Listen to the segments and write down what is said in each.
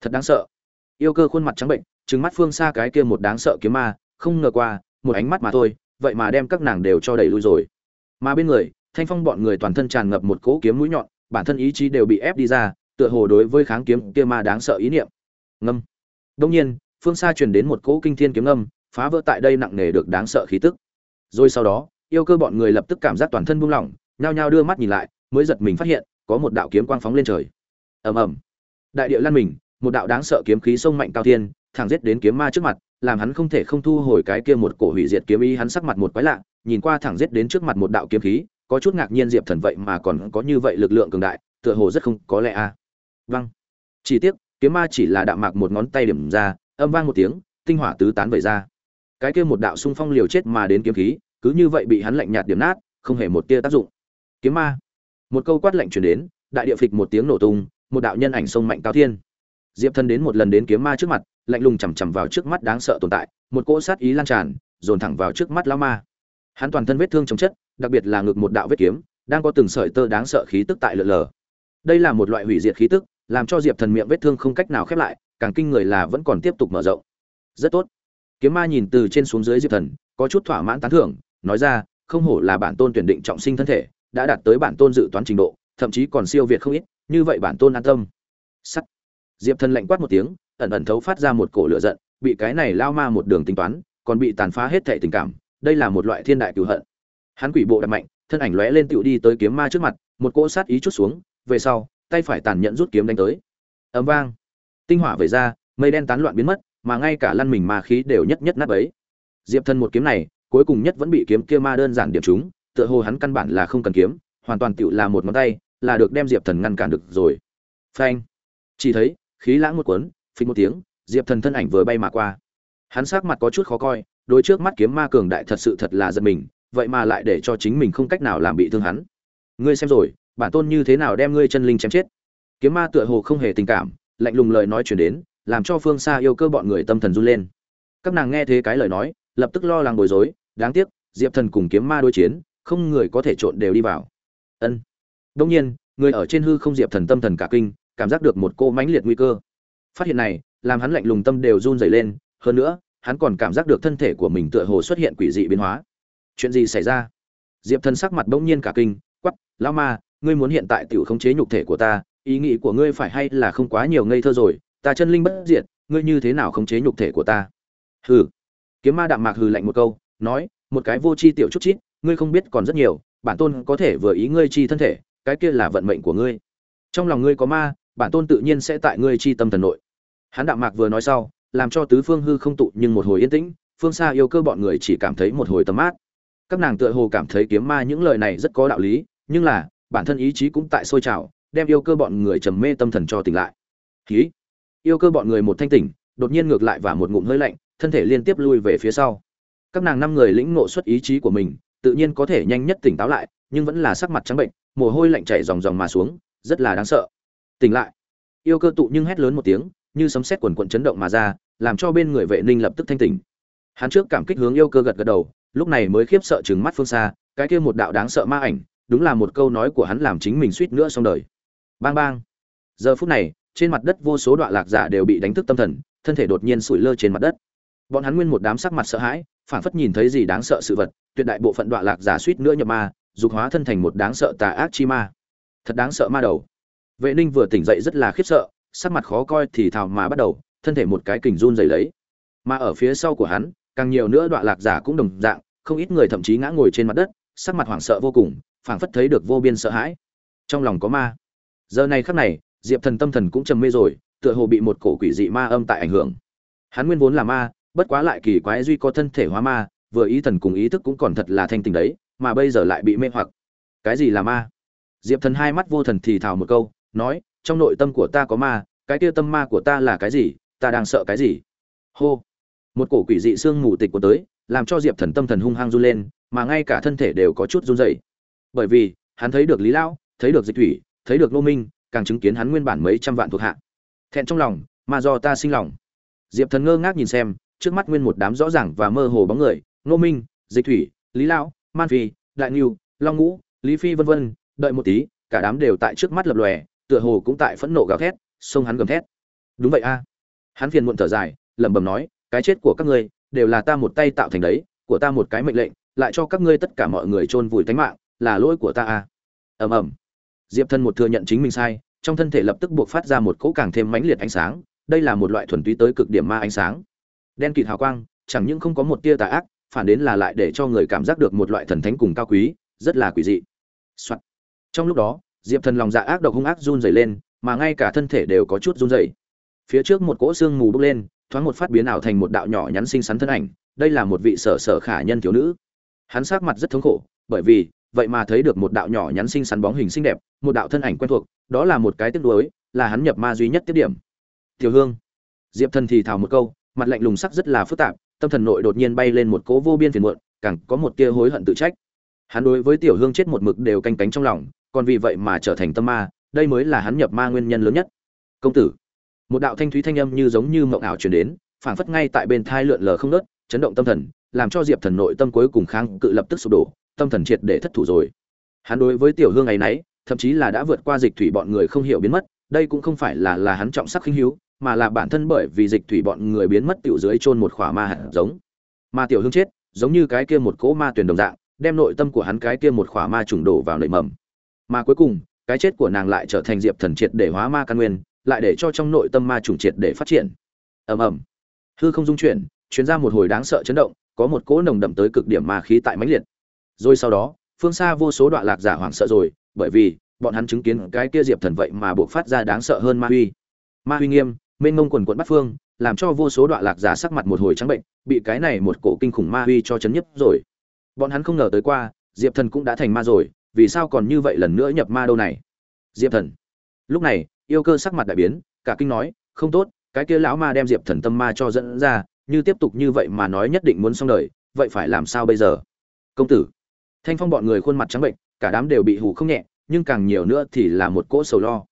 thật đáng sợ. Yêu cơ khuôn mặt trắng bệnh, trừng mắt phương xa cái kia một đáng sợ kiếm ma, không ngờ qua, một ánh mắt mà thôi, vậy mà đem các nàng đều cho đẩy lui rồi. Mà bên người, thanh phong bọn người toàn thân tràn ngập một cỗ kiếm mũi nhọn, bản thân ý chí đều bị ép đi ra, tựa hồ đối với kháng kiếm kia ma đáng sợ ý niệm. Ngâm. Đông nhiên, phương xa truyền đến một cỗ kinh thiên kiếm ngâm, phá vỡ tại đây nặng nề được đáng sợ khí tức. Rồi sau đó, yêu cơ bọn người lập tức cảm giác toàn thân buông lỏng, nhao nhao đưa mắt nhìn lại, mới giật mình phát hiện, có một đạo kiếm quang phóng lên trời. Ầm ầm. Đại địa lăn mình một đạo đáng sợ kiếm khí sông mạnh cao thiên, thẳng giết đến kiếm ma trước mặt, làm hắn không thể không thu hồi cái kia một cổ hủy diệt kiếm ý, hắn sắc mặt một quái lạ, nhìn qua thẳng giết đến trước mặt một đạo kiếm khí, có chút ngạc nhiên diệp thần vậy mà còn có như vậy lực lượng cường đại, tựa hồ rất không có lẽ a. À. vâng. Chỉ tiếc, kiếm ma chỉ là đạo mạc một ngón tay điểm ra, âm vang một tiếng, tinh hỏa tứ tán vẩy ra. Cái kia một đạo xung phong liều chết mà đến kiếm khí, cứ như vậy bị hắn lạnh nhạt điểm nát, không hề một tia tác dụng. Kiếm ma. Một câu quát lạnh truyền đến, đại địa phịch một tiếng nổ tung, một đạo nhân ảnh sông mạnh cao thiên diệp thần đến một lần đến kiếm ma trước mặt, lạnh lùng chằm chằm vào trước mắt đáng sợ tồn tại, một cỗ sát ý lan tràn, dồn thẳng vào trước mắt lão ma. Hắn toàn thân vết thương chống chất, đặc biệt là ngực một đạo vết kiếm, đang có từng sợi tơ đáng sợ khí tức tại lượn lờ. Đây là một loại hủy diệt khí tức, làm cho diệp thần miệng vết thương không cách nào khép lại, càng kinh người là vẫn còn tiếp tục mở rộng. Rất tốt. Kiếm ma nhìn từ trên xuống dưới diệp thần, có chút thỏa mãn tán thưởng, nói ra, không hổ là bản tôn tuyển định trọng sinh thân thể, đã đạt tới bản tôn dự toán trình độ, thậm chí còn siêu việt không ít, như vậy bản tôn an tâm. Sắt diệp thần lạnh quát một tiếng, ẩn ẩn thấu phát ra một cổ lửa giận, bị cái này lao ma một đường tính toán, còn bị tàn phá hết thệ tình cảm, đây là một loại thiên đại cửu hận. Hắn quỷ bộ đập mạnh, thân ảnh lóe lên tựu đi tới kiếm ma trước mặt, một cỗ sát ý chút xuống, về sau, tay phải tàn nhẫn rút kiếm đánh tới. Ấm vang. Tinh hỏa về ra, mây đen tán loạn biến mất, mà ngay cả lăn mình ma khí đều nhất nhất nát ấy diệp thần một kiếm này, cuối cùng nhất vẫn bị kiếm kia ma đơn giản điểm trúng, tựa hồ hắn căn bản là không cần kiếm, hoàn toàn tựu là một ngón tay, là được đem diệp thần ngăn cản được rồi. Phanh. Chỉ thấy khí lãng một cuốn phình một tiếng, diệp thần thân ảnh vừa bay mà qua. Hắn sắc mặt có chút khó coi, đôi trước mắt kiếm ma cường đại thật sự thật là giật mình, vậy mà lại để cho chính mình không cách nào làm bị thương hắn. Ngươi xem rồi, bản tôn như thế nào đem ngươi chân linh chém chết? Kiếm ma tựa hồ không hề tình cảm, lạnh lùng lời nói truyền đến, làm cho phương xa yêu cơ bọn người tâm thần run lên. Các nàng nghe thế cái lời nói, lập tức lo lắng bối rối, đáng tiếc, diệp thần cùng kiếm ma đối chiến, không người có thể trộn đều đi vào. Ân. Đương nhiên, người ở trên hư không diệp thần tâm thần cả kinh cảm giác được một cô mãnh liệt nguy cơ. Phát hiện này, làm hắn lạnh lùng tâm đều run rẩy lên, hơn nữa, hắn còn cảm giác được thân thể của mình tựa hồ xuất hiện quỷ dị biến hóa. Chuyện gì xảy ra? Diệp thần sắc mặt bỗng nhiên cả kinh quắp lão ma, ngươi muốn hiện tại tiểu khống chế nhục thể của ta, ý nghĩ của ngươi phải hay là không quá nhiều ngây thơ rồi? Ta chân linh bất diệt, ngươi như thế nào khống chế nhục thể của ta? Hừ. Kiếm ma đạm mạc hừ lạnh một câu, nói, một cái vô tri tiểu chút chít, ngươi không biết còn rất nhiều, bản tôn có thể vừa ý ngươi chi thân thể, cái kia là vận mệnh của ngươi. Trong lòng ngươi có ma bản tôn tự nhiên sẽ tại ngươi chi tâm thần nội. Hắn đạm mạc vừa nói sau, làm cho tứ phương hư không tụ nhưng một hồi yên tĩnh, phương xa yêu cơ bọn người chỉ cảm thấy một hồi tầm mát. Các nàng tựa hồ cảm thấy kiếm ma những lời này rất có đạo lý, nhưng là, bản thân ý chí cũng tại sôi trào, đem yêu cơ bọn người trầm mê tâm thần cho tỉnh lại. Khí yêu cơ bọn người một thanh tỉnh, đột nhiên ngược lại và một ngụm hơi lạnh, thân thể liên tiếp lui về phía sau. Các nàng năm người lĩnh ngộ xuất ý chí của mình, tự nhiên có thể nhanh nhất tỉnh táo lại, nhưng vẫn là sắc mặt trắng bệnh, mồ hôi lạnh chảy ròng ròng mà xuống, rất là đáng sợ tỉnh lại. Yêu cơ tụ nhưng hét lớn một tiếng, như sấm sét quần quận chấn động mà ra, làm cho bên người vệ ninh lập tức thanh tỉnh. Hắn trước cảm kích hướng yêu cơ gật gật đầu, lúc này mới khiếp sợ chừng mắt phương xa, cái kia một đạo đáng sợ ma ảnh, đúng là một câu nói của hắn làm chính mình suýt nữa xong đời. Bang bang. Giờ phút này, trên mặt đất vô số đoạn lạc giả đều bị đánh thức tâm thần, thân thể đột nhiên sủi lơ trên mặt đất. Bọn hắn nguyên một đám sắc mặt sợ hãi phản phất nhìn thấy gì đáng sợ sự vật, tuyệt đại bộ phận đoạn lạc giả suýt nữa nhập ma, dục hóa thân thành một đáng sợ tà ác chi ma. Thật đáng sợ ma đầu vệ ninh vừa tỉnh dậy rất là khiếp sợ, sắc mặt khó coi thì thào mà bắt đầu, thân thể một cái kình run dày lấy. Mà ở phía sau của hắn, càng nhiều nữa đoạn lạc giả cũng đồng dạng, không ít người thậm chí ngã ngồi trên mặt đất, sắc mặt hoảng sợ vô cùng, phảng phất thấy được vô biên sợ hãi. Trong lòng có ma. Giờ này khắc này, diệp thần tâm thần cũng trầm mê rồi, tựa hồ bị một cổ quỷ dị ma âm tại ảnh hưởng. Hắn nguyên vốn là ma, bất quá lại kỳ quái duy có thân thể hóa ma, vừa ý thần cùng ý thức cũng còn thật là thanh tình đấy, mà bây giờ lại bị mê hoặc. Cái gì là ma? Diệp thần hai mắt vô thần thì thào một câu nói, trong nội tâm của ta có ma, cái kia tâm ma của ta là cái gì, ta đang sợ cái gì? Hô. Một cổ quỷ dị xương mù tịch của tới, làm cho diệp thần tâm thần hung hăng run lên, mà ngay cả thân thể đều có chút run rẩy. Bởi vì, hắn thấy được lý lão, thấy được dịch thủy, thấy được nô minh, càng chứng kiến hắn nguyên bản mấy trăm vạn thuộc hạ. Thẹn trong lòng, mà do ta sinh lòng. Diệp thần ngơ ngác nhìn xem, trước mắt nguyên một đám rõ ràng và mơ hồ bóng người nô minh, dịch thủy, lý lão, man phi, đại niu long ngũ, lý phi vân vân, đợi một tí, cả đám đều tại trước mắt lập lòe tựa hồ cũng tại phẫn nộ gào thét xông hắn gầm thét. Đúng vậy a. Hắn phiền muộn thở dài, lẩm bẩm nói, cái chết của các ngươi đều là ta một tay tạo thành đấy, của ta một cái mệnh lệnh, lại cho các ngươi tất cả mọi người chôn vùi tánh mạng, là lỗi của ta a. Ầm ầm. Diệp Thân một thừa nhận chính mình sai, trong thân thể lập tức buộc phát ra một cỗ càng thêm mãnh liệt ánh sáng, đây là một loại thuần túy tới cực điểm ma ánh sáng. Đen kịt hào quang, chẳng những không có một tia tà ác, phản đến là lại để cho người cảm giác được một loại thần thánh cùng cao quý, rất là quỷ dị、Soạn. trong lúc đó diệp thần lòng dạ ác độc hung ác run rẩy lên, mà ngay cả thân thể đều có chút run rẩy. Phía trước một cỗ xương mù bốc lên, thoáng một phát biến ảo thành một đạo nhỏ nhắn xinh xắn thân ảnh, đây là một vị sở sở khả nhân thiếu nữ. Hắn sát mặt rất thống khổ, bởi vì, vậy mà thấy được một đạo nhỏ nhắn xinh xắn bóng hình xinh đẹp, một đạo thân ảnh quen thuộc, đó là một cái tiếc nuối, là hắn nhập ma duy nhất tiếp điểm. Tiểu hương. Diệp thần thì thào một câu, mặt lạnh lùng sắc rất là phức tạp, tâm thần nội đột nhiên bay lên một cỗ vô biên phiền muộn, càng có một tia hối hận tự trách. Hắn đối với tiểu hương chết một mực đều canh cánh trong lòng còn vì vậy mà trở thành tâm ma, đây mới là hắn nhập ma nguyên nhân lớn nhất. Công tử. Một đạo thanh thúy thanh âm như giống như mộng ảo truyền đến, phảng phất ngay tại bên thai lượn lờ không nớt chấn động tâm thần, làm cho diệp thần nội tâm cuối cùng kháng cự lập tức sụp đổ, tâm thần triệt để thất thủ rồi. Hắn đối với tiểu hương ấy nấy, thậm chí là đã vượt qua dịch thủy bọn người không hiểu biến mất, đây cũng không phải là là hắn trọng sắc khinh hiếu mà là bản thân bởi vì dịch thủy bọn người biến mất tiểu dưới chôn một khỏa ma hạt giống. Ma tiểu hương chết, giống như cái kia một cỗ ma tuyển đồng dạng, đem nội tâm của hắn cái kia một khỏa ma trùng đổ vào nội mầm mà cuối cùng, cái chết của nàng lại trở thành diệp thần triệt để hóa ma căn nguyên, lại để cho trong nội tâm ma trùng triệt để phát triển. Ầm ầm. Hư không dung chuyển, chuyến ra một hồi đáng sợ chấn động, có một cỗ nồng đậm tới cực điểm ma khí tại mãnh liệt. Rồi sau đó, phương xa vô số đoạn lạc giả hoảng sợ rồi, bởi vì, bọn hắn chứng kiến cái kia diệp thần vậy mà buộc phát ra đáng sợ hơn ma huy ma huy nghiêm, mênh mông quần quận bắt phương, làm cho vô số đoạn lạc giả sắc mặt một hồi trắng bệnh, bị cái này một cổ kinh khủng ma huy cho chấn nhấp rồi. Bọn hắn không ngờ tới qua, diệp thần cũng đã thành ma rồi vì sao còn như vậy lần nữa nhập ma đâu này? Diệp thần. Lúc này, yêu cơ sắc mặt đại biến, cả kinh nói, không tốt, cái kia lão ma đem diệp thần tâm ma cho dẫn ra, như tiếp tục như vậy mà nói nhất định muốn xong đời, vậy phải làm sao bây giờ? Công tử. Thanh phong bọn người khuôn mặt trắng bệnh, cả đám đều bị hù không nhẹ, nhưng càng nhiều nữa thì là một cỗ sầu lo.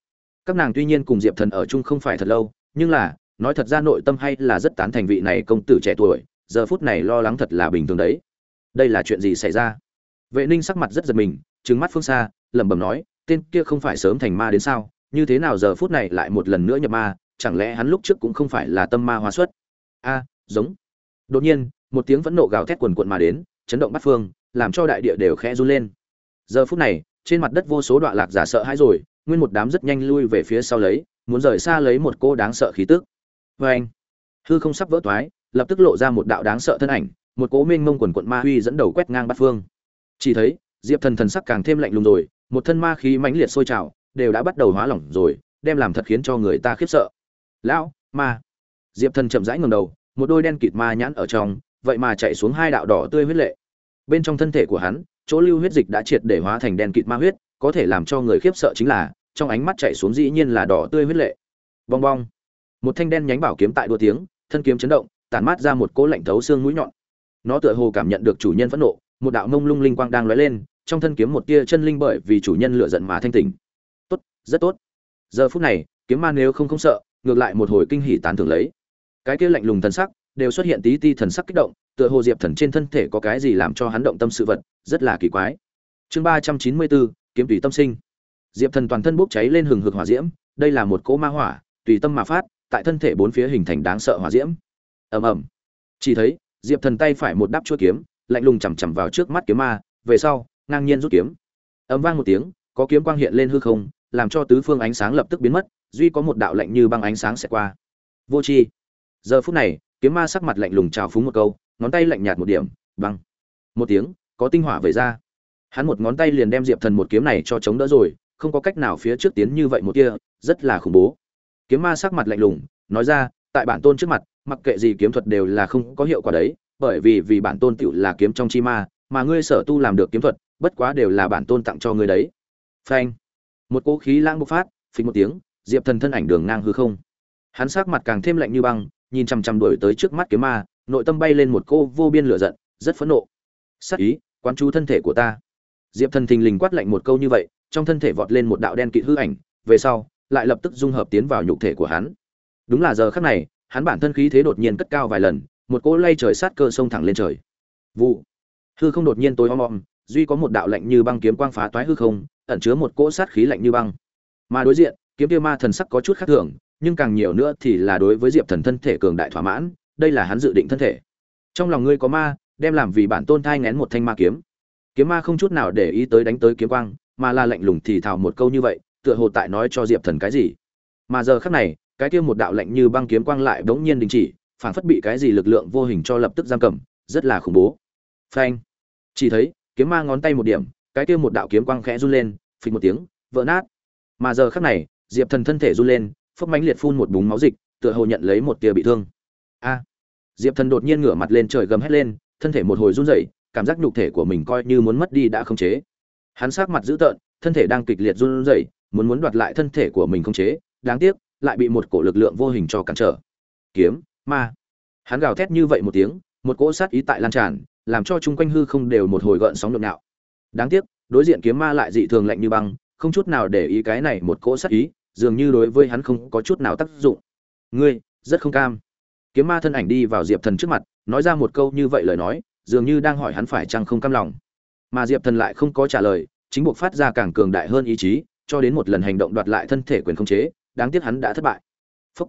Các nàng tuy nhiên cùng diệp thần ở chung không phải thật lâu, nhưng là, nói thật ra nội tâm hay là rất tán thành vị này công tử trẻ tuổi, giờ phút này lo lắng thật là bình thường đấy. Đây là chuyện gì xảy ra? Vệ ninh sắc mặt rất giật mình trứng mắt phương xa, lẩm bẩm nói, tên kia không phải sớm thành ma đến sao? Như thế nào giờ phút này lại một lần nữa nhập ma? Chẳng lẽ hắn lúc trước cũng không phải là tâm ma hóa xuất? A, giống. Đột nhiên, một tiếng vẫn nộ gào thét quần quận mà đến, chấn động bắt phương, làm cho đại địa đều khẽ run lên. Giờ phút này, trên mặt đất vô số đoạn lạc giả sợ hãi rồi, nguyên một đám rất nhanh lui về phía sau lấy, muốn rời xa lấy một cô đáng sợ khí tức. Vê anh, hư không sắp vỡ toái, lập tức lộ ra một đạo đáng sợ thân ảnh, một cố mênh mông quần quận ma huy dẫn đầu quét ngang bát phương chỉ thấy, diệp thần thần sắc càng thêm lạnh lùng rồi, một thân ma khí mãnh liệt sôi trào, đều đã bắt đầu hóa lỏng rồi, đem làm thật khiến cho người ta khiếp sợ. Lão, ma. Diệp thần chậm rãi ngầm đầu, một đôi đen kịt ma nhãn ở trong, vậy mà chạy xuống hai đạo đỏ tươi huyết lệ. Bên trong thân thể của hắn, chỗ lưu huyết dịch đã triệt để hóa thành đen kịt ma huyết, có thể làm cho người khiếp sợ chính là, trong ánh mắt chạy xuống dĩ nhiên là đỏ tươi huyết lệ. Bong bong. Một thanh đen nhánh bảo kiếm tại đua tiếng, thân kiếm chấn động, tản mát ra một cỗ lạnh thấu xương mũi nhọn. Nó tựa hồ cảm nhận được chủ nhân phẫn nộ một đạo mông lung linh quang đang lóe lên, trong thân kiếm một tia chân linh bởi vì chủ nhân lựa giận mà thanh tỉnh. Tốt, rất tốt. Giờ phút này, kiếm ma nếu không không sợ, ngược lại một hồi kinh hỉ tán thưởng lấy. Cái kia lạnh lùng thần sắc đều xuất hiện tí ti thần sắc kích động, tựa hồ diệp thần trên thân thể có cái gì làm cho hắn động tâm sự vật, rất là kỳ quái. Chương ba trăm chín mươi bốn, kiếm tùy tâm sinh. Diệp thần toàn thân bốc cháy lên hừng hực hỏa diễm, đây là một cỗ ma hỏa, tùy tâm mà phát, tại thân thể bốn phía hình thành đáng sợ hỏa diễm. Ầm ầm. Chỉ thấy, diệp thần tay phải một đắp chuôi kiếm lạnh lùng chằm chằm vào trước mắt kiếm ma, về sau, ngang nhiên rút kiếm. Ầm vang một tiếng, có kiếm quang hiện lên hư không, làm cho tứ phương ánh sáng lập tức biến mất, duy có một đạo lạnh như băng ánh sáng sẽ qua. Vô tri giờ phút này, kiếm ma sắc mặt lạnh lùng chào phúng một câu, ngón tay lạnh nhạt một điểm, băng. Một tiếng, có tinh hỏa vẩy ra. Hắn một ngón tay liền đem diệp thần một kiếm này cho chống đỡ rồi, không có cách nào phía trước tiến như vậy một kia rất là khủng bố. Kiếm ma sắc mặt lạnh lùng, nói ra, tại bản tôn trước mặt, mặc kệ gì kiếm thuật đều là không có hiệu quả đấy bởi vì vì bản tôn tựu là kiếm trong chi ma, mà ngươi sở tu làm được kiếm thuật, bất quá đều là bản tôn tặng cho ngươi đấy. Phanh. Một cỗ khí lãng bộc phát phình một tiếng, diệp thần thân ảnh đường ngang hư không. Hắn sắc mặt càng thêm lạnh như băng, nhìn chằm chằm đuổi tới trước mắt kiếm ma, nội tâm bay lên một cô vô biên lửa giận, rất phẫn nộ. Sát ý, quán chú thân thể của ta. Diệp thần thình lình quát lạnh một câu như vậy, trong thân thể vọt lên một đạo đen kịt hư ảnh, về sau, lại lập tức dung hợp tiến vào nhục thể của hắn. Đúng là giờ khắc này, hắn bản thân khí thế đột nhiên cất cao vài lần một cỗ lay trời sát cơ sông thẳng lên trời. Vụ. Hư không đột nhiên tối om om, duy có một đạo lạnh như băng kiếm quang phá toái hư không, ẩn chứa một cỗ sát khí lạnh như băng. Mà đối diện, kiếm tiêu ma thần sắc có chút khác thường, nhưng càng nhiều nữa thì là đối với diệp thần thân thể cường đại thỏa mãn, đây là hắn dự định thân thể. Trong lòng ngươi có ma, đem làm vì bản tôn thai ngén một thanh ma kiếm. Kiếm ma không chút nào để ý tới đánh tới kiếm quang, mà là lạnh lùng thì thào một câu như vậy, tựa hồ tại nói cho diệp thần cái gì. Mà giờ khắc này, cái kia một đạo lạnh như băng kiếm quang lại bỗng nhiên đình chỉ phản phất bị cái gì lực lượng vô hình cho lập tức giam cầm, rất là khủng bố. Phanh. Chỉ thấy, kiếm ma ngón tay một điểm, cái kia một đạo kiếm quang khẽ run lên, phịch một tiếng, vỡ nát. Mà giờ khắc này, diệp thần thân thể run lên phấp mãnh liệt phun một búng máu dịch, tựa hồ nhận lấy một tia bị thương. A. Diệp thần đột nhiên ngửa mặt lên trời gầm hét lên, thân thể một hồi run rẩy, cảm giác nhục thể của mình coi như muốn mất đi đã không chế. Hắn sát mặt dữ tợn, thân thể đang kịch liệt run rẩy, muốn muốn đoạt lại thân thể của mình không chế, đáng tiếc, lại bị một cổ lực lượng vô hình cho cản trở. Kiếm ma hắn gào thét như vậy một tiếng, một cỗ sát ý tại lan tràn, làm cho chung quanh hư không đều một hồi gợn sóng nhộn nhạo. Đáng tiếc, đối diện kiếm ma lại dị thường lạnh như băng, không chút nào để ý cái này một cỗ sát ý, dường như đối với hắn không có chút nào tác dụng. Ngươi, rất không cam. Kiếm ma thân ảnh đi vào diệp thần trước mặt, nói ra một câu như vậy lời nói, dường như đang hỏi hắn phải chăng không cam lòng. Mà diệp thần lại không có trả lời, chính buộc phát ra càng cường đại hơn ý chí, cho đến một lần hành động đoạt lại thân thể quyền khống chế, đáng tiếc hắn đã thất bại. Phúc.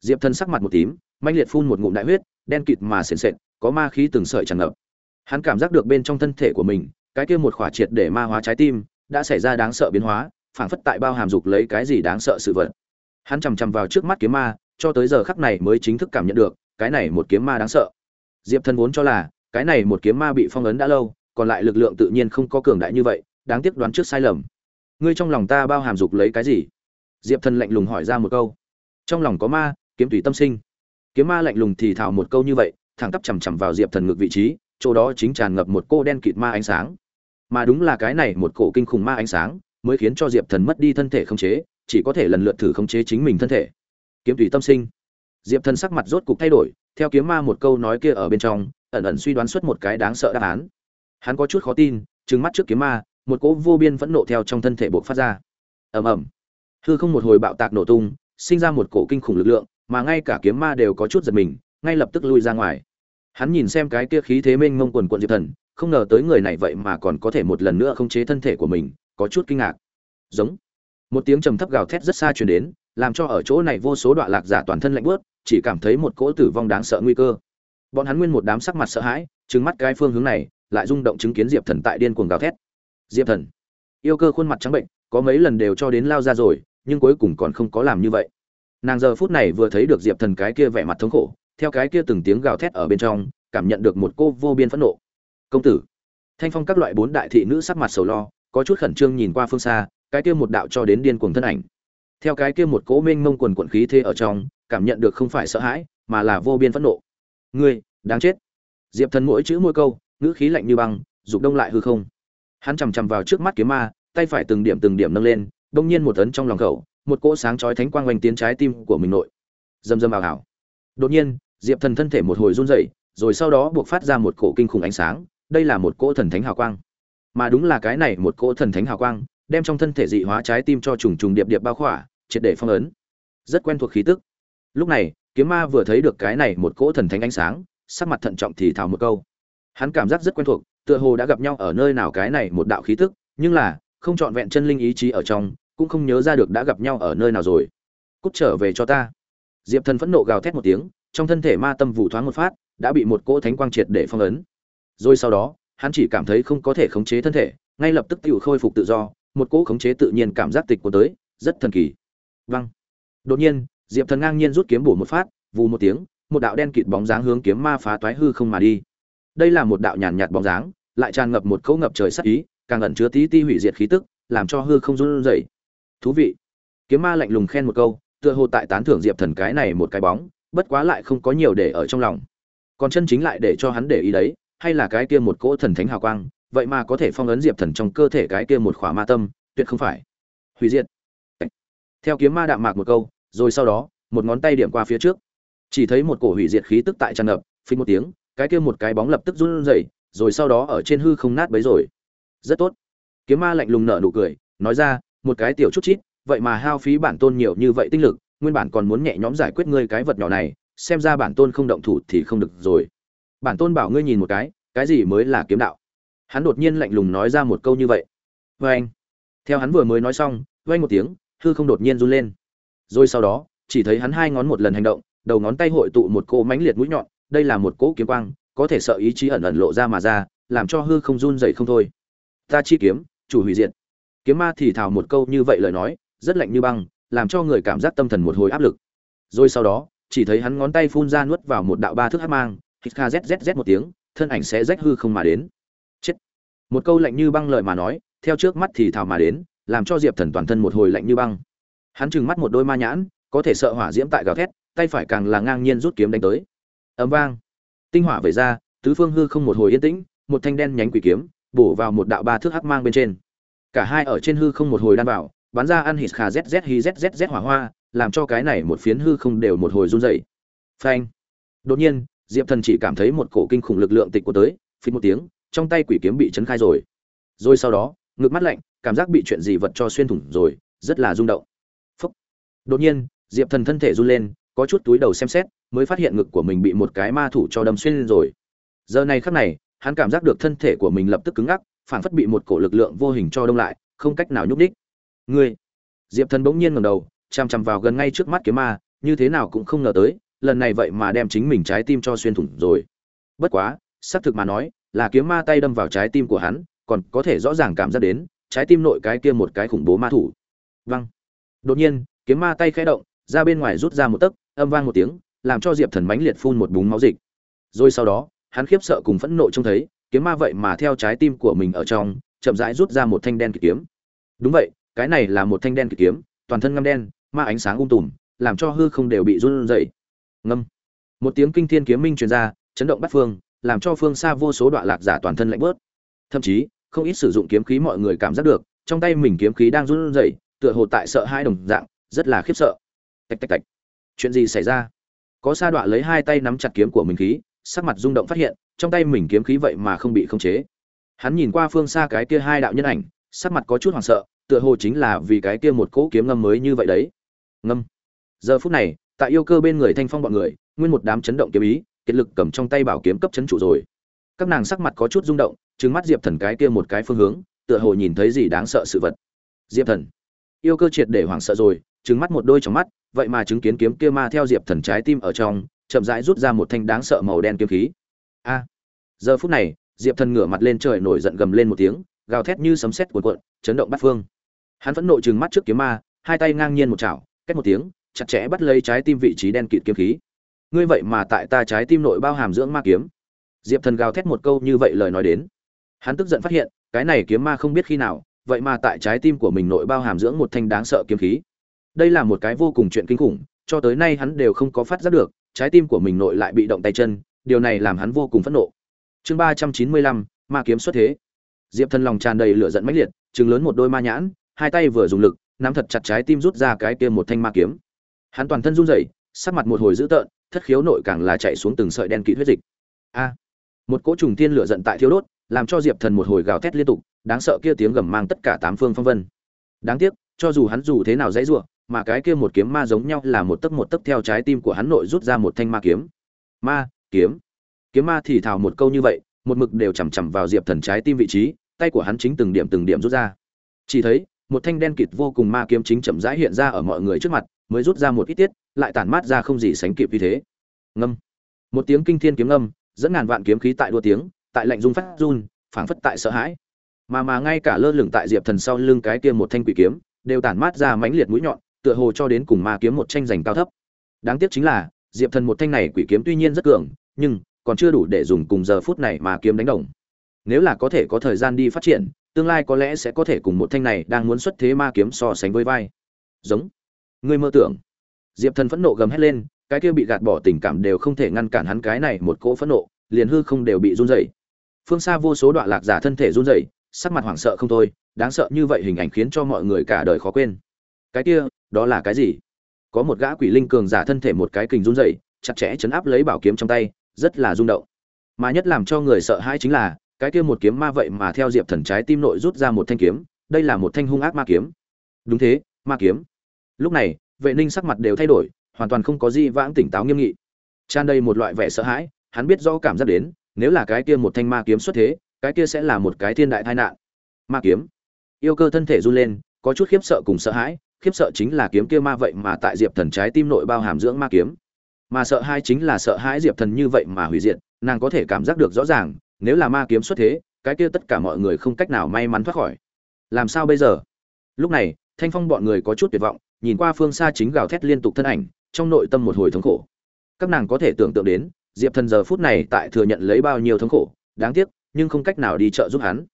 diệp thần sắc mặt một tím manh liệt phun một ngụm đại huyết, đen kịt mà sền sệt, có ma khí từng sợi tràn ngập. Hắn cảm giác được bên trong thân thể của mình, cái kia một khỏa triệt để ma hóa trái tim, đã xảy ra đáng sợ biến hóa, phảng phất tại bao hàm dục lấy cái gì đáng sợ sự vật. Hắn chằm chằm vào trước mắt kiếm ma, cho tới giờ khắc này mới chính thức cảm nhận được, cái này một kiếm ma đáng sợ. Diệp thân vốn cho là, cái này một kiếm ma bị phong ấn đã lâu, còn lại lực lượng tự nhiên không có cường đại như vậy, đáng tiếc đoán trước sai lầm. Ngươi trong lòng ta bao hàm dục lấy cái gì? Diệp thần lạnh lùng hỏi ra một câu. Trong lòng có ma, kiếm tùy tâm sinh kiếm ma lạnh lùng thì thào một câu như vậy, thẳng tắp chằm chằm vào diệp thần ngược vị trí, chỗ đó chính tràn ngập một cô đen kịt ma ánh sáng. Mà đúng là cái này một cổ kinh khủng ma ánh sáng, mới khiến cho diệp thần mất đi thân thể khống chế, chỉ có thể lần lượt thử khống chế chính mình thân thể. Kiếm tùy tâm sinh. Diệp thần sắc mặt rốt cục thay đổi, theo kiếm ma một câu nói kia ở bên trong, ẩn ẩn suy đoán xuất một cái đáng sợ đáp án. Hắn có chút khó tin, trừng mắt trước kiếm ma, một cỗ vô biên phẫn nộ theo trong thân thể buộc phát ra. Ầm ầm. Hư không một hồi bạo tạc nổ tung, sinh ra một cổ kinh khủng lực lượng mà ngay cả kiếm ma đều có chút giật mình, ngay lập tức lui ra ngoài. Hắn nhìn xem cái kia khí thế mênh mông quần quận diệp thần, không ngờ tới người này vậy mà còn có thể một lần nữa khống chế thân thể của mình, có chút kinh ngạc. Giống. Một tiếng trầm thấp gào thét rất xa truyền đến, làm cho ở chỗ này vô số đoạn lạc giả toàn thân lạnh bớt chỉ cảm thấy một cỗ tử vong đáng sợ nguy cơ. Bọn hắn nguyên một đám sắc mặt sợ hãi, trừng mắt cái phương hướng này, lại rung động chứng kiến diệp thần tại điên cuồng gào thét. Diệp thần. Yêu cơ khuôn mặt trắng bệnh, có mấy lần đều cho đến lao ra rồi, nhưng cuối cùng còn không có làm như vậy nàng giờ phút này vừa thấy được diệp thần cái kia vẻ mặt thống khổ, theo cái kia từng tiếng gào thét ở bên trong, cảm nhận được một cô vô biên phẫn nộ. Công tử. Thanh phong các loại bốn đại thị nữ sắc mặt sầu lo, có chút khẩn trương nhìn qua phương xa, cái kia một đạo cho đến điên cuồng thân ảnh. Theo cái kia một cỗ mênh mông quần quận khí thế ở trong, cảm nhận được không phải sợ hãi, mà là vô biên phẫn nộ. Ngươi, đáng chết. Diệp thần mỗi chữ mỗi câu, ngữ khí lạnh như băng, dục đông lại hư không. Hắn chằm chằm vào trước mắt kiếm ma, tay phải từng điểm từng điểm nâng lên, đông nhiên một tấn trong lòng khẩu một cỗ sáng chói thánh quang oanh tiến trái tim của mình nội. Dầm dầm ảo ảo đột nhiên, diệp thần thân thể một hồi run rẩy, rồi sau đó buộc phát ra một cổ kinh khủng ánh sáng. Đây là một cỗ thần thánh hào quang. Mà đúng là cái này một cỗ thần thánh hào quang, đem trong thân thể dị hóa trái tim cho trùng trùng điệp điệp bao khỏa, triệt để phong ấn. Rất quen thuộc khí tức. Lúc này, kiếm ma vừa thấy được cái này một cỗ thần thánh ánh sáng, sắc mặt thận trọng thì thào một câu. Hắn cảm giác rất quen thuộc, tựa hồ đã gặp nhau ở nơi nào cái này một đạo khí tức, nhưng là, không trọn vẹn chân linh ý chí ở trong cũng không nhớ ra được đã gặp nhau ở nơi nào rồi. Cút trở về cho ta. Diệp thần phẫn nộ gào thét một tiếng, trong thân thể ma tâm vụ thoáng một phát, đã bị một cỗ thánh quang triệt để phong ấn. Rồi sau đó, hắn chỉ cảm thấy không có thể khống chế thân thể, ngay lập tức tự khôi phục tự do, một cỗ khống chế tự nhiên cảm giác tịch của tới, rất thần kỳ. Văng đột nhiên, diệp thần ngang nhiên rút kiếm bổ một phát, vù một tiếng, một đạo đen kịt bóng dáng hướng kiếm ma phá toái hư không mà đi. Đây là một đạo nhàn nhạt bóng dáng, lại tràn ngập một cỗ ngập trời sắc ý, càng ẩn chứa tí ti hủy diệt khí tức, làm cho hư không run rẩy thú vị. Kiếm ma lạnh lùng khen một câu, tựa hồ tại tán thưởng diệp thần cái này một cái bóng, bất quá lại không có nhiều để ở trong lòng. Còn chân chính lại để cho hắn để ý đấy, hay là cái kia một cỗ thần thánh hào quang, vậy mà có thể phong ấn diệp thần trong cơ thể cái kia một khỏa ma tâm, tuyệt không phải. Hủy diệt. Theo kiếm ma đạm mạc một câu, rồi sau đó, một ngón tay điểm qua phía trước. Chỉ thấy một cổ hủy diệt khí tức tại tràn ngập, phình một tiếng, cái kia một cái bóng lập tức run rẩy, rồi sau đó ở trên hư không nát bấy rồi. Rất tốt. Kiếm ma lạnh lùng nở nụ cười, nói ra một cái tiểu chút chít, vậy mà hao phí bản tôn nhiều như vậy tinh lực, nguyên bản còn muốn nhẹ nhõm giải quyết ngươi cái vật nhỏ này, xem ra bản tôn không động thủ thì không được rồi. Bản tôn bảo ngươi nhìn một cái cái gì mới là kiếm đạo? Hắn đột nhiên lạnh lùng nói ra một câu như vậy. Vê anh. Theo hắn vừa mới nói xong vay một tiếng, hư không đột nhiên run lên. Rồi sau đó, chỉ thấy hắn hai ngón một lần hành động, đầu ngón tay hội tụ một cỗ mãnh liệt mũi nhọn, đây là một cỗ kiếm quang, có thể sợ ý chí ẩn ẩn lộ ra mà ra, làm cho hư không run dậy không thôi. Ta chi kiếm, chủ hủy diệt kiếm ma thì thào một câu như vậy lời nói, rất lạnh như băng, làm cho người cảm giác tâm thần một hồi áp lực. Rồi sau đó, chỉ thấy hắn ngón tay phun ra nuốt vào một đạo ba thước hát mang, hít kha zzz một tiếng, thân ảnh sẽ rách hư không mà đến. Chết. Một câu lạnh như băng lời mà nói, theo trước mắt thì thào mà đến, làm cho diệp thần toàn thân một hồi lạnh như băng. Hắn trừng mắt một đôi ma nhãn, có thể sợ hỏa diễm tại gào thét, tay phải càng là ngang nhiên rút kiếm đánh tới. Ấm vang. Tinh hỏa về ra, tứ phương hư không một hồi yên tĩnh, một thanh đen nhánh quỷ kiếm, bổ vào một đạo ba thước hắc mang bên trên cả hai ở trên hư không một hồi đan vào bắn ra ăn hít khà zz hi zzz hỏa hoa, làm cho cái này một phiến hư không đều một hồi run dậy phanh. Đột nhiên, diệp thần chỉ cảm thấy một cổ kinh khủng lực lượng tịch của tới phí một tiếng, trong tay quỷ kiếm bị chấn khai rồi. Rồi sau đó, ngực mắt lạnh, cảm giác bị chuyện gì vật cho xuyên thủng rồi, rất là rung động. Phúc. đột nhiên, diệp thần thân thể run lên, có chút túi đầu xem xét, mới phát hiện ngực của mình bị một cái ma thủ cho đâm xuyên lên rồi. Giờ này khắc này, hắn cảm giác được thân thể của mình lập tức cứng ngắc phản phất bị một cổ lực lượng vô hình cho đông lại, không cách nào nhúc đích ngươi, diệp thần bỗng nhiên ngẩng đầu chằm chằm vào gần ngay trước mắt kiếm ma, như thế nào cũng không ngờ tới, lần này vậy mà đem chính mình trái tim cho xuyên thủng rồi. Bất quá, xác thực mà nói, là kiếm ma tay đâm vào trái tim của hắn, còn có thể rõ ràng cảm giác đến, trái tim nội cái kia một cái khủng bố ma thủ. Văng đột nhiên, kiếm ma tay khẽ động, ra bên ngoài rút ra một tấc, âm vang một tiếng, làm cho diệp thần mãnh liệt phun một búng máu dịch. Rồi sau đó, hắn khiếp sợ cùng phẫn nộ trông thấy kiếm ma vậy mà theo trái tim của mình ở trong, chậm rãi rút ra một thanh đen kịch kiếm. Đúng vậy, cái này là một thanh đen kịch kiếm, toàn thân ngâm đen, ma ánh sáng ung tùm, làm cho hư không đều bị run rẩy. Ngâm. Một tiếng kinh thiên kiếm minh truyền ra, chấn động bắt phương, làm cho phương xa vô số đoạn lạc giả toàn thân lạnh bớt. Thậm chí, không ít sử dụng kiếm khí mọi người cảm giác được, trong tay mình kiếm khí đang run rẩy, tựa hồ tại sợ hai đồng dạng, rất là khiếp sợ. Tạch tạch tạch. Chuyện gì xảy ra? Có sa đọa lấy hai tay nắm chặt kiếm của mình khí sắc mặt rung động phát hiện, trong tay mình kiếm khí vậy mà không bị khống chế. Hắn nhìn qua phương xa cái kia hai đạo nhân ảnh, sắc mặt có chút hoảng sợ, tựa hồ chính là vì cái kia một cỗ kiếm ngâm mới như vậy đấy. Ngâm. Giờ phút này, tại yêu cơ bên người thanh phong bọn người, nguyên một đám chấn động kiếm ý, kiệt lực cầm trong tay bảo kiếm cấp chấn trụ rồi. Các nàng sắc mặt có chút rung động, trừng mắt diệp thần cái kia một cái phương hướng, tựa hồ nhìn thấy gì đáng sợ sự vật. Diệp thần. Yêu cơ triệt để hoảng sợ rồi, trừng mắt một đôi trong mắt, vậy mà chứng kiến kiếm kia ma theo diệp thần trái tim ở trong chậm rãi rút ra một thanh đáng sợ màu đen kiếm khí. A! Giờ phút này, diệp thần ngửa mặt lên trời nổi giận gầm lên một tiếng, gào thét như sấm sét cuộn cuộn, chấn động bát phương. Hắn phẫn nộ trừng mắt trước kiếm ma, hai tay ngang nhiên một chảo cách một tiếng, chặt chẽ bắt lấy trái tim vị trí đen kịt kiếm khí. Ngươi vậy mà tại ta trái tim nội bao hàm dưỡng ma kiếm. Diệp thần gào thét một câu như vậy lời nói đến. Hắn tức giận phát hiện, cái này kiếm ma không biết khi nào, vậy mà tại trái tim của mình nội bao hàm dưỡng một thanh đáng sợ kiếm khí. Đây là một cái vô cùng chuyện kinh khủng, cho tới nay hắn đều không có phát giác được trái tim của mình nội lại bị động tay chân, điều này làm hắn vô cùng phẫn nộ. Chương ba trăm chín mươi lăm, ma kiếm xuất thế. Diệp thần lòng tràn đầy lửa giận mãnh liệt, trừng lớn một đôi ma nhãn, hai tay vừa dùng lực, nắm thật chặt trái tim rút ra cái kia một thanh ma kiếm. Hắn toàn thân run rẩy, sắc mặt một hồi dữ tợn, thất khiếu nội càng là chạy xuống từng sợi đen kịt huyết dịch. A! Một cỗ trùng thiên lửa giận tại thiếu đốt, làm cho diệp thần một hồi gào thét liên tục, đáng sợ kia tiếng gầm mang tất cả tám phương phong vân. Đáng tiếc, cho dù hắn dù thế nào dãy rủa mà cái kia một kiếm ma giống nhau là một tấc một tấc theo trái tim của hắn nội rút ra một thanh ma kiếm. Ma, kiếm. Kiếm ma thì thào một câu như vậy, một mực đều chằm chằm vào diệp thần trái tim vị trí, tay của hắn chính từng điểm từng điểm rút ra. Chỉ thấy, một thanh đen kịt vô cùng ma kiếm chính chậm rãi hiện ra ở mọi người trước mặt, mới rút ra một ít tiết, lại tản mát ra không gì sánh kịp như thế. Ngâm. Một tiếng kinh thiên kiếm ngâm, dẫn ngàn vạn kiếm khí tại đua tiếng, tại lạnh rung phát run, phảng phất tại sợ hãi. Mà mà ngay cả lơ lửng tại diệp thần sau lưng cái kia một thanh quỷ kiếm, đều tản mát ra mãnh liệt mũi nhọn tựa hồ cho đến cùng ma kiếm một tranh giành cao thấp. Đáng tiếc chính là, diệp thần một thanh này quỷ kiếm tuy nhiên rất cường, nhưng còn chưa đủ để dùng cùng giờ phút này mà kiếm đánh đồng. Nếu là có thể có thời gian đi phát triển, tương lai có lẽ sẽ có thể cùng một thanh này đang muốn xuất thế ma kiếm so sánh với vai. Giống. Ngươi mơ tưởng. Diệp thần phẫn nộ gầm hét lên, cái kia bị gạt bỏ tình cảm đều không thể ngăn cản hắn cái này một cỗ phẫn nộ, liền hư không đều bị run rẩy. Phương xa vô số đoạn lạc giả thân thể run rẩy, sắc mặt hoảng sợ không thôi, đáng sợ như vậy hình ảnh khiến cho mọi người cả đời khó quên. Cái kia đó là cái gì? Có một gã quỷ linh cường giả thân thể một cái kình run rẩy, chặt chẽ chấn áp lấy bảo kiếm trong tay, rất là rung động. Mà nhất làm cho người sợ hãi chính là, cái kia một kiếm ma vậy mà theo diệp thần trái tim nội rút ra một thanh kiếm, đây là một thanh hung ác ma kiếm. Đúng thế, ma kiếm. Lúc này, vệ ninh sắc mặt đều thay đổi, hoàn toàn không có gì vãng tỉnh táo nghiêm nghị. Tràn đầy một loại vẻ sợ hãi, hắn biết rõ cảm giác đến, nếu là cái kia một thanh ma kiếm xuất thế, cái kia sẽ là một cái thiên đại tai nạn. Ma kiếm. Yêu cơ thân thể run lên, có chút khiếp sợ cùng sợ hãi khiếp sợ chính là kiếm kia ma vậy mà tại diệp thần trái tim nội bao hàm dưỡng ma kiếm. Mà sợ hai chính là sợ hãi diệp thần như vậy mà hủy diệt, nàng có thể cảm giác được rõ ràng, nếu là ma kiếm xuất thế, cái kia tất cả mọi người không cách nào may mắn thoát khỏi. Làm sao bây giờ? Lúc này, thanh phong bọn người có chút tuyệt vọng, nhìn qua phương xa chính gào thét liên tục thân ảnh, trong nội tâm một hồi thống khổ. Các nàng có thể tưởng tượng đến, diệp thần giờ phút này tại thừa nhận lấy bao nhiêu thống khổ, đáng tiếc, nhưng không cách nào đi trợ giúp hắn.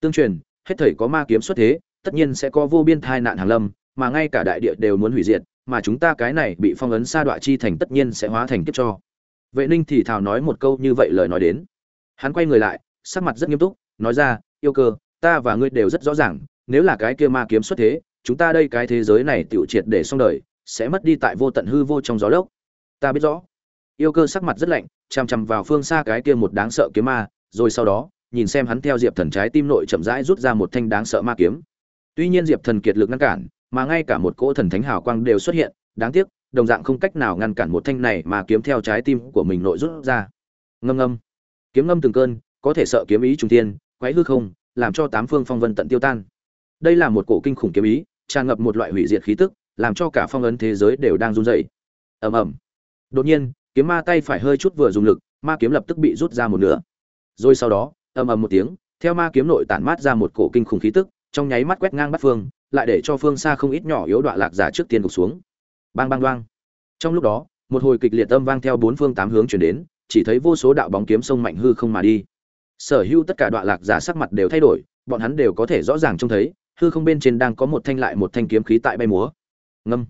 Tương truyền, hết thầy có ma kiếm xuất thế, tất nhiên sẽ có vô biên thai nạn hàng lâm mà ngay cả đại địa đều muốn hủy diệt, mà chúng ta cái này bị phong ấn sa đọa chi thành tất nhiên sẽ hóa thành kiếp cho. Vệ ninh thì thào nói một câu như vậy lời nói đến. Hắn quay người lại, sắc mặt rất nghiêm túc, nói ra, yêu cơ, ta và ngươi đều rất rõ ràng, nếu là cái kia ma kiếm xuất thế, chúng ta đây cái thế giới này tiểu triệt để xong đời, sẽ mất đi tại vô tận hư vô trong gió lốc. Ta biết rõ. Yêu cơ sắc mặt rất lạnh, chằm chằm vào phương xa cái kia một đáng sợ kiếm ma, rồi sau đó, nhìn xem hắn theo diệp thần trái tim nội chậm rãi rút ra một thanh đáng sợ ma kiếm. Tuy nhiên diệp thần kiệt lực ngăn cản mà ngay cả một cỗ thần thánh hào quang đều xuất hiện, đáng tiếc, đồng dạng không cách nào ngăn cản một thanh này mà kiếm theo trái tim của mình nội rút ra. Ngâm ngâm. Kiếm ngâm từng cơn, có thể sợ kiếm ý trung tiên quái hư không, làm cho tám phương phong vân tận tiêu tan. Đây là một cổ kinh khủng kiếm ý, tràn ngập một loại hủy diệt khí tức, làm cho cả phong ấn thế giới đều đang run rẩy. Ầm ầm. Đột nhiên, kiếm ma tay phải hơi chút vừa dùng lực, ma kiếm lập tức bị rút ra một nửa. Rồi sau đó, ầm ầm một tiếng, theo ma kiếm nội tản mát ra một cổ kinh khủng khí tức, trong nháy mắt quét ngang bắt phương lại để cho phương xa không ít nhỏ yếu đoạn lạc giả trước tiên gục xuống. Bang bang đoang trong lúc đó, một hồi kịch liệt âm vang theo bốn phương tám hướng chuyển đến, chỉ thấy vô số đạo bóng kiếm sông mạnh hư không mà đi. Sở hữu tất cả đoạn lạc giả sắc mặt đều thay đổi, bọn hắn đều có thể rõ ràng trông thấy, hư không bên trên đang có một thanh lại một thanh kiếm khí tại bay múa. Ngâm.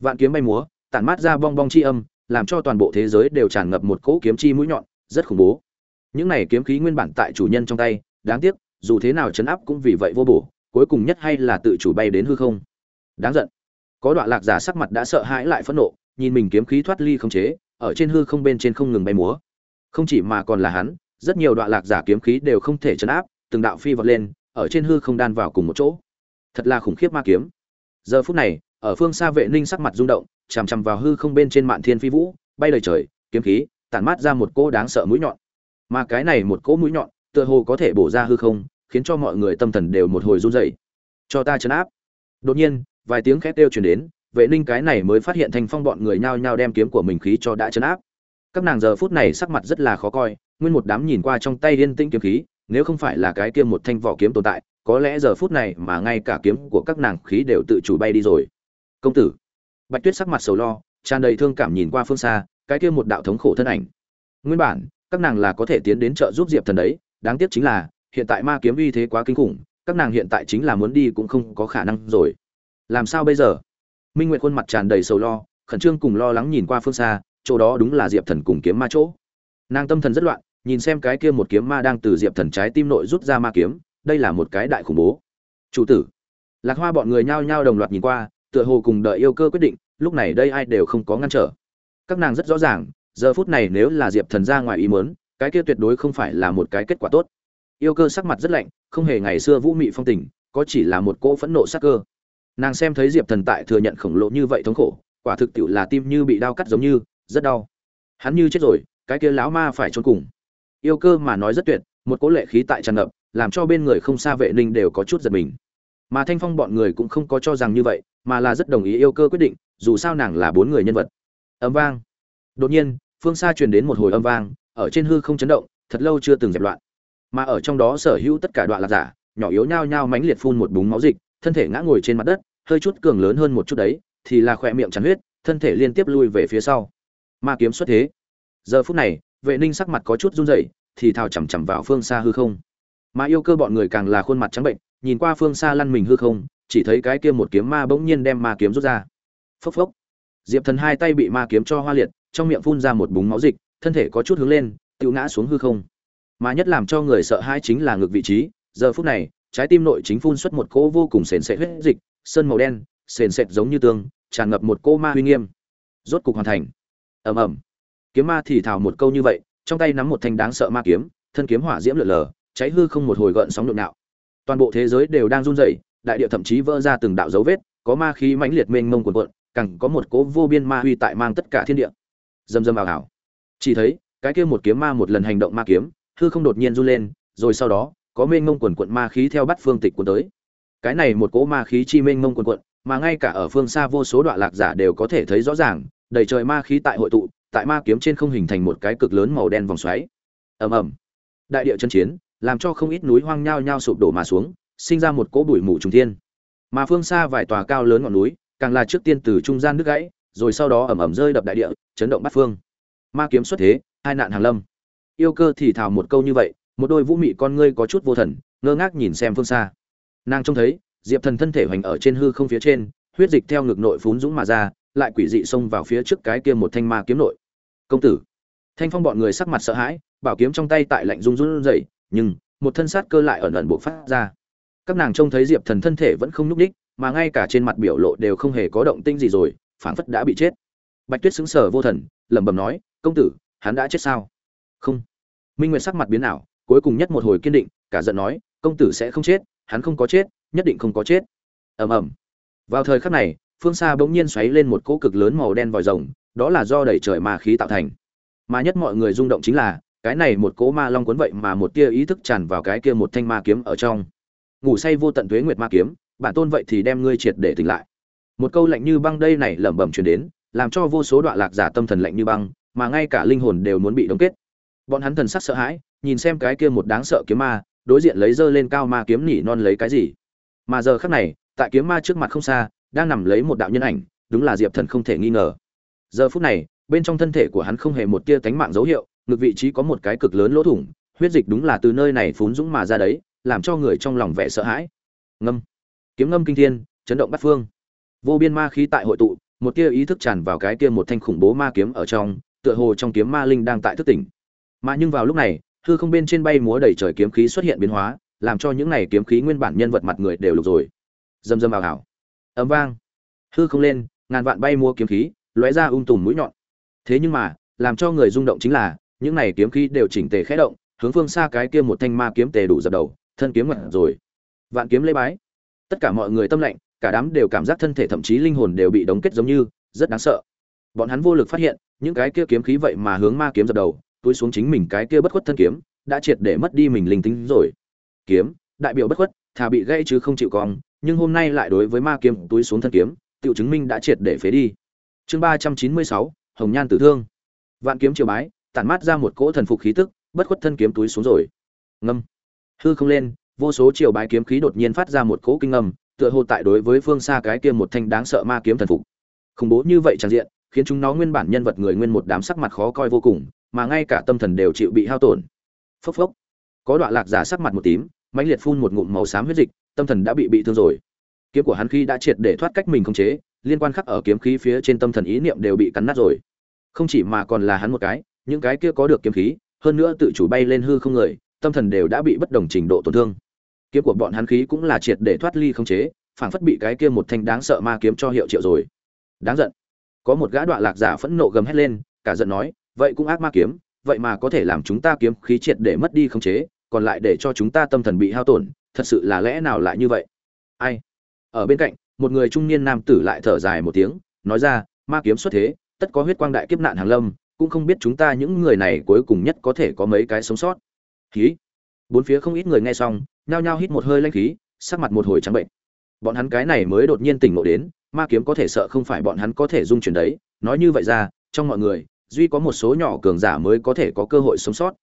Vạn kiếm bay múa, tản mát ra bong bong chi âm, làm cho toàn bộ thế giới đều tràn ngập một cỗ kiếm chi mũi nhọn, rất khủng bố. Những này kiếm khí nguyên bản tại chủ nhân trong tay, đáng tiếc, dù thế nào chấn áp cũng vì vậy vô bổ cuối cùng nhất hay là tự chủ bay đến hư không? Đáng giận. Có đoạn lạc giả sắc mặt đã sợ hãi lại phẫn nộ, nhìn mình kiếm khí thoát ly không chế, ở trên hư không bên trên không ngừng bay múa. Không chỉ mà còn là hắn, rất nhiều đoạn lạc giả kiếm khí đều không thể chấn áp, từng đạo phi vọt lên, ở trên hư không đan vào cùng một chỗ. Thật là khủng khiếp ma kiếm. Giờ phút này, ở phương xa vệ ninh sắc mặt rung động, chằm chằm vào hư không bên trên mạn thiên phi vũ, bay lời trời, kiếm khí, tản mát ra một cỗ đáng sợ mũi nhọn. Mà cái này một cỗ mũi nhọn, tựa hồ có thể bổ ra hư không khiến cho mọi người tâm thần đều một hồi run rẩy. Cho ta chấn áp. Đột nhiên, vài tiếng khét kêu truyền đến, vệ ninh cái này mới phát hiện thanh phong bọn người nhao nhao đem kiếm của mình khí cho đã chấn áp. Các nàng giờ phút này sắc mặt rất là khó coi, nguyên một đám nhìn qua trong tay yên tĩnh kiếm khí, nếu không phải là cái kia một thanh vỏ kiếm tồn tại, có lẽ giờ phút này mà ngay cả kiếm của các nàng khí đều tự chủ bay đi rồi. Công tử. Bạch tuyết sắc mặt sầu lo, tràn đầy thương cảm nhìn qua phương xa, cái kia một đạo thống khổ thân ảnh. Nguyên bản, các nàng là có thể tiến đến trợ giúp diệp thần đấy, đáng tiếc chính là hiện tại ma kiếm uy thế quá kinh khủng, các nàng hiện tại chính là muốn đi cũng không có khả năng rồi. Làm sao bây giờ? Minh nguyệt khuôn mặt tràn đầy sầu lo, khẩn trương cùng lo lắng nhìn qua phương xa, chỗ đó đúng là diệp thần cùng kiếm ma chỗ. Nàng tâm thần rất loạn, nhìn xem cái kia một kiếm ma đang từ diệp thần trái tim nội rút ra ma kiếm, đây là một cái đại khủng bố. Chủ tử. Lạc hoa bọn người nhao nhao đồng loạt nhìn qua, tựa hồ cùng đợi yêu cơ quyết định, lúc này đây ai đều không có ngăn trở. Các nàng rất rõ ràng, giờ phút này nếu là diệp thần ra ngoài ý mớn cái kia tuyệt đối không phải là một cái kết quả tốt yêu cơ sắc mặt rất lạnh, không hề ngày xưa vũ mị phong tình, có chỉ là một cỗ phẫn nộ sắc cơ. Nàng xem thấy diệp thần tại thừa nhận khổng lồ như vậy thống khổ, quả thực tiệu là tim như bị đau cắt giống như, rất đau. Hắn như chết rồi, cái kia lão ma phải trốn cùng. Yêu cơ mà nói rất tuyệt, một cỗ lệ khí tại tràn ngập, làm cho bên người không xa vệ ninh đều có chút giật mình. Mà thanh phong bọn người cũng không có cho rằng như vậy, mà là rất đồng ý yêu cơ quyết định, dù sao nàng là bốn người nhân vật. Âm vang. Đột nhiên, phương xa truyền đến một hồi âm vang, ở trên hư không chấn động, thật lâu chưa từng dẹp loạn mà ở trong đó sở hữu tất cả đoạn lạc giả, nhỏ yếu nhao nhao mánh liệt phun một búng máu dịch, thân thể ngã ngồi trên mặt đất, hơi chút cường lớn hơn một chút đấy, thì là khỏe miệng chắn huyết, thân thể liên tiếp lui về phía sau. Ma kiếm xuất thế. Giờ phút này, vệ ninh sắc mặt có chút run rẩy, thì thào chằm chằm vào phương xa hư không. Mà yêu cơ bọn người càng là khuôn mặt trắng bệnh, nhìn qua phương xa lăn mình hư không, chỉ thấy cái kia một kiếm ma bỗng nhiên đem ma kiếm rút ra. Phốc phốc. Diệp thần hai tay bị ma kiếm cho hoa liệt, trong miệng phun ra một búng máu dịch, thân thể có chút hướng lên, tự ngã xuống hư không mà nhất làm cho người sợ hãi chính là ngược vị trí. Giờ phút này, trái tim nội chính phun xuất một cỗ vô cùng sền sệt huyết dịch, sơn màu đen, sền sệt giống như tương, tràn ngập một cỗ ma uy nghiêm. Rốt cục hoàn thành. Ầm ầm. Kiếm ma thì thào một câu như vậy, trong tay nắm một thanh đáng sợ ma kiếm, thân kiếm hỏa diễm lượn lờ, cháy hư không một hồi gợn sóng nhộn nhạo. Toàn bộ thế giới đều đang run rẩy, đại địa thậm chí vỡ ra từng đạo dấu vết, có ma khí mãnh liệt mênh mông cuồn cuộn, càng có một cỗ vô biên ma huy tại mang tất cả thiên địa. Dầm dầm ảo ảo chỉ thấy, cái kia một kiếm ma một lần hành động ma kiếm hư không đột nhiên run lên, rồi sau đó, có mênh mông quần quận ma khí theo bắt phương tịch cuốn tới. Cái này một cỗ ma khí chi mênh mông quần quận, mà ngay cả ở phương xa vô số đoạn lạc giả đều có thể thấy rõ ràng, đầy trời ma khí tại hội tụ, tại ma kiếm trên không hình thành một cái cực lớn màu đen vòng xoáy. Ầm ầm. Đại địa chân chiến, làm cho không ít núi hoang nhao nhao sụp đổ mà xuống, sinh ra một cỗ bụi mù trùng thiên. Mà phương xa vài tòa cao lớn ngọn núi, càng là trước tiên từ trung gian nước gãy, rồi sau đó ầm ầm rơi đập đại địa, chấn động bát phương. Ma kiếm xuất thế, hai nạn hàng lâm yêu cơ thì thào một câu như vậy, một đôi vũ mị con ngươi có chút vô thần, ngơ ngác nhìn xem phương xa. Nàng trông thấy, diệp thần thân thể hoành ở trên hư không phía trên, huyết dịch theo ngực nội phún dũng mà ra, lại quỷ dị xông vào phía trước cái kia một thanh ma kiếm nội. Công tử. Thanh phong bọn người sắc mặt sợ hãi, bảo kiếm trong tay tại lạnh run run dậy nhưng, một thân sát cơ lại ẩn ẩn buộc phát ra. Các nàng trông thấy diệp thần thân thể vẫn không nhúc ních mà ngay cả trên mặt biểu lộ đều không hề có động tinh gì rồi, phảng phất đã bị chết. Bạch tuyết xứng sở vô thần, lẩm bẩm nói, công tử, hắn đã chết sao? Không. Minh nguyệt sắc mặt biến ảo, cuối cùng nhất một hồi kiên định, cả giận nói, công tử sẽ không chết, hắn không có chết, nhất định không có chết. Ầm ầm. Vào thời khắc này, phương xa bỗng nhiên xoáy lên một cỗ cực lớn màu đen vòi rồng, đó là do đẩy trời ma khí tạo thành. Mà nhất mọi người rung động chính là, cái này một cỗ ma long cuốn vậy mà một tia ý thức tràn vào cái kia một thanh ma kiếm ở trong. Ngủ say vô tận tuế nguyệt ma kiếm, bản tôn vậy thì đem ngươi triệt để tỉnh lại. Một câu lạnh như băng đây này lẩm bẩm truyền đến, làm cho vô số đoạn lạc giả tâm thần lạnh như băng, mà ngay cả linh hồn đều muốn bị đóng kết bọn hắn thần sắc sợ hãi, nhìn xem cái kia một đáng sợ kiếm ma, đối diện lấy dơ lên cao ma kiếm nỉ non lấy cái gì. Mà giờ khắc này, tại kiếm ma trước mặt không xa, đang nằm lấy một đạo nhân ảnh, đúng là diệp thần không thể nghi ngờ. Giờ phút này, bên trong thân thể của hắn không hề một tia tánh mạng dấu hiệu, ngực vị trí có một cái cực lớn lỗ thủng, huyết dịch đúng là từ nơi này phún dũng mà ra đấy, làm cho người trong lòng vẻ sợ hãi. Ngâm. Kiếm ngâm kinh thiên, chấn động bát phương. Vô biên ma khí tại hội tụ, một tia ý thức tràn vào cái kia một thanh khủng bố ma kiếm ở trong, tựa hồ trong kiếm ma linh đang tại thức tỉnh mà nhưng vào lúc này, hư không bên trên bay múa đầy trời kiếm khí xuất hiện biến hóa, làm cho những này kiếm khí nguyên bản nhân vật mặt người đều lục rồi. Dầm dầm vào hảo ấm vang. Hư không lên, ngàn vạn bay múa kiếm khí, lóe ra ung tùm mũi nhọn. Thế nhưng mà, làm cho người rung động chính là, những này kiếm khí đều chỉnh tề khẽ động, hướng phương xa cái kia một thanh ma kiếm tề đủ dập đầu, thân kiếm ngặt rồi. Vạn kiếm lê bái. Tất cả mọi người tâm lệnh cả đám đều cảm giác thân thể thậm chí linh hồn đều bị đóng kết giống như, rất đáng sợ. Bọn hắn vô lực phát hiện, những cái kia kiếm khí vậy mà hướng ma kiếm dập đầu túi xuống chính mình cái kia bất khuất thân kiếm, đã triệt để mất đi mình linh tính rồi. Kiếm, đại biểu bất khuất, thà bị gãy chứ không chịu cong, nhưng hôm nay lại đối với ma kiếm túi xuống thân kiếm tự chứng minh đã triệt để phế đi. Chương ba trăm chín mươi sáu, hồng nhan tử thương. Vạn kiếm triều bái, tản mát ra một cỗ thần phục khí tức, bất khuất thân kiếm túi xuống rồi. Ngâm. Hư không lên, vô số triều bái kiếm khí đột nhiên phát ra một cỗ kinh ngầm, tựa hồ tại đối với phương xa cái kia một thanh đáng sợ ma kiếm thần phục. Khủng bố như vậy tràn diện, khiến chúng nó nguyên bản nhân vật người nguyên một đám sắc mặt khó coi vô cùng mà ngay cả tâm thần đều chịu bị hao tổn. Phốc phốc. Có đoạn lạc giả sắc mặt một tím, mãnh liệt phun một ngụm màu xám huyết dịch, tâm thần đã bị bị thương rồi. Kiếm của hắn khi đã triệt để thoát cách mình không chế, liên quan khắc ở kiếm khí phía trên tâm thần ý niệm đều bị cắn nát rồi. Không chỉ mà còn là hắn một cái, những cái kia có được kiếm khí, hơn nữa tự chủ bay lên hư không người, tâm thần đều đã bị bất đồng trình độ tổn thương. Kiếm của bọn hắn khí cũng là triệt để thoát ly không chế, phảng phất bị cái kia một thanh đáng sợ ma kiếm cho hiệu triệu rồi. Đáng giận. Có một gã đoạn lạc giả phẫn nộ gầm hét lên, cả giận nói vậy cũng ác ma kiếm, vậy mà có thể làm chúng ta kiếm khí triệt để mất đi không chế, còn lại để cho chúng ta tâm thần bị hao tổn, thật sự là lẽ nào lại như vậy? Ai? Ở bên cạnh, một người trung niên nam tử lại thở dài một tiếng, nói ra, ma kiếm xuất thế, tất có huyết quang đại kiếp nạn hàng lâm, cũng không biết chúng ta những người này cuối cùng nhất có thể có mấy cái sống sót. Khí bốn phía không ít người nghe xong, nhao nhao hít một hơi lanh khí, sắc mặt một hồi trắng bệnh. Bọn hắn cái này mới đột nhiên tỉnh ngộ đến, ma kiếm có thể sợ không phải bọn hắn có thể dung chuyển đấy, nói như vậy ra, trong mọi người duy có một số nhỏ cường giả mới có thể có cơ hội sống sót.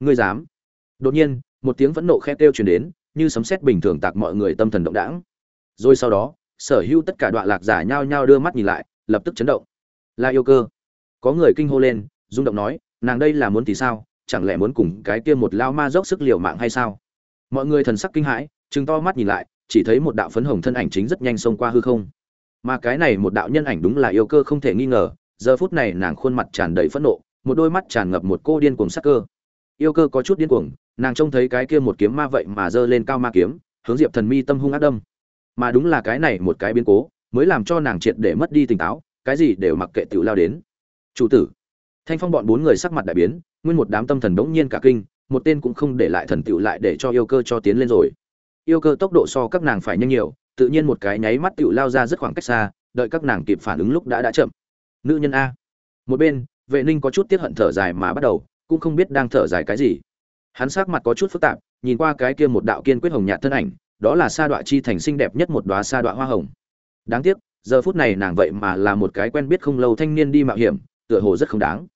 Ngươi dám? Đột nhiên, một tiếng phẫn nộ khét kêu truyền đến, như sấm sét bình thường tạc mọi người tâm thần động đãng. Rồi sau đó, sở hữu tất cả đoạn lạc giả nhao nhao đưa mắt nhìn lại, lập tức chấn động. Là yêu cơ. Có người kinh hô lên, rung động nói, nàng đây là muốn thì sao? Chẳng lẽ muốn cùng cái kia một lao ma dốc sức liều mạng hay sao? Mọi người thần sắc kinh hãi chừng to mắt nhìn lại, chỉ thấy một đạo phấn hồng thân ảnh chính rất nhanh xông qua hư không. Mà cái này một đạo nhân ảnh đúng là yêu cơ không thể nghi ngờ giờ phút này nàng khuôn mặt tràn đầy phẫn nộ, một đôi mắt tràn ngập một cô điên cuồng sắc cơ. Yêu cơ có chút điên cuồng, nàng trông thấy cái kia một kiếm ma vậy mà giơ lên cao ma kiếm, hướng diệp thần mi tâm hung ác đâm. Mà đúng là cái này một cái biến cố, mới làm cho nàng triệt để mất đi tỉnh táo, cái gì đều mặc kệ tiểu lao đến. Chủ tử. Thanh phong bọn bốn người sắc mặt đại biến, nguyên một đám tâm thần đống nhiên cả kinh, một tên cũng không để lại thần tựu lại để cho yêu cơ cho tiến lên rồi. Yêu cơ tốc độ so các nàng phải nhanh nhiều, tự nhiên một cái nháy mắt tiểu lao ra rất khoảng cách xa, đợi các nàng kịp phản ứng lúc đã đã chậm nữ nhân a. Một bên, vệ ninh có chút tiếc hận thở dài mà bắt đầu, cũng không biết đang thở dài cái gì. Hắn sắc mặt có chút phức tạp, nhìn qua cái kia một đạo kiên quyết hồng nhạt thân ảnh, đó là sa đọa chi thành xinh đẹp nhất một đóa sa đọa hoa hồng. Đáng tiếc, giờ phút này nàng vậy mà là một cái quen biết không lâu thanh niên đi mạo hiểm, tựa hồ rất không đáng.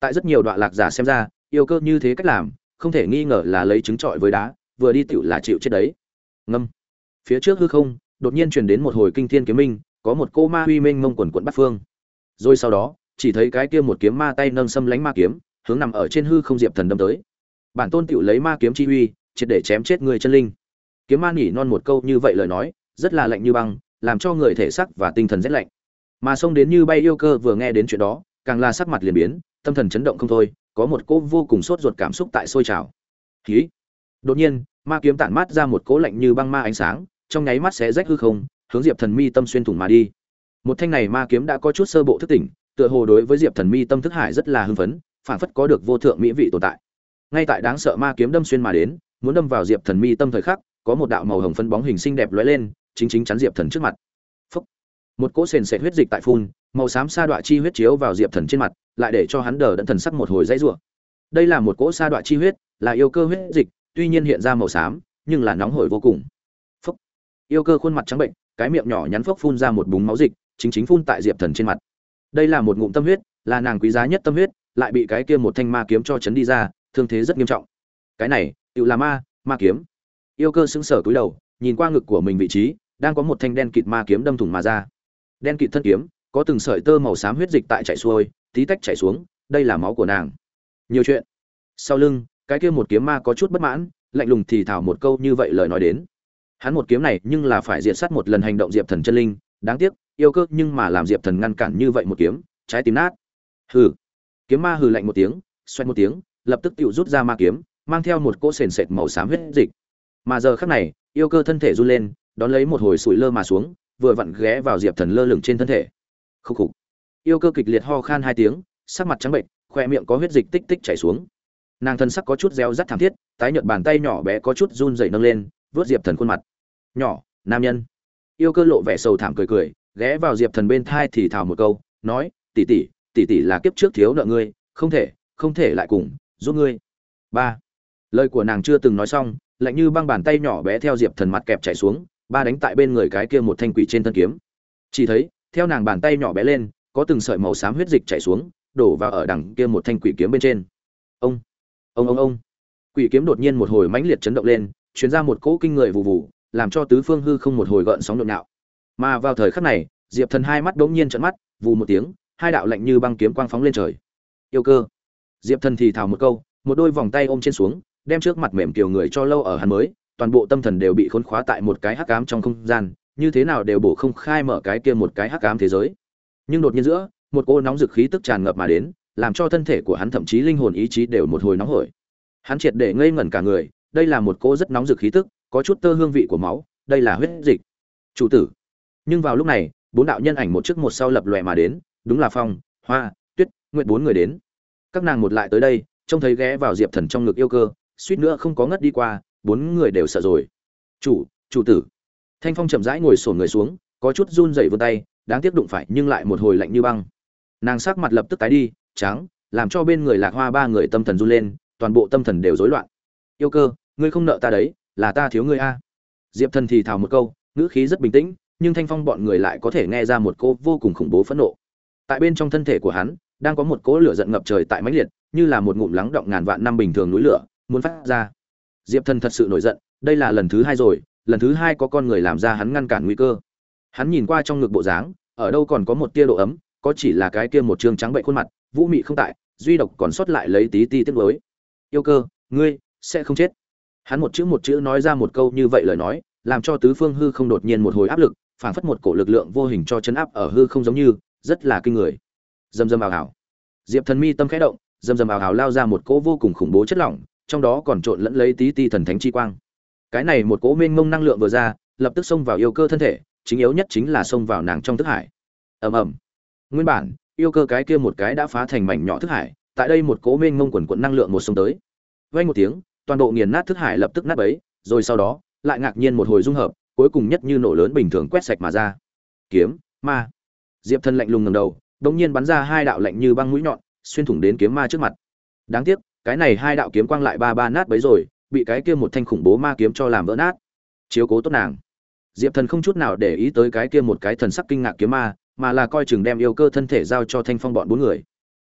Tại rất nhiều đoạn lạc giả xem ra, yêu cơ như thế cách làm, không thể nghi ngờ là lấy trứng trọi với đá, vừa đi tựu là chịu chết đấy. Ngâm. Phía trước hư không, đột nhiên truyền đến một hồi kinh thiên kiếm minh, có một cô ma huy minh mông quần quận bắt phương rồi sau đó, chỉ thấy cái kia một kiếm ma tay nâng xâm lánh ma kiếm, hướng nằm ở trên hư không diệp thần đâm tới. Bản tôn tựu lấy ma kiếm chi uy, triệt để chém chết người chân linh. Kiếm ma nỉ non một câu như vậy lời nói, rất là lạnh như băng, làm cho người thể sắc và tinh thần rét lạnh. Mà xông đến như bay yêu cơ vừa nghe đến chuyện đó, càng là sắc mặt liền biến, tâm thần chấn động không thôi, có một cỗ vô cùng sốt ruột cảm xúc tại sôi trào. Khí đột nhiên, ma kiếm tản mát ra một cỗ lạnh như băng ma ánh sáng, trong nháy mắt sẽ rách hư không, hướng diệp thần mi tâm xuyên thủng mà đi một thanh này ma kiếm đã có chút sơ bộ thức tỉnh, tựa hồ đối với diệp thần mi tâm thức hải rất là hưng phấn phản phất có được vô thượng mỹ vị tồn tại ngay tại đáng sợ ma kiếm đâm xuyên mà đến, muốn đâm vào diệp thần mi tâm thời khắc, có một đạo màu hồng phân bóng hình xinh đẹp lóe lên, chính chính chắn diệp thần trước mặt Phúc. một cỗ sền sệt huyết dịch tại phun, màu xám sa đọa chi huyết chiếu vào diệp thần trên mặt, lại để cho hắn đờ đẫn thần sắc một hồi dãy rủa đây là một cỗ sa đọa chi huyết, là yêu cơ huyết dịch, tuy nhiên hiện ra màu xám, nhưng là nóng hổi vô cùng Phúc. yêu cơ khuôn mặt trắng bệnh, cái miệng nhỏ nhắn phốc phun ra một búng máu dịch chính chính phun tại diệp thần trên mặt. Đây là một ngụm tâm huyết, là nàng quý giá nhất tâm huyết, lại bị cái kia một thanh ma kiếm cho chấn đi ra, thương thế rất nghiêm trọng. Cái này, tự là ma ma kiếm. Yêu cơ sững sờ cúi đầu, nhìn qua ngực của mình vị trí, đang có một thanh đen kịt ma kiếm đâm thủng mà ra. Đen kịt thân kiếm, có từng sợi tơ màu xám huyết dịch tại chảy xuôi, tí tách chảy xuống, đây là máu của nàng. Nhiều chuyện. Sau lưng, cái kia một kiếm ma có chút bất mãn, lạnh lùng thì thảo một câu như vậy lời nói đến. Hắn một kiếm này nhưng là phải diệt sát một lần hành động diệp thần chân linh đáng tiếc, yêu cơ nhưng mà làm diệp thần ngăn cản như vậy một kiếm, trái tim nát. Hừ. Kiếm ma hừ lạnh một tiếng xoay một tiếng, lập tức tự rút ra ma kiếm, mang theo một cỗ sền sệt màu xám huyết dịch. Mà giờ khắc này, yêu cơ thân thể run lên, đón lấy một hồi sủi lơ mà xuống, vừa vặn ghé vào diệp thần lơ lửng trên thân thể. Khúc khục. Yêu cơ kịch liệt ho khan hai tiếng, sắc mặt trắng bệnh khoe miệng có huyết dịch tích tích chảy xuống. Nàng thân sắc có chút reo rắt thảm thiết, tái nhợt bàn tay nhỏ bé có chút run dậy nâng lên vớt diệp thần khuôn mặt. Nhỏ, nam nhân yêu cơ lộ vẻ sầu thảm cười cười, ghé vào diệp thần bên thai thì thào một câu, nói, tỷ tỷ tỷ tỷ là kiếp trước thiếu nợ ngươi, không thể không thể lại cùng, giúp ngươi. Ba. Lời của nàng chưa từng nói xong, lạnh như băng bàn tay nhỏ bé theo diệp thần mặt kẹp chạy xuống, ba đánh tại bên người cái kia một thanh quỷ trên thân kiếm. Chỉ thấy, theo nàng bàn tay nhỏ bé lên, có từng sợi màu xám huyết dịch chảy xuống, đổ vào ở đằng kia một thanh quỷ kiếm bên trên. Ông ông ông ông. Quỷ kiếm đột nhiên một hồi mãnh liệt chấn động lên chuyến ra một cỗ kinh người vụ vụ làm cho tứ phương hư không một hồi gợn sóng nhộn nhạo. Mà vào thời khắc này, diệp thần hai mắt bỗng nhiên trợn mắt, vù một tiếng, hai đạo lạnh như băng kiếm quang phóng lên trời. Yêu cơ. Diệp thần thì thào một câu, một đôi vòng tay ôm trên xuống, đem trước mặt mềm kiều người cho lâu ở hắn mới, toàn bộ tâm thần đều bị khốn khóa tại một cái hắc ám trong không gian, như thế nào đều bổ không khai mở cái kia một cái hắc ám thế giới. Nhưng đột nhiên giữa, một cô nóng dực khí tức tràn ngập mà đến, làm cho thân thể của hắn thậm chí linh hồn ý chí đều một hồi nóng hổi. Hắn triệt để ngây ngẩn cả người, đây là một cô rất nóng dực khí tức có chút tơ hương vị của máu, đây là huyết dịch. Chủ tử. Nhưng vào lúc này, bốn đạo nhân ảnh một trước một sau lập lòe mà đến, đúng là phong, hoa, tuyết nguyện bốn người đến. Các nàng một lại tới đây, trông thấy ghé vào diệp thần trong ngực yêu cơ, suýt nữa không có ngất đi qua, bốn người đều sợ rồi. Chủ chủ tử. Thanh phong chậm rãi ngồi sổn người xuống, có chút run dậy vươn tay, đáng tiếc đụng phải nhưng lại một hồi lạnh như băng. Nàng sắc mặt lập tức tái đi, trắng, làm cho bên người lạc hoa ba người tâm thần run lên, toàn bộ tâm thần đều rối loạn. Yêu cơ, ngươi không nợ ta đấy là ta thiếu ngươi a. Diệp thần thì thào một câu, ngữ khí rất bình tĩnh, nhưng thanh phong bọn người lại có thể nghe ra một cô vô cùng khủng bố phẫn nộ. Tại bên trong thân thể của hắn, đang có một cỗ lửa giận ngập trời tại mãnh liệt, như là một ngụm lắng động ngàn vạn năm bình thường núi lửa, muốn phát ra. Diệp thần thật sự nổi giận, đây là lần thứ hai rồi, lần thứ hai có con người làm ra hắn ngăn cản nguy cơ. Hắn nhìn qua trong ngực bộ dáng, ở đâu còn có một tia độ ấm, có chỉ là cái kia một trương trắng bệnh khuôn mặt, vũ mị không tại, duy độc còn sót lại lấy tí ti tiết lối yêu cơ, ngươi sẽ không chết hắn một chữ một chữ nói ra một câu như vậy lời nói, làm cho tứ phương hư không đột nhiên một hồi áp lực, phảng phất một cổ lực lượng vô hình cho chấn áp ở hư không giống như, rất là kinh người. Dầm dầm ảo ảo diệp thần mi tâm khẽ động dầm dầm ảo ảo lao ra một cỗ vô cùng khủng bố chất lỏng, trong đó còn trộn lẫn lấy tí ti thần thánh chi quang. Cái này một cỗ mênh mông năng lượng vừa ra, lập tức xông vào yêu cơ thân thể, chính yếu nhất chính là xông vào nàng trong thức hải. Ầm ầm. Nguyên bản, yêu cơ cái kia một cái đã phá thành mảnh nhỏ thức hải, tại đây một cỗ mênh mông quần quận năng lượng một sông tới. Vay một tiếng toàn bộ nghiền nát thức hải lập tức nát bấy, rồi sau đó, lại ngạc nhiên một hồi dung hợp, cuối cùng nhất như nổ lớn bình thường quét sạch mà ra. Kiếm, ma. Diệp thân lạnh lùng ngầm đầu, đột nhiên bắn ra hai đạo lạnh như băng mũi nhọn, xuyên thủng đến kiếm ma trước mặt. Đáng tiếc, cái này hai đạo kiếm quang lại ba ba nát bấy rồi, bị cái kia một thanh khủng bố ma kiếm cho làm vỡ nát. Chiếu cố tốt nàng. Diệp thần không chút nào để ý tới cái kia một cái thần sắc kinh ngạc kiếm ma, mà là coi chừng đem yêu cơ thân thể giao cho thanh phong bọn bốn người.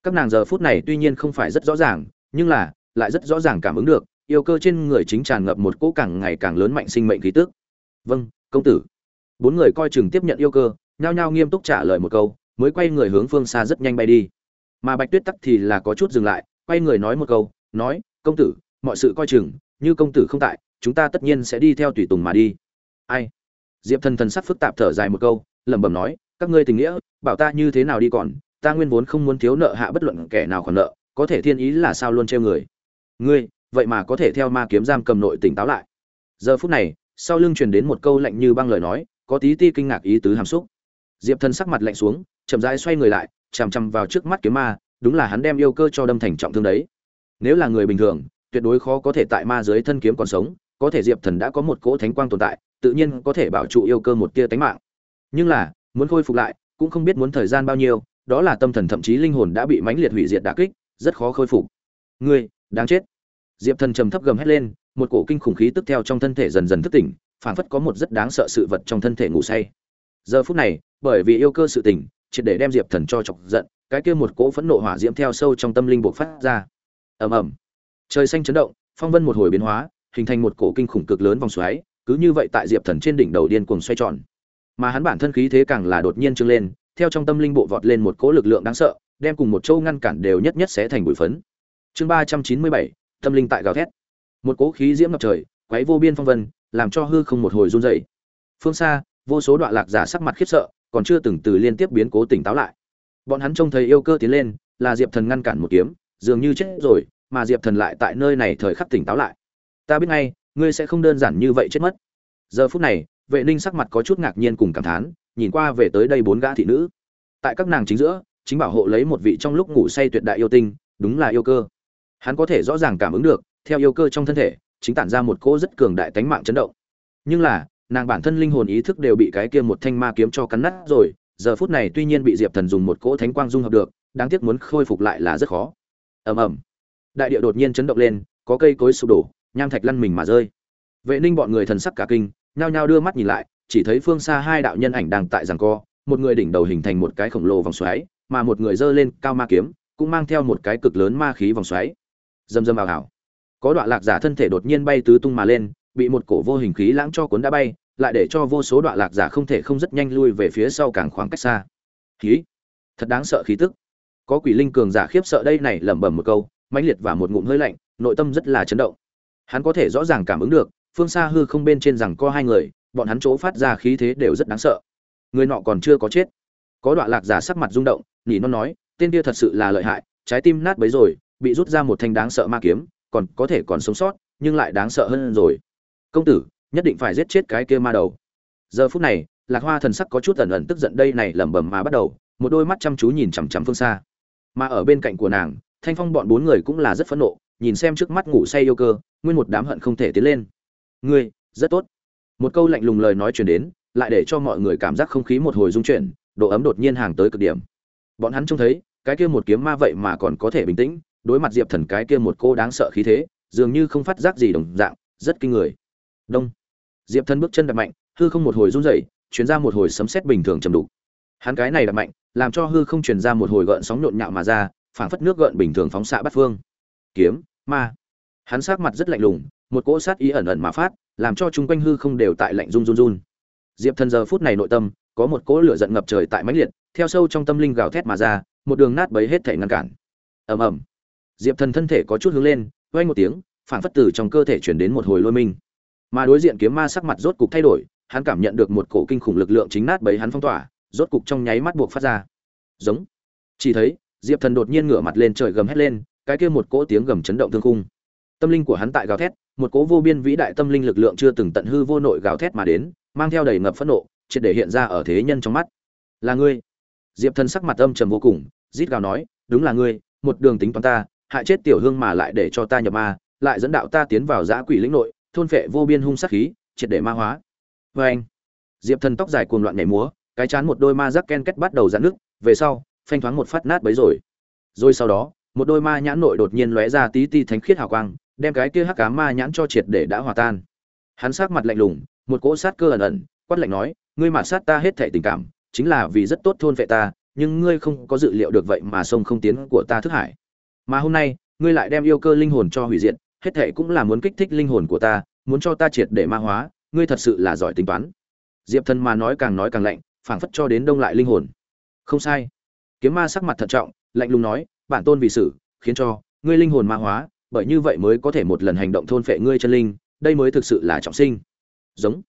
Các nàng giờ phút này tuy nhiên không phải rất rõ ràng, nhưng là, lại rất rõ ràng cảm ứng được yêu cơ trên người chính tràn ngập một cỗ càng ngày càng lớn mạnh sinh mệnh khí tức. Vâng công tử. Bốn người coi chừng tiếp nhận yêu cơ, nhao nhao nghiêm túc trả lời một câu, mới quay người hướng phương xa rất nhanh bay đi. Mà bạch tuyết tắc thì là có chút dừng lại, quay người nói một câu, nói, công tử, mọi sự coi chừng, như công tử không tại, chúng ta tất nhiên sẽ đi theo tùy tùng mà đi. Ai? Diệp thần thần sắc phức tạp thở dài một câu, lẩm bẩm nói, các ngươi tình nghĩa, bảo ta như thế nào đi còn, ta nguyên vốn không muốn thiếu nợ hạ bất luận kẻ nào khoản nợ, có thể thiên ý là sao luôn treo người. Ngươi vậy mà có thể theo ma kiếm giam cầm nội tỉnh táo lại. Giờ phút này, sau lưng truyền đến một câu lạnh như băng lời nói, có tí ti kinh ngạc ý tứ hàm xúc. Diệp thần sắc mặt lạnh xuống, chậm rãi xoay người lại, chằm chằm vào trước mắt kiếm ma, đúng là hắn đem yêu cơ cho đâm thành trọng thương đấy. Nếu là người bình thường, tuyệt đối khó có thể tại ma dưới thân kiếm còn sống, có thể diệp thần đã có một cỗ thánh quang tồn tại, tự nhiên có thể bảo trụ yêu cơ một tia tánh mạng. Nhưng là, muốn khôi phục lại, cũng không biết muốn thời gian bao nhiêu, đó là tâm thần thậm chí linh hồn đã bị mãnh liệt hủy diệt đả kích, rất khó khôi phục. Ngươi, đáng chết diệp thần trầm thấp gầm hét lên, một cổ kinh khủng khí tức theo trong thân thể dần dần thức tỉnh, phảng phất có một rất đáng sợ sự vật trong thân thể ngủ say. Giờ phút này, bởi vì yêu cơ sự tỉnh triệt để đem diệp thần cho chọc giận, cái kia một cỗ phẫn nộ hỏa diễm theo sâu trong tâm linh bộc phát ra. Ầm ầm. Trời xanh chấn động, phong vân một hồi biến hóa, hình thành một cổ kinh khủng cực lớn vòng xoáy, cứ như vậy tại diệp thần trên đỉnh đầu điên cuồng xoay tròn. Mà hắn bản thân khí thế càng là đột nhiên trưng lên, theo trong tâm linh bộ vọt lên một cỗ lực lượng đáng sợ, đem cùng một châu ngăn cản đều nhất nhất sẽ thành bụi phấn. Chương ba trăm chín mươi bảy tâm linh tại gào thét. Một cỗ khí diễm ngập trời, quấy vô biên phong vân, làm cho hư không một hồi run dậy phương xa, vô số đoạn lạc giả sắc mặt khiếp sợ, còn chưa từng từ liên tiếp biến cố tỉnh táo lại. Bọn hắn trông thấy yêu cơ tiến lên, là diệp thần ngăn cản một kiếm, dường như chết rồi, mà diệp thần lại tại nơi này thời khắc tỉnh táo lại. Ta biết ngay, ngươi sẽ không đơn giản như vậy chết mất. Giờ phút này, vệ ninh sắc mặt có chút ngạc nhiên cùng cảm thán, nhìn qua về tới đây bốn gã thị nữ. Tại các nàng chính giữa, chính bảo hộ lấy một vị trong lúc ngủ say tuyệt đại yêu tinh, đúng là yêu cơ hắn có thể rõ ràng cảm ứng được, theo yêu cơ trong thân thể, chính tản ra một cỗ rất cường đại tánh mạng chấn động. Nhưng là, nàng bản thân linh hồn ý thức đều bị cái kia một thanh ma kiếm cho cắn nát rồi, giờ phút này tuy nhiên bị diệp thần dùng một cỗ thánh quang dung hợp được, đáng tiếc muốn khôi phục lại là rất khó. Ầm ầm. Đại địa đột nhiên chấn động lên, có cây cối sụp đổ, nham thạch lăn mình mà rơi. Vệ ninh bọn người thần sắc cả kinh, nhao nhao đưa mắt nhìn lại, chỉ thấy phương xa hai đạo nhân ảnh đang tại giằng co, một người đỉnh đầu hình thành một cái khổng lồ vòng xoáy, mà một người giơ lên cao ma kiếm, cũng mang theo một cái cực lớn ma khí vòng xoáy dầm dầm ảo ảo có đoạn lạc giả thân thể đột nhiên bay tứ tung mà lên, bị một cổ vô hình khí lãng cho cuốn đã bay, lại để cho vô số đoạn lạc giả không thể không rất nhanh lui về phía sau càng khoảng cách xa. Khí. Thật đáng sợ khí tức. Có quỷ linh cường giả khiếp sợ đây này lẩm bẩm một câu, mãnh liệt và một ngụm hơi lạnh, nội tâm rất là chấn động. Hắn có thể rõ ràng cảm ứng được, phương xa hư không bên trên rằng có hai người, bọn hắn chỗ phát ra khí thế đều rất đáng sợ. Người nọ còn chưa có chết. Có đoạn lạc giả sắc mặt rung động nhỉ nó nói, tên kia thật sự là lợi hại, trái tim nát bấy rồi bị rút ra một thanh đáng sợ ma kiếm, còn có thể còn sống sót, nhưng lại đáng sợ hơn rồi. Công tử, nhất định phải giết chết cái kia ma đầu. Giờ phút này, lạc hoa thần sắc có chút ẩn ẩn tức giận đây này lẩm bẩm mà bắt đầu, một đôi mắt chăm chú nhìn chằm chằm phương xa. Mà ở bên cạnh của nàng, thanh phong bọn bốn người cũng là rất phẫn nộ, nhìn xem trước mắt ngủ say yêu cơ, nguyên một đám hận không thể tiến lên. Ngươi, rất tốt. Một câu lạnh lùng lời nói truyền đến, lại để cho mọi người cảm giác không khí một hồi rung chuyển, độ ấm đột nhiên hàng tới cực điểm. Bọn hắn trông thấy, cái kia một kiếm ma vậy mà còn có thể bình tĩnh đối mặt diệp thần cái kia một cô đáng sợ khí thế, dường như không phát giác gì đồng dạng, rất kinh người. Đông. Diệp thần bước chân đập mạnh, hư không một hồi run rẩy chuyển ra một hồi sấm sét bình thường chầm đục. Hắn cái này đập mạnh, làm cho hư không truyền ra một hồi gợn sóng nhộn nhạo mà ra, phảng phất nước gợn bình thường phóng xạ bắt phương. Kiếm, ma. Hắn sát mặt rất lạnh lùng, một cỗ sát ý ẩn ẩn mà phát, làm cho chung quanh hư không đều tại lạnh run run run. Diệp thần giờ phút này nội tâm, có một cỗ lửa giận ngập trời tại mãnh liệt, theo sâu trong tâm linh gào thét mà ra, một đường nát bấy hết thể ngăn cản. Ầm ầm diệp thần thân thể có chút hướng lên vang một tiếng phản phất từ trong cơ thể chuyển đến một hồi lôi minh. Mà đối diện kiếm ma sắc mặt rốt cục thay đổi, hắn cảm nhận được một cổ kinh khủng lực lượng chính nát bấy hắn phong tỏa, rốt cục trong nháy mắt buộc phát ra. Giống. Chỉ thấy, diệp thần đột nhiên ngửa mặt lên trời gầm hét lên, cái kia một cỗ tiếng gầm chấn động thương khung. Tâm linh của hắn tại gào thét, một cỗ vô biên vĩ đại tâm linh lực lượng chưa từng tận hư vô nội gào thét mà đến, mang theo đầy ngập phẫn nộ, triệt để hiện ra ở thế nhân trong mắt. Là ngươi? Diệp thần sắc mặt âm trầm vô cùng, rít gào nói, đúng là ngươi, một đường tính toán ta hại chết tiểu hương mà lại để cho ta nhập ma, lại dẫn đạo ta tiến vào giã quỷ lĩnh nội, thôn phệ vô biên hung sát khí, triệt để ma hóa. Vê anh diệp thần tóc dài cuồng loạn nhảy múa, cái chán một đôi ma rắc ken kết bắt đầu dạn nước về sau, phanh thoáng một phát nát bấy rồi. Rồi sau đó, một đôi ma nhãn nội đột nhiên lóe ra tí ti thánh khiết hào quang, đem cái kia hắc cá ma nhãn cho triệt để đã hòa tan. Hắn sắc mặt lạnh lùng, một cỗ sát cơ ẩn ẩn, quát lạnh nói, ngươi mà sát ta hết thảy tình cảm, chính là vì rất tốt thôn vệ ta, nhưng ngươi không có dự liệu được vậy mà sông không tiến của ta thức hải mà hôm nay, ngươi lại đem yêu cơ linh hồn cho hủy diệt, hết thệ cũng là muốn kích thích linh hồn của ta, muốn cho ta triệt để ma hóa, ngươi thật sự là giỏi tính toán. Diệp thần mà nói càng nói càng lạnh, phảng phất cho đến đông lại linh hồn. Không sai. Kiếm ma sắc mặt thận trọng, lạnh lùng nói, bản tôn vì sự, khiến cho ngươi linh hồn ma hóa, bởi như vậy mới có thể một lần hành động thôn phệ ngươi chân linh, đây mới thực sự là trọng sinh. Giống.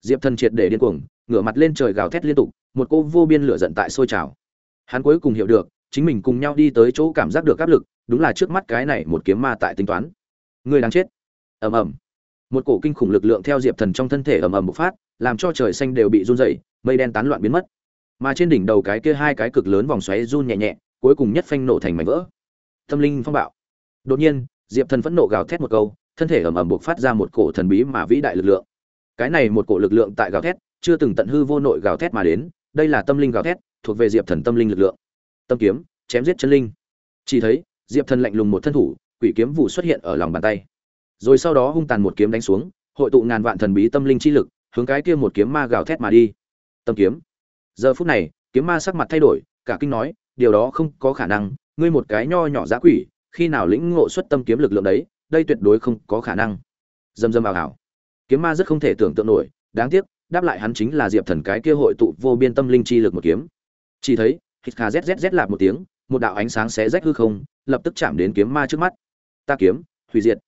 Diệp thần triệt để điên cuồng, ngửa mặt lên trời gào thét liên tục, một cô vô biên lửa giận tại sôi trào. Hắn cuối cùng hiểu được, chính mình cùng nhau đi tới chỗ cảm giác được áp lực đúng là trước mắt cái này một kiếm ma tại tính toán. Người đáng chết. Ầm ầm. Một cổ kinh khủng lực lượng theo diệp thần trong thân thể ầm ầm bộc phát, làm cho trời xanh đều bị run dày mây đen tán loạn biến mất. Mà trên đỉnh đầu cái kia hai cái cực lớn vòng xoáy run nhẹ nhẹ, cuối cùng nhất phanh nổ thành mảnh vỡ. Tâm linh phong bạo. Đột nhiên, diệp thần phẫn nộ gào thét một câu, thân thể ầm ầm bộc phát ra một cổ thần bí mà vĩ đại lực lượng. Cái này một cổ lực lượng tại gào thét, chưa từng tận hư vô nội gào thét mà đến, đây là tâm linh gào thét, thuộc về diệp thần tâm linh lực lượng. Tâm kiếm, chém giết chân linh. Chỉ thấy diệp thần lạnh lùng một thân thủ, quỷ kiếm vụ xuất hiện ở lòng bàn tay. Rồi sau đó hung tàn một kiếm đánh xuống, hội tụ ngàn vạn thần bí tâm linh chi lực, hướng cái kia một kiếm ma gào thét mà đi. Tâm kiếm. Giờ phút này, kiếm ma sắc mặt thay đổi, cả kinh nói, điều đó không có khả năng, ngươi một cái nho nhỏ giá quỷ, khi nào lĩnh ngộ xuất tâm kiếm lực lượng đấy, đây tuyệt đối không có khả năng. Dâm dâm vào hảo kiếm ma rất không thể tưởng tượng nổi, đáng tiếc, đáp lại hắn chính là diệp thần cái kia hội tụ vô biên tâm linh chi lực một kiếm. Chỉ thấy, hít kha zzz lạp một tiếng, một đạo ánh sáng xé rách hư không lập tức chạm đến kiếm ma trước mắt. Ta kiếm, hủy diệt.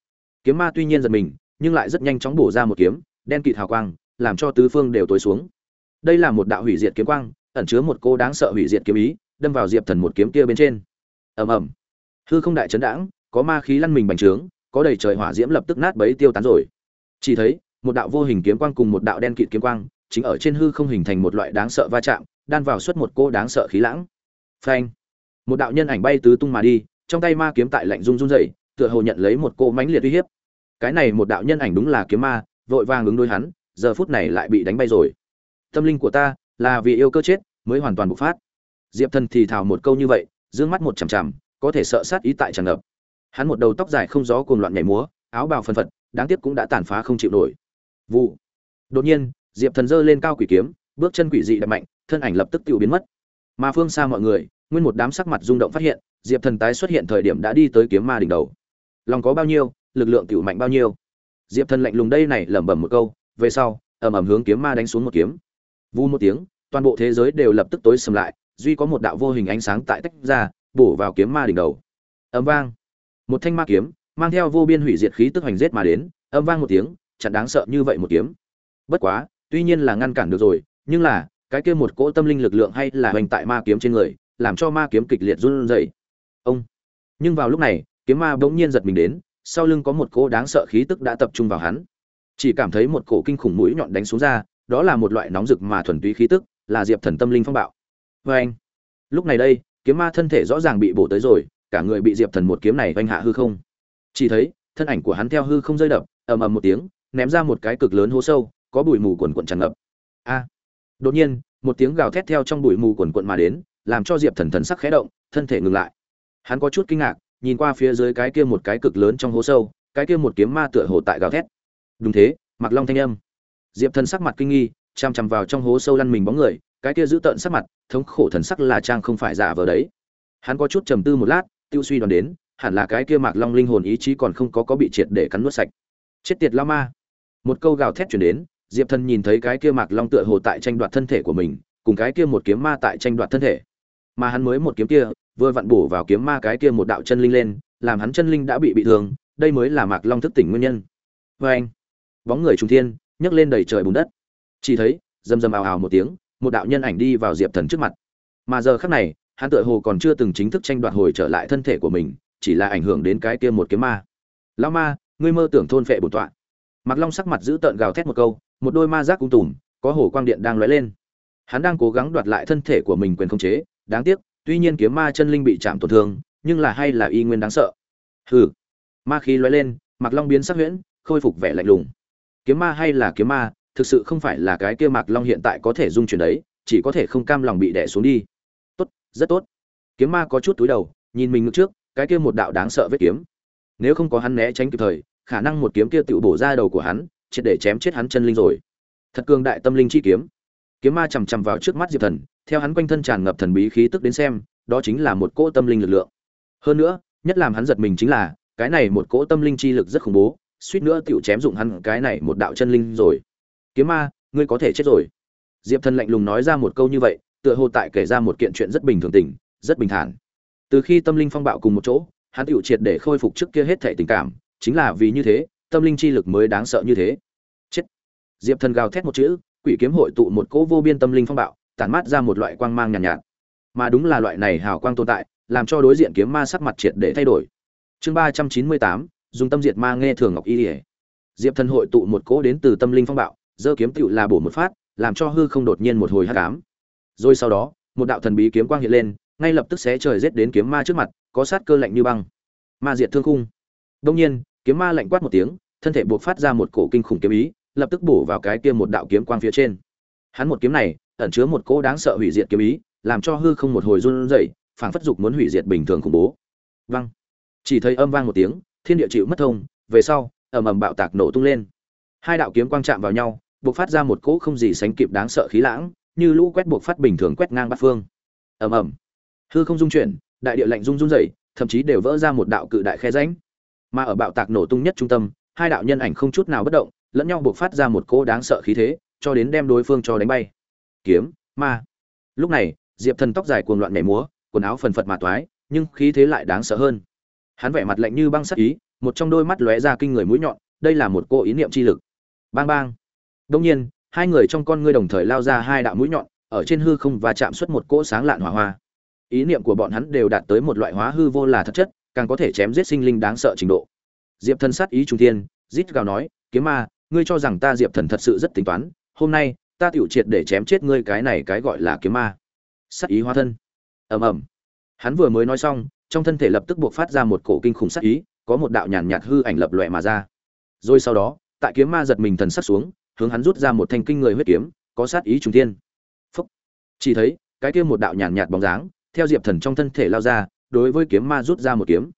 Kiếm ma tuy nhiên giật mình, nhưng lại rất nhanh chóng bổ ra một kiếm, đen kịt hào quang, làm cho tứ phương đều tối xuống. Đây là một đạo hủy diệt kiếm quang, ẩn chứa một cô đáng sợ hủy diệt kiếm ý, đâm vào diệp thần một kiếm kia bên trên. Ầm ầm. Hư không đại chấn đãng, có ma khí lăn mình bành trướng, có đầy trời hỏa diễm lập tức nát bấy tiêu tán rồi. Chỉ thấy, một đạo vô hình kiếm quang cùng một đạo đen kịt kiếm quang, chính ở trên hư không hình thành một loại đáng sợ va chạm, đan vào suốt một cô đáng sợ khí lãng. Phanh. Một đạo nhân ảnh bay tứ tung mà đi trong tay ma kiếm tại lạnh run run dậy tựa hồ nhận lấy một cô mánh liệt uy hiếp. Cái này một đạo nhân ảnh đúng là kiếm ma, vội vàng ứng đối hắn, giờ phút này lại bị đánh bay rồi. Tâm linh của ta là vì yêu cơ chết mới hoàn toàn bộc phát. Diệp thần thì thào một câu như vậy d mắt một chằm chằm, có thể sợ sát ý tại tràn ngập. Hắn một đầu tóc dài không gió cồn loạn nhảy múa, áo bào phân phật, đáng tiếc cũng đã tàn phá không chịu nổi. Vụ. Đột nhiên, diệp thần giơ lên cao quỷ kiếm, bước chân quỷ dị đập mạnh, thân ảnh lập tức tự biến mất. Mà phương xa mọi người nguyên một đám sắc mặt rung động phát hiện, diệp thần tái xuất hiện thời điểm đã đi tới kiếm ma đỉnh đầu. Lòng có bao nhiêu, lực lượng tiểu mạnh bao nhiêu? Diệp thần lạnh lùng đây này lẩm bẩm một câu, về sau, ầm ầm hướng kiếm ma đánh xuống một kiếm. Vu một tiếng, toàn bộ thế giới đều lập tức tối sầm lại, duy có một đạo vô hình ánh sáng tại tách ra, bổ vào kiếm ma đỉnh đầu. Ầm vang. Một thanh ma kiếm, mang theo vô biên hủy diệt khí tức hành giết mà đến âm vang một tiếng chẳng đáng sợ như vậy một kiếm. Bất quá, tuy nhiên là ngăn cản được rồi, nhưng là, cái kia một cỗ tâm linh lực lượng hay là hoành tại ma kiếm trên người làm cho ma kiếm kịch liệt run rẩy. Ông. Nhưng vào lúc này, kiếm ma bỗng nhiên giật mình đến, sau lưng có một cỗ đáng sợ khí tức đã tập trung vào hắn. Chỉ cảm thấy một cổ kinh khủng mũi nhọn đánh xuống ra, đó là một loại nóng rực mà thuần túy khí tức, là diệp thần tâm linh phong bạo. Vê anh. Lúc này đây, kiếm ma thân thể rõ ràng bị bổ tới rồi, cả người bị diệp thần một kiếm này oanh hạ hư không. Chỉ thấy, thân ảnh của hắn theo hư không rơi đập, ầm ầm một tiếng, ném ra một cái cực lớn hố sâu, có bụi mù quần quần tràn ngập. A. Đột nhiên, một tiếng gào thét theo trong bụi mù quần quần mà đến làm cho diệp thần thần sắc khẽ động, thân thể ngừng lại. Hắn có chút kinh ngạc, nhìn qua phía dưới cái kia một cái cực lớn trong hố sâu, cái kia một kiếm ma tựa hồ tại gào thét. Đúng thế mặc long thanh âm. Diệp thần sắc mặt kinh nghi chằm chằm vào trong hố sâu lăn mình bóng người, cái kia giữ tợn sắc mặt, thống khổ thần sắc là trang không phải giả vờ đấy. Hắn có chút trầm tư một lát, tiêu suy đoán đến, hẳn là cái kia mạc long linh hồn ý chí còn không có có bị triệt để cắn nuốt sạch. Chết tiệt la ma. Một câu gào thét chuyển đến, diệp thần nhìn thấy cái kia mạc long tựa hồ tại tranh đoạt thân thể của mình, cùng cái kia một kiếm ma tại tranh đoạt thân thể mà hắn mới một kiếm kia, vừa vặn bổ vào kiếm ma cái kia một đạo chân linh lên, làm hắn chân linh đã bị bị thương, đây mới là mạc long thức tỉnh nguyên nhân. Vê anh, bóng người trung thiên, nhấc lên đầy trời bùn đất. Chỉ thấy, rầm rầm ào ào một tiếng, một đạo nhân ảnh đi vào diệp thần trước mặt. Mà giờ khắc này, hắn tựa hồ còn chưa từng chính thức tranh đoạt hồi trở lại thân thể của mình, chỉ là ảnh hưởng đến cái kia một kiếm ma. Lão ma, ngươi mơ tưởng thôn phệ bổn tọa. Mặc long sắc mặt giữ tợn gào thét một câu, một đôi ma giác cung tùm, có hồ quang điện đang lóe lên. Hắn đang cố gắng đoạt lại thân thể của mình quyền không chế đáng tiếc, tuy nhiên kiếm ma chân linh bị chạm tổn thương, nhưng là hay là y nguyên đáng sợ. Hừ. Ma khí lóe lên mặc long biến sắc huyễn, khôi phục vẻ lạnh lùng. Kiếm ma hay là kiếm ma, thực sự không phải là cái kia mạc long hiện tại có thể dung chuyển đấy, chỉ có thể không cam lòng bị đè xuống đi. Tốt, rất tốt. Kiếm ma có chút túi đầu, nhìn mình ngược trước, cái kia một đạo đáng sợ vết kiếm. Nếu không có hắn né tránh kịp thời, khả năng một kiếm kia tự bổ ra đầu của hắn, triệt để chém chết hắn chân linh rồi. Thật cường đại tâm linh chi kiếm. Kiếm ma chằm chằm vào trước mắt diệp thần theo hắn quanh thân tràn ngập thần bí khí tức đến xem, đó chính là một cỗ tâm linh lực lượng. Hơn nữa, nhất làm hắn giật mình chính là, cái này một cỗ tâm linh chi lực rất khủng bố, suýt nữa tựu chém dụng hắn cái này một đạo chân linh rồi. Kiếm ma, ngươi có thể chết rồi. Diệp thần lạnh lùng nói ra một câu như vậy, tựa hồ tại kể ra một kiện chuyện rất bình thường tình, rất bình thản. Từ khi tâm linh phong bạo cùng một chỗ, hắn tựu triệt để khôi phục trước kia hết thể tình cảm, chính là vì như thế, tâm linh chi lực mới đáng sợ như thế. Chết. Diệp thần gào thét một chữ, quỷ kiếm hội tụ một cỗ vô biên tâm linh phong bạo tản mát ra một loại quang mang nhàn nhạt, nhạt. Mà đúng là loại này hào quang tồn tại làm cho đối diện kiếm ma sắc mặt triệt để thay đổi. Chương ba trăm chín mươi tám dùng tâm diệt ma nghe thường ngọc y ỉa diệp thần hội tụ một cỗ đến từ tâm linh phong bạo giơ kiếm tựu là bổ một phát làm cho hư không đột nhiên một hồi hắc ám. Rồi sau đó một đạo thần bí kiếm quang hiện lên ngay lập tức xé trời giết đến kiếm ma trước mặt có sát cơ lạnh như băng. Ma diệt thương khung. Đông nhiên kiếm ma lạnh quát một tiếng thân thể buộc phát ra một cổ kinh khủng kiếm ý lập tức bổ vào cái kia một đạo kiếm quang phía trên. Hắn một kiếm này ẩn chứa một cỗ đáng sợ hủy diệt kiếm ý, làm cho hư không một hồi run rẩy, phảng phất dục muốn hủy diệt bình thường khủng bố. Vang. Chỉ thấy âm vang một tiếng, thiên địa chịu mất thông, về sau, ầm ầm bạo tạc nổ tung lên. Hai đạo kiếm quang chạm vào nhau, bộc phát ra một cỗ không gì sánh kịp đáng sợ khí lãng, như lũ quét buộc phát bình thường quét ngang bát phương. Ầm ầm. Hư không dung chuyển, đại địa lạnh rung run rẩy, thậm chí đều vỡ ra một đạo cự đại khe rãnh. Mà ở bạo tạc nổ tung nhất trung tâm, hai đạo nhân ảnh không chút nào bất động, lẫn nhau bộc phát ra một cỗ đáng sợ khí thế, cho đến đem đối phương cho đánh bay kiếm, ma. Lúc này, diệp thần tóc dài cuồng loạn nhảy múa, quần áo phần phật mà toái, nhưng khí thế lại đáng sợ hơn. Hắn vẻ mặt lạnh như băng sắc ý, một trong đôi mắt lóe ra kinh người mũi nhọn, đây là một cô ý niệm chi lực. Bang bang. Đông nhiên, hai người trong con ngươi đồng thời lao ra hai đạo mũi nhọn, ở trên hư không và chạm xuất một cỗ sáng lạn hỏa hoa. Ý niệm của bọn hắn đều đạt tới một loại hóa hư vô là thật chất, càng có thể chém giết sinh linh đáng sợ trình độ. Diệp thần sát ý trung thiên, rít gào nói, kiếm ma, ngươi cho rằng ta diệp thần thật sự rất tính toán, hôm nay ta tiểu triệt để chém chết ngươi cái này cái gọi là kiếm ma. Sát ý hóa thân. Ầm ầm. Hắn vừa mới nói xong, trong thân thể lập tức buộc phát ra một cổ kinh khủng sát ý, có một đạo nhàn nhạt hư ảnh lập lòe mà ra. Rồi sau đó, tại kiếm ma giật mình thần sắc xuống, hướng hắn rút ra một thanh kinh người huyết kiếm, có sát ý trùng thiên. Phúc. Chỉ thấy, cái kia một đạo nhàn nhạt bóng dáng, theo diệp thần trong thân thể lao ra, đối với kiếm ma rút ra một kiếm.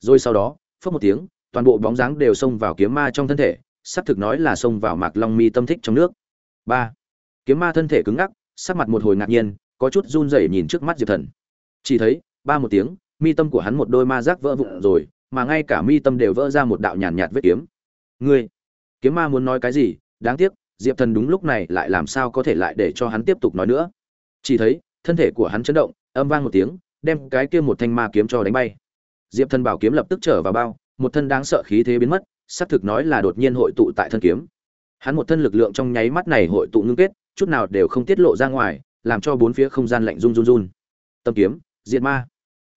Rồi sau đó phất một tiếng, toàn bộ bóng dáng đều xông vào kiếm ma trong thân thể, sắp thực nói là xông vào mạc long mi tâm thích trong nước. Ba kiếm ma thân thể cứng ngắc, sắc mặt một hồi ngạc nhiên, có chút run rẩy nhìn trước mắt diệp thần. Chỉ thấy, ba một tiếng, mi tâm của hắn một đôi ma giác vỡ vụn rồi, mà ngay cả mi tâm đều vỡ ra một đạo nhàn nhạt vết kiếm. Ngươi, kiếm ma muốn nói cái gì? Đáng tiếc, diệp thần đúng lúc này lại làm sao có thể lại để cho hắn tiếp tục nói nữa? Chỉ thấy, thân thể của hắn chấn động, âm vang một tiếng, đem cái kia một thanh ma kiếm cho đánh bay. Diệp thần bảo kiếm lập tức trở vào bao, một thân đáng sợ khí thế biến mất, xác thực nói là đột nhiên hội tụ tại thân kiếm. Hắn một thân lực lượng trong nháy mắt này hội tụ ngưng kết chút nào đều không tiết lộ ra ngoài, làm cho bốn phía không gian lạnh run run run. Tâm kiếm, diệt ma.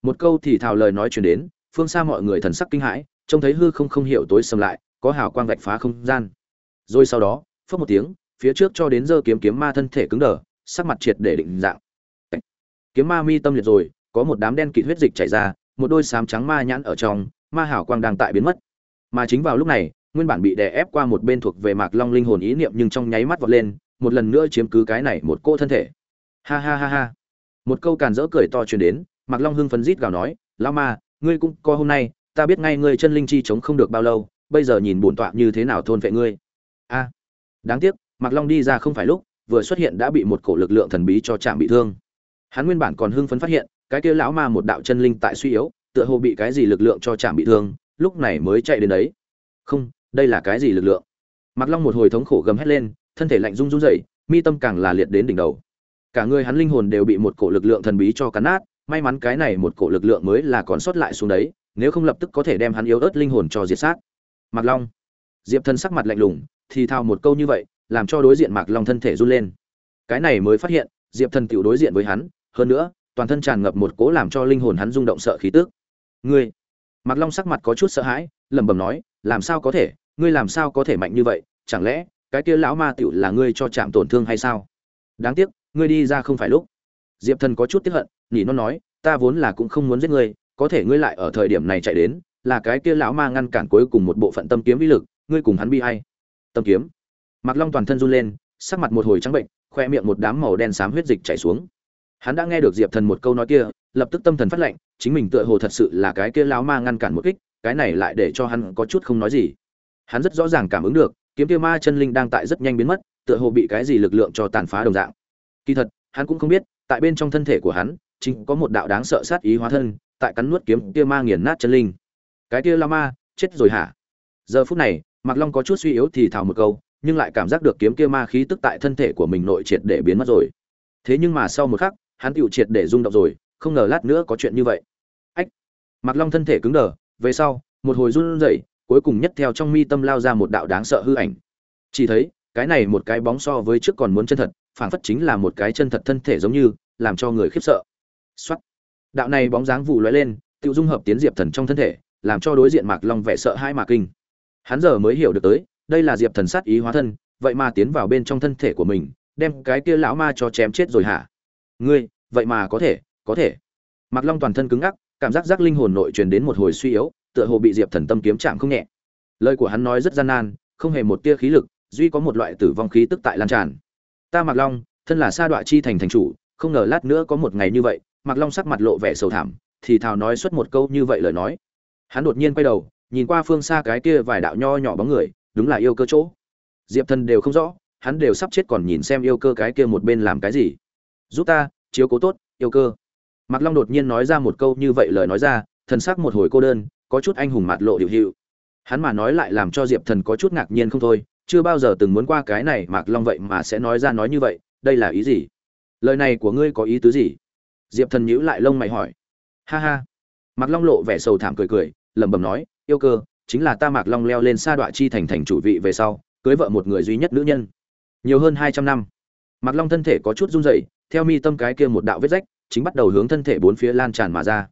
Một câu thì thào lời nói chuyển đến, phương xa mọi người thần sắc kinh hãi, trông thấy hư không không hiểu tối sầm lại, có hào quang vạch phá không gian. Rồi sau đó phất một tiếng, phía trước cho đến giờ kiếm kiếm ma thân thể cứng đờ, sắc mặt triệt để định dạng. Kiếm ma mi tâm liệt rồi, có một đám đen kịt huyết dịch chảy ra, một đôi sám trắng ma nhãn ở trong, ma hảo quang đang tại biến mất. Mà chính vào lúc này, nguyên bản bị đè ép qua một bên thuộc về mạc long linh hồn ý niệm nhưng trong nháy mắt vọt lên một lần nữa chiếm cứ cái này một cô thân thể. Ha ha ha ha. Một câu càn rỡ cười to truyền đến, mạc long hưng phấn rít gào nói lao ma, ngươi cũng có hôm nay, ta biết ngay ngươi chân linh chi chống không được bao lâu, bây giờ nhìn bổn tọa như thế nào thôn vệ ngươi. A. À, đáng tiếc, mạc long đi ra không phải lúc, vừa xuất hiện đã bị một cổ lực lượng thần bí cho chạm bị thương. Hắn nguyên bản còn hưng phấn phát hiện, cái kia lão ma một đạo chân linh tại suy yếu, tựa hồ bị cái gì lực lượng cho chạm bị thương, lúc này mới chạy đến đấy. Không, đây là cái gì lực lượng? Mạc long một hồi thống khổ gầm hét lên thân thể lạnh run run rẩy, mi tâm càng là liệt đến đỉnh đầu. Cả người hắn linh hồn đều bị một cổ lực lượng thần bí cho cắn nát, may mắn cái này một cổ lực lượng mới là còn sót lại xuống đấy, nếu không lập tức có thể đem hắn yếu ớt linh hồn cho diệt sát. Mạc long. Diệp thân sắc mặt lạnh lùng, thì thao một câu như vậy, làm cho đối diện mạc long thân thể run lên. Cái này mới phát hiện, diệp thần tiểu đối diện với hắn, hơn nữa, toàn thân tràn ngập một cố làm cho linh hồn hắn rung động sợ khí tức. Ngươi. Mạc long sắc mặt có chút sợ hãi, lẩm bẩm nói, làm sao có thể? Ngươi làm sao có thể mạnh như vậy? Chẳng lẽ cái kia lão ma tiểu là ngươi cho chạm tổn thương hay sao đáng tiếc ngươi đi ra không phải lúc diệp thần có chút tiếc hận nhỉ nó nói ta vốn là cũng không muốn giết ngươi có thể ngươi lại ở thời điểm này chạy đến là cái kia lão ma ngăn cản cuối cùng một bộ phận tâm kiếm vĩ lực ngươi cùng hắn bi hay tâm kiếm Mạc Long toàn thân run lên, sắc mặt một hồi trắng bệnh, khoe miệng một đám màu đen xám huyết dịch chảy xuống. Hắn đã nghe được Diệp Thần một câu nói kia, lập tức tâm thần phát lạnh, chính mình tựa hồ thật sự là cái kia lão ma ngăn cản một kích, cái này lại để cho hắn có chút không nói gì. Hắn rất rõ ràng cảm ứng được, kiếm kia ma chân linh đang tại rất nhanh biến mất, tựa hồ bị cái gì lực lượng cho tàn phá đồng dạng. Kỳ thật hắn cũng không biết tại bên trong thân thể của hắn chính có một đạo đáng sợ sát ý hóa thân tại cắn nuốt kiếm kia ma nghiền nát chân linh. Cái kia la ma chết rồi hả? Giờ phút này mạc long có chút suy yếu thì thào một câu nhưng lại cảm giác được kiếm kia ma khí tức tại thân thể của mình nội triệt để biến mất rồi. Thế nhưng mà sau một khắc hắn tựu triệt để rung động rồi không ngờ lát nữa có chuyện như vậy. Ách! Mạc long thân thể cứng đờ về sau một hồi run rẩy cuối cùng nhất theo trong mi tâm lao ra một đạo đáng sợ hư ảnh. Chỉ thấy, cái này một cái bóng so với trước còn muốn chân thật, phảng phất chính là một cái chân thật thân thể giống như, làm cho người khiếp sợ. Soát. đạo này bóng dáng vụ lóe lên, tự dung hợp tiến diệp thần trong thân thể, làm cho đối diện mạc long vẻ sợ hai mà kinh. Hắn giờ mới hiểu được tới, đây là diệp thần sát ý hóa thân, vậy mà tiến vào bên trong thân thể của mình, đem cái kia lão ma cho chém chết rồi hả? Ngươi, vậy mà có thể có thể. Mạc long toàn thân cứng ngắc, cảm giác giác linh hồn nội truyền đến một hồi suy yếu tựa hồ bị diệp thần tâm kiếm chạm không nhẹ. Lời của hắn nói rất gian nan, không hề một tia khí lực, duy có một loại tử vong khí tức tại lan tràn. Ta Mặc long, thân là sa đọa chi thành thành chủ, không ngờ lát nữa có một ngày như vậy Mặc long sắc mặt lộ vẻ sầu thảm, thì thào nói xuất một câu như vậy lời nói. Hắn đột nhiên quay đầu, nhìn qua phương xa cái kia vài đạo nho nhỏ bóng người, đúng là yêu cơ chỗ. Diệp thần đều không rõ, hắn đều sắp chết còn nhìn xem yêu cơ cái kia một bên làm cái gì. Giúp ta, chiếu cố tốt, yêu cơ. Mặc long đột nhiên nói ra một câu như vậy lời nói ra, thần sắc một hồi cô đơn có chút anh hùng mạt lộ điệu hiệu. Hắn mà nói lại làm cho diệp thần có chút ngạc nhiên không thôi, chưa bao giờ từng muốn qua cái này mạc long vậy mà sẽ nói ra nói như vậy, đây là ý gì? Lời này của ngươi có ý tứ gì? Diệp thần nhữ lại lông mày hỏi. Ha ha. Mạc long lộ vẻ sầu thảm cười cười, lẩm bẩm nói, yêu cơ, chính là ta mạc long leo lên sa đọa chi thành thành chủ vị về sau, cưới vợ một người duy nhất nữ nhân. Nhiều hơn hai trăm năm. Mạc long thân thể có chút run rẩy, theo mi tâm cái kia một đạo vết rách, chính bắt đầu hướng thân thể bốn phía lan tràn mà ra.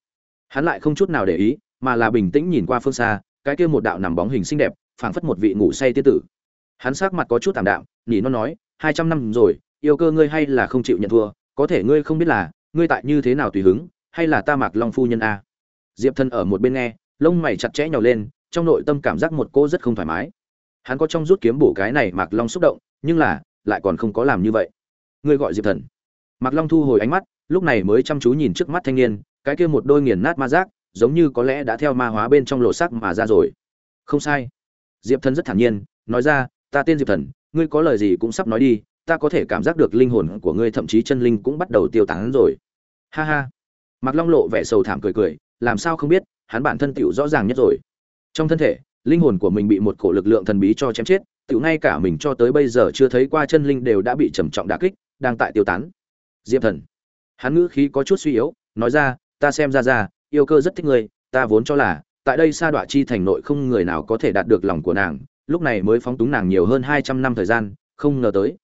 Hắn lại không chút nào để ý mà là bình tĩnh nhìn qua phương xa, cái kia một đạo nằm bóng hình xinh đẹp, phảng phất một vị ngủ say tiên tử. Hắn sắc mặt có chút tạm đạm nhỉ nó nói, hai trăm năm rồi, yêu cơ ngươi hay là không chịu nhận thua, có thể ngươi không biết là, ngươi tại như thế nào tùy hứng, hay là ta mạc long phu nhân a? Diệp thân ở một bên nghe, lông mày chặt chẽ nhào lên, trong nội tâm cảm giác một cô rất không thoải mái. Hắn có trong rút kiếm bổ cái này mạc long xúc động, nhưng là, lại còn không có làm như vậy. Ngươi gọi diệp thần. Mạc long thu hồi ánh mắt, lúc này mới chăm chú nhìn trước mắt thanh niên, cái kia một đôi nghiền nát ma giác giống như có lẽ đã theo ma hóa bên trong lộ sắc mà ra rồi. Không sai. Diệp thần rất thản nhiên, nói ra, ta tên diệp thần, ngươi có lời gì cũng sắp nói đi, ta có thể cảm giác được linh hồn của ngươi thậm chí chân linh cũng bắt đầu tiêu tán rồi. Ha ha. Mạc long lộ vẻ sầu thảm cười cười, làm sao không biết, hắn bản thân tựu rõ ràng nhất rồi. Trong thân thể, linh hồn của mình bị một cổ lực lượng thần bí cho chém chết tựu ngay cả mình cho tới bây giờ chưa thấy qua chân linh đều đã bị trầm trọng đả kích, đang tại tiêu tán. Diệp thần. Hắn ngữ khí có chút suy yếu, nói ra, ta xem ra ra yêu cơ rất thích ngươi ta vốn cho là tại đây sa đọa chi thành nội không người nào có thể đạt được lòng của nàng lúc này mới phóng túng nàng nhiều hơn hai trăm năm thời gian không ngờ tới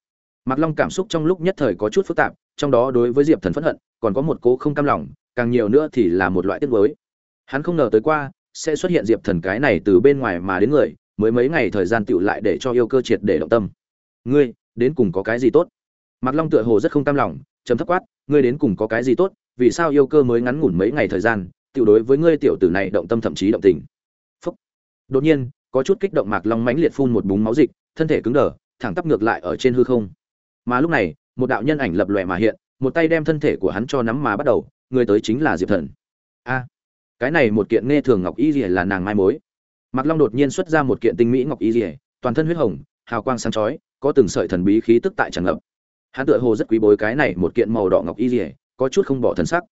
Mạc Long cảm xúc trong lúc nhất thời có chút phức tạp, trong đó đối với Diệp Thần phẫn hận, còn có một cố không cam lòng, càng nhiều nữa thì là một loại tiếc nuối. Hắn không ngờ tới qua sẽ xuất hiện Diệp Thần cái này từ bên ngoài mà đến người, mới mấy ngày thời gian tựu lại để cho yêu cơ triệt để động tâm. Ngươi, đến cùng có cái gì tốt? Mạc Long tựa hồ rất không cam lòng, trầm thấp quát, ngươi đến cùng có cái gì tốt? Vì sao yêu cơ mới ngắn ngủn mấy ngày thời gian, tiểu đối với ngươi tiểu tử này động tâm thậm chí động tình. Phúc. Đột nhiên, có chút kích động Mạc Long mãnh liệt phun một búng máu dịch, thân thể cứng đờ, thẳng tắp ngược lại ở trên hư không. Mà lúc này một đạo nhân ảnh lập lòe mà hiện một tay đem thân thể của hắn cho nắm mà bắt đầu người tới chính là diệp thần. A. Cái này một kiện nghe thường ngọc y rỉa là nàng mai mối. Mạc long đột nhiên xuất ra một kiện tinh mỹ ngọc y rỉa toàn thân huyết hồng hào quang sáng chói có từng sợi thần bí khí tức tại tràn ngập. Hắn tựa hồ rất quý bối cái này một kiện màu đỏ ngọc y rỉa có chút không bỏ thần sắc.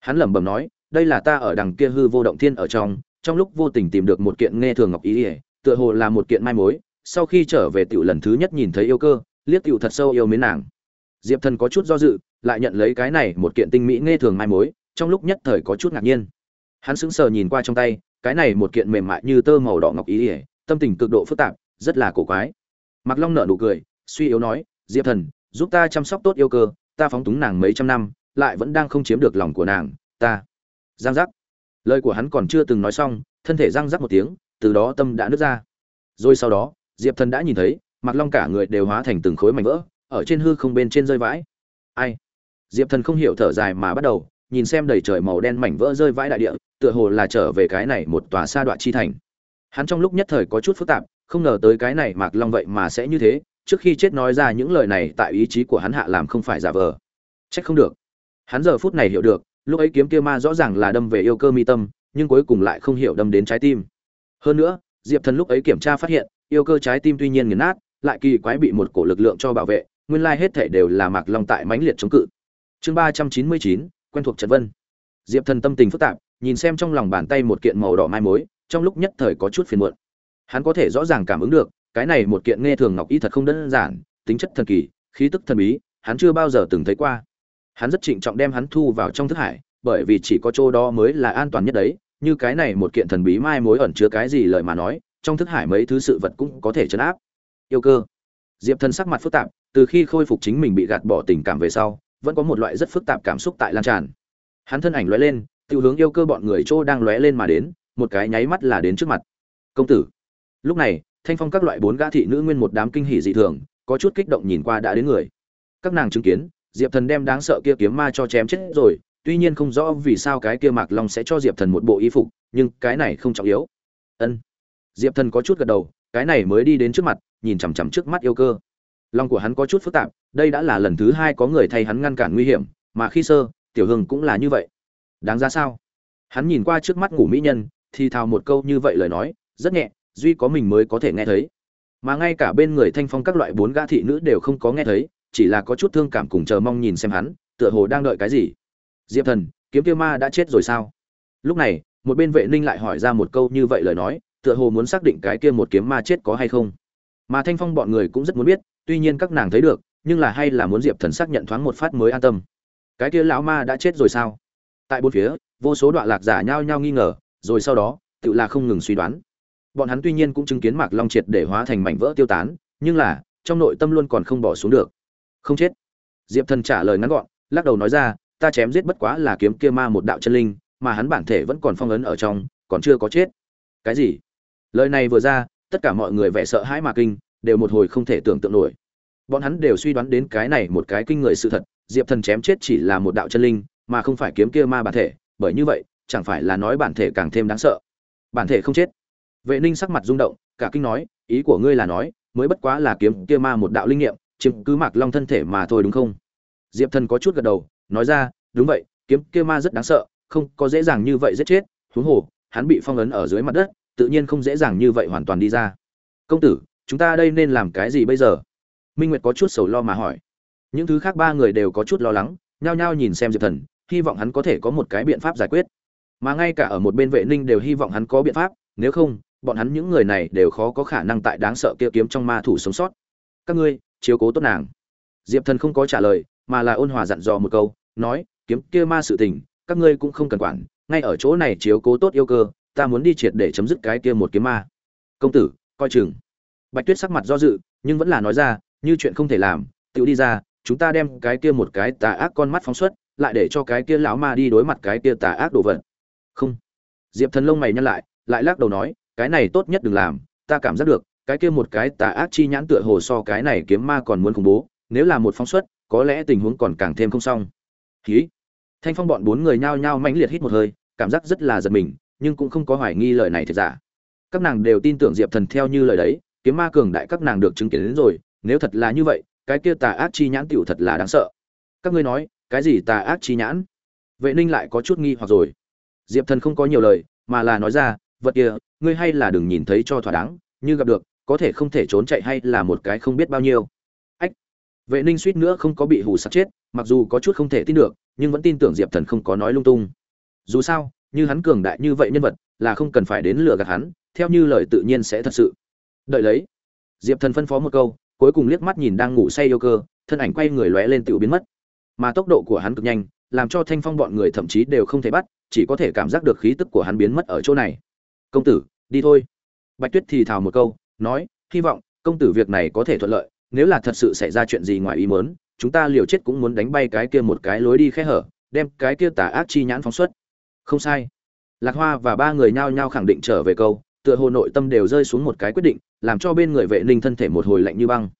Hắn lẩm bẩm nói, đây là ta ở đằng kia hư vô động thiên ở trong trong lúc vô tình tìm được một kiện nghe thường ngọc ý rỉa tựa hồ là một kiện mai mối, sau khi trở về tiểu lần thứ nhất nhìn thấy yêu cơ, liếc tiểu thật sâu yêu mến nàng. Diệp thần có chút do dự, lại nhận lấy cái này một kiện tinh mỹ nghe thường mai mối, trong lúc nhất thời có chút ngạc nhiên. Hắn sững sờ nhìn qua trong tay, cái này một kiện mềm mại như tơ màu đỏ ngọc ý ỉa tâm tình cực độ phức tạp, rất là cổ quái. Mặc long nở nụ cười, suy yếu nói, diệp thần, giúp ta chăm sóc tốt yêu cơ, ta phóng túng nàng mấy trăm năm lại vẫn đang không chiếm được lòng của nàng ta giang giác lời của hắn còn chưa từng nói xong thân thể giang giác một tiếng từ đó tâm đã nứt ra rồi sau đó diệp thần đã nhìn thấy mặc Long cả người đều hóa thành từng khối mảnh vỡ, ở trên hư không bên trên rơi vãi. Ai? Diệp Thần không hiểu thở dài mà bắt đầu, nhìn xem đầy trời màu đen mảnh vỡ rơi vãi đại địa, tựa hồ là trở về cái này một tòa sa đoạn chi thành. Hắn trong lúc nhất thời có chút phức tạp, không ngờ tới cái này Mạc Long vậy mà sẽ như thế, trước khi chết nói ra những lời này tại ý chí của hắn hạ làm không phải giả vờ. Chắc không được. Hắn giờ phút này hiểu được, lúc ấy kiếm kia ma rõ ràng là đâm về yêu cơ mi tâm, nhưng cuối cùng lại không hiểu đâm đến trái tim. Hơn nữa, Diệp Thần lúc ấy kiểm tra phát hiện, yêu cơ trái tim tuy nhiên nghiền nát, lại kỳ quái bị một cổ lực lượng cho bảo vệ nguyên lai hết thể đều là mạc long tại mãnh liệt chống cự. Chương ba trăm chín mươi chín quen thuộc trần vân. Diệp thần tâm tình phức tạp nhìn xem trong lòng bàn tay một kiện màu đỏ mai mối trong lúc nhất thời có chút phiền muộn. Hắn có thể rõ ràng cảm ứng được cái này một kiện nghe thường ngọc y thật không đơn giản tính chất thần kỳ khí tức thần bí hắn chưa bao giờ từng thấy qua hắn rất trịnh trọng đem hắn thu vào trong thức hải, bởi vì chỉ có chỗ đó mới là an toàn nhất đấy, như cái này một kiện thần bí mai mối ẩn chứa cái gì lời mà nói, trong thức hải mấy thứ sự vật cũng có thể chấn áp. Yêu cơ. Diệp thần sắc mặt phức tạp, từ khi khôi phục chính mình bị gạt bỏ tình cảm về sau, vẫn có một loại rất phức tạp cảm xúc tại lan tràn. Hắn thân ảnh lóe lên, tiêu hướng yêu cơ bọn người chỗ đang lóe lên mà đến, một cái nháy mắt là đến trước mặt. Công tử. Lúc này, thanh phong các loại bốn gã thị nữ nguyên một đám kinh hỉ dị thường, có chút kích động nhìn qua đã đến người. Các nàng chứng kiến diệp thần đem đáng sợ kia kiếm ma cho chém chết rồi, tuy nhiên không rõ vì sao cái kia mạc long sẽ cho diệp thần một bộ y phục, nhưng cái này không trọng yếu. Ân. Diệp thần có chút gật đầu, cái này mới đi đến trước mặt, nhìn chằm chằm trước mắt yêu cơ. Lòng của hắn có chút phức tạp, đây đã là lần thứ hai có người thay hắn ngăn cản nguy hiểm, mà khi sơ, tiểu hưng cũng là như vậy. Đáng ra sao? Hắn nhìn qua trước mắt ngủ mỹ nhân, thì thào một câu như vậy lời nói, rất nhẹ, duy có mình mới có thể nghe thấy. Mà ngay cả bên người thanh phong các loại bốn gã thị nữ đều không có nghe thấy chỉ là có chút thương cảm cùng chờ mong nhìn xem hắn, tựa hồ đang đợi cái gì. Diệp thần, kiếm tiêu ma đã chết rồi sao? Lúc này, một bên vệ ninh lại hỏi ra một câu như vậy lời nói, tựa hồ muốn xác định cái kia một kiếm ma chết có hay không. Mà thanh phong bọn người cũng rất muốn biết, tuy nhiên các nàng thấy được, nhưng là hay là muốn diệp thần xác nhận thoáng một phát mới an tâm. Cái kia lão ma đã chết rồi sao? Tại bốn phía, vô số đoạn lạc giả nhao nhao nghi ngờ, rồi sau đó, tự là không ngừng suy đoán. Bọn hắn tuy nhiên cũng chứng kiến mạc long triệt để hóa thành mảnh vỡ tiêu tán, nhưng là, trong nội tâm luôn còn không bỏ xuống được không chết. Diệp thần trả lời ngắn gọn, lắc đầu nói ra, ta chém giết bất quá là kiếm kia ma một đạo chân linh, mà hắn bản thể vẫn còn phong ấn ở trong, còn chưa có chết. Cái gì? Lời này vừa ra, tất cả mọi người vẻ sợ hãi mà kinh, đều một hồi không thể tưởng tượng nổi. Bọn hắn đều suy đoán đến cái này một cái kinh người sự thật, diệp thần chém chết chỉ là một đạo chân linh, mà không phải kiếm kia ma bản thể, bởi như vậy, chẳng phải là nói bản thể càng thêm đáng sợ. Bản thể không chết. Vệ ninh sắc mặt rung động, cả kinh nói, ý của ngươi là nói, mới bất quá là kiếm kia ma một đạo linh nghiệm chiếm cứ mạc long thân thể mà thôi đúng không? Diệp thần có chút gật đầu, nói ra, đúng vậy, kiếm kia ma rất đáng sợ, không có dễ dàng như vậy giết chết. Huống hồ, hắn bị phong ấn ở dưới mặt đất, tự nhiên không dễ dàng như vậy hoàn toàn đi ra. Công tử, chúng ta đây nên làm cái gì bây giờ? Minh nguyệt có chút sầu lo mà hỏi. Những thứ khác ba người đều có chút lo lắng, nhao nhao nhìn xem diệp thần, hy vọng hắn có thể có một cái biện pháp giải quyết. Mà ngay cả ở một bên vệ ninh đều hy vọng hắn có biện pháp, nếu không, bọn hắn những người này đều khó có khả năng tại đáng sợ kia kiếm trong ma thủ sống sót. Các ngươi chiếu cố tốt nàng. Diệp thần không có trả lời, mà là ôn hòa dặn dò một câu, nói, kiếm kia ma sự tình, các ngươi cũng không cần quản, ngay ở chỗ này chiếu cố tốt yêu cơ, ta muốn đi triệt để chấm dứt cái kia một kiếm ma. Công tử, coi chừng. Bạch tuyết sắc mặt do dự, nhưng vẫn là nói ra, như chuyện không thể làm, tự đi ra, chúng ta đem cái kia một cái tà ác con mắt phóng xuất, lại để cho cái kia lão ma đi đối mặt cái kia tà ác đồ vật. Không. Diệp thần lông mày nhăn lại lại lắc đầu nói, cái này tốt nhất đừng làm, ta cảm giác được cái kia một cái tà ác chi nhãn tựa hồ so cái này kiếm ma còn muốn khủng bố, nếu là một phóng xuất, có lẽ tình huống còn càng thêm không xong. Khí thanh phong bọn bốn người nhao nhao mãnh liệt hít một hơi, cảm giác rất là giật mình, nhưng cũng không có hoài nghi lời này thật giả. Các nàng đều tin tưởng diệp thần theo như lời đấy, kiếm ma cường đại các nàng được chứng kiến đến rồi, nếu thật là như vậy, cái kia tà ác chi nhãn tiểu thật là đáng sợ. Các ngươi nói, cái gì tà ác chi nhãn? Vệ ninh lại có chút nghi hoặc rồi. Diệp thần không có nhiều lời, mà là nói ra, vật kia, ngươi hay là đừng nhìn thấy cho thỏa đáng, như gặp được có thể không thể trốn chạy hay là một cái không biết bao nhiêu. Ách, vệ ninh suýt nữa không có bị hù sặc chết, mặc dù có chút không thể tin được, nhưng vẫn tin tưởng diệp thần không có nói lung tung. Dù sao, như hắn cường đại như vậy nhân vật, là không cần phải đến lừa gạt hắn, theo như lời tự nhiên sẽ thật sự. Đợi lấy, diệp thần phân phó một câu, cuối cùng liếc mắt nhìn đang ngủ say yêu cơ, thân ảnh quay người lóe lên tự biến mất. Mà tốc độ của hắn cực nhanh, làm cho thanh phong bọn người thậm chí đều không thể bắt, chỉ có thể cảm giác được khí tức của hắn biến mất ở chỗ này. Công tử, đi thôi. Bạch tuyết thì thào một câu nói, hy vọng công tử việc này có thể thuận lợi, nếu là thật sự xảy ra chuyện gì ngoài ý muốn, chúng ta liều chết cũng muốn đánh bay cái kia một cái lối đi khe hở, đem cái kia tà ác chi nhãn phóng xuất. Không sai. Lạc hoa và ba người nhao nhao khẳng định trở về câu, tựa hồ nội tâm đều rơi xuống một cái quyết định, làm cho bên người vệ ninh thân thể một hồi lạnh như băng.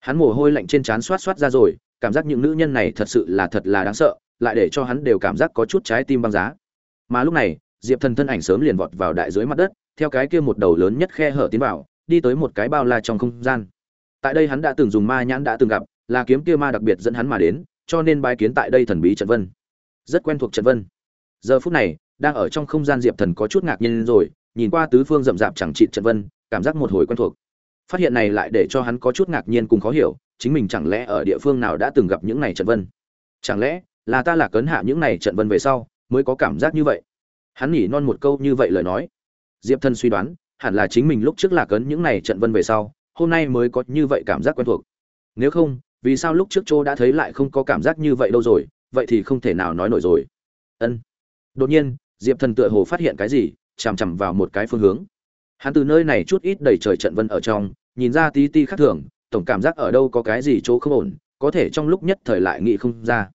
Hắn mồ hôi lạnh trên trán xoát xoát ra rồi, cảm giác những nữ nhân này thật sự là thật là đáng sợ, lại để cho hắn đều cảm giác có chút trái tim băng giá. Mà lúc này, diệp thần thân ảnh sớm liền vọt vào đại dưới mặt đất, theo cái kia một đầu lớn nhất khe hở tiến vào đi tới một cái bao la trong không gian. Tại đây hắn đã từng dùng ma nhãn đã từng gặp, là kiếm kia ma đặc biệt dẫn hắn mà đến, cho nên bái kiến tại đây thần bí trận vân. Rất quen thuộc trận vân. Giờ phút này, đang ở trong không gian diệp thần có chút ngạc nhiên rồi, nhìn qua tứ phương rậm rạp chẳng trị trận vân, cảm giác một hồi quen thuộc. Phát hiện này lại để cho hắn có chút ngạc nhiên cùng khó hiểu, chính mình chẳng lẽ ở địa phương nào đã từng gặp những này trận vân? Chẳng lẽ là ta là cấn hạ những này trận vân về sau, mới có cảm giác như vậy? Hắn nhỉ non một câu như vậy lời nói. Diệp thần suy đoán hẳn là chính mình lúc trước là cấn những này trận vân về sau, hôm nay mới có như vậy cảm giác quen thuộc. Nếu không, vì sao lúc trước chỗ đã thấy lại không có cảm giác như vậy đâu rồi, vậy thì không thể nào nói nổi rồi. Ân. Đột nhiên, diệp thần tựa hồ phát hiện cái gì, chằm chằm vào một cái phương hướng. Hắn từ nơi này chút ít đầy trời trận vân ở trong, nhìn ra tí ti khác thường, tổng cảm giác ở đâu có cái gì chỗ không ổn, có thể trong lúc nhất thời lại nghĩ không ra.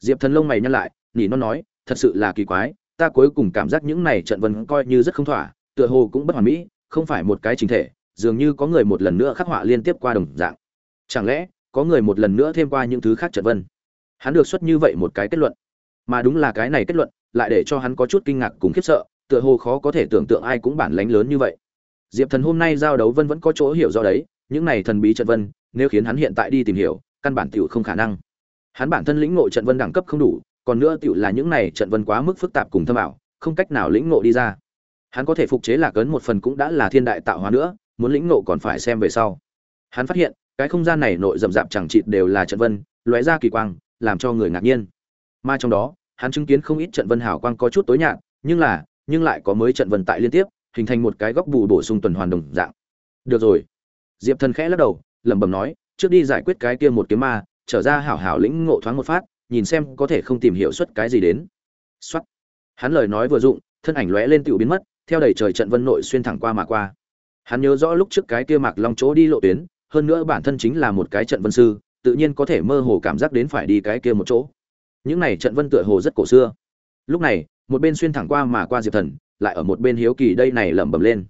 Diệp thần lông mày nhăn lại, nỉ non nói, thật sự là kỳ quái, ta cuối cùng cảm giác những này trận vân coi như rất không thỏa tựa hồ cũng bất hoàn mỹ, không phải một cái chính thể, dường như có người một lần nữa khắc họa liên tiếp qua đồng dạng. Chẳng lẽ, có người một lần nữa thêm qua những thứ khác trận vân hắn được xuất như vậy một cái kết luận. Mà đúng là cái này kết luận, lại để cho hắn có chút kinh ngạc cùng khiếp sợ, tựa hồ khó có thể tưởng tượng ai cũng bản lánh lớn như vậy. Diệp thần hôm nay giao đấu vân vẫn có chỗ hiểu do đấy, những này thần bí trận vân nếu khiến hắn hiện tại đi tìm hiểu, căn bản tiểu không khả năng. Hắn bản thân lĩnh ngộ trận vân đẳng cấp không đủ, còn nữa tiểu là những này trận vân quá mức phức tạp cùng thâm ảo, không cách nào lĩnh ngộ đi ra hắn có thể phục chế lạc ấn một phần cũng đã là thiên đại tạo hóa nữa, muốn lĩnh ngộ còn phải xem về sau. Hắn phát hiện, cái không gian này nội rậm rạp chẳng chịt đều là trận vân, lóe ra kỳ quang, làm cho người ngạc nhiên. Mà trong đó, hắn chứng kiến không ít trận vân hào quang có chút tối nhạt, nhưng là, nhưng lại có mới trận vân tại liên tiếp, hình thành một cái góc bù bổ sung tuần hoàn đồng dạng. Được rồi. Diệp thần khẽ lắc đầu, lẩm bẩm nói, trước đi giải quyết cái kia một kiếm ma, trở ra hảo hảo lĩnh ngộ thoáng một phát, nhìn xem có thể không tìm hiểu xuất cái gì đến. Xuất hắn lời nói vừa dụng, thân ảnh lóe lên tựu biến mất theo đầy trời trận vân nội xuyên thẳng qua mà qua. Hắn nhớ rõ lúc trước cái kia mạc long chỗ đi lộ tuyến, hơn nữa bản thân chính là một cái trận vân sư, tự nhiên có thể mơ hồ cảm giác đến phải đi cái kia một chỗ. Những này trận vân tựa hồ rất cổ xưa. Lúc này, một bên xuyên thẳng qua mà qua diệp thần, lại ở một bên hiếu kỳ đây này lẩm bẩm lên.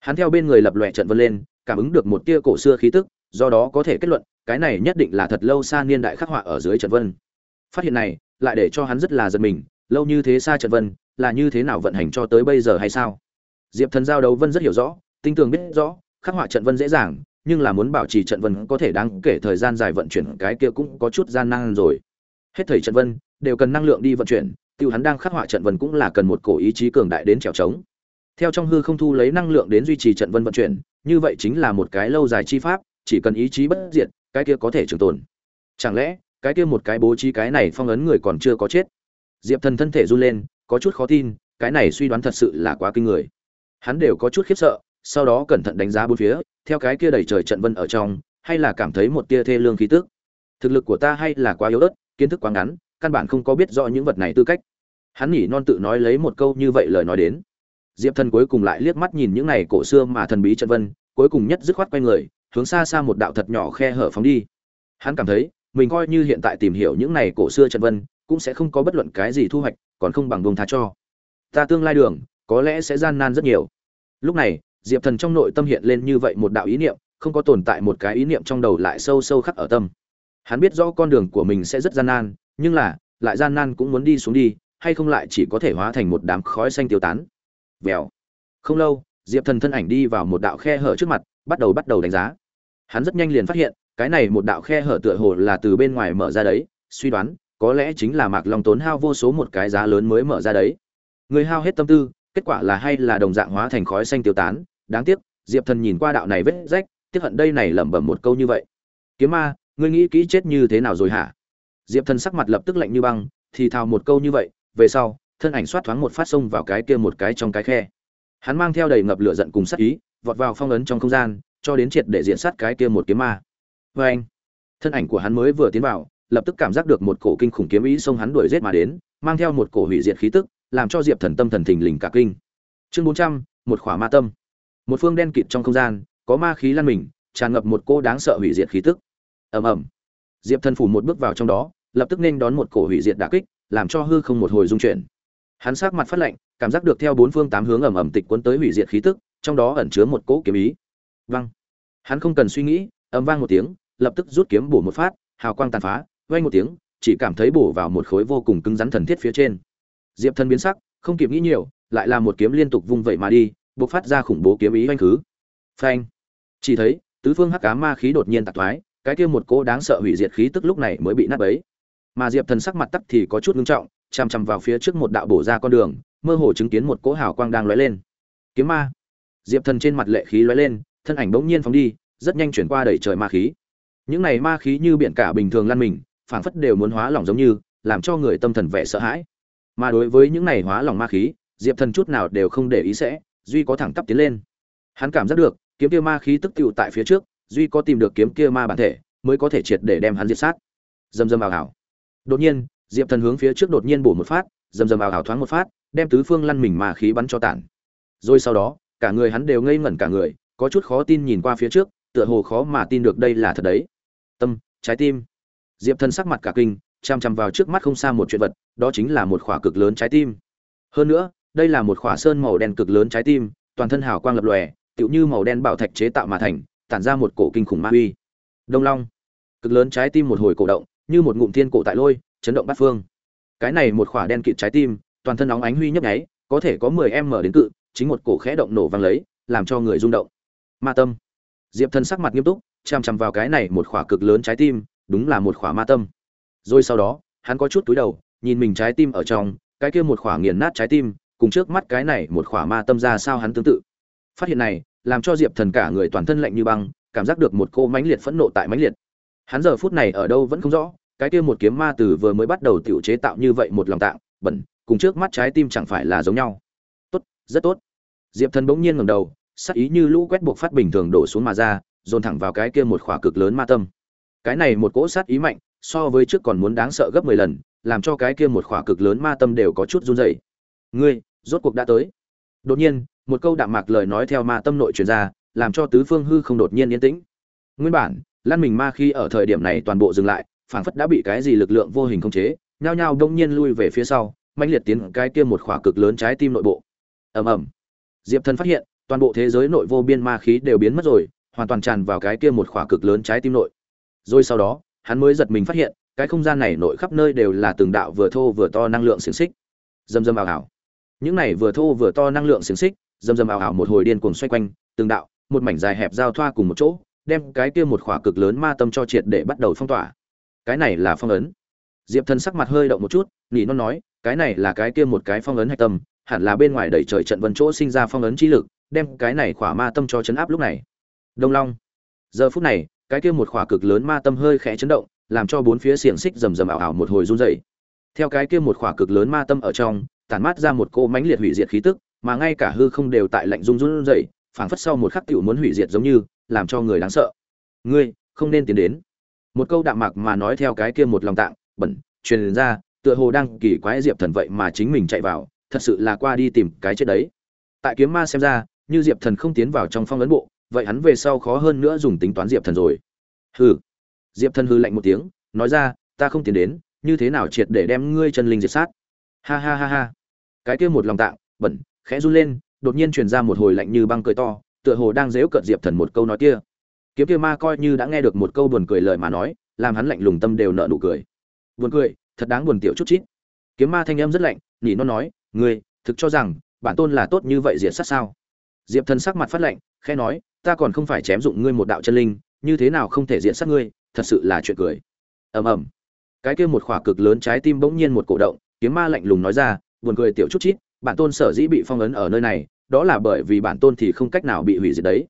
Hắn theo bên người lập loè trận vân lên, cảm ứng được một tia cổ xưa khí tức, do đó có thể kết luận, cái này nhất định là thật lâu xa niên đại khắc họa ở dưới trận vân. Phát hiện này, lại để cho hắn rất là giật mình lâu như thế xa trận vân, là như thế nào vận hành cho tới bây giờ hay sao? Diệp thần giao đấu vân rất hiểu rõ, tinh tường biết rõ, khắc họa trận vân dễ dàng, nhưng là muốn bảo trì trận vân có thể đáng kể thời gian dài vận chuyển, cái kia cũng có chút gian nan rồi. Hết thầy trận vân, đều cần năng lượng đi vận chuyển, tiêu hắn đang khắc họa trận vân cũng là cần một cổ ý chí cường đại đến trèo trống. Theo trong hư không thu lấy năng lượng đến duy trì trận vân vận chuyển, như vậy chính là một cái lâu dài chi pháp, chỉ cần ý chí bất diệt, cái kia có thể trường tồn. Chẳng lẽ, cái kia một cái bố trí cái này phong ấn người còn chưa có chết? Diệp thần thân thể run lên, có chút khó tin, cái này suy đoán thật sự là quá kinh người. Hắn đều có chút khiếp sợ, sau đó cẩn thận đánh giá bốn phía, theo cái kia đầy trời trận vân ở trong, hay là cảm thấy một tia thê lương khí tức. Thực lực của ta hay là quá yếu ớt, kiến thức quá ngắn, căn bản không có biết rõ những vật này tư cách. Hắn nhỉ non tự nói lấy một câu như vậy lời nói đến. Diệp thần cuối cùng lại liếc mắt nhìn những này cổ xưa mà thần bí trận vân, cuối cùng nhất dứt khoát quay người, hướng xa xa một đạo thật nhỏ khe hở phóng đi. Hắn cảm thấy, mình coi như hiện tại tìm hiểu những này cổ xưa trận vân cũng sẽ không có bất luận cái gì thu hoạch, còn không bằng buông tha cho. Ta tương lai đường, có lẽ sẽ gian nan rất nhiều. Lúc này, diệp thần trong nội tâm hiện lên như vậy một đạo ý niệm, không có tồn tại một cái ý niệm trong đầu lại sâu sâu khắc ở tâm. Hắn biết rõ con đường của mình sẽ rất gian nan, nhưng là, lại gian nan cũng muốn đi xuống đi, hay không lại chỉ có thể hóa thành một đám khói xanh tiêu tán. Vèo. Không lâu, diệp thần thân ảnh đi vào một đạo khe hở trước mặt, bắt đầu bắt đầu đánh giá. Hắn rất nhanh liền phát hiện, cái này một đạo khe hở tựa hồ là từ bên ngoài mở ra đấy, suy đoán có lẽ chính là mạc long tốn hao vô số một cái giá lớn mới mở ra đấy. Người hao hết tâm tư, kết quả là hay là đồng dạng hóa thành khói xanh tiêu tán, đáng tiếc, diệp thần nhìn qua đạo này vết rách, tiếc hận đây này lẩm bẩm một câu như vậy. Kiếm ma, ngươi nghĩ kỹ chết như thế nào rồi hả? Diệp thần sắc mặt lập tức lạnh như băng, thì thào một câu như vậy, về sau, thân ảnh xoát thoáng một phát xông vào cái kia một cái trong cái khe. Hắn mang theo đầy ngập lửa giận cùng sát ý, vọt vào phong ấn trong không gian, cho đến triệt để diện sát cái kia một kiếm ma. Vê anh, thân ảnh của hắn mới vừa tiến vào lập tức cảm giác được một cổ kinh khủng kiếm ý xông hắn đuổi giết mà đến, mang theo một cổ hủy diệt khí tức, làm cho diệp thần tâm thần thình lình cả kinh. Chương bốn trăm, một khỏa ma tâm. Một phương đen kịt trong không gian, có ma khí lan mình, tràn ngập một cô đáng sợ hủy diệt khí tức. Ầm ầm. Diệp thần phủ một bước vào trong đó, lập tức nên đón một cổ hủy diệt đả kích, làm cho hư không một hồi rung chuyển. Hắn sắc mặt phát lạnh, cảm giác được theo bốn phương tám hướng ầm ầm tịch cuốn tới hủy diệt khí tức, trong đó ẩn chứa một cỗ kiếm ý. Văng hắn không cần suy nghĩ, ầm vang một tiếng, lập tức rút kiếm bổ một phát, hào quang tàn phá vang một tiếng, chỉ cảm thấy bổ vào một khối vô cùng cứng rắn thần thiết phía trên. Diệp thần biến sắc, không kịp nghĩ nhiều, lại là một kiếm liên tục vung vậy mà đi, bộc phát ra khủng bố kiếm ý oanh khứ phanh. Chỉ thấy, tứ phương hắc ám ma khí đột nhiên tạc thoái, cái kia một cỗ đáng sợ hủy diệt khí tức lúc này mới bị nát bấy. Mà diệp thần sắc mặt tắc thì có chút ngưng trọng, chằm chằm vào phía trước một đạo bổ ra con đường, mơ hồ chứng kiến một cỗ hào quang đang lóe lên. Kiếm ma. Diệp thần trên mặt lệ khí lóe lên, thân ảnh bỗng nhiên phóng đi, rất nhanh chuyển qua đẩy trời ma khí. Những này ma khí như biển cả bình thường lăn mình phảng phất đều muốn hóa lỏng giống như, làm cho người tâm thần vẻ sợ hãi. Mà đối với những này hóa lỏng ma khí, diệp thần chút nào đều không để ý sẽ, duy có thẳng tắp tiến lên. Hắn cảm giác được, kiếm kia ma khí tức tựu tại phía trước, duy có tìm được kiếm kia ma bản thể, mới có thể triệt để đem hắn diệt sát. Dầm dầm ảo ảo đột nhiên, diệp thần hướng phía trước đột nhiên bổ một phát dầm dầm ảo ảo thoáng một phát, đem tứ phương lăn mình ma khí bắn cho tản. Rồi sau đó, cả người hắn đều ngây ngẩn cả người, có chút khó tin nhìn qua phía trước, tựa hồ khó mà tin được đây là thật đấy. Tâm, trái tim diệp thần sắc mặt cả kinh chằm chằm vào trước mắt không xa một chuyện vật, đó chính là một khỏa cực lớn trái tim. Hơn nữa, đây là một khỏa sơn màu đen cực lớn trái tim, toàn thân hào quang lập lòe, tựu như màu đen bảo thạch chế tạo mà thành, tản ra một cổ kinh khủng ma uy. Đông long. Cực lớn trái tim một hồi cổ động, như một ngụm thiên cổ tại lôi, chấn động bát phương. Cái này một khỏa đen kịt trái tim, toàn thân nóng ánh huy nhấp nháy, có thể có mười em mở đến cự, chính một cổ khẽ động nổ vang lấy, làm cho người rung động. Ma tâm. Diệp thần sắc mặt nghiêm túc chằm chằm vào cái này một khỏa cực lớn trái tim đúng là một khỏa ma tâm. Rồi sau đó, hắn có chút túi đầu, nhìn mình trái tim ở trong, cái kia một khỏa nghiền nát trái tim, cùng trước mắt cái này một khỏa ma tâm ra sao hắn tương tự. Phát hiện này, làm cho diệp thần cả người toàn thân lạnh như băng, cảm giác được một cô mãnh liệt phẫn nộ tại mãnh liệt. Hắn giờ phút này ở đâu vẫn không rõ, cái kia một kiếm ma từ vừa mới bắt đầu tiểu chế tạo như vậy một lòng tạng, bẩn, cùng trước mắt trái tim chẳng phải là giống nhau. Tốt, rất tốt. Diệp thần bỗng nhiên ngẩng đầu, sắc ý như lũ quét buộc phát bình thường đổ xuống mà ra, dồn thẳng vào cái kia một khỏa cực lớn ma tâm cái này một cỗ sát ý mạnh, so với trước còn muốn đáng sợ gấp mười lần, làm cho cái kia một khỏa cực lớn ma tâm đều có chút run rẩy. Ngươi, rốt cuộc đã tới. Đột nhiên, một câu đạm mạc lời nói theo ma tâm nội truyền ra, làm cho tứ phương hư không đột nhiên yên tĩnh. Nguyên bản, lan mình ma khi ở thời điểm này toàn bộ dừng lại, phảng phất đã bị cái gì lực lượng vô hình khống chế, nhao nhao đông nhiên lui về phía sau, mãnh liệt tiến cái kia một khỏa cực lớn trái tim nội bộ. Ầm ầm. Diệp thần phát hiện, toàn bộ thế giới nội vô biên ma khí đều biến mất rồi, hoàn toàn tràn vào cái kia một khỏa cực lớn trái tim nội rồi sau đó, hắn mới giật mình phát hiện, cái không gian này nội khắp nơi đều là từng đạo vừa thô vừa to năng lượng xiềng xích. Dầm dầm ảo ảo. Những này vừa thô vừa to năng lượng xiềng xích dầm dầm ảo ảo một hồi điên cuồng xoay quanh, từng đạo, một mảnh dài hẹp giao thoa cùng một chỗ, đem cái kia một khỏa cực lớn ma tâm cho triệt để bắt đầu phong tỏa. Cái này là phong ấn. Diệp thần sắc mặt hơi động một chút nghĩ nó nói, cái này là cái kia một cái phong ấn hạch tâm, hẳn là bên ngoài đẩy trời trận vân chỗ sinh ra phong ấn chi lực, đem cái này khỏa ma tâm cho chấn áp lúc này. Đông long. Giờ phút này cái kia một khỏa cực lớn ma tâm hơi khẽ chấn động, làm cho bốn phía xiềng xích rầm rầm ảo ảo một hồi run rẩy. Theo cái kia một khỏa cực lớn ma tâm ở trong, tản mát ra một cô mãnh liệt hủy diệt khí tức, mà ngay cả hư không đều tại lạnh run run rẩy, phảng phất sau một khắc tiểu muốn hủy diệt giống như, làm cho người đáng sợ. Ngươi, không nên tiến đến. Một câu đạm mạc mà nói theo cái kia một lòng tạng, bẩn, truyền ra, tựa hồ đang kỳ quái diệp thần vậy mà chính mình chạy vào, thật sự là qua đi tìm cái chết đấy. Tại kiếm ma xem ra, như diệp thần không tiến vào trong phong ấn bộ vậy hắn về sau khó hơn nữa dùng tính toán diệp thần rồi. Hừ. Diệp thần hư lạnh một tiếng, nói ra, ta không tiến đến, như thế nào triệt để đem ngươi chân linh diệt sát? Ha ha ha ha. Cái kia một lòng tạng, bẩn, khẽ run lên, đột nhiên truyền ra một hồi lạnh như băng cười to, tựa hồ đang dếu cợt diệp thần một câu nói kia. Kiếm kia ma coi như đã nghe được một câu buồn cười lời mà nói, làm hắn lạnh lùng tâm đều nợ nụ cười. Buồn cười, thật đáng buồn tiểu chút chít. Kiếm ma thanh âm rất lạnh, nhỉ nó nói, ngươi, thực cho rằng, bản tôn là tốt như vậy diệt sát sao? Diệp thần sắc mặt phát lạnh, khẽ nói ta còn không phải chém dụng ngươi một đạo chân linh, như thế nào không thể diện sát ngươi, thật sự là chuyện cười. Ầm ầm. Cái kia một khỏa cực lớn trái tim bỗng nhiên một cổ động, kiếm ma lạnh lùng nói ra, buồn cười tiểu chút chít, bản tôn sở dĩ bị phong ấn ở nơi này, đó là bởi vì bản tôn thì không cách nào bị hủy diệt đấy.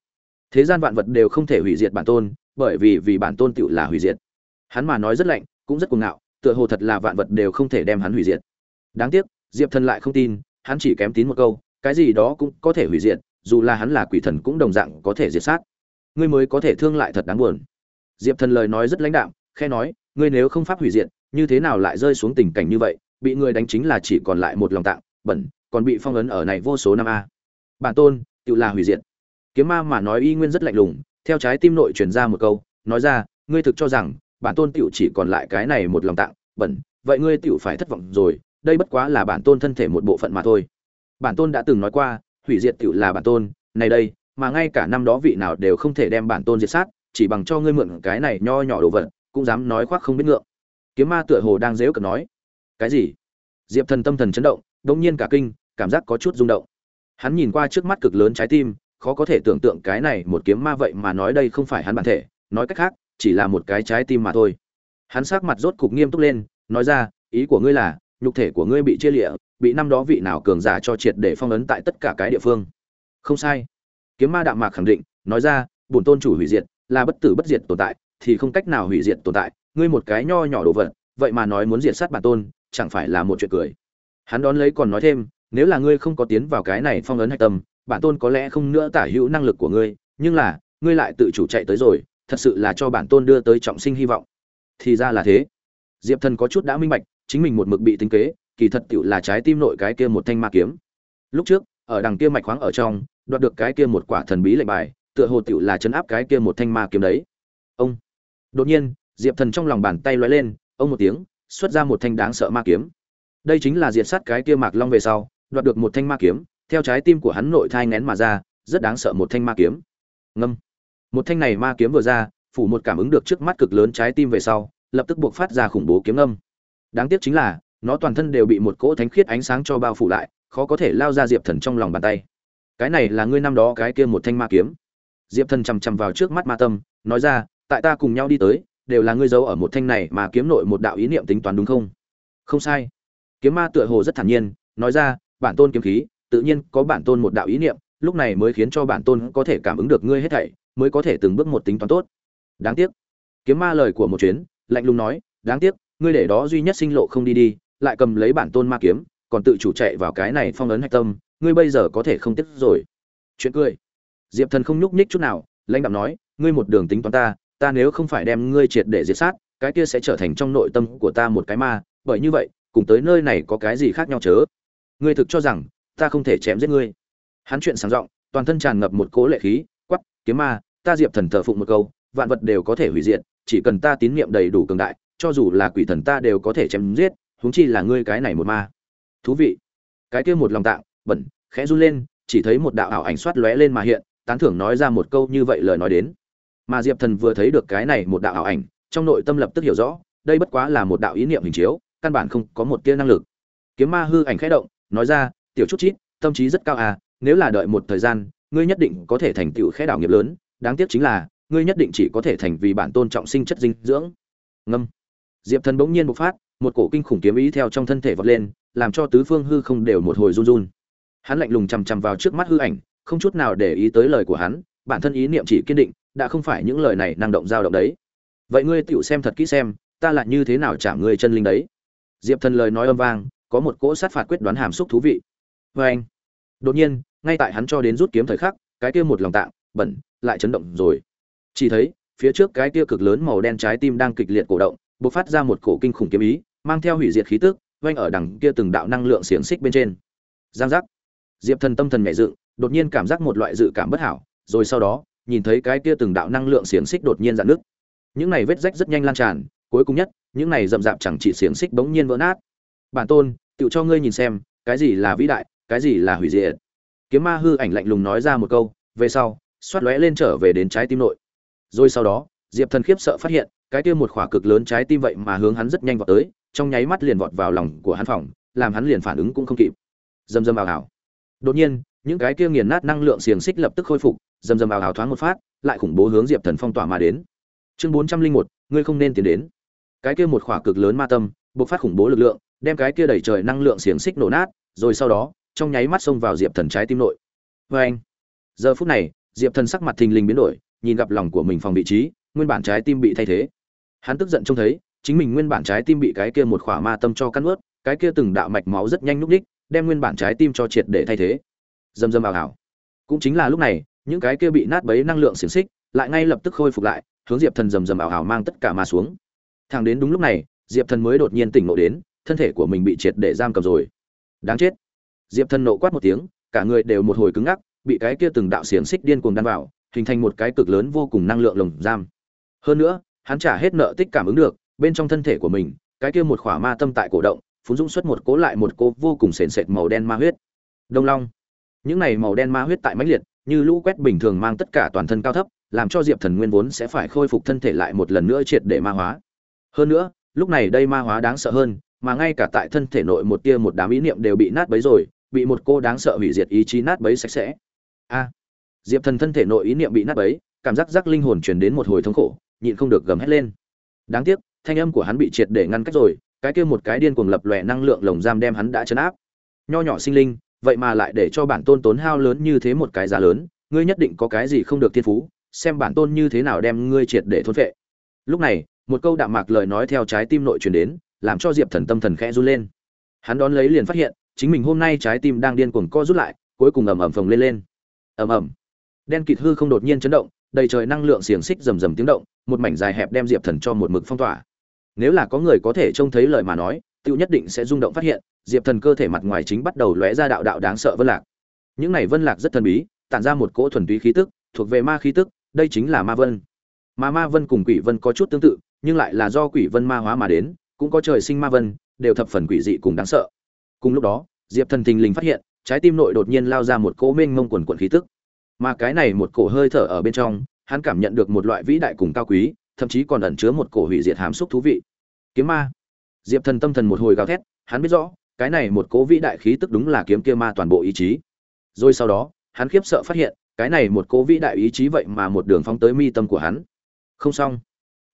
Thế gian vạn vật đều không thể hủy diệt bản tôn, bởi vì vì bản tôn tựu là hủy diệt. Hắn mà nói rất lạnh, cũng rất cuồng ngạo, tựa hồ thật là vạn vật đều không thể đem hắn hủy diệt. Đáng tiếc, diệp thần lại không tin, hắn chỉ kém tín một câu, cái gì đó cũng có thể hủy diệt dù là hắn là quỷ thần cũng đồng dạng có thể diệt sát. Ngươi mới có thể thương lại thật đáng buồn. Diệp thần lời nói rất lãnh đạm, khe nói, ngươi nếu không pháp hủy diệt, như thế nào lại rơi xuống tình cảnh như vậy? Bị người đánh chính là chỉ còn lại một lòng tạng, bẩn, còn bị phong ấn ở này vô số năm a. Bản tôn, tự là hủy diệt. Kiếm ma mà nói y nguyên rất lạnh lùng, theo trái tim nội truyền ra một câu, nói ra, ngươi thực cho rằng, bản tôn tiểu chỉ còn lại cái này một lòng tạng, bẩn, vậy ngươi tiểu phải thất vọng rồi, đây bất quá là bản tôn thân thể một bộ phận mà thôi. Bản tôn đã từng nói qua hủy diệt tiểu là bản tôn, này đây, mà ngay cả năm đó vị nào đều không thể đem bản tôn diệt sát, chỉ bằng cho ngươi mượn cái này nho nhỏ đồ vật, cũng dám nói khoác không biết ngượng. Kiếm ma tựa hồ đang dếu cợt nói. Cái gì? Diệp thần tâm thần chấn động đống nhiên cả kinh, cảm giác có chút rung động. Hắn nhìn qua trước mắt cực lớn trái tim, khó có thể tưởng tượng cái này một kiếm ma vậy mà nói đây không phải hắn bản thể, nói cách khác, chỉ là một cái trái tim mà thôi. Hắn sắc mặt rốt cục nghiêm túc lên, nói ra, ý của ngươi là, nhục thể của ngươi bị chia lịa bị năm đó vị nào cường giả cho triệt để phong ấn tại tất cả cái địa phương. Không sai. Kiếm ma đạm mạc khẳng định, nói ra, bổn tôn chủ hủy diệt, là bất tử bất diệt tồn tại, thì không cách nào hủy diệt tồn tại. Ngươi một cái nho nhỏ đồ vật, vậy mà nói muốn diệt sát bản tôn, chẳng phải là một chuyện cười. Hắn đón lấy còn nói thêm, nếu là ngươi không có tiến vào cái này phong ấn hạch tâm, bản tôn có lẽ không nữa tả hữu năng lực của ngươi, nhưng là, ngươi lại tự chủ chạy tới rồi, thật sự là cho bản tôn đưa tới trọng sinh hy vọng. Thì ra là thế. Diệp thần có chút đã minh bạch, chính mình một mực bị tính kế kỳ thật tựu là trái tim nội cái kia một thanh ma kiếm. Lúc trước, ở đằng kia mạch khoáng ở trong, đoạt được cái kia một quả thần bí lệnh bài, tựa hồ tựu là chấn áp cái kia một thanh ma kiếm đấy. Ông. Đột nhiên, diệp thần trong lòng bàn tay lóe lên, ông một tiếng, xuất ra một thanh đáng sợ ma kiếm. Đây chính là diệt sát cái kia mạc long về sau, đoạt được một thanh ma kiếm, theo trái tim của hắn nội thai nén mà ra, rất đáng sợ một thanh ma kiếm. Ngâm. Một thanh này ma kiếm vừa ra, phủ một cảm ứng được trước mắt cực lớn trái tim về sau, lập tức buộc phát ra khủng bố kiếm ngâm. Đáng tiếc chính là nó toàn thân đều bị một cỗ thánh khiết ánh sáng cho bao phủ lại, khó có thể lao ra diệp thần trong lòng bàn tay. Cái này là ngươi năm đó cái kia một thanh ma kiếm. Diệp thần chằm chằm vào trước mắt ma tâm, nói ra, tại ta cùng nhau đi tới, đều là ngươi giấu ở một thanh này mà kiếm nội một đạo ý niệm tính toán đúng không? Không sai. Kiếm ma tựa hồ rất thản nhiên, nói ra, bản tôn kiếm khí, tự nhiên có bản tôn một đạo ý niệm, lúc này mới khiến cho bản tôn có thể cảm ứng được ngươi hết thảy, mới có thể từng bước một tính toán tốt. Đáng tiếc. Kiếm ma lời của một chuyến, lạnh lùng nói, đáng tiếc, ngươi để đó duy nhất sinh lộ không đi đi lại cầm lấy bản tôn ma kiếm, còn tự chủ chạy vào cái này phong ấn hạch tâm, ngươi bây giờ có thể không tiếp rồi. Chuyện cười. Diệp thần không nhúc nhích chút nào, lãnh đạo nói, ngươi một đường tính toán ta ta nếu không phải đem ngươi triệt để diệt sát, cái kia sẽ trở thành trong nội tâm của ta một cái ma, bởi như vậy, cùng tới nơi này có cái gì khác nhau chớ? Ngươi thực cho rằng, ta không thể chém giết ngươi. Hắn chuyện sáng giọng, toàn thân tràn ngập một cố lệ khí quắp kiếm ma, ta diệp thần thờ phụng một câu, vạn vật đều có thể hủy diệt, chỉ cần ta tín nhiệm đầy đủ cường đại, cho dù là quỷ thần ta đều có thể chém giết huống chi là ngươi cái này một ma. Thú vị. Cái kia một lòng tạng, bẩn, khẽ run lên, chỉ thấy một đạo ảo ảnh xoát lóe lên mà hiện, tán thưởng nói ra một câu như vậy lời nói đến. Mà diệp thần vừa thấy được cái này một đạo ảo ảnh, trong nội tâm lập tức hiểu rõ, đây bất quá là một đạo ý niệm hình chiếu, căn bản không có một tia năng lực. Kiếm ma hư ảnh khẽ động, nói ra, tiểu chút chít, tâm trí rất cao à nếu là đợi một thời gian, ngươi nhất định có thể thành tựu khẽ đảo nghiệp lớn, đáng tiếc chính là, ngươi nhất định chỉ có thể thành vì bản tôn trọng sinh chất dinh dưỡng. Ngâm. Diệp thần bỗng nhiên bộc phát một cổ kinh khủng kiếm ý theo trong thân thể vọt lên, làm cho tứ phương hư không đều một hồi run run. Hắn lạnh lùng chằm chằm vào trước mắt hư ảnh, không chút nào để ý tới lời của hắn, bản thân ý niệm chỉ kiên định, đã không phải những lời này năng động dao động đấy. Vậy ngươi tiểu xem thật kỹ xem, ta lại như thế nào trả ngươi chân linh đấy? Diệp thần lời nói âm vang, có một cỗ sát phạt quyết đoán hàm xúc thú vị. Và anh, đột nhiên, ngay tại hắn cho đến rút kiếm thời khắc, cái kia một lòng tạng, bẩn, lại chấn động rồi. Chỉ thấy, phía trước cái kia cực lớn màu đen trái tim đang kịch liệt cổ động, bộc phát ra một cổ kinh khủng kiếm ý mang theo hủy diệt khí tức, vang ở đằng kia từng đạo năng lượng xiềng xích bên trên. Giang giác. Diệp thần tâm thần nhẹ dựng, đột nhiên cảm giác một loại dự cảm bất hảo, rồi sau đó, nhìn thấy cái kia từng đạo năng lượng xiềng xích đột nhiên rạn nước những này vết rách rất nhanh lan tràn, cuối cùng nhất, những này rậm rạp chẳng chỉ xiềng xích bỗng nhiên vỡ nát. Bản tôn tựu cho ngươi nhìn xem, cái gì là vĩ đại, cái gì là hủy diệt. Kiếm ma hư ảnh lạnh lùng nói ra một câu, về sau, xoát lóe lên trở về đến trái tim nội. Rồi sau đó, diệp thần khiếp sợ phát hiện, cái kia một khỏa cực lớn trái tim vậy mà hướng hắn rất nhanh vào tới trong nháy mắt liền vọt vào lòng của hắn phòng, làm hắn liền phản ứng cũng không kịp. Dầm dầm vào hảo đột nhiên, những cái kia nghiền nát năng lượng xiềng xích lập tức khôi phục, dầm dầm vào hảo thoáng một phát, lại khủng bố hướng diệp thần phong tỏa mà đến. Chương bốn trăm linh một, ngươi không nên tiến đến. Cái kia một khỏa cực lớn ma tâm, bộc phát khủng bố lực lượng, đem cái kia đẩy trời năng lượng xiềng xích nổ nát, rồi sau đó, trong nháy mắt xông vào diệp thần trái tim nội. Vê anh, giờ phút này, diệp thần sắc mặt thình lình biến đổi, nhìn gặp lòng của mình phòng vị trí, nguyên bản trái tim bị thay thế. Hắn tức giận trông thấy chính mình nguyên bản trái tim bị cái kia một khỏa ma tâm cho cắn ướt, cái kia từng đạo mạch máu rất nhanh núp đích, đem nguyên bản trái tim cho triệt để thay thế. Dầm dầm vào ảo cũng chính là lúc này, những cái kia bị nát bấy năng lượng xiềng xích lại ngay lập tức khôi phục lại, hướng diệp thần rầm rầm ảo ảo mang tất cả ma xuống. Thẳng đến đúng lúc này, diệp thần mới đột nhiên tỉnh ngộ đến, thân thể của mình bị triệt để giam cầm rồi. Đáng chết. Diệp thần nộ quát một tiếng, cả người đều một hồi cứng ngắc, bị cái kia từng đạo xiềng xích điên cuồng đan vào, hình thành một cái cực lớn vô cùng năng lượng lồng giam. Hơn nữa, hắn trả hết nợ tích cảm ứng được bên trong thân thể của mình, cái kia một khỏa ma tâm tại cổ động phun dũng xuất một cố lại một cố vô cùng sền sệt màu đen ma huyết. Đông long. Những này màu đen ma huyết tại mãnh liệt, như lũ quét bình thường mang tất cả toàn thân cao thấp, làm cho diệp thần nguyên vốn sẽ phải khôi phục thân thể lại một lần nữa triệt để ma hóa. Hơn nữa, lúc này đây ma hóa đáng sợ hơn, mà ngay cả tại thân thể nội một tia một đám ý niệm đều bị nát bấy rồi, bị một cô đáng sợ hủy diệt ý chí nát bấy sạch sẽ. A. À, diệp thần thân thể nội ý niệm bị nát bấy, cảm giác rắc linh hồn truyền đến một hồi thống khổ, nhịn không được gầm hét lên. Đáng tiếc thanh âm của hắn bị triệt để ngăn cách rồi, cái kia một cái điên cuồng lập lòe năng lượng lồng giam đem hắn đã chấn áp. Nho nhỏ sinh linh, vậy mà lại để cho bản tôn tốn hao lớn như thế một cái giá lớn, ngươi nhất định có cái gì không được thiên phú, xem bản tôn như thế nào đem ngươi triệt để thôn phệ. Lúc này, một câu đạm mạc lời nói theo trái tim nội truyền đến, làm cho diệp thần tâm thần khẽ run lên. Hắn đón lấy liền phát hiện, chính mình hôm nay trái tim đang điên cuồng co rút lại, cuối cùng ầm ầm phồng lên lên. Ầm ầm. Đen kịt hư không đột nhiên chấn động, đầy trời năng lượng xiềng xích rầm rầm tiếng động, một mảnh dài hẹp đem diệp thần cho một mực phong tỏa nếu là có người có thể trông thấy lời mà nói tự nhất định sẽ rung động phát hiện, diệp thần cơ thể mặt ngoài chính bắt đầu lóe ra đạo đạo đáng sợ vân lạc. Những này vân lạc rất thần bí, tản ra một cỗ thuần túy khí tức, thuộc về ma khí tức, đây chính là ma vân. Mà ma vân cùng quỷ vân có chút tương tự, nhưng lại là do quỷ vân ma hóa mà đến, cũng có trời sinh ma vân, đều thập phần quỷ dị cùng đáng sợ. Cùng lúc đó, diệp thần thình lình phát hiện, trái tim nội đột nhiên lao ra một cỗ mênh mông quần quần khí tức. Mà cái này một cổ hơi thở ở bên trong, hắn cảm nhận được một loại vĩ đại cùng cao quý thậm chí còn ẩn chứa một cổ hủy diệt hàm xúc thú vị. Kiếm ma. Diệp thần tâm thần một hồi gào thét, hắn biết rõ, cái này một cố vĩ đại khí tức đúng là kiếm kia ma toàn bộ ý chí. Rồi sau đó, hắn khiếp sợ phát hiện, cái này một cố vĩ đại ý chí vậy mà một đường phóng tới mi tâm của hắn. Không xong.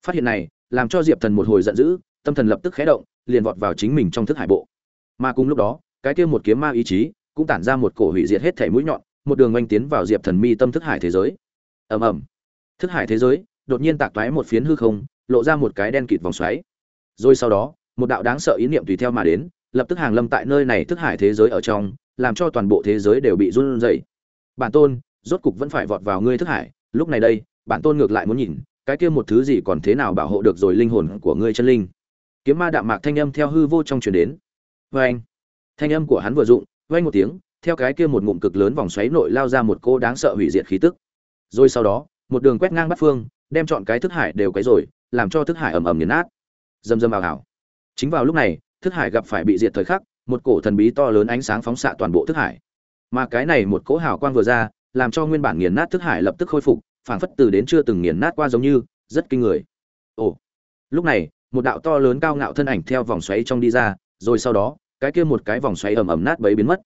Phát hiện này, làm cho diệp thần một hồi giận dữ, tâm thần lập tức khé động, liền vọt vào chính mình trong thức hải bộ. Mà cùng lúc đó, cái kia một kiếm ma ý chí cũng tản ra một cổ hủy diệt hết thể mũi nhọn, một đường oanh tiến vào diệp thần mi tâm thức hải thế giới. Ầm ầm. Thức hải thế giới đột nhiên tạc toái một phiến hư không, lộ ra một cái đen kịt vòng xoáy. Rồi sau đó, một đạo đáng sợ ý niệm tùy theo mà đến, lập tức hàng lâm tại nơi này thức hải thế giới ở trong, làm cho toàn bộ thế giới đều bị run rẩy. Bản tôn, rốt cục vẫn phải vọt vào ngươi thức hải. Lúc này đây, bản tôn ngược lại muốn nhìn, cái kia một thứ gì còn thế nào bảo hộ được rồi linh hồn của ngươi chân linh. Kiếm ma đạm mạc thanh âm theo hư vô trong truyền đến. Vê anh, thanh âm của hắn vừa dụng, vang một tiếng, theo cái kia một ngụm cực lớn vòng xoáy nội lao ra một cô đáng sợ hủy diệt khí tức. Rồi sau đó, một đường quét ngang bắt phương đem chọn cái thức hải đều quấy rồi làm cho thức hải ầm ầm nghiền nát. Dầm dầm ảo ảo chính vào lúc này, thức hải gặp phải bị diệt thời khắc, một cổ thần bí to lớn ánh sáng phóng xạ toàn bộ thức hải. Mà cái này một cỗ hào quang vừa ra, làm cho nguyên bản nghiền nát thức hải lập tức khôi phục, phảng phất từ đến chưa từng nghiền nát qua giống như, rất kinh người. Ồ. Lúc này, một đạo to lớn cao ngạo thân ảnh theo vòng xoáy trong đi ra, rồi sau đó, cái kia một cái vòng xoáy ầm ầm nát bấy biến mất.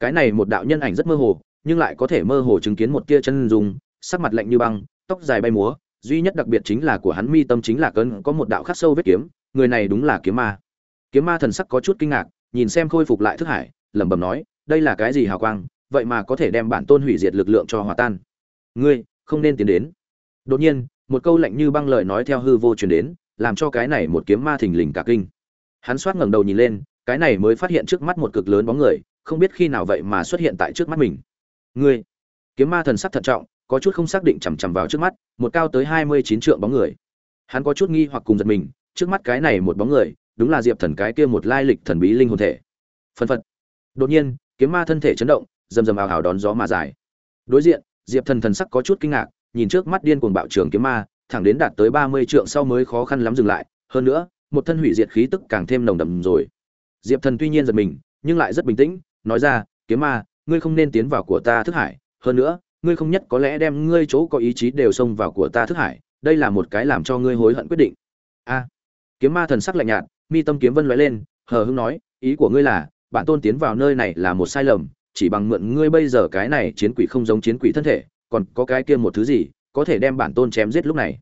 Cái này một đạo nhân ảnh rất mơ hồ, nhưng lại có thể mơ hồ chứng kiến một tia chân dung, sắc mặt lạnh như băng, tóc dài bay múa duy nhất đặc biệt chính là của hắn mi tâm chính là cơn, có một đạo khắc sâu vết kiếm, người này đúng là kiếm ma. Kiếm ma thần sắc có chút kinh ngạc, nhìn xem khôi phục lại thức hải, lẩm bẩm nói, đây là cái gì hào quang, vậy mà có thể đem bản tôn hủy diệt lực lượng cho hòa tan. Ngươi, không nên tiến đến. Đột nhiên, một câu lạnh như băng lời nói theo hư vô truyền đến, làm cho cái này một kiếm ma thình lình cả kinh. Hắn xoát ngẩng đầu nhìn lên, cái này mới phát hiện trước mắt một cực lớn bóng người, không biết khi nào vậy mà xuất hiện tại trước mắt mình. Ngươi, kiếm ma thần sắc thận trọng có chút không xác định chằm chằm vào trước mắt, một cao tới hai mươi chín trượng bóng người. Hắn có chút nghi hoặc cùng giật mình, trước mắt cái này một bóng người, đúng là diệp thần cái kia một lai lịch thần bí linh hồn thể. Phân phật. Đột nhiên, kiếm ma thân thể chấn động, rầm rầm ào ào đón gió mà dài. Đối diện, diệp thần thần sắc có chút kinh ngạc, nhìn trước mắt điên cuồng bạo trường kiếm ma, thẳng đến đạt tới ba mươi trượng sau mới khó khăn lắm dừng lại. Hơn nữa, một thân hủy diệt khí tức càng thêm nồng đậm rồi. Diệp thần tuy nhiên giật mình, nhưng lại rất bình tĩnh, nói ra, kiếm ma, ngươi không nên tiến vào của ta thức hải. Hơn nữa ngươi không nhất có lẽ đem ngươi chỗ có ý chí đều xông vào của ta thức hải, đây là một cái làm cho ngươi hối hận quyết định. A. Kiếm ma thần sắc lạnh nhạt, mi tâm kiếm vân lóe lên, hờ hững nói, ý của ngươi là, bản tôn tiến vào nơi này là một sai lầm, chỉ bằng mượn ngươi bây giờ cái này chiến quỷ không giống chiến quỷ thân thể, còn có cái kia một thứ gì, có thể đem bản tôn chém giết lúc này.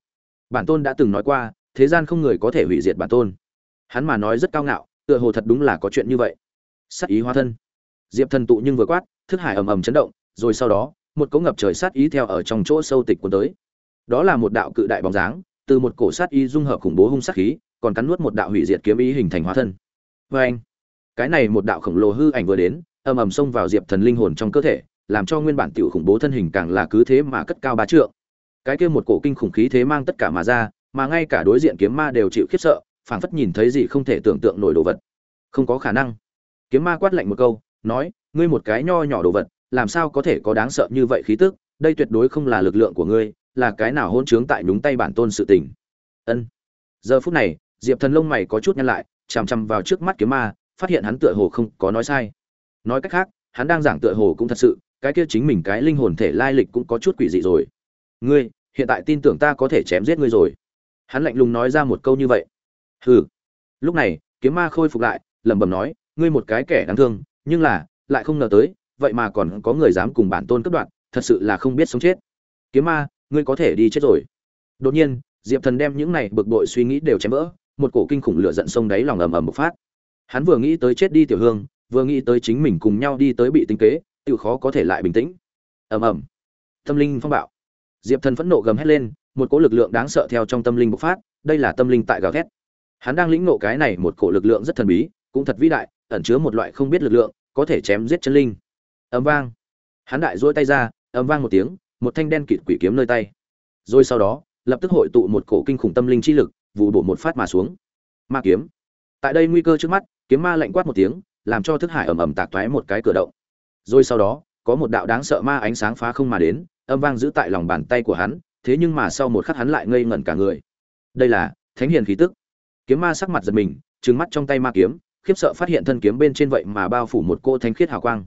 Bản tôn đã từng nói qua, thế gian không người có thể hủy diệt bản tôn. Hắn mà nói rất cao ngạo, tựa hồ thật đúng là có chuyện như vậy. Sắc ý hóa thân. Diệp thần tụ nhưng vừa quát, thức hải ầm ầm chấn động, rồi sau đó một cỗ ngập trời sát ý theo ở trong chỗ sâu tịch cuốn tới. Đó là một đạo cự đại bóng dáng, từ một cổ sát ý dung hợp khủng bố hung sát khí, còn cắn nuốt một đạo hủy diệt kiếm ý hình thành hóa thân. Vê anh, cái này một đạo khổng lồ hư ảnh vừa đến ầm ầm xông vào diệp thần linh hồn trong cơ thể, làm cho nguyên bản tiểu khủng bố thân hình càng là cứ thế mà cất cao ba trượng. Cái kia một cổ kinh khủng khí thế mang tất cả mà ra, mà ngay cả đối diện kiếm ma đều chịu khiếp sợ, phảng phất nhìn thấy gì không thể tưởng tượng nổi đồ vật. Không có khả năng. Kiếm ma quát lạnh một câu, nói, ngươi một cái nho nhỏ đồ vật làm sao có thể có đáng sợ như vậy khí tức, đây tuyệt đối không là lực lượng của ngươi, là cái nào hỗn trướng tại nhúng tay bản tôn sự tình. Ân. Giờ phút này, diệp thần lông mày có chút nhăn lại, chằm chằm vào trước mắt kiếm ma, phát hiện hắn tựa hồ không có nói sai. Nói cách khác, hắn đang giảng tựa hồ cũng thật sự, cái kia chính mình cái linh hồn thể lai lịch cũng có chút quỷ dị rồi. Ngươi, hiện tại tin tưởng ta có thể chém giết ngươi rồi. Hắn lạnh lùng nói ra một câu như vậy. Hừ. Lúc này, kiếm ma khôi phục lại, lẩm bẩm nói, ngươi một cái kẻ đáng thương, nhưng là, lại không ngờ tới vậy mà còn có người dám cùng bản tôn cướp đoạn thật sự là không biết sống chết. Kiếm ma, ngươi có thể đi chết rồi. Đột nhiên, diệp thần đem những này bực bội suy nghĩ đều chém vỡ, một cổ kinh khủng lửa giận sông đáy lòng ầm ầm bộc phát. Hắn vừa nghĩ tới chết đi tiểu hương, vừa nghĩ tới chính mình cùng nhau đi tới bị tính kế tự khó có thể lại bình tĩnh. Ầm ầm. Tâm linh phong bạo. Diệp thần phẫn nộ gầm hét lên, một cỗ lực lượng đáng sợ theo trong tâm linh bộc phát, đây là tâm linh tại gào thét. Hắn đang lĩnh nộ cái này một cổ lực lượng rất thần bí, cũng thật vĩ đại, ẩn chứa một loại không biết lực lượng, có thể chém giết chân linh ấm vang. Hắn đại duỗi tay ra ấm vang một tiếng, một thanh đen kịt quỷ kiếm nơi tay. Rồi sau đó, lập tức hội tụ một cổ kinh khủng tâm linh chi lực vụ bổ một phát mà xuống. Ma kiếm. Tại đây nguy cơ trước mắt, kiếm ma lạnh quát một tiếng, làm cho thức hải ầm ầm tạc toái một cái cửa động. Rồi sau đó, có một đạo đáng sợ ma ánh sáng phá không mà đến, âm vang giữ tại lòng bàn tay của hắn, thế nhưng mà sau một khắc hắn lại ngây ngẩn cả người. Đây là thánh hiền khí tức. Kiếm ma sắc mặt giật mình, trừng mắt trong tay ma kiếm, khiếp sợ phát hiện thân kiếm bên trên vậy mà bao phủ một cô thánh khiết hào quang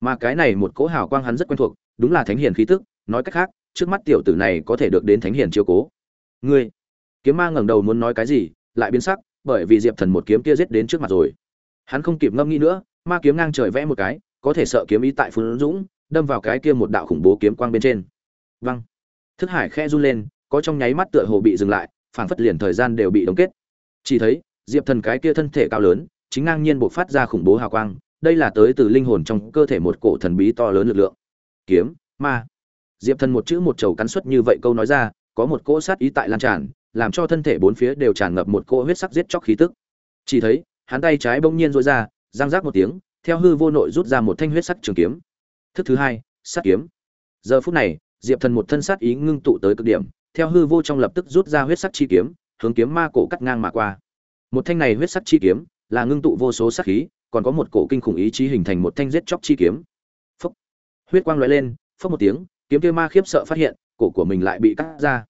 mà cái này một cỗ hào quang hắn rất quen thuộc, đúng là thánh hiền khí tức, nói cách khác, trước mắt tiểu tử này có thể được đến thánh hiền chiếu cố. Ngươi, kiếm ma ngẩng đầu muốn nói cái gì, lại biến sắc, bởi vì diệp thần một kiếm kia giết đến trước mặt rồi. Hắn không kịp ngâm nghĩ nữa, ma kiếm ngang trời vẽ một cái, có thể sợ kiếm ý tại phun dũng, đâm vào cái kia một đạo khủng bố kiếm quang bên trên. Văng thức hải khe run lên, có trong nháy mắt tựa hồ bị dừng lại, phảng phất liền thời gian đều bị đóng kết. Chỉ thấy, diệp thần cái kia thân thể cao lớn, chính ngang nhiên buộc phát ra khủng bố hào quang đây là tới từ linh hồn trong cơ thể một cổ thần bí to lớn lực lượng. Kiếm, ma. Diệp thần một chữ một chầu cắn suất như vậy câu nói ra, có một cỗ sát ý tại lan tràn, làm cho thân thể bốn phía đều tràn ngập một cỗ huyết sắc giết chóc khí tức. Chỉ thấy, hắn tay trái bỗng nhiên rối ra giang rác một tiếng, theo hư vô nội rút ra một thanh huyết sắc trường kiếm. Thức thứ hai, sát kiếm. Giờ phút này, diệp thần một thân sát ý ngưng tụ tới cực điểm, theo hư vô trong lập tức rút ra huyết sắc chi kiếm, hướng kiếm ma cổ cắt ngang mà qua. Một thanh này huyết sắc chi kiếm, là ngưng tụ vô số sát khí còn có một cổ kinh khủng ý chí hình thành một thanh giết chóc chi kiếm. Phốc. Huyết quang lóe lên, phốc một tiếng, kiếm kia ma khiếp sợ phát hiện, cổ của mình lại bị cắt ra.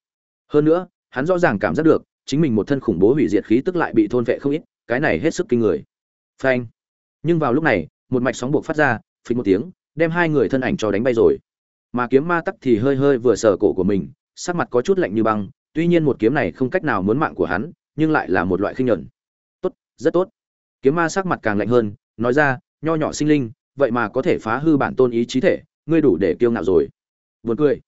Hơn nữa, hắn rõ ràng cảm giác được, chính mình một thân khủng bố hủy diệt khí tức lại bị thôn vệ không ít, cái này hết sức kinh người. Phanh. Nhưng vào lúc này, một mạch sóng buộc phát ra phình một tiếng, đem hai người thân ảnh cho đánh bay rồi. Mà kiếm ma tắc thì hơi hơi vừa sờ cổ của mình, sắc mặt có chút lạnh như băng, tuy nhiên một kiếm này không cách nào muốn mạng của hắn, nhưng lại là một loại khinh nhẫn tốt, rất tốt kiếm ma sắc mặt càng lạnh hơn, nói ra, nho nhỏ sinh linh, vậy mà có thể phá hư bản tôn ý chí thể, ngươi đủ để kiêu ngạo rồi. Buồn cười.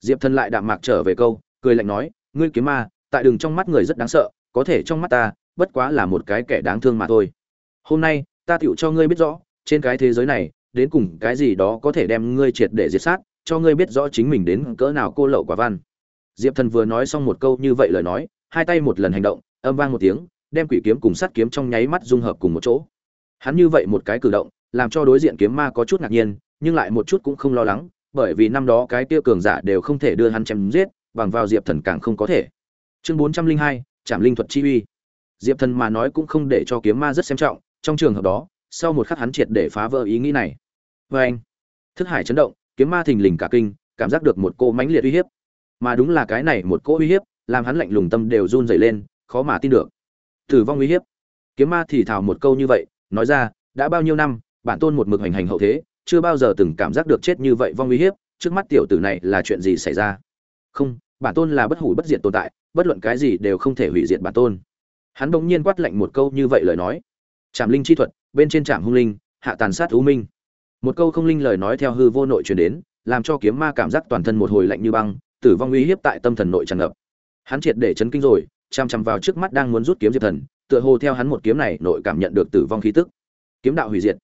Diệp thần lại đạm mạc trở về câu, cười lạnh nói, ngươi kiếm ma, tại đường trong mắt người rất đáng sợ, có thể trong mắt ta, bất quá là một cái kẻ đáng thương mà thôi. Hôm nay, ta tựu cho ngươi biết rõ, trên cái thế giới này, đến cùng cái gì đó có thể đem ngươi triệt để diệt sát, cho ngươi biết rõ chính mình đến cỡ nào cô lậu quả văn. Diệp thần vừa nói xong một câu như vậy lời nói, hai tay một lần hành động, âm vang một tiếng đem quỷ kiếm cùng sắt kiếm trong nháy mắt dung hợp cùng một chỗ. Hắn như vậy một cái cử động, làm cho đối diện kiếm ma có chút ngạc nhiên, nhưng lại một chút cũng không lo lắng, bởi vì năm đó cái tiêu cường giả đều không thể đưa hắn chém giết, bằng vào diệp thần càng không có thể. Chương bốn trăm linh hai, trảm linh thuật chi uy. Diệp thần mà nói cũng không để cho kiếm ma rất xem trọng, trong trường hợp đó, sau một khắc hắn triệt để phá vỡ ý nghĩ này. Vê anh, thức hải chấn động, kiếm ma thình lình cả kinh, cảm giác được một cô mãnh liệt uy hiếp. Mà đúng là cái này một cô uy hiếp, làm hắn lạnh lùng tâm đều run rẩy lên, khó mà tin được tử vong uy hiếp. Kiếm ma thì thào một câu như vậy, nói ra, đã bao nhiêu năm, bản tôn một mực hành hành hậu thế, chưa bao giờ từng cảm giác được chết như vậy vong uy hiếp, trước mắt tiểu tử này là chuyện gì xảy ra? Không, bản tôn là bất hủ bất diệt tồn tại, bất luận cái gì đều không thể hủy diệt bản tôn. Hắn đột nhiên quát lạnh một câu như vậy lời nói. Trảm linh chi thuật, bên trên trảm hung linh, hạ tàn sát u minh. Một câu không linh lời nói theo hư vô nội truyền đến, làm cho kiếm ma cảm giác toàn thân một hồi lạnh như băng, tử vong uy hiếp tại tâm thần nội tràn ngập. Hắn triệt để chấn kinh rồi chằm chằm vào trước mắt đang muốn rút kiếm diệp thần, tựa hồ theo hắn một kiếm này nội cảm nhận được tử vong khí tức. Kiếm đạo hủy diệt.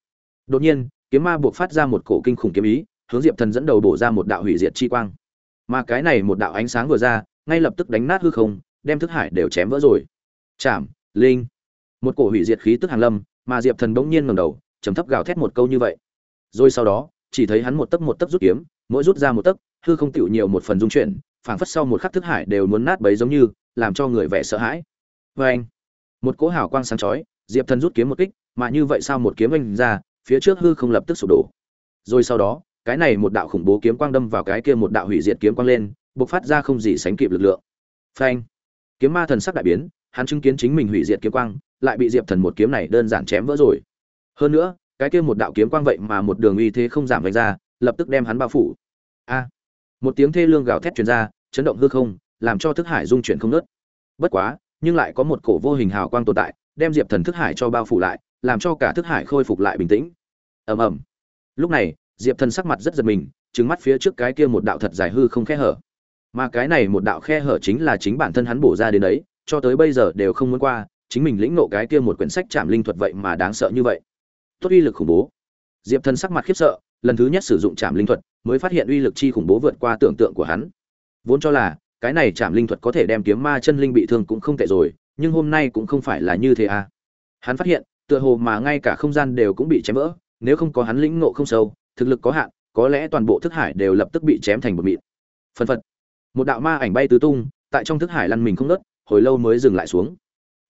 Đột nhiên, kiếm ma buộc phát ra một cổ kinh khủng kiếm ý, hướng diệp thần dẫn đầu bổ ra một đạo hủy diệt chi quang. Mà cái này một đạo ánh sáng vừa ra, ngay lập tức đánh nát hư không, đem thức hải đều chém vỡ rồi. Chạm, linh. Một cổ hủy diệt khí tức hàng lâm, mà diệp thần bỗng nhiên ngầm đầu chấm thấp gào thét một câu như vậy. Rồi sau đó, chỉ thấy hắn một tấc một tấc rút kiếm, mỗi rút ra một tấc, hư không tựu nhiều một phần dung chuyển, phảng phất sau một khắc thức hải đều muốn nát bấy giống như làm cho người vẻ sợ hãi. Vê anh, một cỗ hào quang sáng chói, diệp thần rút kiếm một kích, mà như vậy sao một kiếm anh ra, phía trước hư không lập tức sụp đổ. Rồi sau đó, cái này một đạo khủng bố kiếm quang đâm vào cái kia một đạo hủy diệt kiếm quang lên, bộc phát ra không gì sánh kịp lực lượng. Phanh kiếm ma thần sắc đại biến, hắn chứng kiến chính mình hủy diệt kiếm quang, lại bị diệp thần một kiếm này đơn giản chém vỡ rồi. Hơn nữa, cái kia một đạo kiếm quang vậy mà một đường uy thế không giảm vạch ra, lập tức đem hắn bao phủ. A, một tiếng thê lương gào thét truyền ra, chấn động hư không làm cho thức hải dung chuyển không nớt. Bất quá, nhưng lại có một cổ vô hình hào quang tồn tại, đem diệp thần thức hải cho bao phủ lại, làm cho cả thức hải khôi phục lại bình tĩnh. Ầm ầm. Lúc này, diệp thần sắc mặt rất giật mình trứng mắt phía trước cái kia một đạo thật dài hư không khe hở. Mà cái này một đạo khe hở chính là chính bản thân hắn bổ ra đến đấy, cho tới bây giờ đều không muốn qua, chính mình lĩnh nộ cái kia một quyển sách chạm linh thuật vậy mà đáng sợ như vậy. Tốt uy lực khủng bố. Diệp thần sắc mặt khiếp sợ, lần thứ nhất sử dụng chạm linh thuật, mới phát hiện uy lực chi khủng bố vượt qua tưởng tượng của hắn. Vốn cho là cái này chạm linh thuật có thể đem kiếm ma chân linh bị thương cũng không tệ rồi, nhưng hôm nay cũng không phải là như thế à. Hắn phát hiện, tựa hồ mà ngay cả không gian đều cũng bị chém vỡ, nếu không có hắn lĩnh ngộ không sâu, thực lực có hạn, có lẽ toàn bộ thức hải đều lập tức bị chém thành một mịn. Phân phật. Một đạo ma ảnh bay tứ tung, tại trong thức hải lăn mình không nớt hồi lâu mới dừng lại xuống.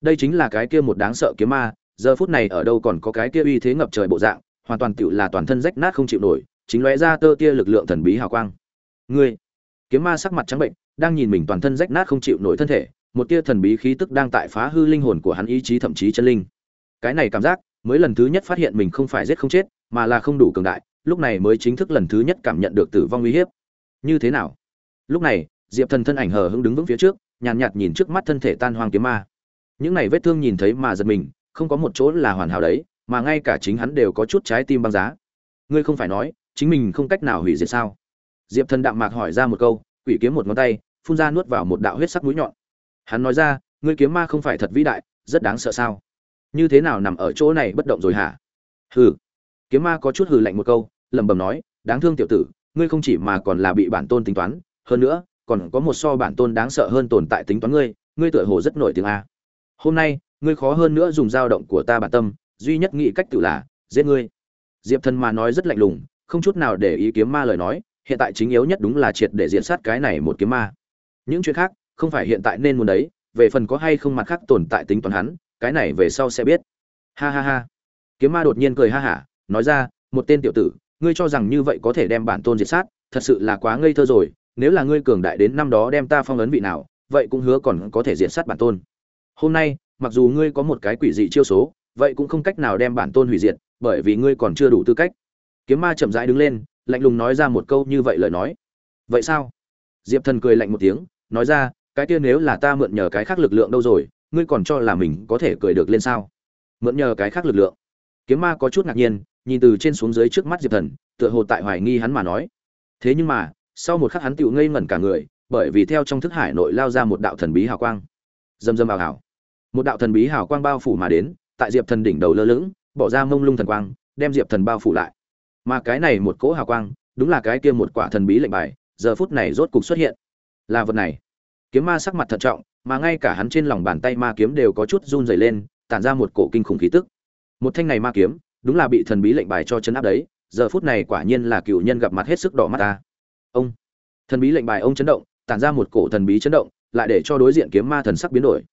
Đây chính là cái kia một đáng sợ kiếm ma, giờ phút này ở đâu còn có cái kia uy thế ngập trời bộ dạng, hoàn toàn tựu là toàn thân rách nát không chịu nổi, chính lóe ra tơ tia lực lượng thần bí hào quang. Ngươi. Kiếm ma sắc mặt trắng bệnh đang nhìn mình toàn thân rách nát không chịu nổi thân thể một tia thần bí khí tức đang tại phá hư linh hồn của hắn ý chí thậm chí chân linh. Cái này cảm giác mới lần thứ nhất phát hiện mình không phải giết không chết mà là không đủ cường đại lúc này mới chính thức lần thứ nhất cảm nhận được tử vong uy hiếp. Như thế nào? Lúc này diệp thần thân ảnh hờ hững đứng vững phía trước nhàn nhạt, nhạt nhìn trước mắt thân thể tan hoang kiếm ma. Những này vết thương nhìn thấy mà giật mình không có một chỗ là hoàn hảo đấy mà ngay cả chính hắn đều có chút trái tim băng giá. Ngươi không phải nói chính mình không cách nào hủy diệt sao? Diệp thần đạm mạc hỏi ra một câu quỷ kiếm một ngón tay phun ra nuốt vào một đạo huyết sắc mũi nhọn. Hắn nói ra, ngươi kiếm ma không phải thật vĩ đại, rất đáng sợ sao? Như thế nào nằm ở chỗ này bất động rồi hả? Hừ. Kiếm ma có chút hừ lạnh một câu, lẩm bẩm nói, đáng thương tiểu tử, ngươi không chỉ mà còn là bị bản tôn tính toán, hơn nữa, còn có một so bản tôn đáng sợ hơn tồn tại tính toán ngươi ngươi tựa hồ rất nổi tiếng a. Hôm nay, ngươi khó hơn nữa dùng dao động của ta bản tâm, duy nhất nghĩ cách tự là, giết ngươi. Diệp thần mà nói rất lạnh lùng, không chút nào để ý kiếm ma lời nói, hiện tại chính yếu nhất đúng là triệt để diện sát cái này một kiếm ma những chuyện khác, không phải hiện tại nên muốn đấy, về phần có hay không mặt khác tồn tại tính toán hắn, cái này về sau sẽ biết. Ha ha ha. Kiếm ma đột nhiên cười ha hả, nói ra, một tên tiểu tử, ngươi cho rằng như vậy có thể đem bản tôn diệt sát, thật sự là quá ngây thơ rồi, nếu là ngươi cường đại đến năm đó đem ta phong ấn vị nào, vậy cũng hứa còn có thể diệt sát bản tôn. Hôm nay, mặc dù ngươi có một cái quỷ dị chiêu số, vậy cũng không cách nào đem bản tôn hủy diệt, bởi vì ngươi còn chưa đủ tư cách. Kiếm ma chậm rãi đứng lên, lạnh lùng nói ra một câu như vậy lời nói. Vậy sao? Diệp thần cười lạnh một tiếng, nói ra, cái kia nếu là ta mượn nhờ cái khác lực lượng đâu rồi, ngươi còn cho là mình có thể cười được lên sao? Mượn nhờ cái khác lực lượng. Kiếm ma có chút ngạc nhiên, nhìn từ trên xuống dưới trước mắt diệp thần, tựa hồ tại hoài nghi hắn mà nói. Thế nhưng mà, sau một khắc hắn tựu ngây ngẩn cả người, bởi vì theo trong thức hải nội lao ra một đạo thần bí hào quang. Dầm dầm vào hào một đạo thần bí hào quang bao phủ mà đến, tại diệp thần đỉnh đầu lơ lửng, bỏ ra mông lung thần quang, đem diệp thần bao phủ lại. Mà cái này một cỗ hào quang, đúng là cái kia một quả thần bí lệnh bài giờ phút này rốt cục xuất hiện. Là vật này. Kiếm ma sắc mặt thận trọng, mà ngay cả hắn trên lòng bàn tay ma kiếm đều có chút run rẩy lên, tản ra một cổ kinh khủng khí tức. Một thanh này ma kiếm, đúng là bị thần bí lệnh bài cho chấn áp đấy, giờ phút này quả nhiên là cựu nhân gặp mặt hết sức đỏ mắt ta. Ông. Thần bí lệnh bài ông chấn động, tản ra một cổ thần bí chấn động, lại để cho đối diện kiếm ma thần sắc biến đổi.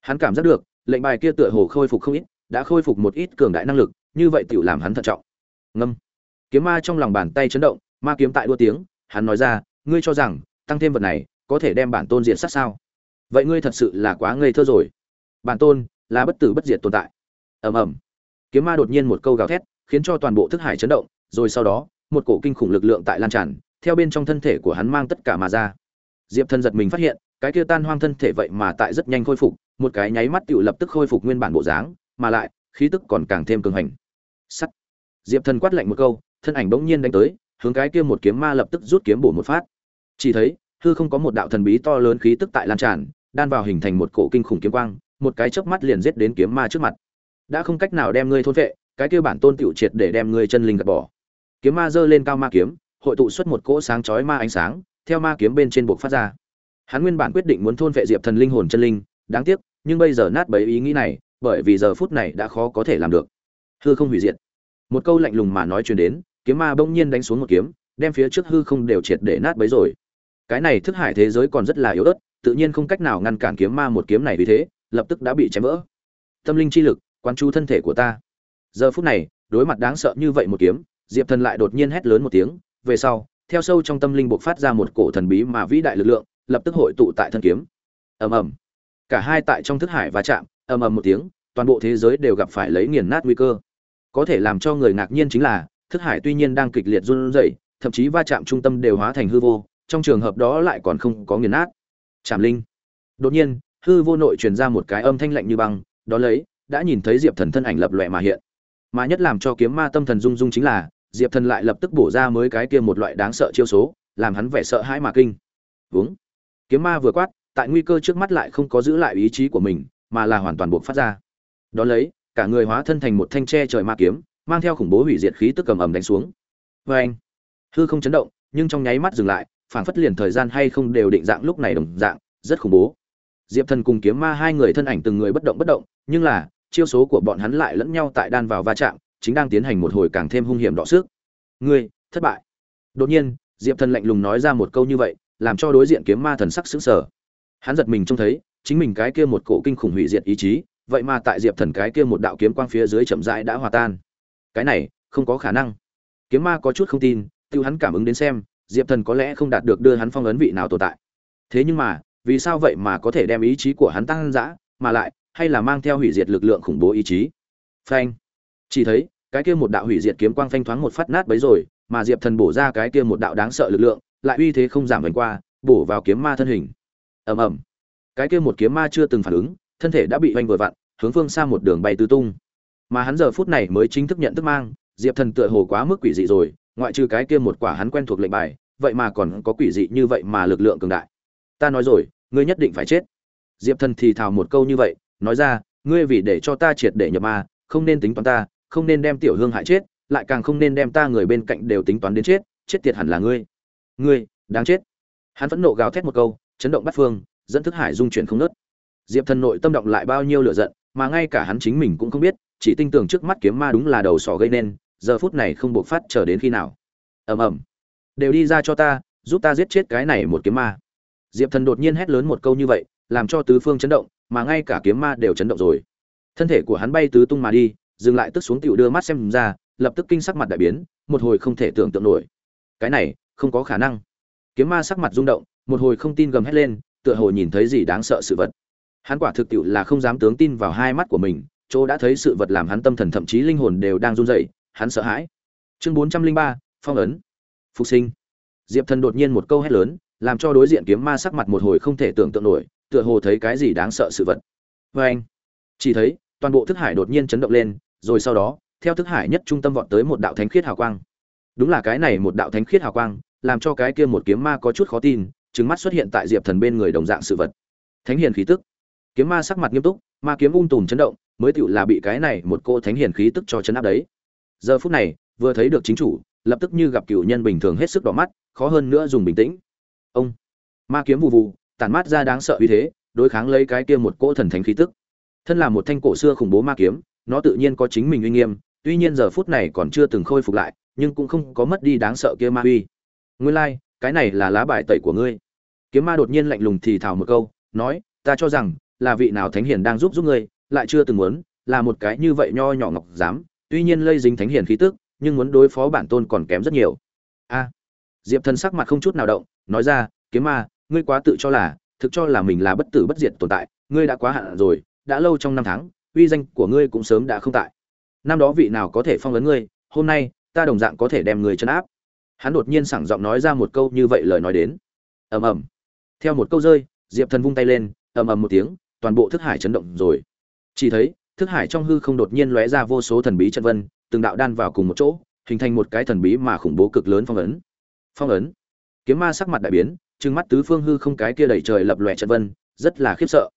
Hắn cảm giác được, lệnh bài kia tựa hồ khôi phục không ít, đã khôi phục một ít cường đại năng lực, như vậy tựu làm hắn thận trọng. Ngâm. Kiếm ma trong lòng bàn tay chấn động, ma kiếm tại đua tiếng, hắn nói ra ngươi cho rằng, tăng thêm vật này, có thể đem bản tôn diện sát sao? Vậy ngươi thật sự là quá ngây thơ rồi. Bản tôn là bất tử bất diệt tồn tại. Ầm ầm. Kiếm ma đột nhiên một câu gào thét, khiến cho toàn bộ thức hải chấn động, rồi sau đó, một cổ kinh khủng lực lượng tại lan tràn, theo bên trong thân thể của hắn mang tất cả mà ra. Diệp thần giật mình phát hiện, cái kia tan hoang thân thể vậy mà tại rất nhanh khôi phục, một cái nháy mắt tựu lập tức khôi phục nguyên bản bộ dáng, mà lại, khí tức còn càng thêm cường hành. Sắt. Diệp thần quát lạnh một câu, thân ảnh bỗng nhiên đánh tới, hướng cái kia một kiếm ma lập tức rút kiếm bổ một phát chỉ thấy, hư không có một đạo thần bí to lớn khí tức tại lan tràn, đan vào hình thành một cổ kinh khủng kiếm quang, một cái chớp mắt liền giết đến kiếm ma trước mặt. Đã không cách nào đem ngươi thôn vệ, cái kia bản tôn tiểu triệt để đem ngươi chân linh gạt bỏ. Kiếm ma giơ lên cao ma kiếm, hội tụ xuất một cỗ sáng chói ma ánh sáng, theo ma kiếm bên trên buộc phát ra. Hắn nguyên bản quyết định muốn thôn vệ diệp thần linh hồn chân linh, đáng tiếc, nhưng bây giờ nát bấy ý nghĩ này, bởi vì giờ phút này đã khó có thể làm được. Hư không hủy diệt. Một câu lạnh lùng mà nói truyền đến, kiếm ma bỗng nhiên đánh xuống một kiếm, đem phía trước hư không đều triệt để nát bấy rồi cái này thức hải thế giới còn rất là yếu ớt, tự nhiên không cách nào ngăn cản kiếm ma một kiếm này vì thế, lập tức đã bị chém vỡ. Tâm linh chi lực quan chú thân thể của ta. Giờ phút này, đối mặt đáng sợ như vậy một kiếm, diệp thần lại đột nhiên hét lớn một tiếng, về sau, theo sâu trong tâm linh buộc phát ra một cổ thần bí mà vĩ đại lực lượng, lập tức hội tụ tại thân kiếm. Ầm ầm. Cả hai tại trong thức hải va chạm, ầm ầm một tiếng, toàn bộ thế giới đều gặp phải lấy nghiền nát nguy cơ. Có thể làm cho người ngạc nhiên chính là, thức hải tuy nhiên đang kịch liệt run rẩy, thậm chí va chạm trung tâm đều hóa thành hư vô trong trường hợp đó lại còn không có nghiền nát. Chạm linh. Đột nhiên, hư vô nội truyền ra một cái âm thanh lạnh như băng, đó lấy, đã nhìn thấy diệp thần thân ảnh lập lòe mà hiện. Mà nhất làm cho kiếm ma tâm thần rung rung chính là, diệp thần lại lập tức bổ ra mới cái kia một loại đáng sợ chiêu số, làm hắn vẻ sợ hãi mà kinh. Uống kiếm ma vừa quát, tại nguy cơ trước mắt lại không có giữ lại ý chí của mình, mà là hoàn toàn buộc phát ra. Đó lấy, cả người hóa thân thành một thanh tre trời ma kiếm, mang theo khủng bố hủy diệt khí tức cầm ầm đánh xuống. Vê anh hư không chấn động, nhưng trong nháy mắt dừng lại phảng phất liền thời gian hay không đều định dạng lúc này đồng dạng, rất khủng bố. Diệp thần cùng kiếm ma hai người thân ảnh từng người bất động bất động, nhưng là, chiêu số của bọn hắn lại lẫn nhau tại đan vào va chạm, chính đang tiến hành một hồi càng thêm hung hiểm đọ sức. Ngươi, thất bại. Đột nhiên, diệp thần lạnh lùng nói ra một câu như vậy, làm cho đối diện kiếm ma thần sắc sững sờ. Hắn giật mình trông thấy, chính mình cái kia một cổ kinh khủng hủy diệt ý chí, vậy mà tại diệp thần cái kia một đạo kiếm quang phía dưới chậm rãi đã hòa tan. Cái này, không có khả năng. Kiếm ma có chút không tin, tiêu hắn cảm ứng đến xem diệp thần có lẽ không đạt được đưa hắn phong ấn vị nào tồn tại. Thế nhưng mà, vì sao vậy mà có thể đem ý chí của hắn tăng dã, mà lại, hay là mang theo hủy diệt lực lượng khủng bố ý chí? Phanh. Chỉ thấy, cái kia một đạo hủy diệt kiếm quang phanh thoáng một phát nát bấy rồi, mà diệp thần bổ ra cái kia một đạo đáng sợ lực lượng, lại uy thế không giảm vành qua, bổ vào kiếm ma thân hình. Ầm ầm. Cái kia một kiếm ma chưa từng phản ứng, thân thể đã bị vanh vừa vặn, hướng phương xa một đường bay tứ tung. Mà hắn giờ phút này mới chính thức nhận thức mang, diệp thần tựa hồ quá mức quỷ dị rồi ngoại trừ cái kia một quả hắn quen thuộc lệnh bài, vậy mà còn có quỷ dị như vậy mà lực lượng cường đại. Ta nói rồi, ngươi nhất định phải chết. Diệp thần thì thào một câu như vậy, nói ra, ngươi vì để cho ta triệt để nhập ma, không nên tính toán ta, không nên đem tiểu hương hại chết, lại càng không nên đem ta người bên cạnh đều tính toán đến chết chết tiệt hẳn là ngươi. Ngươi, đáng chết. Hắn phẫn nộ gào thét một câu, chấn động bắt phương, dẫn thức hải dung chuyển không nớt. Diệp thần nội tâm động lại bao nhiêu lửa giận, mà ngay cả hắn chính mình cũng không biết, chỉ tin tưởng trước mắt kiếm ma đúng là đầu sỏ gây nên giờ phút này không buộc phát chờ đến khi nào. Ầm ầm. Đều đi ra cho ta, giúp ta giết chết cái này một kiếm ma. Diệp thần đột nhiên hét lớn một câu như vậy, làm cho tứ phương chấn động, mà ngay cả kiếm ma đều chấn động rồi. Thân thể của hắn bay tứ tung mà đi, dừng lại tức xuống tựu đưa mắt xem ra, lập tức kinh sắc mặt đại biến, một hồi không thể tưởng tượng nổi. Cái này, không có khả năng. Kiếm ma sắc mặt rung động, một hồi không tin gầm hét lên, tựa hồ nhìn thấy gì đáng sợ sự vật. Hắn quả thực tiệu là không dám tướng tin vào hai mắt của mình, chỗ đã thấy sự vật làm hắn tâm thần thậm chí linh hồn đều đang run rẩy hắn sợ hãi. Chương bốn trăm linh ba, phong ấn. Phục sinh. Diệp thần đột nhiên một câu hét lớn, làm cho đối diện kiếm ma sắc mặt một hồi không thể tưởng tượng nổi, tựa hồ thấy cái gì đáng sợ sự vật. Vê anh chỉ thấy, toàn bộ thức hải đột nhiên chấn động lên, rồi sau đó, theo thức hải nhất trung tâm vọt tới một đạo thánh khiết hào quang. Đúng là cái này một đạo thánh khiết hào quang, làm cho cái kia một kiếm ma có chút khó tin trứng mắt xuất hiện tại diệp thần bên người đồng dạng sự vật. Thánh hiền khí tức. Kiếm ma sắc mặt nghiêm túc, ma kiếm ung tùm chấn động, mới tựu là bị cái này một cô thánh hiền khí tức cho chấn áp đấy giờ phút này, vừa thấy được chính chủ, lập tức như gặp cựu nhân bình thường hết sức đỏ mắt, khó hơn nữa dùng bình tĩnh. Ông! Ma kiếm vụ vụ tản mát ra đáng sợ uy thế, đối kháng lấy cái kia một cỗ thần thánh khí tức. Thân là một thanh cổ xưa khủng bố ma kiếm, nó tự nhiên có chính mình uy nghiêm, tuy nhiên giờ phút này còn chưa từng khôi phục lại, nhưng cũng không có mất đi đáng sợ kia ma uy. Nguyên lai, cái này là lá bài tẩy của ngươi. Kiếm ma đột nhiên lạnh lùng thì thào một câu, nói, ta cho rằng là vị nào thánh hiền đang giúp giúp ngươi, lại chưa từng muốn, là một cái như vậy nho nhỏ ngọc dám tuy nhiên lây dính thánh hiền khí tức, nhưng muốn đối phó bản tôn còn kém rất nhiều. A, diệp thần sắc mặt không chút nào động, nói ra, kiếm ma, ngươi quá tự cho là, thực cho là mình là bất tử bất diệt tồn tại, ngươi đã quá hạn rồi, đã lâu trong năm tháng, uy danh của ngươi cũng sớm đã không tại. Năm đó vị nào có thể phong ấn ngươi, hôm nay, ta đồng dạng có thể đem ngươi chấn áp. Hắn đột nhiên sảng giọng nói ra một câu như vậy lời nói đến. Ầm ầm. Theo một câu rơi, diệp thần vung tay lên, ầm ầm một tiếng, toàn bộ thức hải chấn động rồi. Chỉ thấy thức hải trong hư không đột nhiên lóe ra vô số thần bí trận vân từng đạo đan vào cùng một chỗ hình thành một cái thần bí mà khủng bố cực lớn phong ấn. Phong ấn. Kiếm ma sắc mặt đại biến trừng mắt tứ phương hư không cái kia đầy trời lập lòe trận vân rất là khiếp sợ.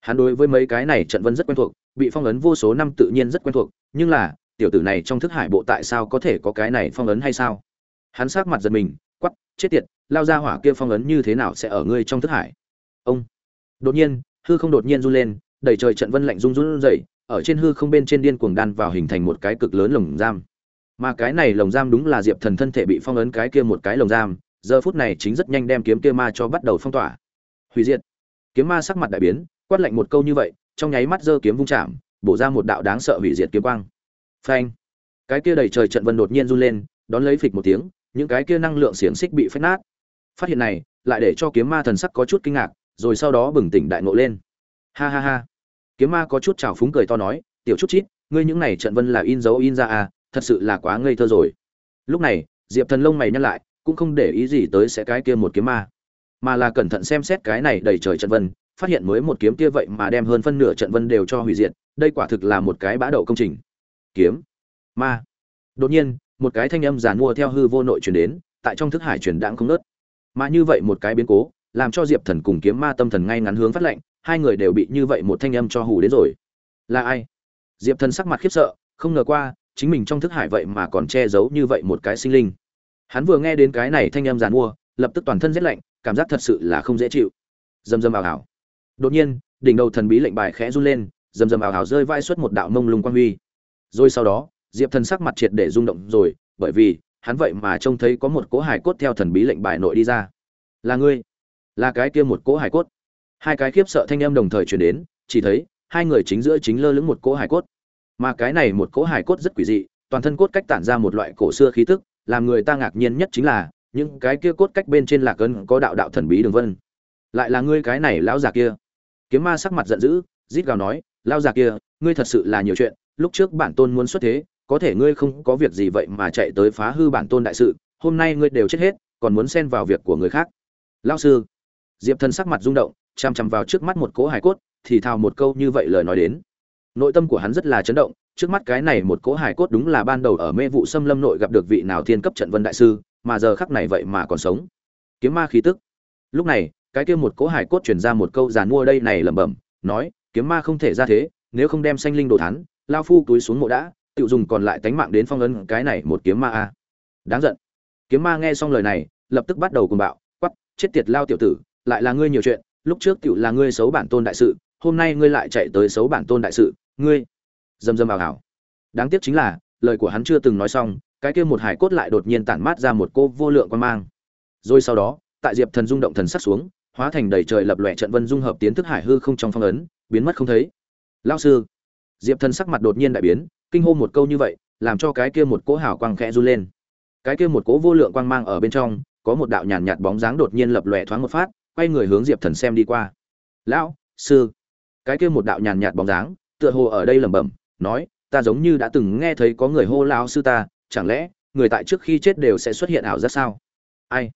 Hắn đối với mấy cái này trận vân rất quen thuộc bị phong ấn vô số năm tự nhiên rất quen thuộc nhưng là tiểu tử này trong thức hải bộ tại sao có thể có cái này phong ấn hay sao? Hắn sắc mặt giật mình quắc, chết tiệt lao ra hỏa kia phong ấn như thế nào sẽ ở ngươi trong thức hải? Ông. Đột nhiên hư không đột nhiên run lên đầy trời trận vân lạnh run run dậy ở trên hư không bên trên điên cuồng đan vào hình thành một cái cực lớn lồng giam. Mà cái này lồng giam đúng là diệp thần thân thể bị phong ấn cái kia một cái lồng giam, giờ phút này chính rất nhanh đem kiếm kia ma cho bắt đầu phong tỏa. Hủy diệt. Kiếm ma sắc mặt đại biến, quát lạnh một câu như vậy, trong nháy mắt giơ kiếm vung chạm, bổ ra một đạo đáng sợ hủy diệt kiếm quang. Phanh. Cái kia đầy trời trận vân đột nhiên run lên, đón lấy phịch một tiếng, những cái kia năng lượng xiềng xích bị phách nát. Phát hiện này, lại để cho kiếm ma thần sắc có chút kinh ngạc, rồi sau đó bừng tỉnh đại ngộ lên. Ha ha ha kiếm ma có chút trào phúng cười to nói, tiểu chút chít, ngươi những này trận vân là in dấu in ra à thật sự là quá ngây thơ rồi. Lúc này, diệp thần lông mày nhăn lại, cũng không để ý gì tới sẽ cái kia một kiếm ma, mà là cẩn thận xem xét cái này đầy trời trận vân, phát hiện mới một kiếm kia vậy mà đem hơn phân nửa trận vân đều cho hủy diệt, đây quả thực là một cái bã đậu công trình. Kiếm, ma. Đột nhiên, một cái thanh âm giàn mua theo hư vô nội truyền đến, tại trong thức hải truyền đãng không nớt mà như vậy một cái biến cố, làm cho diệp thần cùng kiếm ma tâm thần ngay ngắn hướng phát lệnh hai người đều bị như vậy một thanh âm cho hù đến rồi. Là ai? Diệp thần sắc mặt khiếp sợ, không ngờ qua, chính mình trong thức hải vậy mà còn che giấu như vậy một cái sinh linh. Hắn vừa nghe đến cái này thanh âm giàn mua, lập tức toàn thân rét lạnh, cảm giác thật sự là không dễ chịu. Dầm dầm ảo ảo đột nhiên, đỉnh đầu thần bí lệnh bài khẽ run lên dầm dầm ảo ảo rơi vãi xuất một đạo mông lung quang huy. Rồi sau đó, diệp thần sắc mặt triệt để rung động rồi, bởi vì, hắn vậy mà trông thấy có một cỗ hải cốt theo thần bí lệnh bài nội đi ra. Là ngươi? Là cái kia một cỗ hải cốt? Hai cái khiếp sợ thanh âm đồng thời chuyển đến, chỉ thấy, hai người chính giữa chính lơ lửng một cỗ hải cốt. Mà cái này một cỗ hải cốt rất quỷ dị, toàn thân cốt cách tản ra một loại cổ xưa khí tức, làm người ta ngạc nhiên nhất chính là, những cái kia cốt cách bên trên lạc ân có đạo đạo thần bí đường vân. Lại là ngươi cái này lão già kia. Kiếm ma sắc mặt giận dữ, rít gào nói, lão già kia, ngươi thật sự là nhiều chuyện, lúc trước bản tôn muốn xuất thế, có thể ngươi không có việc gì vậy mà chạy tới phá hư bản tôn đại sự, hôm nay ngươi đều chết hết, còn muốn xen vào việc của người khác. Lão sư. Diệp thần sắc mặt rung động chằm chằm vào trước mắt một cỗ hải cốt, thì thào một câu như vậy lời nói đến. Nội tâm của hắn rất là chấn động, trước mắt cái này một cỗ hải cốt đúng là ban đầu ở mê vụ xâm lâm nội gặp được vị nào thiên cấp trận vân đại sư, mà giờ khắc này vậy mà còn sống. Kiếm ma khí tức. Lúc này, cái kia một cỗ hải cốt truyền ra một câu giàn mua đây này lẩm bẩm, nói, kiếm ma không thể ra thế, nếu không đem sanh linh đồ thán, lao phu túi xuống mộ đã tự dùng còn lại tánh mạng đến phong ấn cái này một kiếm ma a. Đáng giận. Kiếm ma nghe xong lời này, lập tức bắt đầu cùng bạo quắp chết tiệt lao tiểu tử, lại là ngươi nhiều chuyện lúc trước tiểu là ngươi xấu bản tôn đại sự, hôm nay ngươi lại chạy tới xấu bản tôn đại sự, ngươi dầm dầm vào hảo đáng tiếc chính là, lời của hắn chưa từng nói xong, cái kia một hải cốt lại đột nhiên tản mát ra một cô vô lượng quan mang. Rồi sau đó, tại diệp thần rung động thần sắc xuống, hóa thành đầy trời lập lòe trận vân dung hợp tiến thức hải hư không trong phong ấn, biến mất không thấy. Lao sư, diệp thần sắc mặt đột nhiên đại biến, kinh hô một câu như vậy, làm cho cái kia một cỗ hào quang khẽ run lên. Cái kia một cỗ vô lượng quang mang ở bên trong, có một đạo nhàn nhạt bóng dáng đột nhiên lập lòe thoáng một phát quay người hướng diệp thần xem đi qua. Lão, sư. Cái kia một đạo nhàn nhạt bóng dáng, tựa hồ ở đây lẩm bẩm, nói, ta giống như đã từng nghe thấy có người hô lão sư ta, chẳng lẽ, người tại trước khi chết đều sẽ xuất hiện ảo giác sao? Ai?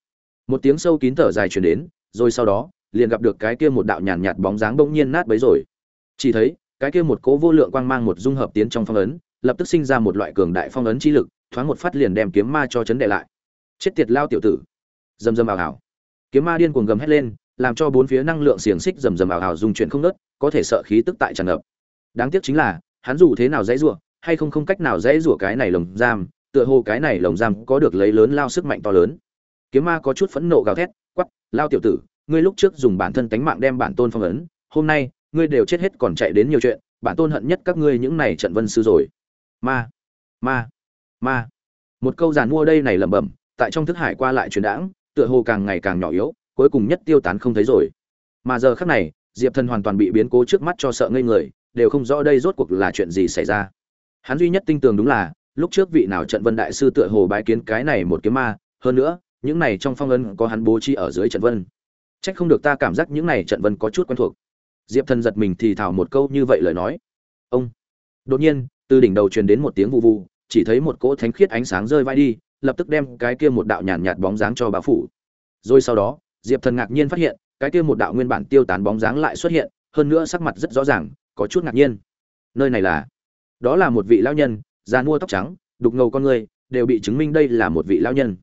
Một tiếng sâu kín thở dài truyền đến, rồi sau đó, liền gặp được cái kia một đạo nhàn nhạt bóng dáng bỗng nhiên nát bấy rồi. Chỉ thấy, cái kia một cố vô lượng quang mang một dung hợp tiến trong phong ấn, lập tức sinh ra một loại cường đại phong ấn chi lực, thoáng một phát liền đem kiếm ma cho chấn đệ lại. Chết tiệt lao tiểu tử! Dầm dầm ảo ảo kiếm ma điên cuồng gầm hét lên, làm cho bốn phía năng lượng xiềng xích rầm rầm ảo ảo dung chuyển không nớt có thể sợ khí tức tại tràn ngập. Đáng tiếc chính là, hắn dù thế nào dãy rủa, hay không không cách nào dãy rủa cái này lồng giam, tựa hồ cái này lồng giam có được lấy lớn lao sức mạnh to lớn. Kiếm ma có chút phẫn nộ gào thét quắp lao tiểu tử, ngươi lúc trước dùng bản thân tánh mạng đem bản tôn phong ấn, hôm nay, ngươi đều chết hết còn chạy đến nhiều chuyện, bản tôn hận nhất các ngươi những này trận vân sư rồi. Ma ma ma. Một câu giàn mua đây này lẩm bẩm, tại trong thức hải qua lại truyền đãng tựa hồ càng ngày càng nhỏ yếu, cuối cùng nhất tiêu tán không thấy rồi. Mà giờ khắc này, diệp thần hoàn toàn bị biến cố trước mắt cho sợ ngây người, đều không rõ đây rốt cuộc là chuyện gì xảy ra. Hắn duy nhất tin tưởng đúng là, lúc trước vị nào trận vân đại sư tựa hồ bái kiến cái này một kiếm ma, hơn nữa, những này trong phong ấn có hắn bố trí ở dưới trận vân. Trách không được ta cảm giác những này trận vân có chút quen thuộc. Diệp thần giật mình thì thào một câu như vậy lời nói. Ông! Đột nhiên, từ đỉnh đầu truyền đến một tiếng vụ vụ chỉ thấy một cỗ thánh khiết ánh sáng rơi vai đi lập tức đem cái kia một đạo nhàn nhạt bóng dáng cho bao phủ. Rồi sau đó, diệp thần ngạc nhiên phát hiện, cái kia một đạo nguyên bản tiêu tán bóng dáng lại xuất hiện, hơn nữa sắc mặt rất rõ ràng, có chút ngạc nhiên. Nơi này là? Đó là một vị lão nhân, da mua tóc trắng, đục ngầu con người, đều bị chứng minh đây là một vị lão nhân.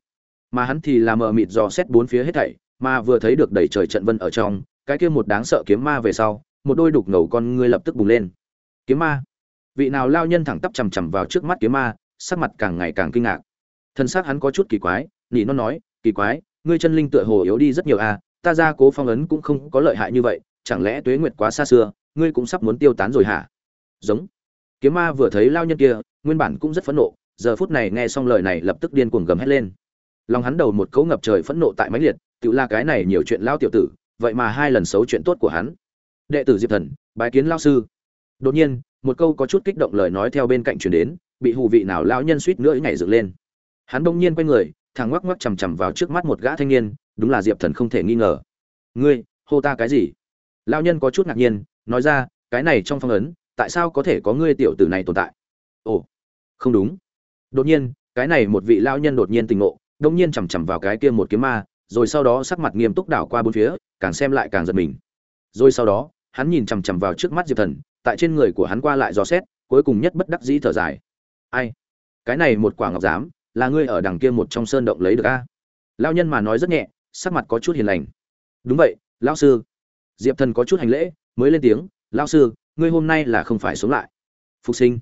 Mà hắn thì là mờ mịt dò xét bốn phía hết thảy, mà vừa thấy được đầy trời trận vân ở trong, cái kia một đáng sợ kiếm ma về sau, một đôi đục ngầu con ngươi lập tức bùng lên. Kiếm ma? Vị nào lao nhân thẳng tắp chằm chằm vào trước mắt kiếm ma, sắc mặt càng ngày càng kinh ngạc thân xác hắn có chút kỳ quái, nỉ nó nói, kỳ quái, ngươi chân linh tựa hồ yếu đi rất nhiều à ta ra cố phong ấn cũng không có lợi hại như vậy, chẳng lẽ tuế nguyệt quá xa xưa, ngươi cũng sắp muốn tiêu tán rồi hả? Giống. Kiếm ma vừa thấy lao nhân kia, nguyên bản cũng rất phẫn nộ, giờ phút này nghe xong lời này lập tức điên cuồng gầm hét lên. Lòng hắn đầu một cấu ngập trời phẫn nộ tại mãnh liệt tự la cái này nhiều chuyện lao tiểu tử, vậy mà hai lần xấu chuyện tốt của hắn. Đệ tử diệp thần, bái kiến lao sư. Đột nhiên, một câu có chút kích động lời nói theo bên cạnh truyền đến, bị hù vị nào lão nhân suýt nữa nhảy dựng lên hắn bỗng nhiên quay người thằng ngoắc ngoắc chằm chằm vào trước mắt một gã thanh niên, đúng là diệp thần không thể nghi ngờ. Ngươi, hô ta cái gì? Lão nhân có chút ngạc nhiên, nói ra, cái này trong phong ấn, tại sao có thể có ngươi tiểu tử này tồn tại? Ồ, không đúng. Đột nhiên, cái này một vị lão nhân đột nhiên tình ngộ đông nhiên chằm chằm vào cái kia một kiếm ma, rồi sau đó sắc mặt nghiêm túc đảo qua bốn phía, càng xem lại càng giật mình. Rồi sau đó, hắn nhìn chằm chằm vào trước mắt diệp thần, tại trên người của hắn qua lại dò xét, cuối cùng nhất bất đắc dĩ thở dài. Ai? Cái này một quả ngọc giám là ngươi ở đằng kia một trong sơn động lấy được a? Lao nhân mà nói rất nhẹ, sắc mặt có chút hiền lành. Đúng vậy, lão sư. Diệp thần có chút hành lễ, mới lên tiếng, lão sư, ngươi hôm nay là không phải sống lại. Phục sinh.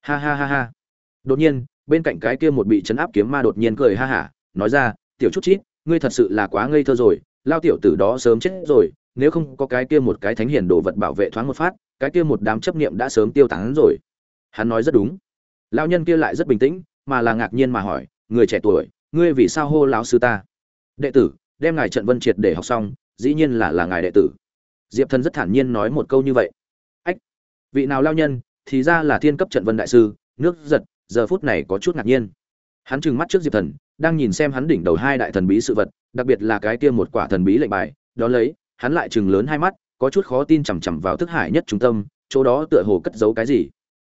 Ha ha ha ha. Đột nhiên, bên cạnh cái kia một bị chấn áp kiếm ma đột nhiên cười ha hả, nói ra, tiểu chút chít, ngươi thật sự là quá ngây thơ rồi lao tiểu tử đó sớm chết rồi, nếu không có cái kia một cái thánh hiền đồ vật bảo vệ thoáng một phát, cái kia một đám chấp niệm đã sớm tiêu tán rồi. Hắn nói rất đúng. Lao nhân kia lại rất bình tĩnh mà là ngạc nhiên mà hỏi, người trẻ tuổi, ngươi vì sao hô lão sư ta? Đệ tử, đem ngài trận vân triệt để học xong, dĩ nhiên là là ngài đệ tử. Diệp thần rất thản nhiên nói một câu như vậy. Ách, vị nào lao nhân, thì ra là thiên cấp trận vân đại sư, nước giật, giờ phút này có chút ngạc nhiên. Hắn trừng mắt trước diệp thần, đang nhìn xem hắn đỉnh đầu hai đại thần bí sự vật, đặc biệt là cái kia một quả thần bí lệnh bài, đó lấy, hắn lại chừng lớn hai mắt, có chút khó tin chằm chằm vào thức hải nhất trung tâm, chỗ đó tựa hồ cất giấu cái gì.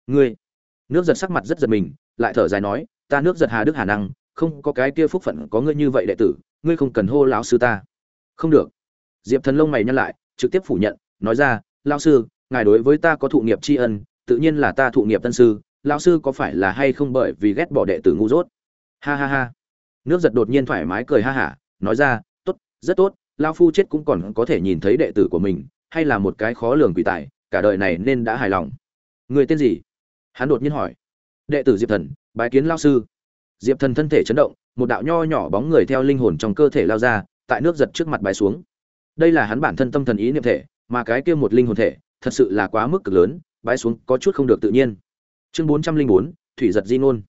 Ngươi. Nước giật sắc mặt rất giật mình lại thở dài nói, ta nước giật hà đức hà năng, không có cái kia phúc phận có ngươi như vậy đệ tử, ngươi không cần hô lão sư ta. Không được. Diệp thần lông mày nhăn lại, trực tiếp phủ nhận, nói ra, lão sư, ngài đối với ta có thụ nghiệp tri ân, tự nhiên là ta thụ nghiệp tân sư, lão sư có phải là hay không bởi vì ghét bỏ đệ tử ngu dốt? Ha ha ha. Nước giật đột nhiên thoải mái cười ha hả, nói ra, tốt, rất tốt lao phu chết cũng còn có thể nhìn thấy đệ tử của mình, hay là một cái khó lường quỷ tài, cả đời này nên đã hài lòng. Người tên gì? Hắn đột nhiên hỏi đệ tử diệp thần, bái kiến lao sư. Diệp thần thân thể chấn động, một đạo nho nhỏ bóng người theo linh hồn trong cơ thể lao ra, tại nước giật trước mặt bái xuống. Đây là hắn bản thân tâm thần ý niệm thể, mà cái kia một linh hồn thể, thật sự là quá mức cực lớn, bái xuống có chút không được tự nhiên. Chương bốn trăm linh bốn, thủy giật di ngôn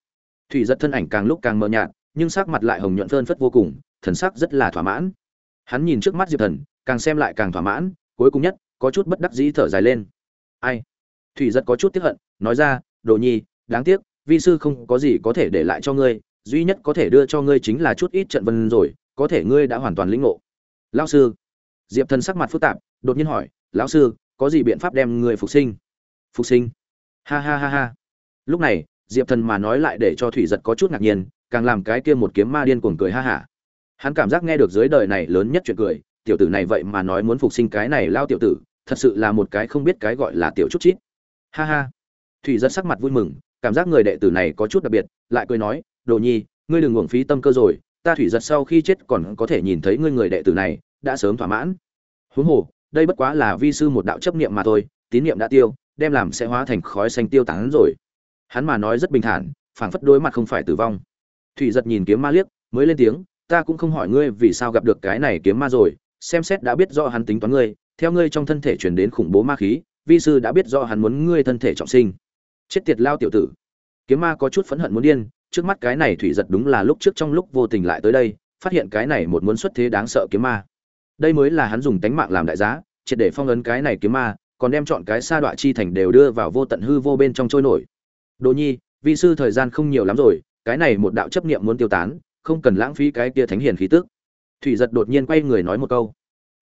thủy giật thân ảnh càng lúc càng mờ nhạt, nhưng sắc mặt lại hồng nhuận phơn phất vô cùng, thần sắc rất là thỏa mãn. Hắn nhìn trước mắt diệp thần, càng xem lại càng thỏa mãn, cuối cùng nhất, có chút bất đắc dĩ thở dài lên. Ai? Thủy giật có chút tiếc hận, nói ra, đồ nhi, đáng tiếc vi sư không có gì có thể để lại cho ngươi, duy nhất có thể đưa cho ngươi chính là chút ít trận vân rồi, có thể ngươi đã hoàn toàn lĩnh ngộ. Lão sư. Diệp thần sắc mặt phức tạp, đột nhiên hỏi, lão sư, có gì biện pháp đem người phục sinh? Phục sinh? Ha ha ha ha. Lúc này, diệp thần mà nói lại để cho thủy giật có chút ngạc nhiên, càng làm cái kia một kiếm ma điên cuồng cười ha hả. Hắn cảm giác nghe được dưới đời này lớn nhất chuyện cười, tiểu tử này vậy mà nói muốn phục sinh cái này lao tiểu tử, thật sự là một cái không biết cái gọi là tiểu chút chít. Ha ha. Thủy giật sắc mặt vui mừng cảm giác người đệ tử này có chút đặc biệt, lại cười nói, đồ nhi, ngươi đừng uổng phí tâm cơ rồi, ta thủy giật sau khi chết còn có thể nhìn thấy ngươi người đệ tử này, đã sớm thỏa mãn. Huống hồ, đây bất quá là vi sư một đạo chấp niệm mà thôi, tín niệm đã tiêu, đem làm sẽ hóa thành khói xanh tiêu tán rồi. Hắn mà nói rất bình thản, phảng phất đối mặt không phải tử vong. Thủy giật nhìn kiếm ma liếc, mới lên tiếng, ta cũng không hỏi ngươi vì sao gặp được cái này kiếm ma rồi, xem xét đã biết rõ hắn tính toán ngươi, theo ngươi trong thân thể truyền đến khủng bố ma khí, vi sư đã biết rõ hắn muốn ngươi thân thể trọng sinh chết tiệt lao tiểu tử. Kiếm ma có chút phẫn hận muốn điên, trước mắt cái này thủy giật đúng là lúc trước trong lúc vô tình lại tới đây, phát hiện cái này một muốn xuất thế đáng sợ kiếm ma. Đây mới là hắn dùng tánh mạng làm đại giá, triệt để phong ấn cái này kiếm ma, còn đem chọn cái sa đọa chi thành đều đưa vào vô tận hư vô bên trong trôi nổi. Đồ nhi vi sư thời gian không nhiều lắm rồi, cái này một đạo chấp niệm muốn tiêu tán, không cần lãng phí cái kia thánh hiền khí tức. Thủy giật đột nhiên quay người nói một câu.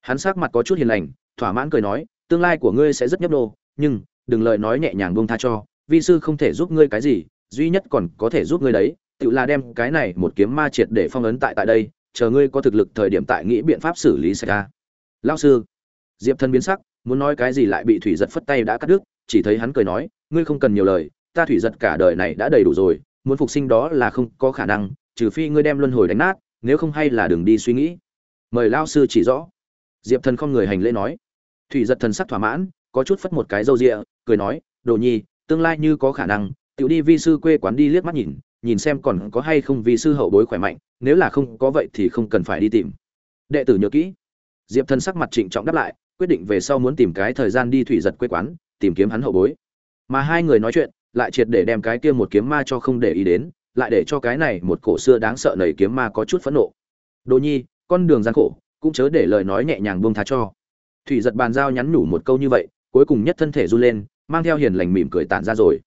Hắn sắc mặt có chút hiền lành, thỏa mãn cười nói, tương lai của ngươi sẽ rất nhấp nô, nhưng, đừng lời nói nhẹ nhàng buông tha cho vi sư không thể giúp ngươi cái gì, duy nhất còn có thể giúp ngươi đấy, tự là đem cái này một kiếm ma triệt để phong ấn tại tại đây, chờ ngươi có thực lực thời điểm tại nghĩ biện pháp xử lý xảy ra. Lao sư, diệp thân biến sắc, muốn nói cái gì lại bị thủy giật phất tay đã cắt đứt, chỉ thấy hắn cười nói, ngươi không cần nhiều lời, ta thủy giật cả đời này đã đầy đủ rồi, muốn phục sinh đó là không có khả năng, trừ phi ngươi đem luân hồi đánh nát, nếu không hay là đừng đi suy nghĩ. Mời lao sư chỉ rõ. Diệp thần không người hành lễ nói. Thủy giật thần sắc thỏa mãn, có chút phất một cái râu rịa cười nói, đồ nhi tương lai như có khả năng tự đi vi sư quê quán đi liếc mắt nhìn nhìn xem còn có hay không vi sư hậu bối khỏe mạnh, nếu là không có vậy thì không cần phải đi tìm. Đệ tử nhớ kỹ. Diệp thần sắc mặt trịnh trọng đáp lại, quyết định về sau muốn tìm cái thời gian đi thủy giật quê quán, tìm kiếm hắn hậu bối. Mà hai người nói chuyện, lại triệt để đem cái kia một kiếm ma cho không để ý đến, lại để cho cái này một cổ xưa đáng sợ nầy kiếm ma có chút phẫn nộ. Đồ nhi, con đường gian khổ, cũng chớ để lời nói nhẹ nhàng buông tha cho. Thủy giật bàn giao nhắn nhủ một câu như vậy, cuối cùng nhất thân thể run lên mang theo hiền lành mỉm cười tản ra rồi.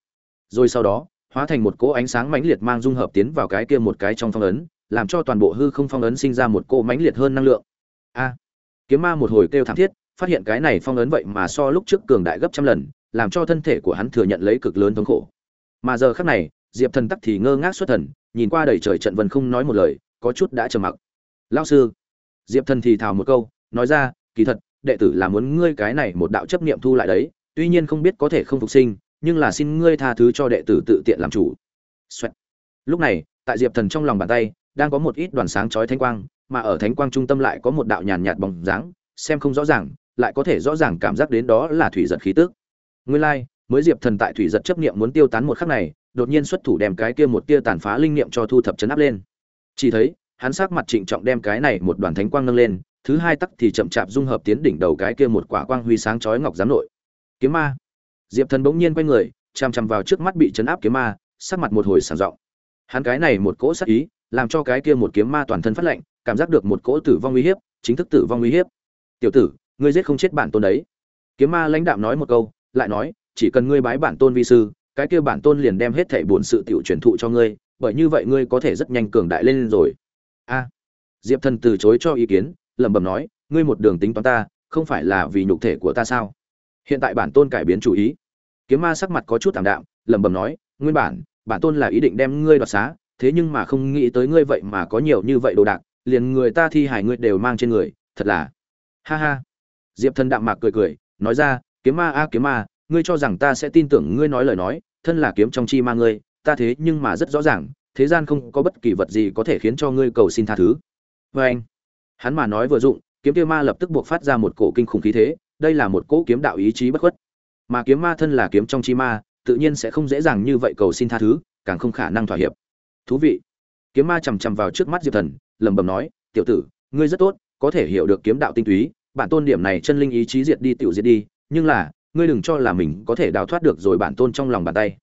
Rồi sau đó, hóa thành một cỗ ánh sáng mãnh liệt mang dung hợp tiến vào cái kia một cái trong phong ấn, làm cho toàn bộ hư không phong ấn sinh ra một cỗ mãnh liệt hơn năng lượng. A! Kiếm ma một hồi kêu thảm thiết, phát hiện cái này phong ấn vậy mà so lúc trước cường đại gấp trăm lần, làm cho thân thể của hắn thừa nhận lấy cực lớn thống khổ. Mà giờ khắc này, diệp thần tắc thì ngơ ngác xuất thần, nhìn qua đầy trời trận vân không nói một lời, có chút đã trầm mặc. Lao sư. Diệp thần thì thào một câu, nói ra, kỳ thật, đệ tử là muốn ngươi cái này một đạo chấp niệm thu lại đấy tuy nhiên không biết có thể không phục sinh nhưng là xin ngươi tha thứ cho đệ tử tự tiện làm chủ Xoẹt. lúc này tại diệp thần trong lòng bàn tay đang có một ít đoàn sáng chói thánh quang mà ở thánh quang trung tâm lại có một đạo nhàn nhạt bóng dáng xem không rõ ràng lại có thể rõ ràng cảm giác đến đó là thủy giật khí tức Ngươi lai, like, mới Diệp Thần tại thủy giật chấp niệm muốn tiêu tán một khắc này, đột nhiên xuất thủ đem cái kia một tia tàn phá linh niệm cho thu thập chấn áp lên. Chỉ thấy, hắn sắc mặt trịnh trọng đem cái này một đoàn thánh quang nâng lên thứ hai tắc thì chậm chạp dung hợp tiến đỉnh đầu cái kia một quả quang huy sáng chói ngọc giám nội kiếm ma. Diệp thần bỗng nhiên quay người, chằm chằm vào trước mắt bị chấn áp kiếm ma, sắc mặt một hồi sảng giọng. Hắn cái này một cỗ sắc ý, làm cho cái kia một kiếm ma toàn thân phát lạnh, cảm giác được một cỗ tử vong uy hiếp, chính thức tử vong uy hiếp. Tiểu tử, ngươi giết không chết bản tôn đấy. Kiếm ma lãnh đạm nói một câu, lại nói, chỉ cần ngươi bái bản tôn vi sư, cái kia bản tôn liền đem hết thảy bổn sự tiểu truyền thụ cho ngươi, bởi như vậy ngươi có thể rất nhanh cường đại lên rồi. A. Diệp thần từ chối cho ý kiến, lẩm bẩm nói, ngươi một đường tính toán ta, không phải là vì nhục thể của ta sao? Hiện tại bản tôn cải biến chủ ý. Kiếm ma sắc mặt có chút thảm đạm, lẩm bẩm nói, nguyên bản bản tôn là ý định đem ngươi đoạt xá, thế nhưng mà không nghĩ tới ngươi vậy mà có nhiều như vậy đồ đạc, liền người ta thi hài ngươi đều mang trên người, thật là. Ha ha. Diệp thần đạm mạc cười cười, nói ra, kiếm ma a, kiếm ma, ngươi cho rằng ta sẽ tin tưởng ngươi nói lời nói, thân là kiếm trong chi ma ngươi, ta thế nhưng mà rất rõ ràng, thế gian không có bất kỳ vật gì có thể khiến cho ngươi cầu xin tha thứ. Vê anh hắn mà nói vừa dụng, kiếm kia ma lập tức buộc phát ra một cổ kinh khủng khí thế đây là một cỗ kiếm đạo ý chí bất khuất. Mà kiếm ma thân là kiếm trong chi ma, tự nhiên sẽ không dễ dàng như vậy cầu xin tha thứ, càng không khả năng thỏa hiệp. Thú vị. Kiếm ma chằm chằm vào trước mắt diệp thần, lẩm bẩm nói, tiểu tử, ngươi rất tốt, có thể hiểu được kiếm đạo tinh túy, bản tôn điểm này chân linh ý chí diệt đi tiểu diệt đi, nhưng là, ngươi đừng cho là mình có thể đào thoát được rồi bản tôn trong lòng bàn tay.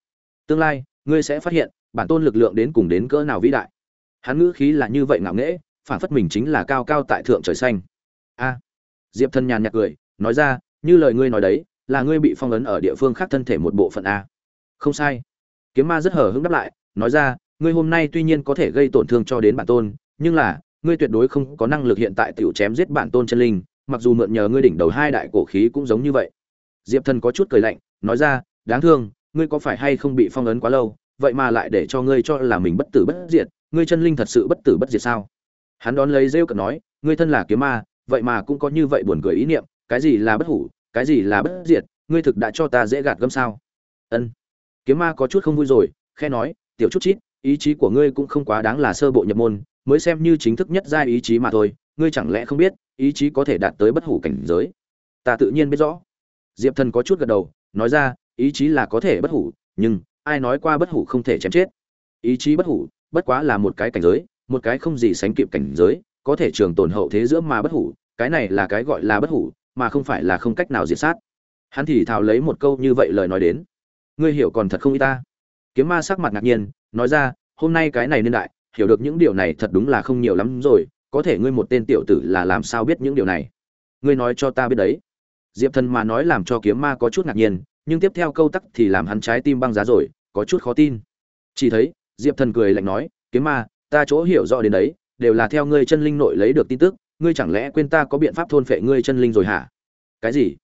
Tương lai, ngươi sẽ phát hiện, bản tôn lực lượng đến cùng đến cỡ nào vĩ đại. Hắn ngữ khí là như vậy ngạo nghễ phản phất mình chính là cao cao tại thượng trời xanh. A. Diệp thần nhàn nhạt cười nói ra, như lời ngươi nói đấy, là ngươi bị phong ấn ở địa phương khác thân thể một bộ phận a. Không sai. Kiếm ma rất hờ hững đáp lại, nói ra, ngươi hôm nay tuy nhiên có thể gây tổn thương cho đến bản tôn, nhưng là, ngươi tuyệt đối không có năng lực hiện tại tiểu chém giết bản tôn chân linh, mặc dù mượn nhờ ngươi đỉnh đầu hai đại cổ khí cũng giống như vậy. Diệp thần có chút cười lạnh, nói ra, đáng thương, ngươi có phải hay không bị phong ấn quá lâu, vậy mà lại để cho ngươi cho là mình bất tử bất diệt, ngươi chân linh thật sự bất tử bất diệt sao? Hắn đón lấy rêu cợt nói, ngươi thân là kiếm ma, vậy mà cũng có như vậy buồn cười ý niệm cái gì là bất hủ, cái gì là bất diệt, ngươi thực đã cho ta dễ gạt gâm sao? Ân. Kiếm ma có chút không vui rồi khe nói, tiểu chút chít, ý chí của ngươi cũng không quá đáng là sơ bộ nhập môn, mới xem như chính thức nhất giai ý chí mà thôi, ngươi chẳng lẽ không biết, ý chí có thể đạt tới bất hủ cảnh giới? Ta tự nhiên biết rõ. Diệp thần có chút gật đầu, nói ra, ý chí là có thể bất hủ, nhưng, ai nói qua bất hủ không thể chém chết? Ý chí bất hủ, bất quá là một cái cảnh giới, một cái không gì sánh kịp cảnh giới, có thể trường tồn hậu thế giữa mà bất hủ, cái này là cái gọi là bất hủ mà không phải là không cách nào diệt sát. Hắn thì thào lấy một câu như vậy lời nói đến. Ngươi hiểu còn thật không y ta? Kiếm ma sắc mặt ngạc nhiên, nói ra, hôm nay cái này niên đại, hiểu được những điều này thật đúng là không nhiều lắm rồi, có thể ngươi một tên tiểu tử là làm sao biết những điều này? Ngươi nói cho ta biết đấy. Diệp thần mà nói làm cho kiếm ma có chút ngạc nhiên, nhưng tiếp theo câu tắc thì làm hắn trái tim băng giá rồi, có chút khó tin. Chỉ thấy, diệp thần cười lạnh nói, kiếm ma, ta chỗ hiểu rõ đến đấy, đều là theo ngươi chân linh nội lấy được tin tức ngươi chẳng lẽ quên ta có biện pháp thôn phệ ngươi chân linh rồi hả? Cái gì?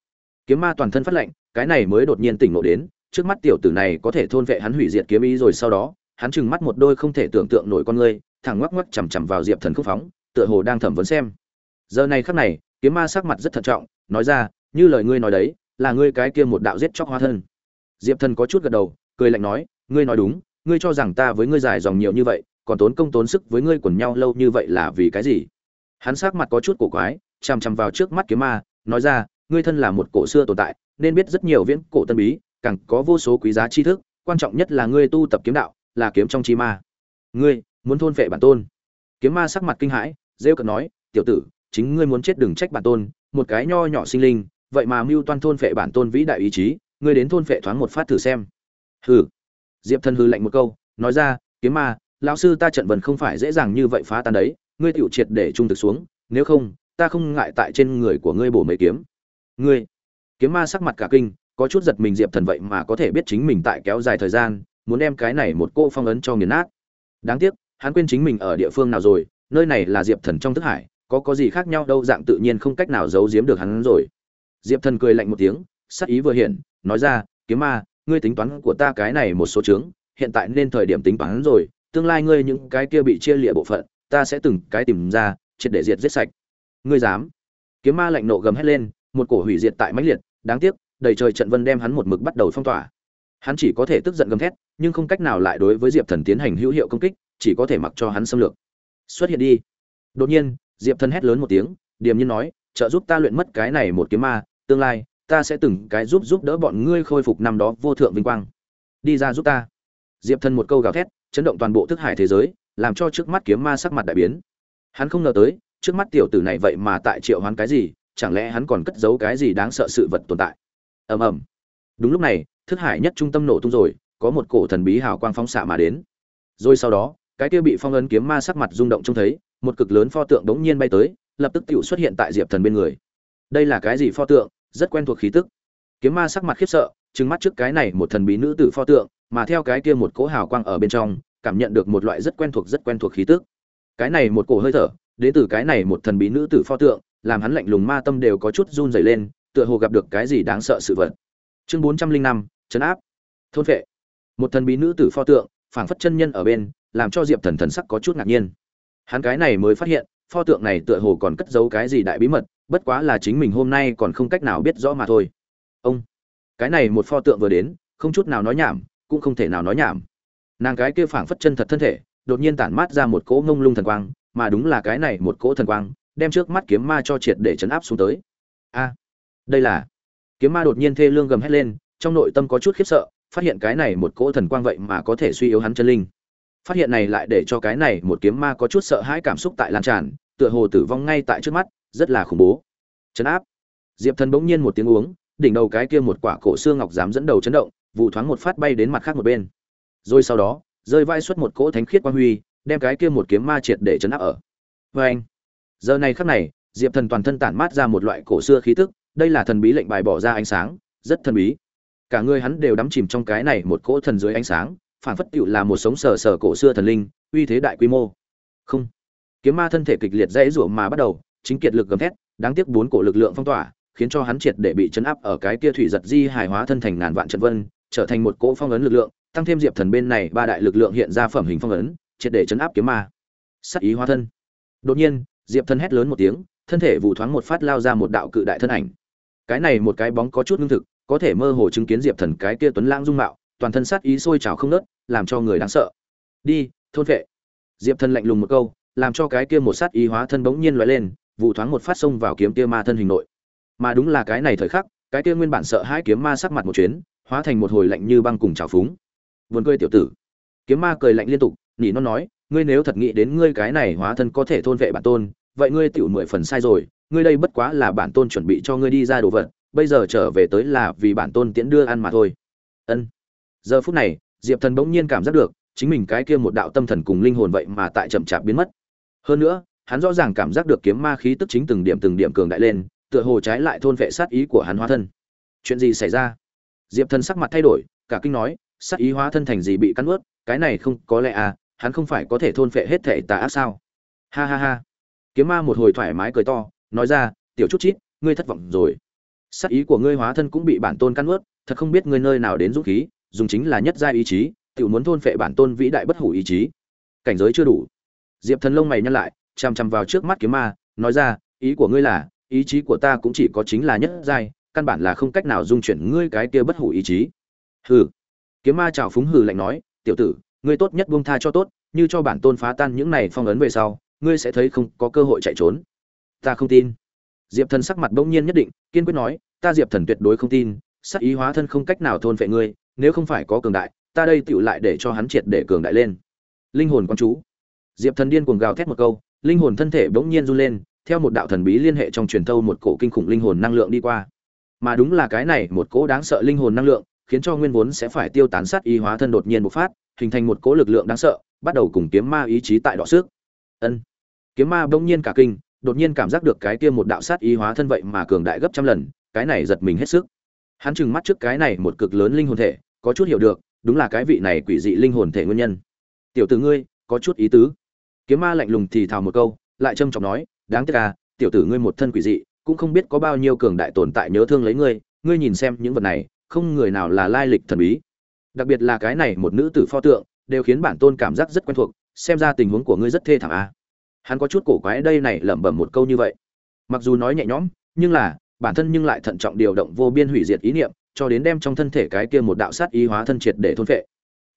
Kiếm ma toàn thân phát lệnh cái này mới đột nhiên tỉnh ngộ đến, trước mắt tiểu tử này có thể thôn vệ hắn hủy diệt kiếm ý rồi sau đó, hắn trừng mắt một đôi không thể tưởng tượng nổi con ngươi, thẳng ngoắc ngoắc chằm chằm vào diệp thần không phóng, tựa hồ đang thẩm vấn xem. Giờ này khắc này, kiếm ma sắc mặt rất thận trọng, nói ra, như lời ngươi nói đấy, là ngươi cái kia một đạo giết chóc hóa thân. Diệp thần có chút gật đầu, cười lạnh nói, ngươi nói đúng, ngươi cho rằng ta với ngươi dài dòng nhiều như vậy, còn tốn công tốn sức với ngươi quần nhau lâu như vậy là vì cái gì? Hắn sắc mặt có chút cổ quái, chằm chằm vào trước mắt kiếm ma, nói ra, ngươi thân là một cổ xưa tồn tại, nên biết rất nhiều viễn cổ tân bí, càng có vô số quý giá tri thức, quan trọng nhất là ngươi tu tập kiếm đạo, là kiếm trong chi ma. Ngươi muốn thôn vệ bản tôn. Kiếm ma sắc mặt kinh hãi, rêu cợt nói, tiểu tử, chính ngươi muốn chết đừng trách bản tôn, một cái nho nhỏ sinh linh, vậy mà mưu toan thôn vệ bản tôn vĩ đại ý chí, ngươi đến thôn vệ thoáng một phát thử xem. Hừ. Diệp thần hư lạnh một câu, nói ra, kiếm ma, lão sư ta trận vần không phải dễ dàng như vậy phá tan đấy ngươi tiểu triệt để trung thực xuống, nếu không, ta không ngại tại trên người của ngươi bổ mấy kiếm. Ngươi, kiếm ma sắc mặt cả kinh, có chút giật mình diệp thần vậy mà có thể biết chính mình tại kéo dài thời gian, muốn đem cái này một cô phong ấn cho nghiền nát. Đáng tiếc, hắn quên chính mình ở địa phương nào rồi, nơi này là diệp thần trong thức hải, có có gì khác nhau đâu, dạng tự nhiên không cách nào giấu giếm được hắn rồi. Diệp thần cười lạnh một tiếng, sắc ý vừa hiện, nói ra, kiếm ma, ngươi tính toán của ta cái này một số chướng, hiện tại nên thời điểm tính toán rồi, tương lai ngươi những cái kia bị chia lịa bộ phận ta sẽ từng cái tìm ra, triệt để diệt giết sạch. Ngươi dám? Kiếm ma lạnh nộ gầm hét lên, một cổ hủy diệt tại mãnh liệt, đáng tiếc, đầy trời trận vân đem hắn một mực bắt đầu phong tỏa. Hắn chỉ có thể tức giận gầm thét, nhưng không cách nào lại đối với diệp thần tiến hành hữu hiệu công kích, chỉ có thể mặc cho hắn xâm lược. Xuất hiện đi. Đột nhiên, diệp thần hét lớn một tiếng, điềm nhiên nói, trợ giúp ta luyện mất cái này một kiếm ma, tương lai, ta sẽ từng cái giúp giúp đỡ bọn ngươi khôi phục năm đó vô thượng vinh quang. Đi ra giúp ta. Diệp thần một câu gào thét, chấn động toàn bộ thức hải thế giới làm cho trước mắt kiếm ma sắc mặt đại biến. Hắn không ngờ tới, trước mắt tiểu tử này vậy mà tại triệu hoán cái gì, chẳng lẽ hắn còn cất giấu cái gì đáng sợ sự vật tồn tại? Ầm ầm. Đúng lúc này, thức hải nhất trung tâm nổ tung rồi, có một cổ thần bí hào quang phóng xạ mà đến. Rồi sau đó, cái kia bị phong ấn kiếm ma sắc mặt rung động trông thấy, một cực lớn pho tượng đống nhiên bay tới, lập tức tiểu xuất hiện tại diệp thần bên người. Đây là cái gì pho tượng? Rất quen thuộc khí tức. Kiếm ma sắc mặt khiếp sợ, trừng mắt trước cái này một thần bí nữ tử pho tượng, mà theo cái kia một cỗ hào quang ở bên trong cảm nhận được một loại rất quen thuộc, rất quen thuộc khí tức. Cái này một cổ hơi thở, đến từ cái này một thần bí nữ tử pho tượng, làm hắn lạnh lùng ma tâm đều có chút run rẩy lên, tựa hồ gặp được cái gì đáng sợ sự vật. Chương bốn trăm linh năm, chấn áp. Thôn vệ. Một thần bí nữ tử pho tượng, phảng phất chân nhân ở bên, làm cho diệp thần thần sắc có chút ngạc nhiên. Hắn cái này mới phát hiện, pho tượng này tựa hồ còn cất giấu cái gì đại bí mật, bất quá là chính mình hôm nay còn không cách nào biết rõ mà thôi. Ông, cái này một pho tượng vừa đến, không chút nào nói nhảm, cũng không thể nào nói nhảm nàng cái kia phảng phất chân thật thân thể, đột nhiên tản mát ra một cỗ ngông lung thần quang, mà đúng là cái này một cỗ thần quang, đem trước mắt kiếm ma cho triệt để chấn áp xuống tới. A, đây là, kiếm ma đột nhiên thê lương gầm hét lên, trong nội tâm có chút khiếp sợ, phát hiện cái này một cỗ thần quang vậy mà có thể suy yếu hắn chân linh. Phát hiện này lại để cho cái này một kiếm ma có chút sợ hãi cảm xúc tại lan tràn, tựa hồ tử vong ngay tại trước mắt, rất là khủng bố. Chấn áp. Diệp thần bỗng nhiên một tiếng uống, đỉnh đầu cái kia một quả cổ xương ngọc dám dẫn đầu chấn động, vụ thoáng một phát bay đến mặt khác một bên rồi sau đó, rơi vai xuất một cỗ thánh khiết quang huy, đem cái kia một kiếm ma triệt để chấn áp ở. Vê anh, giờ này khắc này, diệp thần toàn thân tản mát ra một loại cổ xưa khí tức, đây là thần bí lệnh bài bỏ ra ánh sáng, rất thần bí. Cả người hắn đều đắm chìm trong cái này một cỗ thần dưới ánh sáng, phản phất tựu là một sống sờ sờ cổ xưa thần linh, uy thế đại quy mô. Không. Kiếm ma thân thể kịch liệt dãy rủa mà bắt đầu, chính kiệt lực gầm thét, đáng tiếc bốn cổ lực lượng phong tỏa, khiến cho hắn triệt để bị chấn áp ở cái kia thủy giật di hài hóa thân thành ngàn vạn trận vân, trở thành một cỗ phong ấn lực lượng tăng thêm diệp thần bên này ba đại lực lượng hiện ra phẩm hình phong ấn, triệt để chấn áp kiếm ma. Sắc ý hóa thân. Đột nhiên, diệp thần hét lớn một tiếng, thân thể vụ thoáng một phát lao ra một đạo cự đại thân ảnh. Cái này một cái bóng có chút ngưng thực, có thể mơ hồ chứng kiến diệp thần cái kia tuấn lãng dung mạo, toàn thân sát ý sôi trào không nớt làm cho người đáng sợ. Đi, thôn vệ. Diệp thần lạnh lùng một câu, làm cho cái kia một sát ý hóa thân bỗng nhiên loại lên, vụ thoáng một phát xông vào kiếm kia ma thân hình nội. Mà đúng là cái này thời khắc, cái kia nguyên bản sợ hãi kiếm ma sắc mặt một chuyến, hóa thành một hồi lạnh như băng cùng trào phúng vườn cười tiểu tử. Kiếm ma cười lạnh liên tục, nỉ nó nói, ngươi nếu thật nghĩ đến ngươi cái này hóa thân có thể thôn vệ bản tôn, vậy ngươi tiểu mười phần sai rồi, ngươi đây bất quá là bản tôn chuẩn bị cho ngươi đi ra đồ vật, bây giờ trở về tới là vì bản tôn tiễn đưa ăn mà thôi. Ân. Giờ phút này, diệp thần bỗng nhiên cảm giác được, chính mình cái kia một đạo tâm thần cùng linh hồn vậy mà tại chậm chạp biến mất. Hơn nữa, hắn rõ ràng cảm giác được kiếm ma khí tức chính từng điểm từng điểm cường đại lên, tựa hồ trái lại thôn vệ sát ý của hắn hóa thân. Chuyện gì xảy ra? Diệp thần sắc mặt thay đổi, cả kinh nói sát ý hóa thân thành gì bị cắn ướt cái này không có lẽ à hắn không phải có thể thôn phệ hết thể tà ác sao? Ha ha ha. Kiếm ma một hồi thoải mái cười to, nói ra, tiểu chút chít, ngươi thất vọng rồi. Sát ý của ngươi hóa thân cũng bị bản tôn cắn ướt thật không biết ngươi nơi nào đến dũng khí, dùng chính là nhất gia ý chí tự muốn thôn phệ bản tôn vĩ đại bất hủ ý chí. Cảnh giới chưa đủ. Diệp thần lông mày nhăn lại, chằm chằm vào trước mắt kiếm ma, nói ra, ý của ngươi là, ý chí của ta cũng chỉ có chính là nhất giai, căn bản là không cách nào dung chuyển ngươi cái kia bất hủ ý chí. Hừ kiếm ma chào phúng hừ lạnh nói, tiểu tử, ngươi tốt nhất buông tha cho tốt, như cho bản tôn phá tan những này phong ấn về sau, ngươi sẽ thấy không có cơ hội chạy trốn. Ta không tin. Diệp thần sắc mặt bỗng nhiên nhất định, kiên quyết nói, ta diệp thần tuyệt đối không tin sắc ý hóa thân không cách nào thôn phệ ngươi, nếu không phải có cường đại, ta đây tựu lại để cho hắn triệt để cường đại lên. Linh hồn quan chú. Diệp thần điên cuồng gào thét một câu, linh hồn thân thể bỗng nhiên run lên, theo một đạo thần bí liên hệ trong truyền thâu một cổ kinh khủng linh hồn năng lượng đi qua. Mà đúng là cái này, một cỗ đáng sợ linh hồn năng lượng khiến cho nguyên vốn sẽ phải tiêu tán sát y hóa thân đột nhiên bộc phát, hình thành một cỗ lực lượng đáng sợ, bắt đầu cùng kiếm ma ý chí tại đọ sức. ân. Kiếm ma bỗng nhiên cả kinh, đột nhiên cảm giác được cái kia một đạo sát y hóa thân vậy mà cường đại gấp trăm lần, cái này giật mình hết sức. Hắn trừng mắt trước cái này một cực lớn linh hồn thể, có chút hiểu được, đúng là cái vị này quỷ dị linh hồn thể nguyên nhân. Tiểu tử ngươi, có chút ý tứ. Kiếm ma lạnh lùng thì thào một câu, lại trầm trọng nói, đáng tiếc à tiểu tử ngươi một thân quỷ dị, cũng không biết có bao nhiêu cường đại tồn tại nhớ thương lấy ngươi ngươi nhìn xem những vật này không người nào là lai lịch thần bí. Đặc biệt là cái này một nữ tử pho tượng, đều khiến bản tôn cảm giác rất quen thuộc, xem ra tình huống của ngươi rất thê thảm à. hắn có chút cổ quái đây này lẩm bẩm một câu như vậy. Mặc dù nói nhẹ nhõm, nhưng là, bản thân nhưng lại thận trọng điều động vô biên hủy diệt ý niệm, cho đến đem trong thân thể cái kia một đạo sát ý hóa thân triệt để thôn phệ.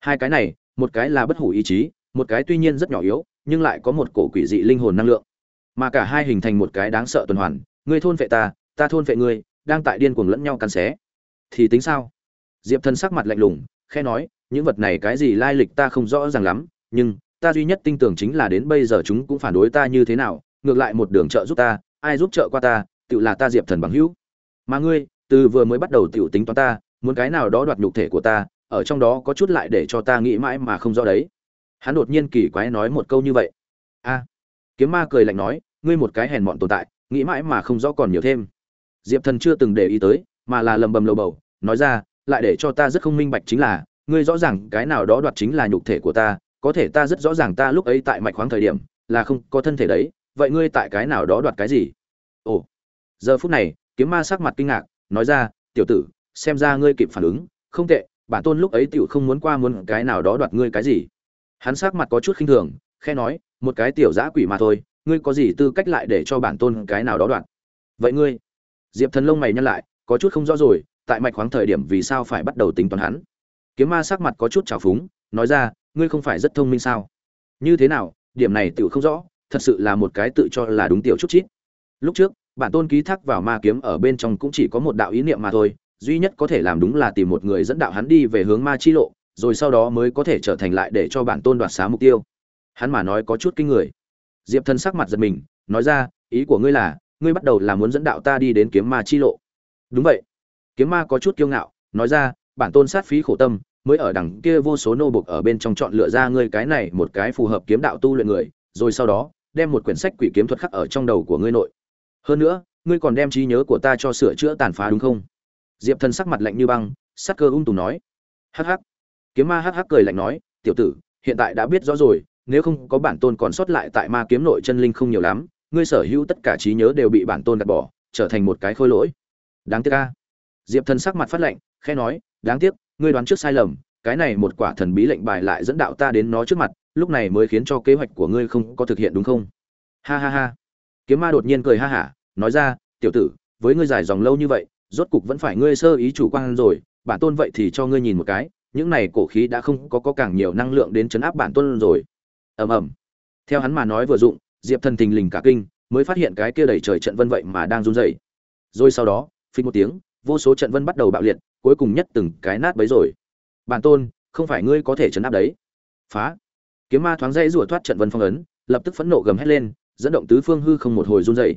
Hai cái này, một cái là bất hủ ý chí, một cái tuy nhiên rất nhỏ yếu, nhưng lại có một cổ quỷ dị linh hồn năng lượng. Mà cả hai hình thành một cái đáng sợ tuần hoàn, ngươi thôn phệ ta ta thôn phệ ngươi, đang tại điên cuồng lẫn nhau cắn xé thì tính sao? Diệp thần sắc mặt lạnh lùng khe nói, những vật này cái gì lai lịch ta không rõ ràng lắm, nhưng ta duy nhất tin tưởng chính là đến bây giờ chúng cũng phản đối ta như thế nào, ngược lại một đường trợ giúp ta, ai giúp trợ qua ta tự là ta diệp thần bằng hữu. Mà ngươi, từ vừa mới bắt đầu tiểu tính toán ta, muốn cái nào đó đoạt nhục thể của ta, ở trong đó có chút lại để cho ta nghĩ mãi mà không rõ đấy. Hắn đột nhiên kỳ quái nói một câu như vậy. A, kiếm ma cười lạnh nói, ngươi một cái hèn mọn tồn tại, nghĩ mãi mà không rõ còn nhiều thêm. Diệp thần chưa từng để ý tới mà là lầm bầm lầu bầu, nói ra, lại để cho ta rất không minh bạch chính là, ngươi rõ ràng cái nào đó đoạt chính là nhục thể của ta, có thể ta rất rõ ràng ta lúc ấy tại mạch khoáng thời điểm là không có thân thể đấy, vậy ngươi tại cái nào đó đoạt cái gì? Ồ. Giờ phút này, kiếm ma sắc mặt kinh ngạc, nói ra, tiểu tử, xem ra ngươi kịp phản ứng, không tệ, bản tôn lúc ấy tiểu không muốn qua muốn cái nào đó đoạt ngươi cái gì. Hắn sắc mặt có chút khinh thường khe nói, một cái tiểu giã quỷ mà thôi, ngươi có gì tư cách lại để cho bản tôn cái nào đó đoạt? Vậy ngươi? Diệp thần lông mày nhăn lại có chút không rõ rồi, tại mạch khoáng thời điểm vì sao phải bắt đầu tính toán hắn? Kiếm ma sắc mặt có chút trào phúng, nói ra, ngươi không phải rất thông minh sao? Như thế nào, điểm này tiểu không rõ, thật sự là một cái tự cho là đúng tiểu chút chít. Lúc trước, bản tôn ký thác vào ma kiếm ở bên trong cũng chỉ có một đạo ý niệm mà thôi, duy nhất có thể làm đúng là tìm một người dẫn đạo hắn đi về hướng ma chi lộ, rồi sau đó mới có thể trở thành lại để cho bản tôn đoạt xá mục tiêu. Hắn mà nói có chút kinh người. Diệp thần sắc mặt giật mình, nói ra, ý của ngươi là, ngươi bắt đầu là muốn dẫn đạo ta đi đến kiếm ma chi lộ đúng vậy. Kiếm ma có chút kiêu ngạo, nói ra, bản tôn sát phí khổ tâm, mới ở đằng kia vô số nô bộc ở bên trong chọn lựa ra ngươi cái này một cái phù hợp kiếm đạo tu luyện người, rồi sau đó, đem một quyển sách quỷ kiếm thuật khắc ở trong đầu của ngươi nội. Hơn nữa, ngươi còn đem trí nhớ của ta cho sửa chữa tàn phá đúng không? Diệp thần sắc mặt lạnh như băng, sắc cơ ung tùng nói. Hắc hắc. Kiếm ma hắc hắc cười lạnh nói, tiểu tử, hiện tại đã biết rõ rồi, nếu không có bản tôn còn sót lại tại ma kiếm nội chân linh không nhiều lắm, ngươi sở hữu tất cả trí nhớ đều bị bản tôn đặt bỏ, trở thành một cái khôi lỗi đáng tiếc ca diệp thần sắc mặt phát lệnh khẽ nói đáng tiếc ngươi đoán trước sai lầm cái này một quả thần bí lệnh bài lại dẫn đạo ta đến nó trước mặt lúc này mới khiến cho kế hoạch của ngươi không có thực hiện đúng không? Ha ha ha. Kiếm ma đột nhiên cười ha hả nói ra tiểu tử với ngươi dài dòng lâu như vậy rốt cục vẫn phải ngươi sơ ý chủ quan rồi bản tôn vậy thì cho ngươi nhìn một cái những này cổ khí đã không có, có càng nhiều năng lượng đến chấn áp bản tôn rồi. Ầm ầm. Theo hắn mà nói vừa dụng diệp thần tình lình cả kinh mới phát hiện cái kia đầy trời trận vân vậy mà đang run rẩy. Rồi sau đó phình một tiếng, vô số trận vân bắt đầu bạo liệt, cuối cùng nhất từng cái nát bấy rồi. Bản tôn, không phải ngươi có thể chấn áp đấy. Phá. Kiếm ma thoáng dây rủa thoát trận vân phong ấn, lập tức phẫn nộ gầm hét lên, dẫn động tứ phương hư không một hồi run rẩy.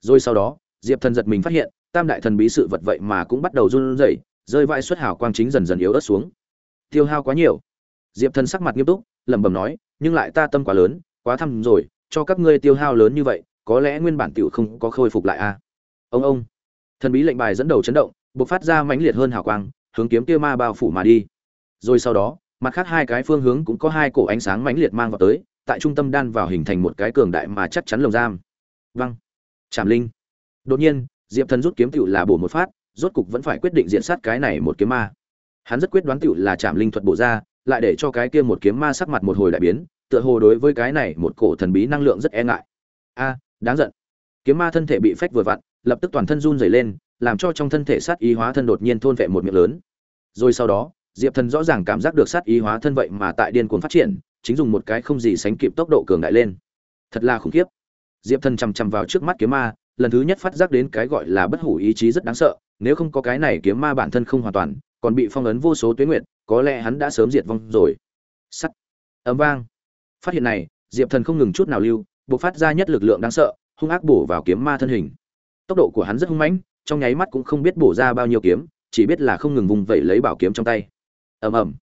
Rồi sau đó, diệp thần giật mình phát hiện, tam đại thần bí sự vật vậy mà cũng bắt đầu run rẩy, rơi vãi xuất hào quang chính dần dần yếu ớt xuống. Tiêu hao quá nhiều. Diệp thần sắc mặt nghiêm túc, lẩm bẩm nói, nhưng lại ta tâm quá lớn, quá thăm rồi, cho các ngươi tiêu hao lớn như vậy, có lẽ nguyên bản tiểu không có khôi phục lại a à? ông ông thần bí lệnh bài dẫn đầu chấn động, bộc phát ra mãnh liệt hơn hào quang, hướng kiếm kia ma bao phủ mà đi. Rồi sau đó, mặt khác hai cái phương hướng cũng có hai cổ ánh sáng mãnh liệt mang vào tới, tại trung tâm đan vào hình thành một cái cường đại mà chắc chắn lồng giam. Văng chạm linh. Đột nhiên, diệp thần rút kiếm tựu là bổ một phát, rốt cục vẫn phải quyết định diện sát cái này một kiếm ma. Hắn rất quyết đoán tựu là chạm linh thuật bổ ra, lại để cho cái kia một kiếm ma sắc mặt một hồi đại biến, tựa hồ đối với cái này một cổ thần bí năng lượng rất e ngại. A, đáng giận. Kiếm ma thân thể bị phách vừa vặn lập tức toàn thân run rẩy lên, làm cho trong thân thể sát ý hóa thân đột nhiên thôn vệ một miệng lớn. Rồi sau đó, diệp thần rõ ràng cảm giác được sát ý hóa thân vậy mà tại điên cuồng phát triển, chính dùng một cái không gì sánh kịp tốc độ cường đại lên. Thật là khủng khiếp. Diệp thần chằm chằm vào trước mắt kiếm ma, lần thứ nhất phát giác đến cái gọi là bất hủ ý chí rất đáng sợ, nếu không có cái này kiếm ma bản thân không hoàn toàn, còn bị phong ấn vô số tuyết nguyện có lẽ hắn đã sớm diệt vong rồi. Sắt. Ầm vang. Phát hiện này, diệp thần không ngừng chút nào lưu, bộc phát ra nhất lực lượng đáng sợ, hung ác bổ vào kiếm ma thân hình tốc độ của hắn rất hung mãnh, trong nháy mắt cũng không biết bổ ra bao nhiêu kiếm, chỉ biết là không ngừng vùng vẩy lấy bảo kiếm trong tay. Ầm ầm.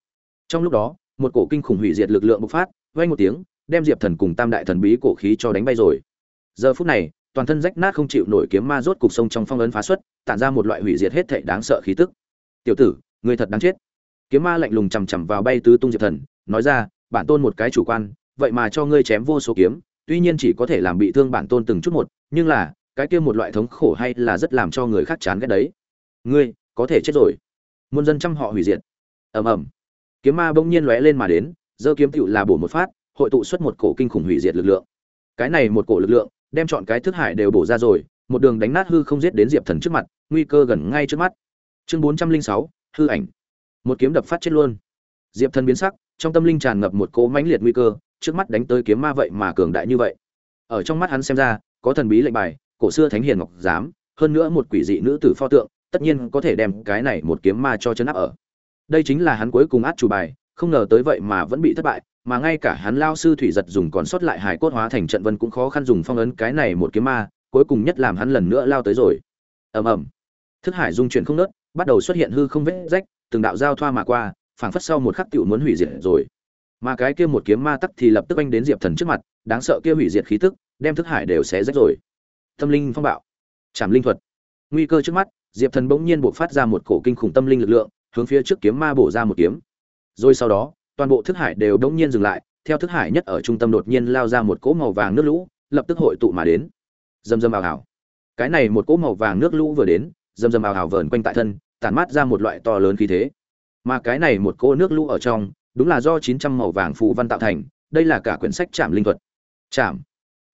Trong lúc đó, một cổ kinh khủng hủy diệt lực lượng bộc phát, vang một tiếng, đem diệp thần cùng tam đại thần bí cổ khí cho đánh bay rồi. Giờ phút này, toàn thân rách nát không chịu nổi kiếm ma rốt cục sông trong phong ấn phá xuất, tản ra một loại hủy diệt hết thảy đáng sợ khí tức. Tiểu tử người thật đáng chết. Kiếm ma lạnh lùng chằm chằm vào bay tứ tung diệp thần, nói ra, bản tôn một cái chủ quan, vậy mà cho ngươi chém vô số kiếm, tuy nhiên chỉ có thể làm bị thương bản tôn từng chút một, nhưng là cái kia một loại thống khổ hay là rất làm cho người khác chán ghét đấy. Ngươi, có thể chết rồi. Muôn dân trăm họ hủy diệt. Ầm ầm. Kiếm ma bỗng nhiên lóe lên mà đến, giơ kiếm tựu là bổ một phát, hội tụ xuất một cổ kinh khủng hủy diệt lực lượng. Cái này một cổ lực lượng, đem chọn cái thức hải đều bổ ra rồi, một đường đánh nát hư không giết đến diệp thần trước mặt, nguy cơ gần ngay trước mắt. Chương bốn trăm linh sáu, hư ảnh. Một kiếm đập phát chết luôn. Diệp thần biến sắc, trong tâm linh tràn ngập một cỗ mãnh liệt nguy cơ, trước mắt đánh tới kiếm ma vậy mà cường đại như vậy. Ở trong mắt hắn xem ra, có thần bí lệnh bài cổ xưa thánh hiền ngọc giám, hơn nữa một quỷ dị nữ tử pho tượng, tất nhiên có thể đem cái này một kiếm ma cho chấn áp ở. Đây chính là hắn cuối cùng át chủ bài, không ngờ tới vậy mà vẫn bị thất bại, mà ngay cả hắn lao sư thủy giật dùng còn sót lại hải cốt hóa thành trận vân cũng khó khăn dùng phong ấn cái này một kiếm ma, cuối cùng nhất làm hắn lần nữa lao tới rồi. Ầm ầm. Thức hải dung chuyển không nớt, bắt đầu xuất hiện hư không vết rách, từng đạo giao thoa mà qua, phảng phất sau một khắc tiểu muốn hủy diệt rồi. Mà cái kia một kiếm ma tắc thì lập tức anh đến diệp thần trước mặt, đáng sợ kia hủy diệt khí tức, đem thức hải đều xé rách rồi tâm linh phong bạo chạm linh thuật. Nguy cơ trước mắt diệp thần bỗng nhiên buộc phát ra một cổ kinh khủng tâm linh lực lượng hướng phía trước kiếm ma bổ ra một kiếm. Rồi sau đó toàn bộ thức hải đều bỗng nhiên dừng lại theo thức hải nhất ở trung tâm đột nhiên lao ra một cỗ màu vàng nước lũ lập tức hội tụ mà đến. Dầm dầm ào ào. Cái này một cỗ màu vàng nước lũ vừa đến dầm dầm ào ào vờn quanh tại thân tản mát ra một loại to lớn khí thế. Mà cái này một cỗ nước lũ ở trong đúng là do chín trăm màu vàng phù văn tạo thành đây là cả quyển sách chạm linh thuật. Chạm,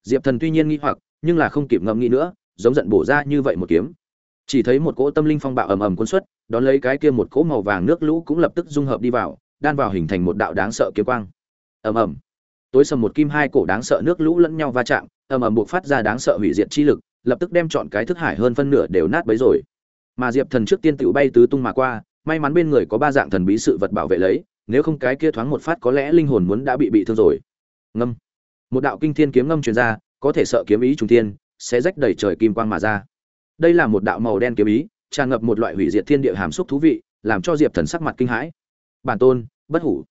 diệp thần tuy nhiên nghi hoặc nhưng là không kịp ngẫm nghĩ nữa, giống giận bổ ra như vậy một kiếm. Chỉ thấy một cỗ tâm linh phong bạo ầm ầm cuốn xuất, đón lấy cái kia một cỗ màu vàng nước lũ cũng lập tức dung hợp đi vào, đan vào hình thành một đạo đáng sợ kiếm quang. Ầm ầm. Tối sầm một kim hai cổ đáng sợ nước lũ lẫn nhau va chạm, ầm ầm buộc phát ra đáng sợ hủy diệt chi lực, lập tức đem chọn cái thức hải hơn phân nửa đều nát bấy rồi. Mà diệp thần trước tiên tự bay tứ tung mà qua, may mắn bên người có ba dạng thần bí sự vật bảo vệ lấy, nếu không cái kia thoáng một phát có lẽ linh hồn muốn đã bị bị thương rồi. Ngâm. Một đạo kinh thiên kiếm ngâm truyền ra có thể sợ kiếm ý trùng thiên, sẽ rách đầy trời kim quang mà ra. Đây là một đạo màu đen kiếm ý, tràn ngập một loại hủy diệt thiên địa hàm xúc thú vị, làm cho diệp thần sắc mặt kinh hãi. Bản tôn, bất hủ.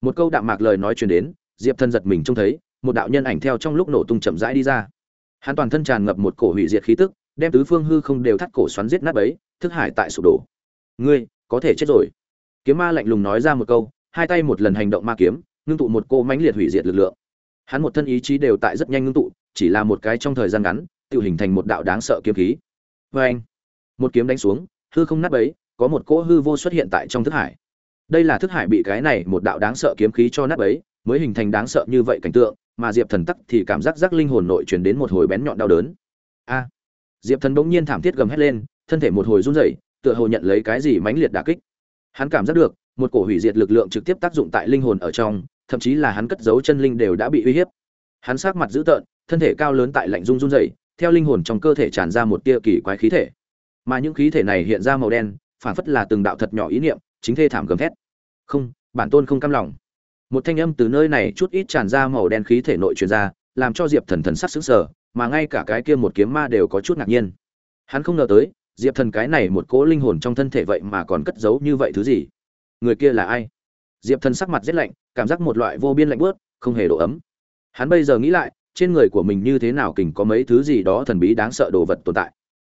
Một câu đạm mạc lời nói truyền đến, diệp thần giật mình trông thấy, một đạo nhân ảnh theo trong lúc nổ tung chậm rãi đi ra. Hắn toàn thân tràn ngập một cổ hủy diệt khí tức, đem tứ phương hư không đều thắt cổ xoắn giết nát bấy, thức hải tại sụp đổ. Ngươi, có thể chết rồi. Kiếm ma lạnh lùng nói ra một câu, hai tay một lần hành động ma kiếm, ngưng tụ một cô mãnh liệt hủy diệt lực lượng. Hắn một thân ý chí đều tại rất nhanh ngưng tụ chỉ là một cái trong thời gian ngắn, tự hình thành một đạo đáng sợ kiếm khí. Vê anh, một kiếm đánh xuống, hư không nát bấy, có một cỗ hư vô xuất hiện tại trong thức hải. Đây là thức hải bị cái này một đạo đáng sợ kiếm khí cho nát bấy, mới hình thành đáng sợ như vậy cảnh tượng, mà diệp thần tắc thì cảm giác giác linh hồn nội truyền đến một hồi bén nhọn đau đớn. A, diệp thần bỗng nhiên thảm thiết gầm hét lên, thân thể một hồi run rẩy, tựa hồ nhận lấy cái gì mãnh liệt đả kích. Hắn cảm giác được, một cổ hủy diệt lực lượng trực tiếp tác dụng tại linh hồn ở trong, thậm chí là hắn cất giấu chân linh đều đã bị uy hiếp hắn sát mặt dữ tợn, thân thể cao lớn tại lạnh run run rẩy, theo linh hồn trong cơ thể tràn ra một tia kỳ quái khí thể. Mà những khí thể này hiện ra màu đen phản phất là từng đạo thật nhỏ ý niệm, chính thê thảm gầm thét. Không, bản tôn không cam lòng. Một thanh âm từ nơi này chút ít tràn ra màu đen khí thể nội truyền ra, làm cho diệp thần thần sắc sững sờ, mà ngay cả cái kia một kiếm ma đều có chút ngạc nhiên. Hắn không ngờ tới, diệp thần cái này một cỗ linh hồn trong thân thể vậy mà còn cất giấu như vậy thứ gì? Người kia là ai? Diệp thần sắc mặt rét lạnh, cảm giác một loại vô biên lạnh bớt không hề độ ấm hắn bây giờ nghĩ lại, trên người của mình như thế nào kình có mấy thứ gì đó thần bí đáng sợ đồ vật tồn tại.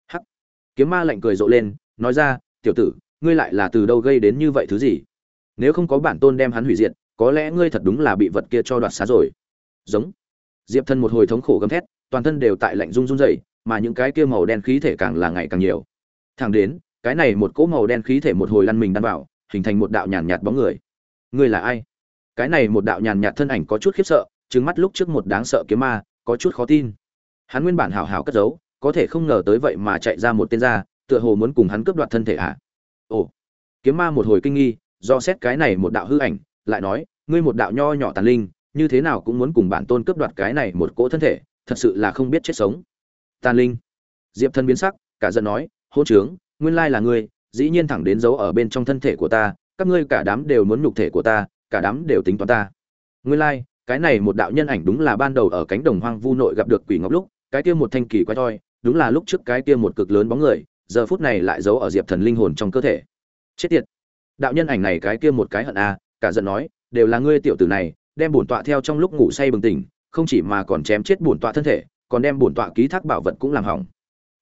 Hắc. Kiếm ma lạnh cười rộ lên, nói ra, tiểu tử, ngươi lại là từ đâu gây đến như vậy thứ gì? Nếu không có bản tôn đem hắn hủy diệt, có lẽ ngươi thật đúng là bị vật kia cho đoạt xá rồi. Giống. Diệp thần một hồi thống khổ gầm thét, toàn thân đều tại lạnh run run rẩy, mà những cái kia màu đen khí thể càng là ngày càng nhiều. Thẳng đến, cái này một cỗ màu đen khí thể một hồi lăn mình đan vào, hình thành một đạo nhàn nhạt bóng người. Ngươi là ai? Cái này một đạo nhàn nhạt thân ảnh có chút khiếp sợ trừng mắt lúc trước một đáng sợ kiếm ma, có chút khó tin. Hắn nguyên bản hảo hảo cất giấu, có thể không ngờ tới vậy mà chạy ra một tên ra tựa hồ muốn cùng hắn cướp đoạt thân thể à ồ, kiếm ma một hồi kinh nghi, do xét cái này một đạo hư ảnh, lại nói, ngươi một đạo nho nhỏ tàn linh, như thế nào cũng muốn cùng bản tôn cướp đoạt cái này một cỗ thân thể, thật sự là không biết chết sống. Tàn linh. Diệp thân biến sắc, cả giận nói, hỗn trướng, nguyên lai là ngươi, dĩ nhiên thẳng đến giấu ở bên trong thân thể của ta, các ngươi cả đám đều muốn nhục thể của ta, cả đám đều tính toán ta. Nguyên lai cái này một đạo nhân ảnh đúng là ban đầu ở cánh đồng hoang vu nội gặp được quỷ ngọc lúc, cái kia một thanh kỳ quái thoi đúng là lúc trước cái kia một cực lớn bóng người, giờ phút này lại giấu ở diệp thần linh hồn trong cơ thể. Chết tiệt! Đạo nhân ảnh này cái kia một cái hận a, cả giận nói, đều là ngươi tiểu tử này, đem bổn tọa theo trong lúc ngủ say bừng tỉnh, không chỉ mà còn chém chết bổn tọa thân thể, còn đem bổn tọa ký thác bảo vật cũng làm hỏng.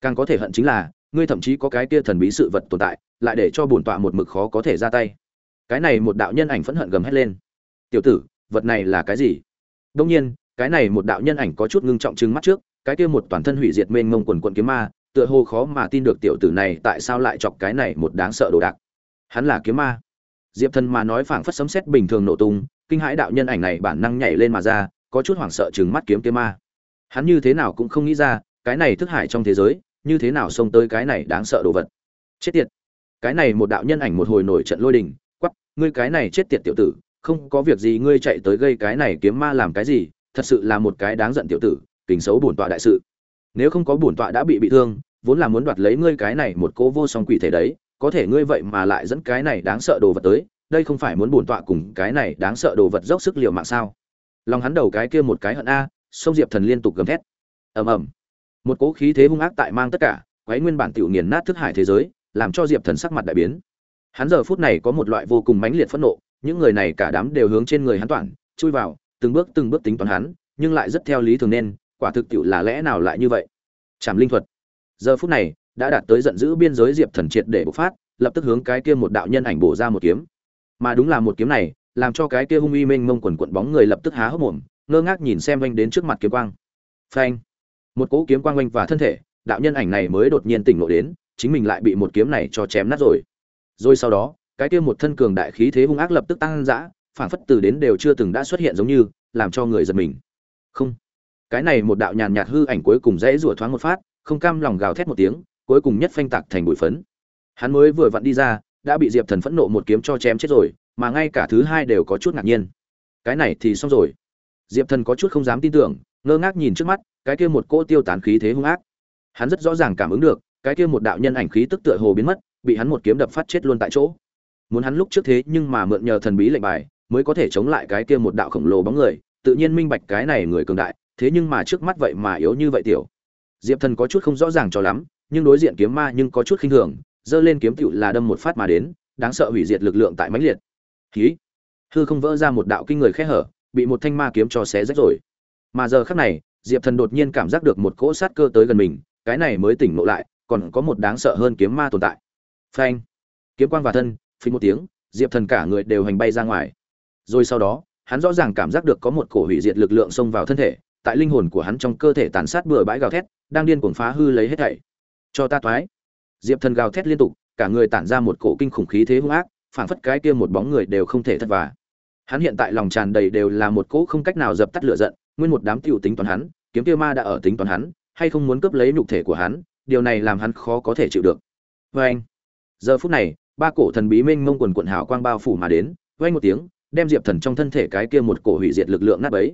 Càng có thể hận chính là, ngươi thậm chí có cái kia thần bí sự vật tồn tại, lại để cho bổn tọa một mực khó có thể ra tay. Cái này một đạo nhân ảnh phẫn hận gầm hét lên. Tiểu tử vật này là cái gì? Đông nhiên, cái này một đạo nhân ảnh có chút ngưng trọng trừng mắt trước, cái kia một toàn thân hủy diệt mênh mông quần quận kiếm ma, tựa hồ khó mà tin được tiểu tử này tại sao lại chọc cái này một đáng sợ đồ đạc. Hắn là kiếm ma. Diệp thần mà nói phảng phất sấm sét bình thường nổ tung, kinh hãi đạo nhân ảnh này bản năng nhảy lên mà ra, có chút hoảng sợ chừng mắt kiếm kiếm ma. Hắn như thế nào cũng không nghĩ ra, cái này thức hải trong thế giới, như thế nào xông tới cái này đáng sợ đồ vật. Chết tiệt. Cái này một đạo nhân ảnh một hồi nổi trận lôi đình quắp ngươi cái này chết tiệt tiểu tử không có việc gì, ngươi chạy tới gây cái này kiếm ma làm cái gì? Thật sự là một cái đáng giận tiểu tử kính xấu bổn tọa đại sự. Nếu không có bổn tọa đã bị bị thương, vốn là muốn đoạt lấy ngươi cái này một cố vô song quỷ thể đấy, có thể ngươi vậy mà lại dẫn cái này đáng sợ đồ vật tới, đây không phải muốn bổn tọa cùng cái này đáng sợ đồ vật dốc sức liều mạng sao? Lòng hắn đầu cái kia một cái hận a, sông diệp thần liên tục gầm thét. Ầm ầm. Một cỗ khí thế hung ác tại mang tất cả, quấy nguyên bản tiểu nghiền nát thức hải thế giới, làm cho diệp thần sắc mặt đại biến. Hắn giờ phút này có một loại vô cùng mãnh liệt phẫn nộ những người này cả đám đều hướng trên người hắn toàn chui vào, từng bước từng bước tính toán hắn, nhưng lại rất theo lý thường nên, quả thực tiệu là lẽ nào lại như vậy? Chảm linh thuật. Giờ phút này, đã đạt tới giận dữ biên giới diệp thần triệt để bộc phát, lập tức hướng cái kia một đạo nhân ảnh bổ ra một kiếm. Mà đúng là một kiếm này, làm cho cái kia hung uy mênh mông quần quận bóng người lập tức há hốc mồm, ngơ ngác nhìn xem vanh đến trước mặt kiếm quang. Phanh. Một cỗ kiếm quang oanh và thân thể, đạo nhân ảnh này mới đột nhiên tỉnh ngộ đến, chính mình lại bị một kiếm này cho chém nát rồi. Rồi sau đó cái kia một thân cường đại khí thế hung ác lập tức tăng dã phản phất từ đến đều chưa từng đã xuất hiện giống như, làm cho người giật mình. Không. Cái này một đạo nhàn nhạt hư ảnh cuối cùng dễ rủa thoáng một phát, không cam lòng gào thét một tiếng, cuối cùng nhất phanh tạc thành bụi phấn. Hắn mới vừa vặn đi ra, đã bị diệp thần phẫn nộ một kiếm cho chém chết rồi, mà ngay cả thứ hai đều có chút ngạc nhiên. Cái này thì xong rồi. Diệp thần có chút không dám tin tưởng, ngơ ngác nhìn trước mắt, cái kia một cỗ tiêu tán khí thế hung ác. Hắn rất rõ ràng cảm ứng được, cái kia một đạo nhân ảnh khí tức tựa hồ biến mất, bị hắn một kiếm đập phát chết luôn tại chỗ muốn hắn lúc trước thế nhưng mà mượn nhờ thần bí lệnh bài, mới có thể chống lại cái kia một đạo khổng lồ bóng người, tự nhiên minh bạch cái này người cường đại, thế nhưng mà trước mắt vậy mà yếu như vậy tiểu. Diệp thần có chút không rõ ràng cho lắm, nhưng đối diện kiếm ma nhưng có chút khinh thường, giơ lên kiếm cựu là đâm một phát mà đến, đáng sợ hủy diệt lực lượng tại mãnh liệt. Khí hư không vỡ ra một đạo kinh người khe hở, bị một thanh ma kiếm cho xé rách rồi. Mà giờ khắc này, diệp thần đột nhiên cảm giác được một cỗ sát cơ tới gần mình, cái này mới tỉnh ngộ lại, còn có một đáng sợ hơn kiếm ma tồn tại. Phanh! Kiếm quang và thân phình một tiếng, diệp thần cả người đều hành bay ra ngoài. Rồi sau đó, hắn rõ ràng cảm giác được có một cổ hủy diệt lực lượng xông vào thân thể, tại linh hồn của hắn trong cơ thể tàn sát bừa bãi gào thét, đang điên cuồng phá hư lấy hết thảy. Cho ta toái diệp thần gào thét liên tục, cả người tản ra một cổ kinh khủng khí thế hung ác, phảng phất cái kia một bóng người đều không thể thất vả. Hắn hiện tại lòng tràn đầy đều là một cỗ không cách nào dập tắt lửa giận, nguyên một đám tiểu tính toán hắn, kiếm kia ma đã ở tính toán hắn, hay không muốn cướp lấy nhục thể của hắn, điều này làm hắn khó có thể chịu được. Vê anh giờ phút này ba cổ thần bí minh mông quần quần hào quang bao phủ mà đến, vang một tiếng, đem diệp thần trong thân thể cái kia một cổ hủy diệt lực lượng nát bấy.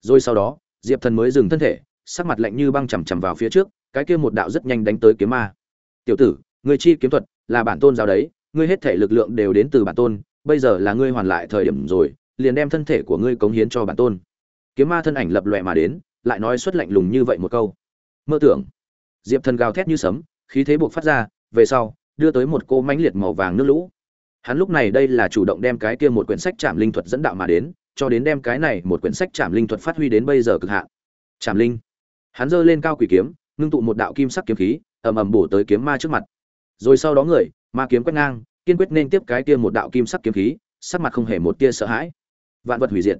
Rồi sau đó, diệp thần mới dừng thân thể, sắc mặt lạnh như băng chầm chằm vào phía trước, cái kia một đạo rất nhanh đánh tới kiếm ma. Tiểu tử, ngươi chi kiếm thuật là bản tôn giáo đấy, ngươi hết thể lực lượng đều đến từ bản tôn, bây giờ là ngươi hoàn lại thời điểm rồi, liền đem thân thể của ngươi cống hiến cho bản tôn. Kiếm ma thân ảnh lập lòe mà đến, lại nói xuất lạnh lùng như vậy một câu. Mơ tưởng. Diệp thần gào thét như sấm, khí thế buộc phát ra, về sau đưa tới một cô mãnh liệt màu vàng nước lũ. Hắn lúc này đây là chủ động đem cái kia một quyển sách trảm linh thuật dẫn đạo mà đến, cho đến đem cái này một quyển sách trảm linh thuật phát huy đến bây giờ cực hạn. Trảm linh. Hắn giơ lên cao quỷ kiếm, ngưng tụ một đạo kim sắc kiếm khí, ầm ầm bổ tới kiếm ma trước mặt. Rồi sau đó người, ma kiếm quét ngang, kiên quyết nên tiếp cái kia một đạo kim sắc kiếm khí, sắc mặt không hề một tia sợ hãi. Vạn vật hủy diệt.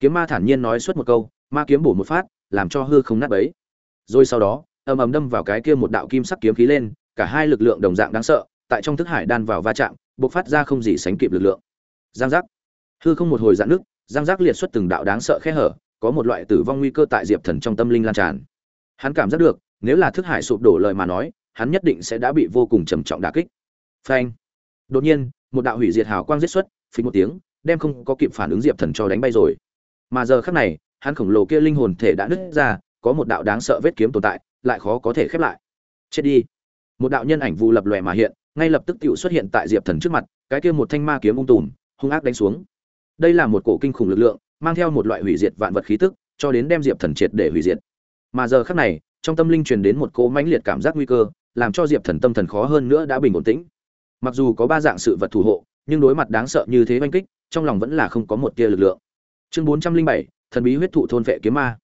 Kiếm ma thản nhiên nói suốt một câu, ma kiếm bổ một phát, làm cho hư không nát bấy. Rồi sau đó, ầm ầm đâm vào cái kia một đạo kim sắc kiếm khí lên cả hai lực lượng đồng dạng đáng sợ, tại trong thức hải đan vào va chạm, bộc phát ra không gì sánh kịp lực lượng. Giang giác. Hư không một hồi dạn nước giang giác liệt xuất từng đạo đáng sợ khe hở, có một loại tử vong nguy cơ tại diệp thần trong tâm linh lan tràn. Hắn cảm giác được, nếu là thức hải sụp đổ lời mà nói, hắn nhất định sẽ đã bị vô cùng trầm trọng đả kích. Phanh. Đột nhiên, một đạo hủy diệt hào quang giết xuất phình một tiếng, đem không có kịp phản ứng diệp thần cho đánh bay rồi. Mà giờ khắc này, hắn khổng lồ kia linh hồn thể đã nứt ra, có một đạo đáng sợ vết kiếm tồn tại, lại khó có thể khép lại. Chết đi một đạo nhân ảnh vụ lập lòe mà hiện, ngay lập tức tựu xuất hiện tại diệp thần trước mặt, cái kia một thanh ma kiếm ung tùm, hung ác đánh xuống. Đây là một cổ kinh khủng lực lượng, mang theo một loại hủy diệt vạn vật khí tức, cho đến đem diệp thần triệt để hủy diệt. Mà giờ khắc này, trong tâm linh truyền đến một cỗ mãnh liệt cảm giác nguy cơ, làm cho diệp thần tâm thần khó hơn nữa đã bình ổn tĩnh. Mặc dù có ba dạng sự vật thủ hộ, nhưng đối mặt đáng sợ như thế oanh kích, trong lòng vẫn là không có một tia lực lượng. Chương bốn trăm linh bảy, thần bí huyết thụ thôn vệ kiếm ma.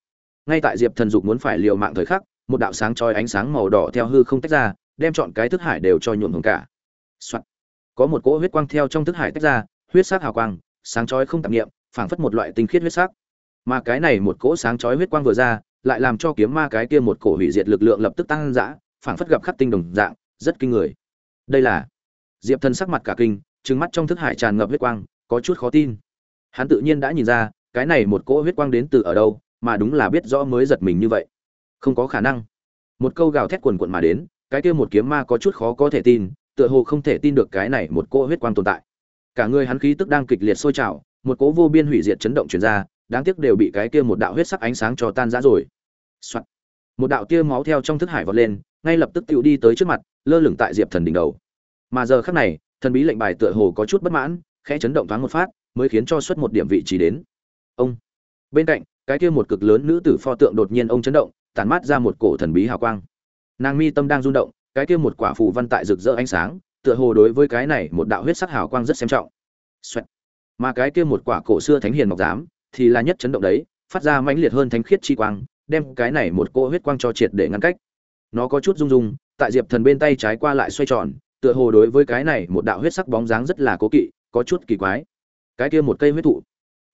Ngay tại diệp thần dục muốn phải liều mạng thời khắc, một đạo sáng chói ánh sáng màu đỏ theo hư không tách ra đem chọn cái thức hải đều cho nhuộm hồng cả、Soạn. có một cỗ huyết quang theo trong thức hải tách ra huyết sắc hào quang sáng chói không tạp niệm, phảng phất một loại tinh khiết huyết sắc. Mà cái này một cỗ sáng chói huyết quang vừa ra lại làm cho kiếm ma cái kia một cổ hủy diệt lực lượng lập tức tăng dã phảng phất gặp khắc tinh đồng dạng rất kinh người. Đây là diệp thần sắc mặt cả kinh trừng mắt trong thức hải tràn ngập huyết quang có chút khó tin. Hắn tự nhiên đã nhìn ra cái này một cỗ huyết quang đến từ ở đâu mà đúng là biết rõ mới giật mình như vậy. Không có khả năng. Một câu gào thét quần quận mà đến cái kia một kiếm ma có chút khó có thể tin, tựa hồ không thể tin được cái này một cỗ huyết quang tồn tại. Cả người hắn khí tức đang kịch liệt sôi trào, một cỗ vô biên hủy diệt chấn động truyền ra, đáng tiếc đều bị cái kia một đạo huyết sắc ánh sáng cho tan rã rồi、Soạn. một đạo tia máu theo trong thức hải vọt lên, ngay lập tức tiểu đi tới trước mặt, lơ lửng tại diệp thần đỉnh đầu. Mà giờ khắc này, thần bí lệnh bài tựa hồ có chút bất mãn, khẽ chấn động thoáng một phát, mới khiến cho xuất một điểm vị trí đến. Ông. Bên cạnh, cái kia một cực lớn nữ tử pho tượng đột nhiên ông chấn động, tản mát ra một cổ thần bí hào quang nàng mi tâm đang rung động, cái kia một quả phù văn tại rực rỡ ánh sáng, tựa hồ đối với cái này một đạo huyết sắc hào quang rất xem trọng. Xoẹt. mà cái kia một quả cổ xưa thánh hiền ngọc giám thì là nhất chấn động đấy, phát ra mãnh liệt hơn thánh khiết chi quang, đem cái này một cỗ huyết quang cho triệt để ngăn cách. Nó có chút rung rung, tại diệp thần bên tay trái qua lại xoay tròn, tựa hồ đối với cái này một đạo huyết sắc bóng dáng rất là cố kỵ, có chút kỳ quái. Cái kia một cây huyết thụ.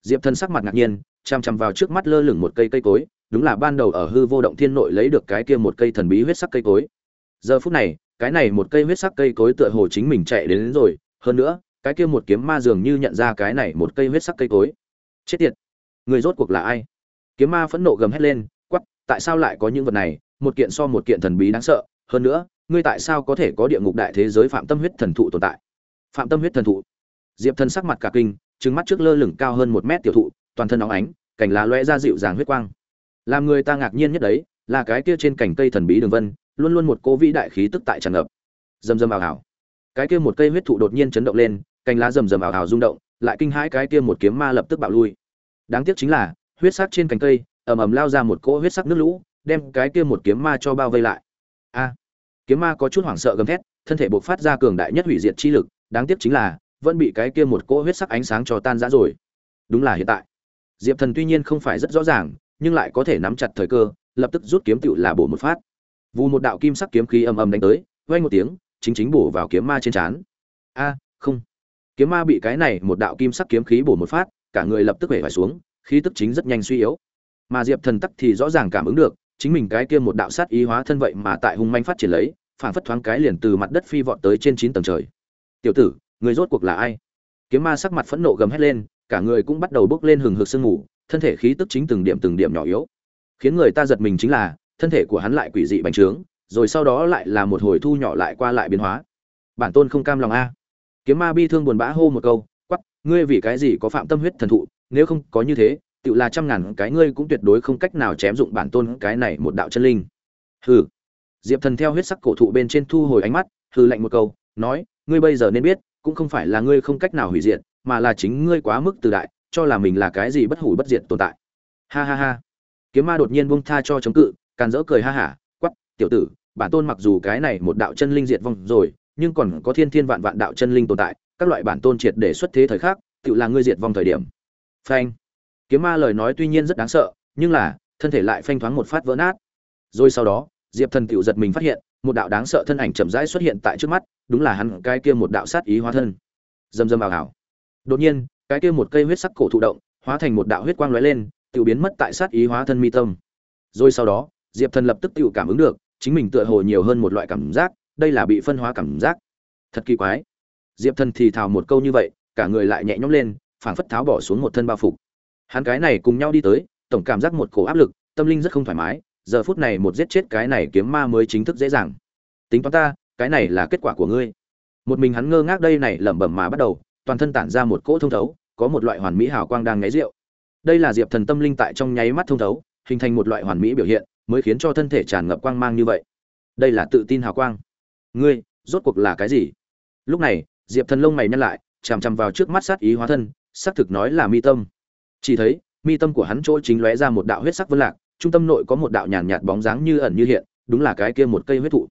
Diệp thần sắc mặt ngạc nhiên chằm chằm vào trước mắt lơ lửng một cây cây cối đúng là ban đầu ở hư vô động thiên nội lấy được cái kia một cây thần bí huyết sắc cây cối. Giờ phút này cái này một cây huyết sắc cây cối tựa hồ chính mình chạy đến, đến rồi hơn nữa cái kia một kiếm ma dường như nhận ra cái này một cây huyết sắc cây cối. Chết tiệt! Người rốt cuộc là ai? Kiếm ma phẫn nộ gầm hét lên quắp tại sao lại có những vật này? Một kiện so một kiện thần bí đáng sợ. Hơn nữa ngươi tại sao có thể có địa ngục đại thế giới phạm tâm huyết thần thụ tồn tại? Phạm tâm huyết thần thụ. Diệp thần sắc mặt cả kinh trừng mắt trước lơ lửng cao hơn một mét tiểu thụ toàn thân óng ánh cành lá loe ra dịu dàng huyết quang làm người ta ngạc nhiên nhất đấy, là cái kia trên cành cây thần bí đường vân, luôn luôn một cô vĩ đại khí tức tại tràn ngập. Rầm rầm ảo ảo cái kia một cây huyết thụ đột nhiên chấn động lên, cành lá rầm rầm ảo ảo rung động, lại kinh hãi cái kia một kiếm ma lập tức bạo lui. Đáng tiếc chính là, huyết sắc trên cành cây, ầm ầm lao ra một cỗ huyết sắc nước lũ, đem cái kia một kiếm ma cho bao vây lại. A! Kiếm ma có chút hoảng sợ gầm thét, thân thể bộc phát ra cường đại nhất hủy diệt chi lực, đáng tiếc chính là, vẫn bị cái kia một cỗ huyết sắc ánh sáng cho tan rã rồi. Đúng là hiện tại. Diệp thần tuy nhiên không phải rất rõ ràng nhưng lại có thể nắm chặt thời cơ, lập tức rút kiếm tựu là bổ một phát. Vù một đạo kim sắc kiếm khí ầm ầm đánh tới, vang một tiếng, chính chính bổ vào kiếm ma trên trán. A, không. Kiếm ma bị cái này một đạo kim sắc kiếm khí bổ một phát, cả người lập tức bể phải xuống, khí tức chính rất nhanh suy yếu. Mà diệp thần tắc thì rõ ràng cảm ứng được, chính mình cái kia một đạo sát ý hóa thân vậy mà tại hung manh phát triển lấy, phản phất thoáng cái liền từ mặt đất phi vọt tới trên chín tầng trời. Tiểu tử, người rốt cuộc là ai? Kiếm ma sắc mặt phẫn nộ gầm hét lên, cả người cũng bắt đầu bốc lên hừng hực sương mù thân thể khí tức chính từng điểm từng điểm nhỏ yếu. Khiến người ta giật mình chính là, thân thể của hắn lại quỷ dị bành trướng, rồi sau đó lại là một hồi thu nhỏ lại qua lại biến hóa. Bản tôn không cam lòng a. Kiếm ma bi thương buồn bã hô một câu quắp ngươi vì cái gì có phạm tâm huyết thần thụ, nếu không có như thế, tự là trăm ngàn cái ngươi cũng tuyệt đối không cách nào chém dụng bản tôn cái này một đạo chân linh. Hừ. Diệp thần theo huyết sắc cổ thụ bên trên thu hồi ánh mắt, hừ lạnh một câu, nói, ngươi bây giờ nên biết, cũng không phải là ngươi không cách nào hủy diệt, mà là chính ngươi quá mức từ đại cho là mình là cái gì bất hủ bất diệt tồn tại. Ha ha ha. Kiếm ma đột nhiên buông tha cho chống cự, càn rỡ cười ha hả quắp tiểu tử, bản tôn mặc dù cái này một đạo chân linh diệt vong rồi, nhưng còn có thiên thiên vạn vạn đạo chân linh tồn tại, các loại bản tôn triệt để xuất thế thời khắc, tự là ngươi diệt vong thời điểm. Phanh. Kiếm ma lời nói tuy nhiên rất đáng sợ, nhưng là, thân thể lại phanh thoáng một phát vỡ nát. Rồi sau đó, diệp thần tiểu giật mình phát hiện, một đạo đáng sợ thân ảnh chậm rãi xuất hiện tại trước mắt, đúng là hắn, cái kia một đạo sát ý hóa thân. Dầm dầm ảo ảo đột nhiên cái kia một cây huyết sắc cổ thụ động, hóa thành một đạo huyết quang lóe lên tự biến mất tại sát ý hóa thân mi tâm. Rồi sau đó, diệp thần lập tức tự cảm ứng được, chính mình tựa hồ nhiều hơn một loại cảm giác, đây là bị phân hóa cảm giác. Thật kỳ quái. Diệp thần thì thào một câu như vậy, cả người lại nhẹ nhõm lên, phảng phất tháo bỏ xuống một thân bao phục. Hắn cái này cùng nhau đi tới, tổng cảm giác một cổ áp lực, tâm linh rất không thoải mái, giờ phút này một giết chết cái này kiếm ma mới chính thức dễ dàng. Tính toán ta, cái này là kết quả của ngươi. Một mình hắn ngơ ngác đây này lẩm bẩm mà bắt đầu, toàn thân tản ra một cỗ thông thấu có một loại hoàn mỹ hào quang đang ngáy rượu. Đây là diệp thần tâm linh tại trong nháy mắt thông thấu, hình thành một loại hoàn mỹ biểu hiện, mới khiến cho thân thể tràn ngập quang mang như vậy. Đây là tự tin hào quang. Ngươi, rốt cuộc là cái gì? Lúc này, diệp thần lông mày nhăn lại, chằm chằm vào trước mắt sát ý hóa thân, xác thực nói là mi tâm. Chỉ thấy, mi tâm của hắn chỗ chính lóe ra một đạo huyết sắc vân lạc, trung tâm nội có một đạo nhàn nhạt bóng dáng như ẩn như hiện, đúng là cái kia một cây huyết thụ.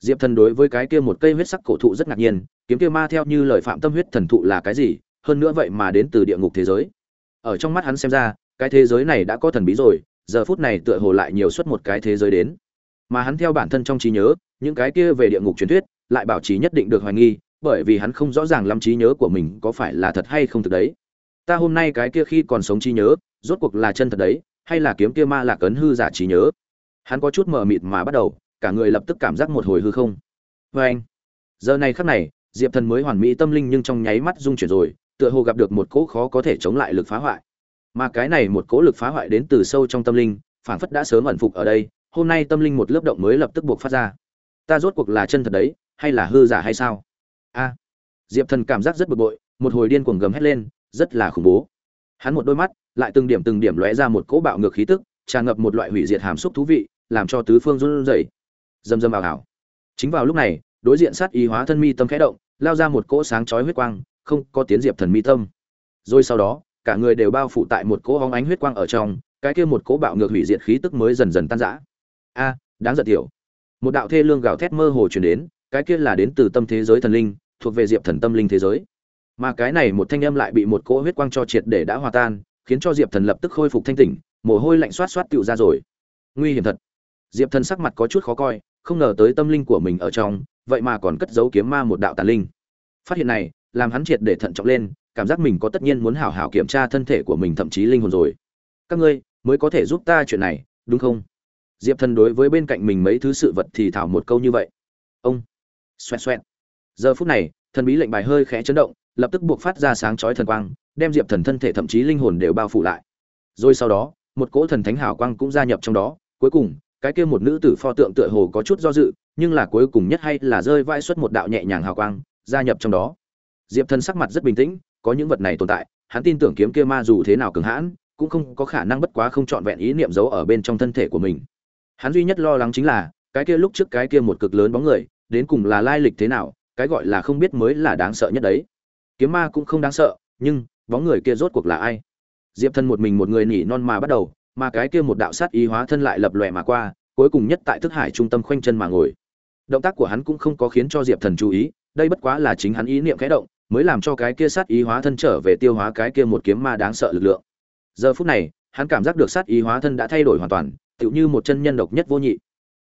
Diệp thần đối với cái kia một cây huyết sắc cổ thụ rất ngạc nhiên, kiếm kia ma theo như lời phạm tâm huyết thần thụ là cái gì? Hơn nữa vậy mà đến từ địa ngục thế giới. Ở trong mắt hắn xem ra, cái thế giới này đã có thần bí rồi, giờ phút này tựa hồ lại nhiều xuất một cái thế giới đến. Mà hắn theo bản thân trong trí nhớ, những cái kia về địa ngục truyền thuyết, lại bảo trì nhất định được hoài nghi, bởi vì hắn không rõ ràng lắm trí nhớ của mình có phải là thật hay không thực đấy. Ta hôm nay cái kia khi còn sống trí nhớ, rốt cuộc là chân thật đấy, hay là kiếm kia ma lạc ấn hư giả trí nhớ? Hắn có chút mờ mịt mà bắt đầu, cả người lập tức cảm giác một hồi hư không. Vê anh giờ này khắc này, diệp thần mới hoàn mỹ tâm linh nhưng trong nháy mắt rung chuyển rồi tựa hồ gặp được một cỗ khó có thể chống lại lực phá hoại. Mà cái này một cỗ lực phá hoại đến từ sâu trong tâm linh, phảng phất đã sớm ẩn phục ở đây, hôm nay tâm linh một lớp động mới lập tức buộc phát ra. Ta rốt cuộc là chân thật đấy, hay là hư giả hay sao? A. Diệp thần cảm giác rất bực bội, một hồi điên cuồng gầm hét lên, rất là khủng bố. Hắn một đôi mắt, lại từng điểm từng điểm lóe ra một cỗ bạo ngược khí tức, tràn ngập một loại hủy diệt hàm xúc thú vị, làm cho tứ phương run rẩy. Dầm dầm ảo ảo chính vào lúc này, đối diện sát ý hóa thân mi tâm khẽ động, lao ra một cỗ sáng chói huyết quang không có tiến diệp thần mi tâm. Rồi sau đó, cả người đều bao phủ tại một cỗ hóng ánh huyết quang ở trong, cái kia một cỗ bạo ngược hủy diệt khí tức mới dần dần tan rã. A, đáng giận tiểu. Một đạo thê lương gào thét mơ hồ truyền đến, cái kia là đến từ tâm thế giới thần linh, thuộc về diệp thần tâm linh thế giới. Mà cái này một thanh âm lại bị một cỗ huyết quang cho triệt để đã hòa tan, khiến cho diệp thần lập tức khôi phục thanh tỉnh, mồ hôi lạnh xoát xoát tựu ra rồi. Nguy hiểm thật. Diệp thần sắc mặt có chút khó coi, không ngờ tới tâm linh của mình ở trong, vậy mà còn cất giấu kiếm ma một đạo tàn linh. Phát hiện này làm hắn triệt để thận trọng lên, cảm giác mình có tất nhiên muốn hảo hảo kiểm tra thân thể của mình thậm chí linh hồn rồi. Các ngươi, mới có thể giúp ta chuyện này, đúng không? Diệp thần đối với bên cạnh mình mấy thứ sự vật thì thảo một câu như vậy. Ông, xoẹt xoẹt. Giờ phút này, thần bí lệnh bài hơi khẽ chấn động, lập tức buộc phát ra sáng chói thần quang, đem diệp thần thân thể thậm chí linh hồn đều bao phủ lại. Rồi sau đó, một cỗ thần thánh hào quang cũng gia nhập trong đó, cuối cùng, cái kia một nữ tử pho tượng tựa hồ có chút do dự, nhưng là cuối cùng nhất hay là rơi vai xuất một đạo nhẹ nhàng hào quang, gia nhập trong đó diệp thần sắc mặt rất bình tĩnh, có những vật này tồn tại, hắn tin tưởng kiếm kia ma dù thế nào cường hãn, cũng không có khả năng bất quá không trọn vẹn ý niệm giấu ở bên trong thân thể của mình. Hắn duy nhất lo lắng chính là, cái kia lúc trước cái kia một cực lớn bóng người, đến cùng là lai lịch thế nào, cái gọi là không biết mới là đáng sợ nhất đấy. Kiếm ma cũng không đáng sợ, nhưng, bóng người kia rốt cuộc là ai? Diệp thân một mình một người nhỉ non mà bắt đầu, mà cái kia một đạo sát ý hóa thân lại lập lòe mà qua, cuối cùng nhất tại thức hải trung tâm khoanh chân mà ngồi. Động tác của hắn cũng không có khiến cho diệp thần chú ý, đây bất quá là chính hắn ý niệm khẽ động mới làm cho cái kia sát ý hóa thân trở về tiêu hóa cái kia một kiếm ma đáng sợ lực lượng. Giờ phút này, hắn cảm giác được sát ý hóa thân đã thay đổi hoàn toàn, tựu như một chân nhân độc nhất vô nhị.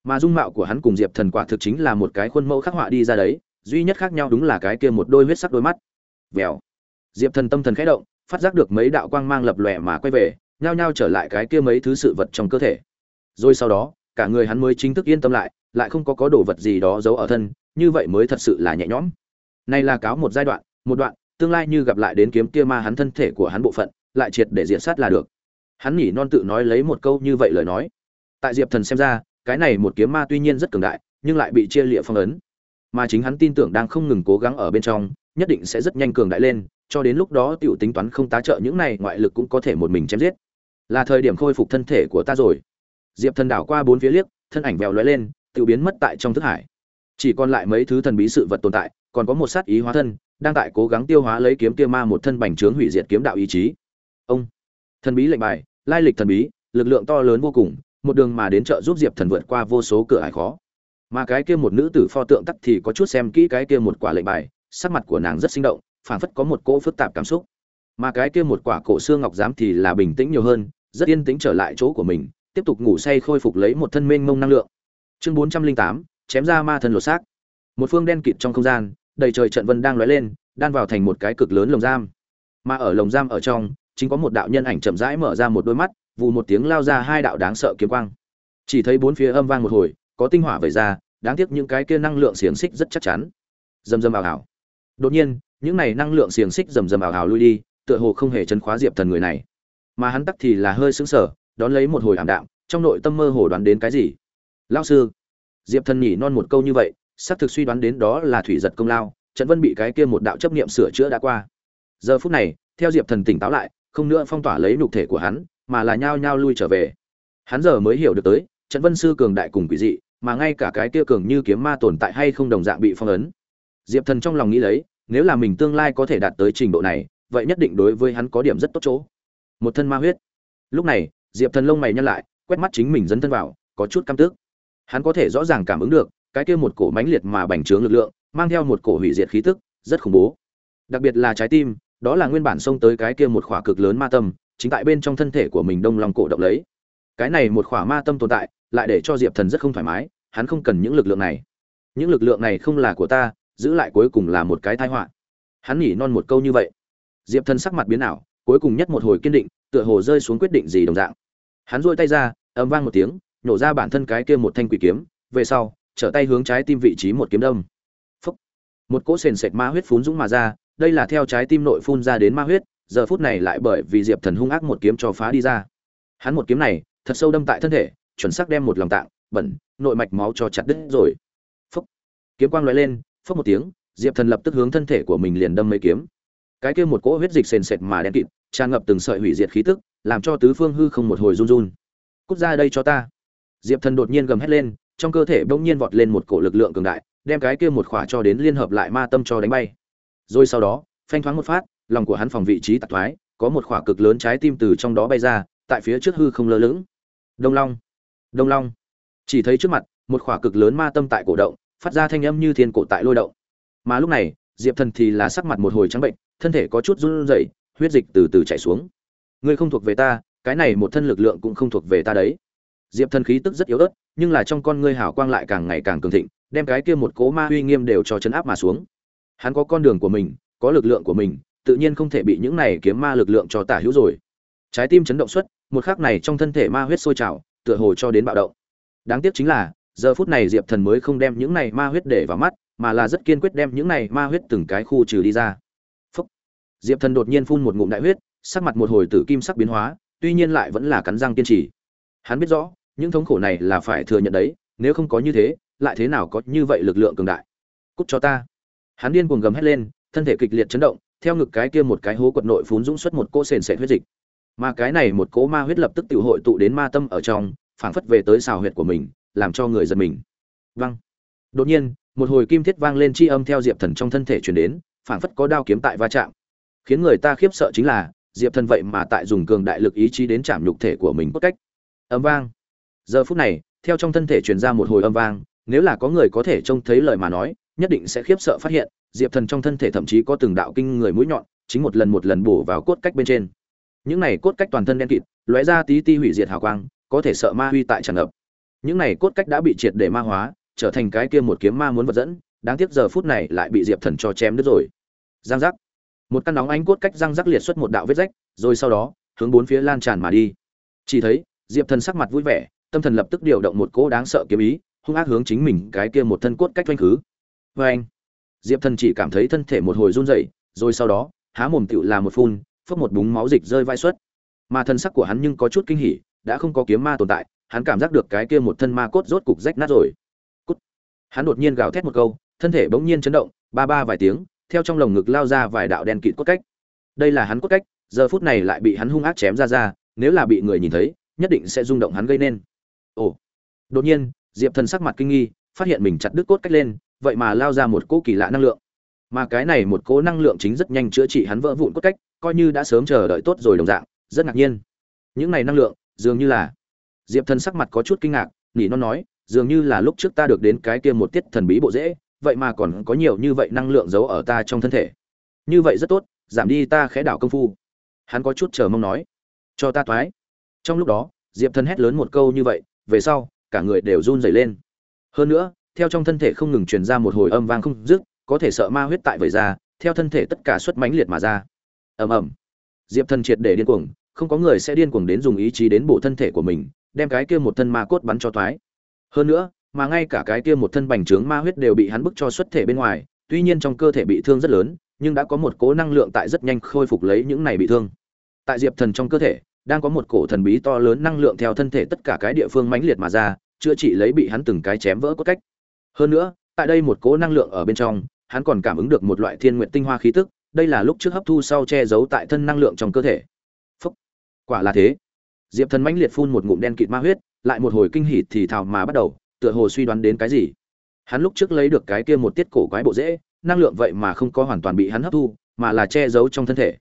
Mà dung mạo của hắn cùng diệp thần quả thực chính là một cái khuôn mẫu khắc họa đi ra đấy, duy nhất khác nhau đúng là cái kia một đôi huyết sắc đôi mắt. Vèo. Diệp thần tâm thần khẽ động, phát giác được mấy đạo quang mang lập lòe mà quay về, nhao nhao trở lại cái kia mấy thứ sự vật trong cơ thể. Rồi sau đó, cả người hắn mới chính thức yên tâm lại lại không có có đồ vật gì đó giấu ở thân, như vậy mới thật sự là nhẹ nhõm. Này là cáo một giai đoạn một đoạn, tương lai như gặp lại đến kiếm kia ma hắn thân thể của hắn bộ phận, lại triệt để diệt sát là được. Hắn nhỉ non tự nói lấy một câu như vậy lời nói. Tại diệp thần xem ra, cái này một kiếm ma tuy nhiên rất cường đại, nhưng lại bị chia lịa phong ấn. Mà chính hắn tin tưởng đang không ngừng cố gắng ở bên trong, nhất định sẽ rất nhanh cường đại lên, cho đến lúc đó tiểu tính toán không tá trợ những này ngoại lực cũng có thể một mình chém giết. Là thời điểm khôi phục thân thể của ta rồi. Diệp thần đảo qua bốn phía liếc, thân ảnh vèo lóe lên, tự biến mất tại trong thức hải. Chỉ còn lại mấy thứ thần bí sự vật tồn tại, còn có một sát ý hóa thân đang tại cố gắng tiêu hóa lấy kiếm kia ma một thân bành trướng hủy diệt kiếm đạo ý chí. Ông, thần bí lệnh bài, lai lịch thần bí, lực lượng to lớn vô cùng, một đường mà đến chợ giúp diệp thần vượt qua vô số cửa ải khó. Mà cái kia một nữ tử pho tượng tắc thì có chút xem kỹ cái kia một quả lệnh bài, sắc mặt của nàng rất sinh động, phảng phất có một cỗ phức tạp cảm xúc. Mà cái kia một quả cổ xương ngọc giám thì là bình tĩnh nhiều hơn, rất yên tĩnh trở lại chỗ của mình, tiếp tục ngủ say khôi phục lấy một thân mênh mông năng lượng. Chương bốn trăm linh tám, chém ra ma thần lột xác. Một phương đen kịt trong không gian đầy trời trận vân đang lóe lên, đan vào thành một cái cực lớn lồng giam. Mà ở lồng giam ở trong, chính có một đạo nhân ảnh chậm rãi mở ra một đôi mắt, vù một tiếng lao ra hai đạo đáng sợ kiếm quang. Chỉ thấy bốn phía âm vang một hồi, có tinh hỏa vẩy ra, đáng tiếc những cái kia năng lượng xiềng xích rất chắc chắn. Dầm dầm ảo ảo đột nhiên, những này năng lượng xiềng xích dầm dầm ảo ảo lui đi, tựa hồ không hề chấn khóa diệp thần người này. Mà hắn tắc thì là hơi sững sờ, đón lấy một hồi ảm đạm, trong nội tâm mơ hồ đoán đến cái gì? Lão sư. Diệp thần nhỉ non một câu như vậy xác thực suy đoán đến đó là thủy giật công lao trận vân bị cái kia một đạo chấp niệm sửa chữa đã qua. Giờ phút này, theo diệp thần tỉnh táo lại, không nữa phong tỏa lấy nhục thể của hắn, mà là nhao nhao lui trở về. Hắn giờ mới hiểu được tới trận vân sư cường đại cùng quỷ dị, mà ngay cả cái kia cường như kiếm ma tồn tại hay không đồng dạng bị phong ấn. Diệp thần trong lòng nghĩ lấy, nếu là mình tương lai có thể đạt tới trình độ này, vậy nhất định đối với hắn có điểm rất tốt chỗ. Một thân ma huyết. Lúc này, diệp thần lông mày nhăn lại, quét mắt chính mình dấn thân vào, có chút căm tức. Hắn có thể rõ ràng cảm ứng được cái kia một cổ mãnh liệt mà bành trướng lực lượng, mang theo một cổ hủy diệt khí tức, rất khủng bố. Đặc biệt là trái tim, đó là nguyên bản xông tới cái kia một khỏa cực lớn ma tâm, chính tại bên trong thân thể của mình đông lòng cổ động lấy. Cái này một khỏa ma tâm tồn tại, lại để cho diệp thần rất không thoải mái, hắn không cần những lực lượng này. Những lực lượng này không là của ta, giữ lại cuối cùng là một cái tai họa. Hắn nhỉ non một câu như vậy. Diệp thần sắc mặt biến ảo, cuối cùng nhất một hồi kiên định, tựa hồ rơi xuống quyết định gì đồng dạng. Hắn duỗi tay ra âm vang một tiếng, nổ ra bản thân cái kia một thanh quỷ kiếm, về sau trở tay hướng trái tim vị trí một kiếm đâm. Phúc. một cỗ sền sệt ma huyết phún dũng mà ra, đây là theo trái tim nội phun ra đến ma huyết, giờ phút này lại bởi vì diệp thần hung ác một kiếm cho phá đi ra. Hắn một kiếm này, thật sâu đâm tại thân thể, chuẩn xác đem một lòng tạng, bẩn, nội mạch máu cho chặt đứt rồi. Phúc. Kiếm quang lóe lên, phốc một tiếng, diệp thần lập tức hướng thân thể của mình liền đâm mấy kiếm. Cái kia một cỗ huyết dịch sền sệt mà đen kịt, tràn ngập từng sợi hủy diệt khí tức, làm cho tứ phương hư không một hồi run run. Cút ra đây cho ta. Diệp thần đột nhiên gầm hét lên trong cơ thể bỗng nhiên vọt lên một cổ lực lượng cường đại, đem cái kia một khỏa cho đến liên hợp lại ma tâm cho đánh bay. Rồi sau đó, phanh thoáng một phát, lòng của hắn phòng vị trí tạc thoái, có một khỏa cực lớn trái tim từ trong đó bay ra, tại phía trước hư không lơ lửng. Đông long đông long. Chỉ thấy trước mặt, một khỏa cực lớn ma tâm tại cổ động, phát ra thanh âm như thiên cổ tại lôi động. Mà lúc này, diệp thần thì là sắc mặt một hồi trắng bệnh, thân thể có chút run rẩy, huyết dịch từ từ chảy xuống. Ngươi không thuộc về ta, cái này một thân lực lượng cũng không thuộc về ta đấy diệp thần khí tức rất yếu ớt, nhưng là trong con ngươi hảo quang lại càng ngày càng cường thịnh, đem cái kia một cố ma uy nghiêm đều cho chấn áp mà xuống. Hắn có con đường của mình, có lực lượng của mình, tự nhiên không thể bị những này kiếm ma lực lượng cho tả hữu rồi. Trái tim chấn động xuất một khắc này trong thân thể ma huyết sôi trào, tựa hồ cho đến bạo động. Đáng tiếc chính là, giờ phút này diệp thần mới không đem những này ma huyết để vào mắt, mà là rất kiên quyết đem những này ma huyết từng cái khu trừ đi ra. Phúc. diệp thần đột nhiên phun một ngụm đại huyết, sắc mặt một hồi tử kim sắc biến hóa, tuy nhiên lại vẫn là cắn răng kiên trì. Hắn biết rõ những thống khổ này là phải thừa nhận đấy, nếu không có như thế, lại thế nào có như vậy lực lượng cường đại? Cút cho ta. Hắn điên cuồng gầm hét lên, thân thể kịch liệt chấn động, theo ngực cái kia một cái hố quật nội phún dũng xuất một cỗ sền sệt huyết dịch. Mà cái này một cỗ ma huyết lập tức tự hội tụ đến ma tâm ở trong, phảng phất về tới xào huyệt của mình, làm cho người giật mình. Văng đột nhiên, một hồi kim thiết vang lên chi âm theo diệp thần trong thân thể truyền đến, phảng phất có đao kiếm tại va chạm. Khiến người ta khiếp sợ chính là, diệp thần vậy mà tại dùng cường đại lực ý chí đến chạm nhục thể của mình cốt cách. Âm vang giờ phút này, theo trong thân thể truyền ra một hồi âm vang, nếu là có người có thể trông thấy lời mà nói, nhất định sẽ khiếp sợ phát hiện, diệp thần trong thân thể thậm chí có từng đạo kinh người mũi nhọn, chính một lần một lần bổ vào cốt cách bên trên. Những này cốt cách toàn thân đen kịt, lóe ra tí ti hủy diệt hào quang, có thể sợ ma huy tại tràn ngập. Những này cốt cách đã bị triệt để ma hóa, trở thành cái kia một kiếm ma muốn vật dẫn, đáng tiếc giờ phút này lại bị diệp thần cho chém đứt rồi. Giang giác. Một căn nóng ánh cốt cách răng rắc liệt xuất một đạo vết rách, rồi sau đó, hướng bốn phía lan tràn mà đi. Chỉ thấy, diệp thần sắc mặt vui vẻ tâm thần lập tức điều động một cỗ đáng sợ kiếm ý, hung ác hướng chính mình cái kia một thân cốt cách oanh khứ. Vê anh, diệp thần chỉ cảm thấy thân thể một hồi run rẩy, rồi sau đó, há mồm tựu là một phun, phốc một búng máu dịch rơi vai xuất mà thân sắc của hắn nhưng có chút kinh hỉ, đã không có kiếm ma tồn tại, hắn cảm giác được cái kia một thân ma cốt rốt cục rách nát rồi. Cút. hắn đột nhiên gào thét một câu, thân thể bỗng nhiên chấn động, ba ba vài tiếng, theo trong lồng ngực lao ra vài đạo đen kịt cốt cách. Đây là hắn cốt cách, giờ phút này lại bị hắn hung ác chém ra ra, nếu là bị người nhìn thấy, nhất định sẽ rung động hắn gây nên ồ. Đột nhiên, diệp thần sắc mặt kinh nghi, phát hiện mình chặt đứt cốt cách lên, vậy mà lao ra một cỗ kỳ lạ năng lượng. Mà cái này một cỗ năng lượng chính rất nhanh chữa trị hắn vỡ vụn cốt cách, coi như đã sớm chờ đợi tốt rồi đồng dạng, rất ngạc nhiên. Những này năng lượng, dường như là diệp thần sắc mặt có chút kinh ngạc, nỉ non nói, dường như là lúc trước ta được đến cái kia một tiết thần bí bộ dễ, vậy mà còn có nhiều như vậy năng lượng giấu ở ta trong thân thể. Như vậy rất tốt, giảm đi ta khẽ đảo công phu. Hắn có chút chờ mong nói, cho ta toái. Trong lúc đó, diệp thần hét lớn một câu như vậy về sau, cả người đều run rẩy lên. Hơn nữa, theo trong thân thể không ngừng truyền ra một hồi âm vang không dứt, có thể sợ ma huyết tại vẩy ra, theo thân thể tất cả xuất mãnh liệt mà ra. Ầm ầm. Diệp thần triệt để điên cuồng, không có người sẽ điên cuồng đến dùng ý chí đến bộ thân thể của mình, đem cái kia một thân ma cốt bắn cho toái hơn nữa, mà ngay cả cái kia một thân bành trướng ma huyết đều bị hắn bức cho xuất thể bên ngoài, tuy nhiên trong cơ thể bị thương rất lớn, nhưng đã có một cố năng lượng tại rất nhanh khôi phục lấy những này bị thương. Tại diệp thần trong cơ thể đang có một cổ thần bí to lớn năng lượng theo thân thể tất cả cái địa phương mãnh liệt mà ra, chữa trị lấy bị hắn từng cái chém vỡ cốt cách. Hơn nữa, tại đây một cố năng lượng ở bên trong, hắn còn cảm ứng được một loại thiên nguyện tinh hoa khí tức, đây là lúc trước hấp thu sau che giấu tại thân năng lượng trong cơ thể. Phúc. quả là thế. Diệp thần mãnh liệt phun một ngụm đen kịt ma huyết, lại một hồi kinh hỉ thì thào mà bắt đầu, tựa hồ suy đoán đến cái gì. Hắn lúc trước lấy được cái kia một tiết cổ quái bộ dễ năng lượng vậy mà không có hoàn toàn bị hắn hấp thu, mà là che giấu trong thân thể.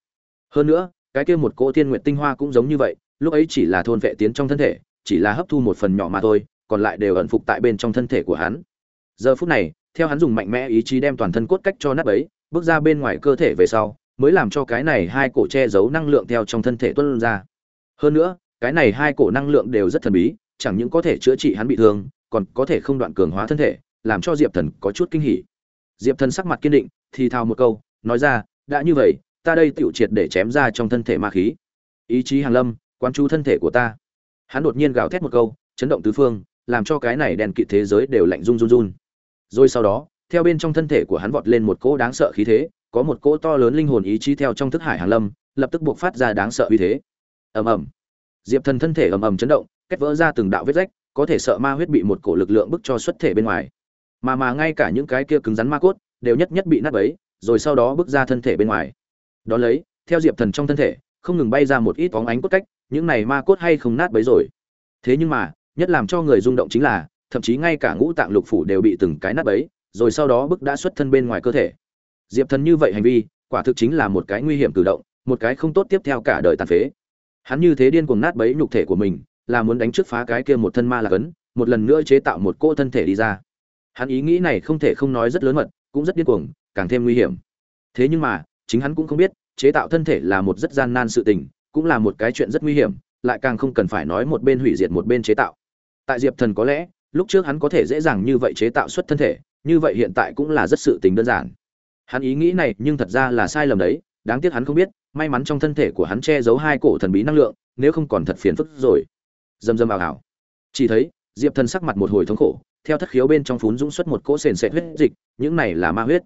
Hơn nữa cái kia một cỗ thiên nguyện tinh hoa cũng giống như vậy, lúc ấy chỉ là thôn vệ tiến trong thân thể, chỉ là hấp thu một phần nhỏ mà thôi, còn lại đều ẩn phục tại bên trong thân thể của hắn. Giờ phút này, theo hắn dùng mạnh mẽ ý chí đem toàn thân cốt cách cho nát ấy bước ra bên ngoài cơ thể về sau, mới làm cho cái này hai cổ che giấu năng lượng theo trong thân thể tuân ra. Hơn nữa, cái này hai cổ năng lượng đều rất thần bí, chẳng những có thể chữa trị hắn bị thương, còn có thể không đoạn cường hóa thân thể, làm cho diệp thần có chút kinh hỉ. Diệp thần sắc mặt kiên định, thì thào một câu, nói ra, đã như vậy ta đây tiểu triệt để chém ra trong thân thể ma khí. Ý chí hàng lâm quan chú thân thể của ta. Hắn đột nhiên gào thét một câu, chấn động tứ phương, làm cho cái này đèn kịt thế giới đều lạnh run run run. Rồi sau đó, theo bên trong thân thể của hắn vọt lên một cỗ đáng sợ khí thế, có một cỗ to lớn linh hồn ý chí theo trong thức hải hàng lâm, lập tức buộc phát ra đáng sợ uy thế. Ầm ầm. Diệp thần thân thể ầm ầm chấn động kết vỡ ra từng đạo vết rách, có thể sợ ma huyết bị một cổ lực lượng bức cho xuất thể bên ngoài. Mà mà ngay cả những cái kia cứng rắn ma cốt, đều nhất nhất bị nát bấy, rồi sau đó bước ra thân thể bên ngoài đó lấy, theo diệp thần trong thân thể, không ngừng bay ra một ít bóng ánh cốt cách, những này ma cốt hay không nát bấy rồi. Thế nhưng mà, nhất làm cho người rung động chính là, thậm chí ngay cả ngũ tạng lục phủ đều bị từng cái nát bấy, rồi sau đó bức đã xuất thân bên ngoài cơ thể. Diệp thần như vậy hành vi, quả thực chính là một cái nguy hiểm cử động, một cái không tốt tiếp theo cả đời tàn phế. Hắn như thế điên cuồng nát bấy nhục thể của mình, là muốn đánh trước phá cái kia một thân ma là cấn một lần nữa chế tạo một cô thân thể đi ra. Hắn ý nghĩ này không thể không nói rất lớn mật, cũng rất điên cuồng, càng thêm nguy hiểm. Thế nhưng mà chính hắn cũng không biết, chế tạo thân thể là một rất gian nan sự tình, cũng là một cái chuyện rất nguy hiểm, lại càng không cần phải nói một bên hủy diệt một bên chế tạo. Tại diệp thần có lẽ, lúc trước hắn có thể dễ dàng như vậy chế tạo xuất thân thể, như vậy hiện tại cũng là rất sự tình đơn giản. Hắn ý nghĩ này nhưng thật ra là sai lầm đấy, đáng tiếc hắn không biết, may mắn trong thân thể của hắn che giấu hai cổ thần bí năng lượng, nếu không còn thật phiền phức rồi. Dầm dầm ảo ảo chỉ thấy, diệp thần sắc mặt một hồi thống khổ, theo thất khiếu bên trong phún dũng xuất một cỗ sền sệt huyết dịch, những này là ma huyết.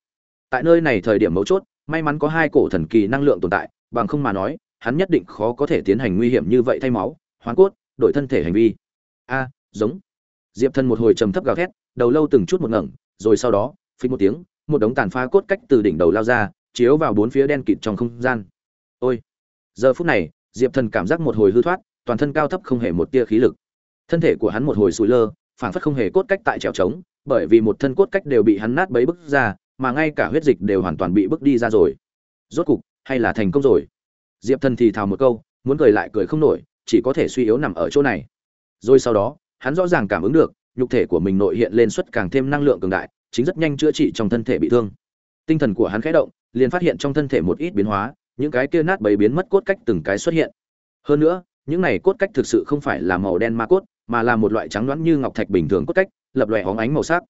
Tại nơi này thời điểm mấu chốt may mắn có hai cổ thần kỳ năng lượng tồn tại, bằng không mà nói, hắn nhất định khó có thể tiến hành nguy hiểm như vậy thay máu, hoán cốt, đổi thân thể hành vi. A, giống. Diệp thân một hồi trầm thấp gào thét, đầu lâu từng chút một ngẩng, rồi sau đó phí một tiếng, một đống tàn phá cốt cách từ đỉnh đầu lao ra, chiếu vào bốn phía đen kịt trong không gian. Ôi. Giờ phút này, diệp thần cảm giác một hồi hư thoát, toàn thân cao thấp không hề một tia khí lực. Thân thể của hắn một hồi sủi lơ, phảng phất không hề cốt cách tại trèo trống, bởi vì một thân cốt cách đều bị hắn nát bấy bức ra mà ngay cả huyết dịch đều hoàn toàn bị bức đi ra rồi. Rốt cục, hay là thành công rồi? Diệp thần thì thào một câu, muốn cười lại cười không nổi, chỉ có thể suy yếu nằm ở chỗ này. Rồi sau đó, hắn rõ ràng cảm ứng được, nhục thể của mình nội hiện lên suất càng thêm năng lượng cường đại, chính rất nhanh chữa trị trong thân thể bị thương. Tinh thần của hắn khẽ động, liền phát hiện trong thân thể một ít biến hóa, những cái kia nát bấy biến mất cốt cách từng cái xuất hiện. Hơn nữa, những này cốt cách thực sự không phải là màu đen ma cốt, mà là một loại trắng đoán như ngọc thạch bình thường cốt cách, lập lòe hóng ánh màu sắc.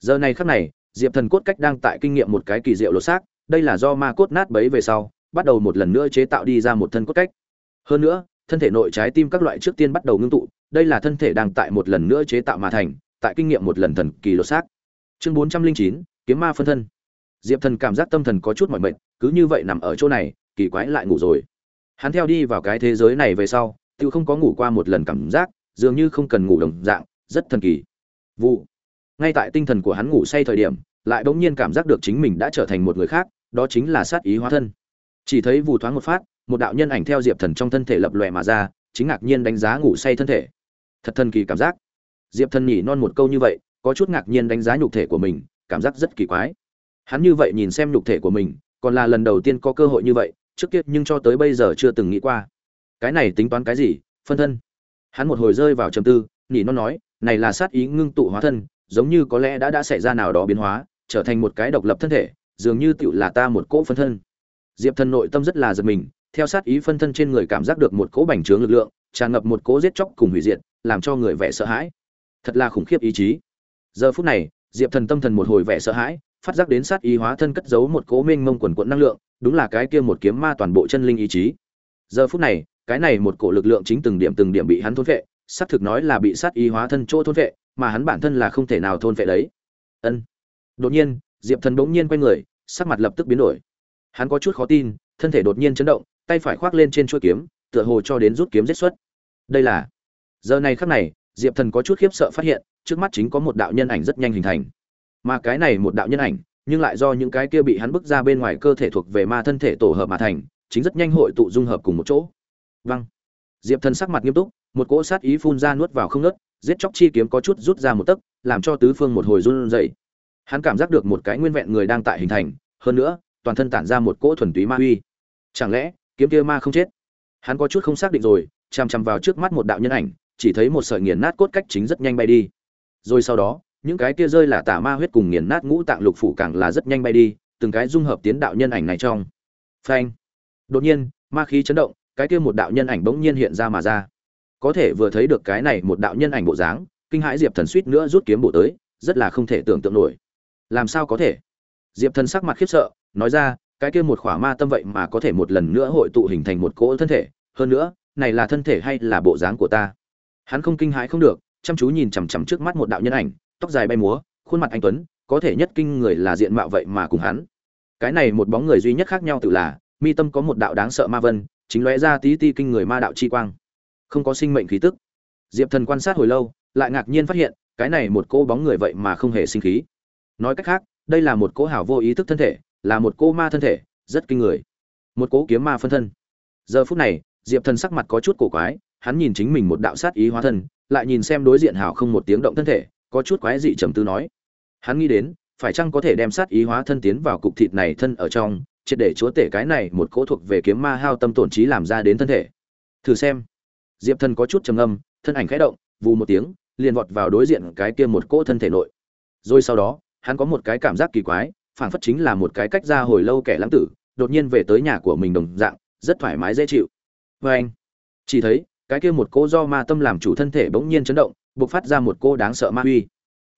Giờ này khắc này diệp thần cốt cách đang tại kinh nghiệm một cái kỳ diệu lột xác, đây là do ma cốt nát bấy về sau, bắt đầu một lần nữa chế tạo đi ra một thân cốt cách. Hơn nữa, thân thể nội trái tim các loại trước tiên bắt đầu ngưng tụ, đây là thân thể đang tại một lần nữa chế tạo mà thành, tại kinh nghiệm một lần thần kỳ lột xác. Chương bốn trăm linh chín, kiếm ma phân thân. Diệp thần cảm giác tâm thần có chút mỏi mệt, cứ như vậy nằm ở chỗ này, kỳ quái lại ngủ rồi. Hắn theo đi vào cái thế giới này về sau, tự không có ngủ qua một lần cảm giác, dường như không cần ngủ đồng dạng, rất thần kỳ. Vụ ngay tại tinh thần của hắn ngủ say thời điểm, lại bỗng nhiên cảm giác được chính mình đã trở thành một người khác, đó chính là sát ý hóa thân. Chỉ thấy vù thoáng một phát, một đạo nhân ảnh theo diệp thần trong thân thể lập lòe mà ra, chính ngạc nhiên đánh giá ngủ say thân thể. Thật thần kỳ cảm giác. Diệp thần nhỉ non một câu như vậy, có chút ngạc nhiên đánh giá nhục thể của mình, cảm giác rất kỳ quái. Hắn như vậy nhìn xem nhục thể của mình, còn là lần đầu tiên có cơ hội như vậy, trước kia nhưng cho tới bây giờ chưa từng nghĩ qua. Cái này tính toán cái gì, phân thân? Hắn một hồi rơi vào trầm tư, nhỉ non nói, này là sát ý ngưng tụ hóa thân giống như có lẽ đã đã xảy ra nào đó biến hóa, trở thành một cái độc lập thân thể, dường như tựu là ta một cỗ phân thân. Diệp thần nội tâm rất là giật mình, theo sát ý phân thân trên người cảm giác được một cỗ bành trướng lực lượng, tràn ngập một cỗ giết chóc cùng hủy diệt, làm cho người vẻ sợ hãi. Thật là khủng khiếp ý chí. Giờ phút này, diệp thần tâm thần một hồi vẻ sợ hãi, phát giác đến sát ý hóa thân cất giấu một cỗ mênh mông quần quận năng lượng, đúng là cái kia một kiếm ma toàn bộ chân linh ý chí. Giờ phút này, cái này một cỗ lực lượng chính từng điểm từng điểm bị hắn thôn vệ xác thực nói là bị sát ý hóa thân chỗ thôn vệ mà hắn bản thân là không thể nào thôn vệ đấy. Ân. Đột nhiên, diệp thần bỗng nhiên quay người, sắc mặt lập tức biến đổi. Hắn có chút khó tin, thân thể đột nhiên chấn động, tay phải khoác lên trên chuôi kiếm, tựa hồ cho đến rút kiếm giết xuất. Đây là giờ này khắc này, diệp thần có chút khiếp sợ phát hiện, trước mắt chính có một đạo nhân ảnh rất nhanh hình thành. Mà cái này một đạo nhân ảnh, nhưng lại do những cái kia bị hắn bức ra bên ngoài cơ thể thuộc về ma thân thể tổ hợp mà thành, chính rất nhanh hội tụ dung hợp cùng một chỗ. Vâng. Diệp thần sắc mặt nghiêm túc một cỗ sát ý phun ra nuốt vào không nớt, giết chóc chi kiếm có chút rút ra một tấc, làm cho tứ phương một hồi run rẩy. Hắn cảm giác được một cái nguyên vẹn người đang tại hình thành, hơn nữa, toàn thân tản ra một cỗ thuần túy ma uy chẳng lẽ, kiếm kia ma không chết? Hắn có chút không xác định rồi, chằm chằm vào trước mắt một đạo nhân ảnh, chỉ thấy một sợi nghiền nát cốt cách chính rất nhanh bay đi. Rồi sau đó, những cái kia rơi là tà ma huyết cùng nghiền nát ngũ tạng lục phủ càng là rất nhanh bay đi, từng cái dung hợp tiến đạo nhân ảnh này trong. Phanh! Đột nhiên, ma khí chấn động, cái kia một đạo nhân ảnh bỗng nhiên hiện ra mà ra có thể vừa thấy được cái này một đạo nhân ảnh bộ dáng, kinh hãi diệp thần suýt nữa rút kiếm bộ tới, rất là không thể tưởng tượng nổi. Làm sao có thể? Diệp thần sắc mặt khiếp sợ, nói ra, cái kia một khỏa ma tâm vậy mà có thể một lần nữa hội tụ hình thành một cỗ thân thể, hơn nữa, này là thân thể hay là bộ dáng của ta? Hắn không kinh hãi không được, chăm chú nhìn chằm chằm trước mắt một đạo nhân ảnh, tóc dài bay múa, khuôn mặt anh tuấn, có thể nhất kinh người là diện mạo vậy mà cùng hắn. Cái này một bóng người duy nhất khác nhau tự là, mi tâm có một đạo đáng sợ ma vân, chính lóe ra tí ti kinh người ma đạo chi quang không có sinh mệnh khí tức. Diệp thần quan sát hồi lâu, lại ngạc nhiên phát hiện, cái này một cô bóng người vậy mà không hề sinh khí. Nói cách khác, đây là một cỗ hảo vô ý thức thân thể, là một cô ma thân thể, rất kinh người. Một cỗ kiếm ma phân thân. Giờ phút này, diệp thần sắc mặt có chút cổ quái, hắn nhìn chính mình một đạo sát ý hóa thân, lại nhìn xem đối diện hảo không một tiếng động thân thể, có chút quái dị trầm tư nói. Hắn nghĩ đến, phải chăng có thể đem sát ý hóa thân tiến vào cục thịt này thân ở trong, triệt để chúa tể cái này một cỗ thuộc về kiếm ma hao tâm tổn trí làm ra đến thân thể. Thử xem diệp thần có chút trầm âm thân ảnh khẽ động, vù một tiếng, liền vọt vào đối diện cái kia một cỗ thân thể nội. Rồi sau đó, hắn có một cái cảm giác kỳ quái, phảng phất chính là một cái cách ra hồi lâu kẻ lãng tử, đột nhiên về tới nhà của mình đồng dạng, rất thoải mái dễ chịu. Vê anh, chỉ thấy, cái kia một cỗ do ma tâm làm chủ thân thể bỗng nhiên chấn động, bộc phát ra một cô đáng sợ ma uy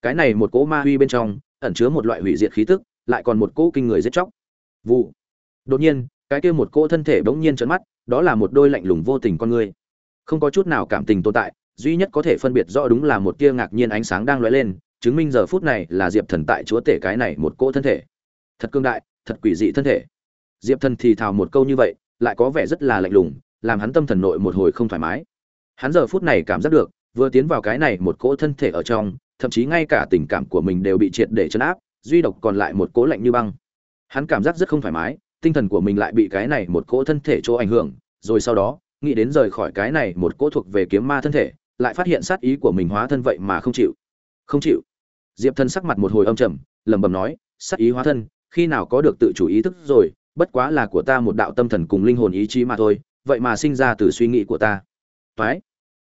cái này một cỗ ma uy bên trong, ẩn chứa một loại hủy diệt khí tức, lại còn một cỗ kinh người giết chóc. Vụ đột nhiên, cái kia một cỗ thân thể bỗng nhiên chấn mắt, đó là một đôi lạnh lùng vô tình con người không có chút nào cảm tình tồn tại, duy nhất có thể phân biệt rõ đúng là một tia ngạc nhiên ánh sáng đang lóe lên, chứng minh giờ phút này là diệp thần tại chúa tể cái này một cỗ thân thể. Thật cương đại, thật quỷ dị thân thể. Diệp thần thì thào một câu như vậy, lại có vẻ rất là lạnh lùng, làm hắn tâm thần nội một hồi không thoải mái. Hắn giờ phút này cảm giác được, vừa tiến vào cái này một cỗ thân thể ở trong, thậm chí ngay cả tình cảm của mình đều bị triệt để chấn áp, duy độc còn lại một cỗ lạnh như băng. Hắn cảm giác rất không thoải mái, tinh thần của mình lại bị cái này một cỗ thân thể chỗ ảnh hưởng, rồi sau đó nghĩ đến rời khỏi cái này một cỗ thuộc về kiếm ma thân thể, lại phát hiện sát ý của mình hóa thân vậy mà không chịu. Không chịu. Diệp thân sắc mặt một hồi âm trầm, lẩm bẩm nói, sát ý hóa thân, khi nào có được tự chủ ý thức rồi, bất quá là của ta một đạo tâm thần cùng linh hồn ý chí mà thôi, vậy mà sinh ra từ suy nghĩ của ta. Phái.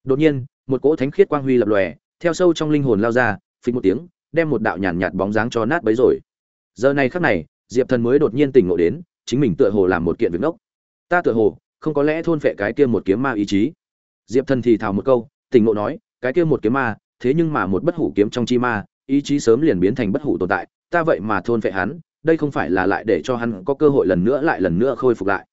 đột nhiên, một cỗ thánh khiết quang huy lập lòe, theo sâu trong linh hồn lao ra phình một tiếng, đem một đạo nhàn nhạt bóng dáng cho nát bấy rồi. Giờ này khắc này, diệp thần mới đột nhiên tỉnh ngộ đến, chính mình tựa hồ làm một kiện việc ngốc. Ta tựa hồ không có lẽ thôn phệ cái kia một kiếm ma ý chí. Diệp thần thì thào một câu, tỉnh ngộ nói, cái kia một kiếm ma, thế nhưng mà một bất hủ kiếm trong chi ma, ý chí sớm liền biến thành bất hủ tồn tại, ta vậy mà thôn phệ hắn, đây không phải là lại để cho hắn có cơ hội lần nữa lại lần nữa khôi phục lại.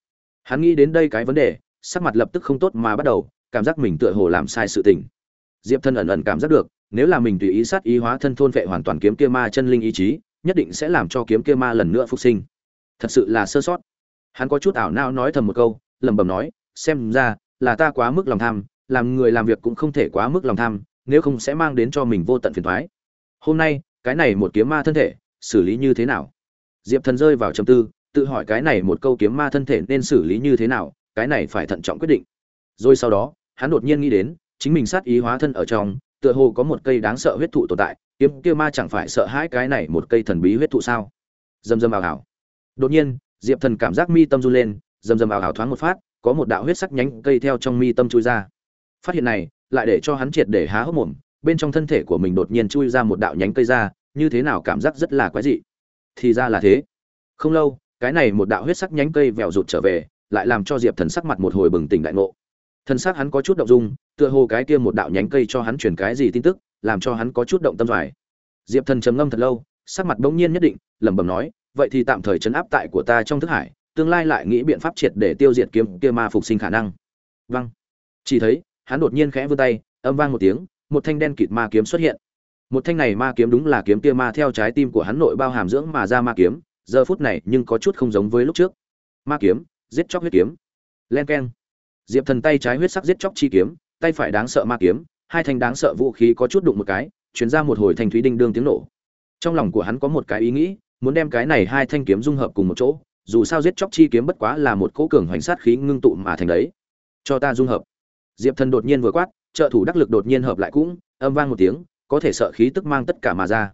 Hắn nghĩ đến đây cái vấn đề, sắc mặt lập tức không tốt mà bắt đầu, cảm giác mình tựa hồ làm sai sự tình. Diệp thân ẩn ẩn cảm giác được, nếu là mình tùy ý sát ý hóa thân thôn vệ hoàn toàn kiếm kia ma chân linh ý chí, nhất định sẽ làm cho kiếm kia ma lần nữa phục sinh. Thật sự là sơ sót. Hắn có chút ảo nao nói thầm một câu lẩm bẩm nói, xem ra, là ta quá mức lòng tham, làm người làm việc cũng không thể quá mức lòng tham, nếu không sẽ mang đến cho mình vô tận phiền toái. Hôm nay, cái này một kiếm ma thân thể, xử lý như thế nào? Diệp thần rơi vào trầm tư, tự hỏi cái này một câu kiếm ma thân thể nên xử lý như thế nào, cái này phải thận trọng quyết định. Rồi sau đó, hắn đột nhiên nghĩ đến, chính mình sát ý hóa thân ở trong, tựa hồ có một cây đáng sợ huyết thụ tồn tại, kiếm kia ma chẳng phải sợ hãi cái này một cây thần bí huyết thụ sao? Dầm dầm ảo ảo đột nhiên, diệp thần cảm giác mi tâm run lên dầm dầm ảo ảo thoáng một phát, có một đạo huyết sắc nhánh cây theo trong mi tâm chui ra. Phát hiện này, lại để cho hắn triệt để há hốc mồm, bên trong thân thể của mình đột nhiên chui ra một đạo nhánh cây ra, như thế nào cảm giác rất là quái dị. Thì ra là thế. Không lâu, cái này một đạo huyết sắc nhánh cây vèo rụt trở về, lại làm cho diệp thần sắc mặt một hồi bừng tỉnh đại ngộ. Thân xác hắn có chút động dung, tựa hồ cái kia một đạo nhánh cây cho hắn truyền cái gì tin tức, làm cho hắn có chút động tâm doài diệp thần trầm ngâm thật lâu, sắc mặt bỗng nhiên nhất định, lẩm bẩm nói, vậy thì tạm thời chấn áp tại của ta trong thức hải tương lai lại nghĩ biện pháp triệt để tiêu diệt kiếm kia ma phục sinh khả năng. Vâng. Chỉ thấy, hắn đột nhiên khẽ vươn tay, âm vang một tiếng, một thanh đen kịt ma kiếm xuất hiện. Một thanh này ma kiếm đúng là kiếm kia ma theo trái tim của hắn nội bao hàm dưỡng mà ra ma kiếm, giờ phút này nhưng có chút không giống với lúc trước. Ma kiếm, giết chóc huyết kiếm. Len keng. Diệp thần tay trái huyết sắc giết chóc chi kiếm, tay phải đáng sợ ma kiếm, hai thanh đáng sợ vũ khí có chút đụng một cái, truyền ra một hồi thanh thúy đinh đương tiếng nổ. Trong lòng của hắn có một cái ý nghĩ, muốn đem cái này hai thanh kiếm dung hợp cùng một chỗ dù sao giết chóc chi kiếm bất quá là một cỗ cường hoành sát khí ngưng tụ mà thành đấy. Cho ta dung hợp. Diệp thần đột nhiên vừa quát, trợ thủ đắc lực đột nhiên hợp lại cũng, âm vang một tiếng, có thể sợ khí tức mang tất cả mà ra.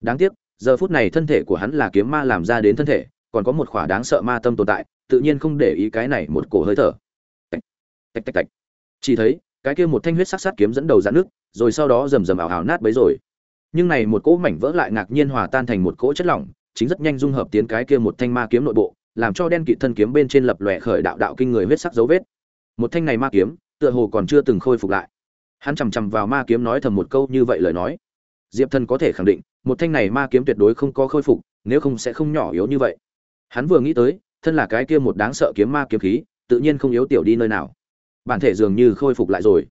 Đáng tiếc, giờ phút này thân thể của hắn là kiếm ma làm ra đến thân thể, còn có một khỏa đáng sợ ma tâm tồn tại, tự nhiên không để ý cái này một cổ hơi thở. Tạch tạch tạch tạch. Chỉ thấy, cái kia một thanh huyết sắc sát kiếm dẫn đầu dạn nước, rồi sau đó rầm rầm ảo ảo nát bấy rồi. Nhưng này một cỗ mảnh vỡ lại ngạc nhiên hòa tan thành một cỗ chất lỏng chính rất nhanh dung hợp tiến cái kia một thanh ma kiếm nội bộ, làm cho đen kịt thân kiếm bên trên lập lòe khởi đạo đạo kinh người huyết sắc dấu vết. Một thanh này ma kiếm, tựa hồ còn chưa từng khôi phục lại. Hắn chầm chậm vào ma kiếm nói thầm một câu như vậy lời nói. Diệp thần có thể khẳng định, một thanh này ma kiếm tuyệt đối không có khôi phục, nếu không sẽ không nhỏ yếu như vậy. Hắn vừa nghĩ tới, thân là cái kia một đáng sợ kiếm ma kiếm khí, tự nhiên không yếu tiểu đi nơi nào. Bản thể dường như khôi phục lại rồi.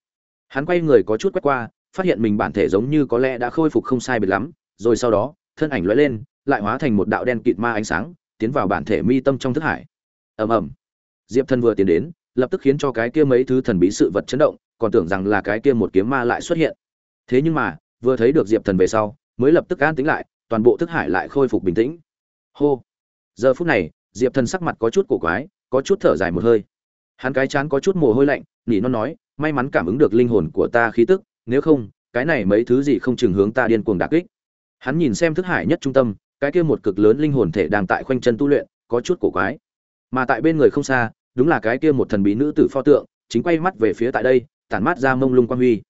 Hắn quay người có chút quét qua, phát hiện mình bản thể giống như có lẽ đã khôi phục không sai biệt lắm, rồi sau đó, thân ảnh lóe lên lại hóa thành một đạo đen kịt ma ánh sáng, tiến vào bản thể mi tâm trong thức hải. Ầm ầm. Diệp thần vừa tiến đến, lập tức khiến cho cái kia mấy thứ thần bí sự vật chấn động, còn tưởng rằng là cái kia một kiếm ma lại xuất hiện. Thế nhưng mà, vừa thấy được diệp thần về sau, mới lập tức an tính lại, toàn bộ thức hải lại khôi phục bình tĩnh. Hô. Giờ phút này, diệp thần sắc mặt có chút cổ quái, có chút thở dài một hơi. Hắn cái chán có chút mồ hôi lạnh, nỉ non nói, may mắn cảm ứng được linh hồn của ta khí tức, nếu không, cái này mấy thứ gì không chừng hướng ta điên cuồng đà kích. Hắn nhìn xem thức hải nhất trung tâm cái kia một cực lớn linh hồn thể đang tại khoanh chân tu luyện, có chút cổ quái. Mà tại bên người không xa, đúng là cái kia một thần bí nữ tử pho tượng, chính quay mắt về phía tại đây, tản mát ra mông lung quan huy.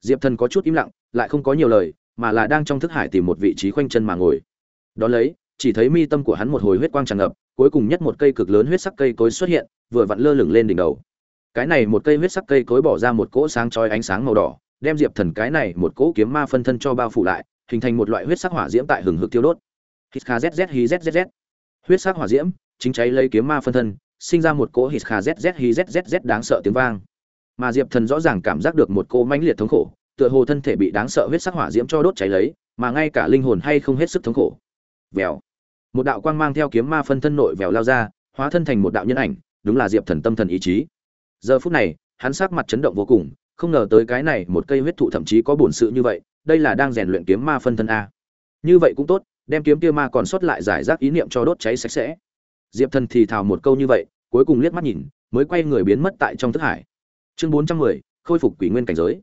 Diệp thần có chút im lặng, lại không có nhiều lời, mà là đang trong thức hải tìm một vị trí khoanh chân mà ngồi. Đó lấy, chỉ thấy mi tâm của hắn một hồi huyết quang tràn ngập, cuối cùng nhất một cây cực lớn huyết sắc cây cối xuất hiện, vừa vặn lơ lửng lên đỉnh đầu. Cái này một cây huyết sắc cây cối bỏ ra một cỗ sáng chói ánh sáng màu đỏ, đem diệp thần cái này một cỗ kiếm ma phân thân cho bao phủ lại, hình thành một loại huyết sắc hỏa diễm tại hừng hực tiêu đốt hít kha zz hi zzz huyết sắc hỏa diễm, chính cháy lấy kiếm ma phân thân, sinh ra một cỗ hít kha zz hi zzz đáng sợ tiếng vang. Mà diệp thần rõ ràng cảm giác được một cỗ mãnh liệt thống khổ, tựa hồ thân thể bị đáng sợ huyết sắc hỏa diễm cho đốt cháy lấy, mà ngay cả linh hồn hay không hết sức thống khổ. Vèo. Một đạo quang mang theo kiếm ma phân thân nội vèo lao ra, hóa thân thành một đạo nhân ảnh, đúng là diệp thần tâm thần ý chí. Giờ phút này, hắn sắc mặt chấn động vô cùng, không ngờ tới cái này một cây huyết thụ thậm chí có bổn sự như vậy, đây là đang rèn luyện kiếm ma phân thân a. Như vậy cũng tốt đem kiếm kia ma còn sót lại giải rác ý niệm cho đốt cháy sạch sẽ. Diệp thần thì thào một câu như vậy, cuối cùng liếc mắt nhìn, mới quay người biến mất tại trong thức hải. Chương bốn trăm mười, khôi phục quỷ nguyên cảnh giới.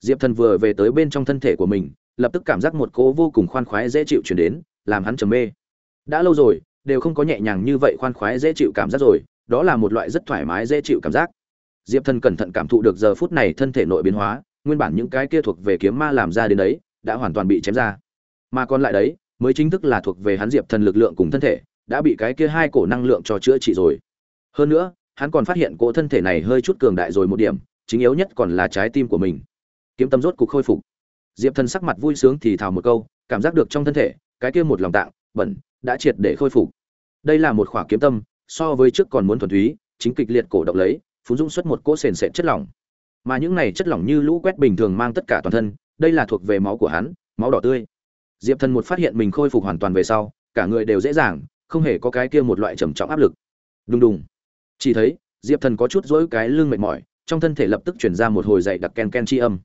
Diệp thần vừa về tới bên trong thân thể của mình, lập tức cảm giác một cỗ vô cùng khoan khoái dễ chịu chuyển đến, làm hắn trầm mê. Đã lâu rồi, đều không có nhẹ nhàng như vậy khoan khoái dễ chịu cảm giác rồi, đó là một loại rất thoải mái dễ chịu cảm giác. Diệp thần cẩn thận cảm thụ được giờ phút này thân thể nội biến hóa, nguyên bản những cái kia thuộc về kiếm ma làm ra đến đấy, đã hoàn toàn bị chém ra. Mà còn lại đấy mới chính thức là thuộc về hắn diệp thần lực lượng cùng thân thể, đã bị cái kia hai cổ năng lượng cho chữa trị rồi. Hơn nữa, hắn còn phát hiện cỗ thân thể này hơi chút cường đại rồi một điểm, chính yếu nhất còn là trái tim của mình. Kiếm tâm rốt cục khôi phục. Diệp thần sắc mặt vui sướng thì thào một câu, cảm giác được trong thân thể, cái kia một lòng tạng, bẩn, đã triệt để khôi phục. Đây là một khỏa kiếm tâm, so với trước còn muốn thuần túy, chính kịch liệt cổ động lấy phun dung xuất một cỗ sền sệt chất lỏng. Mà những này chất lỏng như lũ quét bình thường mang tất cả toàn thân, đây là thuộc về máu của hắn, máu đỏ tươi diệp thần một phát hiện mình khôi phục hoàn toàn về sau, cả người đều dễ dàng, không hề có cái kia một loại trầm trọng áp lực. Đùng đùng. Chỉ thấy, diệp thần có chút dỗi cái lưng mệt mỏi, trong thân thể lập tức chuyển ra một hồi dậy đặc ken ken chi âm.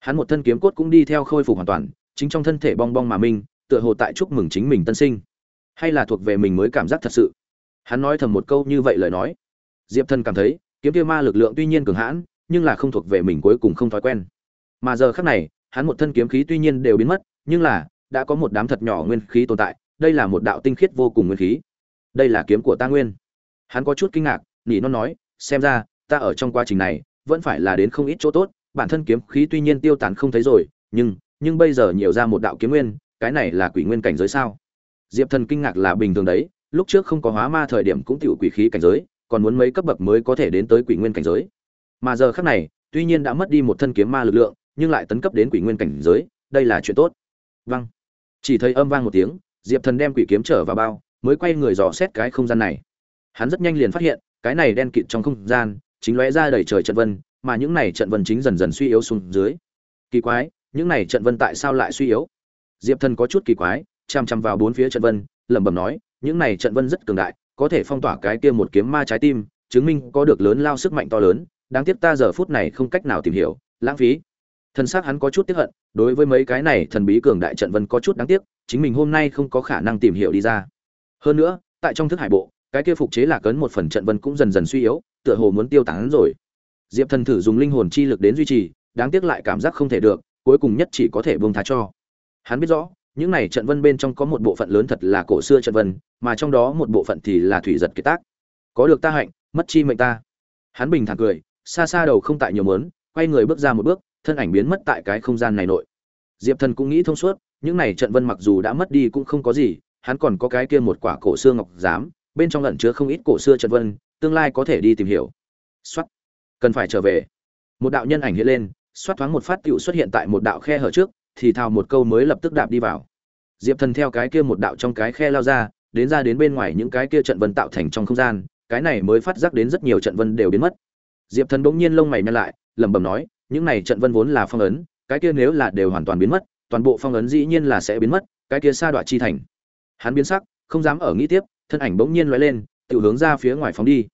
Hắn một thân kiếm cốt cũng đi theo khôi phục hoàn toàn, chính trong thân thể bong bong mà minh tựa hồ tại chúc mừng chính mình tân sinh. Hay là thuộc về mình mới cảm giác thật sự? Hắn nói thầm một câu như vậy lời nói. Diệp thần cảm thấy, kiếm kia ma lực lượng tuy nhiên cường hãn, nhưng là không thuộc về mình cuối cùng không thói quen. Mà giờ khác này, hắn một thân kiếm khí tuy nhiên đều biến mất, nhưng là đã có một đám thật nhỏ nguyên khí tồn tại, đây là một đạo tinh khiết vô cùng nguyên khí. Đây là kiếm của ta nguyên. Hắn có chút kinh ngạc, nỉ non nói, xem ra, ta ở trong quá trình này, vẫn phải là đến không ít chỗ tốt, bản thân kiếm khí tuy nhiên tiêu tán không thấy rồi, nhưng nhưng bây giờ nhiều ra một đạo kiếm nguyên, cái này là quỷ nguyên cảnh giới sao? Diệp thần kinh ngạc là bình thường đấy, lúc trước không có hóa ma thời điểm cũng tiểu quỷ khí cảnh giới, còn muốn mấy cấp bậc mới có thể đến tới quỷ nguyên cảnh giới. Mà giờ khác này, tuy nhiên đã mất đi một thân kiếm ma lực lượng, nhưng lại tấn cấp đến quỷ nguyên cảnh giới, đây là chuyện tốt. Vâng chỉ thấy âm vang một tiếng, diệp thần đem quỷ kiếm trở vào bao, mới quay người dò xét cái không gian này. Hắn rất nhanh liền phát hiện, cái này đen kịt trong không gian, chính lóe ra đầy trời trận vân, mà những này trận vân chính dần dần suy yếu xuống dưới. Kỳ quái, những này trận vân tại sao lại suy yếu? Diệp thần có chút kỳ quái chằm chằm vào bốn phía trận vân, lẩm bẩm nói, những này trận vân rất cường đại, có thể phong tỏa cái kia một kiếm ma trái tim, chứng minh có được lớn lao sức mạnh to lớn, đáng tiếc ta giờ phút này không cách nào tìm hiểu, lãng phí thân xác hắn có chút tiếc hận, đối với mấy cái này thần bí cường đại trận vân có chút đáng tiếc, chính mình hôm nay không có khả năng tìm hiểu đi ra. Hơn nữa, tại trong thức hải bộ, cái kia phục chế là cấn một phần trận vân cũng dần dần suy yếu, tựa hồ muốn tiêu tán rồi. Diệp thần thử dùng linh hồn chi lực đến duy trì, đáng tiếc lại cảm giác không thể được, cuối cùng nhất chỉ có thể buông tha cho. Hắn biết rõ, những này trận vân bên trong có một bộ phận lớn thật là cổ xưa trận vân, mà trong đó một bộ phận thì là thủy giật kiệt tác. Có được ta hạnh, mất chi mệnh ta. Hắn bình thản cười, xa xa đầu không tại nhiều mớn quay người bước ra một bước thân ảnh biến mất tại cái không gian này nội. Diệp thần cũng nghĩ thông suốt, những này trận vân mặc dù đã mất đi cũng không có gì, hắn còn có cái kia một quả cổ xưa ngọc giám, bên trong lẩn chứa không ít cổ xưa trận vân, tương lai có thể đi tìm hiểu. Xuất cần phải trở về. Một đạo nhân ảnh hiện lên, xoát thoáng một phát tựu xuất hiện tại một đạo khe hở trước, thì thào một câu mới lập tức đạp đi vào. Diệp thần theo cái kia một đạo trong cái khe lao ra, đến ra đến bên ngoài những cái kia trận vân tạo thành trong không gian, cái này mới phát giác đến rất nhiều trận vân đều biến mất. Diệp thần bỗng nhiên lông mày nhăn lại, lẩm bẩm nói những này trận vân vốn là phong ấn, cái kia nếu là đều hoàn toàn biến mất, toàn bộ phong ấn dĩ nhiên là sẽ biến mất, cái kia sa đoạn chi thành. Hắn biến sắc, không dám ở nghĩ tiếp, thân ảnh bỗng nhiên lóe lên tự hướng ra phía ngoài phóng đi.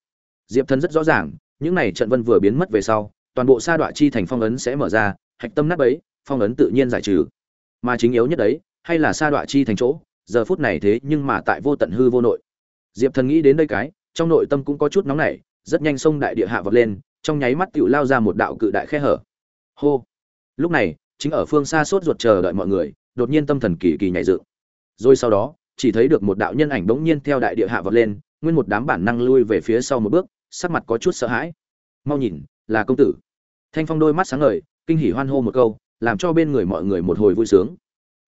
Diệp thần rất rõ ràng, những này trận vân vừa biến mất về sau, toàn bộ sa đoạn chi thành phong ấn sẽ mở ra, hạch tâm nát bấy, phong ấn tự nhiên giải trừ. Mà chính yếu nhất đấy, hay là sa đoạn chi thành chỗ, giờ phút này thế nhưng mà tại vô tận hư vô nội. Diệp thần nghĩ đến đây cái, trong nội tâm cũng có chút nóng nảy, rất nhanh sông đại địa hạ vọt lên trong nháy mắt tựu lao ra một đạo cự đại khe hở. Hô. Lúc này, chính ở phương xa sốt ruột chờ đợi mọi người, đột nhiên tâm thần kỳ kỳ nhảy dựng. Rồi sau đó, chỉ thấy được một đạo nhân ảnh bỗng nhiên theo đại địa hạ vọt lên, nguyên một đám bản năng lui về phía sau một bước, sắc mặt có chút sợ hãi. Mau nhìn, là công tử. Thanh phong đôi mắt sáng ngời, kinh hỉ hoan hô một câu, làm cho bên người mọi người một hồi vui sướng.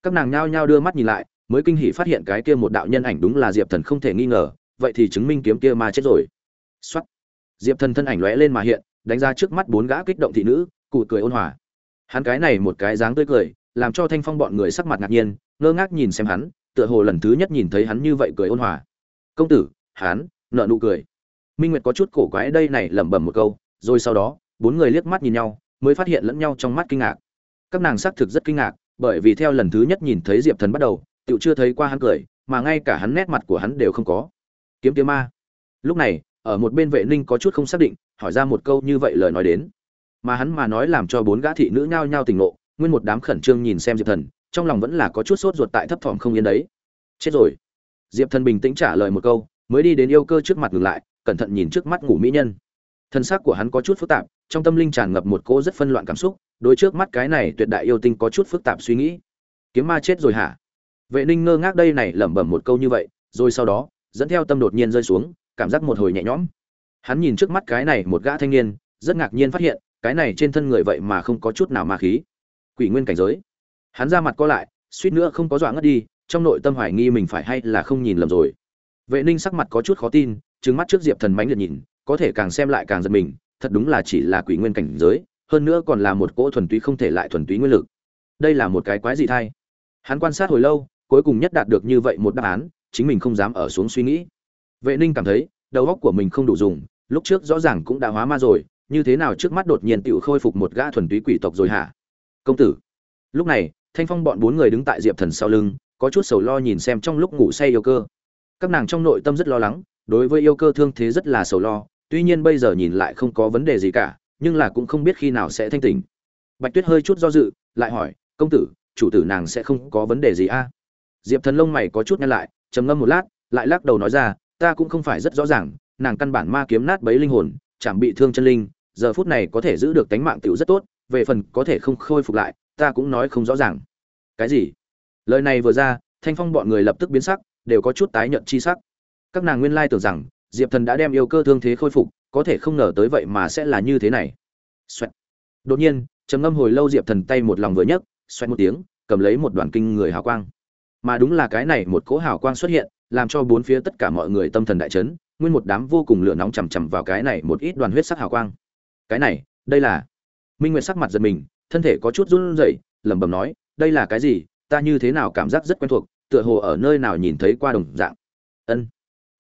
Các nàng nhao nhao đưa mắt nhìn lại, mới kinh hỉ phát hiện cái kia một đạo nhân ảnh đúng là diệp thần không thể nghi ngờ, vậy thì chứng minh kiếm kia ma chết rồi. Xuất diệp thần thân ảnh lóe lên mà hiện, đánh ra trước mắt bốn gã kích động thị nữ cụ cười ôn hòa. Hắn cái này một cái dáng tươi cười, làm cho thanh phong bọn người sắc mặt ngạc nhiên, ngơ ngác nhìn xem hắn, tựa hồ lần thứ nhất nhìn thấy hắn như vậy cười ôn hòa. Công tử, hắn, nợ nụ cười. Minh nguyệt có chút cổ quái đây này lẩm bẩm một câu, rồi sau đó, bốn người liếc mắt nhìn nhau, mới phát hiện lẫn nhau trong mắt kinh ngạc. Các nàng xác thực rất kinh ngạc, bởi vì theo lần thứ nhất nhìn thấy diệp thần bắt đầu, tựu chưa thấy qua hắn cười, mà ngay cả hắn nét mặt của hắn đều không có. Kiếm kiếm ma. Lúc này ở một bên vệ ninh có chút không xác định, hỏi ra một câu như vậy lời nói đến. Mà hắn mà nói làm cho bốn gã thị nữ nhao nhao tỉnh ngộ, nguyên một đám khẩn trương nhìn xem diệp thần, trong lòng vẫn là có chút sốt ruột tại thấp thỏm không yên đấy. Chết rồi. Diệp thần bình tĩnh trả lời một câu, mới đi đến yêu cơ trước mặt ngừng lại, cẩn thận nhìn trước mắt ngủ mỹ nhân. Thân xác của hắn có chút phức tạp, trong tâm linh tràn ngập một cỗ rất phân loạn cảm xúc, đối trước mắt cái này tuyệt đại yêu tinh có chút phức tạp suy nghĩ. Kiếm ma chết rồi hả? Vệ ninh ngơ ngác đây này lẩm bẩm một câu như vậy, rồi sau đó, dẫn theo tâm đột nhiên rơi xuống cảm giác một hồi nhẹ nhõm. Hắn nhìn trước mắt cái này một gã thanh niên, rất ngạc nhiên phát hiện, cái này trên thân người vậy mà không có chút nào ma khí. Quỷ nguyên cảnh giới. Hắn ra mặt co lại, suýt nữa không có dọa ngất đi, trong nội tâm hoài nghi mình phải hay là không nhìn lầm rồi. Vệ ninh sắc mặt có chút khó tin, trừng mắt trước diệp thần mánh liệt nhìn, có thể càng xem lại càng giật mình, thật đúng là chỉ là quỷ nguyên cảnh giới, hơn nữa còn là một cỗ thuần túy không thể lại thuần túy nguyên lực. Đây là một cái quái gì thay hắn quan sát hồi lâu, cuối cùng nhất đạt được như vậy một đáp án, chính mình không dám ở xuống suy nghĩ vệ ninh cảm thấy, đầu óc của mình không đủ dùng, lúc trước rõ ràng cũng đã hóa ma rồi, như thế nào trước mắt đột nhiên tựu khôi phục một gã thuần túy quỷ tộc rồi hả? Công tử. Lúc này, thanh phong bọn bốn người đứng tại diệp thần sau lưng, có chút sầu lo nhìn xem trong lúc ngủ say yêu cơ. Các nàng trong nội tâm rất lo lắng, đối với yêu cơ thương thế rất là sầu lo, tuy nhiên bây giờ nhìn lại không có vấn đề gì cả, nhưng là cũng không biết khi nào sẽ thanh tỉnh. Bạch tuyết hơi chút do dự, lại hỏi, công tử, chủ tử nàng sẽ không có vấn đề gì a? Diệp thần lông mày có chút nhăn lại, trầm ngâm một lát, lại lắc đầu nói ra ta cũng không phải rất rõ ràng, nàng căn bản ma kiếm nát bấy linh hồn chẳng bị thương chân linh, giờ phút này có thể giữ được tánh mạng tiểu rất tốt, về phần có thể không khôi phục lại, ta cũng nói không rõ ràng. Cái gì? Lời này vừa ra, thanh phong bọn người lập tức biến sắc, đều có chút tái nhợt chi sắc. Các nàng nguyên lai tưởng rằng, diệp thần đã đem yêu cơ thương thế khôi phục, có thể không ngờ tới vậy mà sẽ là như thế này. Xoẹt. đột nhiên, trầm ngâm hồi lâu diệp thần tay một lòng vừa nhấc, xoẹt một tiếng, cầm lấy một đoàn kinh người hào quang mà đúng là cái này một cỗ hào quang xuất hiện làm cho bốn phía tất cả mọi người tâm thần đại chấn nguyên một đám vô cùng lửa nóng chằm chằm vào cái này một ít đoàn huyết sắc hào quang. Cái này đây là minh nguyệt sắc mặt giật mình thân thể có chút run rẩy lẩm bẩm nói đây là cái gì? Ta như thế nào cảm giác rất quen thuộc tựa hồ ở nơi nào nhìn thấy qua đồng dạng. Ân.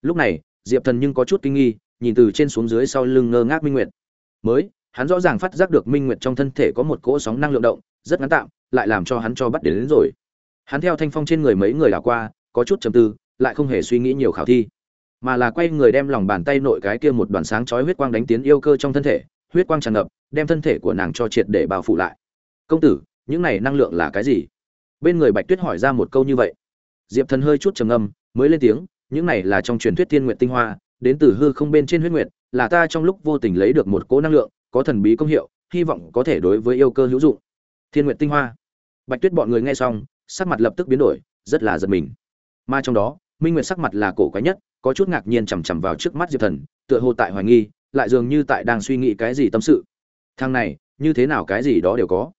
Lúc này diệp thần nhưng có chút kinh nghi nhìn từ trên xuống dưới sau lưng ngơ ngác minh nguyệt. Mới hắn rõ ràng phát giác được minh nguyệt trong thân thể có một cỗ sóng năng lượng động rất ngắn tạm lại làm cho hắn cho bắt đến, đến rồi hắn theo thanh phong trên người mấy người đảo qua, có chút trầm tư, lại không hề suy nghĩ nhiều khảo thi. Mà là quay người đem lòng bàn tay nội cái kia một đoàn sáng chói huyết quang đánh tiến yêu cơ trong thân thể, huyết quang tràn ngập, đem thân thể của nàng cho triệt để bao phủ lại. Công tử, những này năng lượng là cái gì? Bên người bạch tuyết hỏi ra một câu như vậy. Diệp thần hơi chút trầm ngâm, mới lên tiếng, những này là trong truyền thuyết thiên nguyện tinh hoa, đến từ hư không bên trên huyết nguyệt, là ta trong lúc vô tình lấy được một cỗ năng lượng, có thần bí công hiệu, hy vọng có thể đối với yêu cơ hữu dụng. Thiên nguyện tinh hoa. Bạch tuyết bọn người nghe xong sắc mặt lập tức biến đổi, rất là giật mình. Mà trong đó, minh nguyệt sắc mặt là cổ quái nhất, có chút ngạc nhiên chằm chằm vào trước mắt diệp thần, tựa hồ tại hoài nghi, lại dường như tại đang suy nghĩ cái gì tâm sự. Thằng này, như thế nào cái gì đó đều có.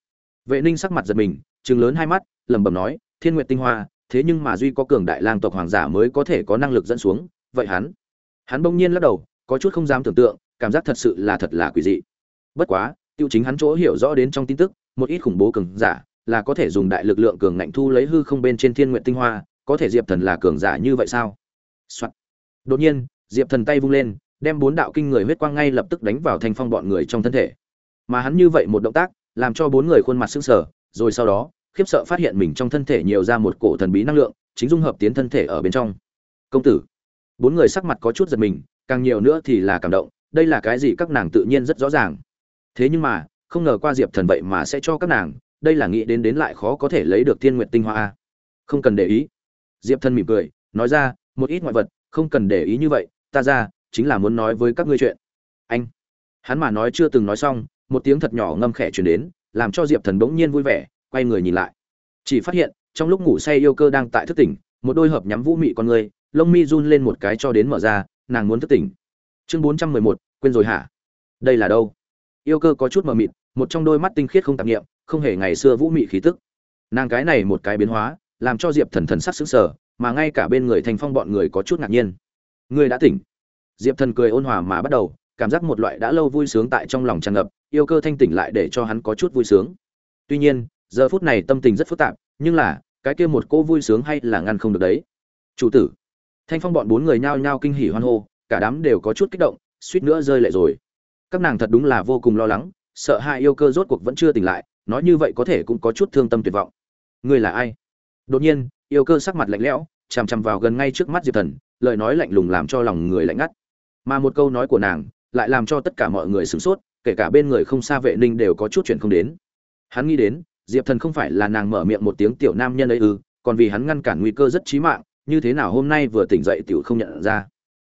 Vệ ninh sắc mặt giật mình chừng lớn hai mắt, lẩm bẩm nói, thiên nguyệt tinh hoa, thế nhưng mà duy có cường đại lang tộc hoàng giả mới có thể có năng lực dẫn xuống, vậy hắn? Hắn bỗng nhiên lắc đầu, có chút không dám tưởng tượng, cảm giác thật sự là thật là quỷ dị. Bất quá, tiêu chính hắn chỗ hiểu rõ đến trong tin tức, một ít khủng bố cường giả là có thể dùng đại lực lượng cường ngạnh thu lấy hư không bên trên thiên nguyện tinh hoa, có thể diệp thần là cường giả như vậy sao、Soạn. đột nhiên, diệp thần tay vung lên, đem bốn đạo kinh người huyết quang ngay lập tức đánh vào thanh phong bọn người trong thân thể. Mà hắn như vậy một động tác, làm cho bốn người khuôn mặt sững sờ, rồi sau đó, khiếp sợ phát hiện mình trong thân thể nhiều ra một cổ thần bí năng lượng, chính dung hợp tiến thân thể ở bên trong. Công tử. Bốn người sắc mặt có chút giật mình, càng nhiều nữa thì là cảm động, đây là cái gì các nàng tự nhiên rất rõ ràng. Thế nhưng mà, không ngờ qua diệp thần vậy mà sẽ cho các nàng đây là nghĩ đến đến lại khó có thể lấy được thiên nguyện tinh hoa a. Không cần để ý. Diệp thân mỉm cười, nói ra, một ít ngoại vật, không cần để ý như vậy, ta ra, chính là muốn nói với các ngươi chuyện. Anh. Hắn mà nói chưa từng nói xong, một tiếng thật nhỏ ngâm khẽ chuyển đến, làm cho diệp thần bỗng nhiên vui vẻ, quay người nhìn lại. Chỉ phát hiện, trong lúc ngủ say yêu cơ đang tại thức tỉnh, một đôi hợp nhắm vũ mị con người, lông mi run lên một cái cho đến mở ra, nàng muốn thức tỉnh. Chương bốn trăm mười một, quên rồi hả? Đây là đâu? Yêu cơ có chút mờ mịt, một trong đôi mắt tinh khiết không tạp nghiệm không hề ngày xưa vũ mị khí tức. Nàng cái này một cái biến hóa, làm cho diệp thần thần sắc xứng sở mà ngay cả bên người thanh phong bọn người có chút ngạc nhiên. Ngươi đã tỉnh. Diệp thần cười ôn hòa mà bắt đầu, cảm giác một loại đã lâu vui sướng tại trong lòng tràn ngập, yêu cơ thanh tỉnh lại để cho hắn có chút vui sướng. Tuy nhiên, giờ phút này tâm tình rất phức tạp, nhưng là, cái kia một cô vui sướng hay là ngăn không được đấy. Chủ tử. Thanh phong bọn bốn người nhao nhao kinh hỉ hoan hô, cả đám đều có chút kích động, suýt nữa rơi lệ rồi. Các nàng thật đúng là vô cùng lo lắng, sợ hai yêu cơ rốt cuộc vẫn chưa tỉnh lại nói như vậy có thể cũng có chút thương tâm tuyệt vọng. Ngươi là ai? Đột nhiên, yêu cơ sắc mặt lạnh lẽo, chằm chằm vào gần ngay trước mắt diệp thần, lời nói lạnh lùng làm cho lòng người lạnh ngắt. Mà một câu nói của nàng lại làm cho tất cả mọi người sửng sốt, kể cả bên người không xa vệ ninh đều có chút chuyện không đến. Hắn nghĩ đến, diệp thần không phải là nàng mở miệng một tiếng tiểu nam nhân ấy ư, còn vì hắn ngăn cản nguy cơ rất chí mạng, như thế nào hôm nay vừa tỉnh dậy tiểu không nhận ra.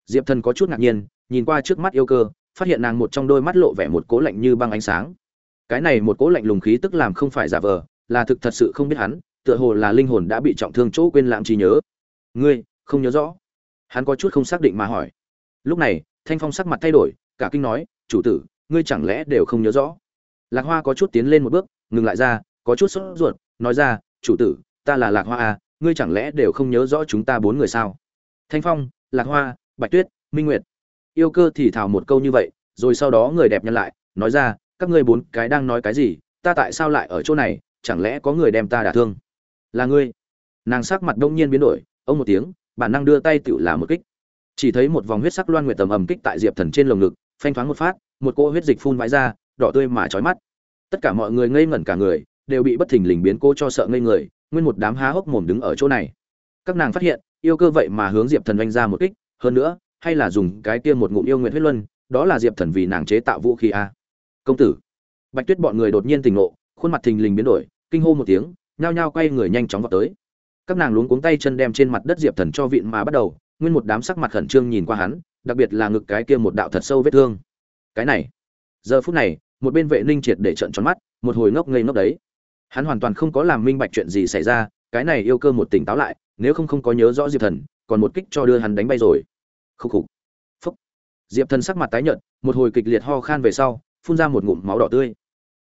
Diệp thần có chút ngạc nhiên, nhìn qua trước mắt yêu cơ, phát hiện nàng một trong đôi mắt lộ vẻ một cố lạnh như băng ánh sáng cái này một cố lạnh lùng khí tức làm không phải giả vờ, là thực thật sự không biết hắn, tựa hồ là linh hồn đã bị trọng thương chỗ quên lãng trí nhớ. Ngươi, không nhớ rõ. Hắn có chút không xác định mà hỏi. Lúc này, thanh phong sắc mặt thay đổi, cả kinh nói, chủ tử, ngươi chẳng lẽ đều không nhớ rõ? Lạc hoa có chút tiến lên một bước, ngừng lại ra, có chút sốt ruột, nói ra, chủ tử, ta là lạc hoa à ngươi chẳng lẽ đều không nhớ rõ chúng ta bốn người sao? Thanh phong, lạc hoa, bạch tuyết, minh nguyệt. Yêu cơ thì thào một câu như vậy, rồi sau đó người đẹp nhân lại, nói ra các ngươi bốn cái đang nói cái gì, ta tại sao lại ở chỗ này, chẳng lẽ có người đem ta đả thương? Là ngươi. Nàng sắc mặt đông nhiên biến đổi, ông một tiếng, bản năng đưa tay tựu là một kích. Chỉ thấy một vòng huyết sắc loan nguyệt tầm ầm kích tại diệp thần trên lồng ngực, phanh thoáng một phát, một cỗ huyết dịch phun vãi ra, đỏ tươi mà chói mắt. Tất cả mọi người ngây ngẩn cả người, đều bị bất thình lình biến cô cho sợ ngây người, nguyên một đám há hốc mồm đứng ở chỗ này. Các nàng phát hiện, yêu cơ vậy mà hướng diệp thần oanh ra một kích, hơn nữa, hay là dùng cái kia một ngụm yêu nguyện huyết luân, đó là diệp thần vì nàng chế tạo vũ khí a công tử. Bạch tuyết bọn người đột nhiên tỉnh ngộ, khuôn mặt thình lình biến đổi, kinh hô một tiếng, nhao nhao quay người nhanh chóng vào tới. Các nàng luống cuống tay chân đem trên mặt đất diệp thần cho vịn mà bắt đầu, nguyên một đám sắc mặt khẩn trương nhìn qua hắn, đặc biệt là ngực cái kia một đạo thật sâu vết thương. Cái này. Giờ phút này, một bên vệ ninh triệt để trận tròn mắt, một hồi ngốc ngây ngốc đấy. Hắn hoàn toàn không có làm minh bạch chuyện gì xảy ra, cái này yêu cơ một tỉnh táo lại, nếu không không có nhớ rõ diệp thần, còn một kích cho đưa hắn đánh bay rồi. Khúc khục. Phúc. Diệp thần sắc mặt tái nhợt, một hồi kịch liệt ho khan về sau phun ra một ngụm máu đỏ tươi.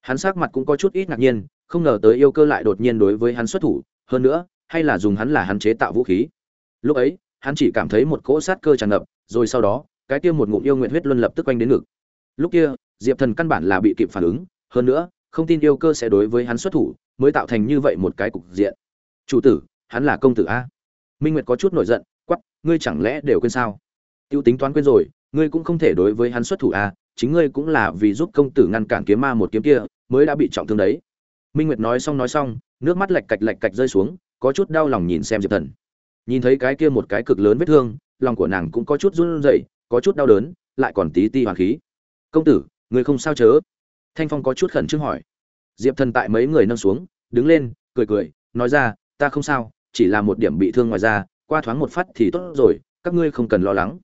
Hắn sắc mặt cũng có chút ít ngạc nhiên, không ngờ tới yêu cơ lại đột nhiên đối với hắn xuất thủ, hơn nữa, hay là dùng hắn là hắn chế tạo vũ khí. Lúc ấy, hắn chỉ cảm thấy một cỗ sát cơ tràn ngập, rồi sau đó, cái kia một ngụm yêu nguyện huyết luân lập tức quanh đến ngực. Lúc kia, diệp thần căn bản là bị kịp phản ứng, hơn nữa, không tin yêu cơ sẽ đối với hắn xuất thủ, mới tạo thành như vậy một cái cục diện. Chủ tử, hắn là công tử a. Minh nguyệt có chút nổi giận quắp ngươi chẳng lẽ đều quên sao? Tiêu tính toán quên rồi, ngươi cũng không thể đối với hắn xuất thủ a chính ngươi cũng là vì giúp công tử ngăn cản kiếm ma một kiếm kia, mới đã bị trọng thương đấy. Minh nguyệt nói xong nói xong, nước mắt lạch cạch lạch cạch rơi xuống, có chút đau lòng nhìn xem diệp thần. Nhìn thấy cái kia một cái cực lớn vết thương, lòng của nàng cũng có chút run rẩy, có chút đau đớn, lại còn tí ti hoàn khí. Công tử người không sao chớ? Thanh phong có chút khẩn trương hỏi. Diệp thần tại mấy người nâng xuống, đứng lên, cười cười, nói ra, ta không sao, chỉ là một điểm bị thương ngoài ra qua thoáng một phát thì tốt rồi, các ngươi không cần lo lắng.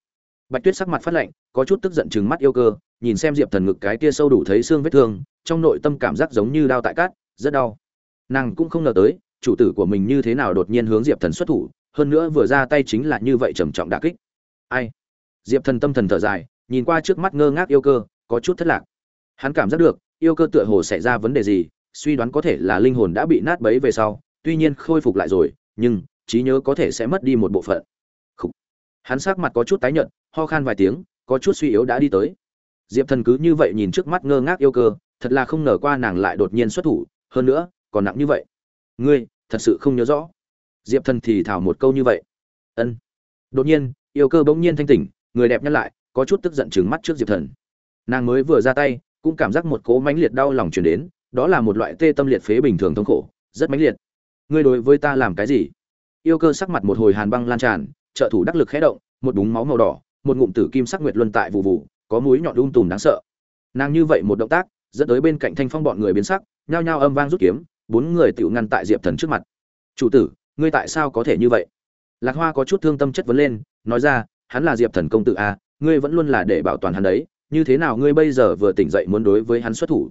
Bạch tuyết sắc mặt phát lạnh có chút tức giận chừng mắt yêu cơ, nhìn xem diệp thần ngực cái kia sâu đủ thấy xương vết thương, trong nội tâm cảm giác giống như đau tại cát, rất đau. Nàng cũng không ngờ tới, chủ tử của mình như thế nào đột nhiên hướng diệp thần xuất thủ, hơn nữa vừa ra tay chính là như vậy trầm trọng đả kích. Ai? Diệp thần tâm thần thở dài, nhìn qua trước mắt ngơ ngác yêu cơ, có chút thất lạc. Hắn cảm giác được, yêu cơ tựa hồ xảy ra vấn đề gì, suy đoán có thể là linh hồn đã bị nát bấy về sau, tuy nhiên khôi phục lại rồi, nhưng, trí nhớ có thể sẽ mất đi một bộ phận. Khủ. hắn sắc mặt có chút tái nhợt, ho khan vài tiếng có chút suy yếu đã đi tới. Diệp thần cứ như vậy nhìn trước mắt ngơ ngác yêu cơ, thật là không ngờ qua nàng lại đột nhiên xuất thủ, hơn nữa, còn nặng như vậy. Ngươi, thật sự không nhớ rõ. Diệp thần thì thảo một câu như vậy. Ân. Đột nhiên, yêu cơ bỗng nhiên thanh tỉnh, người đẹp nhắc lại, có chút tức giận trừng mắt trước diệp thần. Nàng mới vừa ra tay, cũng cảm giác một cỗ mãnh liệt đau lòng truyền đến, đó là một loại tê tâm liệt phế bình thường thống khổ, rất mãnh liệt. Ngươi đối với ta làm cái gì? Yêu cơ sắc mặt một hồi hàn băng lan tràn, trợ thủ đắc lực khẽ động, một búng máu màu đỏ một ngụm tử kim sắc nguyệt luân tại vụ vụ có mũi nhọn đun tùm đáng sợ. Nàng như vậy một động tác dẫn tới bên cạnh thanh phong bọn người biến sắc nhao nhao âm vang rút kiếm bốn người tự ngăn tại diệp thần trước mặt. Chủ tử ngươi tại sao có thể như vậy? Lạc hoa có chút thương tâm chất vấn lên nói ra hắn là diệp thần công tử a à, ngươi vẫn luôn là để bảo toàn hắn đấy như thế nào ngươi bây giờ vừa tỉnh dậy muốn đối với hắn xuất thủ?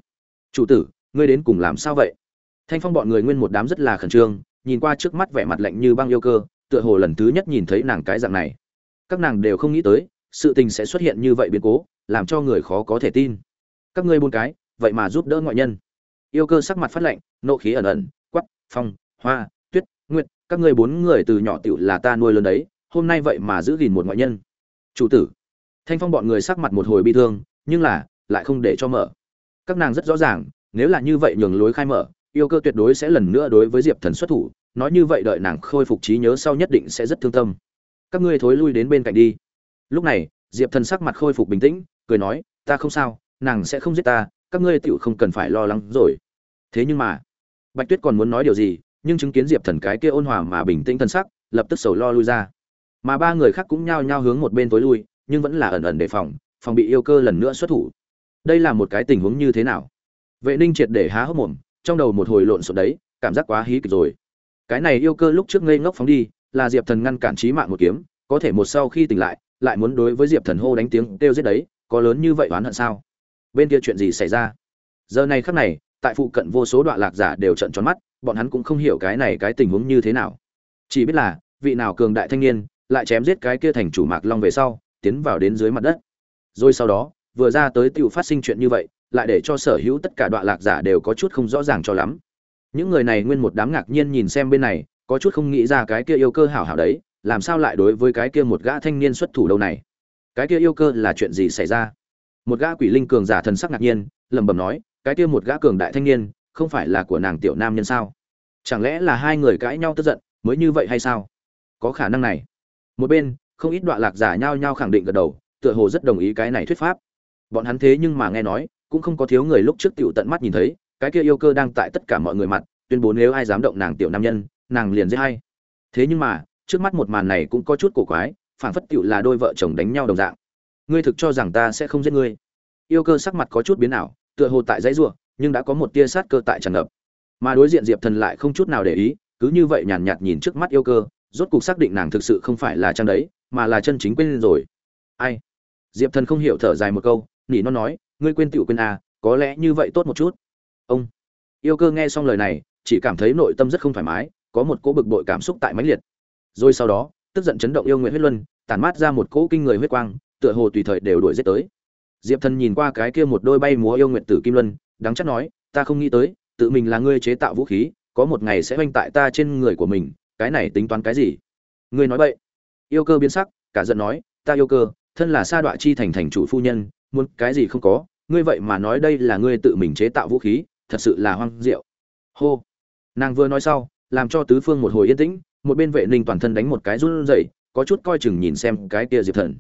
Chủ tử ngươi đến cùng làm sao vậy? Thanh phong bọn người nguyên một đám rất là khẩn trương nhìn qua trước mắt vẻ mặt lạnh như băng yêu cơ tựa hồ lần thứ nhất nhìn thấy nàng cái dạng này các nàng đều không nghĩ tới, sự tình sẽ xuất hiện như vậy biến cố, làm cho người khó có thể tin. Các ngươi buôn cái, vậy mà giúp đỡ ngoại nhân. Yêu cơ sắc mặt phát lạnh, nộ khí ẩn ẩn quắp phong, hoa, tuyết, nguyệt, các ngươi bốn người từ nhỏ tiểu là ta nuôi lớn đấy, hôm nay vậy mà giữ gìn một ngoại nhân. Chủ tử. Thanh phong bọn người sắc mặt một hồi bi thương, nhưng là, lại không để cho mở. Các nàng rất rõ ràng, nếu là như vậy nhường lối khai mở, yêu cơ tuyệt đối sẽ lần nữa đối với diệp thần xuất thủ, nói như vậy đợi nàng khôi phục trí nhớ sau nhất định sẽ rất thương tâm các ngươi thối lui đến bên cạnh đi. Lúc này, diệp thần sắc mặt khôi phục bình tĩnh, cười nói, ta không sao, nàng sẽ không giết ta, các ngươi tựu không cần phải lo lắng rồi. Thế nhưng mà, bạch tuyết còn muốn nói điều gì, nhưng chứng kiến diệp thần cái kia ôn hòa mà bình tĩnh thân sắc, lập tức sầu lo lui ra. Mà ba người khác cũng nhao nhao hướng một bên tối lui, nhưng vẫn là ẩn ẩn đề phòng phòng bị yêu cơ lần nữa xuất thủ. Đây là một cái tình huống như thế nào? Vệ ninh triệt để há hốc mồm, trong đầu một hồi lộn xộn đấy, cảm giác quá hí kịch rồi. Cái này yêu cơ lúc trước ngây ngốc phóng đi là diệp thần ngăn cản trí mạng một kiếm, có thể một sau khi tỉnh lại lại muốn đối với diệp thần hô đánh tiếng kêu giết đấy, có lớn như vậy oán hận sao? Bên kia chuyện gì xảy ra? Giờ này khắc này, tại phụ cận vô số đoạn lạc giả đều trận tròn mắt, bọn hắn cũng không hiểu cái này cái tình huống như thế nào. Chỉ biết là, vị nào cường đại thanh niên lại chém giết cái kia thành chủ mạc long về sau, tiến vào đến dưới mặt đất. Rồi sau đó, vừa ra tới tựu phát sinh chuyện như vậy, lại để cho sở hữu tất cả đoạn lạc giả đều có chút không rõ ràng cho lắm. Những người này nguyên một đám ngạc nhiên nhìn xem bên này có chút không nghĩ ra cái kia yêu cơ hảo hảo đấy, làm sao lại đối với cái kia một gã thanh niên xuất thủ đâu này? Cái kia yêu cơ là chuyện gì xảy ra? Một gã quỷ linh cường giả thần sắc ngạc nhiên, lẩm bẩm nói, cái kia một gã cường đại thanh niên, không phải là của nàng tiểu nam nhân sao? Chẳng lẽ là hai người cãi nhau tức giận, mới như vậy hay sao? Có khả năng này. Một bên, không ít đoạn lạc giả nhao nhao khẳng định gật đầu, tựa hồ rất đồng ý cái này thuyết pháp. Bọn hắn thế nhưng mà nghe nói, cũng không có thiếu người lúc trước tiểu tận mắt nhìn thấy, cái kia yêu cơ đang tại tất cả mọi người mặt, tuyên bố nếu ai dám động nàng tiểu nam nhân nàng liền dễ hay. Thế nhưng mà trước mắt một màn này cũng có chút cổ quái phản phất tựu là đôi vợ chồng đánh nhau đồng dạng. Ngươi thực cho rằng ta sẽ không giết ngươi? Yêu cơ sắc mặt có chút biến ảo tựa hồ tại dãy ruộng nhưng đã có một tia sát cơ tại tràn ngập. Mà đối diện diệp thần lại không chút nào để ý cứ như vậy nhàn nhạt, nhìn trước mắt yêu cơ rốt cuộc xác định nàng thực sự không phải là trang đấy mà là chân chính quên rồi. Ai? Diệp thần không hiểu thở dài một câu nỉ nó nói ngươi quên tựu quên à có lẽ như vậy tốt một chút. Ông. Yêu cơ nghe xong lời này chỉ cảm thấy nội tâm rất không thoải mái có một cỗ bực bội cảm xúc tại mãnh liệt. Rồi sau đó, tức giận chấn động yêu nguyện huyết luân tàn mát ra một cỗ kinh người huyết quang, tựa hồ tùy thời đều đuổi giết tới. Diệp thần nhìn qua cái kia một đôi bay múa yêu nguyện tử kim luân đáng chắc nói, ta không nghĩ tới, tự mình là ngươi chế tạo vũ khí, có một ngày sẽ oanh tại ta trên người của mình, cái này tính toán cái gì? Ngươi nói vậy yêu cơ biến sắc, cả giận nói, ta yêu cơ, thân là sa đọa chi thành thành chủ phu nhân, muốn cái gì không có, ngươi vậy mà nói đây là ngươi tự mình chế tạo vũ khí, thật sự là hoang diệu. Hô. Nàng vừa nói sau làm cho tứ phương một hồi yên tĩnh, một bên vệ ninh toàn thân đánh một cái run rẩy, có chút coi chừng nhìn xem cái kia diệp thần.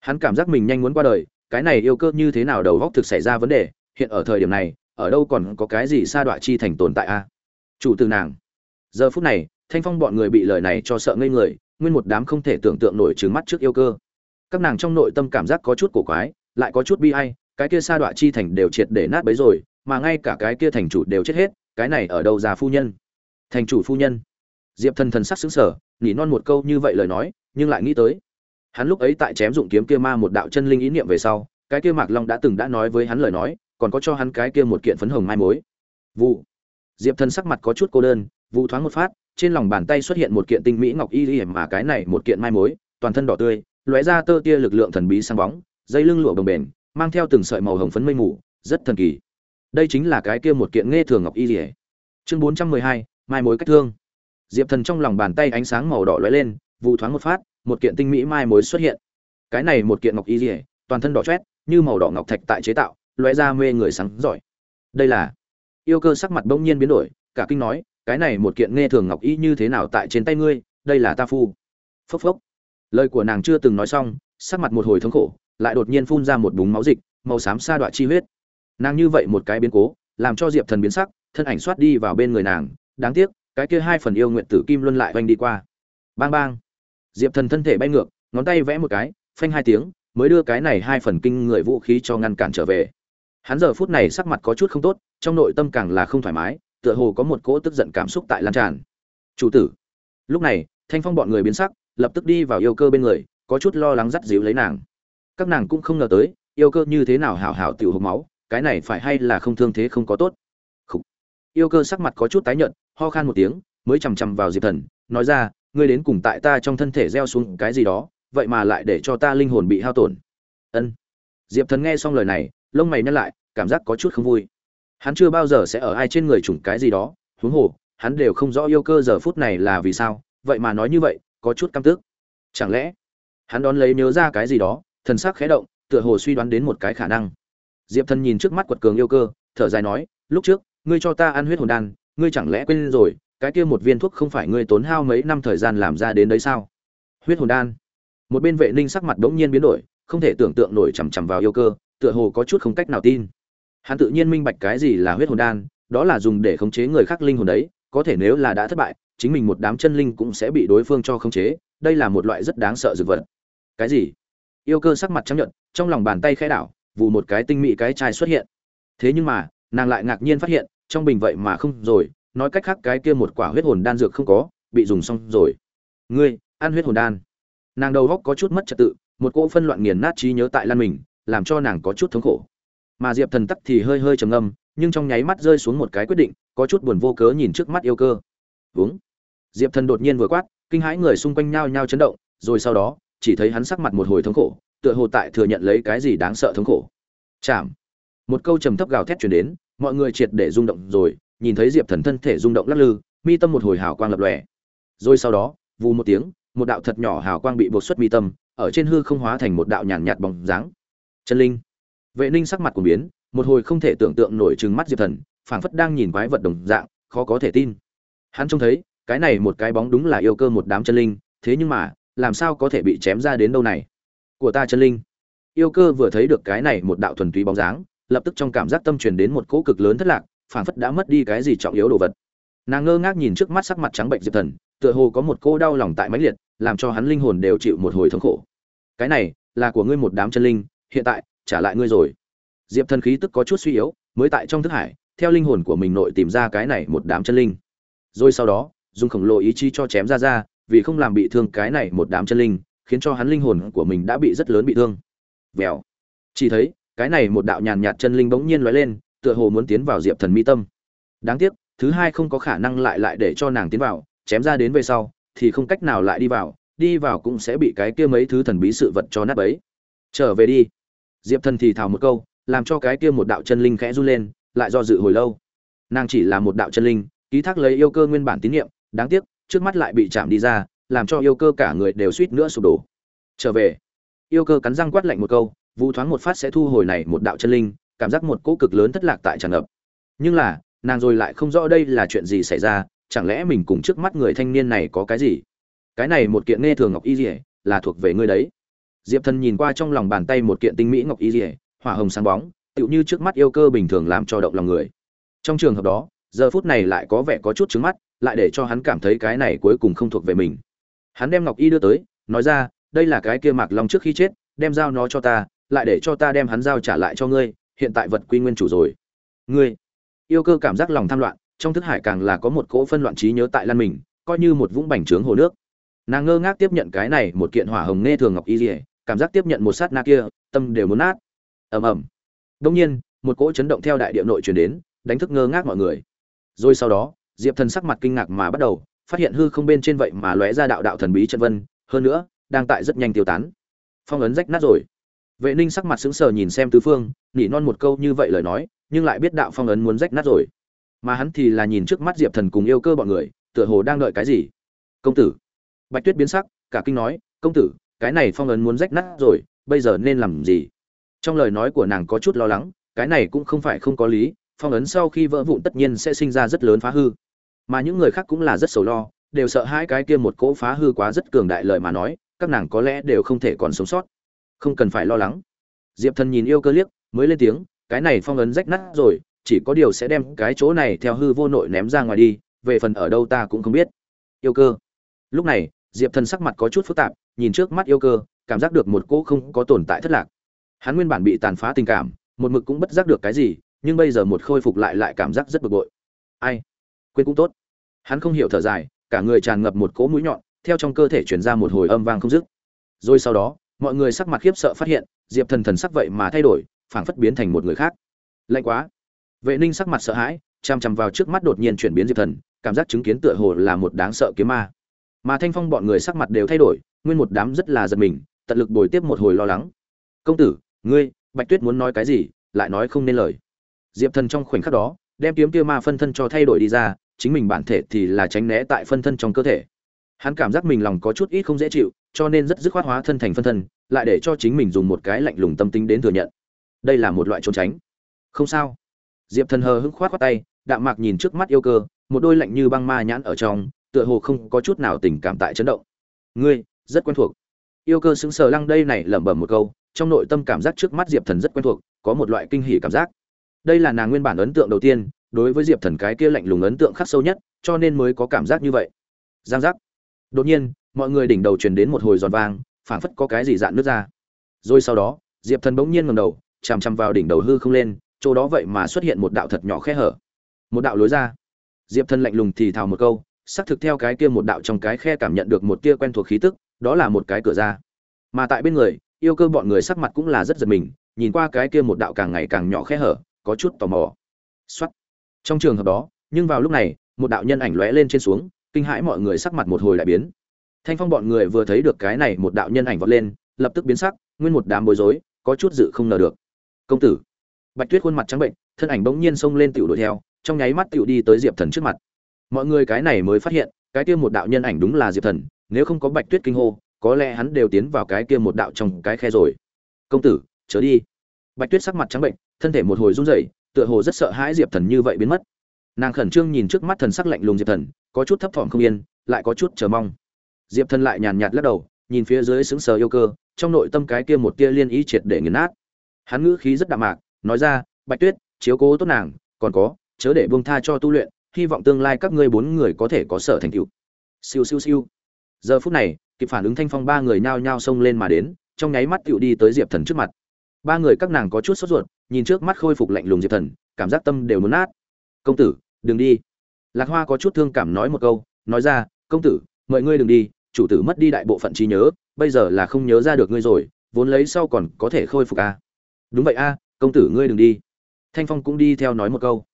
Hắn cảm giác mình nhanh muốn qua đời, cái này yêu cơ như thế nào đầu góc thực xảy ra vấn đề, hiện ở thời điểm này, ở đâu còn có cái gì sa đọa chi thành tồn tại a? Chủ từ nàng. Giờ phút này, thanh phong bọn người bị lời này cho sợ ngây người, nguyên một đám không thể tưởng tượng nổi trừng mắt trước yêu cơ. Các nàng trong nội tâm cảm giác có chút cổ quái, lại có chút bi ai, cái kia sa đọa chi thành đều triệt để nát bấy rồi, mà ngay cả cái kia thành chủ đều chết hết, cái này ở đâu già phu nhân? Thành chủ phu nhân. Diệp thần thần sắc xứng sở nỉ non một câu như vậy lời nói, nhưng lại nghĩ tới. Hắn lúc ấy tại chém dụng kiếm kia ma một đạo chân linh ý niệm về sau, cái kia mạc long đã từng đã nói với hắn lời nói, còn có cho hắn cái kia một kiện phấn hồng mai mối. Vụ. Diệp thần sắc mặt có chút cô đơn, vụ thoáng một phát, trên lòng bàn tay xuất hiện một kiện tinh mỹ ngọc y y mà cái này một kiện mai mối, toàn thân đỏ tươi, lóe ra tơ tia lực lượng thần bí sáng bóng, dây lưng lụa đồng bền mang theo từng sợi màu hồng phấn mây mù, rất thần kỳ. Đây chính là cái kia một kiện nghe thường ngọc y y. Chương bốn trăm mười hai mai mối cách thương. Diệp thần trong lòng bàn tay ánh sáng màu đỏ lóe lên vụ thoáng một phát, một kiện tinh mỹ mai mối xuất hiện. Cái này một kiện ngọc y dỉa toàn thân đỏ chét như màu đỏ ngọc thạch tại chế tạo, lóe ra mê người sáng giỏi. Đây là yêu cơ sắc mặt bỗng nhiên biến đổi, cả kinh nói, cái này một kiện nghe thường ngọc y như thế nào tại trên tay ngươi, đây là ta phu. Phốc phốc. Lời của nàng chưa từng nói xong, sắc mặt một hồi thống khổ, lại đột nhiên phun ra một búng máu dịch, màu xám sa đoạn chi huyết. Nàng như vậy một cái biến cố, làm cho diệp thần biến sắc, thân ảnh xoát đi vào bên người nàng đáng tiếc, cái kia hai phần yêu nguyện tử kim luân lại oanh đi qua. Bang bang. Diệp thần thân thể bay ngược, ngón tay vẽ một cái, phanh hai tiếng, mới đưa cái này hai phần kinh người vũ khí cho ngăn cản trở về. Hắn giờ phút này sắc mặt có chút không tốt, trong nội tâm càng là không thoải mái, tựa hồ có một cỗ tức giận cảm xúc tại lan tràn. Chủ tử. Lúc này, thanh phong bọn người biến sắc, lập tức đi vào yêu cơ bên người, có chút lo lắng dắt dịu lấy nàng. Các nàng cũng không ngờ tới, yêu cơ như thế nào hảo hảo tiểu hộp máu, cái này phải hay là không thương thế không có tốt yêu cơ sắc mặt có chút tái nhợt, ho khan một tiếng, mới chằm chằm vào diệp thần, nói ra, ngươi đến cùng tại ta trong thân thể gieo xuống cái gì đó, vậy mà lại để cho ta linh hồn bị hao tổn. Ân. Diệp thần nghe xong lời này, lông mày nhăn lại, cảm giác có chút không vui. Hắn chưa bao giờ sẽ ở ai trên người chủng cái gì đó, huống hồ, hắn đều không rõ yêu cơ giờ phút này là vì sao, vậy mà nói như vậy, có chút căm tức. Chẳng lẽ, hắn đón lấy nhớ ra cái gì đó, thần sắc khẽ động, tựa hồ suy đoán đến một cái khả năng. Diệp thần nhìn trước mắt quật cường yêu cơ, thở dài nói, lúc trước ngươi cho ta ăn huyết hồn đan, ngươi chẳng lẽ quên rồi, cái kia một viên thuốc không phải ngươi tốn hao mấy năm thời gian làm ra đến đấy sao? Huyết hồn đan. Một bên vệ ninh sắc mặt bỗng nhiên biến đổi, không thể tưởng tượng nổi chằm chằm vào yêu cơ, tựa hồ có chút không cách nào tin. Hắn tự nhiên minh bạch cái gì là huyết hồn đan, đó là dùng để khống chế người khác linh hồn đấy, có thể nếu là đã thất bại, chính mình một đám chân linh cũng sẽ bị đối phương cho khống chế, đây là một loại rất đáng sợ dược vật. Cái gì? Yêu cơ sắc mặt trắng nhận trong lòng bàn tay khẽ đảo vụ một cái tinh mỹ cái chai xuất hiện. Thế nhưng mà, nàng lại ngạc nhiên phát hiện trong bình vậy mà không rồi, nói cách khác cái kia một quả huyết hồn đan dược không có, bị dùng xong rồi. Ngươi, ăn huyết hồn đan. Nàng đầu góc có chút mất trật tự, một cỗ phân loạn nghiền nát trí nhớ tại lan mình, làm cho nàng có chút thống khổ. Mà diệp thần tắc thì hơi hơi trầm ngâm, nhưng trong nháy mắt rơi xuống một cái quyết định, có chút buồn vô cớ nhìn trước mắt yêu cơ. Uống. Diệp thần đột nhiên vừa quát, kinh hãi người xung quanh nhao nhao chấn động, rồi sau đó, chỉ thấy hắn sắc mặt một hồi thống khổ, tựa hồ tại thừa nhận lấy cái gì đáng sợ thống khổ. Chạm. Một câu trầm thấp gào thét chuyển đến mọi người triệt để rung động rồi, nhìn thấy diệp thần thân thể rung động lắc lư, mi tâm một hồi hào quang lập lòe. Rồi sau đó, vù một tiếng, một đạo thật nhỏ hào quang bị buộc xuất mi tâm, ở trên hư không hóa thành một đạo nhàn nhạt bóng dáng. Chân linh. Vệ ninh sắc mặt của biến, một hồi không thể tưởng tượng nổi trừng mắt diệp thần, phảng phất đang nhìn quái vật đồng dạng, khó có thể tin. Hắn trông thấy, cái này một cái bóng đúng là yêu cơ một đám chân linh, thế nhưng mà, làm sao có thể bị chém ra đến đâu này? Của ta chân linh. Yêu cơ vừa thấy được cái này một đạo thuần túy bóng dáng lập tức trong cảm giác tâm truyền đến một cỗ cực lớn thất lạc, phảng phất đã mất đi cái gì trọng yếu đồ vật. Nàng ngơ ngác nhìn trước mắt sắc mặt trắng bệnh diệp thần, tựa hồ có một cô đau lòng tại mãnh liệt, làm cho hắn linh hồn đều chịu một hồi thống khổ. Cái này, là của ngươi một đám chân linh, hiện tại, trả lại ngươi rồi. Diệp thần khí tức có chút suy yếu, mới tại trong thức hải, theo linh hồn của mình nội tìm ra cái này một đám chân linh. Rồi sau đó, dùng khổng lồ ý chí cho chém ra ra, vì không làm bị thương cái này một đám chân linh, khiến cho hắn linh hồn của mình đã bị rất lớn bị thương. Vèo. Chỉ thấy cái này một đạo nhàn nhạt chân linh bỗng nhiên lóe lên, tựa hồ muốn tiến vào diệp thần mi tâm. Đáng tiếc, thứ hai không có khả năng lại lại để cho nàng tiến vào, chém ra đến về sau, thì không cách nào lại đi vào đi vào cũng sẽ bị cái kia mấy thứ thần bí sự vật cho nát bấy. Trở về đi. Diệp thần thì thào một câu, làm cho cái kia một đạo chân linh khẽ run lên, lại do dự hồi lâu. Nàng chỉ là một đạo chân linh, ký thác lấy yêu cơ nguyên bản tín nhiệm đáng tiếc, trước mắt lại bị chạm đi ra, làm cho yêu cơ cả người đều suýt nữa sụp đổ. Trở về. Yêu cơ cắn răng quát lạnh một câu vu thoáng một phát sẽ thu hồi này một đạo chân linh, cảm giác một cỗ cực lớn thất lạc tại tràn ngập. Nhưng là, nàng rồi lại không rõ đây là chuyện gì xảy ra, chẳng lẽ mình cùng trước mắt người thanh niên này có cái gì? Cái này một kiện nghe thường ngọc y dỉa là thuộc về ngươi đấy. Diệp thần nhìn qua trong lòng bàn tay một kiện tinh mỹ ngọc y dỉa hỏa hồng sáng bóng, tựu như trước mắt yêu cơ bình thường làm cho động lòng người. Trong trường hợp đó, giờ phút này lại có vẻ có chút trứng mắt, lại để cho hắn cảm thấy cái này cuối cùng không thuộc về mình. Hắn đem ngọc y đưa tới, nói ra, đây là cái kia mạc long trước khi chết, đem giao nó cho ta lại để cho ta đem hắn giao trả lại cho ngươi, hiện tại vật quy nguyên chủ rồi. Ngươi, yêu cơ cảm giác lòng tham loạn, trong thức hải càng là có một cỗ phân loạn trí nhớ tại lan mình, coi như một vũng bành trướng hồ nước. Nàng ngơ ngác tiếp nhận cái này một kiện hỏa hồng nghe thường ngọc y dỉa cảm giác tiếp nhận một sát na kia, tâm đều muốn nát. Ầm ầm. Đông nhiên, một cỗ chấn động theo đại địa nội truyền đến, đánh thức ngơ ngác mọi người. Rồi sau đó, diệp thần sắc mặt kinh ngạc mà bắt đầu, phát hiện hư không bên trên vậy mà lóe ra đạo đạo thần bí chân vân, hơn nữa, đang tại rất nhanh tiêu tán. Phong ấn rách nát rồi vệ ninh sắc mặt sững sờ nhìn xem tứ phương, nỉ non một câu như vậy lời nói, nhưng lại biết đạo phong ấn muốn rách nát rồi. Mà hắn thì là nhìn trước mắt diệp thần cùng yêu cơ bọn người, tựa hồ đang đợi cái gì? Công tử. Bạch tuyết biến sắc, cả kinh nói, công tử, cái này phong ấn muốn rách nát rồi, bây giờ nên làm gì? Trong lời nói của nàng có chút lo lắng, cái này cũng không phải không có lý, phong ấn sau khi vỡ vụn tất nhiên sẽ sinh ra rất lớn phá hư. Mà những người khác cũng là rất sầu lo, đều sợ hai cái kia một cỗ phá hư quá rất cường đại lời mà nói, các nàng có lẽ đều không thể còn sống sót không cần phải lo lắng. Diệp thần nhìn yêu cơ liếc, mới lên tiếng, cái này phong ấn rách nát rồi, chỉ có điều sẽ đem cái chỗ này theo hư vô nội ném ra ngoài đi, về phần ở đâu ta cũng không biết. Yêu cơ. Lúc này, diệp thần sắc mặt có chút phức tạp, nhìn trước mắt yêu cơ, cảm giác được một cỗ không có tồn tại thất lạc. Hắn nguyên bản bị tàn phá tình cảm, một mực cũng bất giác được cái gì, nhưng bây giờ một khôi phục lại lại cảm giác rất bực bội. Ai? Quên cũng tốt. Hắn không hiểu thở dài, cả người tràn ngập một cỗ mũi nhọn, theo trong cơ thể chuyển ra một hồi âm vang không dứt. Rồi sau đó mọi người sắc mặt khiếp sợ phát hiện, diệp thần thần sắc vậy mà thay đổi, phảng phất biến thành một người khác. Lạnh quá. Vệ ninh sắc mặt sợ hãi chằm chằm vào trước mắt đột nhiên chuyển biến diệp thần, cảm giác chứng kiến tựa hồ là một đáng sợ kiếm ma. Mà thanh phong bọn người sắc mặt đều thay đổi, nguyên một đám rất là giật mình, tận lực bồi tiếp một hồi lo lắng. Công tử, ngươi, bạch tuyết muốn nói cái gì, lại nói không nên lời. Diệp thần trong khoảnh khắc đó, đem kiếm tiêu ma phân thân cho thay đổi đi ra, chính mình bản thể thì là tránh né tại phân thân trong cơ thể hắn cảm giác mình lòng có chút ít không dễ chịu, cho nên rất dứt khoát hóa thân thành phân thân, lại để cho chính mình dùng một cái lạnh lùng tâm tính đến thừa nhận. Đây là một loại trốn tránh. Không sao. Diệp thần hờ hững khoát khoát tay, đạm mạc nhìn trước mắt yêu cơ, một đôi lạnh như băng ma nhãn ở trong, tựa hồ không có chút nào tình cảm tại chấn động. Ngươi, rất quen thuộc. Yêu cơ sững sờ lăng đây này lẩm bẩm một câu, trong nội tâm cảm giác trước mắt diệp thần rất quen thuộc, có một loại kinh hỉ cảm giác. Đây là nàng nguyên bản ấn tượng đầu tiên, đối với diệp thần cái kia lạnh lùng ấn tượng khắc sâu nhất, cho nên mới có cảm giác như vậy. Giang giác đột nhiên, mọi người đỉnh đầu truyền đến một hồi giòn vang, phảng phất có cái gì dạn nước ra. Rồi sau đó, diệp thần bỗng nhiên ngầm đầu, chằm chằm vào đỉnh đầu hư không lên, chỗ đó vậy mà xuất hiện một đạo thật nhỏ khe hở. Một đạo lối ra. Diệp thần lạnh lùng thì thào một câu, xác thực theo cái kia một đạo trong cái khe cảm nhận được một tia quen thuộc khí tức, đó là một cái cửa ra. Mà tại bên người, yêu cơ bọn người sắc mặt cũng là rất giật mình, nhìn qua cái kia một đạo càng ngày càng nhỏ khe hở, có chút tò mò. Xuất trong trường hợp đó, nhưng vào lúc này, một đạo nhân ảnh lóe lên trên xuống kinh hãi mọi người sắc mặt một hồi lại biến. Thanh phong bọn người vừa thấy được cái này một đạo nhân ảnh vọt lên, lập tức biến sắc, nguyên một đám bối rối, có chút dự không ngờ được. Công tử. Bạch tuyết khuôn mặt trắng bệnh, thân ảnh bỗng nhiên xông lên tiểu đuổi theo, trong nháy mắt tiểu đi tới diệp thần trước mặt. Mọi người cái này mới phát hiện, cái kia một đạo nhân ảnh đúng là diệp thần, nếu không có bạch tuyết kinh hô, có lẽ hắn đều tiến vào cái kia một đạo trong cái khe rồi. Công tử, trở đi. Bạch tuyết sắc mặt trắng bệnh, thân thể một hồi run rẩy, tựa hồ rất sợ hãi diệp thần như vậy biến mất. Nàng khẩn trương nhìn trước mắt thần sắc lạnh lùng diệp thần có chút thấp thỏm không yên, lại có chút chờ mong. Diệp thần lại nhàn nhạt lắc đầu, nhìn phía dưới sững sờ yêu cơ, trong nội tâm cái kia một tia liên ý triệt để nghiền nát. Hắn ngữ khí rất đạm mạc, nói ra, bạch tuyết, chiếu cố tốt nàng, còn có, chớ để buông tha cho tu luyện, hy vọng tương lai các ngươi bốn người có thể có sở thành tựu. Siêu siêu siêu. Giờ phút này, kịp phản ứng thanh phong ba người nhao nhao xông lên mà đến, trong nháy mắt tựu đi tới diệp thần trước mặt. Ba người các nàng có chút sốt ruột, nhìn trước mắt khôi phục lạnh lùng diệp thần, cảm giác tâm đều muốn nát. Công tử, đừng đi lạc hoa có chút thương cảm nói một câu, nói ra, công tử, mời ngươi đừng đi, chủ tử mất đi đại bộ phận trí nhớ, bây giờ là không nhớ ra được ngươi rồi, vốn lấy sau còn có thể khôi phục à. đúng vậy a, công tử ngươi đừng đi. Thanh phong cũng đi theo nói một câu.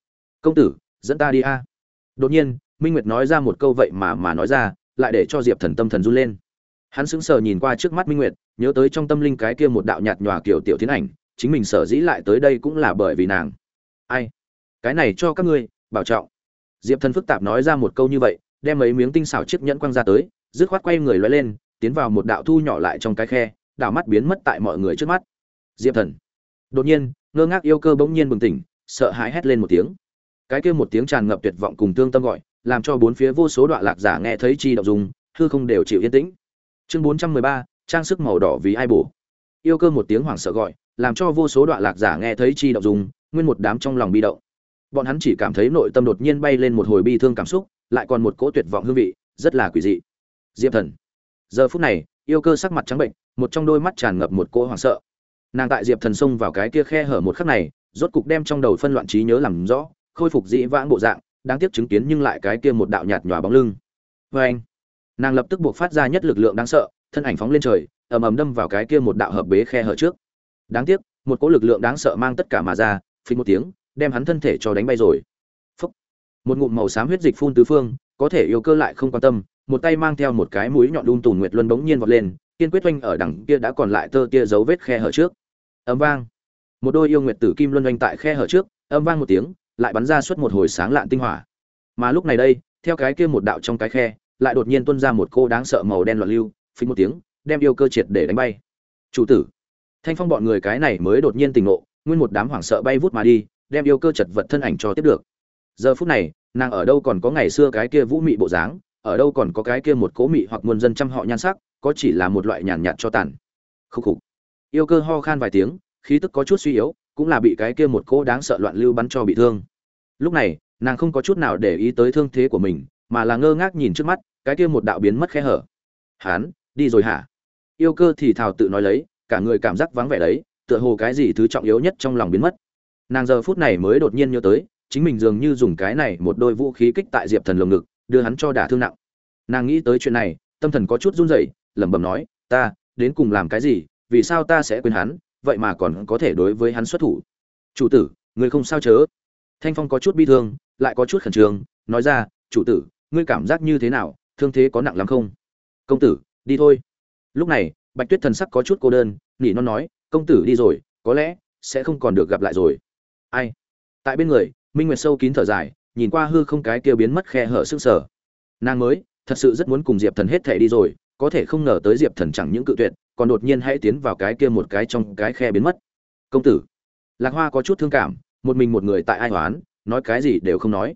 Công tử, dẫn ta đi a. Đột nhiên, minh nguyệt nói ra một câu vậy mà mà nói ra, lại để cho diệp thần tâm thần run lên. Hắn sững sờ nhìn qua trước mắt minh nguyệt, nhớ tới trong tâm linh cái kia một đạo nhạt nhòa kiểu tiểu tiến ảnh, chính mình sở dĩ lại tới đây cũng là bởi vì nàng. Ai? Cái này cho các ngươi, bảo trọng diệp thần phức tạp nói ra một câu như vậy, đem mấy miếng tinh xảo chiếc nhẫn quăng ra tới, dứt khoát quay người lóe lên, tiến vào một đạo thu nhỏ lại trong cái khe, đảo mắt biến mất tại mọi người trước mắt. Diệp thần. Đột nhiên, ngơ ngác yêu cơ bỗng nhiên bừng tỉnh, sợ hãi hét lên một tiếng. Cái kia một tiếng tràn ngập tuyệt vọng cùng tương tâm gọi, làm cho bốn phía vô số đoạn lạc giả nghe thấy chi động dùng hư không đều chịu yên tĩnh. Chương bốn trăm mười ba, trang sức màu đỏ vì ai bổ. Yêu cơ một tiếng hoảng sợ gọi, làm cho vô số đoạn lạc giả nghe thấy chi động dùng nguyên một đám trong lòng bi động bọn hắn chỉ cảm thấy nội tâm đột nhiên bay lên một hồi bi thương cảm xúc, lại còn một cỗ tuyệt vọng hương vị, rất là quỷ dị. Diệp thần. Giờ phút này, yêu cơ sắc mặt trắng bệnh, một trong đôi mắt tràn ngập một cỗ hoảng sợ. Nàng tại diệp thần xông vào cái kia khe hở một khắc này, rốt cục đem trong đầu phân loạn trí nhớ làm rõ, khôi phục dĩ vãng bộ dạng, đáng tiếc chứng kiến nhưng lại cái kia một đạo nhạt nhòa bóng lưng. Vê anh, nàng lập tức buộc phát ra nhất lực lượng đáng sợ, thân ảnh phóng lên trời, ầm ầm đâm vào cái kia một đạo hợp bế khe hở trước. Đáng tiếc, một cỗ lực lượng đáng sợ mang tất cả mà ra, phình một tiếng đem hắn thân thể cho đánh bay rồi. Phúc. một ngụm màu xám huyết dịch phun tứ phương, có thể yêu cơ lại không quan tâm, một tay mang theo một cái mũi nhọn đun tùn nguyệt luân bỗng nhiên vọt lên kiên quyết oanh ở đằng kia đã còn lại tơ tia dấu vết khe hở trước. Âm vang. Một đôi yêu nguyệt tử kim luân oanh tại khe hở trước âm vang một tiếng, lại bắn ra suốt một hồi sáng lạn tinh hỏa. Mà lúc này đây, theo cái kia một đạo trong cái khe, lại đột nhiên tuôn ra một cô đáng sợ màu đen loạn lưu, phình một tiếng, đem yêu cơ triệt để đánh bay. Chủ tử. Thanh phong bọn người cái này mới đột nhiên tỉnh ngộ, nguyên một đám hoảng sợ bay vút mà đi đem yêu cơ chật vật thân ảnh cho tiếp được. Giờ phút này, nàng ở đâu còn có ngày xưa cái kia vũ mị bộ dáng, ở đâu còn có cái kia một cố mị hoặc muôn dân trăm họ nhan sắc, có chỉ là một loại nhàn nhạt cho tàn. Khúc khục. Yêu cơ ho khan vài tiếng, khí tức có chút suy yếu, cũng là bị cái kia một cỗ đáng sợ loạn lưu bắn cho bị thương. Lúc này, nàng không có chút nào để ý tới thương thế của mình, mà là ngơ ngác nhìn trước mắt, cái kia một đạo biến mất khe hở. Hán, đi rồi hả? Yêu cơ thì thào tự nói lấy, cả người cảm giác vắng vẻ đấy, tựa hồ cái gì thứ trọng yếu nhất trong lòng biến mất nàng giờ phút này mới đột nhiên nhớ tới, chính mình dường như dùng cái này một đôi vũ khí kích tại diệp thần lồng ngực, đưa hắn cho đả thương nặng. Nàng nghĩ tới chuyện này, tâm thần có chút run rẩy, lẩm bẩm nói, ta, đến cùng làm cái gì, vì sao ta sẽ quên hắn, vậy mà còn có thể đối với hắn xuất thủ? Chủ tử người không sao chớ. Thanh phong có chút bi thương, lại có chút khẩn trương, nói ra, chủ tử, ngươi cảm giác như thế nào, thương thế có nặng lắm không? Công tử, đi thôi. Lúc này, bạch tuyết thần sắc có chút cô đơn, nỉ non nói, công tử đi rồi, có lẽ sẽ không còn được gặp lại rồi ai? Tại bên người, minh nguyệt sâu kín thở dài, nhìn qua hư không cái kia biến mất khe hở sức sở nàng mới, thật sự rất muốn cùng diệp thần hết thể đi rồi, có thể không ngờ tới diệp thần chẳng những cự tuyệt, còn đột nhiên hãy tiến vào cái kia một cái trong cái khe biến mất. Công tử. Lạc hoa có chút thương cảm, một mình một người tại ai hoán, nói cái gì đều không nói.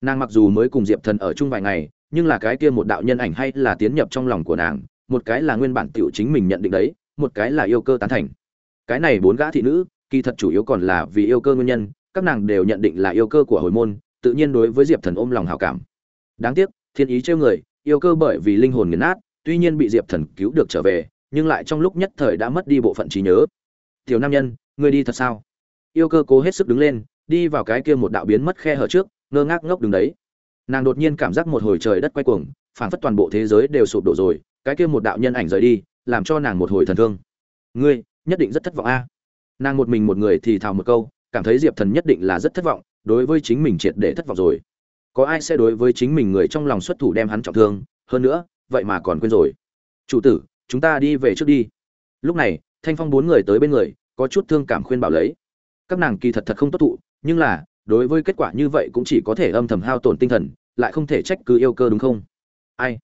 Nàng mặc dù mới cùng diệp thần ở chung vài ngày, nhưng là cái kia một đạo nhân ảnh hay là tiến nhập trong lòng của nàng, một cái là nguyên bản tiểu chính mình nhận định đấy, một cái là yêu cơ tán thành. Cái này bốn gã thị nữ kỳ thật chủ yếu còn là vì yêu cơ nguyên nhân, các nàng đều nhận định là yêu cơ của hồi môn, tự nhiên đối với diệp thần ôm lòng hảo cảm. Đáng tiếc, thiên ý trêu người, yêu cơ bởi vì linh hồn nghiền nát, tuy nhiên bị diệp thần cứu được trở về, nhưng lại trong lúc nhất thời đã mất đi bộ phận trí nhớ. Tiểu nam nhân, ngươi đi thật sao? Yêu cơ cố hết sức đứng lên, đi vào cái kia một đạo biến mất khe hở trước, ngơ ngác ngốc đứng đấy. Nàng đột nhiên cảm giác một hồi trời đất quay cuồng phảng phất toàn bộ thế giới đều sụp đổ rồi, cái kia một đạo nhân ảnh rời đi, làm cho nàng một hồi thần thương. Ngươi, nhất định rất thất vọng a nàng một mình một người thì thào một câu, cảm thấy diệp thần nhất định là rất thất vọng, đối với chính mình triệt để thất vọng rồi. Có ai sẽ đối với chính mình người trong lòng xuất thủ đem hắn trọng thương? Hơn nữa, vậy mà còn quên rồi. Chủ tử, chúng ta đi về trước đi. Lúc này, thanh phong bốn người tới bên người, có chút thương cảm khuyên bảo lấy. Các nàng kỳ thật thật không tốt thụ, nhưng là, đối với kết quả như vậy cũng chỉ có thể âm thầm hao tổn tinh thần, lại không thể trách cứ yêu cơ đúng không? Ai?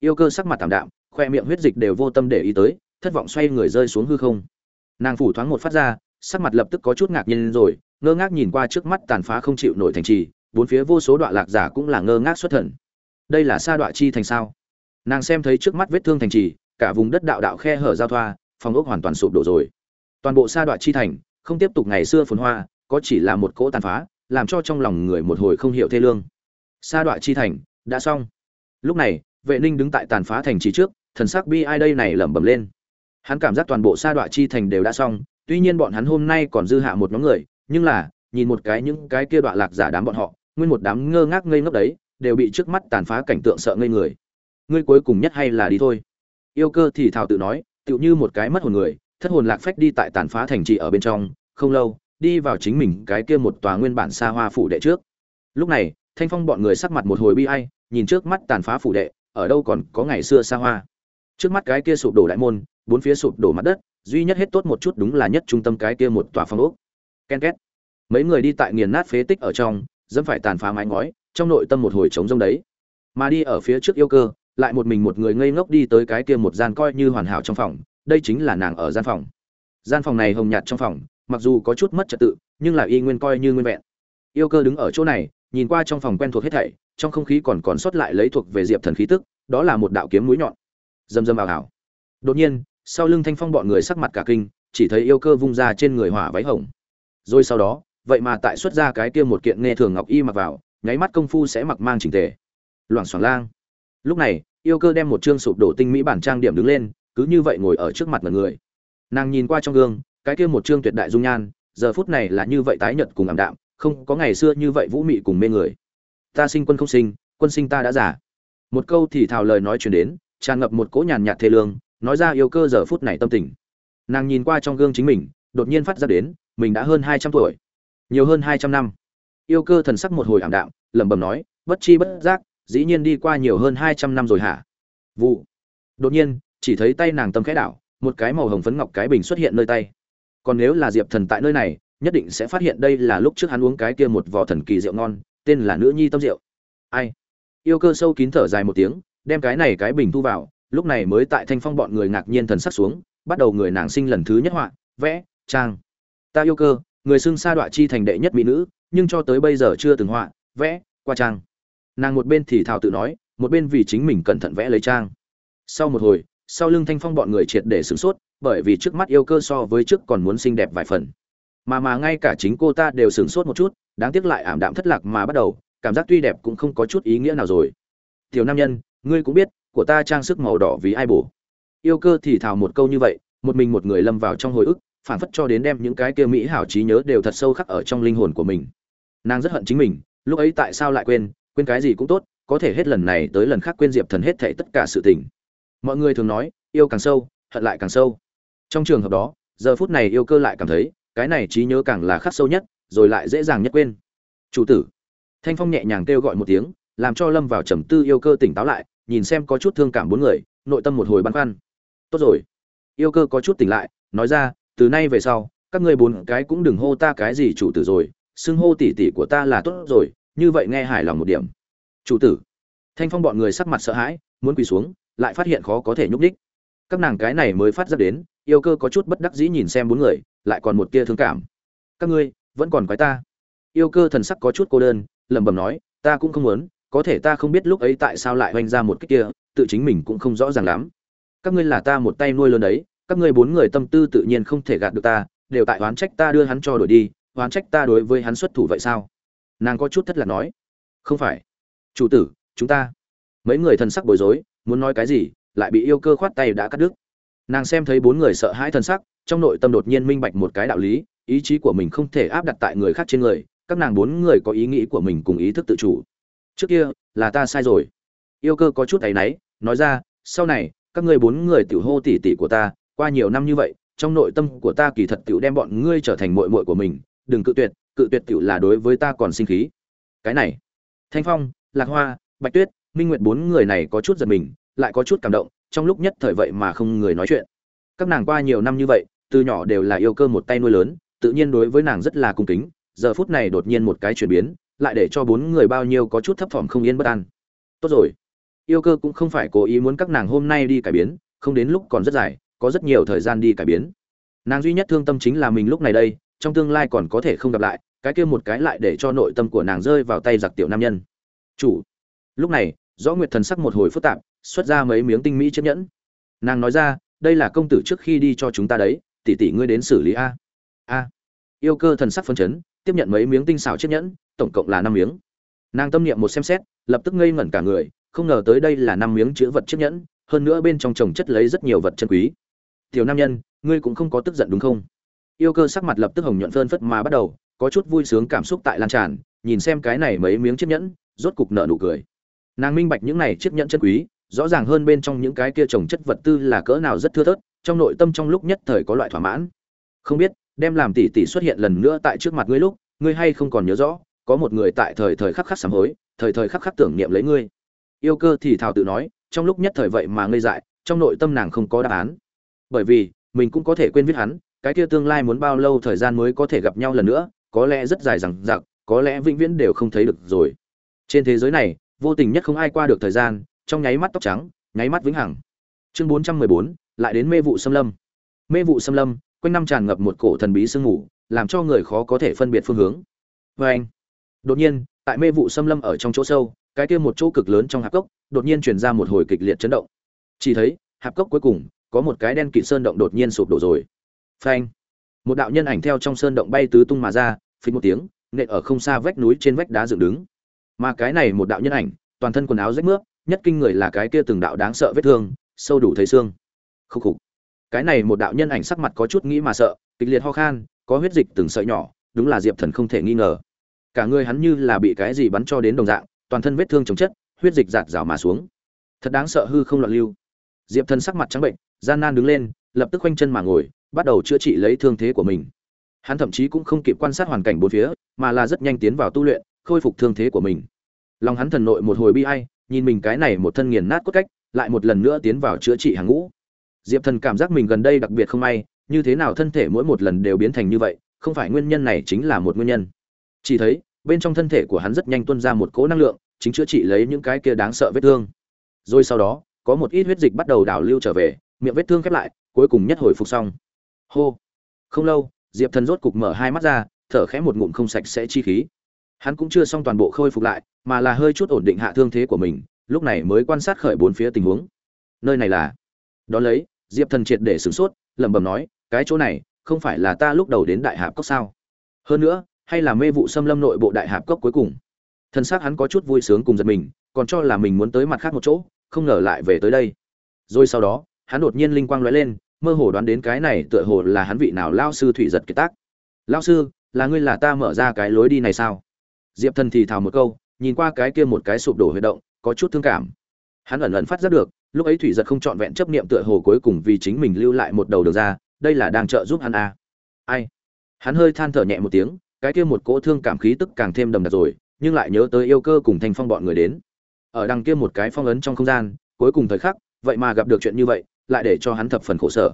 Yêu cơ sắc mặt tảm đạm, khoe miệng huyết dịch đều vô tâm để ý tới, thất vọng xoay người rơi xuống hư không nàng phủ thoáng một phát ra, sắc mặt lập tức có chút ngạc nhiên rồi, ngơ ngác nhìn qua trước mắt tàn phá không chịu nổi thành trì, bốn phía vô số đoạn lạc giả cũng là ngơ ngác xuất thần. Đây là sa đoạn chi thành sao? Nàng xem thấy trước mắt vết thương thành trì, cả vùng đất đạo đạo khe hở giao thoa, phòng ốc hoàn toàn sụp đổ rồi. Toàn bộ sa đoạn chi thành, không tiếp tục ngày xưa phồn hoa, có chỉ là một cỗ tàn phá, làm cho trong lòng người một hồi không hiểu thê lương. Sa đoạn chi thành, đã xong. Lúc này, vệ ninh đứng tại tàn phá thành trì trước, thần sắc bi ai đây này lẩm bẩm lên hắn cảm giác toàn bộ sa đoạn chi thành đều đã xong, tuy nhiên bọn hắn hôm nay còn dư hạ một nhóm người, nhưng là, nhìn một cái những cái kia đoạn lạc giả đám bọn họ, nguyên một đám ngơ ngác ngây ngốc đấy, đều bị trước mắt tàn phá cảnh tượng sợ ngây người. Ngươi cuối cùng nhất hay là đi thôi. Yêu cơ thì thào tự nói, tựu như một cái mất hồn người, thất hồn lạc phách đi tại tàn phá thành trì ở bên trong, không lâu, đi vào chính mình cái kia một tòa nguyên bản xa hoa phủ đệ trước. Lúc này, thanh phong bọn người sắc mặt một hồi bi ai, nhìn trước mắt tàn phá phủ đệ, ở đâu còn có ngày xưa xa hoa. Trước mắt cái kia sụp đổ đại môn bốn phía sụp đổ mặt đất, duy nhất hết tốt một chút đúng là nhất trung tâm cái kia một tòa phong ốc. Ken két. Mấy người đi tại nghiền nát phế tích ở trong, dẫm phải tàn phá mái ngói, trong nội tâm một hồi trống rông đấy. Mà đi ở phía trước yêu cơ, lại một mình một người ngây ngốc đi tới cái kia một gian coi như hoàn hảo trong phòng, đây chính là nàng ở gian phòng. Gian phòng này hồng nhạt trong phòng, mặc dù có chút mất trật tự, nhưng là y nguyên coi như nguyên vẹn. Yêu cơ đứng ở chỗ này, nhìn qua trong phòng quen thuộc hết thảy, trong không khí còn còn sót lại lấy thuộc về diệp thần khí tức, đó là một đạo kiếm mũi nhọn. Dầm dầm ảo ảo đột nhiên sau lưng thanh phong bọn người sắc mặt cả kinh, chỉ thấy yêu cơ vung ra trên người hỏa váy hồng. Rồi sau đó, vậy mà tại xuất ra cái kia một kiện nghe thường ngọc y mặc vào, nháy mắt công phu sẽ mặc mang chỉnh tề. Loảng xoảng lang. Lúc này, yêu cơ đem một chương sụp đổ tinh mỹ bản trang điểm đứng lên, cứ như vậy ngồi ở trước mặt mọi người. Nàng nhìn qua trong gương, cái kia một chương tuyệt đại dung nhan, giờ phút này là như vậy tái nhợt cùng ảm đạm, không có ngày xưa như vậy vũ mị cùng mê người. Ta sinh quân không sinh, quân sinh ta đã giả một câu thì thào lời nói chuyển đến, tràn ngập một cỗ nhàn nhạt thê lương nói ra yêu cơ giờ phút này tâm tình. Nàng nhìn qua trong gương chính mình, đột nhiên phát ra đến, mình đã hơn hai trăm tuổi. Nhiều hơn hai trăm năm. Yêu cơ thần sắc một hồi ảm đạm, lẩm bẩm nói, bất chi bất giác, dĩ nhiên đi qua nhiều hơn hai trăm năm rồi hả? Vụ. Đột nhiên, chỉ thấy tay nàng tâm khẽ đảo, một cái màu hồng phấn ngọc cái bình xuất hiện nơi tay. Còn nếu là diệp thần tại nơi này, nhất định sẽ phát hiện đây là lúc trước hắn uống cái kia một vò thần kỳ rượu ngon, tên là nữ nhi tâm rượu. Ai? Yêu cơ sâu kín thở dài một tiếng, đem cái này cái bình thu vào lúc này mới tại thanh phong bọn người ngạc nhiên thần sắc xuống, bắt đầu người nàng sinh lần thứ nhất họa, vẽ, trang. Ta yêu cơ, người xưng sa đọa chi thành đệ nhất mỹ nữ, nhưng cho tới bây giờ chưa từng họa, vẽ, qua trang. Nàng một bên thì thào tự nói, một bên vì chính mình cẩn thận vẽ lấy trang. Sau một hồi, sau lưng thanh phong bọn người triệt để sửng sốt, bởi vì trước mắt yêu cơ so với trước còn muốn xinh đẹp vài phần. Mà mà ngay cả chính cô ta đều sửng sốt một chút, đáng tiếc lại ảm đạm thất lạc mà bắt đầu, cảm giác tuy đẹp cũng không có chút ý nghĩa nào rồi. Tiểu nam nhân, ngươi cũng biết của ta trang sức màu đỏ vì ai bổ yêu cơ thì thào một câu như vậy, một mình một người lâm vào trong hồi ức phản phất cho đến đem những cái kia mỹ hảo trí nhớ đều thật sâu khắc ở trong linh hồn của mình. Nàng rất hận chính mình, lúc ấy tại sao lại quên quên cái gì cũng tốt, có thể hết lần này tới lần khác quên diệp thần hết thảy tất cả sự tình. Mọi người thường nói, yêu càng sâu, hận lại càng sâu. Trong trường hợp đó, giờ phút này yêu cơ lại cảm thấy, cái này trí nhớ càng là khắc sâu nhất, rồi lại dễ dàng nhất quên. Chủ tử. Thanh phong nhẹ nhàng kêu gọi một tiếng, làm cho lâm vào trầm tư yêu cơ tỉnh táo lại nhìn xem có chút thương cảm bốn người, nội tâm một hồi băn khoăn. Tốt rồi. Yêu cơ có chút tỉnh lại, nói ra, từ nay về sau, các ngươi bốn cái cũng đừng hô ta cái gì chủ tử rồi, xưng hô tỷ tỷ của ta là tốt rồi, như vậy nghe hài lòng một điểm. Chủ tử. Thanh phong bọn người sắc mặt sợ hãi, muốn quỳ xuống, lại phát hiện khó có thể nhúc đích các nàng cái này mới phát ra đến, yêu cơ có chút bất đắc dĩ nhìn xem bốn người, lại còn một tia thương cảm. Các ngươi, vẫn còn quái ta. Yêu cơ thần sắc có chút cô đơn, lẩm bẩm nói, ta cũng không muốn có thể ta không biết lúc ấy tại sao lại hoành ra một cái kia, tự chính mình cũng không rõ ràng lắm. Các ngươi là ta một tay nuôi lớn đấy, các ngươi bốn người tâm tư tự nhiên không thể gạt được ta, đều tại oán trách ta đưa hắn cho đổi đi, oán trách ta đối với hắn xuất thủ vậy sao? Nàng có chút thất là nói. Không phải. Chủ tử, chúng ta. Mấy người thần sắc bối rối, muốn nói cái gì, lại bị yêu cơ khoát tay đã cắt đứt. Nàng xem thấy bốn người sợ hãi thần sắc, trong nội tâm đột nhiên minh bạch một cái đạo lý, ý chí của mình không thể áp đặt tại người khác trên người, các nàng bốn người có ý nghĩ của mình cùng ý thức tự chủ trước kia là ta sai rồi. Yêu cơ có chút áy náy, nói ra, sau này, các ngươi bốn người tiểu hô tỷ tỷ của ta, qua nhiều năm như vậy, trong nội tâm của ta kỳ thật tiểu đem bọn ngươi trở thành muội muội của mình, đừng cự tuyệt cự tuyệt tiểu là đối với ta còn sinh khí. Cái này, thanh phong, lạc hoa, bạch tuyết, minh nguyệt bốn người này có chút giật mình, lại có chút cảm động, trong lúc nhất thời vậy mà không người nói chuyện. Các nàng qua nhiều năm như vậy, từ nhỏ đều là yêu cơ một tay nuôi lớn, tự nhiên đối với nàng rất là cung kính, giờ phút này đột nhiên một cái chuyển biến lại để cho bốn người bao nhiêu có chút thấp thỏm không yên bất an. Tốt rồi. Yêu cơ cũng không phải cố ý muốn các nàng hôm nay đi cải biến, không đến lúc còn rất dài, có rất nhiều thời gian đi cải biến. Nàng duy nhất thương tâm chính là mình lúc này đây, trong tương lai còn có thể không gặp lại, cái kia một cái lại để cho nội tâm của nàng rơi vào tay giặc tiểu nam nhân. Chủ. Lúc này, rõ nguyệt thần sắc một hồi phức tạp, xuất ra mấy miếng tinh mỹ chiếc nhẫn. Nàng nói ra, đây là công tử trước khi đi cho chúng ta đấy, tỷ tỷ ngươi đến xử lý a. A. Yêu cơ thần sắc phân chấn tiếp nhận mấy miếng tinh xảo chiếc nhẫn, tổng cộng là năm miếng. Nàng tâm niệm một xem xét, lập tức ngây ngẩn cả người, không ngờ tới đây là năm miếng chữ vật chiếc nhẫn, hơn nữa bên trong trồng chất lấy rất nhiều vật chân quý. Tiểu nam nhân, ngươi cũng không có tức giận đúng không? Yêu cơ sắc mặt lập tức hồng nhuận phơn phất mà bắt đầu, có chút vui sướng cảm xúc tại lan tràn, nhìn xem cái này mấy miếng chiếc nhẫn, rốt cục nợ nụ cười. Nàng minh bạch những này chiếc nhẫn chân quý, rõ ràng hơn bên trong những cái kia trồng chất vật tư là cỡ nào rất thưa thớt, trong nội tâm trong lúc nhất thời có loại thỏa mãn. Không biết đem làm tỷ tỷ xuất hiện lần nữa tại trước mặt ngươi lúc, ngươi hay không còn nhớ rõ, có một người tại thời thời khắc khắc sám hối, thời thời khắc khắc tưởng niệm lấy ngươi. Yêu cơ thì thào tự nói, trong lúc nhất thời vậy mà ngây dại, trong nội tâm nàng không có đáp án. Bởi vì, mình cũng có thể quên viết hắn, cái kia tương lai muốn bao lâu thời gian mới có thể gặp nhau lần nữa, có lẽ rất dài rằng giặc có lẽ vĩnh viễn đều không thấy được rồi. Trên thế giới này, vô tình nhất không ai qua được thời gian, trong nháy mắt tóc trắng, nháy mắt vĩnh hằng. Chương bốn trăm mười bốn, lại đến mê vụ xâm lâm. Mê vụ xâm lâm quanh năm tràn ngập một cổ thần bí sương mù, làm cho người khó có thể phân biệt phương hướng. Và anh, đột nhiên, tại mê vụ xâm lâm ở trong chỗ sâu, cái kia một chỗ cực lớn trong hạp cốc, đột nhiên truyền ra một hồi kịch liệt chấn động. Chỉ thấy, hạp cốc cuối cùng, có một cái đen kịt sơn động đột nhiên sụp đổ rồi. Phanh một đạo nhân ảnh theo trong sơn động bay tứ tung mà ra phình một tiếng, nện ở không xa vách núi trên vách đá dựng đứng. Mà cái này một đạo nhân ảnh, toàn thân quần áo rách mướp, nhất kinh người là cái kia từng đạo đáng sợ vết thương, sâu đủ thấy xương. Khô khủng cái này một đạo nhân ảnh sắc mặt có chút nghĩ mà sợ, kịch liệt ho khan, có huyết dịch từng sợi nhỏ, đúng là diệp thần không thể nghi ngờ. Cả người hắn như là bị cái gì bắn cho đến đồng dạng, toàn thân vết thương chống chất, huyết dịch giạt rào mà xuống. Thật đáng sợ hư không loạn lưu. Diệp thần sắc mặt trắng bệnh, gian nan đứng lên, lập tức khoanh chân mà ngồi, bắt đầu chữa trị lấy thương thế của mình. Hắn thậm chí cũng không kịp quan sát hoàn cảnh bốn phía, mà là rất nhanh tiến vào tu luyện, khôi phục thương thế của mình. Lòng hắn thần nội một hồi bi ai, nhìn mình cái này một thân nghiền nát cốt cách, lại một lần nữa tiến vào chữa trị hàng ngũ diệp thần cảm giác mình gần đây đặc biệt không may, như thế nào thân thể mỗi một lần đều biến thành như vậy, không phải nguyên nhân này chính là một nguyên nhân. Chỉ thấy, bên trong thân thể của hắn rất nhanh tuôn ra một cỗ năng lượng, chính chữa trị lấy những cái kia đáng sợ vết thương. Rồi sau đó, có một ít huyết dịch bắt đầu đảo lưu trở về, miệng vết thương khép lại, cuối cùng nhất hồi phục xong. Hô! Không lâu, diệp thần rốt cục mở hai mắt ra, thở khẽ một ngụm không sạch sẽ chi khí. Hắn cũng chưa xong toàn bộ khôi phục lại, mà là hơi chút ổn định hạ thương thế của mình, lúc này mới quan sát khởi bốn phía tình huống. Nơi này là đó lấy, diệp thần triệt để sửng sốt, lẩm bẩm nói, cái chỗ này, không phải là ta lúc đầu đến đại hạp cốc sao? Hơn nữa, hay là mê vụ xâm lâm nội bộ đại hạp cốc cuối cùng? Thân xác hắn có chút vui sướng cùng giật mình, còn cho là mình muốn tới mặt khác một chỗ, không ngờ lại về tới đây. Rồi sau đó, hắn đột nhiên linh quang lóe lên, mơ hồ đoán đến cái này tựa hồ là hắn vị nào lao sư thủy giật kiệt tác. Lao sư, là ngươi là ta mở ra cái lối đi này sao? Diệp thần thì thào một câu, nhìn qua cái kia một cái sụp đổ huy động, có chút thương cảm. Hắn ẩn ẩn phát giác được lúc ấy thủy giật không trọn vẹn chấp niệm tựa hồ cuối cùng vì chính mình lưu lại một đầu đường ra, đây là đang trợ giúp hắn à. ai? Hắn hơi than thở nhẹ một tiếng, cái kia một cỗ thương cảm khí tức càng thêm đầm đặc rồi, nhưng lại nhớ tới yêu cơ cùng thanh phong bọn người đến. Ở đằng kia một cái phong ấn trong không gian, cuối cùng thời khắc, vậy mà gặp được chuyện như vậy, lại để cho hắn thập phần khổ sở.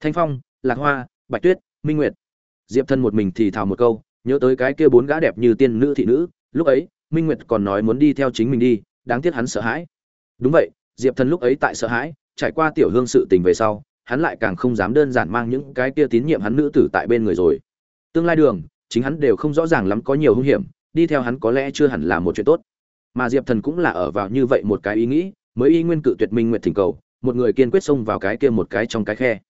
Thanh phong, lạc hoa, bạch tuyết, minh nguyệt. Diệp thân một mình thì thào một câu, nhớ tới cái kia bốn gã đẹp như tiên nữ thị nữ, lúc ấy, minh nguyệt còn nói muốn đi theo chính mình đi, đáng tiếc hắn sợ hãi. Đúng vậy diệp thần lúc ấy tại sợ hãi, trải qua tiểu hương sự tình về sau, hắn lại càng không dám đơn giản mang những cái kia tín nhiệm hắn nữ tử tại bên người rồi. Tương lai đường, chính hắn đều không rõ ràng lắm có nhiều hung hiểm, đi theo hắn có lẽ chưa hẳn là một chuyện tốt. Mà diệp thần cũng là ở vào như vậy một cái ý nghĩ, mới y nguyên cự tuyệt minh nguyệt thỉnh cầu, một người kiên quyết xông vào cái kia một cái trong cái khe.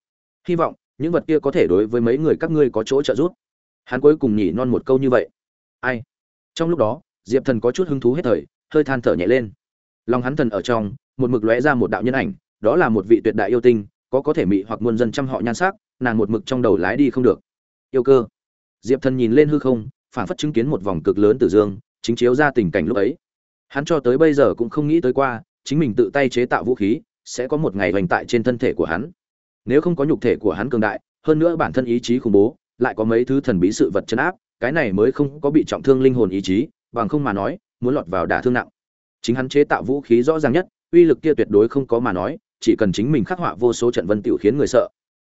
Hy vọng, những vật kia có thể đối với mấy người các ngươi có chỗ trợ giúp. Hắn cuối cùng nhỉ non một câu như vậy. Ai? Trong lúc đó, diệp thần có chút hứng thú hết thời, hơi than thở nhẹ lên. Lòng hắn thần ở trong một mực lóe ra một đạo nhân ảnh, đó là một vị tuyệt đại yêu tinh, có có thể mị hoặc muôn dân trăm họ nhan sắc, nàng một mực trong đầu lái đi không được. Yêu cơ. Diệp thần nhìn lên hư không phản phất chứng kiến một vòng cực lớn từ dương, chính chiếu ra tình cảnh lúc ấy. Hắn cho tới bây giờ cũng không nghĩ tới qua, chính mình tự tay chế tạo vũ khí, sẽ có một ngày hoành tại trên thân thể của hắn. Nếu không có nhục thể của hắn cường đại, hơn nữa bản thân ý chí khủng bố, lại có mấy thứ thần bí sự vật chấn áp, cái này mới không có bị trọng thương linh hồn ý chí, bằng không mà nói, muốn lọt vào đả thương nặng. Chính hắn chế tạo vũ khí rõ ràng nhất uy lực kia tuyệt đối không có mà nói, chỉ cần chính mình khắc họa vô số trận vân tiểu khiến người sợ.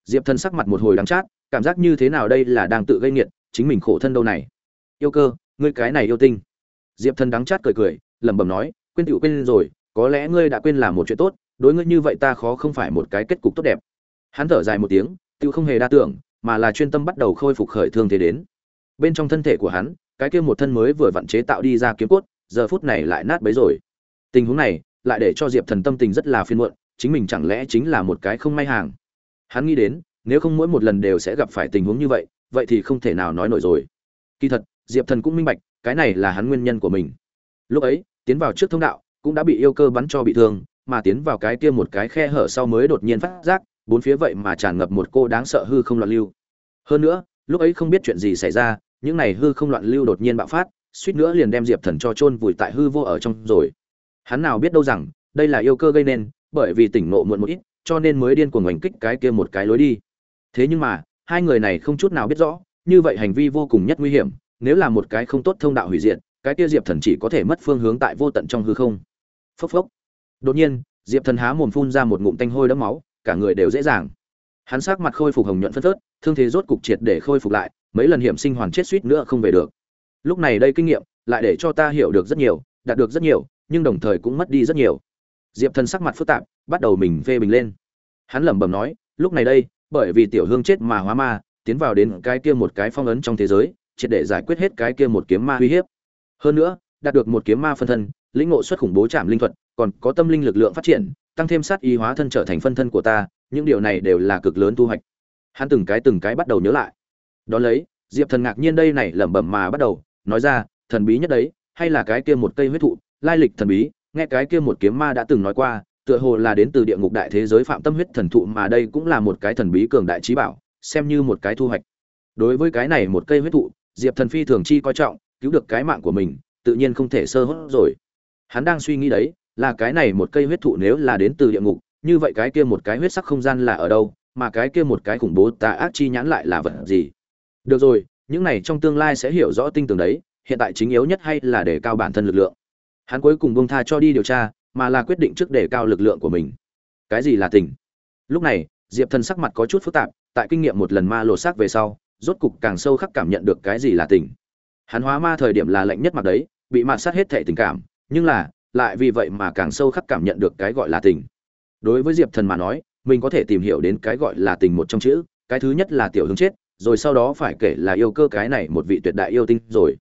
Diệp thần sắc mặt một hồi đắng chát, cảm giác như thế nào đây là đang tự gây nghiệt, chính mình khổ thân đâu này. Yêu cơ, ngươi cái này yêu tinh. Diệp thần đắng chát cười cười, lẩm bẩm nói, quên tiểu quên rồi, có lẽ ngươi đã quên làm một chuyện tốt, đối ngươi như vậy ta khó không phải một cái kết cục tốt đẹp. Hắn thở dài một tiếng, tiểu không hề đa tưởng, mà là chuyên tâm bắt đầu khôi phục khởi thương thế đến. Bên trong thân thể của hắn, cái kia một thân mới vừa vặn chế tạo đi ra kiếm cốt, giờ phút này lại nát bấy rồi. Tình huống này lại để cho diệp thần tâm tình rất là phiên muộn, chính mình chẳng lẽ chính là một cái không may hàng? Hắn nghĩ đến, nếu không mỗi một lần đều sẽ gặp phải tình huống như vậy vậy thì không thể nào nói nổi rồi. Kỳ thật, diệp thần cũng minh bạch, cái này là hắn nguyên nhân của mình. Lúc ấy, tiến vào trước thông đạo, cũng đã bị yêu cơ bắn cho bị thương, mà tiến vào cái kia một cái khe hở sau mới đột nhiên phát giác, bốn phía vậy mà tràn ngập một cô đáng sợ hư không loạn lưu. Hơn nữa, lúc ấy không biết chuyện gì xảy ra, những này hư không loạn lưu đột nhiên bạo phát, suýt nữa liền đem diệp thần cho chôn vùi tại hư vô ở trong rồi hắn nào biết đâu rằng, đây là yêu cơ gây nên, bởi vì tỉnh ngộ muộn một ít, cho nên mới điên cuồng oanh kích cái kia một cái lối đi. Thế nhưng mà, hai người này không chút nào biết rõ, như vậy hành vi vô cùng nhất nguy hiểm, nếu là một cái không tốt thông đạo hủy diệt, cái kia diệp thần chỉ có thể mất phương hướng tại vô tận trong hư không. Phốc phốc. Đột nhiên, diệp thần há mồm phun ra một ngụm tanh hôi đẫm máu, cả người đều dễ dàng. Hắn sắc mặt khôi phục hồng nhuận phân phớt, thương thế rốt cục triệt để khôi phục lại, mấy lần hiểm sinh hoàn chết suýt nữa không về được. Lúc này đây kinh nghiệm, lại để cho ta hiểu được rất nhiều, đạt được rất nhiều nhưng đồng thời cũng mất đi rất nhiều. Diệp thần sắc mặt phức tạp, bắt đầu mình phê bình lên. Hắn lẩm bẩm nói, lúc này đây, bởi vì tiểu hương chết mà hóa ma, tiến vào đến cái kia một cái phong ấn trong thế giới, triệt để giải quyết hết cái kia một kiếm ma uy hiếp. Hơn nữa, đạt được một kiếm ma phân thân, lĩnh ngộ xuất khủng bố chạm linh thuật, còn có tâm linh lực lượng phát triển, tăng thêm sát y hóa thân trở thành phân thân của ta, những điều này đều là cực lớn thu hoạch. Hắn từng cái từng cái bắt đầu nhớ lại. Đ ó lấy, diệp thần ngạc nhiên đây này lẩm bẩm mà bắt đầu, nói ra, thần bí nhất đấy, hay là cái kia một cây huyết thụ lai lịch thần bí, nghe cái kia một kiếm ma đã từng nói qua, tựa hồ là đến từ địa ngục đại thế giới phạm tâm huyết thần thụ mà đây cũng là một cái thần bí cường đại trí bảo, xem như một cái thu hoạch. Đối với cái này một cây huyết thụ, diệp thần phi thường chi coi trọng, cứu được cái mạng của mình, tự nhiên không thể sơ hốt rồi. Hắn đang suy nghĩ đấy, là cái này một cây huyết thụ nếu là đến từ địa ngục, như vậy cái kia một cái huyết sắc không gian là ở đâu, mà cái kia một cái khủng bố tà ác chi nhãn lại là vật gì? Được rồi, những này trong tương lai sẽ hiểu rõ tinh tường đấy, hiện tại chính yếu nhất hay là để cao bản thân lực lượng hắn cuối cùng bông tha cho đi điều tra, mà là quyết định trước để cao lực lượng của mình. Cái gì là tình? Lúc này, diệp thần sắc mặt có chút phức tạp, tại kinh nghiệm một lần ma lột xác về sau, rốt cục càng sâu khắc cảm nhận được cái gì là tình. Hắn hóa ma thời điểm là lạnh nhất mặt đấy, bị mạt sát hết thệ tình cảm, nhưng là, lại vì vậy mà càng sâu khắc cảm nhận được cái gọi là tình. Đối với diệp thần mà nói, mình có thể tìm hiểu đến cái gọi là tình một trong chữ, cái thứ nhất là tiểu hướng chết, rồi sau đó phải kể là yêu cơ cái này một vị tuyệt đại yêu tinh rồi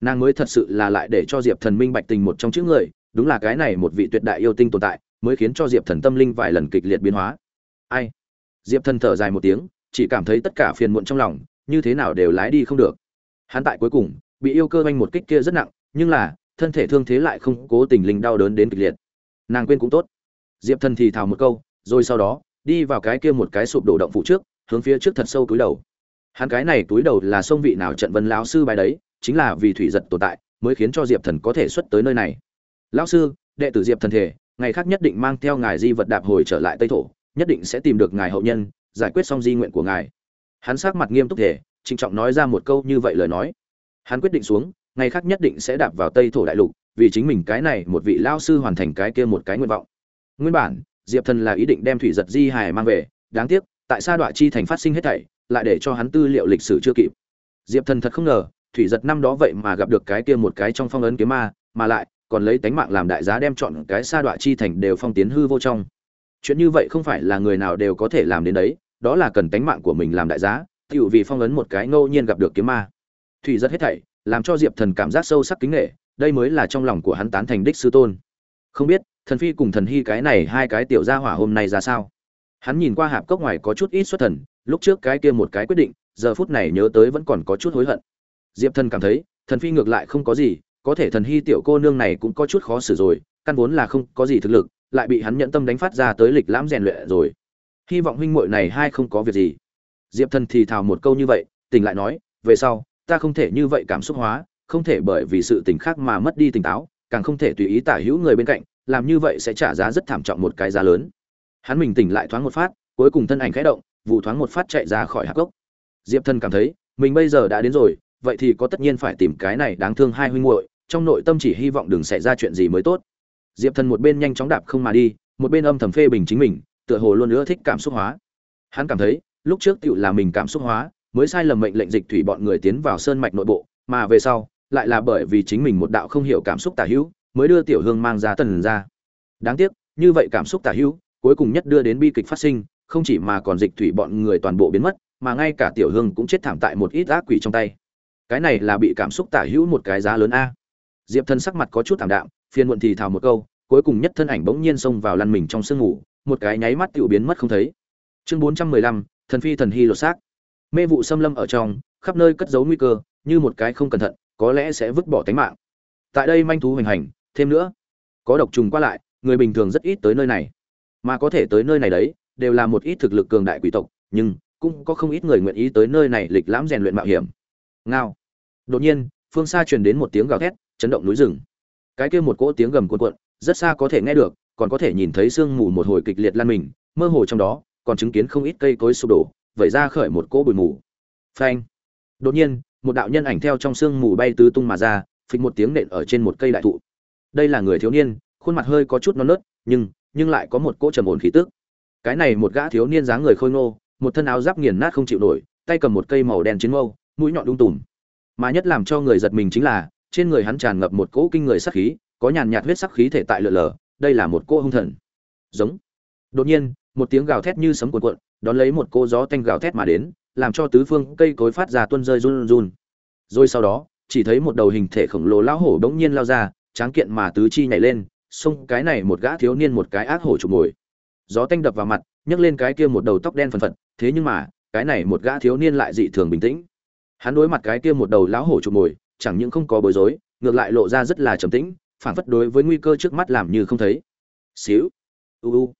nàng mới thật sự là lại để cho diệp thần minh bạch tình một trong chữ người, đúng là cái này một vị tuyệt đại yêu tinh tồn tại, mới khiến cho diệp thần tâm linh vài lần kịch liệt biến hóa. Ai? Diệp thần thở dài một tiếng, chỉ cảm thấy tất cả phiền muộn trong lòng, như thế nào đều lái đi không được. Hắn tại cuối cùng, bị yêu cơ oanh một kích kia rất nặng, nhưng là, thân thể thương thế lại không cố tình linh đau đớn đến kịch liệt. Nàng quên cũng tốt. Diệp thần thì thào một câu, rồi sau đó, đi vào cái kia một cái sụp đổ động phủ trước, hướng phía trước thật sâu túi đầu. Hắn cái này túi đầu là sông vị nào trận vân lão sư bài đấy chính là vì thủy giật tồn tại, mới khiến cho diệp thần có thể xuất tới nơi này. Lão sư, đệ tử diệp thần thể, ngày khác nhất định mang theo ngài di vật đạp hồi trở lại tây thổ, nhất định sẽ tìm được ngài hậu nhân, giải quyết xong di nguyện của ngài. Hắn sắc mặt nghiêm túc thể, trịnh trọng nói ra một câu như vậy lời nói. Hắn quyết định xuống, ngày khác nhất định sẽ đạp vào tây thổ đại lục, vì chính mình cái này một vị lao sư hoàn thành cái kia một cái nguyện vọng. Nguyên bản, diệp thần là ý định đem thủy giật di hải mang về, đáng tiếc, tại sa đoạn chi thành phát sinh hết thảy, lại để cho hắn tư liệu lịch sử chưa kịp. Diệp thần thật không ngờ thủy giật năm đó vậy mà gặp được cái kia một cái trong phong ấn kiếm ma, mà lại, còn lấy tánh mạng làm đại giá đem chọn cái sa đọa chi thành đều phong tiến hư vô trong. Chuyện như vậy không phải là người nào đều có thể làm đến đấy, đó là cần tánh mạng của mình làm đại giá tựu vì phong ấn một cái ngẫu nhiên gặp được kiếm ma. Thủy giật hết thảy, làm cho diệp thần cảm giác sâu sắc kính nghệ đây mới là trong lòng của hắn tán thành đích sư tôn. Không biết, thần phi cùng thần hy cái này hai cái tiểu gia hỏa hôm nay ra sao? Hắn nhìn qua hạp cốc ngoài có chút ít xuất thần, lúc trước cái kia một cái quyết định, giờ phút này nhớ tới vẫn còn có chút hối hận diệp thần cảm thấy, thần phi ngược lại không có gì, có thể thần hy tiểu cô nương này cũng có chút khó xử rồi, căn vốn là không có gì thực lực, lại bị hắn nhận tâm đánh phát ra tới lịch lãm rèn luyện rồi. Hy vọng huynh muội này hai không có việc gì. Diệp thần thì thào một câu như vậy, tỉnh lại nói, về sau, ta không thể như vậy cảm xúc hóa, không thể bởi vì sự tình khác mà mất đi tỉnh táo, càng không thể tùy ý tả hữu người bên cạnh, làm như vậy sẽ trả giá rất thảm trọng một cái giá lớn. Hắn mình tỉnh lại thoáng một phát, cuối cùng thân ảnh khẽ động, vụ thoáng một phát chạy ra khỏi hạc gốc diệp thần cảm thấy, mình bây giờ đã đến rồi vậy thì có tất nhiên phải tìm cái này đáng thương hai huynh muội, trong nội tâm chỉ hy vọng đừng xảy ra chuyện gì mới tốt. Diệp thần một bên nhanh chóng đạp không mà đi, một bên âm thầm phê bình chính mình, tựa hồ luôn nữa thích cảm xúc hóa. Hắn cảm thấy, lúc trước tựu là mình cảm xúc hóa, mới sai lầm mệnh lệnh dịch thủy bọn người tiến vào sơn mạch nội bộ, mà về sau, lại là bởi vì chính mình một đạo không hiểu cảm xúc tả hữu, mới đưa tiểu hương mang ra tần ra. Đáng tiếc, như vậy cảm xúc tả hữu, cuối cùng nhất đưa đến bi kịch phát sinh, không chỉ mà còn dịch thủy bọn người toàn bộ biến mất, mà ngay cả tiểu hương cũng chết thảm tại một ít ác quỷ trong tay cái này là bị cảm xúc tả hữu một cái giá lớn a. Diệp thân sắc mặt có chút thảm đạm, phiền muộn thì thào một câu, cuối cùng nhất thân ảnh bỗng nhiên xông vào lăn mình trong sương ngủ, một cái nháy mắt tiểu biến mất không thấy. Chương bốn trăm mười lăm, thần phi thần hy lột xác. Mê vụ xâm lâm ở trong, khắp nơi cất giấu nguy cơ, như một cái không cẩn thận, có lẽ sẽ vứt bỏ tính mạng. Tại đây manh thú hoành hành, thêm nữa, có độc trùng qua lại, người bình thường rất ít tới nơi này. Mà có thể tới nơi này đấy, đều là một ít thực lực cường đại quỷ tộc, nhưng cũng có không ít người nguyện ý tới nơi này lịch lãm rèn luyện mạo hiểm. Ngao đột nhiên, phương xa truyền đến một tiếng gào thét, chấn động núi rừng. Cái kia một cỗ tiếng gầm cuộn cuộn, rất xa có thể nghe được, còn có thể nhìn thấy sương mù một hồi kịch liệt lan mình, mơ hồ trong đó, còn chứng kiến không ít cây cối sụp đổ, vẩy ra khởi một cỗ bụi mù. Phanh! Đột nhiên, một đạo nhân ảnh theo trong sương mù bay tứ tung mà ra, phịch một tiếng nện ở trên một cây đại thụ. Đây là người thiếu niên, khuôn mặt hơi có chút non nớt, nhưng nhưng lại có một cỗ trầm ổn khí tức. Cái này một gã thiếu niên dáng người khôi ngô, một thân áo giáp nghiền nát không chịu nổi, tay cầm một cây màu đen chiến mâu, mũi nhọn đung tùm mà nhất làm cho người giật mình chính là, trên người hắn tràn ngập một cỗ kinh người sắc khí, có nhàn nhạt huyết sắc khí thể tại lượn lờ, đây là một cỗ hung thần. Giống. Đột nhiên, một tiếng gào thét như sấm cuộn cuộn, đón lấy một cô gió tanh gào thét mà đến, làm cho tứ phương cây cối phát ra tuôn rơi run run rồi sau đó, chỉ thấy một đầu hình thể khổng lồ lão hổ bỗng nhiên lao ra, tráng kiện mà tứ chi nhảy lên, xông cái này một gã thiếu niên một cái ác hổ chụp ngồi gió tanh đập vào mặt, nhấc lên cái kia một đầu tóc đen phần phật, thế nhưng mà, cái này một gã thiếu niên lại dị thường bình tĩnh hắn đối mặt cái kia một đầu lão hổ chụp mồi, chẳng những không có bối rối, ngược lại lộ ra rất là trầm tĩnh, phản phất đối với nguy cơ trước mắt làm như không thấy. Xíu. U u.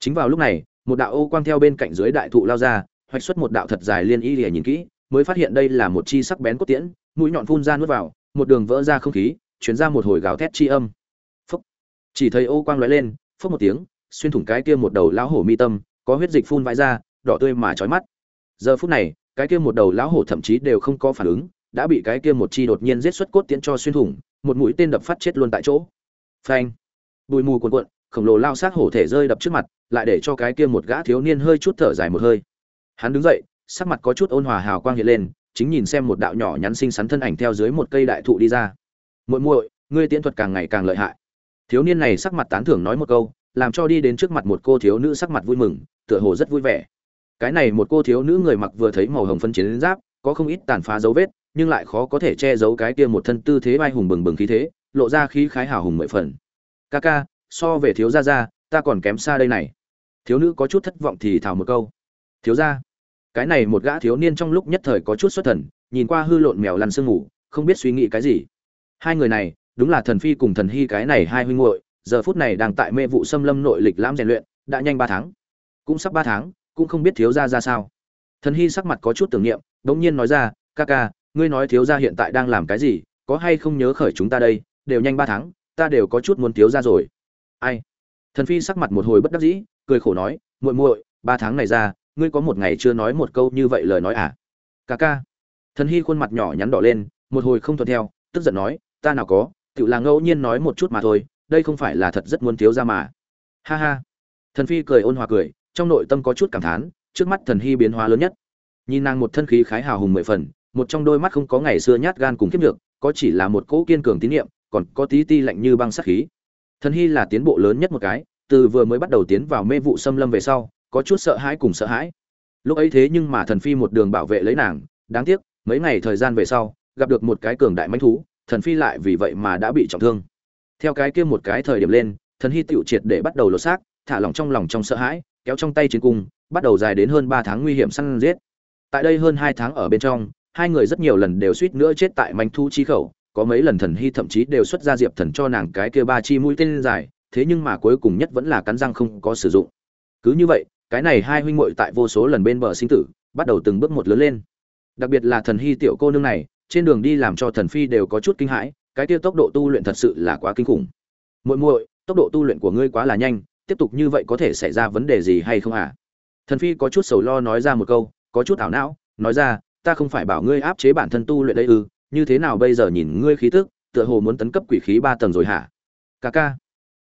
Chính vào lúc này, một đạo ô quang theo bên cạnh dưới đại thụ lao ra, hoạch xuất một đạo thật dài liên y lìa nhìn kỹ, mới phát hiện đây là một chi sắc bén cốt tiễn, mũi nhọn phun ra nuốt vào, một đường vỡ ra không khí, chuyển ra một hồi gào thét chi âm. Phúc chỉ thấy ô quang lóe lên phúc một tiếng, xuyên thủng cái kia một đầu lão hổ mi tâm, có huyết dịch phun vãi ra, đỏ tươi mà chói mắt. Giờ phút này cái kia một đầu lão hổ thậm chí đều không có phản ứng, đã bị cái kia một chi đột nhiên giết xuất cốt tiễn cho xuyên thủng, một mũi tên đập phát chết luôn tại chỗ. Phanh! Bụi mù cuồn cuộn, khổng lồ lao sát hổ thể rơi đập trước mặt, lại để cho cái kia một gã thiếu niên hơi chút thở dài một hơi. Hắn đứng dậy, sắc mặt có chút ôn hòa hào quang hiện lên, chính nhìn xem một đạo nhỏ nhắn xinh xắn thân ảnh theo dưới một cây đại thụ đi ra. Muội muội, ngươi tiễn thuật càng ngày càng lợi hại. Thiếu niên này sắc mặt tán thưởng nói một câu, làm cho đi đến trước mặt một cô thiếu nữ sắc mặt vui mừng, tựa hồ rất vui vẻ cái này một cô thiếu nữ người mặc vừa thấy màu hồng phân chiến giáp, có không ít tàn phá dấu vết, nhưng lại khó có thể che giấu cái kia một thân tư thế vai hùng bừng bừng khí thế, lộ ra khí khái hào hùng mười phần. Ca ca, so về thiếu gia gia, ta còn kém xa đây này. Thiếu nữ có chút thất vọng thì thào một câu. Thiếu gia, cái này một gã thiếu niên trong lúc nhất thời có chút xuất thần, nhìn qua hư lộn mèo lăn sương ngủ, không biết suy nghĩ cái gì. Hai người này, đúng là thần phi cùng thần hy cái này hai huynh muội, giờ phút này đang tại mê vụ xâm lâm nội lịch lãm rèn luyện, đã nhanh ba tháng. Cũng sắp ba tháng cũng không biết thiếu gia ra sao. Thần hy sắc mặt có chút tưởng niệm, đống nhiên nói ra, ca ca, ngươi nói thiếu gia hiện tại đang làm cái gì, có hay không nhớ khởi chúng ta đây, đều nhanh ba tháng, ta đều có chút muốn thiếu gia rồi. Ai? Thần phi sắc mặt một hồi bất đắc dĩ, cười khổ nói, muội muội, ba tháng này ra, ngươi có một ngày chưa nói một câu như vậy lời nói à? Ca ca. Thần hy khuôn mặt nhỏ nhắn đỏ lên, một hồi không thuận theo, tức giận nói, ta nào có tự là ngẫu nhiên nói một chút mà thôi, đây không phải là thật rất muốn thiếu ra mà. Ha ha. Thần phi cười ôn hòa cười trong nội tâm có chút cảm thán, trước mắt thần hy biến hóa lớn nhất. Nhìn nàng một thân khí khái hào hùng mười phần, một trong đôi mắt không có ngày xưa nhát gan cùng kiếp được có chỉ là một cỗ kiên cường tín nhiệm còn có tí ti lạnh như băng sắc khí. Thần hy là tiến bộ lớn nhất một cái, từ vừa mới bắt đầu tiến vào mê vụ xâm lâm về sau, có chút sợ hãi cùng sợ hãi. Lúc ấy thế nhưng mà thần phi một đường bảo vệ lấy nàng, đáng tiếc, mấy ngày thời gian về sau, gặp được một cái cường đại manh thú, thần phi lại vì vậy mà đã bị trọng thương. Theo cái kia một cái thời điểm lên, thần hy tựu triệt để bắt đầu lột xác, thả lỏng trong lòng trong sợ hãi kéo trong tay chiến cung, bắt đầu dài đến hơn ba tháng nguy hiểm săn giết. Tại đây hơn hai tháng ở bên trong, hai người rất nhiều lần đều suýt nữa chết tại manh thu chi khẩu, có mấy lần thần hy thậm chí đều xuất ra diệp thần cho nàng cái kia ba chi mũi tên dài, thế nhưng mà cuối cùng nhất vẫn là cắn răng không có sử dụng. Cứ như vậy, cái này hai huynh muội tại vô số lần bên bờ sinh tử, bắt đầu từng bước một lớn lên. Đặc biệt là thần hy tiểu cô nương này, trên đường đi làm cho thần phi đều có chút kinh hãi, cái kia tốc độ tu luyện thật sự là quá kinh khủng. Muội muội, tốc độ tu luyện của ngươi quá là nhanh tiếp tục như vậy có thể xảy ra vấn đề gì hay không à thần phi có chút sầu lo nói ra một câu, có chút ảo não, nói ra, ta không phải bảo ngươi áp chế bản thân tu luyện đây ư, như thế nào bây giờ nhìn ngươi khí tức, tựa hồ muốn tấn cấp quỷ khí ba tầng rồi hả? Ca ca.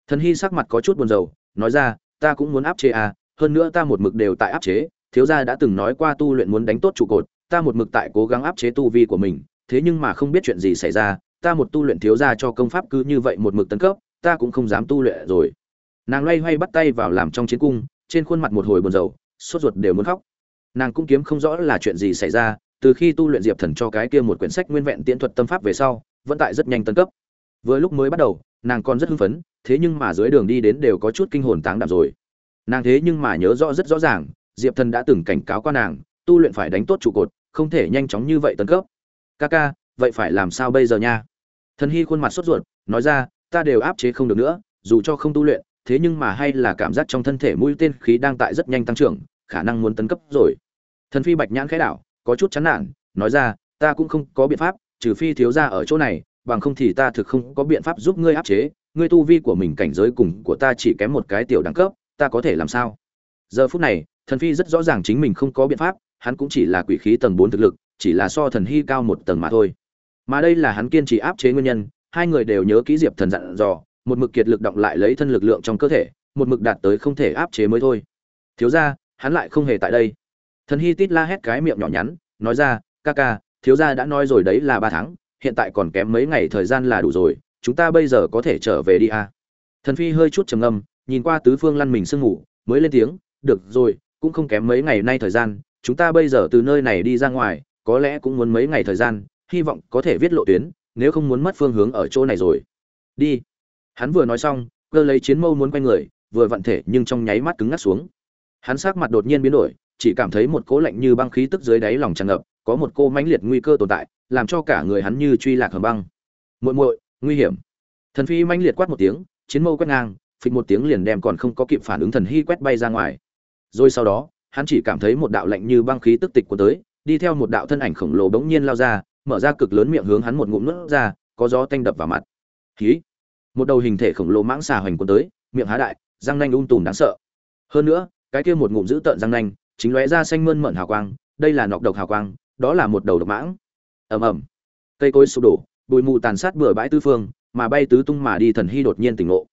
Thần hy sắc mặt có chút buồn rầu, nói ra, ta cũng muốn áp chế à hơn nữa ta một mực đều tại áp chế, thiếu gia đã từng nói qua tu luyện muốn đánh tốt trụ cột, ta một mực tại cố gắng áp chế tu vi của mình, thế nhưng mà không biết chuyện gì xảy ra, ta một tu luyện thiếu gia cho công pháp cứ như vậy một mực tấn cấp, ta cũng không dám tu luyện rồi nàng loay hoay bắt tay vào làm trong chiến cung, trên khuôn mặt một hồi buồn rầu, sốt ruột đều muốn khóc. Nàng cũng kiếm không rõ là chuyện gì xảy ra, từ khi tu luyện diệp thần cho cái kia một quyển sách nguyên vẹn tiễn thuật tâm pháp về sau, vẫn tại rất nhanh tân cấp. Vừa lúc mới bắt đầu, nàng còn rất hưng phấn, thế nhưng mà dưới đường đi đến đều có chút kinh hồn táng đạm rồi. Nàng thế nhưng mà nhớ rõ rất rõ ràng, diệp thần đã từng cảnh cáo qua nàng, tu luyện phải đánh tốt trụ cột, không thể nhanh chóng như vậy tân cấp. Ca ca, vậy phải làm sao bây giờ nha? Thần hy khuôn mặt sốt ruột, nói ra, ta đều áp chế không được nữa, dù cho không tu luyện thế nhưng mà hay là cảm giác trong thân thể mũi tên khí đang tại rất nhanh tăng trưởng, khả năng muốn tấn cấp rồi. Thần phi bạch nhãn khẽ đảo, có chút chán nản, nói ra, ta cũng không có biện pháp, trừ phi thiếu ra ở chỗ này, bằng không thì ta thực không có biện pháp giúp ngươi áp chế. Ngươi tu vi của mình cảnh giới cùng của ta chỉ kém một cái tiểu đẳng cấp, ta có thể làm sao? Giờ phút này, thần phi rất rõ ràng chính mình không có biện pháp, hắn cũng chỉ là quỷ khí tầng bốn thực lực, chỉ là so thần hy cao một tầng mà thôi. Mà đây là hắn kiên trì áp chế nguyên nhân, hai người đều nhớ kỹ diệp thần dặn dò một mực kiệt lực động lại lấy thân lực lượng trong cơ thể, một mực đạt tới không thể áp chế mới thôi. Thiếu ra hắn lại không hề tại đây. Thần hy tít la hét cái miệng nhỏ nhắn, nói ra, ca ca, thiếu gia đã nói rồi đấy là ba tháng, hiện tại còn kém mấy ngày thời gian là đủ rồi, chúng ta bây giờ có thể trở về đi à. thần phi hơi chút trầm ngâm, nhìn qua tứ phương lăn mình sương ngủ, mới lên tiếng, được rồi, cũng không kém mấy ngày nay thời gian, chúng ta bây giờ từ nơi này đi ra ngoài, có lẽ cũng muốn mấy ngày thời gian, hy vọng có thể viết lộ tuyến, nếu không muốn mất phương hướng ở chỗ này rồi. Đi hắn vừa nói xong, cơ lấy chiến mâu muốn quay người, vừa vặn thể nhưng trong nháy mắt cứng ngắt xuống. Hắn sắc mặt đột nhiên biến đổi, chỉ cảm thấy một cỗ lạnh như băng khí tức dưới đáy lòng tràn ngập, có một cô mãnh liệt nguy cơ tồn tại, làm cho cả người hắn như truy lạc hầm băng. Muội muội, nguy hiểm. Thần phi mãnh liệt quát một tiếng, chiến mâu quét ngang, phịch một tiếng liền đem còn không có kịp phản ứng thần hy quét bay ra ngoài. Rồi sau đó, hắn chỉ cảm thấy một đạo lạnh như băng khí tức tịch của tới, đi theo một đạo thân ảnh khổng lồ bỗng nhiên lao ra, mở ra cực lớn miệng hướng hắn một ngụm nuốt ra, có gió tanh đập vào mặt. Khí! Một đầu hình thể khổng lồ mãng xà hoành cuốn tới, miệng há đại, răng nanh ung tùm đáng sợ. Hơn nữa, cái kia một ngụm giữ tợn răng nanh, chính lóe ra xanh mơn mởn hào quang, đây là nọc độc hào quang, đó là một đầu độc mãng. Ầm ầm. Cây cối sụp đổ, bụi mù tàn sát bừa bãi tư phương, mà bay tứ tung mà đi thần hy đột nhiên tỉnh ngộ.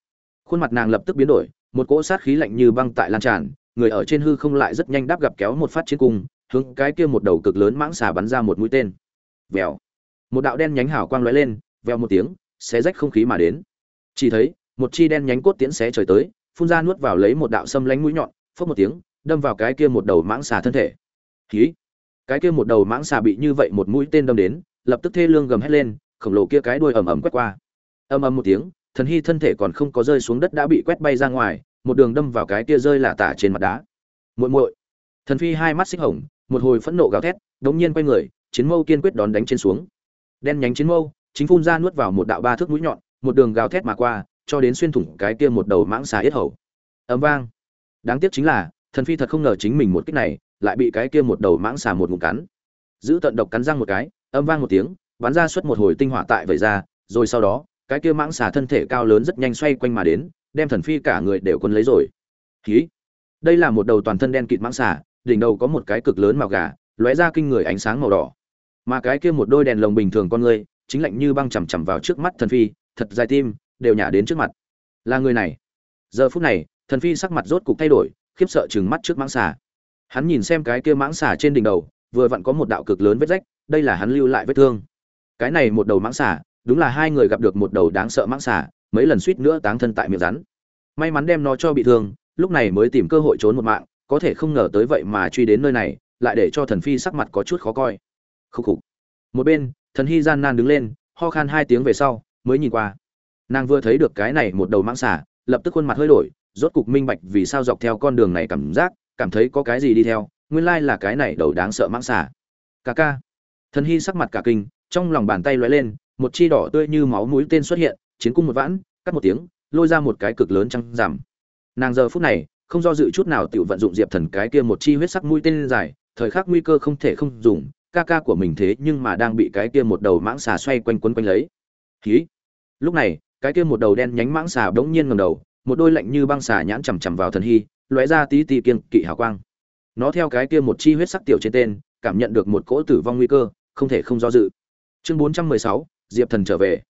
Khuôn mặt nàng lập tức biến đổi, một cỗ sát khí lạnh như băng tại lan tràn, người ở trên hư không lại rất nhanh đáp gặp kéo một phát chiến cung, hướng cái kia một đầu cực lớn mãng xà bắn ra một mũi tên. Vèo. Một đạo đen nhánh hào quang lóe lên, vèo một tiếng, xé rách không khí mà đến chỉ thấy, một chi đen nhánh cốt tiễn xé trời tới, phun ra nuốt vào lấy một đạo xâm lánh mũi nhọn phớt một tiếng, đâm vào cái kia một đầu mãng xà thân thể. Khí cái kia một đầu mãng xà bị như vậy một mũi tên đâm đến, lập tức thê lương gầm hét lên, khổng lồ kia cái đuôi ầm ầm quét qua. Ầm ầm một tiếng, thần hy thân thể còn không có rơi xuống đất đã bị quét bay ra ngoài, một đường đâm vào cái kia rơi lả tả trên mặt đá. Muội muội! Thần phi hai mắt xích hồng, một hồi phẫn nộ gào thét, đống nhiên quay người, chiến mâu kiên quyết đón đánh trên xuống. Đen nhánh chiến mâu, chính phun ra nuốt vào một đạo ba thước mũi nhọn một đường gào thét mà qua, cho đến xuyên thủng cái kia một đầu mãng xà yết hầu. Ầm vang. Đáng tiếc chính là, thần phi thật không ngờ chính mình một kích này, lại bị cái kia một đầu mãng xà một ngụm cắn. Giữ tận độc cắn răng một cái âm vang một tiếng, bắn ra suốt một hồi tinh hỏa tại vẩy ra, rồi sau đó, cái kia mãng xà thân thể cao lớn rất nhanh xoay quanh mà đến, đem thần phi cả người đều quân lấy rồi. Khí đây là một đầu toàn thân đen kịt mãng xà, đỉnh đầu có một cái cực lớn màu gà, lóe ra kinh người ánh sáng màu đỏ. Mà cái kia một đôi đèn lồng bình thường con người, chính lạnh như băng chằm chằm vào trước mắt thần phi thật dài tim, đều nhả đến trước mặt. Là người này. Giờ phút này, thần phi sắc mặt rốt cục thay đổi, khiếp sợ chừng mắt trước mãng xà. Hắn nhìn xem cái kia mãng xà trên đỉnh đầu, vừa vặn có một đạo cực lớn vết rách, đây là hắn lưu lại vết thương. Cái này một đầu mãng xà, đúng là hai người gặp được một đầu đáng sợ mãng xà, mấy lần suýt nữa táng thân tại miệng rắn. May mắn đem nó cho bị thương, lúc này mới tìm cơ hội trốn một mạng, có thể không ngờ tới vậy mà truy đến nơi này, lại để cho thần phi sắc mặt có chút khó coi. Khúc khục. Một bên, thần hy gian nan đứng lên, ho khan hai tiếng về sau mới nhìn qua. Nàng vừa thấy được cái này một đầu mãng xà, lập tức khuôn mặt hơi đổi, rốt cục minh bạch vì sao dọc theo con đường này cảm giác, cảm thấy có cái gì đi theo, nguyên lai là cái này đầu đáng sợ mãng xà. Ca ca. Thần hy sắc mặt cả kinh, trong lòng bàn tay lóe lên, một chi đỏ tươi như máu mũi tên xuất hiện, chiến cung một vãn, cắt một tiếng, lôi ra một cái cực lớn trăng giảm nàng giờ phút này, không do dự chút nào tự vận dụng diệp thần cái kia một chi huyết sắc mũi tên dài, thời khắc nguy cơ không thể không dùng, ca ca của mình thế nhưng mà đang bị cái kia một đầu mãng xà xoay quanh quấn quanh lấy. Hí. lúc này, cái kia một đầu đen nhánh mãng xà bỗng nhiên ngẩng đầu, một đôi lạnh như băng xà nhãn chằm chằm vào thần hy, lóe ra tí tí kiên kỵ hào quang. Nó theo cái kia một chi huyết sắc tiểu trên tên, cảm nhận được một cỗ tử vong nguy cơ, không thể không do dự. Chương bốn trăm mười sáu, diệp thần trở về.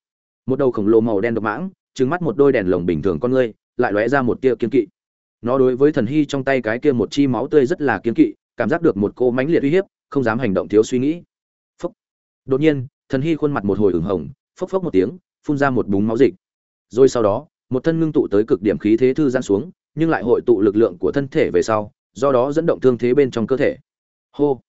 Một đầu khổng lồ màu đen độc mãng, trừng mắt một đôi đèn lồng bình thường con ngươi, lại lóe ra một tia kiên kỵ. Nó đối với thần hy trong tay cái kia một chi máu tươi rất là kiên kỵ, cảm giác được một cô mãnh liệt uy hiếp, không dám hành động thiếu suy nghĩ. Phốc đột nhiên, thần hy khuôn mặt một hồi ửng hồng phốc phốc một tiếng, phun ra một búng máu dịch. Rồi sau đó, một thân ngưng tụ tới cực điểm khí thế thư giãn xuống, nhưng lại hội tụ lực lượng của thân thể về sau, do đó dẫn động thương thế bên trong cơ thể. Hô!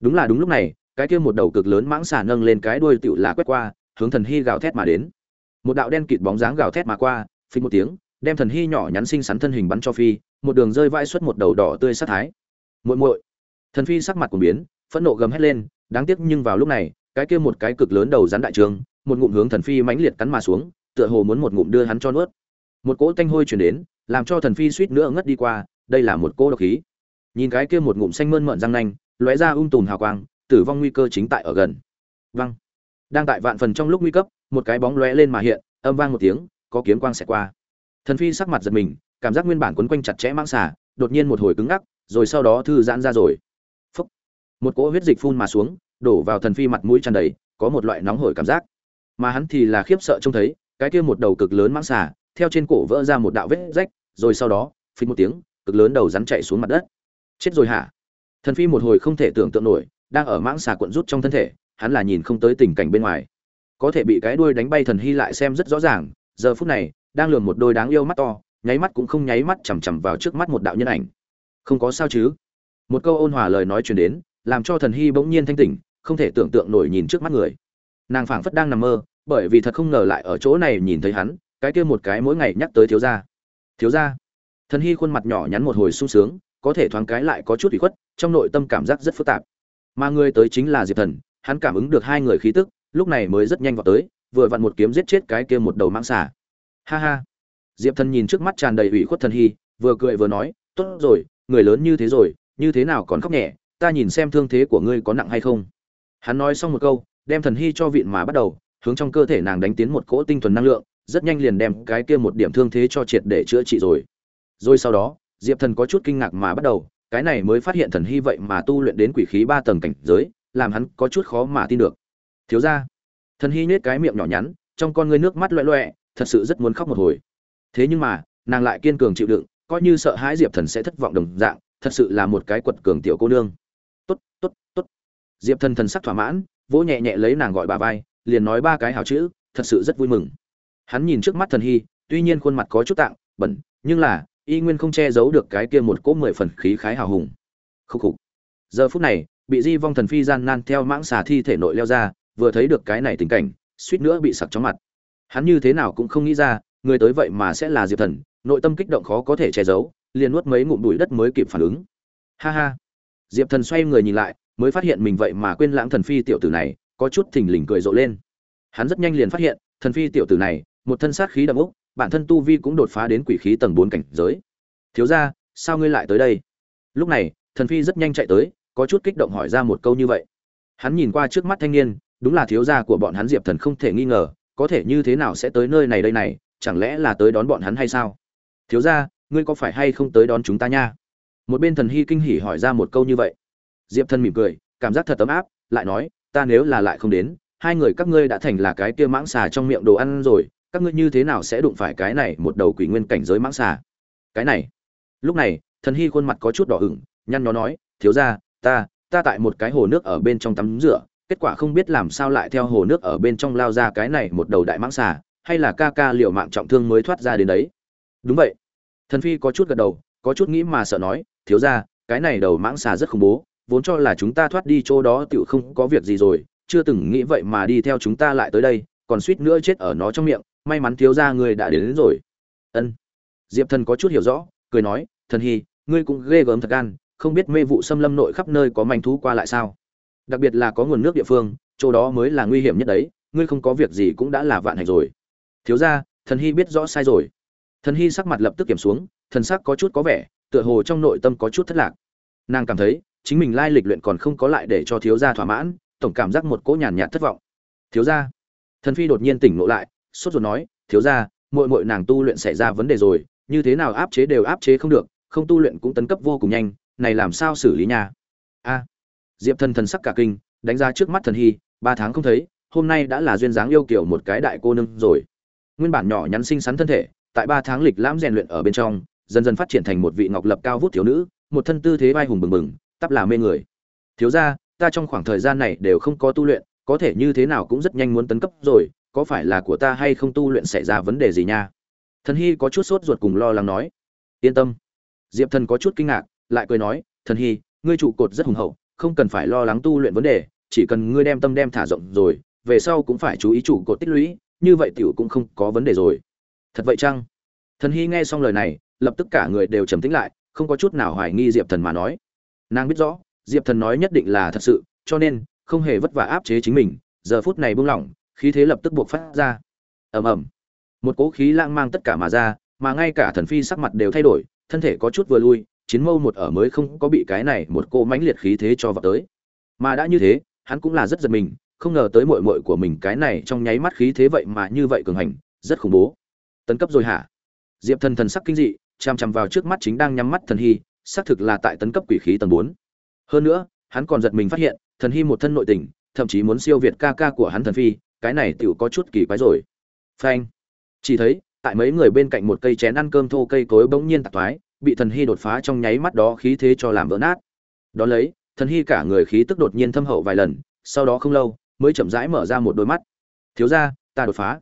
Đúng là đúng lúc này, cái kia một đầu cực lớn mãng xà nâng lên cái đuôi tựu là quét qua, hướng thần hy gào thét mà đến. Một đạo đen kịt bóng dáng gào thét mà qua, phình một tiếng, đem thần hy nhỏ nhắn xinh xắn thân hình bắn cho phi, một đường rơi vãi xuất một đầu đỏ tươi sát thái. Muội muội! Thần phi sắc mặt của biến, phẫn nộ gầm hét lên, đáng tiếc nhưng vào lúc này, cái kia một cái cực lớn đầu rắn đại trường một ngụm hướng thần phi mãnh liệt cắn mà xuống, tựa hồ muốn một ngụm đưa hắn cho nuốt. Một cỗ tanh hôi truyền đến, làm cho thần phi suýt nữa ngất đi qua, đây là một cỗ độc khí. Nhìn cái kia một ngụm xanh mơn mởn răng nanh, lóe ra um tùm hào quang, tử vong nguy cơ chính tại ở gần. Văng đang tại vạn phần trong lúc nguy cấp, một cái bóng lóe lên mà hiện, âm vang một tiếng, có kiếm quang xẹt qua. Thần phi sắc mặt giật mình, cảm giác nguyên bản quấn quanh chặt chẽ mang xả đột nhiên một hồi cứng ngắc, rồi sau đó thư giãn ra rồi. Phúc. một cỗ huyết dịch phun mà xuống, đổ vào thần phi mặt mũi tràn đầy, có một loại nóng hổi cảm giác mà hắn thì là khiếp sợ trông thấy, cái kia một đầu cực lớn mãng xà, theo trên cổ vỡ ra một đạo vết rách, rồi sau đó phí một tiếng, cực lớn đầu rắn chạy xuống mặt đất. Chết rồi hả? Thần phi một hồi không thể tưởng tượng nổi, đang ở mãng xà cuộn rút trong thân thể, hắn là nhìn không tới tình cảnh bên ngoài. Có thể bị cái đuôi đánh bay thần hy lại xem rất rõ ràng, giờ phút này, đang lường một đôi đáng yêu mắt to, nháy mắt cũng không nháy mắt chằm chằm vào trước mắt một đạo nhân ảnh. Không có sao chứ? Một câu ôn hòa lời nói truyền đến, làm cho thần hy bỗng nhiên thanh tỉnh, không thể tưởng tượng nổi nhìn trước mắt người nàng phảng phất đang nằm mơ, bởi vì thật không ngờ lại ở chỗ này nhìn thấy hắn, cái kia một cái mỗi ngày nhắc tới thiếu gia. Thiếu gia? Thần hy khuôn mặt nhỏ nhắn một hồi sung sướng, có thể thoáng cái lại có chút ủy khuất, trong nội tâm cảm giác rất phức tạp. Mà người tới chính là diệp thần, hắn cảm ứng được hai người khí tức, lúc này mới rất nhanh vào tới, vừa vặn một kiếm giết chết cái kia một đầu mang xả ha ha. Diệp thần nhìn trước mắt tràn đầy ủy khuất thần hy, vừa cười vừa nói, tốt rồi, người lớn như thế rồi, như thế nào còn khóc nhẹ, ta nhìn xem thương thế của ngươi có nặng hay không. Hắn nói xong một câu đem thần hy cho vịn mà bắt đầu, hướng trong cơ thể nàng đánh tiến một cỗ tinh thuần năng lượng, rất nhanh liền đem cái kia một điểm thương thế cho triệt để chữa trị rồi. Rồi sau đó, diệp thần có chút kinh ngạc mà bắt đầu, cái này mới phát hiện thần hy vậy mà tu luyện đến quỷ khí ba tầng cảnh giới, làm hắn có chút khó mà tin được. Thiếu ra thần hy nhét cái miệng nhỏ nhắn, trong con ngươi nước mắt loẹ loẹ, thật sự rất muốn khóc một hồi. Thế nhưng mà, nàng lại kiên cường chịu đựng, coi như sợ hãi diệp thần sẽ thất vọng đồng dạng, thật sự là một cái quật cường tiểu cô nương. Tốt tốt tốt. Diệp thần thần sắc thỏa mãn vỗ nhẹ nhẹ lấy nàng gọi bà vai, liền nói ba cái hào chữ, thật sự rất vui mừng. Hắn nhìn trước mắt thần hy, tuy nhiên khuôn mặt có chút tạng, bẩn, nhưng là, y nguyên không che giấu được cái kia một cỗ mười phần khí khái hào hùng. Khúc khục. Giờ phút này, bị di vong thần phi gian nan theo mãng xà thi thể nội leo ra, vừa thấy được cái này tình cảnh, suýt nữa bị sặc chóng mặt. Hắn như thế nào cũng không nghĩ ra, người tới vậy mà sẽ là diệp thần, nội tâm kích động khó có thể che giấu, liền nuốt mấy ngụm đùi đất mới kịp phản ứng. Ha ha. Diệp thần xoay người nhìn lại mới phát hiện mình vậy mà quên lãng thần phi tiểu tử này, có chút thình lình cười rộ lên. Hắn rất nhanh liền phát hiện, thần phi tiểu tử này, một thân sát khí đậm úc, bản thân tu vi cũng đột phá đến quỷ khí tầng bốn cảnh giới. Thiếu ra sao ngươi lại tới đây? Lúc này, thần phi rất nhanh chạy tới, có chút kích động hỏi ra một câu như vậy. Hắn nhìn qua trước mắt thanh niên, đúng là thiếu gia của bọn hắn diệp thần không thể nghi ngờ, có thể như thế nào sẽ tới nơi này đây này, chẳng lẽ là tới đón bọn hắn hay sao? Thiếu gia, ngươi có phải hay không tới đón chúng ta nha? Một bên thần hy kinh hỉ hỏi ra một câu như vậy diệp thần mỉm cười, cảm giác thật ấm áp, lại nói, ta nếu là lại không đến, hai người các ngươi đã thành là cái kia mãng xà trong miệng đồ ăn rồi, các ngươi như thế nào sẽ đụng phải cái này một đầu quỷ nguyên cảnh giới mãng xà? Cái này? Lúc này, thần hy khuôn mặt có chút đỏ ửng, nhăn nhó nói, thiếu ra ta ta tại một cái hồ nước ở bên trong tắm rửa, kết quả không biết làm sao lại theo hồ nước ở bên trong lao ra cái này một đầu đại mãng xà, hay là ca ca liệu mạng trọng thương mới thoát ra đến đấy. Đúng vậy. Thần phi có chút gật đầu, có chút nghĩ mà sợ nói, thiếu ra cái này đầu mãng xà rất khủng bố vốn cho là chúng ta thoát đi chỗ đó tựu không có việc gì rồi chưa từng nghĩ vậy mà đi theo chúng ta lại tới đây còn suýt nữa chết ở nó trong miệng may mắn thiếu ra người đã đến, đến rồi. Ân. Diệp thần có chút hiểu rõ cười nói thần hy ngươi cũng ghê gớm thật gan không biết mê vụ xâm lâm nội khắp nơi có manh thú qua lại sao? Đặc biệt là có nguồn nước địa phương chỗ đó mới là nguy hiểm nhất đấy ngươi không có việc gì cũng đã là vạn hạnh rồi. Thiếu ra thần hy biết rõ sai rồi. Thần hy sắc mặt lập tức kiểm xuống thần sắc có chút có vẻ tựa hồ trong nội tâm có chút thất lạc. Nàng cảm thấy chính mình lai lịch luyện còn không có lại để cho thiếu gia thỏa mãn, tổng cảm giác một cỗ nhàn nhạt thất vọng. Thiếu gia. Thần phi đột nhiên tỉnh ngộ lại, sốt ruột nói, thiếu gia, muội muội nàng tu luyện xảy ra vấn đề rồi, như thế nào áp chế đều áp chế không được, không tu luyện cũng tấn cấp vô cùng nhanh, này làm sao xử lý nhà a. Diệp thần thần sắc cả kinh, đánh ra trước mắt thần hy, ba tháng không thấy, hôm nay đã là duyên dáng yêu kiểu một cái đại cô nương rồi. Nguyên bản nhỏ nhắn xinh xắn thân thể, tại ba tháng lịch lãm rèn luyện ở bên trong, dần dần phát triển thành một vị ngọc lập cao vút thiếu nữ, một thân tư thế vai hùng bừng bừng tắp là mê người. Thiếu ra ta trong khoảng thời gian này đều không có tu luyện, có thể như thế nào cũng rất nhanh muốn tấn cấp rồi, có phải là của ta hay không tu luyện xảy ra vấn đề gì nha? Thần hy có chút sốt ruột cùng lo lắng nói. Yên tâm. Diệp thần có chút kinh ngạc, lại cười nói, thần hy, ngươi trụ cột rất hùng hậu, không cần phải lo lắng tu luyện vấn đề, chỉ cần ngươi đem tâm đem thả rộng rồi, về sau cũng phải chú ý trụ cột tích lũy, như vậy tiểu cũng không có vấn đề rồi. Thật vậy chăng? Thần hy nghe xong lời này, lập tức cả người đều trầm tĩnh lại, không có chút nào hoài nghi diệp thần mà nói nàng biết rõ, diệp thần nói nhất định là thật sự, cho nên không hề vất vả áp chế chính mình, giờ phút này buông lỏng, khí thế lập tức buộc phát ra. Ầm ầm. Một cỗ khí lãng mang tất cả mà ra, mà ngay cả thần phi sắc mặt đều thay đổi, thân thể có chút vừa lui, chiến mâu một ở mới không có bị cái này một cô mãnh liệt khí thế cho vào tới. Mà đã như thế, hắn cũng là rất giật mình, không ngờ tới muội muội của mình cái này trong nháy mắt khí thế vậy mà như vậy cường hành, rất khủng bố. Tấn cấp rồi hả? Diệp thần thần sắc kinh dị chằm chằm vào trước mắt chính đang nhắm mắt thần hy xác thực là tại tấn cấp quỷ khí tầng bốn. Hơn nữa hắn còn giật mình phát hiện thần hy một thân nội tình thậm chí muốn siêu việt ca ca của hắn thần phi cái này tiểu có chút kỳ quái rồi. Phanh. Chỉ thấy tại mấy người bên cạnh một cây chén ăn cơm thô cây cối bỗng nhiên tạc toái, bị thần hy đột phá trong nháy mắt đó khí thế cho làm vỡ nát. Đó lấy thần hy cả người khí tức đột nhiên thâm hậu vài lần sau đó không lâu mới chậm rãi mở ra một đôi mắt. Thiếu gia, ta đột phá.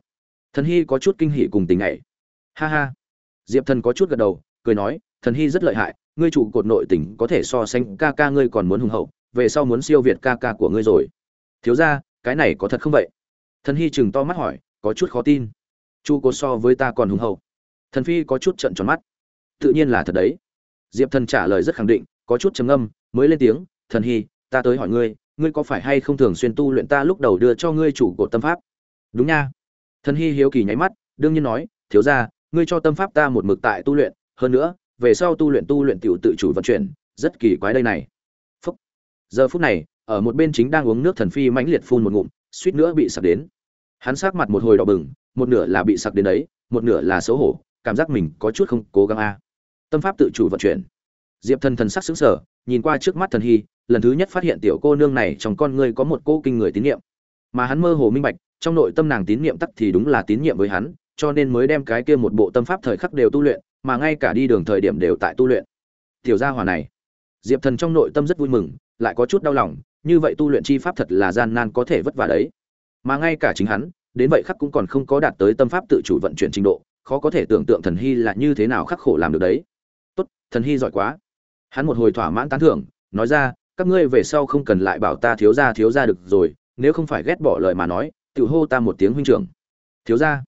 Thần hy có chút kinh hỉ cùng tình ngậy. ha ha. Diệp thần có chút gật đầu cười nói thần hy rất lợi hại, ngươi trụ cột nội tình có thể so sánh ca ca ngươi còn muốn hùng hậu, về sau muốn siêu việt ca ca của ngươi rồi. Thiếu ra cái này có thật không vậy? Thần hy chừng to mắt hỏi, có chút khó tin. Trụ cột so với ta còn hùng hậu. Thần phi có chút trận tròn mắt. Tự nhiên là thật đấy. Diệp thần trả lời rất khẳng định, có chút trầm âm mới lên tiếng, thần hy, ta tới hỏi ngươi ngươi có phải hay không thường xuyên tu luyện ta lúc đầu đưa cho ngươi chủ cột tâm pháp? Đúng nha. Thần hy hiếu kỳ nháy mắt, đương nhiên nói, thiếu ra ngươi cho tâm pháp ta một mực tại tu luyện, hơn nữa về sau tu luyện tu luyện tiểu tự chủ vận chuyển rất kỳ quái đây này. Phúc. Giờ phút này ở một bên chính đang uống nước thần phi mãnh liệt phun một ngụm suýt nữa bị sặc đến. Hắn sắc mặt một hồi đỏ bừng một nửa là bị sặc đến đấy một nửa là xấu hổ cảm giác mình có chút không cố gắng a. Tâm pháp tự chủ vận chuyển. Diệp thần thần sắc sững sờ, nhìn qua trước mắt thần hy lần thứ nhất phát hiện tiểu cô nương này trong con ngươi có một cô kinh người tín nhiệm mà hắn mơ hồ minh bạch trong nội tâm nàng tín nhiệm tắc thì đúng là tín nhiệm với hắn cho nên mới đem cái kia một bộ tâm pháp thời khắc đều tu luyện mà ngay cả đi đường thời điểm đều tại tu luyện. Tiểu gia hòa này, diệp thần trong nội tâm rất vui mừng, lại có chút đau lòng, như vậy tu luyện chi pháp thật là gian nan có thể vất vả đấy. Mà ngay cả chính hắn, đến vậy khắc cũng còn không có đạt tới tâm pháp tự chủ vận chuyển trình độ, khó có thể tưởng tượng thần hy là như thế nào khắc khổ làm được đấy. Tốt, thần hy giỏi quá. Hắn một hồi thỏa mãn tán thưởng, nói ra, các ngươi về sau không cần lại bảo ta thiếu gia thiếu gia được rồi, nếu không phải ghét bỏ lời mà nói tự hô ta một tiếng huynh trưởng. Thiếu gia.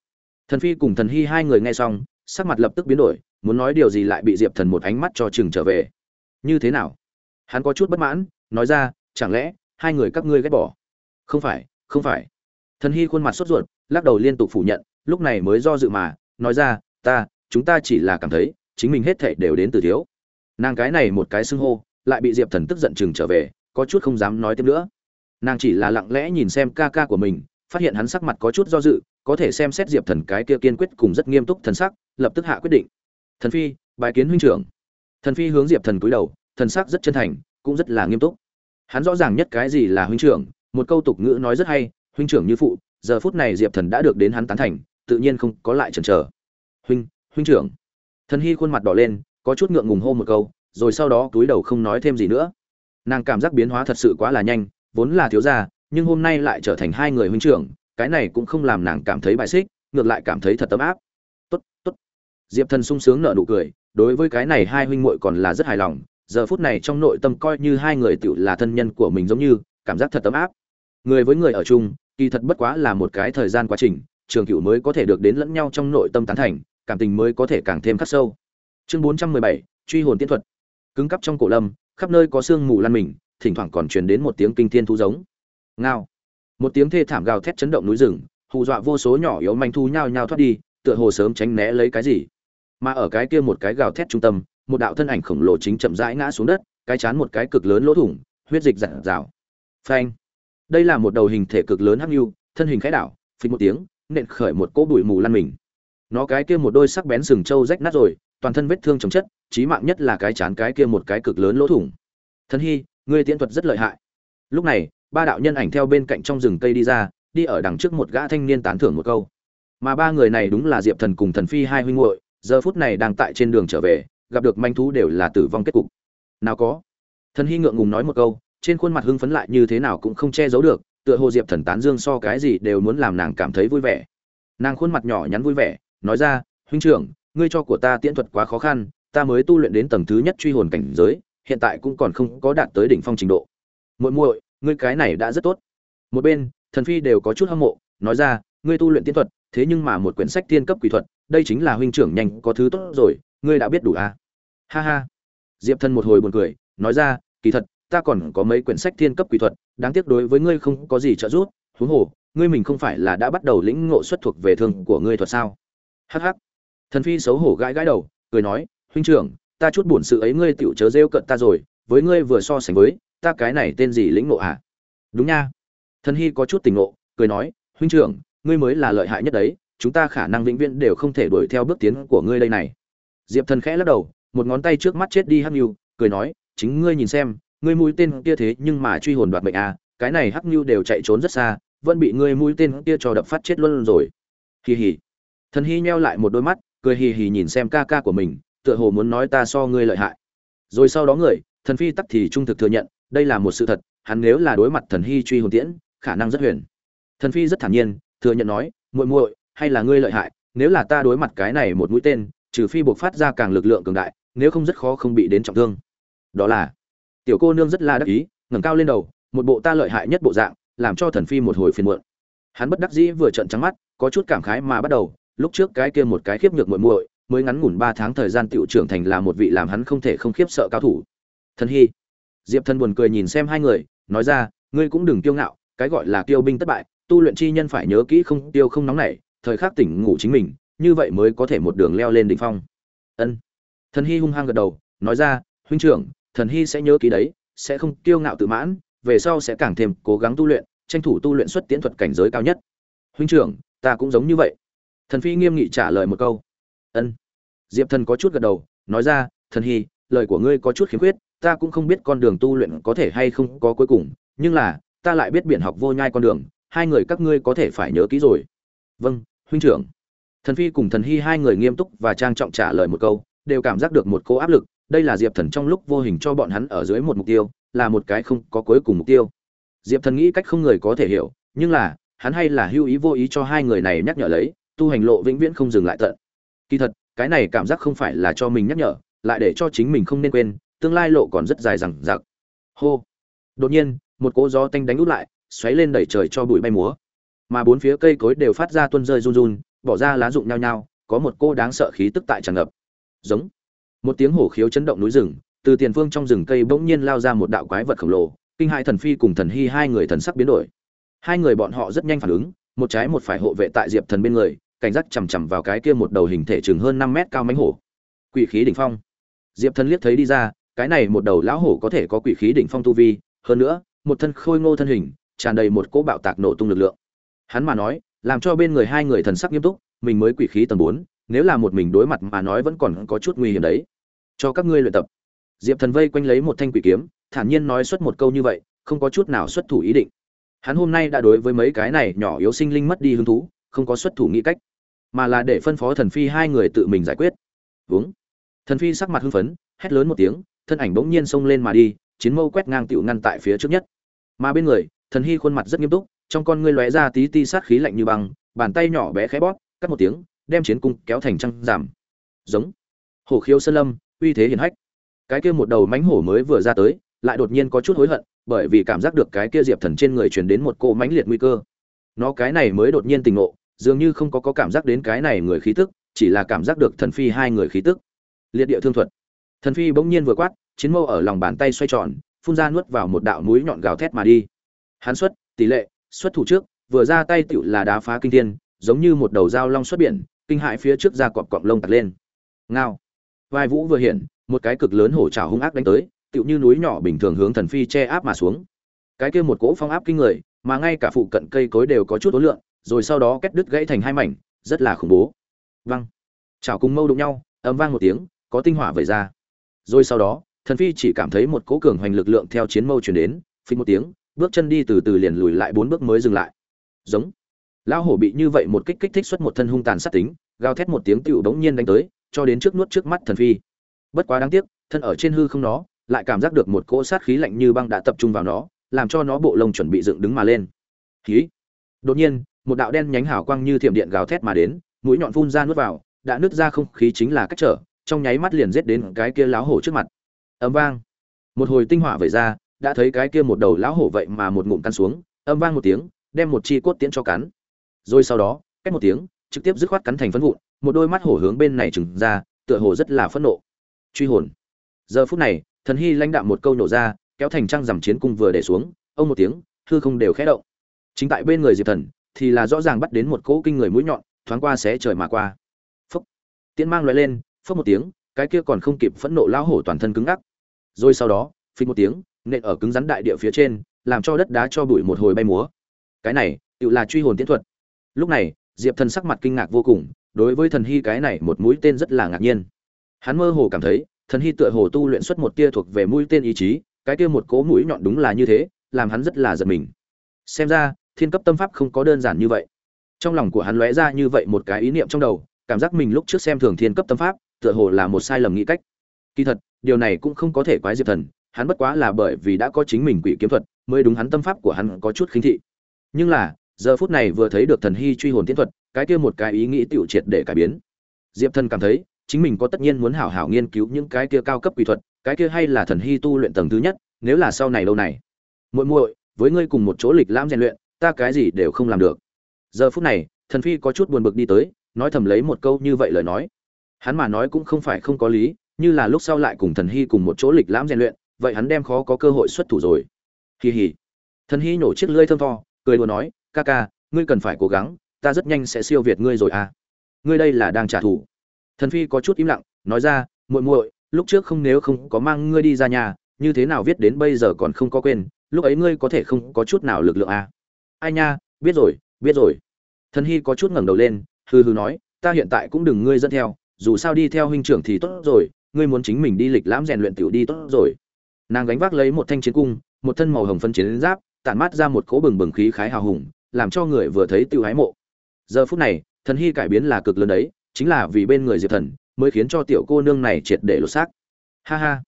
Thần phi cùng thần hy hai người nghe xong, sắc mặt lập tức biến đổi muốn nói điều gì lại bị diệp thần một ánh mắt cho chừng trở về. Như thế nào? Hắn có chút bất mãn, nói ra, chẳng lẽ hai người các ngươi ghét bỏ? Không phải không phải. Thần hy khuôn mặt sốt ruột, lắc đầu liên tục phủ nhận, lúc này mới do dự mà, nói ra, ta, chúng ta chỉ là cảm thấy chính mình hết thảy đều đến từ thiếu. Nàng cái này một cái xưng hô, lại bị diệp thần tức giận chừng trở về, có chút không dám nói tiếp nữa. Nàng chỉ là lặng lẽ nhìn xem ca ca của mình, phát hiện hắn sắc mặt có chút do dự, có thể xem xét diệp thần cái kia kiên quyết cùng rất nghiêm túc thần sắc, lập tức hạ quyết định thần phi bài kiến huynh trưởng. Thần phi hướng diệp thần cúi đầu, thần sắc rất chân thành, cũng rất là nghiêm túc. Hắn rõ ràng nhất cái gì là huynh trưởng, một câu tục ngữ nói rất hay, huynh trưởng như phụ, giờ phút này diệp thần đã được đến hắn tán thành, tự nhiên không có lại chần chờ. Huynh huynh trưởng. Thần hy khuôn mặt đỏ lên, có chút ngượng ngùng hô một câu, rồi sau đó cúi đầu không nói thêm gì nữa. Nàng cảm giác biến hóa thật sự quá là nhanh, vốn là thiếu gia, nhưng hôm nay lại trở thành hai người huynh trưởng, cái này cũng không làm nàng cảm thấy bài xích, ngược lại cảm thấy thật tấm áp diệp thần sung sướng nở nụ cười, đối với cái này hai huynh muội còn là rất hài lòng, giờ phút này trong nội tâm coi như hai người tự là thân nhân của mình giống như, cảm giác thật tấm áp. Người với người ở chung, kỳ thật bất quá là một cái thời gian quá trình, trường cựu mới có thể được đến lẫn nhau trong nội tâm tán thành, cảm tình mới có thể càng thêm khắc sâu. Chương bốn trăm mười bảy, truy hồn tiên thuật. Cứng cắp trong cổ lâm, khắp nơi có sương mù lan mình, thỉnh thoảng còn truyền đến một tiếng kinh thiên thú giống. Ngao. Một tiếng thê thảm gào thét chấn động núi rừng, hù dọa vô số nhỏ yếu manh thú nhao nhao thoát đi, tựa hồ sớm tránh né lấy cái gì mà ở cái kia một cái gào thét trung tâm, một đạo thân ảnh khổng lồ chính chậm rãi ngã xuống đất, cái chán một cái cực lớn lỗ thủng, huyết dịch dạt dào phanh. Đây là một đầu hình thể cực lớn hắc nhu, thân hình khẽ đảo, phình một tiếng, nện khởi một cỗ bụi mù lăn mình. Nó cái kia một đôi sắc bén sừng trâu rách nát rồi, toàn thân vết thương chồng chất, chí mạng nhất là cái chán cái kia một cái cực lớn lỗ thủng. Thân hy, ngươi tiễn thuật rất lợi hại. Lúc này, ba đạo nhân ảnh theo bên cạnh trong rừng cây đi ra, đi ở đằng trước một gã thanh niên tán thưởng một câu. Mà ba người này đúng là diệp thần cùng thần phi hai huynh muội giờ phút này đang tại trên đường trở về, gặp được manh thú đều là tử vong kết cục. Nào có. Thần hy ngượng ngùng nói một câu, trên khuôn mặt hưng phấn lại như thế nào cũng không che giấu được, tựa hồ diệp thần tán dương so cái gì đều muốn làm nàng cảm thấy vui vẻ. Nàng khuôn mặt nhỏ nhắn vui vẻ, nói ra, huynh trưởng, ngươi cho của ta tiễn thuật quá khó khăn, ta mới tu luyện đến tầng thứ nhất truy hồn cảnh giới, hiện tại cũng còn không có đạt tới đỉnh phong trình độ. Muội muội, ngươi cái này đã rất tốt. Một bên, thần phi đều có chút hâm mộ, nói ra, ngươi tu luyện tiên thuật, thế nhưng mà một quyển sách tiên cấp quỷ thuật đây chính là huynh trưởng nhanh có thứ tốt rồi, ngươi đã biết đủ à? Ha ha. Diệp thần một hồi buồn cười, nói ra, kỳ thật, ta còn có mấy quyển sách thiên cấp quỷ thuật, đáng tiếc đối với ngươi không có gì trợ giúp huống hồ, ngươi mình không phải là đã bắt đầu lĩnh ngộ xuất thuộc về thương của ngươi thuật sao? Hắc hắc. Thần phi xấu hổ gãi gãi đầu, cười nói, huynh trưởng, ta chút buồn sự ấy ngươi tựu chớ rêu cận ta rồi, với ngươi vừa so sánh với, ta cái này tên gì lĩnh ngộ à? Đúng nha. Thần hy có chút tình ngộ, cười nói, huynh trưởng, ngươi mới là lợi hại nhất đấy chúng ta khả năng vĩnh viễn đều không thể đuổi theo bước tiến của ngươi đây này. Diệp thần khẽ lắc đầu, một ngón tay trước mắt chết đi hắc nhu cười nói, chính ngươi nhìn xem, ngươi mũi tên kia thế nhưng mà truy hồn đoạt mệnh à cái này hắc nhu đều chạy trốn rất xa, vẫn bị ngươi mũi tên kia cho đập phát chết luôn rồi. Hì hì. Thần hy nheo lại một đôi mắt, cười hì hì nhìn xem ca ca của mình, tựa hồ muốn nói ta so ngươi lợi hại. Rồi sau đó người, thần phi tắc thì trung thực thừa nhận, đây là một sự thật, hắn nếu là đối mặt thần hy truy hồn tiễn, khả năng rất huyền. Thần phi rất thản nhiên, thừa nhận nói, muội muội hay là ngươi lợi hại, nếu là ta đối mặt cái này một mũi tên, trừ phi buộc phát ra càng lực lượng cường đại, nếu không rất khó không bị đến trọng thương. Đó là, tiểu cô nương rất là đắc ý, ngẩng cao lên đầu, một bộ ta lợi hại nhất bộ dạng, làm cho thần phi một hồi phiền muộn. Hắn bất đắc dĩ vừa trợn trắng mắt, có chút cảm khái mà bắt đầu, lúc trước cái kia một cái khiếp nhược muội muội, mới ngắn ngủn ba tháng thời gian tiểu trưởng thành là một vị làm hắn không thể không khiếp sợ cao thủ. Thần hy, diệp thần buồn cười nhìn xem hai người, nói ra, ngươi cũng đừng kiêu ngạo, cái gọi là kiêu binh thất bại, tu luyện chi nhân phải nhớ kỹ không, tiêu không nóng nảy thời khắc tỉnh ngủ chính mình, như vậy mới có thể một đường leo lên đỉnh phong. Ân. Thần hy hung hăng gật đầu, nói ra, huynh trưởng, thần hy sẽ nhớ kỹ đấy, sẽ không kiêu ngạo tự mãn, về sau sẽ càng thêm cố gắng tu luyện, tranh thủ tu luyện xuất tiễn thuật cảnh giới cao nhất. Huynh trưởng, ta cũng giống như vậy. Thần phi nghiêm nghị trả lời một câu. Ân. Diệp thần có chút gật đầu, nói ra, thần hy, lời của ngươi có chút khiếm khuyết, ta cũng không biết con đường tu luyện có thể hay không có cuối cùng, nhưng là, ta lại biết biển học vô nhai con đường, hai người các ngươi có thể phải nhớ kỹ rồi. Vâng huynh trưởng. Thần phi cùng thần hy hai người nghiêm túc và trang trọng trả lời một câu, đều cảm giác được một cô áp lực, đây là diệp thần trong lúc vô hình cho bọn hắn ở dưới một mục tiêu, là một cái không có cuối cùng mục tiêu. Diệp thần nghĩ cách không người có thể hiểu, nhưng là, hắn hay là hưu ý vô ý cho hai người này nhắc nhở lấy, tu hành lộ vĩnh viễn không dừng lại tận. Kỳ thật, cái này cảm giác không phải là cho mình nhắc nhở, lại để cho chính mình không nên quên, tương lai lộ còn rất dài rằng giặc hô. Đột nhiên, một cỗ gió tanh đánh út lại, xoáy lên đẩy trời cho bụi bay múa mà bốn phía cây cối đều phát ra tuôn rơi run run, bỏ ra lá rụng nhao nhao, có một cô đáng sợ khí tức tại tràn ngập. Giống. Một tiếng hổ khiếu chấn động núi rừng, từ tiền phương trong rừng cây bỗng nhiên lao ra một đạo quái vật khổng lồ, kinh hai thần phi cùng thần hy hai người thần sắc biến đổi. Hai người bọn họ rất nhanh phản ứng, một trái một phải hộ vệ tại diệp thần bên người, cảnh giác chằm chằm vào cái kia một đầu hình thể chừng hơn năm mét cao mánh hổ. Quỷ khí đỉnh phong. Diệp thần liếc thấy đi ra, cái này một đầu lão hổ có thể có quỷ khí đỉnh phong tu vi, hơn nữa, một thân khôi ngô thân hình, tràn đầy một cỗ bạo tạc nổ tung lực lượng hắn mà nói, làm cho bên người hai người thần sắc nghiêm túc, mình mới quỷ khí tầng bốn, nếu là một mình đối mặt mà nói vẫn còn có chút nguy hiểm đấy. Cho các ngươi luyện tập. Diệp thần vây quanh lấy một thanh quỷ kiếm, thản nhiên nói xuất một câu như vậy, không có chút nào xuất thủ ý định. Hắn hôm nay đã đối với mấy cái này nhỏ yếu sinh linh mất đi hứng thú, không có xuất thủ nghĩ cách, mà là để phân phó thần phi hai người tự mình giải quyết. Uống thần phi sắc mặt hưng phấn, hét lớn một tiếng, thân ảnh bỗng nhiên xông lên mà đi, chiến mâu quét ngang tiểu ngăn tại phía trước nhất. Mà bên người, thần hy khuôn mặt rất nghiêm túc trong con ngươi lóe ra tí ti sát khí lạnh như băng bàn tay nhỏ bé khẽ bóp cắt một tiếng đem chiến cung kéo thành trăng giảm. Giống. Hổ khiếu sơn lâm uy thế hiển hách. Cái kia một đầu mánh hổ mới vừa ra tới lại đột nhiên có chút hối hận bởi vì cảm giác được cái kia diệp thần trên người truyền đến một cô mãnh liệt nguy cơ. Nó cái này mới đột nhiên tình ngộ dường như không có, có cảm giác đến cái này người khí tức chỉ là cảm giác được thần phi hai người khí tức. Liệt địa thương thuật. Thần phi bỗng nhiên vừa quát chiến mâu ở lòng bàn tay xoay tròn phun ra nuốt vào một đạo núi nhọn gào thét mà đi. Hắn xuất tỷ lệ xuất thủ trước, vừa ra tay tựu là đá phá kinh thiên, giống như một đầu dao long xuất biển, kinh hại phía trước ra cọp cọp lông tạt lên. Ngao. Vai vũ vừa hiện, một cái cực lớn hổ trào hung ác đánh tới, tựu như núi nhỏ bình thường hướng thần phi che áp mà xuống. Cái kia một cỗ phong áp kinh người, mà ngay cả phụ cận cây cối đều có chút ối lượng rồi sau đó kết đứt gãy thành hai mảnh, rất là khủng bố. Văng chảo cùng mâu đụng nhau ấm vang một tiếng, có tinh hỏa vẩy ra. Rồi sau đó, thần phi chỉ cảm thấy một cỗ cường hoành lực lượng theo chiến mâu chuyển đến phình một tiếng bước chân đi từ từ liền lùi lại bốn bước mới dừng lại. Giống. Lão hổ bị như vậy một kích kích thích xuất một thân hung tàn sát tính, gào thét một tiếng tựu đống nhiên đánh tới, cho đến trước nuốt trước mắt thần phi. Bất quá đáng tiếc, thân ở trên hư không nó, lại cảm giác được một cỗ sát khí lạnh như băng đã tập trung vào nó, làm cho nó bộ lông chuẩn bị dựng đứng mà lên. Khí đột nhiên, một đạo đen nhánh hào quang như thiểm điện gào thét mà đến, mũi nhọn phun ra nuốt vào, đã nứt ra không khí chính là cách trở, trong nháy mắt liền giết đến cái kia lão hổ trước mặt. Ấm vang. Một hồi tinh hỏa vẩy ra đã thấy cái kia một đầu lão hổ vậy mà một ngụm căn xuống, âm vang một tiếng, đem một chi cốt tiễn cho cắn. Rồi sau đó cách một tiếng, trực tiếp dứt khoát cắn thành phấn vụn, một đôi mắt hổ hướng bên này trừng ra, tựa hồ rất là phẫn nộ. Truy hồn. Giờ phút này, thần hy lãnh đạm một câu nổ ra, kéo thành trăng giảm chiến cung vừa để xuống, ông một tiếng, hư không đều khẽ động. Chính tại bên người diệp thần, thì là rõ ràng bắt đến một cỗ kinh người mũi nhọn, thoáng qua xé trời mà qua. Phốc. Tiễn mang loại lên, phốc một tiếng, cái kia còn không kịp phẫn nộ lão hổ toàn thân cứng ngắc. Rồi sau đó phình một tiếng nện ở cứng rắn đại địa phía trên, làm cho đất đá cho bụi một hồi bay múa. Cái này tự là truy hồn tiến thuật. Lúc này, diệp thần sắc mặt kinh ngạc vô cùng, đối với thần hy cái này một mũi tên rất là ngạc nhiên. Hắn mơ hồ cảm thấy, thần hy tựa hồ tu luyện xuất một tia thuộc về mũi tên ý chí, cái kia một cố mũi nhọn đúng là như thế, làm hắn rất là giật mình. Xem ra, thiên cấp tâm pháp không có đơn giản như vậy. Trong lòng của hắn lóe ra như vậy một cái ý niệm trong đầu, cảm giác mình lúc trước xem thường thiên cấp tâm pháp, tựa hồ là một sai lầm nghĩ cách. Kỳ thật, điều này cũng không có thể quái diệp thần hắn bất quá là bởi vì đã có chính mình quỷ kiếm thuật, mới đúng hắn tâm pháp của hắn có chút khinh thị. Nhưng là, giờ phút này vừa thấy được thần hy truy hồn tiến thuật, cái kia một cái ý nghĩ tiểu triệt để cải biến. Diệp thần cảm thấy, chính mình có tất nhiên muốn hảo hảo nghiên cứu những cái kia cao cấp quỷ thuật, cái kia hay là thần hy tu luyện tầng thứ nhất, nếu là sau này lâu này. Muội muội, với ngươi cùng một chỗ lịch lãm rèn luyện, ta cái gì đều không làm được. Giờ phút này, thần phi có chút buồn bực đi tới, nói thầm lấy một câu như vậy lời nói. Hắn mà nói cũng không phải không có lý, như là lúc sau lại cùng thần hy cùng một chỗ lịch lãm rèn luyện vậy hắn đem khó có cơ hội xuất thủ rồi. Kỳ hỉ thần hy nổ chiếc lưỡi thơm tho, cười đùa nói, ca ca, ngươi cần phải cố gắng, ta rất nhanh sẽ siêu việt ngươi rồi à. Ngươi đây là đang trả thù. Thần phi có chút im lặng, nói ra, muội muội, lúc trước không nếu không có mang ngươi đi ra nhà, như thế nào viết đến bây giờ còn không có quên, lúc ấy ngươi có thể không có chút nào lực lượng à. Ai nha, biết rồi biết rồi. Thần hy có chút ngẩng đầu lên, hừ hừ nói, ta hiện tại cũng đừng ngươi dẫn theo, dù sao đi theo huynh trưởng thì tốt rồi, ngươi muốn chính mình đi lịch lãm rèn luyện tiểu đi tốt rồi nàng gánh vác lấy một thanh chiến cung, một thân màu hồng phân chiến giáp, tản mát ra một cỗ bừng bừng khí khái hào hùng, làm cho người vừa thấy tự hái mộ. Giờ phút này, thần hy cải biến là cực lớn đấy, chính là vì bên người diệp thần, mới khiến cho tiểu cô nương này triệt để lột xác. Ha ha.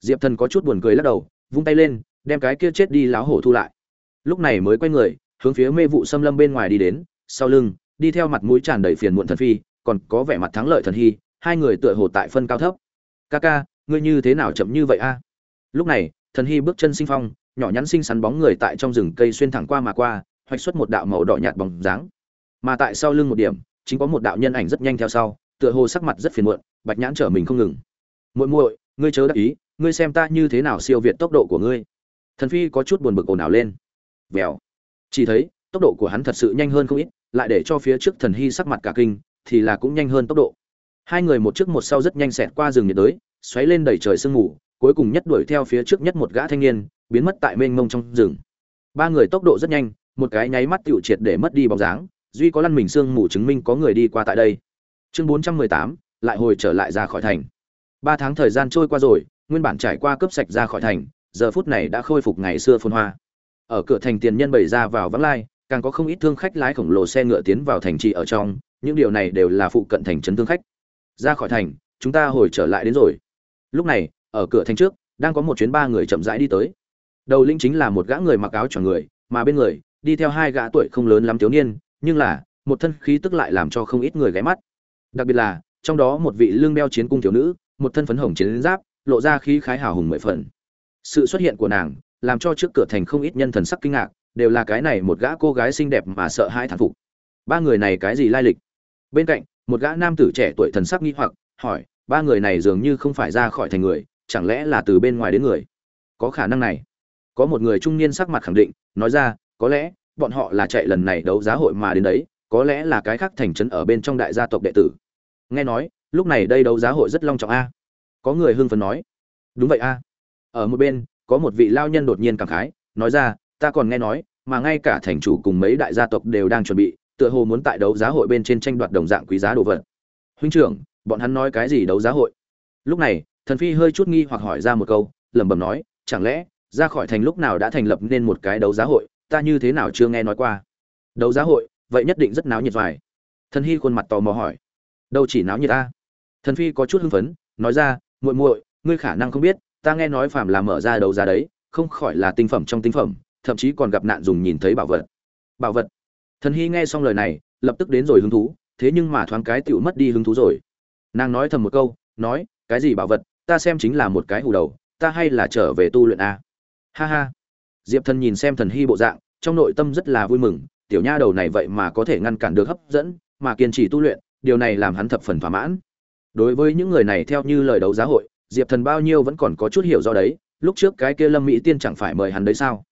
Diệp thần có chút buồn cười lắc đầu, vung tay lên, đem cái kia chết đi láo hổ thu lại. Lúc này mới quay người, hướng phía mê vụ xâm lâm bên ngoài đi đến, sau lưng, đi theo mặt mũi tràn đầy phiền muộn thần phi, còn có vẻ mặt thắng lợi thần hy, hai người tựa hồ tại phân cao thấp. Ca ca ngươi như thế nào chậm như vậy a? Lúc này, thần hy bước chân sinh phong, nhỏ nhắn xinh xắn bóng người tại trong rừng cây xuyên thẳng qua mà qua, hoạch xuất một đạo màu đỏ nhạt bóng dáng. Mà tại sau lưng một điểm, chính có một đạo nhân ảnh rất nhanh theo sau, tựa hồ sắc mặt rất phiền muộn, bạch nhãn trở mình không ngừng. Muội muội, ngươi chớ đắc ý, ngươi xem ta như thế nào siêu việt tốc độ của ngươi. Thần phi có chút buồn bực ồn ào lên. Vèo. Chỉ thấy, tốc độ của hắn thật sự nhanh hơn không ít, lại để cho phía trước thần hy sắc mặt cả kinh, thì là cũng nhanh hơn tốc độ. Hai người một trước một sau rất nhanh xẹt qua rừng nhiệt đới, xoáy lên đầy trời sương mù cuối cùng nhất đuổi theo phía trước nhất một gã thanh niên, biến mất tại mênh mông trong rừng. Ba người tốc độ rất nhanh, một cái nháy mắt tiểu triệt để mất đi bóng dáng, duy có lăn mình xương mù chứng minh có người đi qua tại đây. Chương bốn trăm mười tám, lại hồi trở lại ra khỏi thành. Ba tháng thời gian trôi qua rồi, nguyên bản trải qua cướp sạch ra khỏi thành, giờ phút này đã khôi phục ngày xưa phồn hoa. Ở cửa thành tiền nhân bày ra vào vắng lai, càng có không ít thương khách lái khổng lồ xe ngựa tiến vào thành trì ở trong, những điều này đều là phụ cận thành trấn thương khách. Ra khỏi thành, chúng ta hồi trở lại đến rồi. Lúc này ở cửa thành trước, đang có một chuyến ba người chậm rãi đi tới. Đầu linh chính là một gã người mặc áo choàng người, mà bên người, đi theo hai gã tuổi không lớn lắm thiếu niên, nhưng là, một thân khí tức lại làm cho không ít người ghé mắt. Đặc biệt là, trong đó một vị lương đeo chiến cung thiếu nữ, một thân phấn hồng chiến giáp, lộ ra khí khái hào hùng mười phần. Sự xuất hiện của nàng, làm cho trước cửa thành không ít nhân thần sắc kinh ngạc, đều là cái này một gã cô gái xinh đẹp mà sợ hai thản phục. Ba người này cái gì lai lịch? Bên cạnh, một gã nam tử trẻ tuổi thần sắc nghi hoặc, hỏi, ba người này dường như không phải ra khỏi thành người chẳng lẽ là từ bên ngoài đến người? Có khả năng này. Có một người trung niên sắc mặt khẳng định, nói ra, có lẽ, bọn họ là chạy lần này đấu giá hội mà đến đấy, có lẽ là cái khác thành trấn ở bên trong đại gia tộc đệ tử. Nghe nói, lúc này đây đấu giá hội rất long trọng a. Có người hưng phấn nói. Đúng vậy a. Ở một bên, có một vị lao nhân đột nhiên cảm khái, nói ra, ta còn nghe nói, mà ngay cả thành chủ cùng mấy đại gia tộc đều đang chuẩn bị, tựa hồ muốn tại đấu giá hội bên trên tranh đoạt đồng dạng quý giá đồ vật. Huynh trưởng, bọn hắn nói cái gì đấu giá hội? Lúc này thần phi hơi chút nghi hoặc hỏi ra một câu, lẩm bẩm nói, chẳng lẽ, ra khỏi thành lúc nào đã thành lập nên một cái đấu giá hội? Ta như thế nào chưa nghe nói qua. Đấu giá hội? Vậy nhất định rất náo nhiệt vải thần hy khuôn mặt tò mò hỏi. Đâu chỉ náo nhiệt ta thần phi có chút hưng phấn, nói ra, muội muội, ngươi khả năng không biết, ta nghe nói phàm là mở ra đấu giá đấy, không khỏi là tinh phẩm trong tinh phẩm, thậm chí còn gặp nạn dùng nhìn thấy bảo vật. Bảo vật? Thần hy nghe xong lời này, lập tức đến rồi hứng thú, thế nhưng mà thoáng cái tựu mất đi hứng thú rồi. Nàng nói thầm một câu, nói, cái gì bảo vật? Ta xem chính là một cái hù đầu, ta hay là trở về tu luyện a? Ha ha. Diệp thần nhìn xem thần hy bộ dạng, trong nội tâm rất là vui mừng, tiểu nha đầu này vậy mà có thể ngăn cản được hấp dẫn, mà kiên trì tu luyện, điều này làm hắn thập phần thỏa mãn. Đối với những người này theo như lời đấu giá hội, diệp thần bao nhiêu vẫn còn có chút hiểu do đấy, lúc trước cái kia lâm mỹ tiên chẳng phải mời hắn đấy sao?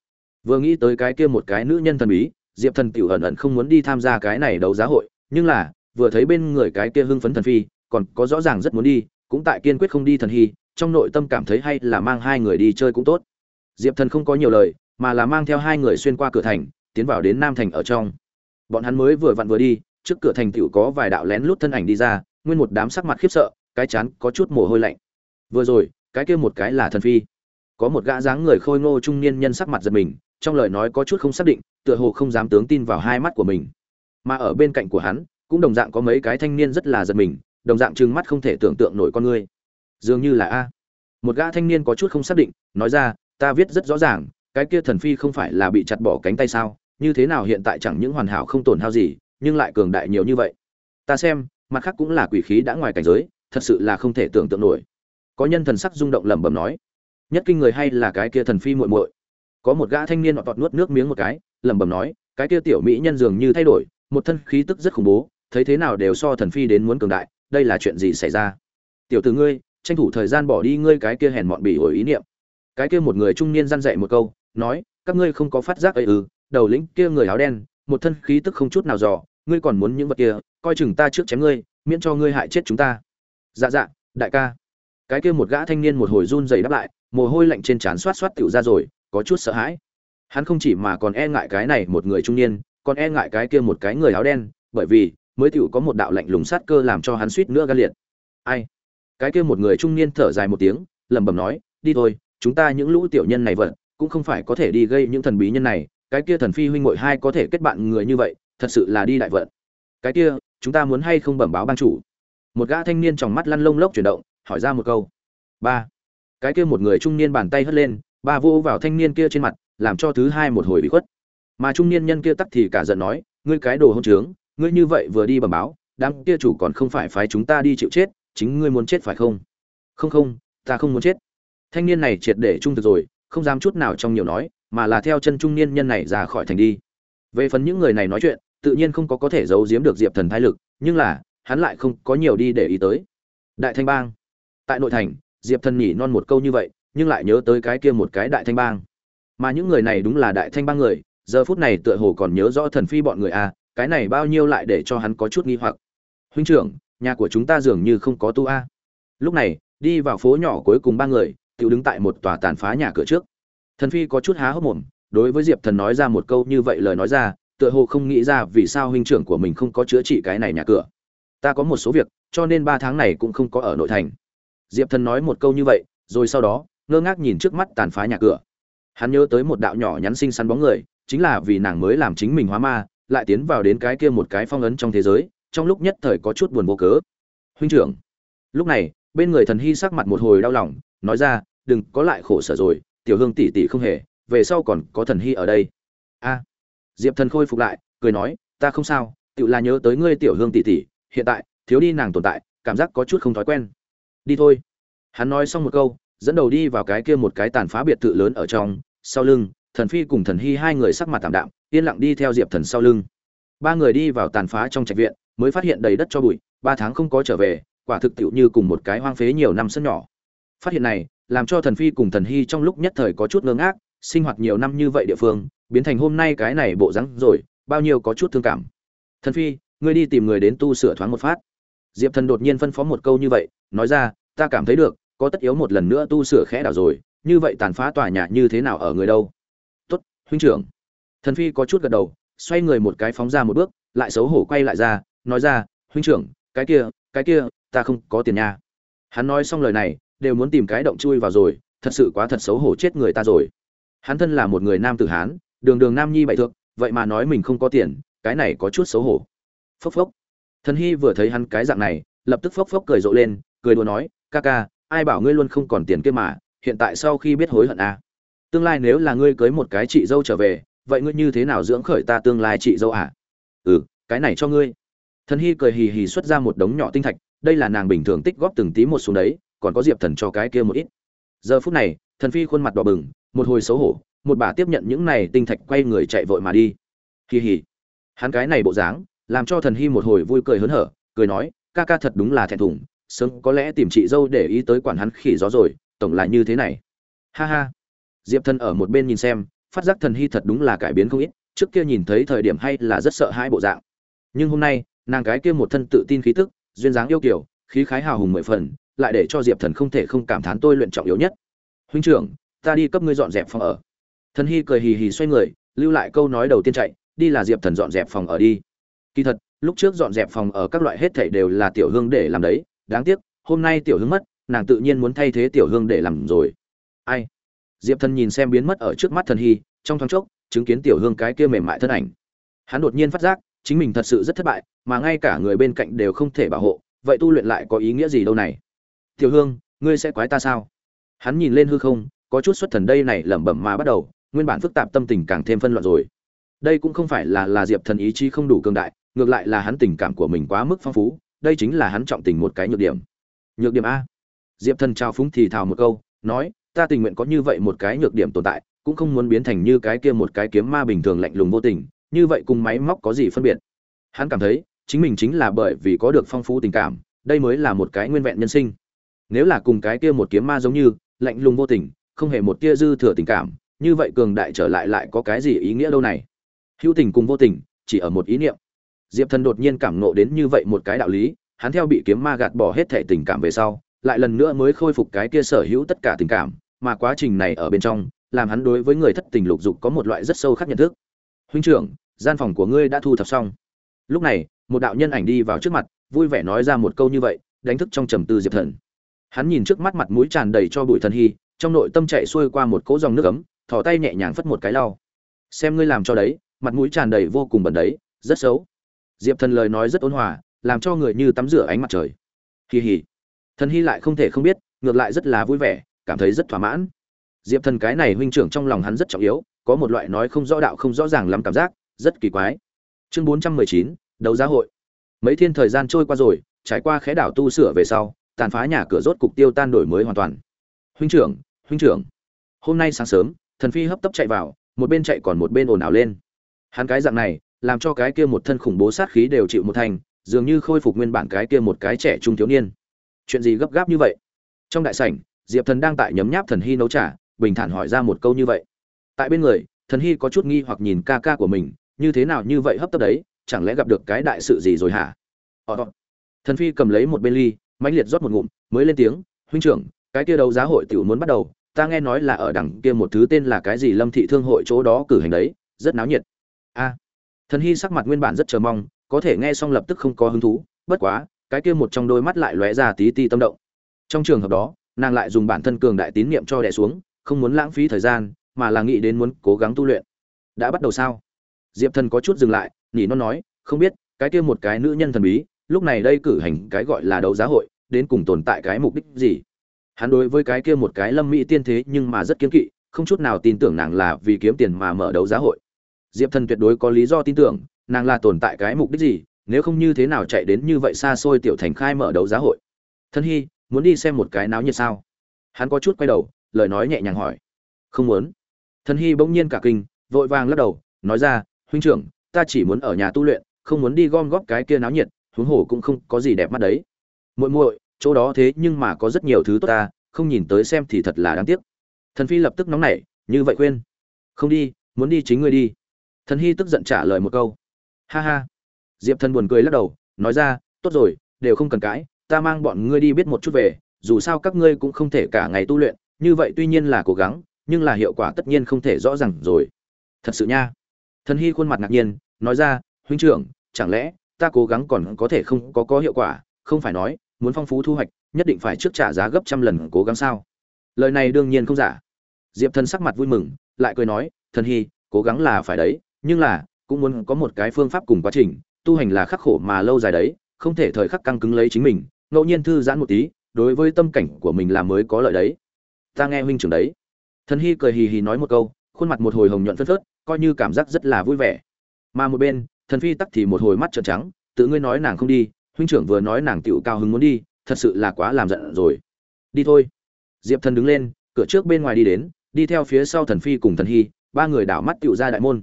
Vừa nghĩ tới cái kia một cái nữ nhân thần bí, diệp thần tiểu ẩn ẩn không muốn đi tham gia cái này đấu giá hội, nhưng là, vừa thấy bên người cái kia hưng phấn thần phi, còn có rõ ràng rất muốn đi cũng tại kiên quyết không đi thần hy, trong nội tâm cảm thấy hay là mang hai người đi chơi cũng tốt. Diệp thần không có nhiều lời, mà là mang theo hai người xuyên qua cửa thành, tiến vào đến nam thành ở trong. Bọn hắn mới vừa vặn vừa đi, trước cửa thành tựu có vài đạo lén lút thân ảnh đi ra, nguyên một đám sắc mặt khiếp sợ, cái chán có chút mồ hôi lạnh. Vừa rồi, cái kia một cái là thần phi. Có một gã dáng người khôi ngô trung niên nhân sắc mặt giật mình, trong lời nói có chút không xác định, tựa hồ không dám tướng tin vào hai mắt của mình. Mà ở bên cạnh của hắn, cũng đồng dạng có mấy cái thanh niên rất là giật mình đồng dạng trừng mắt không thể tưởng tượng nổi con ngươi. Dường như là a. Một gã thanh niên có chút không xác định, nói ra, ta viết rất rõ ràng, cái kia thần phi không phải là bị chặt bỏ cánh tay sao? Như thế nào hiện tại chẳng những hoàn hảo không tổn hao gì, nhưng lại cường đại nhiều như vậy? Ta xem, mặt khác cũng là quỷ khí đã ngoài cảnh giới, thật sự là không thể tưởng tượng nổi. Có nhân thần sắc rung động lẩm bẩm nói, nhất kinh người hay là cái kia thần phi muội muội? Có một gã thanh niên họ tọt nuốt nước miếng một cái, lẩm bẩm nói, cái kia tiểu mỹ nhân dường như thay đổi, một thân khí tức rất khủng bố, thấy thế nào đều so thần phi đến muốn cường đại đây là chuyện gì xảy ra? Tiểu tử ngươi, tranh thủ thời gian bỏ đi ngươi cái kia hèn mọn bỉ ổi ý niệm. Cái kia một người trung niên răn dạy một câu, nói, các ngươi không có phát giác ấy ư, đầu lĩnh kia người áo đen, một thân khí tức không chút nào dò, ngươi còn muốn những vật kia, coi chừng ta trước chém ngươi, miễn cho ngươi hại chết chúng ta. Dạ dạ đại ca. Cái kia một gã thanh niên một hồi run rẩy đáp lại, mồ hôi lạnh trên trán xoát xoát tựu ra rồi, có chút sợ hãi. Hắn không chỉ mà còn e ngại cái này một người trung niên, còn e ngại cái kia một cái người áo đen, bởi vì mới tựu có một đạo lạnh lùng sát cơ làm cho hắn suýt nữa gan liệt. Ai? Cái kia một người trung niên thở dài một tiếng, lẩm bẩm nói, đi thôi, chúng ta những lũ tiểu nhân này vận cũng không phải có thể đi gây những thần bí nhân này, cái kia thần phi huynh muội hai có thể kết bạn người như vậy, thật sự là đi đại vận cái kia, chúng ta muốn hay không bẩm báo ban chủ? Một gã thanh niên trong mắt lăn lông lốc chuyển động, hỏi ra một câu. Ba. Cái kia một người trung niên bàn tay hất lên, ba vô vào thanh niên kia trên mặt, làm cho thứ hai một hồi bị khuất. Mà trung niên nhân kia tắc thì cả giận nói, ngươi cái đồ hôn trướng ngươi như vậy vừa đi bẩm báo đám kia chủ còn không phải phái chúng ta đi chịu chết chính ngươi muốn chết phải không? Không không ta không muốn chết. Thanh niên này triệt để trung thực rồi không dám chút nào trong nhiều nói mà là theo chân trung niên nhân này ra khỏi thành đi. Về phần những người này nói chuyện tự nhiên không có có thể giấu giếm được diệp thần thái lực nhưng là hắn lại không có nhiều đi để ý tới. Đại thanh bang. Tại nội thành diệp thần nhỉ non một câu như vậy nhưng lại nhớ tới cái kia một cái đại thanh bang. Mà những người này đúng là đại thanh bang người giờ phút này tựa hồ còn nhớ rõ thần phi bọn người a à, cái này bao nhiêu lại để cho hắn có chút nghi hoặc. Huynh trưởng, nhà của chúng ta dường như không có tu a. Lúc này, đi vào phố nhỏ cuối cùng ba người tự đứng tại một tòa tàn phá nhà cửa trước. Thần phi có chút há hốc mồm, đối với diệp thần nói ra một câu như vậy lời nói ra, tựa hồ không nghĩ ra vì sao huynh trưởng của mình không có chữa trị cái này nhà cửa. Ta có một số việc, cho nên ba tháng này cũng không có ở nội thành. Diệp thần nói một câu như vậy, rồi sau đó, ngơ ngác nhìn trước mắt tàn phá nhà cửa. Hắn nhớ tới một đạo nhỏ nhắn xinh xắn bóng người, chính là vì nàng mới làm chính mình hóa ma lại tiến vào đến cái kia một cái phong ấn trong thế giới, trong lúc nhất thời có chút buồn vô cớ. Huynh trưởng. Lúc này, bên người thần hy sắc mặt một hồi đau lòng, nói ra, đừng có lại khổ sở rồi, tiểu hương tỷ tỷ không hề, về sau còn có thần hy ở đây. A. Diệp thần khôi phục lại, cười nói, ta không sao tự là nhớ tới ngươi tiểu hương tỷ tỷ, hiện tại, thiếu đi nàng tồn tại, cảm giác có chút không thói quen. Đi thôi. Hắn nói xong một câu, dẫn đầu đi vào cái kia một cái tàn phá biệt thự lớn ở trong, sau lưng thần phi cùng thần hy hai người sắc mặt tạm đạm, yên lặng đi theo diệp thần sau lưng. Ba người đi vào tàn phá trong trạch viện, mới phát hiện đầy đất cho bụi, ba tháng không có trở về, quả thực tiệu như cùng một cái hoang phế nhiều năm sân nhỏ. Phát hiện này, làm cho thần phi cùng thần hy trong lúc nhất thời có chút ngơ ngác, sinh hoạt nhiều năm như vậy địa phương, biến thành hôm nay cái này bộ rắn rồi, bao nhiêu có chút thương cảm. Thần phi, ngươi đi tìm người đến tu sửa thoáng một phát. Diệp thần đột nhiên phân phó một câu như vậy, nói ra, ta cảm thấy được, có tất yếu một lần nữa tu sửa khẽ đảo rồi, như vậy tàn phá tòa nhà như thế nào ở người đâu? Huynh trưởng. Thần phi có chút gật đầu, xoay người một cái phóng ra một bước, lại xấu hổ quay lại ra, nói ra, huynh trưởng, cái kia cái kia, ta không có tiền nha. Hắn nói xong lời này, đều muốn tìm cái động chui vào rồi, thật sự quá thật xấu hổ chết người ta rồi. Hắn thân là một người nam tử hán, đường đường nam nhi bại thượng, vậy mà nói mình không có tiền, cái này có chút xấu hổ. Phốc phốc. Thần hy vừa thấy hắn cái dạng này, lập tức phốc phốc cười rộ lên, cười đùa nói, ca ca, ai bảo ngươi luôn không còn tiền kia mà, hiện tại sau khi biết hối hận à tương lai nếu là ngươi cưới một cái chị dâu trở về, vậy ngươi như thế nào dưỡng khởi ta tương lai chị dâu à? ừ cái này cho ngươi. Thần hy cười hì hì xuất ra một đống nhỏ tinh thạch, đây là nàng bình thường tích góp từng tí một xuống đấy, còn có diệp thần cho cái kia một ít. Giờ phút này, thần phi khuôn mặt đỏ bừng, một hồi xấu hổ, một bà tiếp nhận những này tinh thạch quay người chạy vội mà đi. Hì hì. Hắn cái này bộ dáng, làm cho thần hy một hồi vui cười hớn hở, cười nói, ca ca thật đúng là thẹn thùng, sớm có lẽ tìm chị dâu để ý tới quản hắn khỉ gió rồi, tổng là như thế này. Ha ha diệp thần ở một bên nhìn xem, phát giác thần hy thật đúng là cải biến không ít, trước kia nhìn thấy thời điểm hay là rất sợ hai bộ dạng. Nhưng hôm nay, nàng cái kia một thân tự tin khí tức, duyên dáng yêu kiểu, khí khái hào hùng mười phần, lại để cho diệp thần không thể không cảm thán tôi luyện trọng yếu nhất. Huynh trưởng, ta đi cấp ngươi dọn dẹp phòng ở. Thần hy cười hì hì xoay người, lưu lại câu nói đầu tiên chạy, đi là diệp thần dọn dẹp phòng ở đi. Kỳ thật, lúc trước dọn dẹp phòng ở các loại hết thảy đều là tiểu hương để làm đấy, đáng tiếc, hôm nay tiểu hương mất, nàng tự nhiên muốn thay thế tiểu hương để làm rồi. Ai? Diệp thần nhìn xem biến mất ở trước mắt thần hy, trong thoáng chốc, chứng kiến tiểu hương cái kia mềm mại thân ảnh. Hắn đột nhiên phát giác, chính mình thật sự rất thất bại, mà ngay cả người bên cạnh đều không thể bảo hộ, vậy tu luyện lại có ý nghĩa gì đâu này? Tiểu hương, ngươi sẽ quái ta sao? Hắn nhìn lên hư không, có chút xuất thần đây này lẩm bẩm mà bắt đầu, nguyên bản phức tạp tâm tình càng thêm phân loạn rồi. Đây cũng không phải là là diệp thần ý chí không đủ cường đại, ngược lại là hắn tình cảm của mình quá mức phong phú, đây chính là hắn trọng tình một cái nhược điểm. Nhược điểm a. Diệp thần trao phúng thì thào một câu, nói ta tình nguyện có như vậy một cái nhược điểm tồn tại, cũng không muốn biến thành như cái kia một cái kiếm ma bình thường lạnh lùng vô tình, như vậy cùng máy móc có gì phân biệt? Hắn cảm thấy, chính mình chính là bởi vì có được phong phú tình cảm, đây mới là một cái nguyên vẹn nhân sinh. Nếu là cùng cái kia một kiếm ma giống như, lạnh lùng vô tình, không hề một tia dư thừa tình cảm, như vậy cường đại trở lại lại có cái gì ý nghĩa đâu này? Hữu tình cùng vô tình, chỉ ở một ý niệm. Diệp thần đột nhiên cảm nộ đến như vậy một cái đạo lý, hắn theo bị kiếm ma gạt bỏ hết thể tình cảm về sau lại lần nữa mới khôi phục cái kia sở hữu tất cả tình cảm, mà quá trình này ở bên trong, làm hắn đối với người thất tình lục dục có một loại rất sâu khác nhận thức. Huynh trưởng, gian phòng của ngươi đã thu thập xong. Lúc này, một đạo nhân ảnh đi vào trước mặt, vui vẻ nói ra một câu như vậy, đánh thức trong trầm tư diệp thần. Hắn nhìn trước mắt mặt mũi tràn đầy cho bụi thần hy, trong nội tâm chạy xuôi qua một cỗ dòng nước ấm, thò tay nhẹ nhàng phất một cái lau. Xem ngươi làm cho đấy, mặt mũi tràn đầy vô cùng bẩn đấy, rất xấu. Diệp thần lời nói rất ôn hòa, làm cho người như tắm rửa ánh mặt trời. Kỳ hỉ thần hy lại không thể không biết, ngược lại rất là vui vẻ, cảm thấy rất thỏa mãn. Diệp thần cái này huynh trưởng trong lòng hắn rất trọng yếu, có một loại nói không rõ đạo không rõ ràng lắm cảm giác, rất kỳ quái. Chương bốn trăm mười chín, đấu giá hội. Mấy thiên thời gian trôi qua rồi, trải qua khẽ đảo tu sửa về sau, tàn phá nhà cửa rốt cục tiêu tan đổi mới hoàn toàn. Huynh trưởng huynh trưởng. Hôm nay sáng sớm, thần phi hấp tấp chạy vào, một bên chạy còn một bên ồn ào lên. Hắn cái dạng này, làm cho cái kia một thân khủng bố sát khí đều chịu một thành, dường như khôi phục nguyên bản cái kia một cái trẻ trung thiếu niên chuyện gì gấp gáp như vậy? Trong đại sảnh diệp thần đang tại nhấm nháp thần hy nấu trà bình thản hỏi ra một câu như vậy. Tại bên người thần hy có chút nghi hoặc nhìn ca ca của mình như thế nào như vậy hấp tấp đấy chẳng lẽ gặp được cái đại sự gì rồi hả? Ờ, ờ, thần phi cầm lấy một bên ly mãnh liệt rót một ngụm mới lên tiếng huynh trưởng cái kia đấu giá hội tiểu muốn bắt đầu ta nghe nói là ở đằng kia một thứ tên là cái gì lâm thị thương hội chỗ đó cử hành đấy rất náo nhiệt. A. Thần hy sắc mặt nguyên bản rất chờ mong có thể nghe xong lập tức không có hứng thú bất quá cái kia một trong đôi mắt lại lóe ra tí ti tâm động. Trong trường hợp đó, nàng lại dùng bản thân cường đại tín niệm cho đè xuống, không muốn lãng phí thời gian, mà là nghĩ đến muốn cố gắng tu luyện. Đã bắt đầu sao? Diệp thần có chút dừng lại, nhỉ nó nói, không biết, cái kia một cái nữ nhân thần bí, lúc này đây cử hành cái gọi là đấu giá hội, đến cùng tồn tại cái mục đích gì? Hắn đối với cái kia một cái lâm mỹ tiên thế nhưng mà rất kiên kỵ, không chút nào tin tưởng nàng là vì kiếm tiền mà mở đấu giá hội. Diệp thần tuyệt đối có lý do tin tưởng, nàng là tồn tại cái mục đích gì nếu không như thế nào chạy đến như vậy xa xôi tiểu thành khai mở đấu giá hội. Thân hy, muốn đi xem một cái náo nhiệt sao? Hắn có chút quay đầu, lời nói nhẹ nhàng hỏi. Không muốn. Thân hy bỗng nhiên cả kinh, vội vàng lắc đầu, nói ra, huynh trưởng, ta chỉ muốn ở nhà tu luyện, không muốn đi gom góp cái kia náo nhiệt, huống hồ cũng không có gì đẹp mắt đấy. Muội muội, chỗ đó thế nhưng mà có rất nhiều thứ tốt ta, không nhìn tới xem thì thật là đáng tiếc. Thần phi lập tức nóng nảy, như vậy khuyên. Không đi, muốn đi chính ngươi đi. Thần hy tức giận trả lời một câu. Ha ha diệp thần buồn cười lắc đầu, nói ra, tốt rồi, đều không cần cãi, ta mang bọn ngươi đi biết một chút về, dù sao các ngươi cũng không thể cả ngày tu luyện, như vậy tuy nhiên là cố gắng, nhưng là hiệu quả tất nhiên không thể rõ ràng rồi. Thật sự nha. Thần hy khuôn mặt ngạc nhiên, nói ra, huynh trưởng, chẳng lẽ ta cố gắng còn có thể không có có hiệu quả? Không phải nói, muốn phong phú thu hoạch, nhất định phải trước trả giá gấp trăm lần cố gắng sao? Lời này đương nhiên không giả. Diệp thần sắc mặt vui mừng, lại cười nói, thần hy, cố gắng là phải đấy, nhưng là cũng muốn có một cái phương pháp cùng quá trình tu hành là khắc khổ mà lâu dài đấy, không thể thời khắc căng cứng lấy chính mình, ngẫu nhiên thư giãn một tí, đối với tâm cảnh của mình là mới có lợi đấy. Ta nghe huynh trưởng đấy. Thần hy cười hì hì nói một câu, khuôn mặt một hồi hồng nhuận phớt phớt, coi như cảm giác rất là vui vẻ. Mà một bên, thần phi tắc thì một hồi mắt trợn trắng, tự ngươi nói nàng không đi, huynh trưởng vừa nói nàng tựu cao hứng muốn đi, thật sự là quá làm giận rồi. Đi thôi. Diệp thần đứng lên, cửa trước bên ngoài đi đến, đi theo phía sau thần phi cùng thần hy, ba người đảo mắt tựu ra đại môn.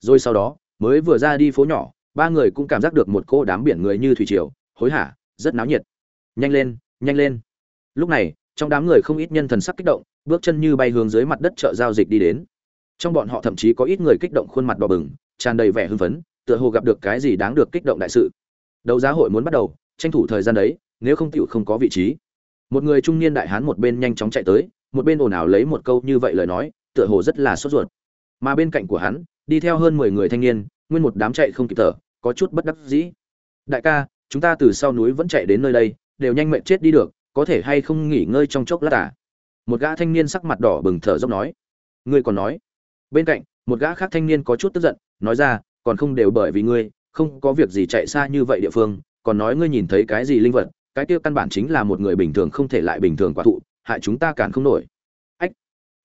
Rồi sau đó, mới vừa ra đi phố nhỏ ba người cũng cảm giác được một cô đám biển người như thủy triều, hối hả, rất náo nhiệt. Nhanh lên nhanh lên. Lúc này, trong đám người không ít nhân thần sắc kích động, bước chân như bay hướng dưới mặt đất chợ giao dịch đi đến. Trong bọn họ thậm chí có ít người kích động khuôn mặt đỏ bừng, tràn đầy vẻ hưng phấn, tựa hồ gặp được cái gì đáng được kích động đại sự. Đấu giá hội muốn bắt đầu, tranh thủ thời gian đấy, nếu không tựu không có vị trí. Một người trung niên đại hán một bên nhanh chóng chạy tới, một bên ồn ào lấy một câu như vậy lời nói, tựa hồ rất là sốt ruột. Mà bên cạnh của hắn đi theo hơn mười người thanh niên, nguyên một đám chạy không kịp thở, có chút bất đắc dĩ. Đại ca, chúng ta từ sau núi vẫn chạy đến nơi đây, đều nhanh mệnh chết đi được, có thể hay không nghỉ ngơi trong chốc lát à? Một gã thanh niên sắc mặt đỏ bừng thở dốc nói. Ngươi còn nói. Bên cạnh, một gã khác thanh niên có chút tức giận, nói ra, còn không đều bởi vì ngươi, không có việc gì chạy xa như vậy địa phương, còn nói ngươi nhìn thấy cái gì linh vật, cái kia căn bản chính là một người bình thường không thể lại bình thường quả thụ, hại chúng ta cản không nổi. Ách.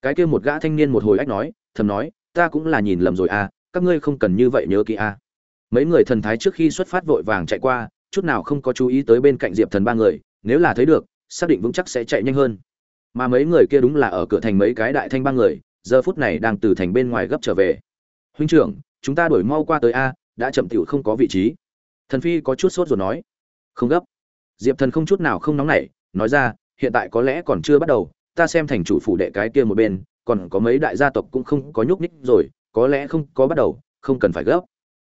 Cái kia một gã thanh niên một hồi ách nói, thầm nói ta cũng là nhìn lầm rồi à các ngươi không cần như vậy nhớ kỹ à. Mấy người thần thái trước khi xuất phát vội vàng chạy qua, chút nào không có chú ý tới bên cạnh diệp thần ba người, nếu là thấy được, xác định vững chắc sẽ chạy nhanh hơn. Mà mấy người kia đúng là ở cửa thành mấy cái đại thanh ba người, giờ phút này đang từ thành bên ngoài gấp trở về. Huynh trưởng, chúng ta đổi mau qua tới a, đã chậm tiểu không có vị trí. Thần phi có chút sốt rồi nói. Không gấp. Diệp thần không chút nào không nóng nảy, nói ra, hiện tại có lẽ còn chưa bắt đầu, ta xem thành chủ phủ đệ cái kia một bên còn có mấy đại gia tộc cũng không có nhúc nhích rồi, có lẽ không có bắt đầu, không cần phải gấp.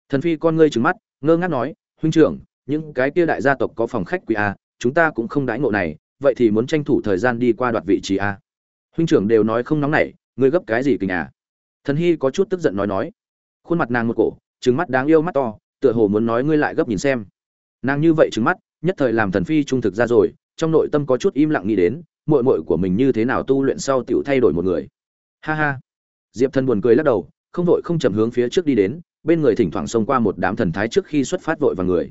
Thần phi con ngươi trừng mắt, ngơ ngác nói, huynh trưởng, những cái kia đại gia tộc có phòng khách quý a chúng ta cũng không đãi ngộ này, vậy thì muốn tranh thủ thời gian đi qua đoạt vị trí a huynh trưởng đều nói không nóng nảy, ngươi gấp cái gì kình à? Thần hy có chút tức giận nói nói, khuôn mặt nàng một cổ, trừng mắt đáng yêu mắt to, tựa hồ muốn nói ngươi lại gấp nhìn xem. Nàng như vậy trừng mắt, nhất thời làm thần phi trung thực ra rồi, trong nội tâm có chút im lặng nghĩ đến, muội muội của mình như thế nào tu luyện sau tiểu thay đổi một người ha ha. Diệp thần buồn cười lắc đầu, không vội không chậm hướng phía trước đi đến, bên người thỉnh thoảng xông qua một đám thần thái trước khi xuất phát vội vào người.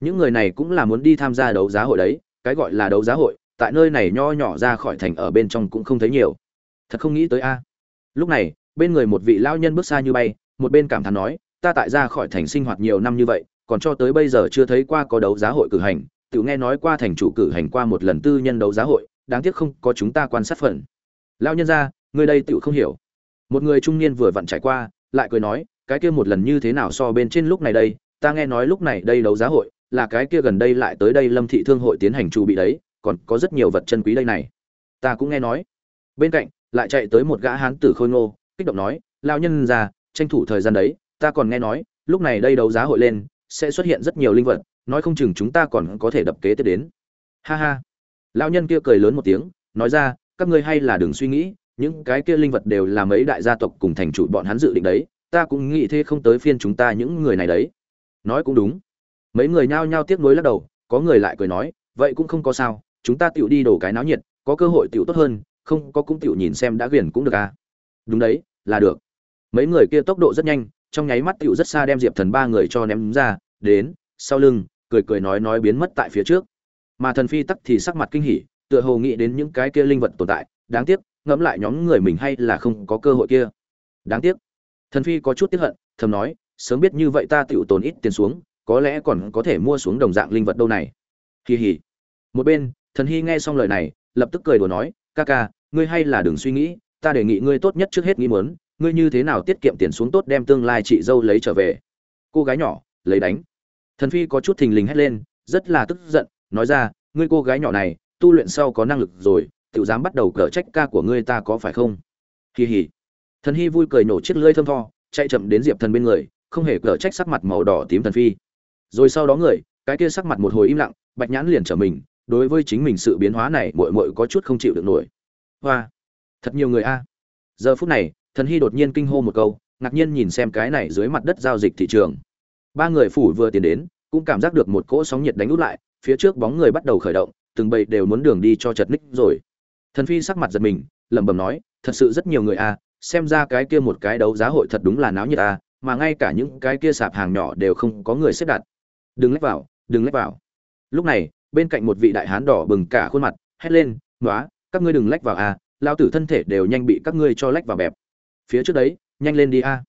Những người này cũng là muốn đi tham gia đấu giá hội đấy, cái gọi là đấu giá hội, tại nơi này nho nhỏ ra khỏi thành ở bên trong cũng không thấy nhiều. Thật không nghĩ tới a. Lúc này, bên người một vị lão nhân bước xa như bay, một bên cảm thán nói, ta tại ra khỏi thành sinh hoạt nhiều năm như vậy, còn cho tới bây giờ chưa thấy qua có đấu giá hội cử hành, tự nghe nói qua thành chủ cử hành qua một lần tư nhân đấu giá hội, đáng tiếc không có chúng ta quan sát phần. Lão nhân ra người đây tựu không hiểu. Một người trung niên vừa vặn trải qua, lại cười nói, cái kia một lần như thế nào so bên trên lúc này đây, ta nghe nói lúc này đây đấu giá hội, là cái kia gần đây lại tới đây lâm thị thương hội tiến hành chu bị đấy, còn có rất nhiều vật chân quý đây này. Ta cũng nghe nói. Bên cạnh, lại chạy tới một gã hán tử khôi ngô, kích động nói lao nhân già, tranh thủ thời gian đấy, ta còn nghe nói, lúc này đây đấu giá hội lên, sẽ xuất hiện rất nhiều linh vật, nói không chừng chúng ta còn có thể đập kế tiếp đến. Ha ha. Lao nhân kia cười lớn một tiếng, nói ra, các ngươi hay là đừng suy nghĩ những cái kia linh vật đều là mấy đại gia tộc cùng thành chủ bọn hắn dự định đấy, ta cũng nghĩ thế không tới phiên chúng ta những người này đấy. Nói cũng đúng. Mấy người nhao nhao tiếc nuối lắc đầu, có người lại cười nói, vậy cũng không có sao, chúng ta tựu đi đổ cái náo nhiệt, có cơ hội tựu tốt hơn, không có cũng tựu nhìn xem đã quyền cũng được à. Đúng đấy, là được. Mấy người kia tốc độ rất nhanh, trong nháy mắt tựu rất xa đem diệp thần ba người cho ném ra, đến, sau lưng, cười cười nói nói biến mất tại phía trước. Mà thần phi tắc thì sắc mặt kinh hỉ, tựa hồ nghĩ đến những cái kia linh vật tồn tại, đáng tiếc ngẫm lại nhóm người mình hay là không có cơ hội kia. Đáng tiếc. Thần phi có chút tiếc hận, thầm nói, sớm biết như vậy ta tựu tồn ít tiền xuống, có lẽ còn có thể mua xuống đồng dạng linh vật đâu này. Kỳ hỉ một bên, thần hy nghe xong lời này, lập tức cười đùa nói, ca ca, ngươi hay là đừng suy nghĩ, ta đề nghị ngươi tốt nhất trước hết nghĩ muốn, ngươi như thế nào tiết kiệm tiền xuống tốt đem tương lai chị dâu lấy trở về. Cô gái nhỏ, lấy đánh. Thần phi có chút thình lình hét lên, rất là tức giận, nói ra, ngươi cô gái nhỏ này, tu luyện sau có năng lực rồi tự dám bắt đầu cở trách ca của ngươi ta có phải không? Kỳ hỉ thần hy vui cười nổ chiếc lưỡi thơm tho, chạy chậm đến diệp thần bên người, không hề cở trách sắc mặt màu đỏ tím thần phi. Rồi sau đó người, cái kia sắc mặt một hồi im lặng, bạch nhãn liền trở mình, đối với chính mình sự biến hóa này muội muội có chút không chịu được nổi. Hoa, thật nhiều người a. Giờ phút này, thần hy đột nhiên kinh hô một câu, ngạc nhiên nhìn xem cái này dưới mặt đất giao dịch thị trường. Ba người phủ vừa tiến đến, cũng cảm giác được một cỗ sóng nhiệt đánh út lại, phía trước bóng người bắt đầu khởi động, từng bầy đều muốn đường đi cho chật ních rồi thần phi sắc mặt giật mình, lẩm bẩm nói, thật sự rất nhiều người a xem ra cái kia một cái đấu giá hội thật đúng là náo nhiệt a mà ngay cả những cái kia sạp hàng nhỏ đều không có người xếp đặt. Đừng lách vào, đừng lách vào. Lúc này, bên cạnh một vị đại hán đỏ bừng cả khuôn mặt, hét lên nói các ngươi đừng lách vào à, a lao tử thân thể đều nhanh bị các ngươi cho lách vào bẹp. Phía trước đấy, nhanh lên đi a.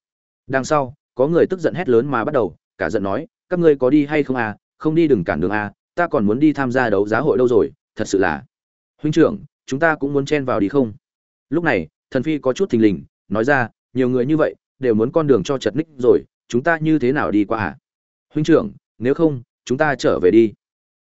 Đằng sau, có người tức giận hét lớn mà bắt đầu, cả giận nói, các ngươi có đi hay không a không đi đừng cản đường a ta còn muốn đi tham gia đấu giá hội đâu rồi, thật sự là. Huynh trưởng chúng ta cũng muốn chen vào đi không? Lúc này, thần phi có chút thình lình, nói ra, nhiều người như vậy, đều muốn con đường cho chật ních rồi, chúng ta như thế nào đi qua à huynh trưởng, nếu không, chúng ta trở về đi.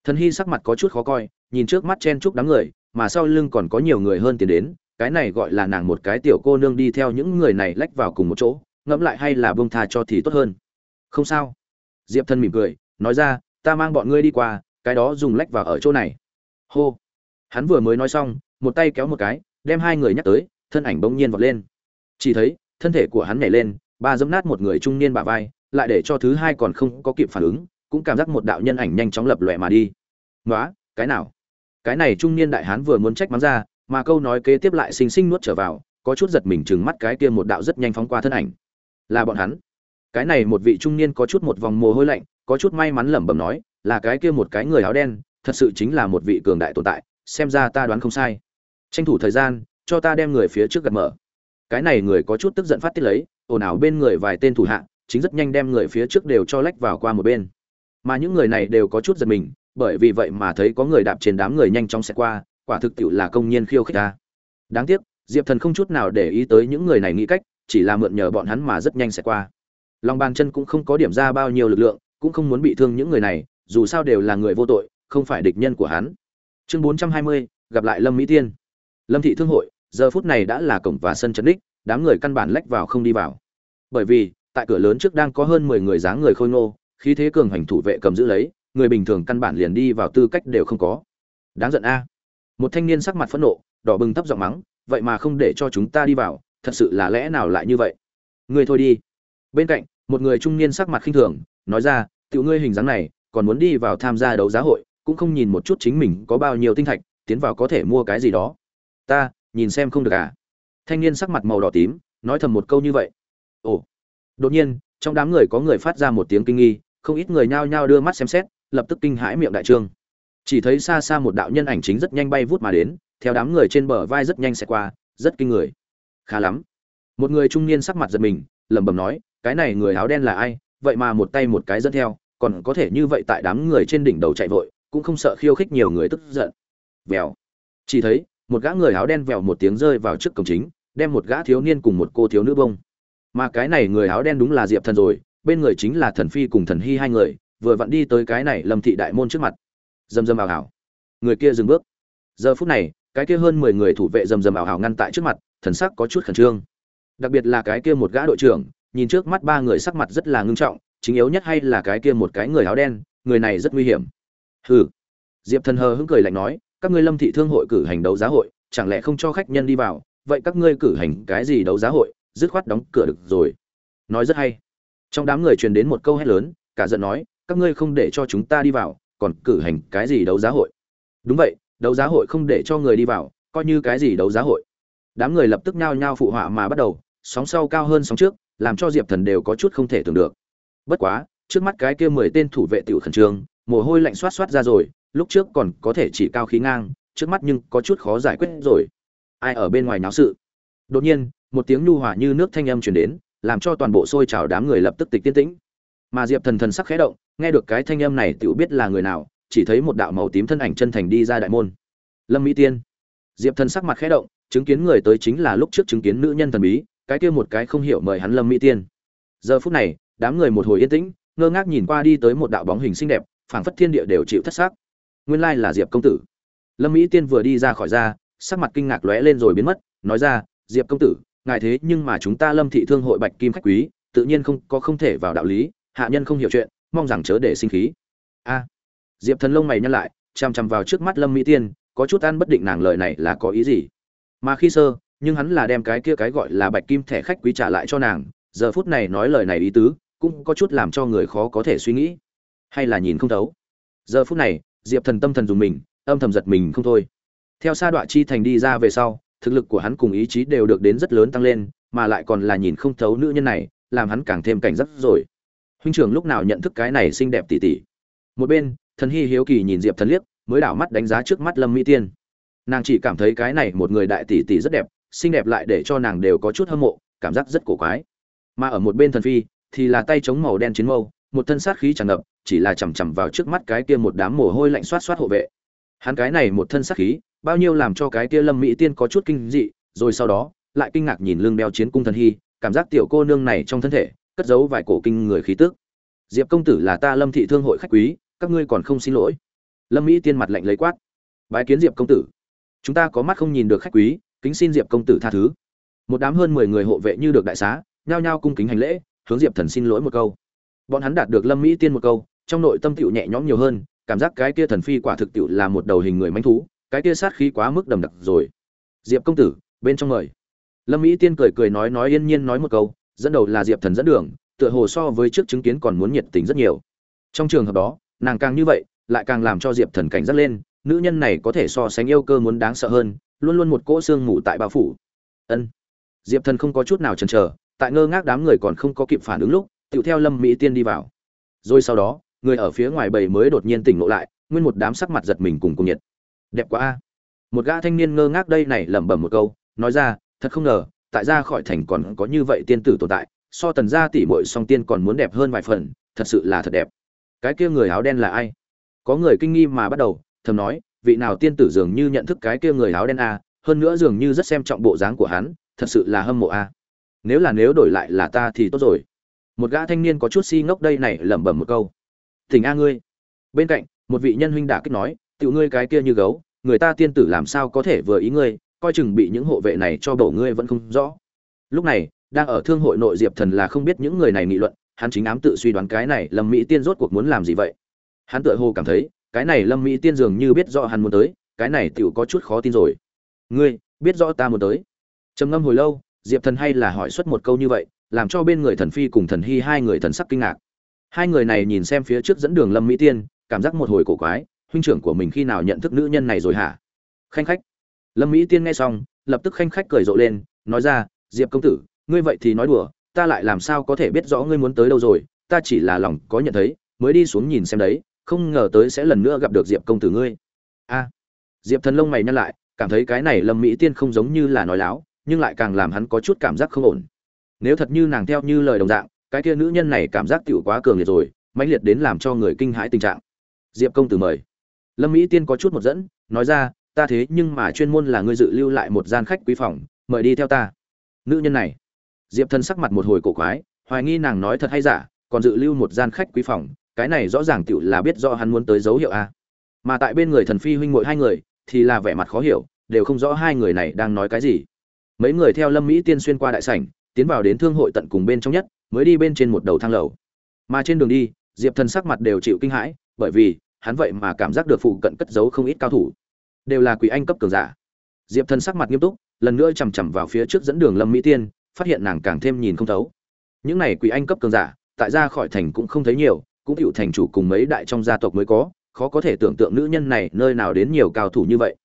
Thần hy sắc mặt có chút khó coi, nhìn trước mắt chen chúc đám người, mà sau lưng còn có nhiều người hơn tiến đến, cái này gọi là nàng một cái tiểu cô nương đi theo những người này lách vào cùng một chỗ, ngẫm lại hay là bông tha cho thì tốt hơn. Không sao. Diệp thân mỉm cười, nói ra, ta mang bọn ngươi đi qua, cái đó dùng lách vào ở chỗ này. Hô. Hắn vừa mới nói xong một tay kéo một cái, đem hai người nhắc tới, thân ảnh bỗng nhiên vọt lên. Chỉ thấy, thân thể của hắn nhảy lên, ba dẫm nát một người trung niên bả vai, lại để cho thứ hai còn không có kịp phản ứng, cũng cảm giác một đạo nhân ảnh nhanh chóng lập lòe mà đi. Nói cái nào? Cái này trung niên đại hán vừa muốn trách mắng ra, mà câu nói kế tiếp lại xinh xinh nuốt trở vào, có chút giật mình chừng mắt cái kia một đạo rất nhanh phóng qua thân ảnh. Là bọn hắn. Cái này một vị trung niên có chút một vòng mồ hôi lạnh, có chút may mắn lẩm bẩm nói, là cái kia một cái người áo đen, thật sự chính là một vị cường đại tồn tại, xem ra ta đoán không sai tranh thủ thời gian, cho ta đem người phía trước gặp mở. Cái này người có chút tức giận phát tiết lấy, ồn ào bên người vài tên thủ hạ, chính rất nhanh đem người phía trước đều cho lách vào qua một bên. Mà những người này đều có chút giật mình, bởi vì vậy mà thấy có người đạp trên đám người nhanh chóng xẹt qua, quả thực tiệu là công nhiên khiêu khích ta. Đáng tiếc, diệp thần không chút nào để ý tới những người này nghĩ cách, chỉ là mượn nhờ bọn hắn mà rất nhanh xẹt qua. Lòng bàn chân cũng không có điểm ra bao nhiêu lực lượng, cũng không muốn bị thương những người này, dù sao đều là người vô tội, không phải địch nhân của hắn. Chương bốn trăm hai mươi, gặp lại lâm mỹ tiên lâm thị thương hội, giờ phút này đã là cổng và sân trấn đích, đám người căn bản lách vào không đi vào. Bởi vì, tại cửa lớn trước đang có hơn mười người dáng người khôi ngô, khí thế cường hành thủ vệ cầm giữ lấy, người bình thường căn bản liền đi vào tư cách đều không có. Đáng giận a. Một thanh niên sắc mặt phẫn nộ, đỏ bừng thấp giọng mắng, vậy mà không để cho chúng ta đi vào, thật sự là lẽ nào lại như vậy? Ngươi thôi đi. Bên cạnh, một người trung niên sắc mặt khinh thường, nói ra, tiểu ngươi hình dáng này, còn muốn đi vào tham gia đấu giá hội, cũng không nhìn một chút chính mình có bao nhiêu tinh thạch, tiến vào có thể mua cái gì đó ta, nhìn xem không được à? Thanh niên sắc mặt màu đỏ tím, nói thầm một câu như vậy. Ồ. Đột nhiên, trong đám người có người phát ra một tiếng kinh nghi, không ít người nhao nhao đưa mắt xem xét, lập tức kinh hãi miệng đại trương. Chỉ thấy xa xa một đạo nhân ảnh chính rất nhanh bay vút mà đến, theo đám người trên bờ vai rất nhanh sẽ qua, rất kinh người. Khá lắm. Một người trung niên sắc mặt giật mình, lẩm bẩm nói, cái này người áo đen là ai? Vậy mà một tay một cái dẫn theo, còn có thể như vậy tại đám người trên đỉnh đầu chạy vội, cũng không sợ khiêu khích nhiều người tức giận. Vèo. Chỉ thấy một gã người áo đen vèo một tiếng rơi vào trước cổng chính, đem một gã thiếu niên cùng một cô thiếu nữ bông. Mà cái này người áo đen đúng là diệp thần rồi, bên người chính là thần phi cùng thần hy hai người, vừa vặn đi tới cái này lâm thị đại môn trước mặt. Dầm dầm ảo ảo người kia dừng bước. Giờ phút này, cái kia hơn mười người thủ vệ dầm dầm ảo ảo ngăn tại trước mặt, thần sắc có chút khẩn trương. Đặc biệt là cái kia một gã đội trưởng, nhìn trước mắt ba người sắc mặt rất là ngưng trọng, chính yếu nhất hay là cái kia một cái người áo đen, người này rất nguy hiểm. Hừ. Diệp thần hờ hững cười lạnh nói các ngươi lâm thị thương hội cử hành đấu giá hội, chẳng lẽ không cho khách nhân đi vào? Vậy các ngươi cử hành cái gì đấu giá hội? Dứt khoát đóng cửa được rồi. Nói rất hay. Trong đám người truyền đến một câu hét lớn, cả giận nói, các ngươi không để cho chúng ta đi vào, còn cử hành cái gì đấu giá hội? Đúng vậy, đấu giá hội không để cho người đi vào, coi như cái gì đấu giá hội? Đám người lập tức nhao nhao phụ họa mà bắt đầu, sóng sau cao hơn sóng trước, làm cho diệp thần đều có chút không thể tưởng được. Bất quá, trước mắt cái kia mười tên thủ vệ tiểu khẩn trương, mồ hôi lạnh xoát xoát ra rồi lúc trước còn có thể chỉ cao khí ngang, trước mắt nhưng có chút khó giải quyết rồi. Ai ở bên ngoài náo sự? Đột nhiên, một tiếng nhu hòa như nước thanh âm truyền đến, làm cho toàn bộ xôi trào đám người lập tức tịch tiên tĩnh. Mà diệp thần thần sắc khẽ động, nghe được cái thanh âm này tự biết là người nào, chỉ thấy một đạo màu tím thân ảnh chân thành đi ra đại môn. Lâm mỹ tiên. Diệp thần sắc mặt khẽ động, chứng kiến người tới chính là lúc trước chứng kiến nữ nhân thần bí, cái kia một cái không hiểu mời hắn lâm mỹ tiên. Giờ phút này, đám người một hồi yên tĩnh, ngơ ngác nhìn qua đi tới một đạo bóng hình xinh đẹp, phảng phất thiên địa đều chịu thất xác nguyên lai là diệp công tử. Lâm mỹ tiên vừa đi ra khỏi ra, sắc mặt kinh ngạc lóe lên rồi biến mất, nói ra, diệp công tử, ngài thế nhưng mà chúng ta lâm thị thương hội bạch kim khách quý, tự nhiên không có không thể vào đạo lý, hạ nhân không hiểu chuyện, mong rằng chớ để sinh khí. A. Diệp thần lông mày nhăn lại chằm chằm vào trước mắt lâm mỹ tiên, có chút ăn bất định nàng lời này là có ý gì? Mà khi sơ, nhưng hắn là đem cái kia cái gọi là bạch kim thẻ khách quý trả lại cho nàng, giờ phút này nói lời này ý tứ, cũng có chút làm cho người khó có thể suy nghĩ. Hay là nhìn không thấu. Giờ phút này diệp thần tâm thần dùng mình, âm thầm giật mình không thôi. Theo sa đoạn chi thành đi ra về sau, thực lực của hắn cùng ý chí đều được đến rất lớn tăng lên, mà lại còn là nhìn không thấu nữ nhân này, làm hắn càng thêm cảnh giác rồi. Huynh trưởng lúc nào nhận thức cái này xinh đẹp tỉ tỉ? Một bên, thần hy hiếu kỳ nhìn diệp thần liếc, mới đảo mắt đánh giá trước mắt lâm mỹ tiên. Nàng chỉ cảm thấy cái này một người đại tỷ tỷ rất đẹp, xinh đẹp lại để cho nàng đều có chút hâm mộ, cảm giác rất cổ quái. Mà ở một bên thần phi, thì là tay chống màu đen chiến mâu, một thân sát khí tràn ngập chỉ là chằm chằm vào trước mắt cái kia một đám mồ hôi lạnh xoát xoát hộ vệ. Hắn cái này một thân sắc khí, bao nhiêu làm cho cái kia lâm mỹ tiên có chút kinh dị, rồi sau đó, lại kinh ngạc nhìn lưng đeo chiến cung thần hy, cảm giác tiểu cô nương này trong thân thể, cất giấu vài cổ kinh người khí tức. Diệp công tử là ta lâm thị thương hội khách quý, các ngươi còn không xin lỗi. Lâm mỹ tiên mặt lạnh lấy quát. Bái kiến diệp công tử. Chúng ta có mắt không nhìn được khách quý, kính xin diệp công tử tha thứ. Một đám hơn mười người hộ vệ như được đại xá, nhao nhao cung kính hành lễ, hướng diệp thần xin lỗi một câu. Bọn hắn đạt được lâm mỹ tiên một câu trong nội tâm tiểu nhẹ nhõm nhiều hơn, cảm giác cái kia thần phi quả thực tiểu là một đầu hình người mãnh thú, cái kia sát khí quá mức đầm đặc rồi. Diệp công tử, bên trong mời. Lâm mỹ tiên cười cười nói nói yên nhiên nói một câu, dẫn đầu là diệp thần dẫn đường, tựa hồ so với trước chứng kiến còn muốn nhiệt tình rất nhiều. Trong trường hợp đó, nàng càng như vậy, lại càng làm cho diệp thần cảnh giác lên, nữ nhân này có thể so sánh yêu cơ muốn đáng sợ hơn, luôn luôn một cỗ xương ngủ tại bao phủ. Ân. Diệp thần không có chút nào chần chờ, tại ngơ ngác đám người còn không có kịp phản ứng lúc, tiểu theo lâm mỹ tiên đi vào. Rồi sau đó người ở phía ngoài bầy mới đột nhiên tỉnh ngộ lại, nguyên một đám sắc mặt giật mình cùng cùng nhiệt. Đẹp quá a. Một gã thanh niên ngơ ngác đây này lẩm bẩm một câu, nói ra, thật không ngờ, tại ra khỏi thành còn có như vậy tiên tử tồn tại, so tần gia tỷ muội song tiên còn muốn đẹp hơn vài phần, thật sự là thật đẹp. Cái kia người áo đen là ai? Có người kinh nghi mà bắt đầu, thầm nói, vị nào tiên tử dường như nhận thức cái kia người áo đen a, hơn nữa dường như rất xem trọng bộ dáng của hắn, thật sự là hâm mộ a. Nếu là nếu đổi lại là ta thì tốt rồi. Một gã thanh niên có chút si ngốc đây này lẩm bẩm một câu thỉnh a ngươi. Bên cạnh, một vị nhân huynh đã kích nói, tiểu ngươi cái kia như gấu, người ta tiên tử làm sao có thể vừa ý ngươi, coi chừng bị những hộ vệ này cho bổ ngươi vẫn không rõ. Lúc này, đang ở thương hội nội diệp thần là không biết những người này nghị luận, hắn chính ám tự suy đoán cái này lâm mỹ tiên rốt cuộc muốn làm gì vậy. Hắn tựa hồ cảm thấy, cái này lâm mỹ tiên dường như biết rõ hắn muốn tới, cái này tiểu có chút khó tin rồi. Ngươi, biết rõ ta muốn tới. Trầm ngâm hồi lâu, diệp thần hay là hỏi xuất một câu như vậy, làm cho bên người thần phi cùng thần hy hai người thần sắc kinh ngạc hai người này nhìn xem phía trước dẫn đường lâm mỹ tiên, cảm giác một hồi cổ quái, huynh trưởng của mình khi nào nhận thức nữ nhân này rồi hả? Khanh khách. Lâm mỹ tiên nghe xong, lập tức khanh khách cười rộ lên, nói ra, diệp công tử, ngươi vậy thì nói đùa, ta lại làm sao có thể biết rõ ngươi muốn tới đâu rồi, ta chỉ là lòng có nhận thấy, mới đi xuống nhìn xem đấy, không ngờ tới sẽ lần nữa gặp được diệp công tử ngươi. A. Diệp thần lông mày nhăn lại, cảm thấy cái này lâm mỹ tiên không giống như là nói láo, nhưng lại càng làm hắn có chút cảm giác không ổn. Nếu thật như nàng theo như lời đồng dạng cái kia nữ nhân này cảm giác tiểu quá cường liệt rồi, mãnh liệt đến làm cho người kinh hãi tình trạng. Diệp công tử mời. Lâm mỹ tiên có chút một dẫn, nói ra, ta thế nhưng mà chuyên môn là ngươi dự lưu lại một gian khách quý phòng, mời đi theo ta. Nữ nhân này. Diệp thân sắc mặt một hồi cổ quái, hoài nghi nàng nói thật hay giả, còn dự lưu một gian khách quý phòng, cái này rõ ràng tiểu là biết rõ hắn muốn tới dấu hiệu a. Mà tại bên người thần phi huynh muội hai người, thì là vẻ mặt khó hiểu, đều không rõ hai người này đang nói cái gì. Mấy người theo lâm mỹ tiên xuyên qua đại sảnh, tiến vào đến thương hội tận cùng bên trong nhất mới đi bên trên một đầu thang lầu. Mà trên đường đi, diệp thần sắc mặt đều chịu kinh hãi, bởi vì, hắn vậy mà cảm giác được phụ cận cất giấu không ít cao thủ. Đều là quỷ anh cấp cường giả. Diệp thần sắc mặt nghiêm túc, lần nữa chằm chằm vào phía trước dẫn đường lâm mỹ tiên, phát hiện nàng càng thêm nhìn không thấu. Những này quỷ anh cấp cường giả, tại ra khỏi thành cũng không thấy nhiều, cũng chịu thành chủ cùng mấy đại trong gia tộc mới có, khó có thể tưởng tượng nữ nhân này nơi nào đến nhiều cao thủ như vậy.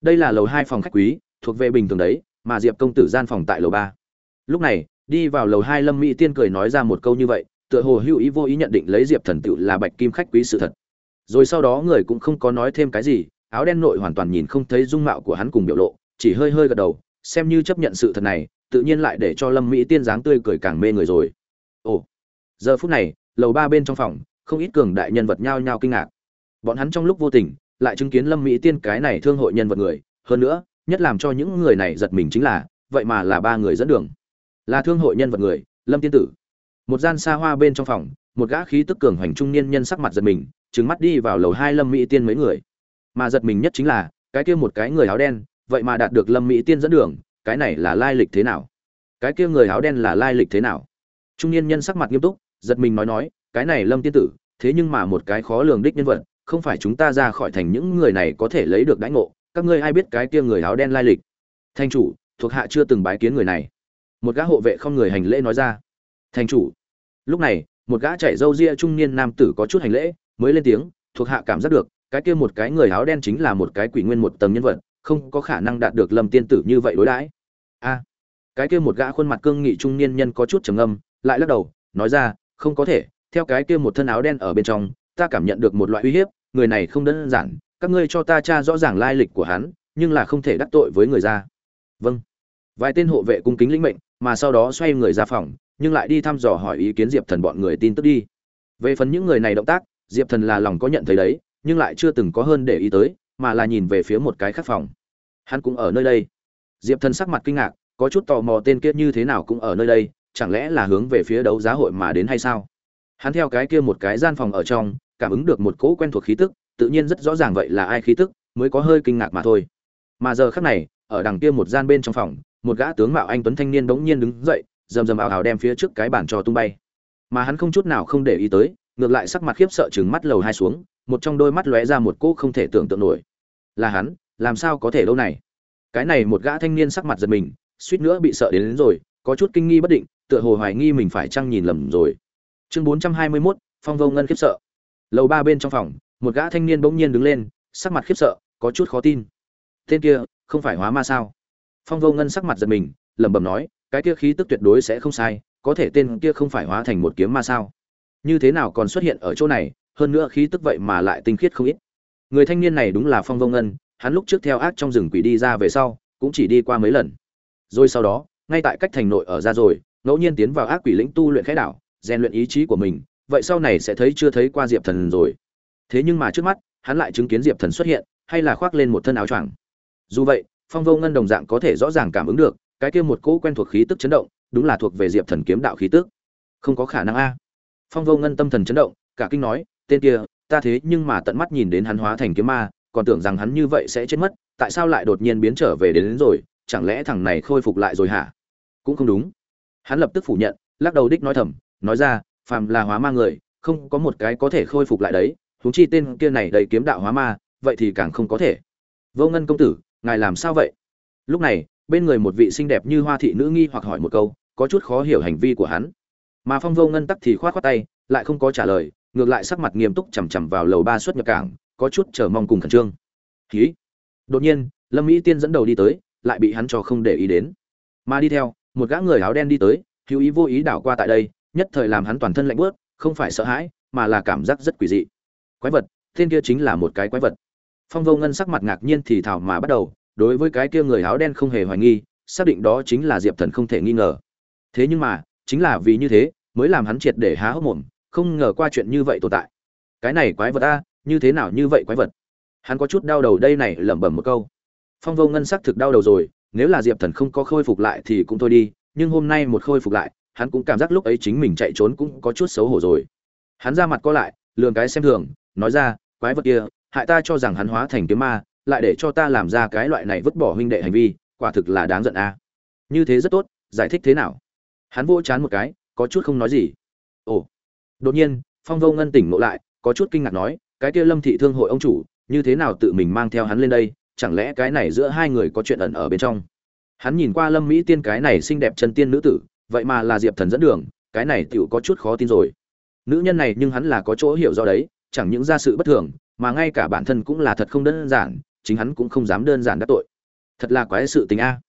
Đây là lầu hai phòng khách quý, thuộc về bình thường đấy, mà diệp công tử gian phòng tại lầu ba. Lúc này đi vào lầu hai lâm mỹ tiên cười nói ra một câu như vậy, tựa hồ hữu ý vô ý nhận định lấy diệp thần tựu là bạch kim khách quý sự thật. Rồi sau đó người cũng không có nói thêm cái gì, áo đen nội hoàn toàn nhìn không thấy dung mạo của hắn cùng biểu lộ, chỉ hơi hơi gật đầu, xem như chấp nhận sự thật này, tự nhiên lại để cho lâm mỹ tiên dáng tươi cười càng mê người rồi. Ồ, giờ phút này, lầu ba bên trong phòng, không ít cường đại nhân vật nhao nhao kinh ngạc. Bọn hắn trong lúc vô tình, lại chứng kiến lâm mỹ tiên cái này thương hội nhân vật người, hơn nữa, nhất làm cho những người này giật mình chính là, vậy mà là ba người dẫn đường là thương hội nhân vật người, lâm tiên tử. Một gian xa hoa bên trong phòng, một gã khí tức cường hoành trung niên nhân sắc mặt giật mình, trừng mắt đi vào lầu hai lâm mỹ tiên mấy người. Mà giật mình nhất chính là, cái kia một cái người áo đen, vậy mà đạt được lâm mỹ tiên dẫn đường, cái này là lai lịch thế nào? Cái kia người áo đen là lai lịch thế nào? Trung niên nhân sắc mặt nghiêm túc, giật mình nói nói, cái này lâm tiên tử, thế nhưng mà một cái khó lường đích nhân vật, không phải chúng ta ra khỏi thành những người này có thể lấy được đãi ngộ, các ngươi ai biết cái kia người áo đen lai lịch? Thanh chủ, thuộc hạ chưa từng bái kiến người này một gã hộ vệ không người hành lễ nói ra. Thành chủ. Lúc này, một gã chạy râu ria trung niên nam tử có chút hành lễ, mới lên tiếng, thuộc hạ cảm giác được, cái kia một cái người áo đen chính là một cái quỷ nguyên một tầng nhân vật, không có khả năng đạt được lâm tiên tử như vậy đối đãi. A. Cái kia một gã khuôn mặt cương nghị trung niên nhân có chút trầm ngâm, lại lắc đầu, nói ra, không có thể, theo cái kia một thân áo đen ở bên trong, ta cảm nhận được một loại uy hiếp, người này không đơn giản, các ngươi cho ta tra rõ ràng lai lịch của hắn, nhưng là không thể đắc tội với người ra. Vâng. Vài tên hộ vệ cung kính lĩnh mệnh mà sau đó xoay người ra phòng, nhưng lại đi thăm dò hỏi ý kiến diệp thần bọn người tin tức đi. Về phần những người này động tác, diệp thần là lòng có nhận thấy đấy, nhưng lại chưa từng có hơn để ý tới, mà là nhìn về phía một cái khác phòng. Hắn cũng ở nơi đây. Diệp thần sắc mặt kinh ngạc, có chút tò mò tên kia như thế nào cũng ở nơi đây, chẳng lẽ là hướng về phía đấu giá hội mà đến hay sao? Hắn theo cái kia một cái gian phòng ở trong, cảm ứng được một cỗ quen thuộc khí tức, tự nhiên rất rõ ràng vậy là ai khí tức, mới có hơi kinh ngạc mà thôi. Mà giờ khắc này, ở đằng kia một gian bên trong phòng một gã tướng mạo anh tuấn thanh niên bỗng nhiên đứng dậy rầm rầm ảo ảo đem phía trước cái bàn cho tung bay. Mà hắn không chút nào không để ý tới ngược lại sắc mặt khiếp sợ chừng mắt lầu hai xuống một trong đôi mắt lóe ra một cỗ không thể tưởng tượng nổi. Là hắn làm sao có thể đâu này? Cái này một gã thanh niên sắc mặt giật mình suýt nữa bị sợ đến, đến rồi có chút kinh nghi bất định tựa hồ hoài nghi mình phải chăng nhìn lầm rồi. Chương bốn trăm hai mươi 421, phong vô ngân khiếp sợ. Lầu ba bên trong phòng một gã thanh niên bỗng nhiên đứng lên sắc mặt khiếp sợ có chút khó tin. Tên kia không phải hóa ma sao? Phong vô ngân sắc mặt giật mình, lẩm bẩm nói, cái kia khí tức tuyệt đối sẽ không sai, có thể tên kia không phải hóa thành một kiếm ma sao? Như thế nào còn xuất hiện ở chỗ này, hơn nữa khí tức vậy mà lại tinh khiết không ít. Người thanh niên này đúng là phong vô ngân, hắn lúc trước theo ác trong rừng quỷ đi ra về sau, cũng chỉ đi qua mấy lần. Rồi sau đó, ngay tại cách thành nội ở ra rồi, ngẫu nhiên tiến vào ác quỷ lĩnh tu luyện khẽ đảo rèn luyện ý chí của mình, vậy sau này sẽ thấy chưa thấy qua diệp thần rồi. Thế nhưng mà trước mắt, hắn lại chứng kiến diệp thần xuất hiện, hay là khoác lên một thân áo choàng. Dù vậy phong vô ngân đồng dạng có thể rõ ràng cảm ứng được cái kia một cỗ quen thuộc khí tức chấn động đúng là thuộc về diệp thần kiếm đạo khí tức. Không có khả năng a. Phong vô ngân tâm thần chấn động cả kinh nói tên kia ta thế nhưng mà tận mắt nhìn đến hắn hóa thành kiếm ma còn tưởng rằng hắn như vậy sẽ chết mất tại sao lại đột nhiên biến trở về đến, đến rồi chẳng lẽ thằng này khôi phục lại rồi hả? Cũng không đúng. Hắn lập tức phủ nhận lắc đầu đích nói thầm nói ra phàm là hóa ma người không có một cái có thể khôi phục lại đấy huống chi tên kia này đầy kiếm đạo hóa ma vậy thì càng không có thể. Vô ngân công tử ngài làm sao vậy? Lúc này, bên người một vị xinh đẹp như hoa thị nữ nghi hoặc hỏi một câu, có chút khó hiểu hành vi của hắn. Mà phong vô ngân tắc thì khoát khoát tay, lại không có trả lời, ngược lại sắc mặt nghiêm túc chằm chằm vào lầu ba xuất nhập cảng, có chút chờ mong cùng khẩn trương. Ký đột nhiên, lâm mỹ tiên dẫn đầu đi tới, lại bị hắn cho không để ý đến. Mà đi theo, một gã người áo đen đi tới, hữu ý vô ý đảo qua tại đây, nhất thời làm hắn toàn thân lạnh bớt không phải sợ hãi, mà là cảm giác rất quỷ dị. Quái vật, tên kia chính là một cái quái vật phong vô ngân sắc mặt ngạc nhiên thì thảo mà bắt đầu, đối với cái kia người áo đen không hề hoài nghi, xác định đó chính là diệp thần không thể nghi ngờ. Thế nhưng mà, chính là vì như thế, mới làm hắn triệt để há hốc mồm, không ngờ qua chuyện như vậy tồn tại. Cái này quái vật a, như thế nào như vậy quái vật? Hắn có chút đau đầu đây này, lẩm bẩm một câu. Phong vô ngân sắc thực đau đầu rồi, nếu là diệp thần không có khôi phục lại thì cũng thôi đi, nhưng hôm nay một khôi phục lại, hắn cũng cảm giác lúc ấy chính mình chạy trốn cũng có chút xấu hổ rồi. Hắn ra mặt co lại lường cái xem thường, nói ra, quái vật kia hại ta cho rằng hắn hóa thành kiếm ma, lại để cho ta làm ra cái loại này vứt bỏ huynh đệ hành vi, quả thực là đáng giận a. Như thế rất tốt, giải thích thế nào? Hắn vỗ chán một cái, có chút không nói gì. Ồ. Đột nhiên, phong vô ngân tỉnh ngộ lại, có chút kinh ngạc nói, cái kia lâm thị thương hội ông chủ, như thế nào tự mình mang theo hắn lên đây, chẳng lẽ cái này giữa hai người có chuyện ẩn ở bên trong? Hắn nhìn qua lâm mỹ tiên cái này xinh đẹp chân tiên nữ tử, vậy mà là diệp thần dẫn đường, cái này tựu có chút khó tin rồi. Nữ nhân này nhưng hắn là có chỗ hiểu do đấy, chẳng những ra sự bất thường mà ngay cả bản thân cũng là thật không đơn giản, chính hắn cũng không dám đơn giản đắc tội. Thật là quái sự tình a.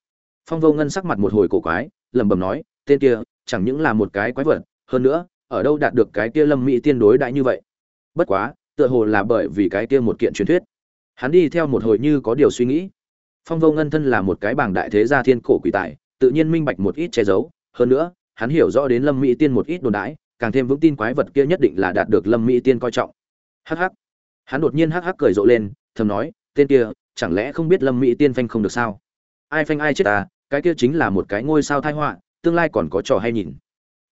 Phong vô ngân sắc mặt một hồi cổ quái, lẩm bẩm nói, tên kia chẳng những là một cái quái vật, hơn nữa, ở đâu đạt được cái kia lâm mỹ tiên đối đãi như vậy? Bất quá, tựa hồ là bởi vì cái kia một kiện truyền thuyết. Hắn đi theo một hồi như có điều suy nghĩ. Phong vô ngân thân là một cái bảng đại thế gia thiên cổ quỷ tài, tự nhiên minh bạch một ít che giấu, hơn nữa, hắn hiểu rõ đến lâm mỹ tiên một ít đồn đãi, càng thêm vững tin quái vật kia nhất định là đạt được lâm mỹ tiên coi trọng. Hắc hắc hắn đột nhiên hắc hắc cười rộ lên, thầm nói, tên kia, chẳng lẽ không biết lâm mỹ tiên phanh không được sao? Ai phanh ai chết à? Cái kia chính là một cái ngôi sao thai họa, tương lai còn có trò hay nhìn.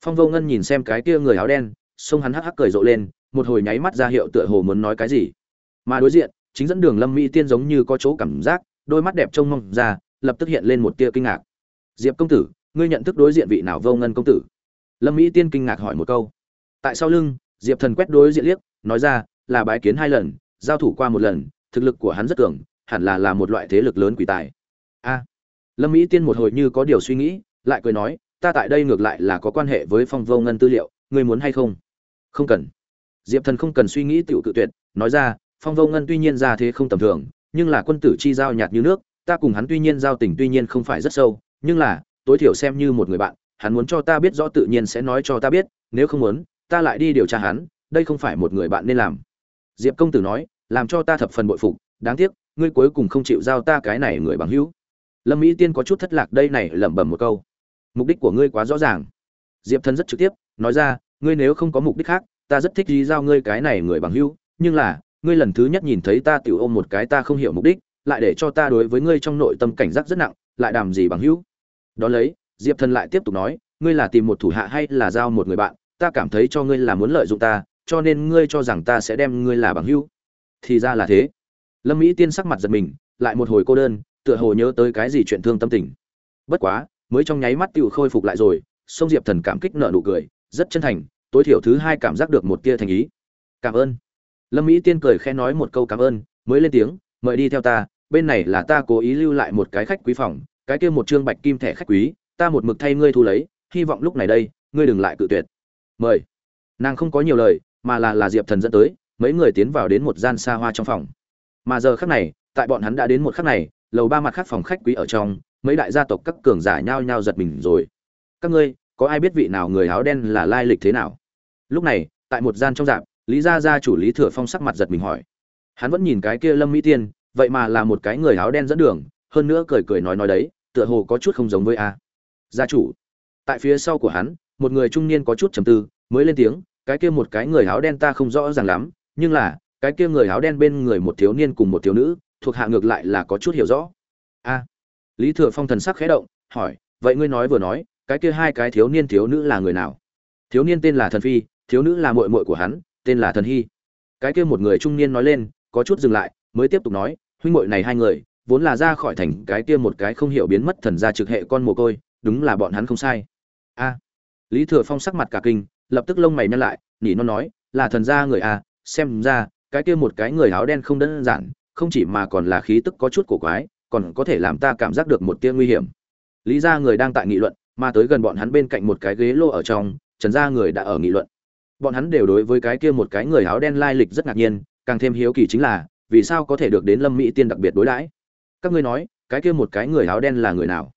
Phong vô ngân nhìn xem cái kia người áo đen xông hắn hắc hắc cười rộ lên, một hồi nháy mắt ra hiệu tựa hồ muốn nói cái gì. Mà đối diện, chính dẫn đường lâm mỹ tiên giống như có chỗ cảm giác, đôi mắt đẹp trông mong ra, lập tức hiện lên một tia kinh ngạc. Diệp công tử, ngươi nhận thức đối diện vị nào vô ngân công tử? Lâm mỹ tiên kinh ngạc hỏi một câu. Tại sau lưng, diệp thần quét đối diện liếc, nói ra là bái kiến hai lần, giao thủ qua một lần, thực lực của hắn rất cường, hẳn là là một loại thế lực lớn quỷ tài. A. Lâm mỹ tiên một hồi như có điều suy nghĩ, lại cười nói, ta tại đây ngược lại là có quan hệ với phong vô ngân tư liệu, ngươi muốn hay không? Không cần. Diệp thần không cần suy nghĩ tiểu cự tuyệt, nói ra, phong vô ngân tuy nhiên ra thế không tầm thường, nhưng là quân tử chi giao nhạt như nước, ta cùng hắn tuy nhiên giao tình tuy nhiên không phải rất sâu, nhưng là, tối thiểu xem như một người bạn, hắn muốn cho ta biết rõ tự nhiên sẽ nói cho ta biết, nếu không muốn, ta lại đi điều tra hắn, đây không phải một người bạn nên làm diệp công tử nói, làm cho ta thập phần bội phục, đáng tiếc, ngươi cuối cùng không chịu giao ta cái này người bằng hữu. Lâm mỹ tiên có chút thất lạc đây này lẩm bẩm một câu. Mục đích của ngươi quá rõ ràng. Diệp thân rất trực tiếp, nói ra, ngươi nếu không có mục đích khác, ta rất thích đi giao ngươi cái này người bằng hữu, nhưng là, ngươi lần thứ nhất nhìn thấy ta tiểu ôm một cái ta không hiểu mục đích, lại để cho ta đối với ngươi trong nội tâm cảnh giác rất nặng, lại đàm gì bằng hữu? Đó lấy, diệp thần lại tiếp tục nói, ngươi là tìm một thủ hạ hay là giao một người bạn, ta cảm thấy cho ngươi là muốn lợi dụng ta cho nên ngươi cho rằng ta sẽ đem ngươi là bằng hữu. Thì ra là thế. Lâm mỹ tiên sắc mặt giật mình, lại một hồi cô đơn, tựa hồ nhớ tới cái gì chuyện thương tâm tình. Bất quá, mới trong nháy mắt tựu khôi phục lại rồi, sông diệp thần cảm kích nợ nụ cười, rất chân thành, tối thiểu thứ hai cảm giác được một tia thành ý. Cảm ơn. Lâm mỹ tiên cười khen nói một câu cảm ơn, mới lên tiếng, mời đi theo ta, bên này là ta cố ý lưu lại một cái khách quý phòng, cái kia một trương bạch kim thẻ khách quý, ta một mực thay ngươi thu lấy, hy vọng lúc này đây, ngươi đừng lại cự tuyệt. Mời. Nàng không có nhiều lời mà là là diệp thần dẫn tới, mấy người tiến vào đến một gian xa hoa trong phòng. Mà giờ khắc này, tại bọn hắn đã đến một khắc này, lầu ba mặt khác phòng khách quý ở trong, mấy đại gia tộc các cường giả nhao nhao giật mình rồi. Các ngươi, có ai biết vị nào người áo đen là lai lịch thế nào? Lúc này, tại một gian trong dạp, lý gia gia chủ lý thừa phong sắc mặt giật mình hỏi. Hắn vẫn nhìn cái kia lâm mỹ tiên, vậy mà là một cái người áo đen dẫn đường, hơn nữa cười cười nói nói đấy, tựa hồ có chút không giống với a. Gia chủ. Tại phía sau của hắn, một người trung niên có chút trầm tư, mới lên tiếng cái kia một cái người áo đen ta không rõ ràng lắm, nhưng là, cái kia người áo đen bên người một thiếu niên cùng một thiếu nữ, thuộc hạ ngược lại là có chút hiểu rõ. A, lý thừa phong thần sắc khẽ động, hỏi, vậy ngươi nói vừa nói, cái kia hai cái thiếu niên thiếu nữ là người nào? Thiếu niên tên là thần phi, thiếu nữ là muội muội của hắn, tên là thần hy. Cái kia một người trung niên nói lên, có chút dừng lại, mới tiếp tục nói, huynh muội này hai người, vốn là ra khỏi thành, cái kia một cái không hiểu biến mất thần gia trực hệ con mồ côi, đúng là bọn hắn không sai. A, lý thừa phong sắc mặt cả kinh lập tức lông mày nhăn lại, nỉ nó nói, là thần gia người a xem ra, cái kia một cái người áo đen không đơn giản, không chỉ mà còn là khí tức có chút cổ quái, còn có thể làm ta cảm giác được một tia nguy hiểm. Lý gia người đang tại nghị luận, mà tới gần bọn hắn bên cạnh một cái ghế lô ở trong, trần gia người đã ở nghị luận. Bọn hắn đều đối với cái kia một cái người áo đen lai lịch rất ngạc nhiên, càng thêm hiếu kỳ chính là, vì sao có thể được đến lâm mỹ tiên đặc biệt đối đãi? Các ngươi nói, cái kia một cái người áo đen là người nào?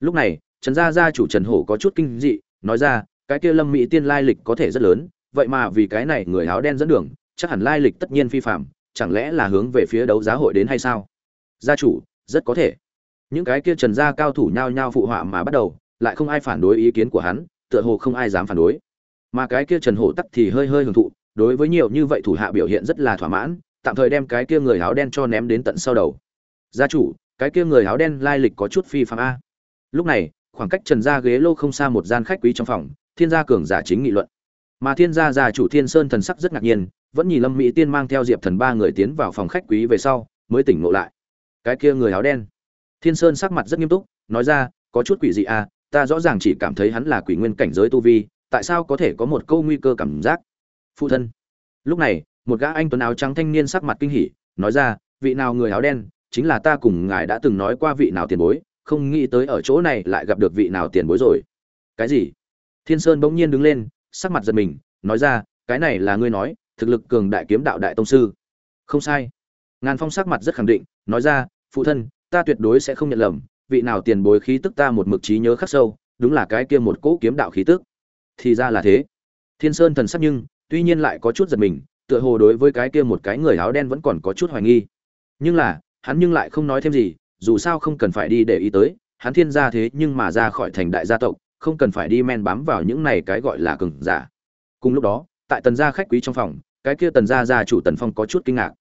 Lúc này, trần gia gia chủ trần hổ có chút kinh dị, nói ra cái kia lâm mỹ tiên lai lịch có thể rất lớn, vậy mà vì cái này người áo đen dẫn đường, chắc hẳn lai lịch tất nhiên phi phạm chẳng lẽ là hướng về phía đấu giá hội đến hay sao? Gia chủ, rất có thể. Những cái kia trần gia cao thủ nhao nhao phụ họa mà bắt đầu, lại không ai phản đối ý kiến của hắn, tựa hồ không ai dám phản đối. Mà cái kia trần hổ tắc thì hơi hơi hưởng thụ, đối với nhiều như vậy thủ hạ biểu hiện rất là thỏa mãn, tạm thời đem cái kia người áo đen cho ném đến tận sau đầu. Gia chủ, cái kia người áo đen lai lịch có chút phi phạm a. Lúc này, khoảng cách trần gia ghế lô không xa một gian khách quý trong phòng thiên gia cường giả chính nghị luận. Mà thiên gia gia chủ thiên sơn thần sắc rất ngạc nhiên, vẫn nhìn lâm mỹ tiên mang theo diệp thần ba người tiến vào phòng khách quý về sau, mới tỉnh ngộ lại. Cái kia người áo đen. Thiên sơn sắc mặt rất nghiêm túc, nói ra, có chút quỷ dị à ta rõ ràng chỉ cảm thấy hắn là quỷ nguyên cảnh giới tu vi, tại sao có thể có một câu nguy cơ cảm giác? Phụ thân. Lúc này, một gã anh tuấn áo trắng thanh niên sắc mặt kinh hỉ, nói ra, vị nào người áo đen, chính là ta cùng ngài đã từng nói qua vị nào tiền bối, không nghĩ tới ở chỗ này lại gặp được vị nào tiền bối rồi. Cái gì? Thiên sơn bỗng nhiên đứng lên, sắc mặt giật mình, nói ra, cái này là ngươi nói, thực lực cường đại kiếm đạo đại tông sư. Không sai. Ngàn phong sắc mặt rất khẳng định, nói ra, phụ thân, ta tuyệt đối sẽ không nhận lầm, vị nào tiền bối khí tức ta một mực trí nhớ khắc sâu, đúng là cái kia một cỗ kiếm đạo khí tức. Thì ra là thế. Thiên sơn thần sắc nhưng, tuy nhiên lại có chút giật mình, tựa hồ đối với cái kia một cái người áo đen vẫn còn có chút hoài nghi. Nhưng là, hắn nhưng lại không nói thêm gì, dù sao không cần phải đi để ý tới, hắn thiên gia thế nhưng mà ra khỏi thành đại gia tộc không cần phải đi men bám vào những này cái gọi là cường giả. Cùng lúc đó, tại tần gia khách quý trong phòng, cái kia tần gia gia chủ tần phong có chút kinh ngạc.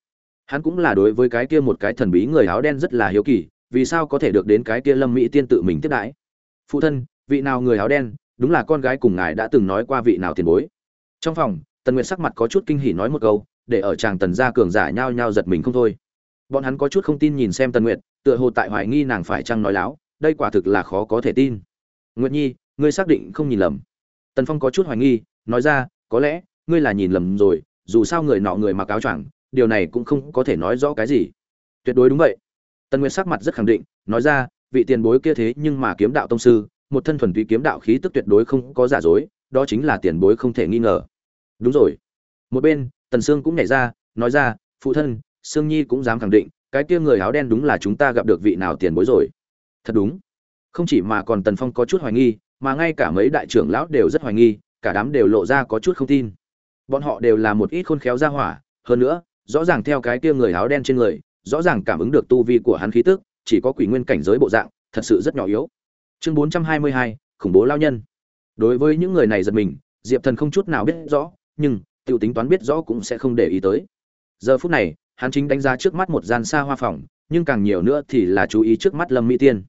Hắn cũng là đối với cái kia một cái thần bí người áo đen rất là hiếu kỳ, vì sao có thể được đến cái kia lâm mỹ tiên tự mình tiếp đãi? Phụ thân, vị nào người áo đen, đúng là con gái cùng ngài đã từng nói qua vị nào tiền bối. Trong phòng, tần nguyệt sắc mặt có chút kinh hỉ nói một câu, để ở chàng tần gia cường giả nhao nhao giật mình không thôi. Bọn hắn có chút không tin nhìn xem tần nguyệt, tựa hồ tại hoài nghi nàng phải chăng nói láo, đây quả thực là khó có thể tin. Nguyệt nhi ngươi xác định không nhìn lầm. Tần phong có chút hoài nghi, nói ra, có lẽ, ngươi là nhìn lầm rồi, dù sao người nọ người mặc áo choàng, điều này cũng không có thể nói rõ cái gì. Tuyệt đối đúng vậy. Tần nguyệt sắc mặt rất khẳng định, nói ra, vị tiền bối kia thế nhưng mà kiếm đạo tông sư, một thân thuần túy kiếm đạo khí tức tuyệt đối không có giả dối, đó chính là tiền bối không thể nghi ngờ. Đúng rồi. Một bên, tần sương cũng nhảy ra, nói ra, phụ thân, sương nhi cũng dám khẳng định, cái kia người áo đen đúng là chúng ta gặp được vị nào tiền bối rồi. Thật đúng. Không chỉ mà còn tần phong có chút hoài nghi mà ngay cả mấy đại trưởng lão đều rất hoài nghi, cả đám đều lộ ra có chút không tin. Bọn họ đều là một ít khôn khéo ra hỏa, hơn nữa, rõ ràng theo cái kia người áo đen trên người, rõ ràng cảm ứng được tu vi của hắn khí tức, chỉ có quỷ nguyên cảnh giới bộ dạng, thật sự rất nhỏ yếu. Chương bốn trăm hai mươi hai, khủng bố lao nhân. Đối với những người này giật mình, diệp thần không chút nào biết rõ, nhưng t i ể u tính toán biết rõ cũng sẽ không để ý tới. Giờ phút này, hắn chính đánh giá trước mắt một gian xa hoa phòng, nhưng càng nhiều nữa thì là chú ý trước mắt lâm mỹ tiên.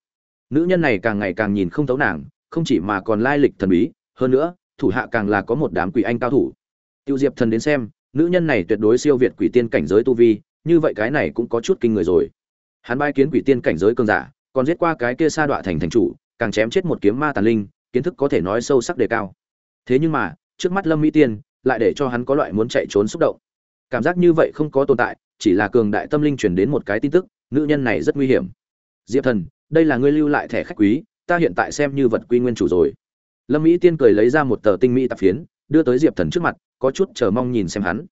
Nữ nhân này càng ngày càng nhìn không thấu nàng không chỉ mà còn lai lịch thần bí, hơn nữa, thủ hạ càng là có một đám quỷ anh cao thủ. Tiêu diệp thần đến xem, nữ nhân này tuyệt đối siêu việt quỷ tiên cảnh giới tu vi, như vậy cái này cũng có chút kinh người rồi. Hắn bai kiến quỷ tiên cảnh giới cường giả, còn giết qua cái kia sa đọa thành thành chủ, càng chém chết một kiếm ma tàn linh, kiến thức có thể nói sâu sắc đề cao. Thế nhưng mà, trước mắt lâm mỹ tiên, lại để cho hắn có loại muốn chạy trốn xúc động. Cảm giác như vậy không có tồn tại, chỉ là cường đại tâm linh truyền đến một cái tin tức, nữ nhân này rất nguy hiểm. Diệp thần, đây là ngươi lưu lại thẻ khách quý ta hiện tại xem như vật quy nguyên chủ rồi. Lâm mỹ tiên cười lấy ra một tờ tinh mỹ tạp phiến đưa tới diệp thần trước mặt có chút chờ mong nhìn xem hắn.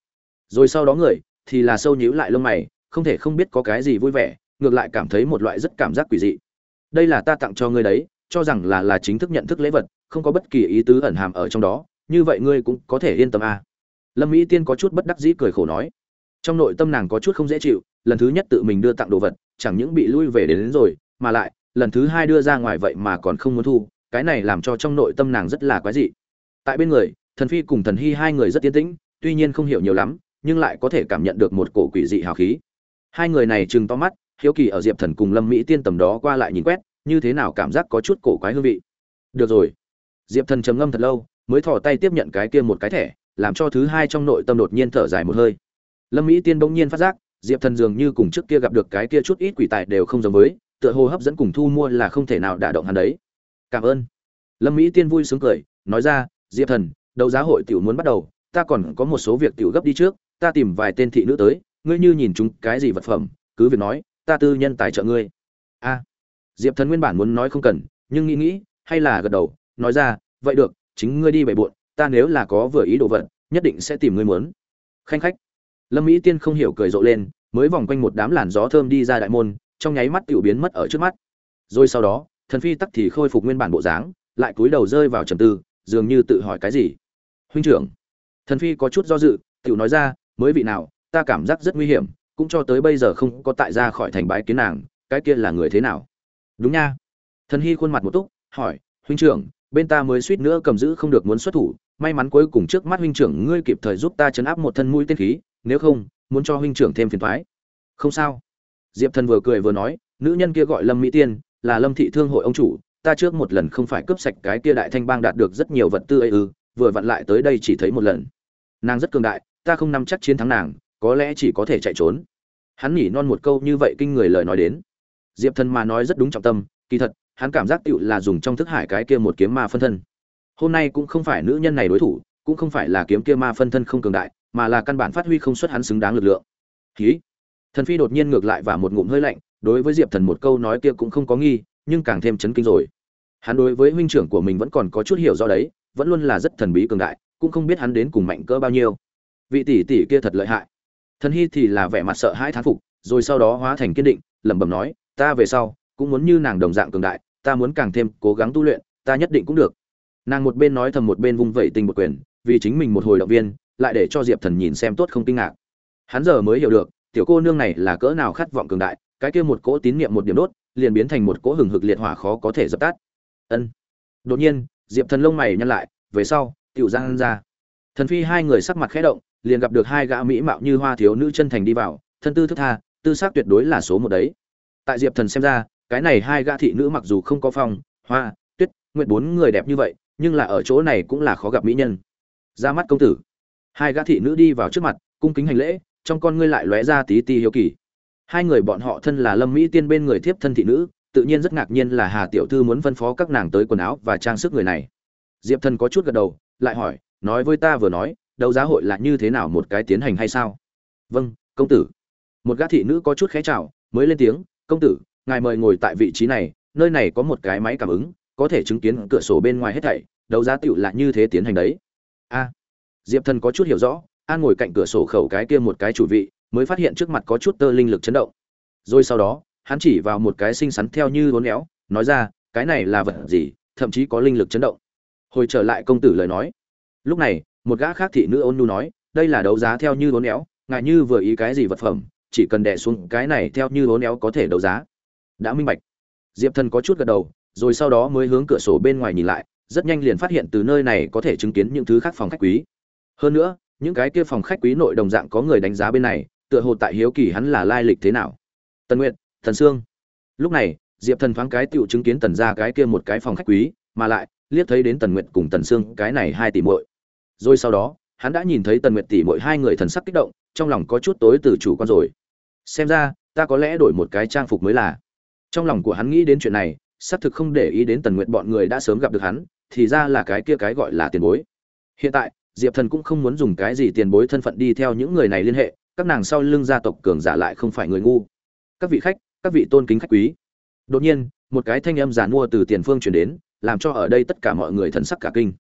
Rồi sau đó người thì là sâu nhíu lại lông mày không thể không biết có cái gì vui vẻ ngược lại cảm thấy một loại rất cảm giác quỷ dị. Đây là ta tặng cho ngươi đấy cho rằng là là chính thức nhận thức lễ vật không có bất kỳ ý tứ ẩn hàm ở trong đó như vậy ngươi cũng có thể yên tâm à. lâm mỹ tiên có chút bất đắc dĩ cười khổ nói. Trong nội tâm nàng có chút không dễ chịu lần thứ nhất tự mình đưa tặng đồ vật chẳng những bị lui về đến, đến rồi mà lại lần thứ hai đưa ra ngoài vậy mà còn không muốn thu, cái này làm cho trong nội tâm nàng rất là quái dị. Tại bên người, thần phi cùng thần hy hai người rất tiến tĩnh, tuy nhiên không hiểu nhiều lắm, nhưng lại có thể cảm nhận được một cổ quỷ dị hào khí. Hai người này chừng to mắt, hiếu kỳ ở diệp thần cùng lâm mỹ tiên tầm đó qua lại nhìn quét, như thế nào cảm giác có chút cổ quái hương vị. Được rồi. Diệp thần trầm ngâm thật lâu, mới thò tay tiếp nhận cái kia một cái thẻ, làm cho thứ hai trong nội tâm đột nhiên thở dài một hơi. Lâm mỹ tiên bỗng nhiên phát giác, diệp thần dường như cùng trước kia gặp được cái kia chút ít quỷ tài đều không giống với tựa hồ hấp dẫn cùng thu mua là không thể nào đả động hắn đấy. Cảm ơn. Lâm mỹ tiên vui sướng cười, nói ra, diệp thần, đấu giá hội tiểu muốn bắt đầu, ta còn có một số việc tiểu gấp đi trước, ta tìm vài tên thị nữ tới, ngươi như nhìn chúng cái gì vật phẩm, cứ việc nói, ta tư nhân tài trợ ngươi. A. Diệp thần nguyên bản muốn nói không cần, nhưng nghĩ nghĩ, hay là gật đầu, nói ra, vậy được, chính ngươi đi bày buộn, ta nếu là có vừa ý đồ vật, nhất định sẽ tìm ngươi muốn. Khanh khách. Lâm mỹ tiên không hiểu cười rộ lên, mới vòng quanh một đám làn gió thơm đi ra đại môn trong nháy mắt tiểu biến mất ở trước mắt. Rồi sau đó, thần phi tắc thì khôi phục nguyên bản bộ dáng, lại cúi đầu rơi vào trầm tư, dường như tự hỏi cái gì. Huynh trưởng, thần phi có chút do dự, tiểu nói ra, mới vị nào, ta cảm giác rất nguy hiểm, cũng cho tới bây giờ không có tại ra khỏi thành bái kiến nàng, cái kia là người thế nào? Đúng nha. Thần hy khuôn mặt một túc, hỏi, huynh trưởng, bên ta mới suýt nữa cầm giữ không được muốn xuất thủ, may mắn cuối cùng trước mắt huynh trưởng ngươi kịp thời giúp ta chấn áp một thân mũi tên khí, nếu không, muốn cho huynh trưởng thêm phiền toái. không sao diệp thần vừa cười vừa nói, nữ nhân kia gọi lâm mỹ tiên, là lâm thị thương hội ông chủ, ta trước một lần không phải cướp sạch cái kia đại thanh bang đạt được rất nhiều vật tư ấy ư, vừa vặn lại tới đây chỉ thấy một lần. Nàng rất cường đại, ta không nắm chắc chiến thắng nàng, có lẽ chỉ có thể chạy trốn. Hắn nhỉ non một câu như vậy kinh người lời nói đến. Diệp thần mà nói rất đúng trọng tâm, kỳ thật, hắn cảm giác tựu là dùng trong thức hải cái kia một kiếm ma phân thân. Hôm nay cũng không phải nữ nhân này đối thủ, cũng không phải là kiếm kia ma phân thân không cường đại, mà là căn bản phát huy không xuất hắn xứng đáng lực lượng. Ký thần phi đột nhiên ngược lại và một ngụm hơi lạnh, đối với diệp thần một câu nói kia cũng không có nghi, nhưng càng thêm chấn kinh rồi. Hắn đối với huynh trưởng của mình vẫn còn có chút hiểu do đấy, vẫn luôn là rất thần bí cường đại, cũng không biết hắn đến cùng mạnh cỡ bao nhiêu. Vị tỷ tỷ kia thật lợi hại. Thần hy thì là vẻ mặt sợ hãi thán phục, rồi sau đó hóa thành kiên định, lẩm bẩm nói, ta về sau, cũng muốn như nàng đồng dạng cường đại, ta muốn càng thêm cố gắng tu luyện, ta nhất định cũng được. Nàng một bên nói thầm một bên vung vẩy tình một quyền, vì chính mình một hồi động viên, lại để cho diệp thần nhìn xem tốt không kinh ngạc. Hắn giờ mới hiểu được tiểu cô nương này là cỡ nào khát vọng cường đại, cái kia một cỗ tín niệm một điểm đốt, liền biến thành một cỗ hừng hực liệt hỏa khó có thể dập tắt. Ân. Đột nhiên, diệp thần lông mày nhăn lại, về sau, tiểu giang ra. Thần phi hai người sắc mặt khẽ động, liền gặp được hai gã mỹ mạo như hoa thiếu nữ chân thành đi vào, thân tư thức tha, tư xác tuyệt đối là số một đấy. Tại diệp thần xem ra, cái này hai gã thị nữ mặc dù không có phong, hoa, tuyết nguyện bốn người đẹp như vậy, nhưng là ở chỗ này cũng là khó gặp mỹ nhân. Ra mắt công tử. Hai gã thị nữ đi vào trước mặt, cung kính hành lễ trong con ngươi lại lóe ra tí ti hiếu kỳ. Hai người bọn họ thân là lâm mỹ tiên bên người thiếp thân thị nữ, tự nhiên rất ngạc nhiên là hà tiểu thư muốn phân phó các nàng tới quần áo và trang sức người này. Diệp thần có chút gật đầu, lại hỏi, nói với ta vừa nói, đấu giá hội là như thế nào một cái tiến hành hay sao? Vâng công tử. Một gã thị nữ có chút khẽ chào, mới lên tiếng, công tử, ngài mời ngồi tại vị trí này, nơi này có một cái máy cảm ứng, có thể chứng kiến cửa sổ bên ngoài hết thảy, đấu giá tựu là như thế tiến hành đấy. A. Diệp thần có chút hiểu rõ an ngồi cạnh cửa sổ khẩu cái kia một cái chủ vị, mới phát hiện trước mặt có chút tơ linh lực chấn động. Rồi sau đó, hắn chỉ vào một cái xinh xắn theo như uốn éo, nói ra, cái này là vật gì, thậm chí có linh lực chấn động? Hồi trở lại công tử lời nói. Lúc này, một gã khác thị nữ ôn nhu nói, đây là đấu giá theo như uốn éo, ngại như vừa ý cái gì vật phẩm, chỉ cần đè xuống cái này theo như uốn éo có thể đấu giá. Đã minh bạch. Diệp thần có chút gật đầu, rồi sau đó mới hướng cửa sổ bên ngoài nhìn lại, rất nhanh liền phát hiện từ nơi này có thể chứng kiến những thứ khác phòng khách quý. Hơn nữa những cái kia phòng khách quý nội đồng dạng có người đánh giá bên này, tựa hồ tại hiếu kỳ hắn là lai lịch thế nào. Tần nguyện thần sương. Lúc này, diệp thần thoáng cái tựu chứng kiến tần ra cái kia một cái phòng khách quý, mà lại, liếc thấy đến tần nguyện cùng tần sương, cái này hai tỷ muội. Rồi sau đó, hắn đã nhìn thấy tần nguyện tỷ muội hai người thần sắc kích động, trong lòng có chút tối từ chủ quan rồi. Xem ra, ta có lẽ đổi một cái trang phục mới là. Trong lòng của hắn nghĩ đến chuyện này, xác thực không để ý đến tần nguyện bọn người đã sớm gặp được hắn, thì ra là cái kia cái gọi là tiền bối. Hiện tại diệp thần cũng không muốn dùng cái gì tiền bối thân phận đi theo những người này liên hệ, các nàng sau lưng gia tộc cường giả lại không phải người ngu. Các vị khách, các vị tôn kính khách quý. Đột nhiên, một cái thanh âm giàn mua từ tiền phương chuyển đến, làm cho ở đây tất cả mọi người thần sắc cả kinh.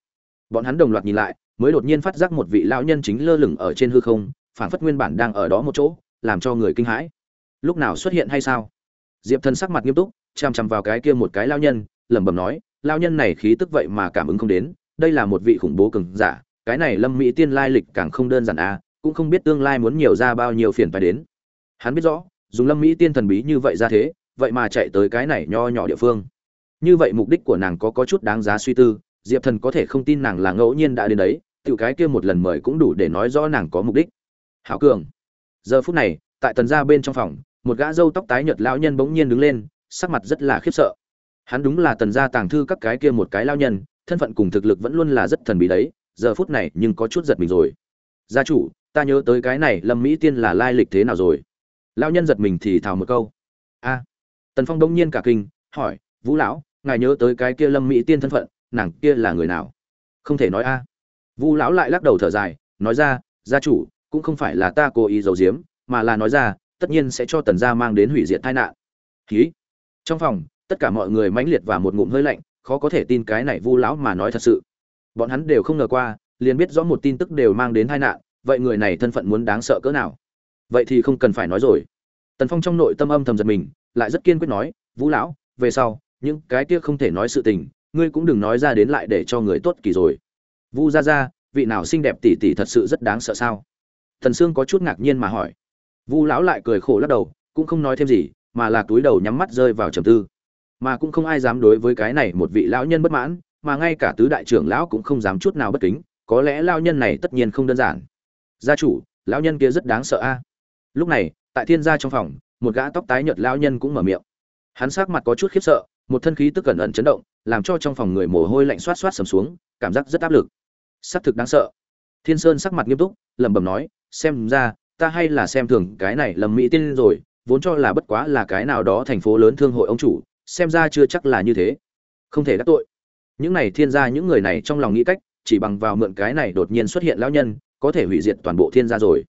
Bọn hắn đồng loạt nhìn lại, mới đột nhiên phát giác một vị lão nhân chính lơ lửng ở trên hư không phản phất nguyên bản đang ở đó một chỗ, làm cho người kinh hãi. Lúc nào xuất hiện hay sao? Diệp thần sắc mặt nghiêm túc chằm chằm vào cái kia một cái lao nhân, lẩm bẩm nói lao nhân này khí tức vậy mà cảm ứng không đến, đây là một vị khủng bố cường giả cái này lâm mỹ tiên lai lịch càng không đơn giản à cũng không biết tương lai muốn nhiều ra bao nhiêu phiền phải đến. Hắn biết rõ, dùng lâm mỹ tiên thần bí như vậy ra thế, vậy mà chạy tới cái này nho nhỏ địa phương. Như vậy mục đích của nàng có có chút đáng giá suy tư, diệp thần có thể không tin nàng là ngẫu nhiên đã đến đấy tự cái kia một lần mời cũng đủ để nói rõ nàng có mục đích. Hảo cường. Giờ phút này, tại tần gia bên trong phòng, một gã râu tóc tái nhợt lão nhân bỗng nhiên đứng lên, sắc mặt rất là khiếp sợ. Hắn đúng là tần gia tàng thư các cái kia một cái lão nhân, thân phận cùng thực lực vẫn luôn là rất thần bí đấy giờ phút này nhưng có chút giật mình rồi. Gia chủ, ta nhớ tới cái này, lâm mỹ tiên là lai lịch thế nào rồi? Lão nhân giật mình thì thào một câu. A. Tần phong đông nhiên cả kinh, hỏi, vũ lão, ngài nhớ tới cái kia lâm mỹ tiên thân phận, nàng kia là người nào? Không thể nói a. Vũ lão lại lắc đầu thở dài, nói ra, gia chủ, cũng không phải là ta cố ý giấu giếm, mà là nói ra, tất nhiên sẽ cho tần gia mang đến hủy diệt tai nạn. Khí trong phòng, tất cả mọi người mãnh liệt và một ngụm hơi lạnh, khó có thể tin cái này vu lão mà nói thật sự bọn hắn đều không ngờ qua, liền biết rõ một tin tức đều mang đến tai nạn, vậy người này thân phận muốn đáng sợ cỡ nào? Vậy thì không cần phải nói rồi. Tần phong trong nội tâm âm thầm giật mình, lại rất kiên quyết nói, vũ lão, về sau, những cái kia không thể nói sự tình, ngươi cũng đừng nói ra đến lại để cho người tốt kỳ rồi. Vu ra ra vị nào xinh đẹp tỷ tỷ thật sự rất đáng sợ sao? Thần sương có chút ngạc nhiên mà hỏi. Vu lão lại cười khổ lắc đầu, cũng không nói thêm gì, mà là túi đầu nhắm mắt rơi vào trầm tư. Mà cũng không ai dám đối với cái này một vị lão nhân bất mãn mà ngay cả tứ đại trưởng lão cũng không dám chút nào bất kính, có lẽ lão nhân này tất nhiên không đơn giản. Gia chủ, lão nhân kia rất đáng sợ a. Lúc này, tại thiên gia trong phòng, một gã tóc tái nhợt lão nhân cũng mở miệng. Hắn sắc mặt có chút khiếp sợ, một thân khí tức cẩn ẩn chấn động, làm cho trong phòng người mồ hôi lạnh xoát xoát sầm xuống, cảm giác rất áp lực. Sắc thực đáng sợ. Thiên sơn sắc mặt nghiêm túc, lẩm bẩm nói, xem ra, ta hay là xem thường cái này lầm mỹ tiên rồi, vốn cho là bất quá là cái nào đó thành phố lớn thương hội ông chủ, xem ra chưa chắc là như thế. Không thể đắc tội những này thiên gia, những người này trong lòng nghĩ cách, chỉ bằng vào mượn cái này đột nhiên xuất hiện lão nhân, có thể hủy diệt toàn bộ thiên gia rồi.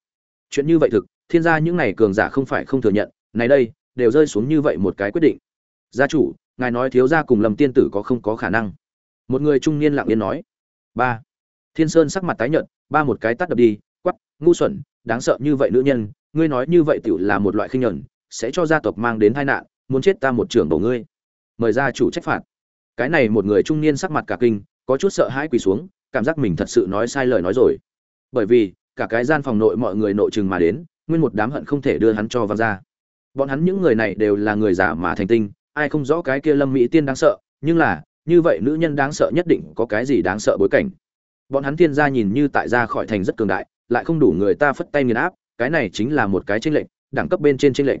Chuyện như vậy thực, thiên gia những này cường giả không phải không thừa nhận, này đây, đều rơi xuống như vậy một cái quyết định. Gia chủ, ngài nói thiếu gia cùng lầm tiên tử có không có khả năng? Một người trung niên lặng yên nói. Ba. Thiên sơn sắc mặt tái nhợt, ba một cái tắt đập đi quắp ngu xuẩn, đáng sợ như vậy nữ nhân, ngươi nói như vậy tiểu là một loại khinh nhẫn, sẽ cho gia tộc mang đến tai nạn, muốn chết ta một trưởng bổ ngươi. Mời gia chủ trách phạt cái này một người trung niên sắc mặt cả kinh, có chút sợ hãi quỳ xuống, cảm giác mình thật sự nói sai lời nói rồi. Bởi vì, cả cái gian phòng nội mọi người nội chừng mà đến, nguyên một đám hận không thể đưa hắn cho văng ra. Bọn hắn những người này đều là người giả mà thành tinh, ai không rõ cái kia lâm mỹ tiên đáng sợ, nhưng là, như vậy nữ nhân đáng sợ nhất định có cái gì đáng sợ bối cảnh. Bọn hắn thiên gia nhìn như tại ra khỏi thành rất cường đại, lại không đủ người ta phất tay nghiền áp, cái này chính là một cái tranh lệnh đẳng cấp bên trên tranh lệnh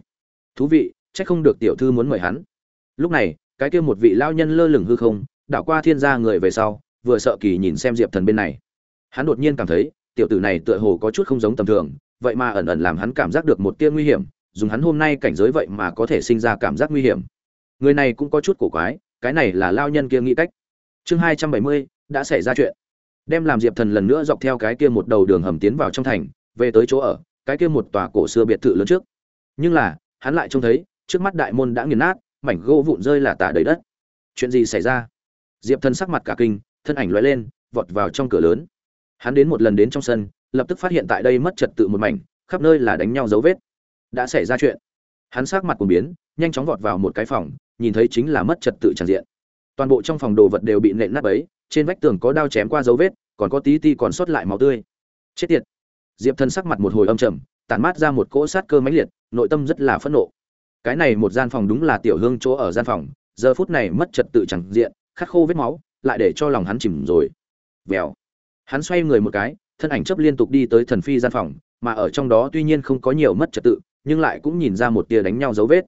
thú vị, chắc không được tiểu thư muốn mời hắn. Lúc này cái kia một vị lao nhân lơ lửng hư không, đảo qua thiên gia người về sau, vừa sợ kỳ nhìn xem diệp thần bên này. Hắn đột nhiên cảm thấy, tiểu tử này tựa hồ có chút không giống tầm thường, vậy mà ẩn ẩn làm hắn cảm giác được một tia nguy hiểm, dùng hắn hôm nay cảnh giới vậy mà có thể sinh ra cảm giác nguy hiểm. Người này cũng có chút cổ quái, cái này là lao nhân kia nghĩ cách. Chương hai trăm bảy mươi, đã xảy ra chuyện. Đem làm diệp thần lần nữa dọc theo cái kia một đầu đường hầm tiến vào trong thành, về tới chỗ ở, cái kia một tòa cổ xưa biệt thự lớn trước. Nhưng là, hắn lại trông thấy, trước mắt đại môn đã nghiền nát mảnh gỗ vụn rơi là tả đầy đất. Chuyện gì xảy ra? Diệp thần sắc mặt cả kinh, thân ảnh loay lên, vọt vào trong cửa lớn. Hắn đến một lần đến trong sân, lập tức phát hiện tại đây mất trật tự một mảnh, khắp nơi là đánh nhau dấu vết. Đã xảy ra chuyện. Hắn sắc mặt cuồng biến, nhanh chóng vọt vào một cái phòng, nhìn thấy chính là mất trật tự tràn diện. Toàn bộ trong phòng đồ vật đều bị nện nát bấy, trên vách tường có đao chém qua dấu vết, còn có tí ti còn sót lại máu tươi. Chết tiệt. Diệp thân sắc mặt một hồi âm trầm, tản mát ra một cỗ sát cơ mãnh liệt, nội tâm rất là phẫn nộ cái này một gian phòng đúng là tiểu hương chỗ ở gian phòng, giờ phút này mất trật tự chẳng diện khát khô vết máu, lại để cho lòng hắn chìm rồi. Vèo. Hắn xoay người một cái, thân ảnh chấp liên tục đi tới thần phi gian phòng, mà ở trong đó tuy nhiên không có nhiều mất trật tự, nhưng lại cũng nhìn ra một tia đánh nhau dấu vết.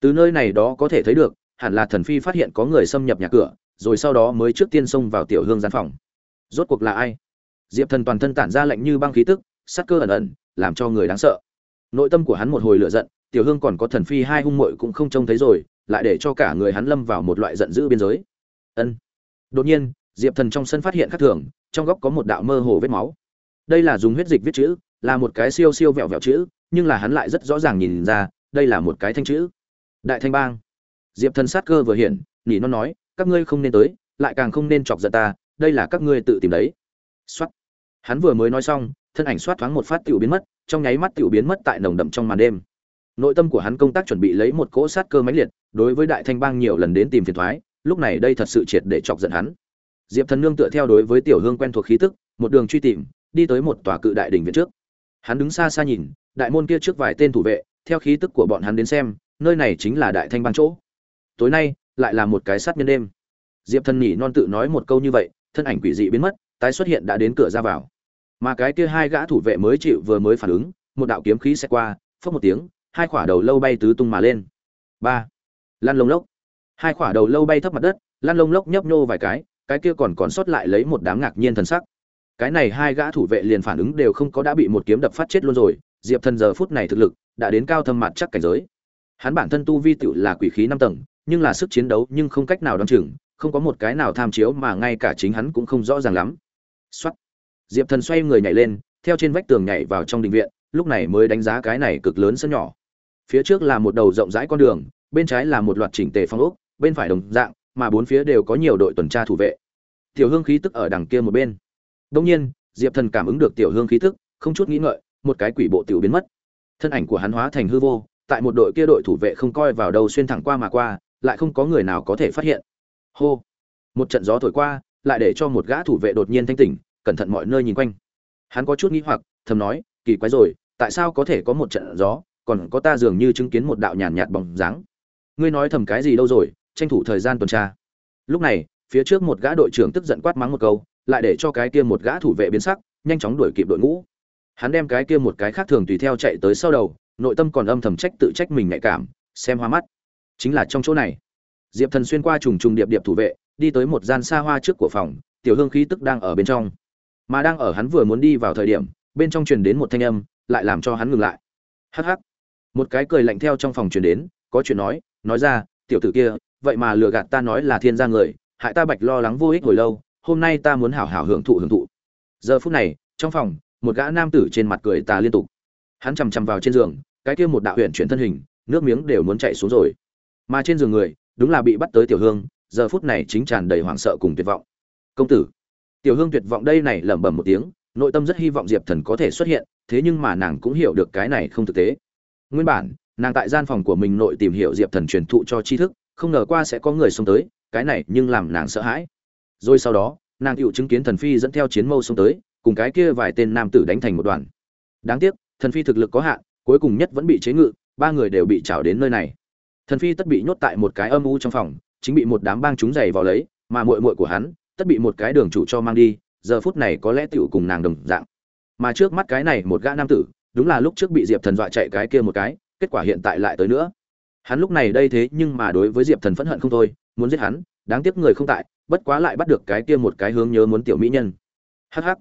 Từ nơi này đó có thể thấy được, hẳn là thần phi phát hiện có người xâm nhập nhà cửa, rồi sau đó mới trước tiên xông vào tiểu hương gian phòng. Rốt cuộc là ai? Diệp thần toàn thân tản ra lạnh như băng khí tức, sắc cơ ẩn ẩn, làm cho người đáng sợ. Nội tâm của hắn một hồi lửa giận tiểu hương còn có thần phi hai hung muội cũng không trông thấy rồi, lại để cho cả người hắn lâm vào một loại giận dữ biên giới. Ân. Đột nhiên, diệp thần trong sân phát hiện khắc thường, trong góc có một đạo mơ hồ vết máu. Đây là dùng huyết dịch viết chữ, là một cái siêu siêu vẹo vẹo chữ, nhưng là hắn lại rất rõ ràng nhìn ra, đây là một cái thanh chữ. Đại thanh bang. Diệp thần sát cơ vừa hiện, nỉ nó nói, các ngươi không nên tới, lại càng không nên chọc giận ta, đây là các ngươi tự tìm đấy. Xoát hắn vừa mới nói xong, thân ảnh xoát thoáng một phát tiểu biến mất, trong nháy mắt tiểu biến mất tại nồng đậm trong màn đêm nội tâm của hắn công tác chuẩn bị lấy một cỗ sát cơ mãnh liệt, đối với đại thanh bang nhiều lần đến tìm phiền thoái, lúc này đây thật sự triệt để chọc giận hắn. Diệp thần nương tựa theo đối với tiểu hương quen thuộc khí tức, một đường truy tìm, đi tới một tòa cự đại đỉnh viện trước. Hắn đứng xa xa nhìn, đại môn kia trước vài tên thủ vệ, theo khí tức của bọn hắn đến xem, nơi này chính là đại thanh bang chỗ. Tối nay, lại là một cái sát nhân đêm. Diệp thần nhỉ non tự nói một câu như vậy, thân ảnh quỷ dị biến mất, tái xuất hiện đã đến cửa ra vào. Mà cái kia hai gã thủ vệ mới chịu vừa mới phản ứng, một đạo kiếm khí sẽ qua phất một tiếng hai quả đầu lâu bay tứ tung mà lên. Ba. Lăn lông lốc. Hai quả đầu lâu bay thấp mặt đất, lăn lông lốc nhấp nhô vài cái cái kia còn còn sót lại lấy một đám ngạc nhiên thần sắc. Cái này hai gã thủ vệ liền phản ứng đều không có đã bị một kiếm đập phát chết luôn rồi, diệp thần giờ phút này thực lực đã đến cao thâm mặt chắc cảnh giới. Hắn bản thân tu vi tựu là quỷ khí năm tầng, nhưng là sức chiến đấu nhưng không cách nào đoán chừng, không có một cái nào tham chiếu mà ngay cả chính hắn cũng không rõ ràng lắm. Soát. diệp thần xoay người nhảy lên, theo trên vách tường nhảy vào trong đình viện, lúc này mới đánh giá cái này cực lớn sân nhỏ phía trước là một đầu rộng rãi con đường, bên trái là một loạt chỉnh tề phong ốc, bên phải đồng dạng, mà bốn phía đều có nhiều đội tuần tra thủ vệ. Tiểu hương khí tức ở đằng kia một bên. Đông nhiên, diệp thần cảm ứng được tiểu hương khí tức, không chút nghĩ ngợi, một cái quỷ bộ tiểu biến mất. Thân ảnh của hắn hóa thành hư vô, tại một đội kia đội thủ vệ không coi vào đâu xuyên thẳng qua mà qua, lại không có người nào có thể phát hiện. Hô! Một trận gió thổi qua, lại để cho một gã thủ vệ đột nhiên thanh tỉnh, cẩn thận mọi nơi nhìn quanh. Hắn có chút nghĩ hoặc, thầm nói, kỳ quái rồi, tại sao có thể có một trận gió còn có ta dường như chứng kiến một đạo nhàn nhạt bóng dáng. Ngươi nói thầm cái gì đâu rồi, tranh thủ thời gian tuần tra. Lúc này, phía trước một gã đội trưởng tức giận quát mắng một câu, lại để cho cái kia một gã thủ vệ biến sắc, nhanh chóng đuổi kịp đội ngũ. Hắn đem cái kia một cái khác thường tùy theo chạy tới sau đầu, nội tâm còn âm thầm trách tự trách mình nhạy cảm, xem hoa mắt. Chính là trong chỗ này, diệp thần xuyên qua trùng trùng điệp điệp thủ vệ, đi tới một gian xa hoa trước của phòng, tiểu hương khí tức đang ở bên trong. Mà đang ở hắn vừa muốn đi vào thời điểm, bên trong truyền đến một thanh âm, lại làm cho hắn ngừng lại. Hắc hắc một cái cười lạnh theo trong phòng truyền đến, có chuyện nói nói ra, tiểu tử kia, vậy mà lừa gạt ta nói là thiên gia người, hại ta bạch lo lắng vô ích hồi lâu, hôm nay ta muốn hảo hảo hưởng thụ hưởng thụ. Giờ phút này, trong phòng, một gã nam tử trên mặt cười tà liên tục. Hắn chằm chằm vào trên giường, cái kia một đạo huyện chuyển thân hình, nước miếng đều muốn chạy xuống rồi. Mà trên giường người, đúng là bị bắt tới tiểu hương, giờ phút này chính tràn đầy hoảng sợ cùng tuyệt vọng. Công tử. Tiểu hương tuyệt vọng đây này lẩm bẩm một tiếng, nội tâm rất hy vọng diệp thần có thể xuất hiện, thế nhưng mà nàng cũng hiểu được cái này không thực tế nguyên bản, nàng tại gian phòng của mình nội tìm hiểu diệp thần truyền thụ cho tri thức, không ngờ qua sẽ có người xông tới, cái này nhưng làm nàng sợ hãi. Rồi sau đó, nàng hữu chứng kiến thần phi dẫn theo chiến mâu xông tới, cùng cái kia vài tên nam tử đánh thành một đoàn. Đáng tiếc, thần phi thực lực có hạn, cuối cùng nhất vẫn bị chế ngự, ba người đều bị trảo đến nơi này. Thần phi tất bị nhốt tại một cái âm u trong phòng, chính bị một đám bang chúng giày vào lấy, mà muội muội của hắn, tất bị một cái đường chủ cho mang đi, giờ phút này có lẽ tiểu cùng nàng đồng dạng. Mà trước mắt cái này một gã nam tử đúng là lúc trước bị diệp thần dọa chạy cái kia một cái, kết quả hiện tại lại tới nữa. Hắn lúc này đây thế nhưng mà đối với diệp thần phẫn hận không thôi, muốn giết hắn, đáng tiếc người không tại, bất quá lại bắt được cái kia một cái hướng nhớ muốn tiểu mỹ nhân. Hắc hắc.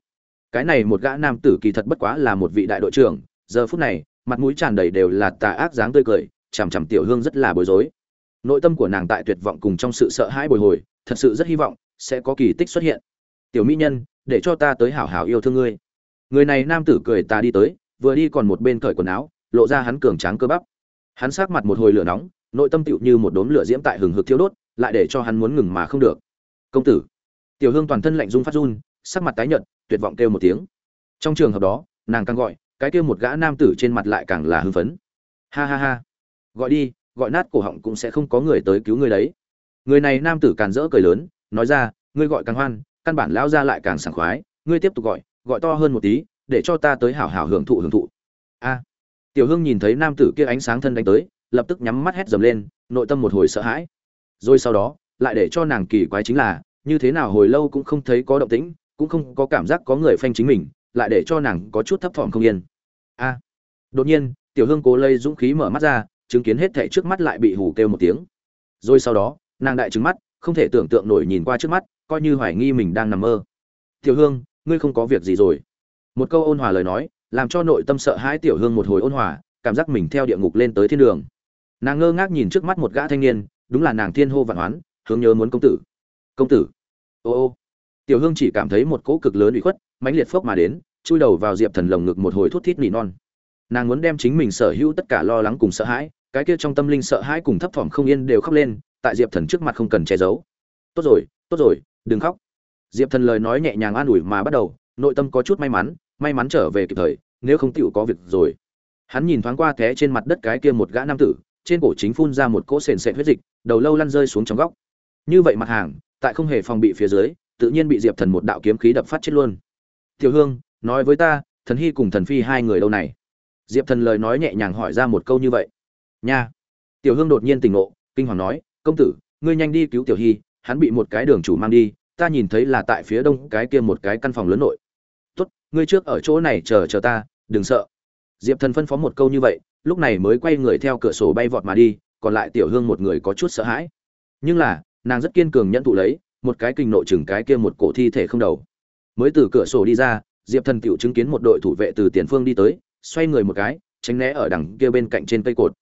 Cái này một gã nam tử kỳ thật bất quá là một vị đại đội trưởng, giờ phút này, mặt mũi tràn đầy đều là tà ác dáng tươi cười, chằm chằm tiểu hương rất là bối rối. Nội tâm của nàng tại tuyệt vọng cùng trong sự sợ hãi bồi hồi, thật sự rất hy vọng sẽ có kỳ tích xuất hiện. Tiểu mỹ nhân, để cho ta tới hảo hảo yêu thương ngươi. Người này nam tử cười ta đi tới vừa đi còn một bên cởi quần áo, lộ ra hắn cường tráng cơ bắp. Hắn sát mặt một hồi lửa nóng, nội tâm tựu như một đốm lửa diễm tại hừng hực thiêu đốt, lại để cho hắn muốn ngừng mà không được. Công tử. Tiểu hương toàn thân lạnh run phát run, sắc mặt tái nhợt, tuyệt vọng kêu một tiếng. Trong trường hợp đó, nàng càng gọi, cái kêu một gã nam tử trên mặt lại càng là hưng phấn. Ha ha ha. Gọi đi, gọi nát cổ họng cũng sẽ không có người tới cứu người đấy. Người này nam tử càn rỡ cười lớn, nói ra, ngươi gọi càng hoan, căn bản lão ra lại càng sảng khoái, ngươi tiếp tục gọi gọi to hơn một tí để cho ta tới hảo hảo hưởng thụ hưởng thụ. A. Tiểu hương nhìn thấy nam tử kia ánh sáng thân đánh tới, lập tức nhắm mắt hét dầm lên, nội tâm một hồi sợ hãi. Rồi sau đó, lại để cho nàng kỳ quái chính là, như thế nào hồi lâu cũng không thấy có động tĩnh, cũng không có cảm giác có người phanh chính mình, lại để cho nàng có chút thấp thỏm không yên. A. Đột nhiên, tiểu hương cố lây dũng khí mở mắt ra, chứng kiến hết thảy trước mắt lại bị hù kêu một tiếng. Rồi sau đó, nàng đại trứng mắt, không thể tưởng tượng nổi nhìn qua trước mắt, coi như hoài nghi mình đang nằm mơ. Tiểu hương, ngươi không có việc gì rồi một câu ôn hòa lời nói, làm cho nội tâm sợ hãi tiểu hương một hồi ôn hòa, cảm giác mình theo địa ngục lên tới thiên đường. Nàng ngơ ngác nhìn trước mắt một gã thanh niên, đúng là nàng thiên hô vạn hoán, hướng nhớ muốn công tử. Công tử. Ô ô. Tiểu hương chỉ cảm thấy một cỗ cực lớn ủy khuất, mãnh liệt phốc mà đến, chui đầu vào diệp thần lồng ngực một hồi thút thít nỉ non. Nàng muốn đem chính mình sở hữu tất cả lo lắng cùng sợ hãi, cái kia trong tâm linh sợ hãi cùng thấp thỏm không yên đều khóc lên, tại diệp thần trước mặt không cần che giấu. Tốt rồi tốt rồi, đừng khóc. Diệp thần lời nói nhẹ nhàng an ủi mà bắt đầu nội tâm có chút may mắn may mắn trở về kịp thời, nếu không tựu có việc rồi. Hắn nhìn thoáng qua té trên mặt đất cái kia một gã nam tử, trên cổ chính phun ra một cỗ sền sệt huyết dịch, đầu lâu lăn rơi xuống trong góc. Như vậy mặt hàng, tại không hề phòng bị phía dưới, tự nhiên bị diệp thần một đạo kiếm khí đập phát chết luôn. Tiểu hương, nói với ta, thần hy cùng thần phi hai người đâu này? Diệp thần lời nói nhẹ nhàng hỏi ra một câu như vậy. Nha. Tiểu hương đột nhiên tỉnh ngộ, kinh hoàng nói, công tử, ngươi nhanh đi cứu tiểu hy, hắn bị một cái đường chủ mang đi, ta nhìn thấy là tại phía đông cái kia một cái căn phòng lớn nội tốt, ngươi trước ở chỗ này chờ chờ ta, đừng sợ. Diệp thần phân phó một câu như vậy, lúc này mới quay người theo cửa sổ bay vọt mà đi, còn lại tiểu hương một người có chút sợ hãi. Nhưng là, nàng rất kiên cường nhẫn thụ lấy, một cái kinh nộ chừng cái kia một cổ thi thể không đầu. Mới từ cửa sổ đi ra, diệp thần tiểu chứng kiến một đội thủ vệ từ tiền phương đi tới, xoay người một cái, tránh né ở đằng kia bên cạnh trên cây cột.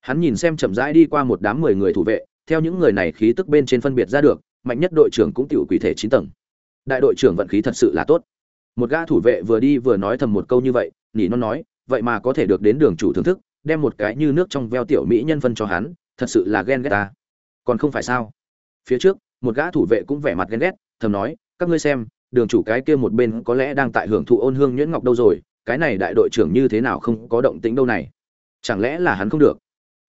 Hắn nhìn xem chậm rãi đi qua một đám mười người thủ vệ, theo những người này khí tức bên trên phân biệt ra được, mạnh nhất đội trưởng cũng tiểu quỷ thể chín tầng. Đại đội trưởng vận khí thật sự là tốt một gã thủ vệ vừa đi vừa nói thầm một câu như vậy nhỉ nó nói, vậy mà có thể được đến đường chủ thưởng thức, đem một cái như nước trong veo tiểu mỹ nhân phân cho hắn, thật sự là ghen ghét ta. Còn không phải sao? Phía trước, một gã thủ vệ cũng vẻ mặt ghen ghét, thầm nói, các ngươi xem, đường chủ cái kia một bên có lẽ đang tại hưởng thụ ôn hương nhuyễn ngọc đâu rồi, cái này đại đội trưởng như thế nào không có động tĩnh đâu này? Chẳng lẽ là hắn không được?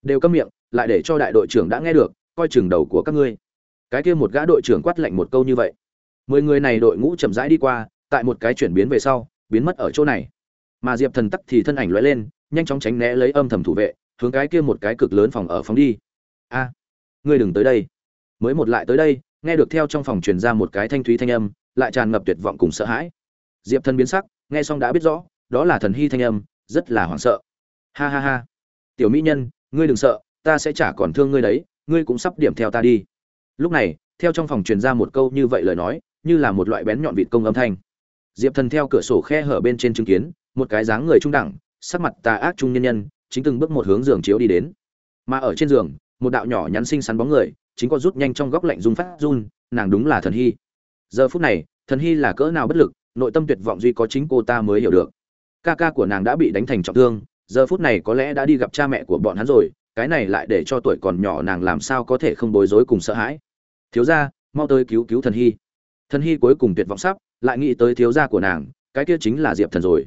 Đều câm miệng, lại để cho đại đội trưởng đã nghe được, coi chừng đầu của các ngươi. Cái kia một gã đội trưởng quát lạnh một câu như vậy. Mười người này đội ngũ chậm rãi đi qua tại một cái chuyển biến về sau, biến mất ở chỗ này. Mà diệp thần tắc thì thân ảnh lóe lên, nhanh chóng tránh né lấy âm thầm thủ vệ, hướng cái kia một cái cực lớn phòng ở phóng đi. A, ngươi đừng tới đây. Mới một lại tới đây, nghe được theo trong phòng truyền ra một cái thanh thúy thanh âm, lại tràn ngập tuyệt vọng cùng sợ hãi. Diệp thần biến sắc, nghe xong đã biết rõ, đó là thần hy thanh âm, rất là hoảng sợ. Ha ha ha. Tiểu mỹ nhân, ngươi đừng sợ, ta sẽ chả còn thương ngươi đấy, ngươi cũng sắp điểm theo ta đi. Lúc này, theo trong phòng truyền ra một câu như vậy lời nói, như là một loại bén nhọn vịt công âm thanh diệp thần theo cửa sổ khe hở bên trên chứng kiến, một cái dáng người trung đẳng, sắc mặt tà ác trung nhân nhân, chính từng bước một hướng giường chiếu đi đến. Mà ở trên giường, một đạo nhỏ nhắn xinh xắn bóng người, chính có rút nhanh trong góc lạnh run phát run, nàng đúng là thần hy. Giờ phút này, thần hy là cỡ nào bất lực, nội tâm tuyệt vọng duy có chính cô ta mới hiểu được. Ca ca của nàng đã bị đánh thành trọng thương, giờ phút này có lẽ đã đi gặp cha mẹ của bọn hắn rồi, cái này lại để cho tuổi còn nhỏ nàng làm sao có thể không bối rối cùng sợ hãi. Thiếu gia, mau tới cứu cứu thần hy thần hy cuối cùng tuyệt vọng sắp, lại nghĩ tới thiếu gia của nàng, cái kia chính là diệp thần rồi.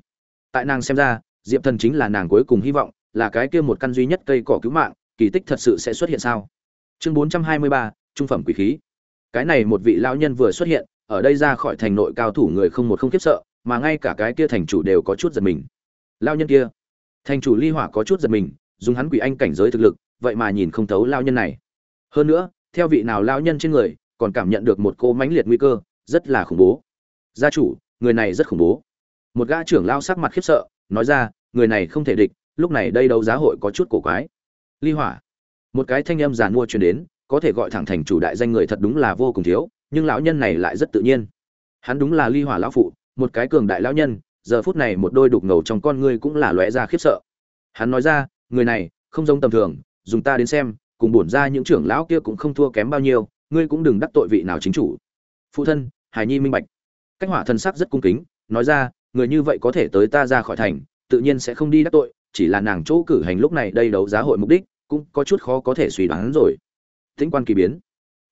Tại nàng xem ra, diệp thần chính là nàng cuối cùng hy vọng, là cái kia một căn duy nhất cây cỏ cứu mạng, kỳ tích thật sự sẽ xuất hiện sao? Chương bốn trăm hai mươi ba, trung phẩm quỷ khí. Cái này một vị lão nhân vừa xuất hiện, ở đây ra khỏi thành nội cao thủ người không một không khiếp sợ, mà ngay cả cái kia thành chủ đều có chút giật mình. Lao nhân kia, thành chủ ly hỏa có chút giật mình, dùng hắn quỷ anh cảnh giới thực lực, vậy mà nhìn không thấu lao nhân này. Hơn nữa, theo vị nào lao nhân trên người, còn cảm nhận được một cô mãnh liệt nguy cơ rất là khủng bố. Gia chủ, người này rất khủng bố. Một gã trưởng lao sắc mặt khiếp sợ, nói ra, người này không thể địch, lúc này đây đấu giá hội có chút cổ quái. Ly hỏa. Một cái thanh âm giàn mua truyền đến, có thể gọi thẳng thành chủ đại danh người thật đúng là vô cùng thiếu, nhưng lão nhân này lại rất tự nhiên. Hắn đúng là ly hỏa lão phụ, một cái cường đại lão nhân, giờ phút này một đôi đục ngầu trong con ngươi cũng là lóe ra khiếp sợ. Hắn nói ra, người này, không giống tầm thường, dùng ta đến xem, cùng bổn ra những trưởng lão kia cũng không thua kém bao nhiêu, ngươi cũng đừng đắc tội vị nào chính chủ phụ thân, hải nhi minh bạch. Cách hỏa thần sắc rất cung kính, nói ra, người như vậy có thể tới ta ra khỏi thành, tự nhiên sẽ không đi đắc tội, chỉ là nàng chỗ cử hành lúc này đây đấu giá hội mục đích, cũng có chút khó có thể suy đoán rồi. Tĩnh quan kỳ biến.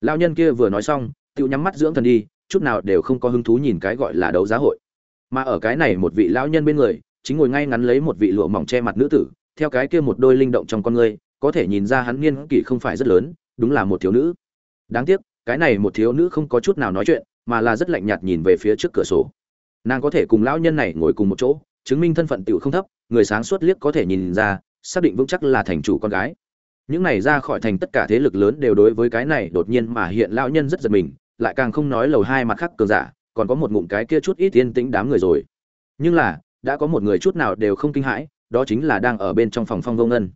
Lao nhân kia vừa nói xong tự nhắm mắt dưỡng thần đi, chút nào đều không có hứng thú nhìn cái gọi là đấu giá hội. Mà ở cái này một vị lão nhân bên người, chính ngồi ngay ngắn lấy một vị lụa mỏng che mặt nữ tử, theo cái kia một đôi linh động trong con ngươi có thể nhìn ra hắn niên kỷ không phải rất lớn, đúng là một thiếu nữ. Đáng tiếc cái này một thiếu nữ không có chút nào nói chuyện, mà là rất lạnh nhạt nhìn về phía trước cửa sổ. Nàng có thể cùng lão nhân này ngồi cùng một chỗ, chứng minh thân phận tiểu không thấp, người sáng suốt liếc có thể nhìn ra, xác định vững chắc là thành chủ con gái. Những này ra khỏi thành tất cả thế lực lớn đều đối với cái này đột nhiên mà hiện lão nhân rất giật mình, lại càng không nói lầu hai mặt khác cường giả, còn có một ngụm cái kia chút ít yên tĩnh đám người rồi. Nhưng là, đã có một người chút nào đều không kinh hãi, đó chính là đang ở bên trong phòng phong vô ngân.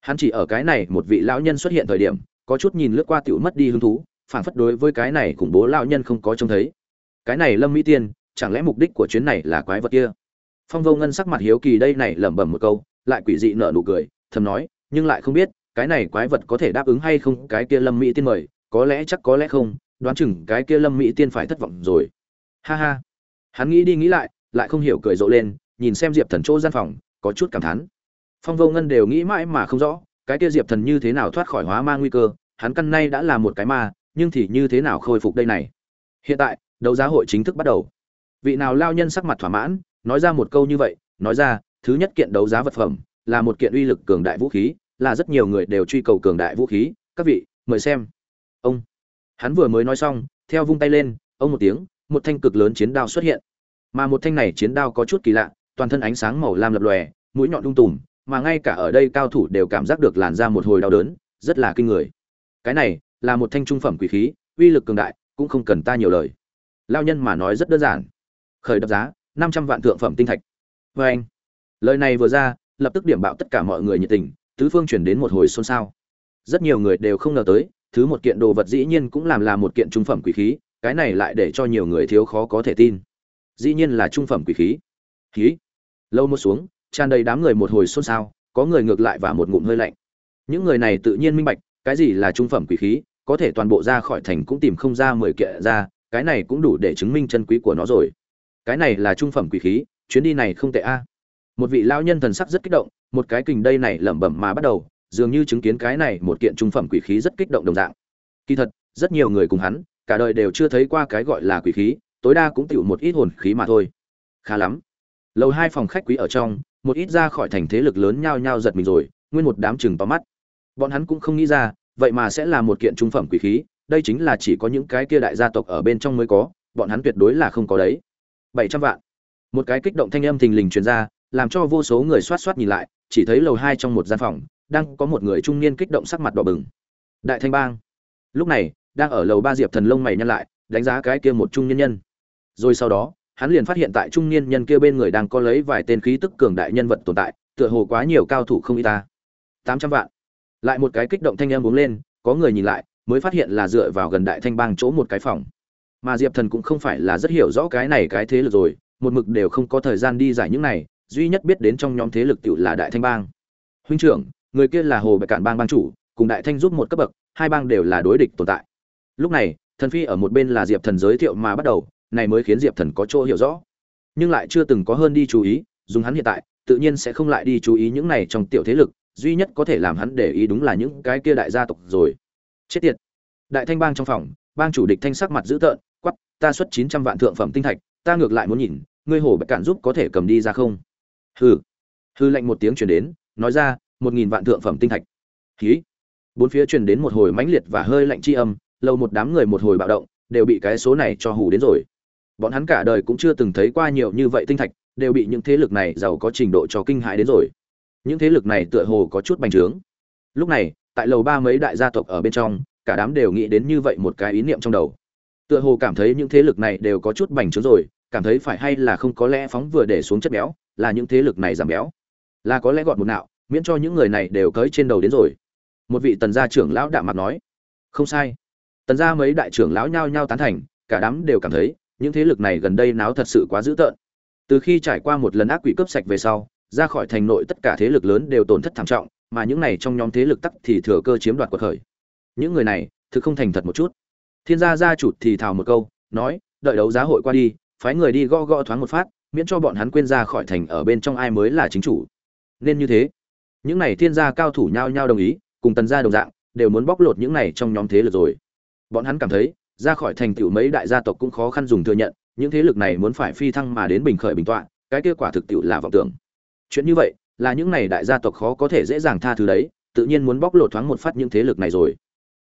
Hắn chỉ ở cái này một vị lão nhân xuất hiện thời điểm, có chút nhìn lướt qua tiểu mất đi hứng thú phản phất đối với cái này khủng bố lão nhân không có trông thấy. Cái này lâm mỹ tiên, chẳng lẽ mục đích của chuyến này là quái vật kia? Phong vô ngân sắc mặt hiếu kỳ đây này lẩm bẩm một câu, lại quỷ dị nở nụ cười, thầm nói, nhưng lại không biết, cái này quái vật có thể đáp ứng hay không cái kia lâm mỹ tiên mời, có lẽ chắc có lẽ không, đoán chừng cái kia lâm mỹ tiên phải thất vọng rồi. Ha ha. Hắn nghĩ đi nghĩ lại lại không hiểu cười rộ lên, nhìn xem diệp thần chỗ gian phòng, có chút cảm thán. Phong vô ngân đều nghĩ mãi mà không rõ, cái kia diệp thần như thế nào thoát khỏi hóa ma nguy cơ, hắn căn nay đã là một cái ma nhưng thì như thế nào khôi phục đây này? Hiện tại, đấu giá hội chính thức bắt đầu. Vị nào lao nhân sắc mặt thỏa mãn, nói ra một câu như vậy, nói ra, thứ nhất kiện đấu giá vật phẩm, là một kiện uy lực cường đại vũ khí, là rất nhiều người đều truy cầu cường đại vũ khí. Các vị, mời xem. Ông. Hắn vừa mới nói xong, theo vung tay lên, ông một tiếng, một thanh cực lớn chiến đao xuất hiện. Mà một thanh này chiến đao có chút kỳ lạ, toàn thân ánh sáng màu lam lập lòe, mũi nhọn lung tùm, mà ngay cả ở đây cao thủ đều cảm giác được làn ra một hồi đau đớn, rất là kinh người. Cái này là một thanh trung phẩm quỷ khí, uy lực cường đại, cũng không cần ta nhiều lời. Lao nhân mà nói rất đơn giản. Khởi đập giá, năm trăm vạn thượng phẩm tinh thạch. Vê anh, lời này vừa ra, lập tức điểm bạo tất cả mọi người nhiệt tình, tứ phương chuyển đến một hồi xôn xao. Rất nhiều người đều không ngờ tới, thứ một kiện đồ vật dĩ nhiên cũng làm là một kiện trung phẩm quỷ khí, cái này lại để cho nhiều người thiếu khó có thể tin. Dĩ nhiên là trung phẩm quỷ khí. Khí. Lâu một xuống, tràn đầy đám người một hồi xôn xao, có người ngược lại và một ngụm hơi lạnh. Những người này tự nhiên minh bạch, cái gì là trung phẩm quỷ khí có thể toàn bộ ra khỏi thành cũng tìm không ra mười kiện ra, cái này cũng đủ để chứng minh chân quý của nó rồi. Cái này là trung phẩm quỷ khí, chuyến đi này không tệ a. Một vị lão nhân thần sắc rất kích động, một cái kình đây này lẩm bẩm mà bắt đầu, dường như chứng kiến cái này một kiện trung phẩm quỷ khí rất kích động đồng dạng. Kỳ thật, rất nhiều người cùng hắn, cả đời đều chưa thấy qua cái gọi là quỷ khí, tối đa cũng tựu một ít hồn khí mà thôi. Khá lắm. Lầu hai phòng khách quý ở trong, một ít ra khỏi thành thế lực lớn nhao nhao giật mình rồi, nguyên một đám chừng to mắt. Bọn hắn cũng không nghĩ ra vậy mà sẽ là một kiện trung phẩm quỷ khí, đây chính là chỉ có những cái kia đại gia tộc ở bên trong mới có, bọn hắn tuyệt đối là không có đấy. Bảy trăm vạn. Một cái kích động thanh âm thình lình truyền ra, làm cho vô số người xoát xoát nhìn lại, chỉ thấy lầu hai trong một gian phòng, đang có một người trung niên kích động sắc mặt đỏ bừng. Đại thanh bang. Lúc này, đang ở lầu ba diệp thần lông mày nhăn lại, đánh giá cái kia một trung nhân nhân. Rồi sau đó, hắn liền phát hiện tại trung niên nhân kia bên người đang có lấy vài tên khí tức cường đại nhân vật tồn tại, tựa hồ quá nhiều cao thủ không y ta. Tám trăm vạn lại một cái kích động thanh âm uống lên, có người nhìn lại, mới phát hiện là dựa vào gần đại thanh bang chỗ một cái phòng. Mà diệp thần cũng không phải là rất hiểu rõ cái này cái thế lực rồi, một mực đều không có thời gian đi giải những này, duy nhất biết đến trong nhóm thế lực tựu là đại thanh bang. Huynh trưởng, người kia là hồ bạch cản bang bang chủ, cùng đại thanh giúp một cấp bậc, hai bang đều là đối địch tồn tại. Lúc này, thần phi ở một bên là diệp thần giới thiệu mà bắt đầu, này mới khiến diệp thần có chỗ hiểu rõ. Nhưng lại chưa từng có hơn đi chú ý, dùng hắn hiện tại, tự nhiên sẽ không lại đi chú ý những này trong tiểu thế lực duy nhất có thể làm hắn để ý đúng là những cái kia đại gia tộc rồi. Chết tiệt. Đại thanh bang trong phòng, bang chủ địch thanh sắc mặt dữ tợn quắp ta xuất chín trăm vạn thượng phẩm tinh thạch, ta ngược lại muốn nhìn, ngươi hồ bạch cản giúp có thể cầm đi ra không? Hừ. Hư lệnh một tiếng chuyển đến, nói ra, một nghìn vạn thượng phẩm tinh thạch. Khí bốn phía truyền đến một hồi mãnh liệt và hơi lạnh chi âm, lâu một đám người một hồi bạo động, đều bị cái số này cho hù đến rồi. Bọn hắn cả đời cũng chưa từng thấy qua nhiều như vậy tinh thạch, đều bị những thế lực này giàu có trình độ cho kinh hãi đến rồi những thế lực này tựa hồ có chút bành trướng. Lúc này, tại lầu ba mấy đại gia tộc ở bên trong, cả đám đều nghĩ đến như vậy một cái ý niệm trong đầu. Tựa hồ cảm thấy những thế lực này đều có chút bành trướng rồi, cảm thấy phải hay là không có lẽ phóng vừa để xuống chất béo, là những thế lực này giảm béo. Là có lẽ gọn một nạo, miễn cho những người này đều cới trên đầu đến rồi. Một vị tần gia trưởng lão đạm mặt nói. Không sai. Tần gia mấy đại trưởng lão nhao nhao tán thành, cả đám đều cảm thấy, những thế lực này gần đây náo thật sự quá dữ tợn. Từ khi trải qua một lần ác quỷ cướp sạch về sau ra khỏi thành nội tất cả thế lực lớn đều tổn thất thảm trọng, mà những này trong nhóm thế lực tắc thì thừa cơ chiếm đoạt cuộc khởi. Những người này, thực không thành thật một chút. Thiên gia gia chủ thì thào một câu, nói, đợi đấu giá hội qua đi, phái người đi gõ gõ thoáng một phát, miễn cho bọn hắn quên ra khỏi thành ở bên trong ai mới là chính chủ. Nên như thế, những này thiên gia cao thủ nhao nhao đồng ý, cùng tần gia đồng dạng, đều muốn bóc lột những này trong nhóm thế lực rồi. Bọn hắn cảm thấy, ra khỏi thành tựu mấy đại gia tộc cũng khó khăn dùng thừa nhận, những thế lực này muốn phải phi thăng mà đến bình khởi bình tọa, cái kết quả thực tiệu là vọng tưởng chuyện như vậy, là những này đại gia tộc khó có thể dễ dàng tha thứ đấy, tự nhiên muốn bóc lột thoáng một phát những thế lực này rồi.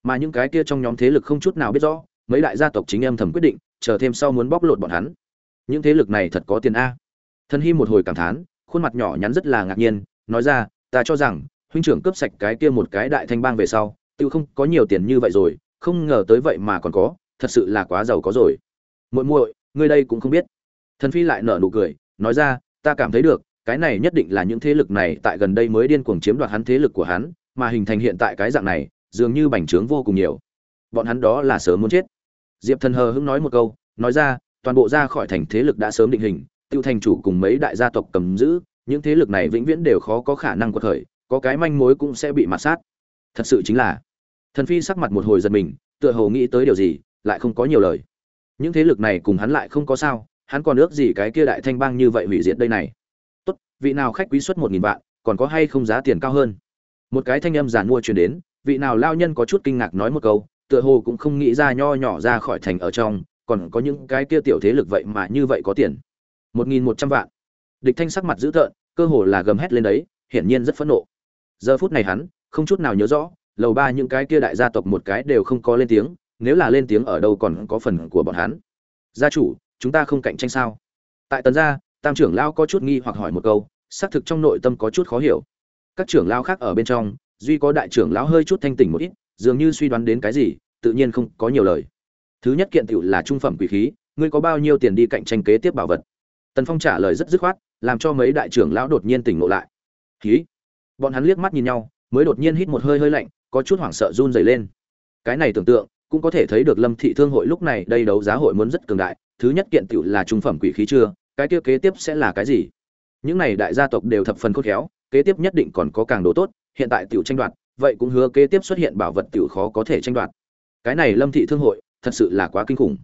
Mà những cái kia trong nhóm thế lực không chút nào biết rõ, mấy đại gia tộc chính em thầm quyết định, chờ thêm sau muốn bóc lột bọn hắn. Những thế lực này thật có tiền a. Thân hy một hồi cảm thán, khuôn mặt nhỏ nhắn rất là ngạc nhiên, nói ra, ta cho rằng, huynh trưởng cướp sạch cái kia một cái đại thanh bang về sau tự không có nhiều tiền như vậy rồi, không ngờ tới vậy mà còn có, thật sự là quá giàu có rồi. Muội muội, ngươi đây cũng không biết. Thần phi lại nở nụ cười, nói ra, ta cảm thấy được cái này nhất định là những thế lực này tại gần đây mới điên cuồng chiếm đoạt hắn thế lực của hắn, mà hình thành hiện tại cái dạng này, dường như bành trướng vô cùng nhiều. Bọn hắn đó là sớm muốn chết. Diệp thần hờ hững nói một câu, nói ra, toàn bộ ra khỏi thành thế lực đã sớm định hình, tiêu thành chủ cùng mấy đại gia tộc cầm giữ, những thế lực này vĩnh viễn đều khó có khả năng quật khởi, có cái manh mối cũng sẽ bị mạt sát. Thật sự chính là, thần phi sắc mặt một hồi giật mình, tựa hồ nghĩ tới điều gì, lại không có nhiều lời. Những thế lực này cùng hắn lại không có sao, hắn còn ước gì cái kia đại thanh bang như vậy hủy diệt đây này tốt, vị nào khách quý xuất một nghìn vạn, còn có hay không giá tiền cao hơn? Một cái thanh âm giản mua truyền đến, vị nào lao nhân có chút kinh ngạc nói một câu, tựa hồ cũng không nghĩ ra nho nhỏ ra khỏi thành ở trong, còn có những cái kia tiểu thế lực vậy mà như vậy có tiền. Một nghìn một trăm vạn. Địch thanh sắc mặt dữ tợn, cơ hồ là gầm hét lên đấy, hiển nhiên rất phẫn nộ. Giờ phút này hắn, không chút nào nhớ rõ, lầu ba những cái kia đại gia tộc một cái đều không có lên tiếng, nếu là lên tiếng ở đâu còn có phần của bọn hắn. Gia chủ, chúng ta không cạnh tranh sao? Tại tần gia tam trưởng lao có chút nghi hoặc hỏi một câu, xác thực trong nội tâm có chút khó hiểu. Các trưởng lao khác ở bên trong, duy có đại trưởng lão hơi chút thanh tỉnh một ít, dường như suy đoán đến cái gì, tự nhiên không có nhiều lời. Thứ nhất kiện tựu là trung phẩm quỷ khí, ngươi có bao nhiêu tiền đi cạnh tranh kế tiếp bảo vật? Tần phong trả lời rất dứt khoát, làm cho mấy đại trưởng lão đột nhiên tỉnh ngộ lại. Khí. Bọn hắn liếc mắt nhìn nhau, mới đột nhiên hít một hơi hơi lạnh, có chút hoảng sợ run rẩy lên. Cái này tưởng tượng, cũng có thể thấy được lâm thị thương hội lúc này đây đấu giá hội muốn rất cường đại, thứ nhất kiện tựu là trung phẩm quỷ khí chưa cái kia kế tiếp sẽ là cái gì? Những này đại gia tộc đều thập phần khôn khéo, kế tiếp nhất định còn có càng đồ tốt, hiện tại tiểu tranh đoạt, vậy cũng hứa kế tiếp xuất hiện bảo vật tiểu khó có thể tranh đoạt. Cái này lâm thị thương hội, thật sự là quá kinh khủng.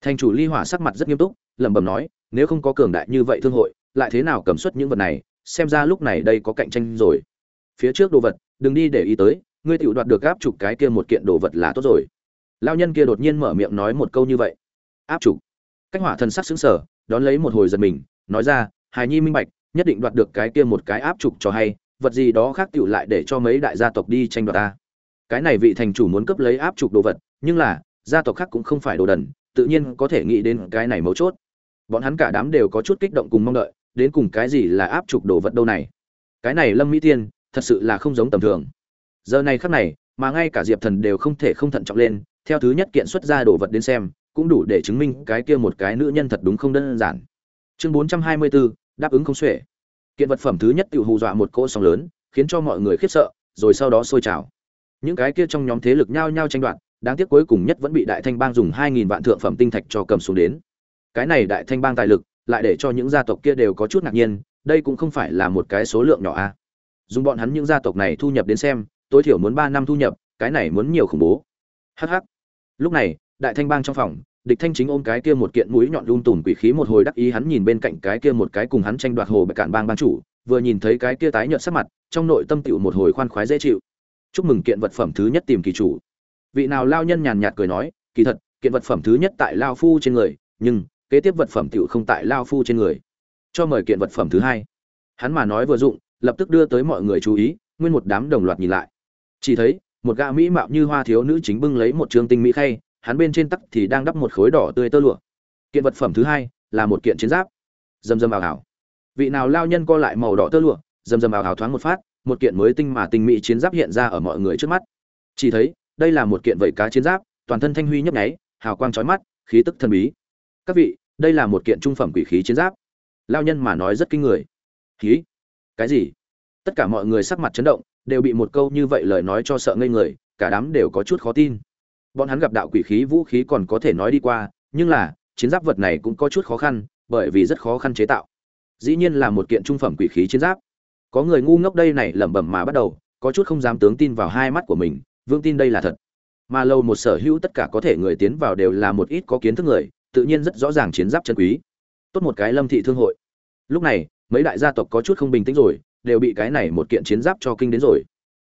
Thành chủ ly hỏa sắc mặt rất nghiêm túc, lẩm bẩm nói, nếu không có cường đại như vậy thương hội, lại thế nào cầm xuất những vật này, xem ra lúc này đây có cạnh tranh rồi. Phía trước đồ vật, đừng đi để ý tới, ngươi tiểu đoạt được áp chụp cái kia một kiện đồ vật là tốt rồi. Lao nhân kia đột nhiên mở miệng nói một câu như vậy. Áp chụp cách hỏa thần sắc xứng sở đón lấy một hồi giật mình, nói ra, hài nhi minh bạch, nhất định đoạt được cái kia một cái áp trục cho hay, vật gì đó khác tựu lại để cho mấy đại gia tộc đi tranh đoạt ta. Cái này vị thành chủ muốn cấp lấy áp trục đồ vật, nhưng là, gia tộc khác cũng không phải đồ đần, tự nhiên có thể nghĩ đến cái này mấu chốt. Bọn hắn cả đám đều có chút kích động cùng mong đợi, đến cùng cái gì là áp trục đồ vật đâu này? Cái này lâm mỹ tiên, thật sự là không giống tầm thường. Giờ này khắc này, mà ngay cả diệp thần đều không thể không thận trọng lên, theo thứ nhất kiện xuất ra đồ vật đến xem cũng đủ để chứng minh cái kia một cái nữ nhân thật đúng không đơn giản. Chương bốn trăm hai mươi bốn đáp ứng không xuể. Kiện vật phẩm thứ nhất tiểu hù dọa một cỗ sóng lớn, khiến cho mọi người khiếp sợ, rồi sau đó sôi trào. Những cái kia trong nhóm thế lực nhao nhao tranh đoạt, đáng tiếc cuối cùng nhất vẫn bị đại thanh bang dùng hai nghìn vạn thượng phẩm tinh thạch cho cầm xuống đến. Cái này đại thanh bang tài lực, lại để cho những gia tộc kia đều có chút ngạc nhiên, đây cũng không phải là một cái số lượng nhỏ a. Dùng bọn hắn những gia tộc này thu nhập đến xem, tối thiểu muốn ba năm thu nhập, cái này muốn nhiều khủng bố. Hắc hắc. Lúc này đại thanh bang trong phòng, địch thanh chính ôm cái kia một kiện mũi nhọn lung tùm quỷ khí một hồi đắc ý hắn nhìn bên cạnh cái kia một cái cùng hắn tranh đoạt hồ bạch cản bang ban chủ, vừa nhìn thấy cái kia tái nhợt sắc mặt, trong nội tâm tựu một hồi khoan khoái dễ chịu. Chúc mừng kiện vật phẩm thứ nhất tìm kỳ chủ. Vị nào lao nhân nhàn nhạt cười nói, kỳ thật, kiện vật phẩm thứ nhất tại lao phu trên người, nhưng kế tiếp vật phẩm tựu không tại lao phu trên người. Cho mời kiện vật phẩm thứ hai. Hắn mà nói vừa dụng, lập tức đưa tới mọi người chú ý, nguyên một đám đồng loạt nhìn lại. Chỉ thấy, một gã mỹ mạo như hoa thiếu nữ chính bưng lấy một trường tinh mỹ khay hắn bên trên tắc thì đang đắp một khối đỏ tươi tơ lụa. Kiện vật phẩm thứ hai là một kiện chiến giáp. Dầm dầm ảo ảo vị nào lao nhân co lại màu đỏ tơ lụa dầm dầm ảo ảo thoáng một phát, một kiện mới tinh mà tinh mỹ chiến giáp hiện ra ở mọi người trước mắt. Chỉ thấy, đây là một kiện vẩy cá chiến giáp, toàn thân thanh huy nhấp nháy, hào quang chói mắt, khí tức thần bí. Các vị, đây là một kiện trung phẩm quỷ khí chiến giáp. Lao nhân mà nói rất kinh người. Khí? Cái gì? Tất cả mọi người sắc mặt chấn động, đều bị một câu như vậy lời nói cho sợ ngây người, cả đám đều có chút khó tin bọn hắn gặp đạo quỷ khí, vũ khí còn có thể nói đi qua, nhưng là, chiến giáp vật này cũng có chút khó khăn, bởi vì rất khó khăn chế tạo. Dĩ nhiên là một kiện trung phẩm quỷ khí chiến giáp. Có người ngu ngốc đây này lẩm bẩm mà bắt đầu, có chút không dám tướng tin vào hai mắt của mình, vương tin đây là thật. Mà lâu một sở hữu tất cả có thể người tiến vào đều là một ít có kiến thức người, tự nhiên rất rõ ràng chiến giáp chân quý. Tốt một cái lâm thị thương hội. Lúc này, mấy đại gia tộc có chút không bình tĩnh rồi, đều bị cái này một kiện chiến giáp cho kinh đến rồi.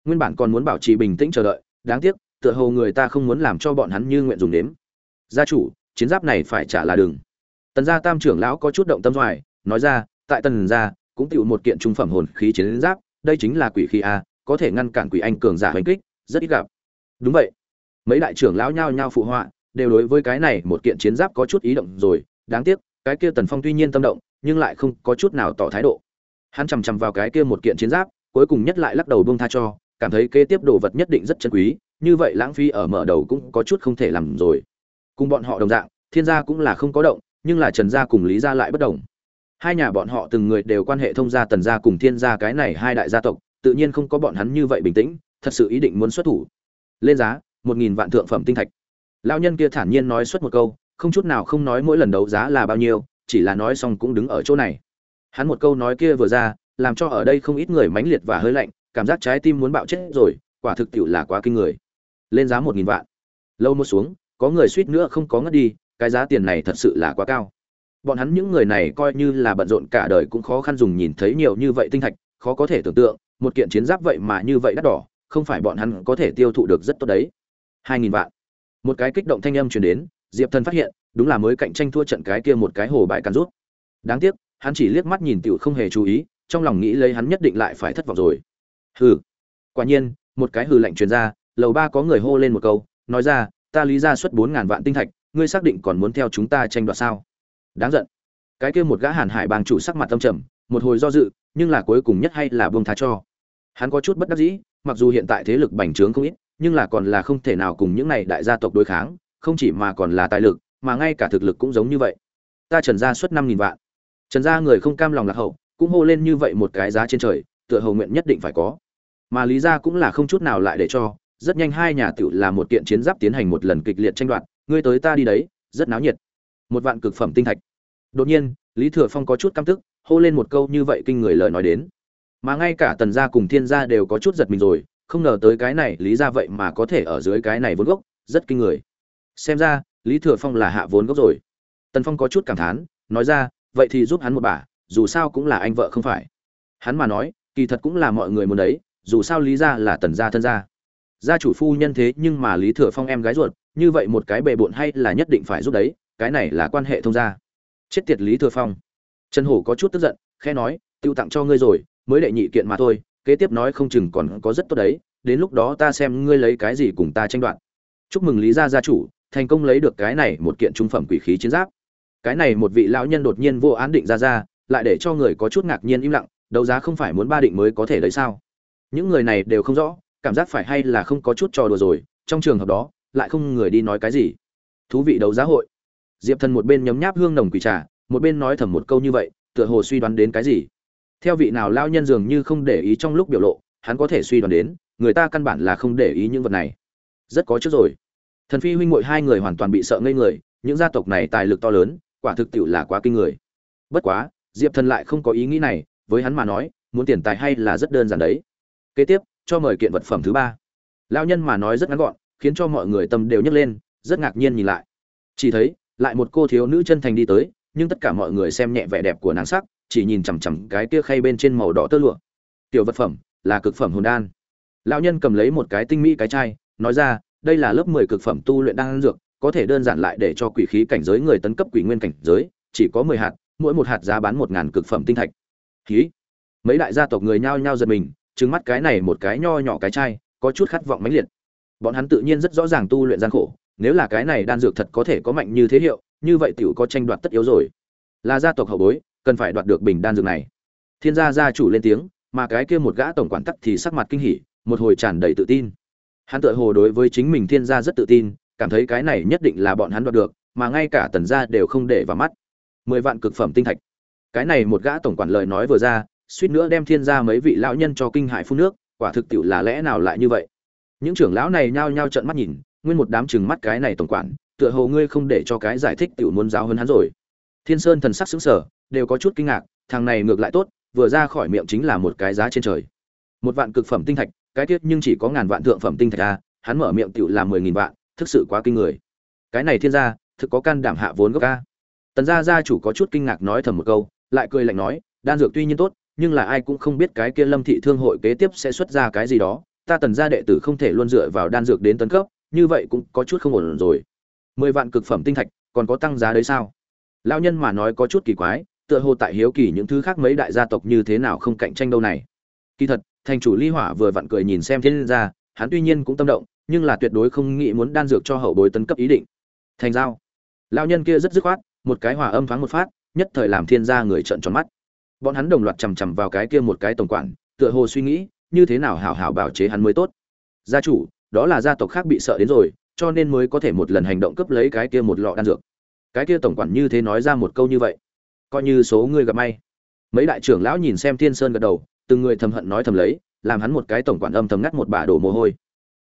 Nguyên bản còn muốn bảo trì bình tĩnh chờ đợi, đáng tiếc tựa hồ người ta không muốn làm cho bọn hắn như nguyện dùng đến gia chủ, chiến giáp này phải trả là đường tần gia tam trưởng lão có chút động tâm doài nói ra, tại tần gia, cũng tiểu một kiện trung phẩm hồn khí chiến giáp, đây chính là quỷ khí a, có thể ngăn cản quỷ anh cường giả hành kích, rất ít gặp. Đúng vậy. Mấy đại trưởng lão nhao nhao phụ họa, đều đối với cái này một kiện chiến giáp có chút ý động rồi, đáng tiếc, cái kia tần phong tuy nhiên tâm động, nhưng lại không có chút nào tỏ thái độ. Hắn chằm chằm vào cái kia một kiện chiến giáp, cuối cùng nhất lại lắc đầu buông tha cho, cảm thấy kế tiếp đồ vật nhất định rất chân quý như vậy lãng phí ở mở đầu cũng có chút không thể làm rồi. Cùng bọn họ đồng dạng, thiên gia cũng là không có động, nhưng là trần gia cùng lý gia lại bất đồng. Hai nhà bọn họ từng người đều quan hệ thông gia tần gia cùng thiên gia cái này hai đại gia tộc, tự nhiên không có bọn hắn như vậy bình tĩnh, thật sự ý định muốn xuất thủ. Lên giá, một nghìn vạn thượng phẩm tinh thạch. Lão nhân kia thản nhiên nói xuất một câu, không chút nào không nói mỗi lần đấu giá là bao nhiêu, chỉ là nói xong cũng đứng ở chỗ này. Hắn một câu nói kia vừa ra, làm cho ở đây không ít người mãnh liệt và hơi lạnh, cảm giác trái tim muốn bạo chết rồi, quả thực tiệu là quá kinh người lên giá một nghìn vạn. Lâu một xuống, có người suýt nữa không có ngất đi, cái giá tiền này thật sự là quá cao. Bọn hắn những người này coi như là bận rộn cả đời cũng khó khăn dùng nhìn thấy nhiều như vậy tinh thạch, khó có thể tưởng tượng, một kiện chiến giáp vậy mà như vậy đắt đỏ, không phải bọn hắn có thể tiêu thụ được rất tốt đấy. Hai nghìn vạn. Một cái kích động thanh âm truyền đến, diệp thần phát hiện, đúng là mới cạnh tranh thua trận cái kia một cái hồ bại cắn rút. Đáng tiếc, hắn chỉ liếc mắt nhìn tiểu không hề chú ý, trong lòng nghĩ lấy hắn nhất định lại phải thất vọng rồi. Hừ. Quả nhiên, một cái hừ lạnh truyền ra lầu ba có người hô lên một câu, nói ra, ta lý ra suất bốn ngàn vạn tinh thạch, ngươi xác định còn muốn theo chúng ta tranh đoạt sao? Đáng giận. Cái kia một gã hàn hải bang chủ sắc mặt tâm trầm, một hồi do dự, nhưng là cuối cùng nhất hay là buông tha cho. Hắn có chút bất đắc dĩ, mặc dù hiện tại thế lực bành trướng không ít, nhưng là còn là không thể nào cùng những này đại gia tộc đối kháng, không chỉ mà còn là tài lực, mà ngay cả thực lực cũng giống như vậy. Ta trần gia suất năm nghìn vạn. Trần gia người không cam lòng lạc hậu, cũng hô lên như vậy một cái giá trên trời, tựa hầu nguyện nhất định phải có. Mà lý gia cũng là không chút nào lại để cho rất nhanh hai nhà tiểu là một kiện chiến giáp tiến hành một lần kịch liệt tranh đoạt, ngươi tới ta đi đấy, rất náo nhiệt. Một vạn cực phẩm tinh thạch. Đột nhiên, lý thừa phong có chút căm tức, hô lên một câu như vậy kinh người lời nói đến. Mà ngay cả tần gia cùng thiên gia đều có chút giật mình rồi, không ngờ tới cái này, lý gia vậy mà có thể ở dưới cái này vốn gốc, rất kinh người. Xem ra, lý thừa phong là hạ vốn gốc rồi. Tần phong có chút cảm thán, nói ra, vậy thì giúp hắn một bà, dù sao cũng là anh vợ không phải. Hắn mà nói, kỳ thật cũng là mọi người muốn đấy, dù sao lý gia là tần gia thân gia gia chủ phu nhân thế nhưng mà lý thừa phong em gái ruột, như vậy một cái bề bộn hay là nhất định phải giúp đấy, cái này là quan hệ thông gia. Chết tiệt lý thừa phong. Trần hổ có chút tức giận khe nói, tiêu tặng cho ngươi rồi, mới đệ nhị kiện mà thôi, kế tiếp nói không chừng còn có rất tốt đấy, đến lúc đó ta xem ngươi lấy cái gì cùng ta tranh đoạt. Chúc mừng lý gia gia chủ, thành công lấy được cái này một kiện trung phẩm quỷ khí chiến giáp. Cái này một vị lão nhân đột nhiên vô án định ra ra, lại để cho người có chút ngạc nhiên im lặng, đấu giá không phải muốn ba định mới có thể lấy sao? Những người này đều không rõ cảm giác phải hay là không có chút trò đùa rồi, trong trường hợp đó, lại không người đi nói cái gì. Thú vị đấu giá hội. Diệp thần một bên nhấm nháp hương nồng quỷ trà, một bên nói thầm một câu như vậy, tựa hồ suy đoán đến cái gì. Theo vị nào lao nhân dường như không để ý trong lúc biểu lộ, hắn có thể suy đoán đến, người ta căn bản là không để ý những vật này. Rất có trước rồi. Thần phi huynh muội hai người hoàn toàn bị sợ ngây người, những gia tộc này tài lực to lớn, quả thực tiệu là quá kinh người. Bất quá, diệp thần lại không có ý nghĩ này, với hắn mà nói, muốn tiền tài hay là rất đơn giản đấy. Kế tiếp cho mời kiện vật phẩm thứ ba. Lao nhân mà nói rất ngắn gọn, khiến cho mọi người tâm đều nhấc lên, rất ngạc nhiên nhìn lại. Chỉ thấy, lại một cô thiếu nữ chân thành đi tới, nhưng tất cả mọi người xem nhẹ vẻ đẹp của nàng sắc, chỉ nhìn chằm chằm cái kia khay bên trên màu đỏ tơ lụa. Tiểu vật phẩm, là cực phẩm hồn đan. Lão nhân cầm lấy một cái tinh mỹ cái chai, nói ra, đây là lớp mười cực phẩm tu luyện đan dược, có thể đơn giản lại để cho quỷ khí cảnh giới người tấn cấp quỷ nguyên cảnh giới, chỉ có mười hạt, mỗi một hạt giá bán một ngàn cực phẩm tinh thạch. Khí mấy đại gia tộc người nhao nhao giật mình trừng mắt cái này một cái nho nhỏ cái chai, có chút khát vọng mãnh liệt. Bọn hắn tự nhiên rất rõ ràng tu luyện gian khổ, nếu là cái này đan dược thật có thể có mạnh như thế hiệu, như vậy tiểu có tranh đoạt tất yếu rồi. Là gia tộc hậu bối, cần phải đoạt được bình đan dược này. Thiên gia gia chủ lên tiếng, mà cái kia một gã tổng quản tắc thì sắc mặt kinh hỉ, một hồi tràn đầy tự tin. Hắn tự hồ đối với chính mình thiên gia rất tự tin, cảm thấy cái này nhất định là bọn hắn đoạt được, mà ngay cả tần gia đều không để vào mắt. Mười vạn cực phẩm tinh thạch. Cái này một gã tổng quản lời nói vừa ra suýt nữa đem thiên gia mấy vị lão nhân cho kinh hại phun nước, quả thực tiệu là lẽ nào lại như vậy? Những trưởng lão này nhao nhao trợn mắt nhìn, nguyên một đám chừng mắt cái này tổng quản, tựa hồ ngươi không để cho cái giải thích tiểu muốn giáo hơn hắn rồi. Thiên sơn thần sắc sững sờ, đều có chút kinh ngạc, thằng này ngược lại tốt, vừa ra khỏi miệng chính là một cái giá trên trời. Một vạn cực phẩm tinh thạch, cái tiết nhưng chỉ có ngàn vạn thượng phẩm tinh thạch a, hắn mở miệng tiểu là mười nghìn vạn, thực sự quá kinh người. Cái này thiên gia, thực có can đảm hạ vốn gốc a. Tần gia gia chủ có chút kinh ngạc nói thầm một câu, lại cười lạnh nói, đan dược tuy nhiên tốt nhưng là ai cũng không biết cái kia lâm thị thương hội kế tiếp sẽ xuất ra cái gì đó, ta tần gia đệ tử không thể luôn dựa vào đan dược đến tấn cấp, như vậy cũng có chút không ổn rồi. Mười vạn cực phẩm tinh thạch, còn có tăng giá đấy sao? Lão nhân mà nói có chút kỳ quái, tựa hồ tại hiếu kỳ những thứ khác mấy đại gia tộc như thế nào không cạnh tranh đâu này. Kỳ thật, thành chủ ly hỏa vừa vặn cười nhìn xem thiên gia, hắn tuy nhiên cũng tâm động, nhưng là tuyệt đối không nghĩ muốn đan dược cho hậu bối tấn cấp ý định. Thành giao. Lão nhân kia rất dứt khoát, một cái hòa âm thoáng một phát, nhất thời làm thiên gia người trợn tròn mắt bọn hắn đồng loạt chằm chằm vào cái kia một cái tổng quản, tựa hồ suy nghĩ, như thế nào hảo hảo bảo chế hắn mới tốt. Gia chủ, đó là gia tộc khác bị sợ đến rồi, cho nên mới có thể một lần hành động cướp lấy cái kia một lọ đan dược. Cái kia tổng quản như thế nói ra một câu như vậy, coi như số người gặp may. Mấy đại trưởng lão nhìn xem thiên sơn gật đầu, từng người thầm hận nói thầm lấy, làm hắn một cái tổng quản âm thầm ngắt một bả đổ mồ hôi.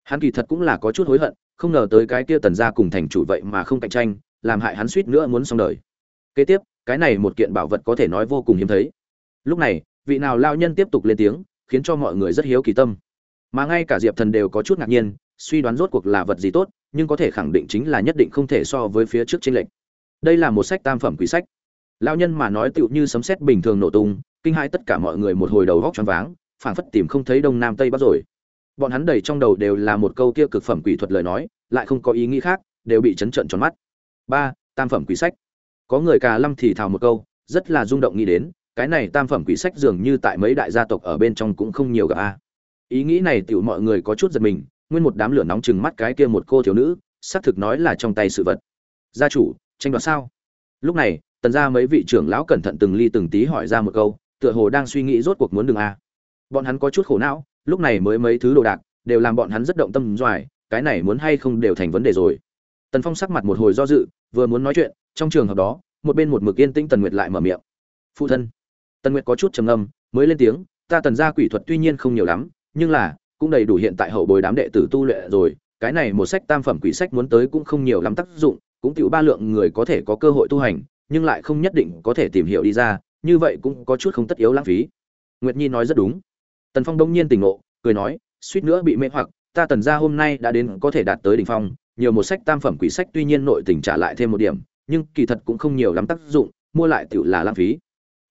Hắn kỳ thật cũng là có chút hối hận, không ngờ tới cái kia tần gia cùng thành chủ vậy mà không cạnh tranh, làm hại hắn suýt nữa muốn xong đời. Kế tiếp, cái này một kiện bảo vật có thể nói vô cùng hiếm thấy lúc này, vị nào lao nhân tiếp tục lên tiếng, khiến cho mọi người rất hiếu kỳ tâm. Mà ngay cả diệp thần đều có chút ngạc nhiên, suy đoán rốt cuộc là vật gì tốt, nhưng có thể khẳng định chính là nhất định không thể so với phía trước trên lệnh đây là một sách tam phẩm quý sách. Lao nhân mà nói tựu như sấm sét bình thường nổ tung, kinh hai tất cả mọi người một hồi đầu góc choáng váng, phảng phất tìm không thấy đông nam tây bắc rồi. Bọn hắn đầy trong đầu đều là một câu kia cực phẩm quỷ thuật lời nói, lại không có ý nghĩ khác, đều bị chấn trận tròn mắt. Ba, tam phẩm quý sách. Có người cà lâm thì thào một câu, rất là rung động nghĩ đến cái này tam phẩm quỷ sách dường như tại mấy đại gia tộc ở bên trong cũng không nhiều gặp a. Ý nghĩ này tựu mọi người có chút giật mình, nguyên một đám lửa nóng chừng mắt cái kia một cô thiếu nữ, xác thực nói là trong tay sự vật. Gia chủ, tranh đoạt sao? Lúc này, tần ra mấy vị trưởng lão cẩn thận từng ly từng tí hỏi ra một câu, tựa hồ đang suy nghĩ rốt cuộc muốn đường a. Bọn hắn có chút khổ não, lúc này mới mấy thứ đồ đạc, đều làm bọn hắn rất động tâm doài, cái này muốn hay không đều thành vấn đề rồi. Tần phong sắc mặt một hồi do dự, vừa muốn nói chuyện, trong trường hợp đó, một bên một mực yên tĩnh tần nguyệt lại mở miệng. Phụ thân tần nguyệt có chút trầm ngâm, mới lên tiếng, ta tần gia quỷ thuật tuy nhiên không nhiều lắm, nhưng là, cũng đầy đủ hiện tại hậu bồi đám đệ tử tu luyện rồi, cái này một sách tam phẩm quỷ sách muốn tới cũng không nhiều lắm tác dụng, cũng tiểu ba lượng người có thể có cơ hội tu hành, nhưng lại không nhất định có thể tìm hiểu đi ra, như vậy cũng có chút không tất yếu lãng phí. Nguyệt nhi nói rất đúng. Tần phong đông nhiên tỉnh ngộ, cười nói, suýt nữa bị mê hoặc, ta tần gia hôm nay đã đến có thể đạt tới đỉnh phong, nhiều một sách tam phẩm quỷ sách tuy nhiên nội tình trả lại thêm một điểm, nhưng kỳ thật cũng không nhiều lắm tác dụng, mua lại tiểu là lãng phí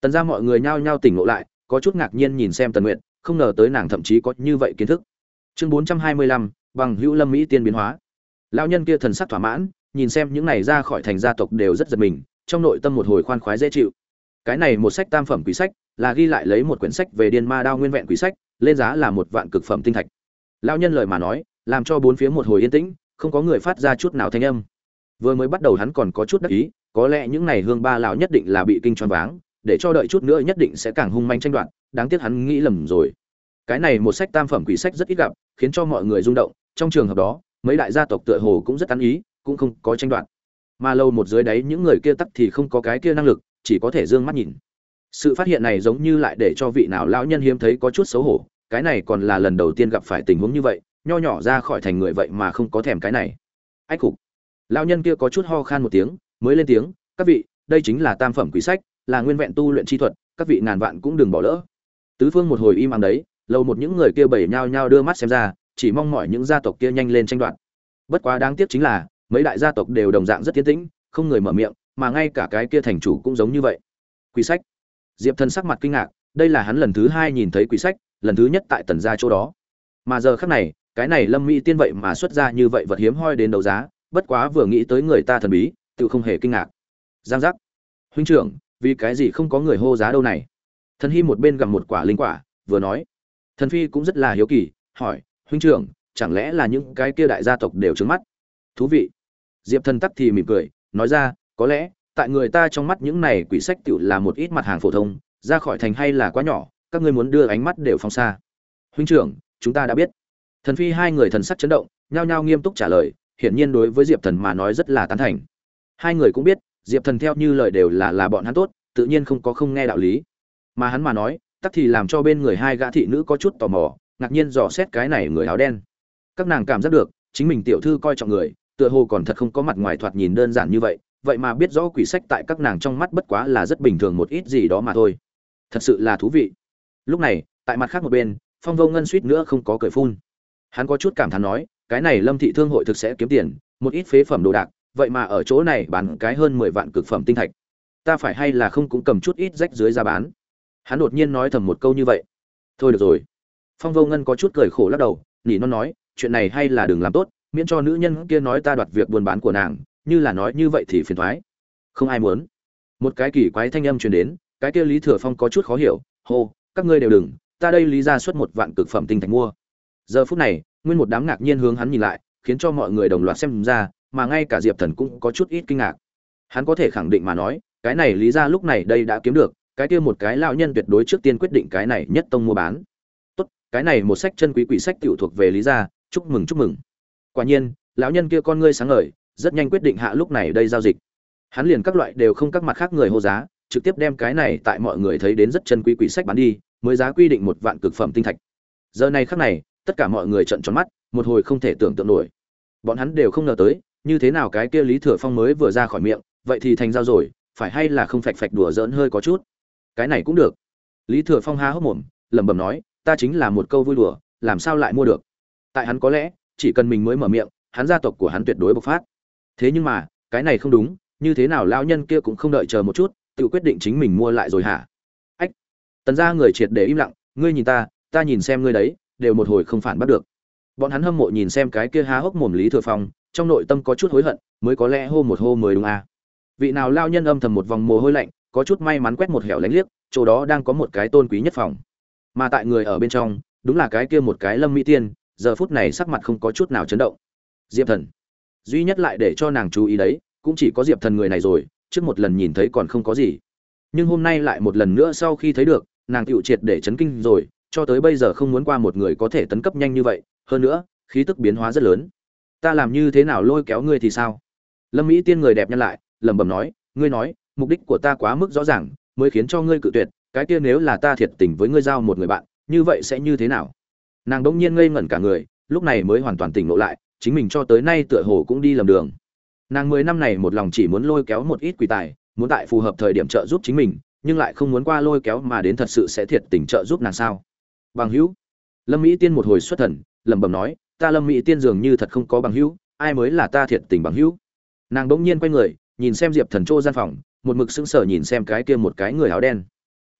tần gia mọi người nhao nhao tỉnh ngộ lại, có chút ngạc nhiên nhìn xem tần nguyện không ngờ tới nàng thậm chí có như vậy kiến thức. Chương bốn trăm hai mươi lăm, bằng hữu lâm mỹ tiên biến hóa. Lão nhân kia thần sắc thỏa mãn, nhìn xem những này ra khỏi thành gia tộc đều rất giật mình, trong nội tâm một hồi khoan khoái dễ chịu. Cái này một sách tam phẩm quý sách, là ghi lại lấy một quyển sách về điên ma đao nguyên vẹn quý sách, lên giá là một vạn cực phẩm tinh thạch. Lão nhân lời mà nói, làm cho bốn phía một hồi yên tĩnh, không có người phát ra chút nào thanh âm. Vừa mới bắt đầu hắn còn có chút đắc ý, có lẽ những này hương ba lão nhất định là bị kinh choáng váng để cho đợi chút nữa nhất định sẽ càng hung manh tranh đoạt, đáng tiếc hắn nghĩ lầm rồi. Cái này một sách tam phẩm quỷ sách rất ít gặp, khiến cho mọi người rung động. Trong trường hợp đó, mấy đại gia tộc tựa hồ cũng rất ăn ý, cũng không có tranh đoạt. Mà lâu một dưới đáy những người kia tắc thì không có cái kia năng lực, chỉ có thể d ư ơ n g mắt nhìn. Sự phát hiện này giống như lại để cho vị nào lão nhân hiếm thấy có chút xấu hổ, cái này còn là lần đầu tiên gặp phải tình huống như vậy, nho nhỏ ra khỏi thành người vậy mà không có thèm cái này. Ách cục lão nhân kia có chút ho khan một tiếng, mới lên tiếng, các vị, đây chính là tam phẩm quý sách là nguyên vẹn tu luyện chi thuật, các vị ngàn vạn cũng đừng bỏ lỡ. Tứ phương một hồi im lặng đấy, lâu một những người kia bảy nhao nhao đưa mắt xem ra, chỉ mong mọi những gia tộc kia nhanh lên tranh đoạt. Bất quá đáng tiếc chính là, mấy đại gia tộc đều đồng dạng rất tiến tĩnh, không người mở miệng, mà ngay cả cái kia thành chủ cũng giống như vậy. Quỷ sách. Diệp thần sắc mặt kinh ngạc, đây là hắn lần thứ hai nhìn thấy quỷ sách, lần thứ nhất tại tần gia chỗ đó. Mà giờ khắc này, cái này lâm mỹ tiên vậy mà xuất ra như vậy vật hiếm hoi đến đấu giá, bất quá vừa nghĩ tới người ta thần bí, tự không hề kinh ngạc. Giang giác. Huynh trưởng vì cái gì không có người hô giá đâu này? Thần hy một bên gặm một quả linh quả, vừa nói. Thần phi cũng rất là hiếu kỳ, hỏi, huynh trưởng, chẳng lẽ là những cái kia đại gia tộc đều trứng mắt? Thú vị. Diệp thần tắc thì mỉm cười, nói ra, có lẽ, tại người ta trong mắt những này quỷ sách tiểu là một ít mặt hàng phổ thông, ra khỏi thành hay là quá nhỏ, các ngươi muốn đưa ánh mắt đều phong xa. Huynh trưởng, chúng ta đã biết. Thần phi hai người thần sắc chấn động, nhao nhao nghiêm túc trả lời, hiển nhiên đối với diệp thần mà nói rất là tán thành. Hai người cũng biết diệp thần theo như lời đều là là bọn hắn tốt, tự nhiên không có không nghe đạo lý. Mà hắn mà nói, tắc thì làm cho bên người hai gã thị nữ có chút tò mò, ngạc nhiên dò xét cái này người áo đen. Các nàng cảm giác được, chính mình tiểu thư coi trọng người, tựa hồ còn thật không có mặt ngoài thoạt nhìn đơn giản như vậy vậy mà biết rõ quỷ sách tại các nàng trong mắt bất quá là rất bình thường một ít gì đó mà thôi. Thật sự là thú vị. Lúc này, tại mặt khác một bên, phong vô ngân suýt nữa không có cười phun. Hắn có chút cảm thán nói, cái này lâm thị thương hội thực sẽ kiếm tiền, một ít phế phẩm đồ đạc vậy mà ở chỗ này bán cái hơn mười vạn cực phẩm tinh thạch. Ta phải hay là không cũng cầm chút ít rách dưới ra bán? Hắn đột nhiên nói thầm một câu như vậy. Thôi được rồi. Phong vô ngân có chút cười khổ lắc đầu, nỉ non nói, chuyện này hay là đừng làm tốt, miễn cho nữ nhân kia nói ta đoạt việc buôn bán của nàng, như là nói như vậy thì phiền thoái. Không ai muốn. Một cái kỳ quái thanh âm truyền đến, cái kia lý thừa phong có chút khó hiểu, hô, các ngươi đều đừng, ta đây lý ra suất một vạn cực phẩm tinh thạch mua. Giờ phút này, nguyên một đám ngạc nhiên hướng hắn nhìn lại, khiến cho mọi người đồng loạt xem ra mà ngay cả diệp thần cũng có chút ít kinh ngạc. Hắn có thể khẳng định mà nói, cái này lý ra lúc này đây đã kiếm được, cái kia một cái lão nhân tuyệt đối trước tiên quyết định cái này nhất tông mua bán. Tốt, cái này một sách chân quý quỷ sách tiểu thuộc về lý gia, chúc mừng chúc mừng. Quả nhiên, lão nhân kia con ngươi sáng ngời, rất nhanh quyết định hạ lúc này đây giao dịch. Hắn liền các loại đều không các mặt khác người hô giá, trực tiếp đem cái này tại mọi người thấy đến rất chân quý quỷ sách bán đi, mới giá quy định một vạn cực phẩm tinh thạch. Giờ này khắc này, tất cả mọi người trợn tròn mắt, một hồi không thể tưởng tượng nổi. Bọn hắn đều không ngờ tới như thế nào cái kia lý thừa phong mới vừa ra khỏi miệng, vậy thì thành giao rồi, phải hay là không phạch phạch đùa giỡn hơi có chút? Cái này cũng được. Lý thừa phong há hốc mồm, lẩm bẩm nói, ta chính là một câu vui đùa, làm sao lại mua được? Tại hắn có lẽ, chỉ cần mình mới mở miệng, hắn gia tộc của hắn tuyệt đối bộc phát. Thế nhưng mà, cái này không đúng, như thế nào lao nhân kia cũng không đợi chờ một chút, tự quyết định chính mình mua lại rồi hả? Ách! Tần ra người triệt để im lặng, ngươi nhìn ta ta nhìn xem ngươi đấy, đều một hồi không phản bắt được. Bọn hắn hâm mộ nhìn xem cái kia há hốc mồm lý thừa phong trong nội tâm có chút hối hận, mới có lẽ hô một hô mới đúng à. vị nào lao nhân âm thầm một vòng mồ hôi lạnh, có chút may mắn quét một hẻo lánh liếc, chỗ đó đang có một cái tôn quý nhất phòng. Mà tại người ở bên trong, đúng là cái kia một cái lâm mỹ tiên, giờ phút này sắc mặt không có chút nào chấn động. Diệp thần. Duy nhất lại để cho nàng chú ý đấy, cũng chỉ có diệp thần người này rồi, trước một lần nhìn thấy còn không có gì. Nhưng hôm nay lại một lần nữa sau khi thấy được, nàng tựu triệt để chấn kinh rồi, cho tới bây giờ không muốn qua một người có thể tấn cấp nhanh như vậy, hơn nữa, khí tức biến hóa rất lớn ta làm như thế nào lôi kéo ngươi thì sao? Lâm mỹ tiên người đẹp nhân lại, lẩm bẩm nói, ngươi nói, mục đích của ta quá mức rõ ràng, mới khiến cho ngươi cự tuyệt, cái kia nếu là ta thiệt tình với ngươi giao một người bạn, như vậy sẽ như thế nào? Nàng bỗng nhiên ngây ngẩn cả người, lúc này mới hoàn toàn tỉnh ngộ lại, chính mình cho tới nay tựa hồ cũng đi lầm đường. Nàng mười năm này một lòng chỉ muốn lôi kéo một ít quỷ tài, muốn tại phù hợp thời điểm trợ giúp chính mình, nhưng lại không muốn qua lôi kéo mà đến thật sự sẽ thiệt tình trợ giúp nàng sao? Bằng hữu, lâm mỹ tiên một hồi xuất thần, lẩm bẩm nói ta lâm mỹ tiên dường như thật không có bằng hữu, ai mới là ta thiệt tình bằng hữu? Nàng bỗng nhiên quay người, nhìn xem diệp thần trô gian phòng, một mực sững sờ nhìn xem cái kia một cái người áo đen.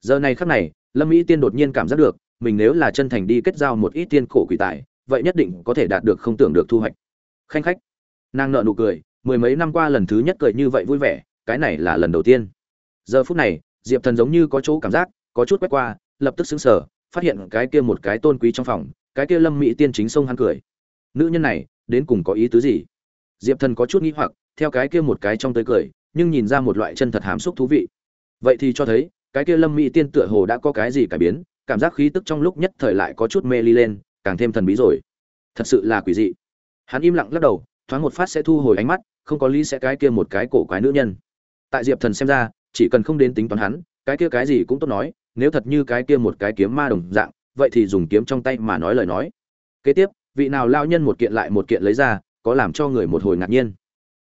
Giờ này khắc này, lâm mỹ tiên đột nhiên cảm giác được, mình nếu là chân thành đi kết giao một ít tiên cổ quỷ tài, vậy nhất định có thể đạt được không tưởng được thu hoạch. Khanh khách. Nàng nợ nụ cười, mười mấy năm qua lần thứ nhất cười như vậy vui vẻ, cái này là lần đầu tiên. Giờ phút này, diệp thần giống như có chỗ cảm giác, có chút quét qua, lập tức xứng sở phát hiện cái kia một cái tôn quý trong phòng cái kia lâm mỹ tiên chính sông hắn cười. Nữ nhân này, đến cùng có ý tứ gì? Diệp thần có chút nghĩ hoặc, theo cái kia một cái trong tới cười, nhưng nhìn ra một loại chân thật hàm xúc thú vị. Vậy thì cho thấy, cái kia lâm mỹ tiên tựa hồ đã có cái gì cải biến, cảm giác khí tức trong lúc nhất thời lại có chút mê ly lên, càng thêm thần bí rồi. Thật sự là quỷ dị. Hắn im lặng lắc đầu, thoáng một phát sẽ thu hồi ánh mắt, không có lý sẽ cái kia một cái cổ quái nữ nhân. Tại diệp thần xem ra, chỉ cần không đến tính toán hắn, cái kia cái gì cũng tốt nói, nếu thật như cái kia một cái kiếm ma đồng dạng vậy thì dùng kiếm trong tay mà nói lời nói. Kế tiếp, vị nào lao nhân một kiện lại một kiện lấy ra, có làm cho người một hồi ngạc nhiên.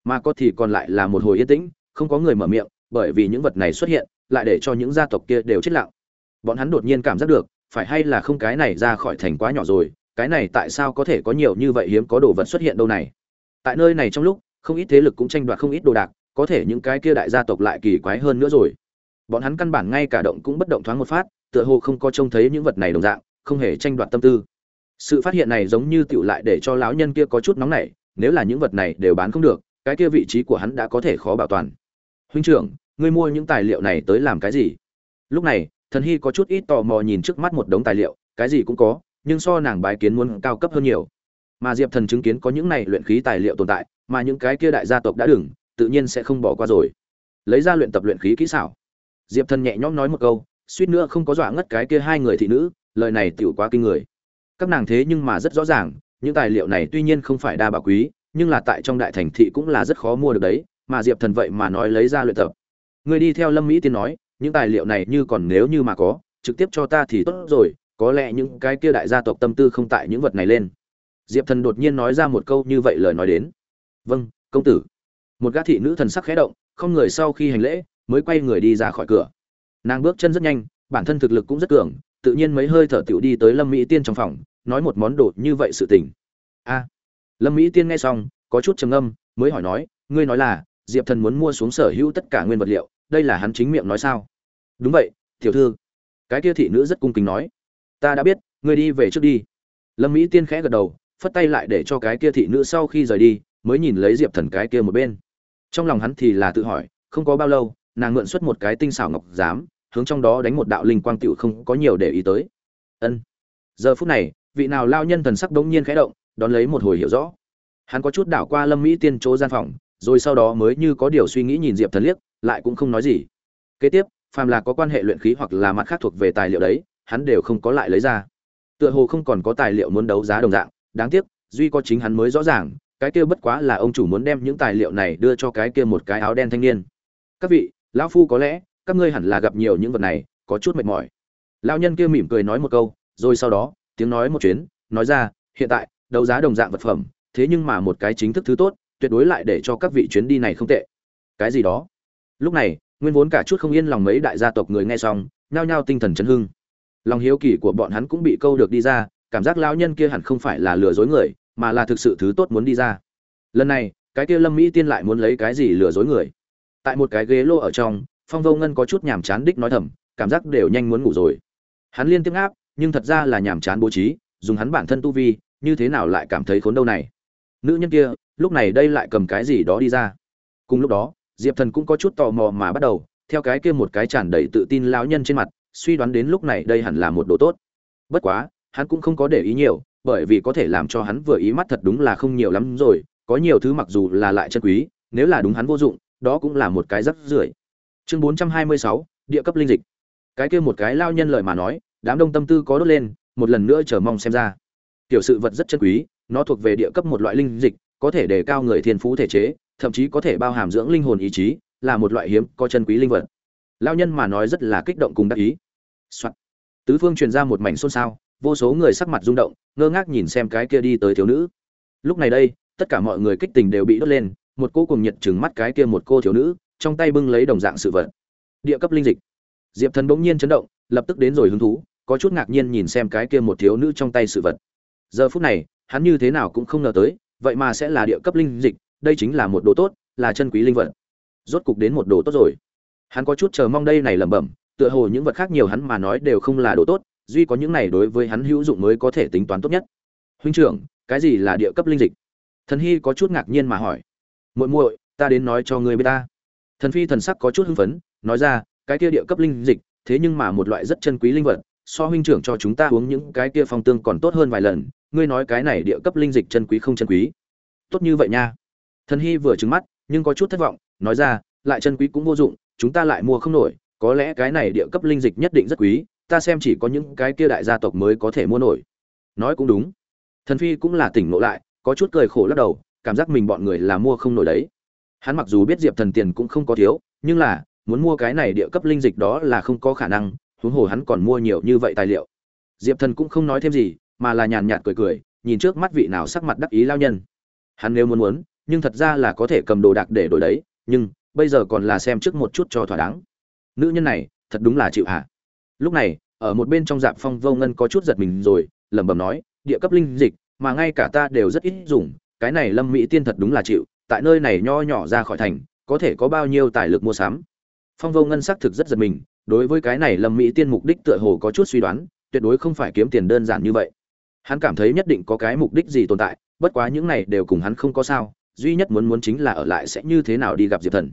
Mà có thì còn lại là một hồi yên tĩnh, không có người mở miệng, bởi vì những vật này xuất hiện, lại để cho những gia tộc kia đều chết lặng. Bọn hắn đột nhiên cảm giác được, phải hay là không cái này ra khỏi thành quá nhỏ rồi, cái này tại sao có thể có nhiều như vậy hiếm có đồ vật xuất hiện đâu này? Tại nơi này trong lúc, không ít thế lực cũng tranh đoạt không ít đồ đạc, có thể những cái kia đại gia tộc lại kỳ quái hơn nữa rồi. Bọn hắn căn bản ngay cả động cũng bất động thoáng một phát tựa hồ không có trông thấy những vật này đồng dạng, không hề tranh đoạt tâm tư. Sự phát hiện này giống như tựu lại để cho lão nhân kia có chút nóng nảy, nếu là những vật này đều bán không được, cái kia vị trí của hắn đã có thể khó bảo toàn. Huynh trưởng, ngươi mua những tài liệu này tới làm cái gì? Lúc này, thần hy có chút ít tò mò nhìn trước mắt một đống tài liệu, cái gì cũng có, nhưng so nàng bái kiến muốn cao cấp hơn nhiều. Mà diệp thần chứng kiến có những này luyện khí tài liệu tồn tại, mà những cái kia đại gia tộc đã đừng, tự nhiên sẽ không bỏ qua rồi. Lấy ra luyện tập luyện khí kỹ xảo. Diệp thần nhẹ nhõm nói một câu suýt nữa không có dọa ngất cái kia hai người thị nữ, lời này tựu quá kinh người. Các nàng thế nhưng mà rất rõ ràng, những tài liệu này tuy nhiên không phải đa bảo quý, nhưng là tại trong đại thành thị cũng là rất khó mua được đấy, mà diệp thần vậy mà nói lấy ra luyện tập. Người đi theo lâm mỹ tiên nói, những tài liệu này như còn nếu như mà có, trực tiếp cho ta thì tốt rồi, có lẽ những cái kia đại gia tộc tâm tư không tại những vật này lên. Diệp thần đột nhiên nói ra một câu như vậy lời nói đến. Vâng công tử. Một gã thị nữ thần sắc khẽ động, không người sau khi hành lễ, mới quay người đi ra khỏi cửa nàng bước chân rất nhanh, bản thân thực lực cũng rất cường, tự nhiên mấy hơi thở tiểu đi tới lâm mỹ tiên trong phòng, nói một món đồ như vậy sự tình. A. Lâm mỹ tiên nghe xong, có chút trầm ngâm, mới hỏi nói, ngươi nói là, diệp thần muốn mua xuống sở hữu tất cả nguyên vật liệu, đây là hắn chính miệng nói sao? Đúng vậy, tiểu thư. Cái kia thị nữ rất cung kính nói. Ta đã biết, ngươi đi về trước đi. Lâm mỹ tiên khẽ gật đầu, phất tay lại để cho cái kia thị nữ sau khi rời đi, mới nhìn lấy diệp thần cái kia một bên. Trong lòng hắn thì là tự hỏi, không có bao lâu, nàng mượn xuất một cái tinh xảo ngọc giám hướng trong đó đánh một đạo linh quang tựu không có nhiều để ý tới. Ân. Giờ phút này, vị nào lao nhân thần sắc đống nhiên khẽ động, đón lấy một hồi hiểu rõ. Hắn có chút đảo qua lâm mỹ tiên chỗ gian phòng, rồi sau đó mới như có điều suy nghĩ nhìn diệp thần liếc, lại cũng không nói gì. Kế tiếp, phàm là có quan hệ luyện khí hoặc là mặt khác thuộc về tài liệu đấy, hắn đều không có lại lấy ra. Tựa hồ không còn có tài liệu muốn đấu giá đồng dạng, đáng tiếc, duy có chính hắn mới rõ ràng, cái kia bất quá là ông chủ muốn đem những tài liệu này đưa cho cái kia một cái áo đen thanh niên. Các vị, lão phu có lẽ các ngươi hẳn là gặp nhiều những vật này, có chút mệt mỏi. Lão nhân kia mỉm cười nói một câu, rồi sau đó, tiếng nói một chuyến, nói ra, hiện tại, đấu giá đồng dạng vật phẩm, thế nhưng mà một cái chính thức thứ tốt, tuyệt đối lại để cho các vị chuyến đi này không tệ. Cái gì đó? Lúc này, nguyên vốn cả chút không yên lòng mấy đại gia tộc người nghe xong, nhao nhao tinh thần chấn hưng. Lòng hiếu kỳ của bọn hắn cũng bị câu được đi ra, cảm giác lão nhân kia hẳn không phải là lừa dối người, mà là thực sự thứ tốt muốn đi ra. Lần này, cái kia lâm mỹ tiên lại muốn lấy cái gì lừa dối người? Tại một cái ghế lô ở trong phong vô ngân có chút nhàm chán đích nói thầm, cảm giác đều nhanh muốn ngủ rồi. Hắn liên tiếp áp nhưng thật ra là nhàm chán bố trí, dùng hắn bản thân tu vi, như thế nào lại cảm thấy khốn đâu này? Nữ nhân kia, lúc này đây lại cầm cái gì đó đi ra. Cùng lúc đó, diệp thần cũng có chút tò mò mà bắt đầu, theo cái kia một cái tràn đầy tự tin lão nhân trên mặt, suy đoán đến lúc này đây hẳn là một đồ tốt. Bất quá, hắn cũng không có để ý nhiều, bởi vì có thể làm cho hắn vừa ý mắt thật đúng là không nhiều lắm rồi, có nhiều thứ mặc dù là lại chân quý, nếu là đúng hắn vô dụng, đó cũng là một cái rất rưởi chương bốn trăm hai mươi sáu, địa cấp linh dịch. Cái kia một cái lao nhân lời mà nói, đám đông tâm tư có đốt lên, một lần nữa chờ mong xem ra. Tiểu sự vật rất chân quý, nó thuộc về địa cấp một loại linh dịch, có thể đề cao người thiên phú thể chế, thậm chí có thể bao hàm dưỡng linh hồn ý chí, là một loại hiếm, có chân quý linh vật. Lao nhân mà nói rất là kích động cùng đắc ý、Soạn. tứ phương truyền ra một mảnh xôn xao, vô số người sắc mặt rung động, ngơ ngác nhìn xem cái kia đi tới thiếu nữ. Lúc này đây, tất cả mọi người kích tình đều bị đốt lên, một cô cùng nhiệt trừng mắt cái kia một cô thiếu nữ trong tay bưng lấy đồng dạng sự vật. Địa cấp linh dịch. Diệp thần bỗng nhiên chấn động, lập tức đến rồi hứng thú, có chút ngạc nhiên nhìn xem cái kia một thiếu nữ trong tay sự vật. Giờ phút này, hắn như thế nào cũng không ngờ tới, vậy mà sẽ là địa cấp linh dịch, đây chính là một đồ tốt, là chân quý linh vật. Rốt cục đến một đồ tốt rồi. Hắn có chút chờ mong đây này lẩm bẩm, tựa hồ những vật khác nhiều hắn mà nói đều không là đồ tốt, duy có những này đối với hắn hữu dụng mới có thể tính toán tốt nhất. Huynh trưởng, cái gì là địa cấp linh dịch? Thần hy có chút ngạc nhiên mà hỏi. Muội muội, ta đến nói cho ngươi biết ta thần phi thần sắc có chút hưng phấn, nói ra, cái kia địa cấp linh dịch, thế nhưng mà một loại rất chân quý linh vật, so huynh trưởng cho chúng ta uống những cái kia phong tương còn tốt hơn vài lần, ngươi nói cái này địa cấp linh dịch chân quý không chân quý? Tốt như vậy nha. Thần hy vừa trứng mắt, nhưng có chút thất vọng, nói ra, lại chân quý cũng vô dụng, chúng ta lại mua không nổi, có lẽ cái này địa cấp linh dịch nhất định rất quý, ta xem chỉ có những cái kia đại gia tộc mới có thể mua nổi. Nói cũng đúng. Thần phi cũng là tỉnh ngộ lại, có chút cười khổ lắc đầu, cảm giác mình bọn người là mua không nổi đấy hắn mặc dù biết diệp thần tiền cũng không có thiếu, nhưng là, muốn mua cái này địa cấp linh dịch đó là không có khả năng, huống hồ hắn còn mua nhiều như vậy tài liệu. Diệp thần cũng không nói thêm gì, mà là nhàn nhạt cười cười, nhìn trước mắt vị nào sắc mặt đắc ý lao nhân. Hắn nếu muốn muốn, nhưng thật ra là có thể cầm đồ đạc để đổi đấy, nhưng, bây giờ còn là xem trước một chút cho thỏa đáng. Nữ nhân này, thật đúng là chịu hạ. Lúc này, ở một bên trong dạp phong vô ngân có chút giật mình rồi, lẩm bẩm nói, địa cấp linh dịch, mà ngay cả ta đều rất ít dùng, cái này lâm mỹ tiên thật đúng là chịu tại nơi này nho nhỏ ra khỏi thành, có thể có bao nhiêu tài lực mua sắm. Phong vô ngân xác thực rất giật mình, đối với cái này lâm mỹ tiên mục đích tựa hồ có chút suy đoán, tuyệt đối không phải kiếm tiền đơn giản như vậy. Hắn cảm thấy nhất định có cái mục đích gì tồn tại, bất quá những này đều cùng hắn không có sao, duy nhất muốn muốn chính là ở lại sẽ như thế nào đi gặp diệp thần.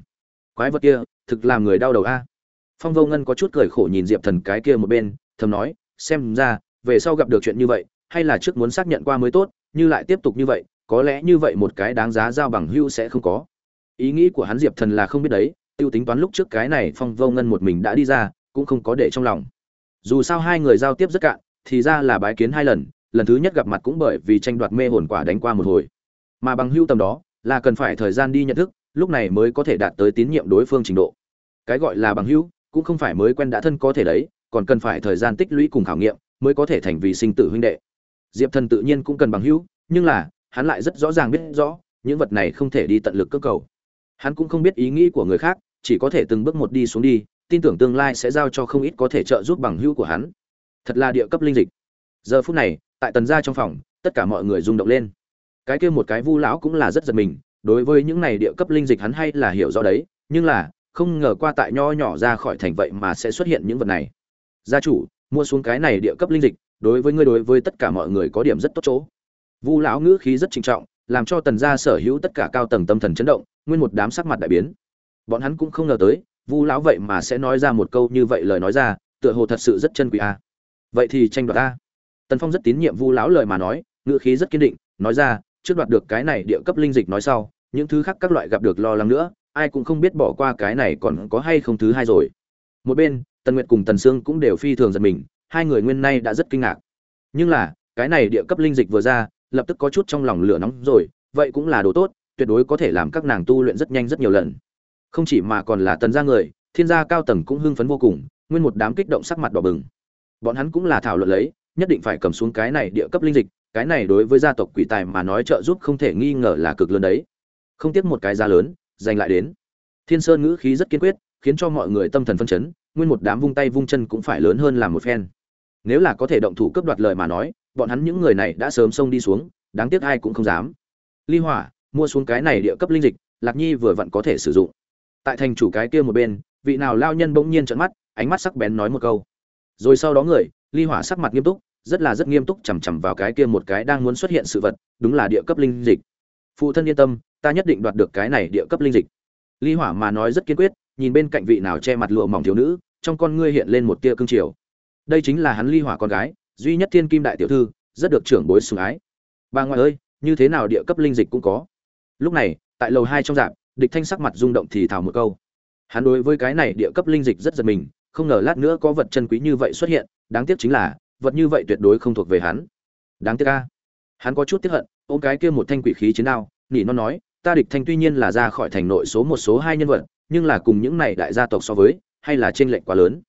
Quái vật kia, thực làm người đau đầu a. Phong vô ngân có chút cười khổ nhìn diệp thần cái kia một bên, thầm nói, xem ra, về sau gặp được chuyện như vậy, hay là trước muốn xác nhận qua mới tốt, như lại tiếp tục như vậy có lẽ như vậy một cái đáng giá giao bằng hưu sẽ không có. Ý nghĩ của hắn diệp thần là không biết đấy, tiêu tính toán lúc trước cái này phong vô ngân một mình đã đi ra, cũng không có để trong lòng. Dù sao hai người giao tiếp rất cạn, thì ra là bái kiến hai lần lần thứ nhất gặp mặt cũng bởi vì tranh đoạt mê hồn quả đánh qua một hồi. Mà bằng hưu tầm đó, là cần phải thời gian đi nhận thức, lúc này mới có thể đạt tới tín nhiệm đối phương trình độ. Cái gọi là bằng hưu cũng không phải mới quen đã thân có thể đấy, còn cần phải thời gian tích lũy cùng khảo nghiệm, mới có thể thành vì sinh tử huynh đệ. Diệp thần tự nhiên cũng cần bằng hữu, nhưng là hắn lại rất rõ ràng biết rõ, những vật này không thể đi tận lực cơ cầu. Hắn cũng không biết ý nghĩ của người khác, chỉ có thể từng bước một đi xuống đi, tin tưởng tương lai sẽ giao cho không ít có thể trợ giúp bằng hữu của hắn. Thật là địa cấp linh dịch. Giờ phút này, tại tần gia trong phòng, tất cả mọi người rung động lên. Cái kia một cái vu lão cũng là rất giật mình, đối với những này địa cấp linh dịch hắn hay là hiểu rõ đấy, nhưng là, không ngờ qua tại nho nhỏ ra khỏi thành vậy mà sẽ xuất hiện những vật này. Gia chủ, mua xuống cái này địa cấp linh dịch, đối với ngươi đối với tất cả mọi người có điểm rất tốt chỗ vu lão ngữ khí rất trinh trọng, làm cho tần gia sở hữu tất cả cao tầng tâm thần chấn động, nguyên một đám sắc mặt đại biến. Bọn hắn cũng không ngờ tới, vu lão vậy mà sẽ nói ra một câu như vậy lời nói ra, tựa hồ thật sự rất chân quý a. Vậy thì tranh đoạt a tần phong rất tín nhiệm vu lão lời mà nói, ngữ khí rất kiên định, nói ra, trước đoạt được cái này địa cấp linh dịch nói sau, những thứ khác các loại gặp được lo lắng nữa, ai cũng không biết bỏ qua cái này còn có hay không thứ hai rồi. Một bên, tần nguyệt cùng tần sương cũng đều phi thường giật mình, hai người nguyên nay đã rất kinh ngạc. Nhưng là, cái này địa cấp linh dịch vừa ra lập tức có chút trong lòng lửa nóng rồi, vậy cũng là đồ tốt, tuyệt đối có thể làm các nàng tu luyện rất nhanh rất nhiều lần. Không chỉ mà còn là tần gia người, thiên gia cao tầng cũng hưng phấn vô cùng, nguyên một đám kích động sắc mặt đỏ bừng. Bọn hắn cũng là thảo luận lấy, nhất định phải cầm xuống cái này địa cấp linh dịch, cái này đối với gia tộc quỷ tài mà nói trợ giúp không thể nghi ngờ là cực lớn đấy. Không tiếc một cái giá lớn, giành lại đến. Thiên sơn ngữ khí rất kiên quyết, khiến cho mọi người tâm thần phân chấn, nguyên một đám vung tay vung chân cũng phải lớn hơn làm một phen. Nếu là có thể động thủ cướp đoạt lời mà nói bọn hắn những người này đã sớm xông đi xuống, đáng tiếc ai cũng không dám. Ly hỏa, mua xuống cái này địa cấp linh dịch, lạc nhi vừa vặn có thể sử dụng. Tại thành chủ cái kia một bên, vị nào lao nhân bỗng nhiên trợn mắt, ánh mắt sắc bén nói một câu. Rồi sau đó người, ly hỏa sắc mặt nghiêm túc, rất là rất nghiêm túc chằm chằm vào cái kia một cái đang muốn xuất hiện sự vật, đúng là địa cấp linh dịch. Phụ thân yên tâm, ta nhất định đoạt được cái này địa cấp linh dịch. Ly hỏa mà nói rất kiên quyết, nhìn bên cạnh vị nào che mặt lụa mỏng thiếu nữ, trong con ngươi hiện lên một tia cương triều. Đây chính là hắn ly hỏa con gái duy nhất thiên kim đại tiểu thư, rất được trưởng bối sủng ái. Bà ngoại ơi, như thế nào địa cấp linh dịch cũng có. Lúc này, tại lầu hai trong dạp, địch thanh sắc mặt rung động thì thào một câu. Hắn đối với cái này địa cấp linh dịch rất giật mình, không ngờ lát nữa có vật chân quý như vậy xuất hiện, đáng tiếc chính là, vật như vậy tuyệt đối không thuộc về hắn. Đáng tiếc a. Hắn có chút tiếc hận, ôm cái kia một thanh quỷ khí chiến đao, nỉ nó nói, ta địch thanh tuy nhiên là ra khỏi thành nội số một số hai nhân vật, nhưng là cùng những này đại gia tộc so với, hay là trên lệnh quá lớn.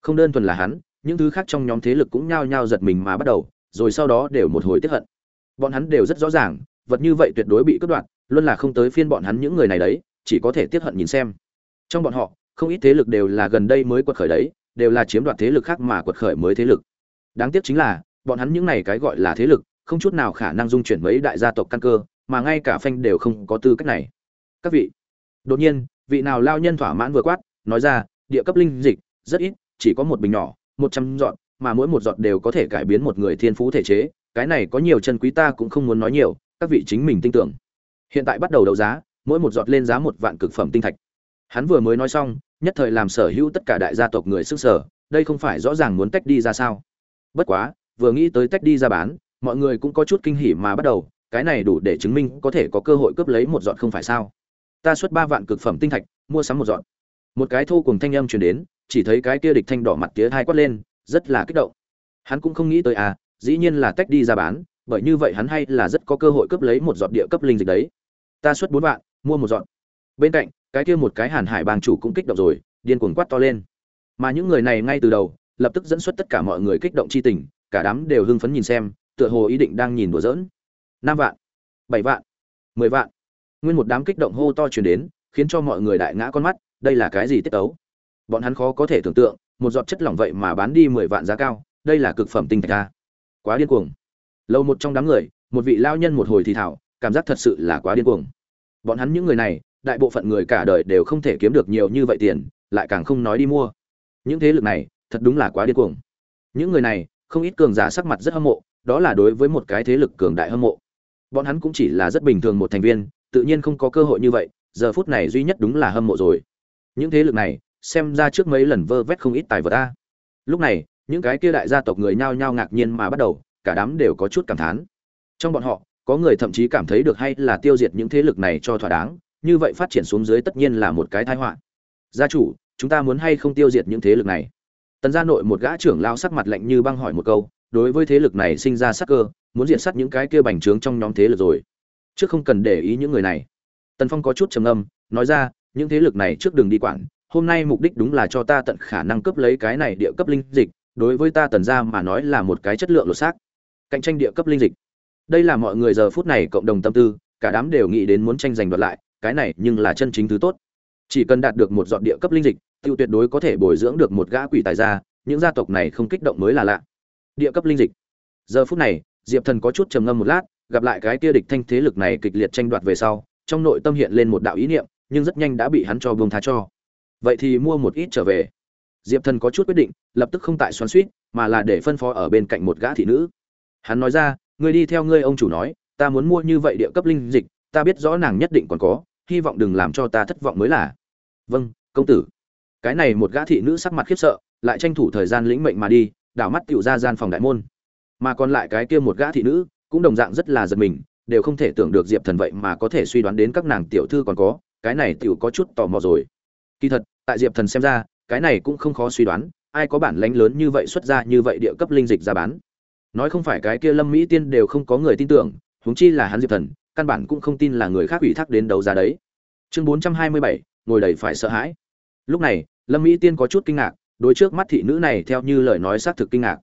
Không đơn thuần là hắn những thứ khác trong nhóm thế lực cũng nhao nhao giật mình mà bắt đầu, rồi sau đó đều một hồi tiếc hận. Bọn hắn đều rất rõ ràng, vật như vậy tuyệt đối bị cướp đoạt, luôn là không tới phiên bọn hắn những người này đấy, chỉ có thể tiếc hận nhìn xem. Trong bọn họ, không ít thế lực đều là gần đây mới quật khởi đấy, đều là chiếm đoạt thế lực khác mà quật khởi mới thế lực. Đáng tiếc chính là, bọn hắn những này cái gọi là thế lực, không chút nào khả năng dung chuyển mấy đại gia tộc căn cơ, mà ngay cả phanh đều không có tư cách này. Các vị, đột nhiên, vị nào lao nhân thỏa mãn vừa quát, nói ra, địa cấp linh dịch, rất ít, chỉ có một bình nhỏ một trăm dọn mà mỗi một giọt đều có thể cải biến một người thiên phú thể chế. Cái này có nhiều chân quý ta cũng không muốn nói nhiều, các vị chính mình tin tưởng. Hiện tại bắt đầu đấu giá, mỗi một giọt lên giá một vạn cực phẩm tinh thạch. Hắn vừa mới nói xong, nhất thời làm sở hữu tất cả đại gia tộc người sức sở đây không phải rõ ràng muốn tách đi ra sao. Bất quá, vừa nghĩ tới tách đi ra bán, mọi người cũng có chút kinh hỉ mà bắt đầu, cái này đủ để chứng minh có thể có cơ hội cướp lấy một giọt không phải sao. Ta xuất ba vạn cực phẩm tinh thạch, mua sắm một giọt. Một cái thô cùng thanh âm truyền đến chỉ thấy cái kia địch thanh đỏ mặt tía hai quát lên, rất là kích động. Hắn cũng không nghĩ tới à dĩ nhiên là tách đi ra bán, bởi như vậy hắn hay là rất có cơ hội cướp lấy một giọt địa cấp linh dịch đấy. Ta xuất bốn vạn, mua một giọt. Bên cạnh, cái kia một cái hàn hải bang chủ cũng kích động rồi, điên cuồng quát to lên. Mà những người này ngay từ đầu, lập tức dẫn xuất tất cả mọi người kích động chi tình, cả đám đều hưng phấn nhìn xem, tựa hồ ý định đang nhìn đùa giỡn. Năm vạn, bảy vạn, mười vạn. Nguyên một đám kích động hô to truyền đến, khiến cho mọi người đại ngã con mắt, đây là cái gì tiết tấu? Bọn hắn khó có thể tưởng tượng, một giọt chất lỏng vậy mà bán đi mười vạn giá cao, đây là cực phẩm tinh thạch ta. quá điên cuồng. Lâu một trong đám người, một vị lao nhân một hồi thì thảo, cảm giác thật sự là quá điên cuồng. Bọn hắn những người này, đại bộ phận người cả đời đều không thể kiếm được nhiều như vậy tiền, lại càng không nói đi mua. Những thế lực này, thật đúng là quá điên cuồng. Những người này, không ít cường giả sắc mặt rất hâm mộ, đó là đối với một cái thế lực cường đại hâm mộ. Bọn hắn cũng chỉ là rất bình thường một thành viên, tự nhiên không có cơ hội như vậy, giờ phút này duy nhất đúng là hâm mộ rồi. Những thế lực này xem ra trước mấy lần vơ vét không ít tài vật ta. Lúc này, những cái kia đại gia tộc người nhao nhao ngạc nhiên mà bắt đầu, cả đám đều có chút cảm thán. Trong bọn họ, có người thậm chí cảm thấy được hay là tiêu diệt những thế lực này cho thỏa đáng, như vậy phát triển xuống dưới tất nhiên là một cái tai họa. Gia chủ, chúng ta muốn hay không tiêu diệt những thế lực này? Tần gia nội một gã trưởng lao sắc mặt lạnh như băng hỏi một câu, đối với thế lực này sinh ra sắc cơ, muốn diệt sát những cái kia bành trướng trong nhóm thế lực rồi. Chứ không cần để ý những người này. Tần phong có chút trầm âm nói ra, những thế lực này trước đường đi quản hôm nay mục đích đúng là cho ta tận khả năng cấp lấy cái này địa cấp linh dịch, đối với ta tần gia mà nói là một cái chất lượng lột xác. Cạnh tranh địa cấp linh dịch. Đây là mọi người giờ phút này cộng đồng tâm tư, cả đám đều nghĩ đến muốn tranh giành đoạt lại, cái này nhưng là chân chính thứ tốt. Chỉ cần đạt được một dọn địa cấp linh dịch, tiêu tuyệt đối có thể bồi dưỡng được một gã quỷ tài gia, những gia tộc này không kích động mới là lạ. Địa cấp linh dịch. Giờ phút này, diệp thần có chút trầm ngâm một lát, gặp lại cái kia địch thanh thế lực này kịch liệt tranh đoạt về sau, trong nội tâm hiện lên một đạo ý niệm, nhưng rất nhanh đã bị hắn cho buông tha cho vậy thì mua một ít trở về. Diệp thần có chút quyết định, lập tức không tại xoắn suýt, mà là để phân phó ở bên cạnh một gã thị nữ. Hắn nói ra người đi theo ngươi ông chủ nói, ta muốn mua như vậy địa cấp linh dịch, ta biết rõ nàng nhất định còn có, hy vọng đừng làm cho ta thất vọng mới là. Vâng công tử. Cái này một gã thị nữ sắc mặt khiếp sợ, lại tranh thủ thời gian lĩnh mệnh mà đi, đảo mắt tựu ra gian phòng đại môn. Mà còn lại cái kia một gã thị nữ, cũng đồng dạng rất là giật mình, đều không thể tưởng được diệp thần vậy mà có thể suy đoán đến các nàng tiểu thư còn có, cái này tựu có chút tò mò rồi kỳ thật, tại diệp thần xem ra, cái này cũng không khó suy đoán, ai có bản lánh lớn như vậy xuất ra như vậy địa cấp linh dịch ra bán. Nói không phải cái kia lâm mỹ tiên đều không có người tin tưởng, huống chi là hắn diệp thần, căn bản cũng không tin là người khác ủy thác đến đấu giá đấy. Chương bốn trăm hai mươi bảy, ngồi đầy phải sợ hãi. Lúc này, lâm mỹ tiên có chút kinh ngạc, đối trước mắt thị nữ này theo như lời nói xác thực kinh ngạc.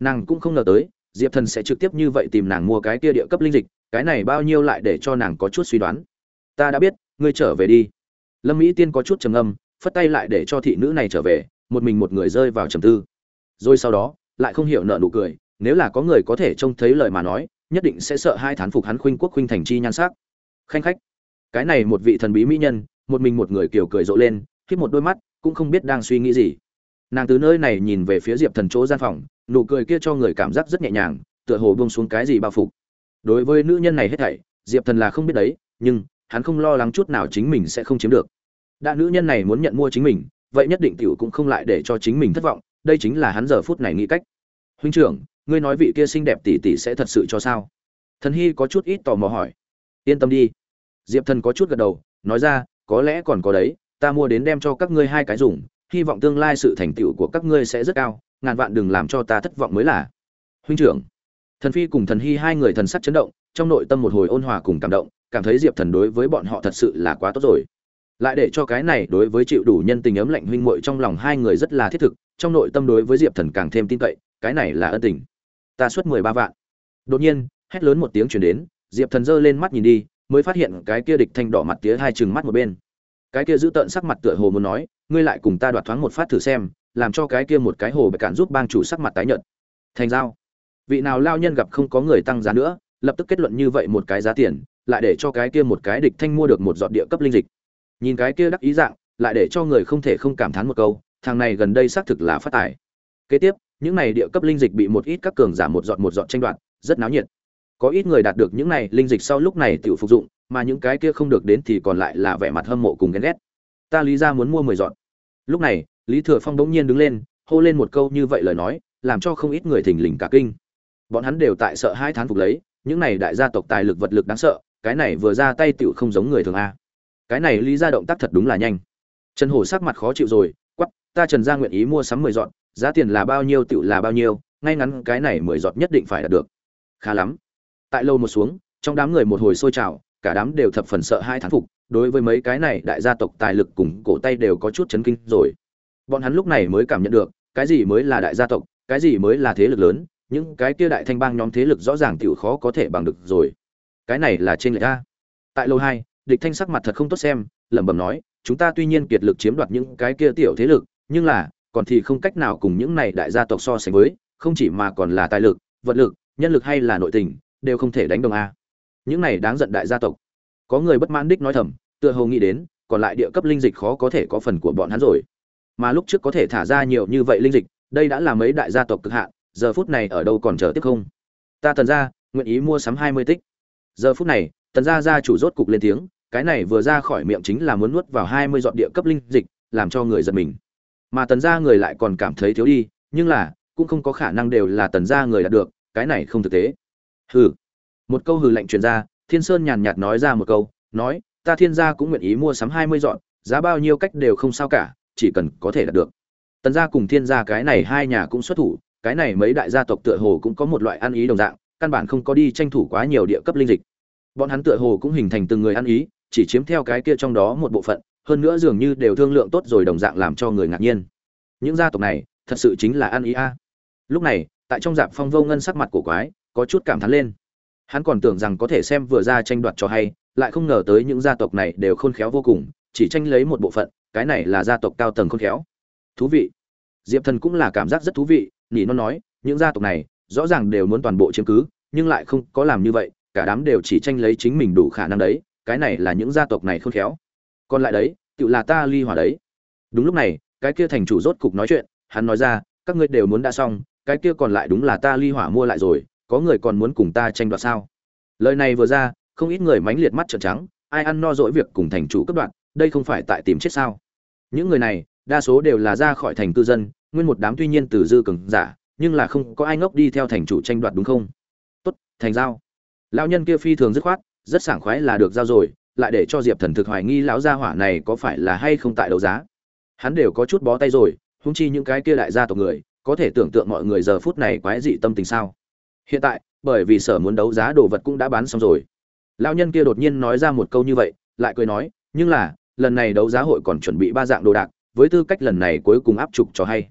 Nàng cũng không ngờ tới, diệp thần sẽ trực tiếp như vậy tìm nàng mua cái kia địa cấp linh dịch, cái này bao nhiêu lại để cho nàng có chút suy đoán. Ta đã biết, ngươi trở về đi lâm mỹ tiên có chút trầm âm phất tay lại để cho thị nữ này trở về, một mình một người rơi vào trầm tư. Rồi sau đó, lại không hiểu nợ nụ cười, nếu là có người có thể trông thấy lời mà nói, nhất định sẽ sợ hai thán phục hắn khuynh quốc khuynh thành chi nhan sắc. Khanh khách, cái này một vị thần bí mỹ nhân, một mình một người kiều cười rộ lên khiếp một đôi mắt, cũng không biết đang suy nghĩ gì. Nàng từ nơi này nhìn về phía diệp thần chỗ gian phòng, nụ cười kia cho người cảm giác rất nhẹ nhàng, tựa hồ buông xuống cái gì bao phục. Đối với nữ nhân này hết thảy, diệp thần là không biết đấy, nhưng hắn không lo lắng chút nào chính mình sẽ không chiếm được đã nữ nhân này muốn nhận mua chính mình, vậy nhất định tiểu cũng không lại để cho chính mình thất vọng, đây chính là hắn giờ phút này nghĩ cách. Huynh trưởng, ngươi nói vị kia xinh đẹp tỷ tỷ sẽ thật sự cho sao? Thần hy có chút ít tò mò hỏi. Yên tâm đi. Diệp thần có chút gật đầu, nói ra, có lẽ còn có đấy, ta mua đến đem cho các ngươi hai cái dùng, hy vọng tương lai sự thành tựu của các ngươi sẽ rất cao, ngàn vạn đừng làm cho ta thất vọng mới là. Huynh trưởng. Thần phi cùng thần hy hai người thần sắc chấn động, trong nội tâm một hồi ôn hòa cùng cảm động, cảm thấy diệp thần đối với bọn họ thật sự là quá tốt rồi lại để cho cái này đối với chịu đủ nhân tình ấm lạnh huynh muội trong lòng hai người rất là thiết thực, trong nội tâm đối với diệp thần càng thêm tin cậy, cái này là ân tình. Ta xuất mười ba vạn. Đột nhiên, hét lớn một tiếng chuyển đến, diệp thần giơ lên mắt nhìn đi, mới phát hiện cái kia địch thanh đỏ mặt tía hai chừng mắt một bên. Cái kia giữ tợn sắc mặt tựa hồ muốn nói, ngươi lại cùng ta đoạt thoáng một phát thử xem, làm cho cái kia một cái hồ bạch cản giúp bang chủ sắc mặt tái nhợt. Thành giao. Vị nào lao nhân gặp không có người tăng giá nữa, lập tức kết luận như vậy một cái giá tiền, lại để cho cái kia một cái địch thanh mua được một giọt địa cấp linh dịch nhìn cái kia đắc ý dạng, lại để cho người không thể không cảm thán một câu, thằng này gần đây xác thực là phát tài. Kế tiếp, những này địa cấp linh dịch bị một ít các cường giả một dọn một dọn tranh đoạt, rất náo nhiệt. Có ít người đạt được những này linh dịch sau lúc này tự phục dụng, mà những cái kia không được đến thì còn lại là vẻ mặt hâm mộ cùng ghen ghét. Ta lý ra muốn mua mười dọn lúc này, lý thừa phong bỗng nhiên đứng lên, hô lên một câu như vậy lời nói, làm cho không ít người thình lình cả kinh. Bọn hắn đều tại sợ hai thán phục lấy, những này đại gia tộc tài lực vật lực đáng sợ, cái này vừa ra tay tựu không giống người thường a cái này lý ra động tác thật đúng là nhanh. Trần hổ sắc mặt khó chịu rồi quắp ta trần gia nguyện ý mua sắm mười dọn giá tiền là bao nhiêu tựu là bao nhiêu, ngay ngắn cái này mười giọt nhất định phải đạt được. Khá lắm. Tại lâu một xuống, trong đám người một hồi sôi trào, cả đám đều thập phần sợ hai thán phục, đối với mấy cái này đại gia tộc tài lực cùng cổ tay đều có chút chấn kinh rồi. Bọn hắn lúc này mới cảm nhận được, cái gì mới là đại gia tộc, cái gì mới là thế lực lớn, những cái kia đại thanh bang nhóm thế lực rõ ràng tiểu khó có thể bằng được rồi. Cái này là trên lệch a. Tại lâu hai địch thanh sắc mặt thật không tốt xem, lẩm bẩm nói, chúng ta tuy nhiên kiệt lực chiếm đoạt những cái kia tiểu thế lực, nhưng là, còn thì không cách nào cùng những này đại gia tộc so sánh với, không chỉ mà còn là tài lực, vật lực, nhân lực hay là nội tình, đều không thể đánh đồng a. Những này đáng giận đại gia tộc. Có người bất mãn đích nói thầm, tựa hồ nghĩ đến, còn lại địa cấp linh dịch khó có thể có phần của bọn hắn rồi. Mà lúc trước có thể thả ra nhiều như vậy linh dịch, đây đã là mấy đại gia tộc cực hạn, giờ phút này ở đâu còn chờ tiếp không? Ta tần ra, nguyện ý mua sắm hai mươi tích. Giờ phút này tần gia gia chủ rốt cục lên tiếng, cái này vừa ra khỏi miệng chính là muốn nuốt vào hai mươi giọt địa cấp linh dịch, làm cho người giật mình. Mà tần gia người lại còn cảm thấy thiếu đi, nhưng là, cũng không có khả năng đều là tần gia người đạt được, cái này không thực tế. Hừ. Một câu hừ lạnh truyền ra, thiên sơn nhàn nhạt nói ra một câu, nói, ta thiên gia cũng nguyện ý mua sắm hai mươi dọn giá bao nhiêu cách đều không sao cả, chỉ cần có thể đạt được. Tần gia cùng thiên gia cái này hai nhà cũng xuất thủ, cái này mấy đại gia tộc tựa hồ cũng có một loại ăn ý đồng dạng, căn bản không có đi tranh thủ quá nhiều địa cấp linh dịch bọn hắn tựa hồ cũng hình thành từng người ăn ý, chỉ chiếm theo cái kia trong đó một bộ phận, hơn nữa dường như đều thương lượng tốt rồi đồng dạng làm cho người ngạc nhiên. Những gia tộc này, thật sự chính là ăn ý a. Lúc này, tại trong dạp phong vô ngân sắc mặt của quái, có chút cảm thán lên. Hắn còn tưởng rằng có thể xem vừa ra tranh đoạt cho hay, lại không ngờ tới những gia tộc này đều khôn khéo vô cùng, chỉ tranh lấy một bộ phận, cái này là gia tộc cao tầng khôn khéo. Thú vị. Diệp thần cũng là cảm giác rất thú vị, nỉ nó nói, những gia tộc này, rõ ràng đều muốn toàn bộ chiếm cứ, nhưng lại không có làm như vậy cả đám đều chỉ tranh lấy chính mình đủ khả năng đấy, cái này là những gia tộc này khôn khéo. Còn lại đấy tự là ta ly hỏa đấy. Đúng lúc này, cái kia thành chủ rốt cục nói chuyện, hắn nói ra, các ngươi đều muốn đã xong, cái kia còn lại đúng là ta ly hỏa mua lại rồi, có người còn muốn cùng ta tranh đoạt sao? Lời này vừa ra, không ít người mánh liệt mắt trợn trắng, ai ăn no dỗi việc cùng thành chủ cấp đoạn, đây không phải tại tìm chết sao? Những người này, đa số đều là ra khỏi thành cư dân, nguyên một đám tuy nhiên từ dư cường giả, nhưng là không có ai ngốc đi theo thành chủ tranh đoạt đúng không? Tốt, thành giao lão nhân kia phi thường dứt khoát, rất sảng khoái là được giao rồi, lại để cho diệp thần thực hoài nghi lão gia hỏa này có phải là hay không tại đấu giá. Hắn đều có chút bó tay rồi húng chi những cái kia đại gia tộc người, có thể tưởng tượng mọi người giờ phút này quái dị tâm tình sao. Hiện tại, bởi vì sở muốn đấu giá đồ vật cũng đã bán xong rồi. Lão nhân kia đột nhiên nói ra một câu như vậy, lại cười nói, nhưng là, lần này đấu giá hội còn chuẩn bị ba dạng đồ đạc, với tư cách lần này cuối cùng áp trục cho hay.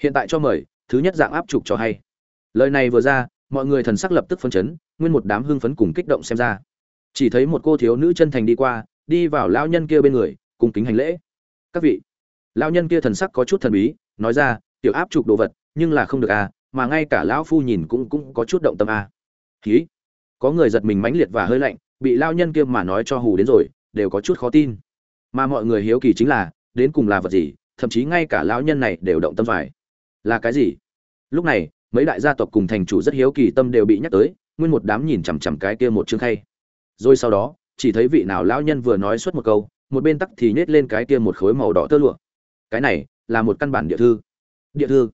Hiện tại cho mời, thứ nhất dạng áp trục cho hay. Lời này vừa ra, mọi người thần sắc lập tức phân chấn nguyên một đám hưng phấn cùng kích động xem ra. Chỉ thấy một cô thiếu nữ chân thành đi qua, đi vào lão nhân kia bên người, cùng kính hành lễ. Các vị. Lão nhân kia thần sắc có chút thần bí, nói ra, tiểu áp chụp đồ vật, nhưng là không được à mà ngay cả lão phu nhìn cũng cũng có chút động tâm à. Khí có người giật mình mãnh liệt và hơi lạnh, bị lão nhân kia mà nói cho hù đến rồi, đều có chút khó tin. Mà mọi người hiếu kỳ chính là, đến cùng là vật gì, thậm chí ngay cả lão nhân này đều động tâm phải. Là cái gì? Lúc này, mấy đại gia tộc cùng thành chủ rất hiếu kỳ tâm đều bị nhắc tới nguyên một đám nhìn chằm chằm cái kia một chương khay. Rồi sau đó, chỉ thấy vị nào lão nhân vừa nói suốt một câu, một bên tắc thì nhét lên cái kia một khối màu đỏ tơ lụa. Cái này là một căn bản địa thư. Địa thư.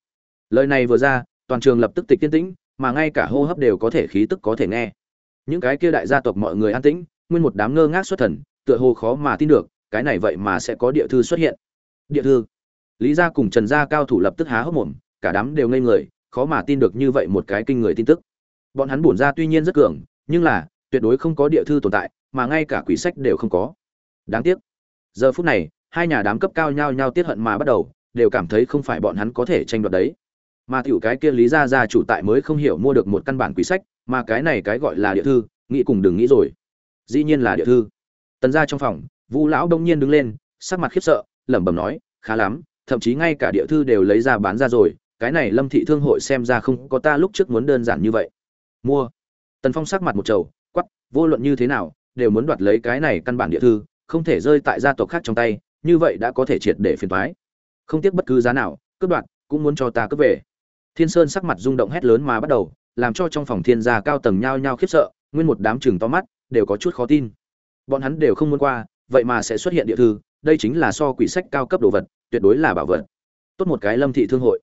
Lời này vừa ra, toàn trường lập tức tịch tiên tĩnh, mà ngay cả hô hấp đều có thể khí tức có thể nghe. Những cái kia đại gia tộc mọi người an tĩnh, nguyên một đám ngơ ngác xuất thần, tựa hồ khó mà tin được, cái này vậy mà sẽ có địa thư xuất hiện. Địa thư. Lý gia cùng trần gia cao thủ lập tức há hốc mồm, cả đám đều ngây người, khó mà tin được như vậy một cái kinh người tin tức bọn hắn bổn ra tuy nhiên rất cường, nhưng là, tuyệt đối không có địa thư tồn tại, mà ngay cả quỷ sách đều không có. Đáng tiếc. Giờ phút này, hai nhà đám cấp cao nhau nhau tiết hận mà bắt đầu, đều cảm thấy không phải bọn hắn có thể tranh đoạt đấy. Mà tiểu cái kia lý gia gia chủ tại mới không hiểu mua được một căn bản quỷ sách, mà cái này cái gọi là địa thư, nghĩ cùng đừng nghĩ rồi. Dĩ nhiên là địa thư. Tần gia trong phòng vũ lão đông nhiên đứng lên, sắc mặt khiếp sợ, lẩm bẩm nói, khá lắm, thậm chí ngay cả địa thư đều lấy ra bán ra rồi, cái này lâm thị thương hội xem ra không có ta lúc trước muốn đơn giản như vậy mua. Tần phong sắc mặt một trầu quắp vô luận như thế nào, đều muốn đoạt lấy cái này căn bản địa thư, không thể rơi tại gia tộc khác trong tay, như vậy đã có thể triệt để phiền thoái không tiếc bất cứ giá nào, cướp đoạt, cũng muốn cho ta cướp về. Thiên sơn sắc mặt rung động hét lớn mà bắt đầu, làm cho trong phòng thiên gia cao tầng nhao nhao khiếp sợ, nguyên một đám chừng to mắt, đều có chút khó tin. Bọn hắn đều không muốn qua, vậy mà sẽ xuất hiện địa thư, đây chính là so quỷ sách cao cấp đồ vật, tuyệt đối là bảo vật. Tốt một cái lâm thị thương hội.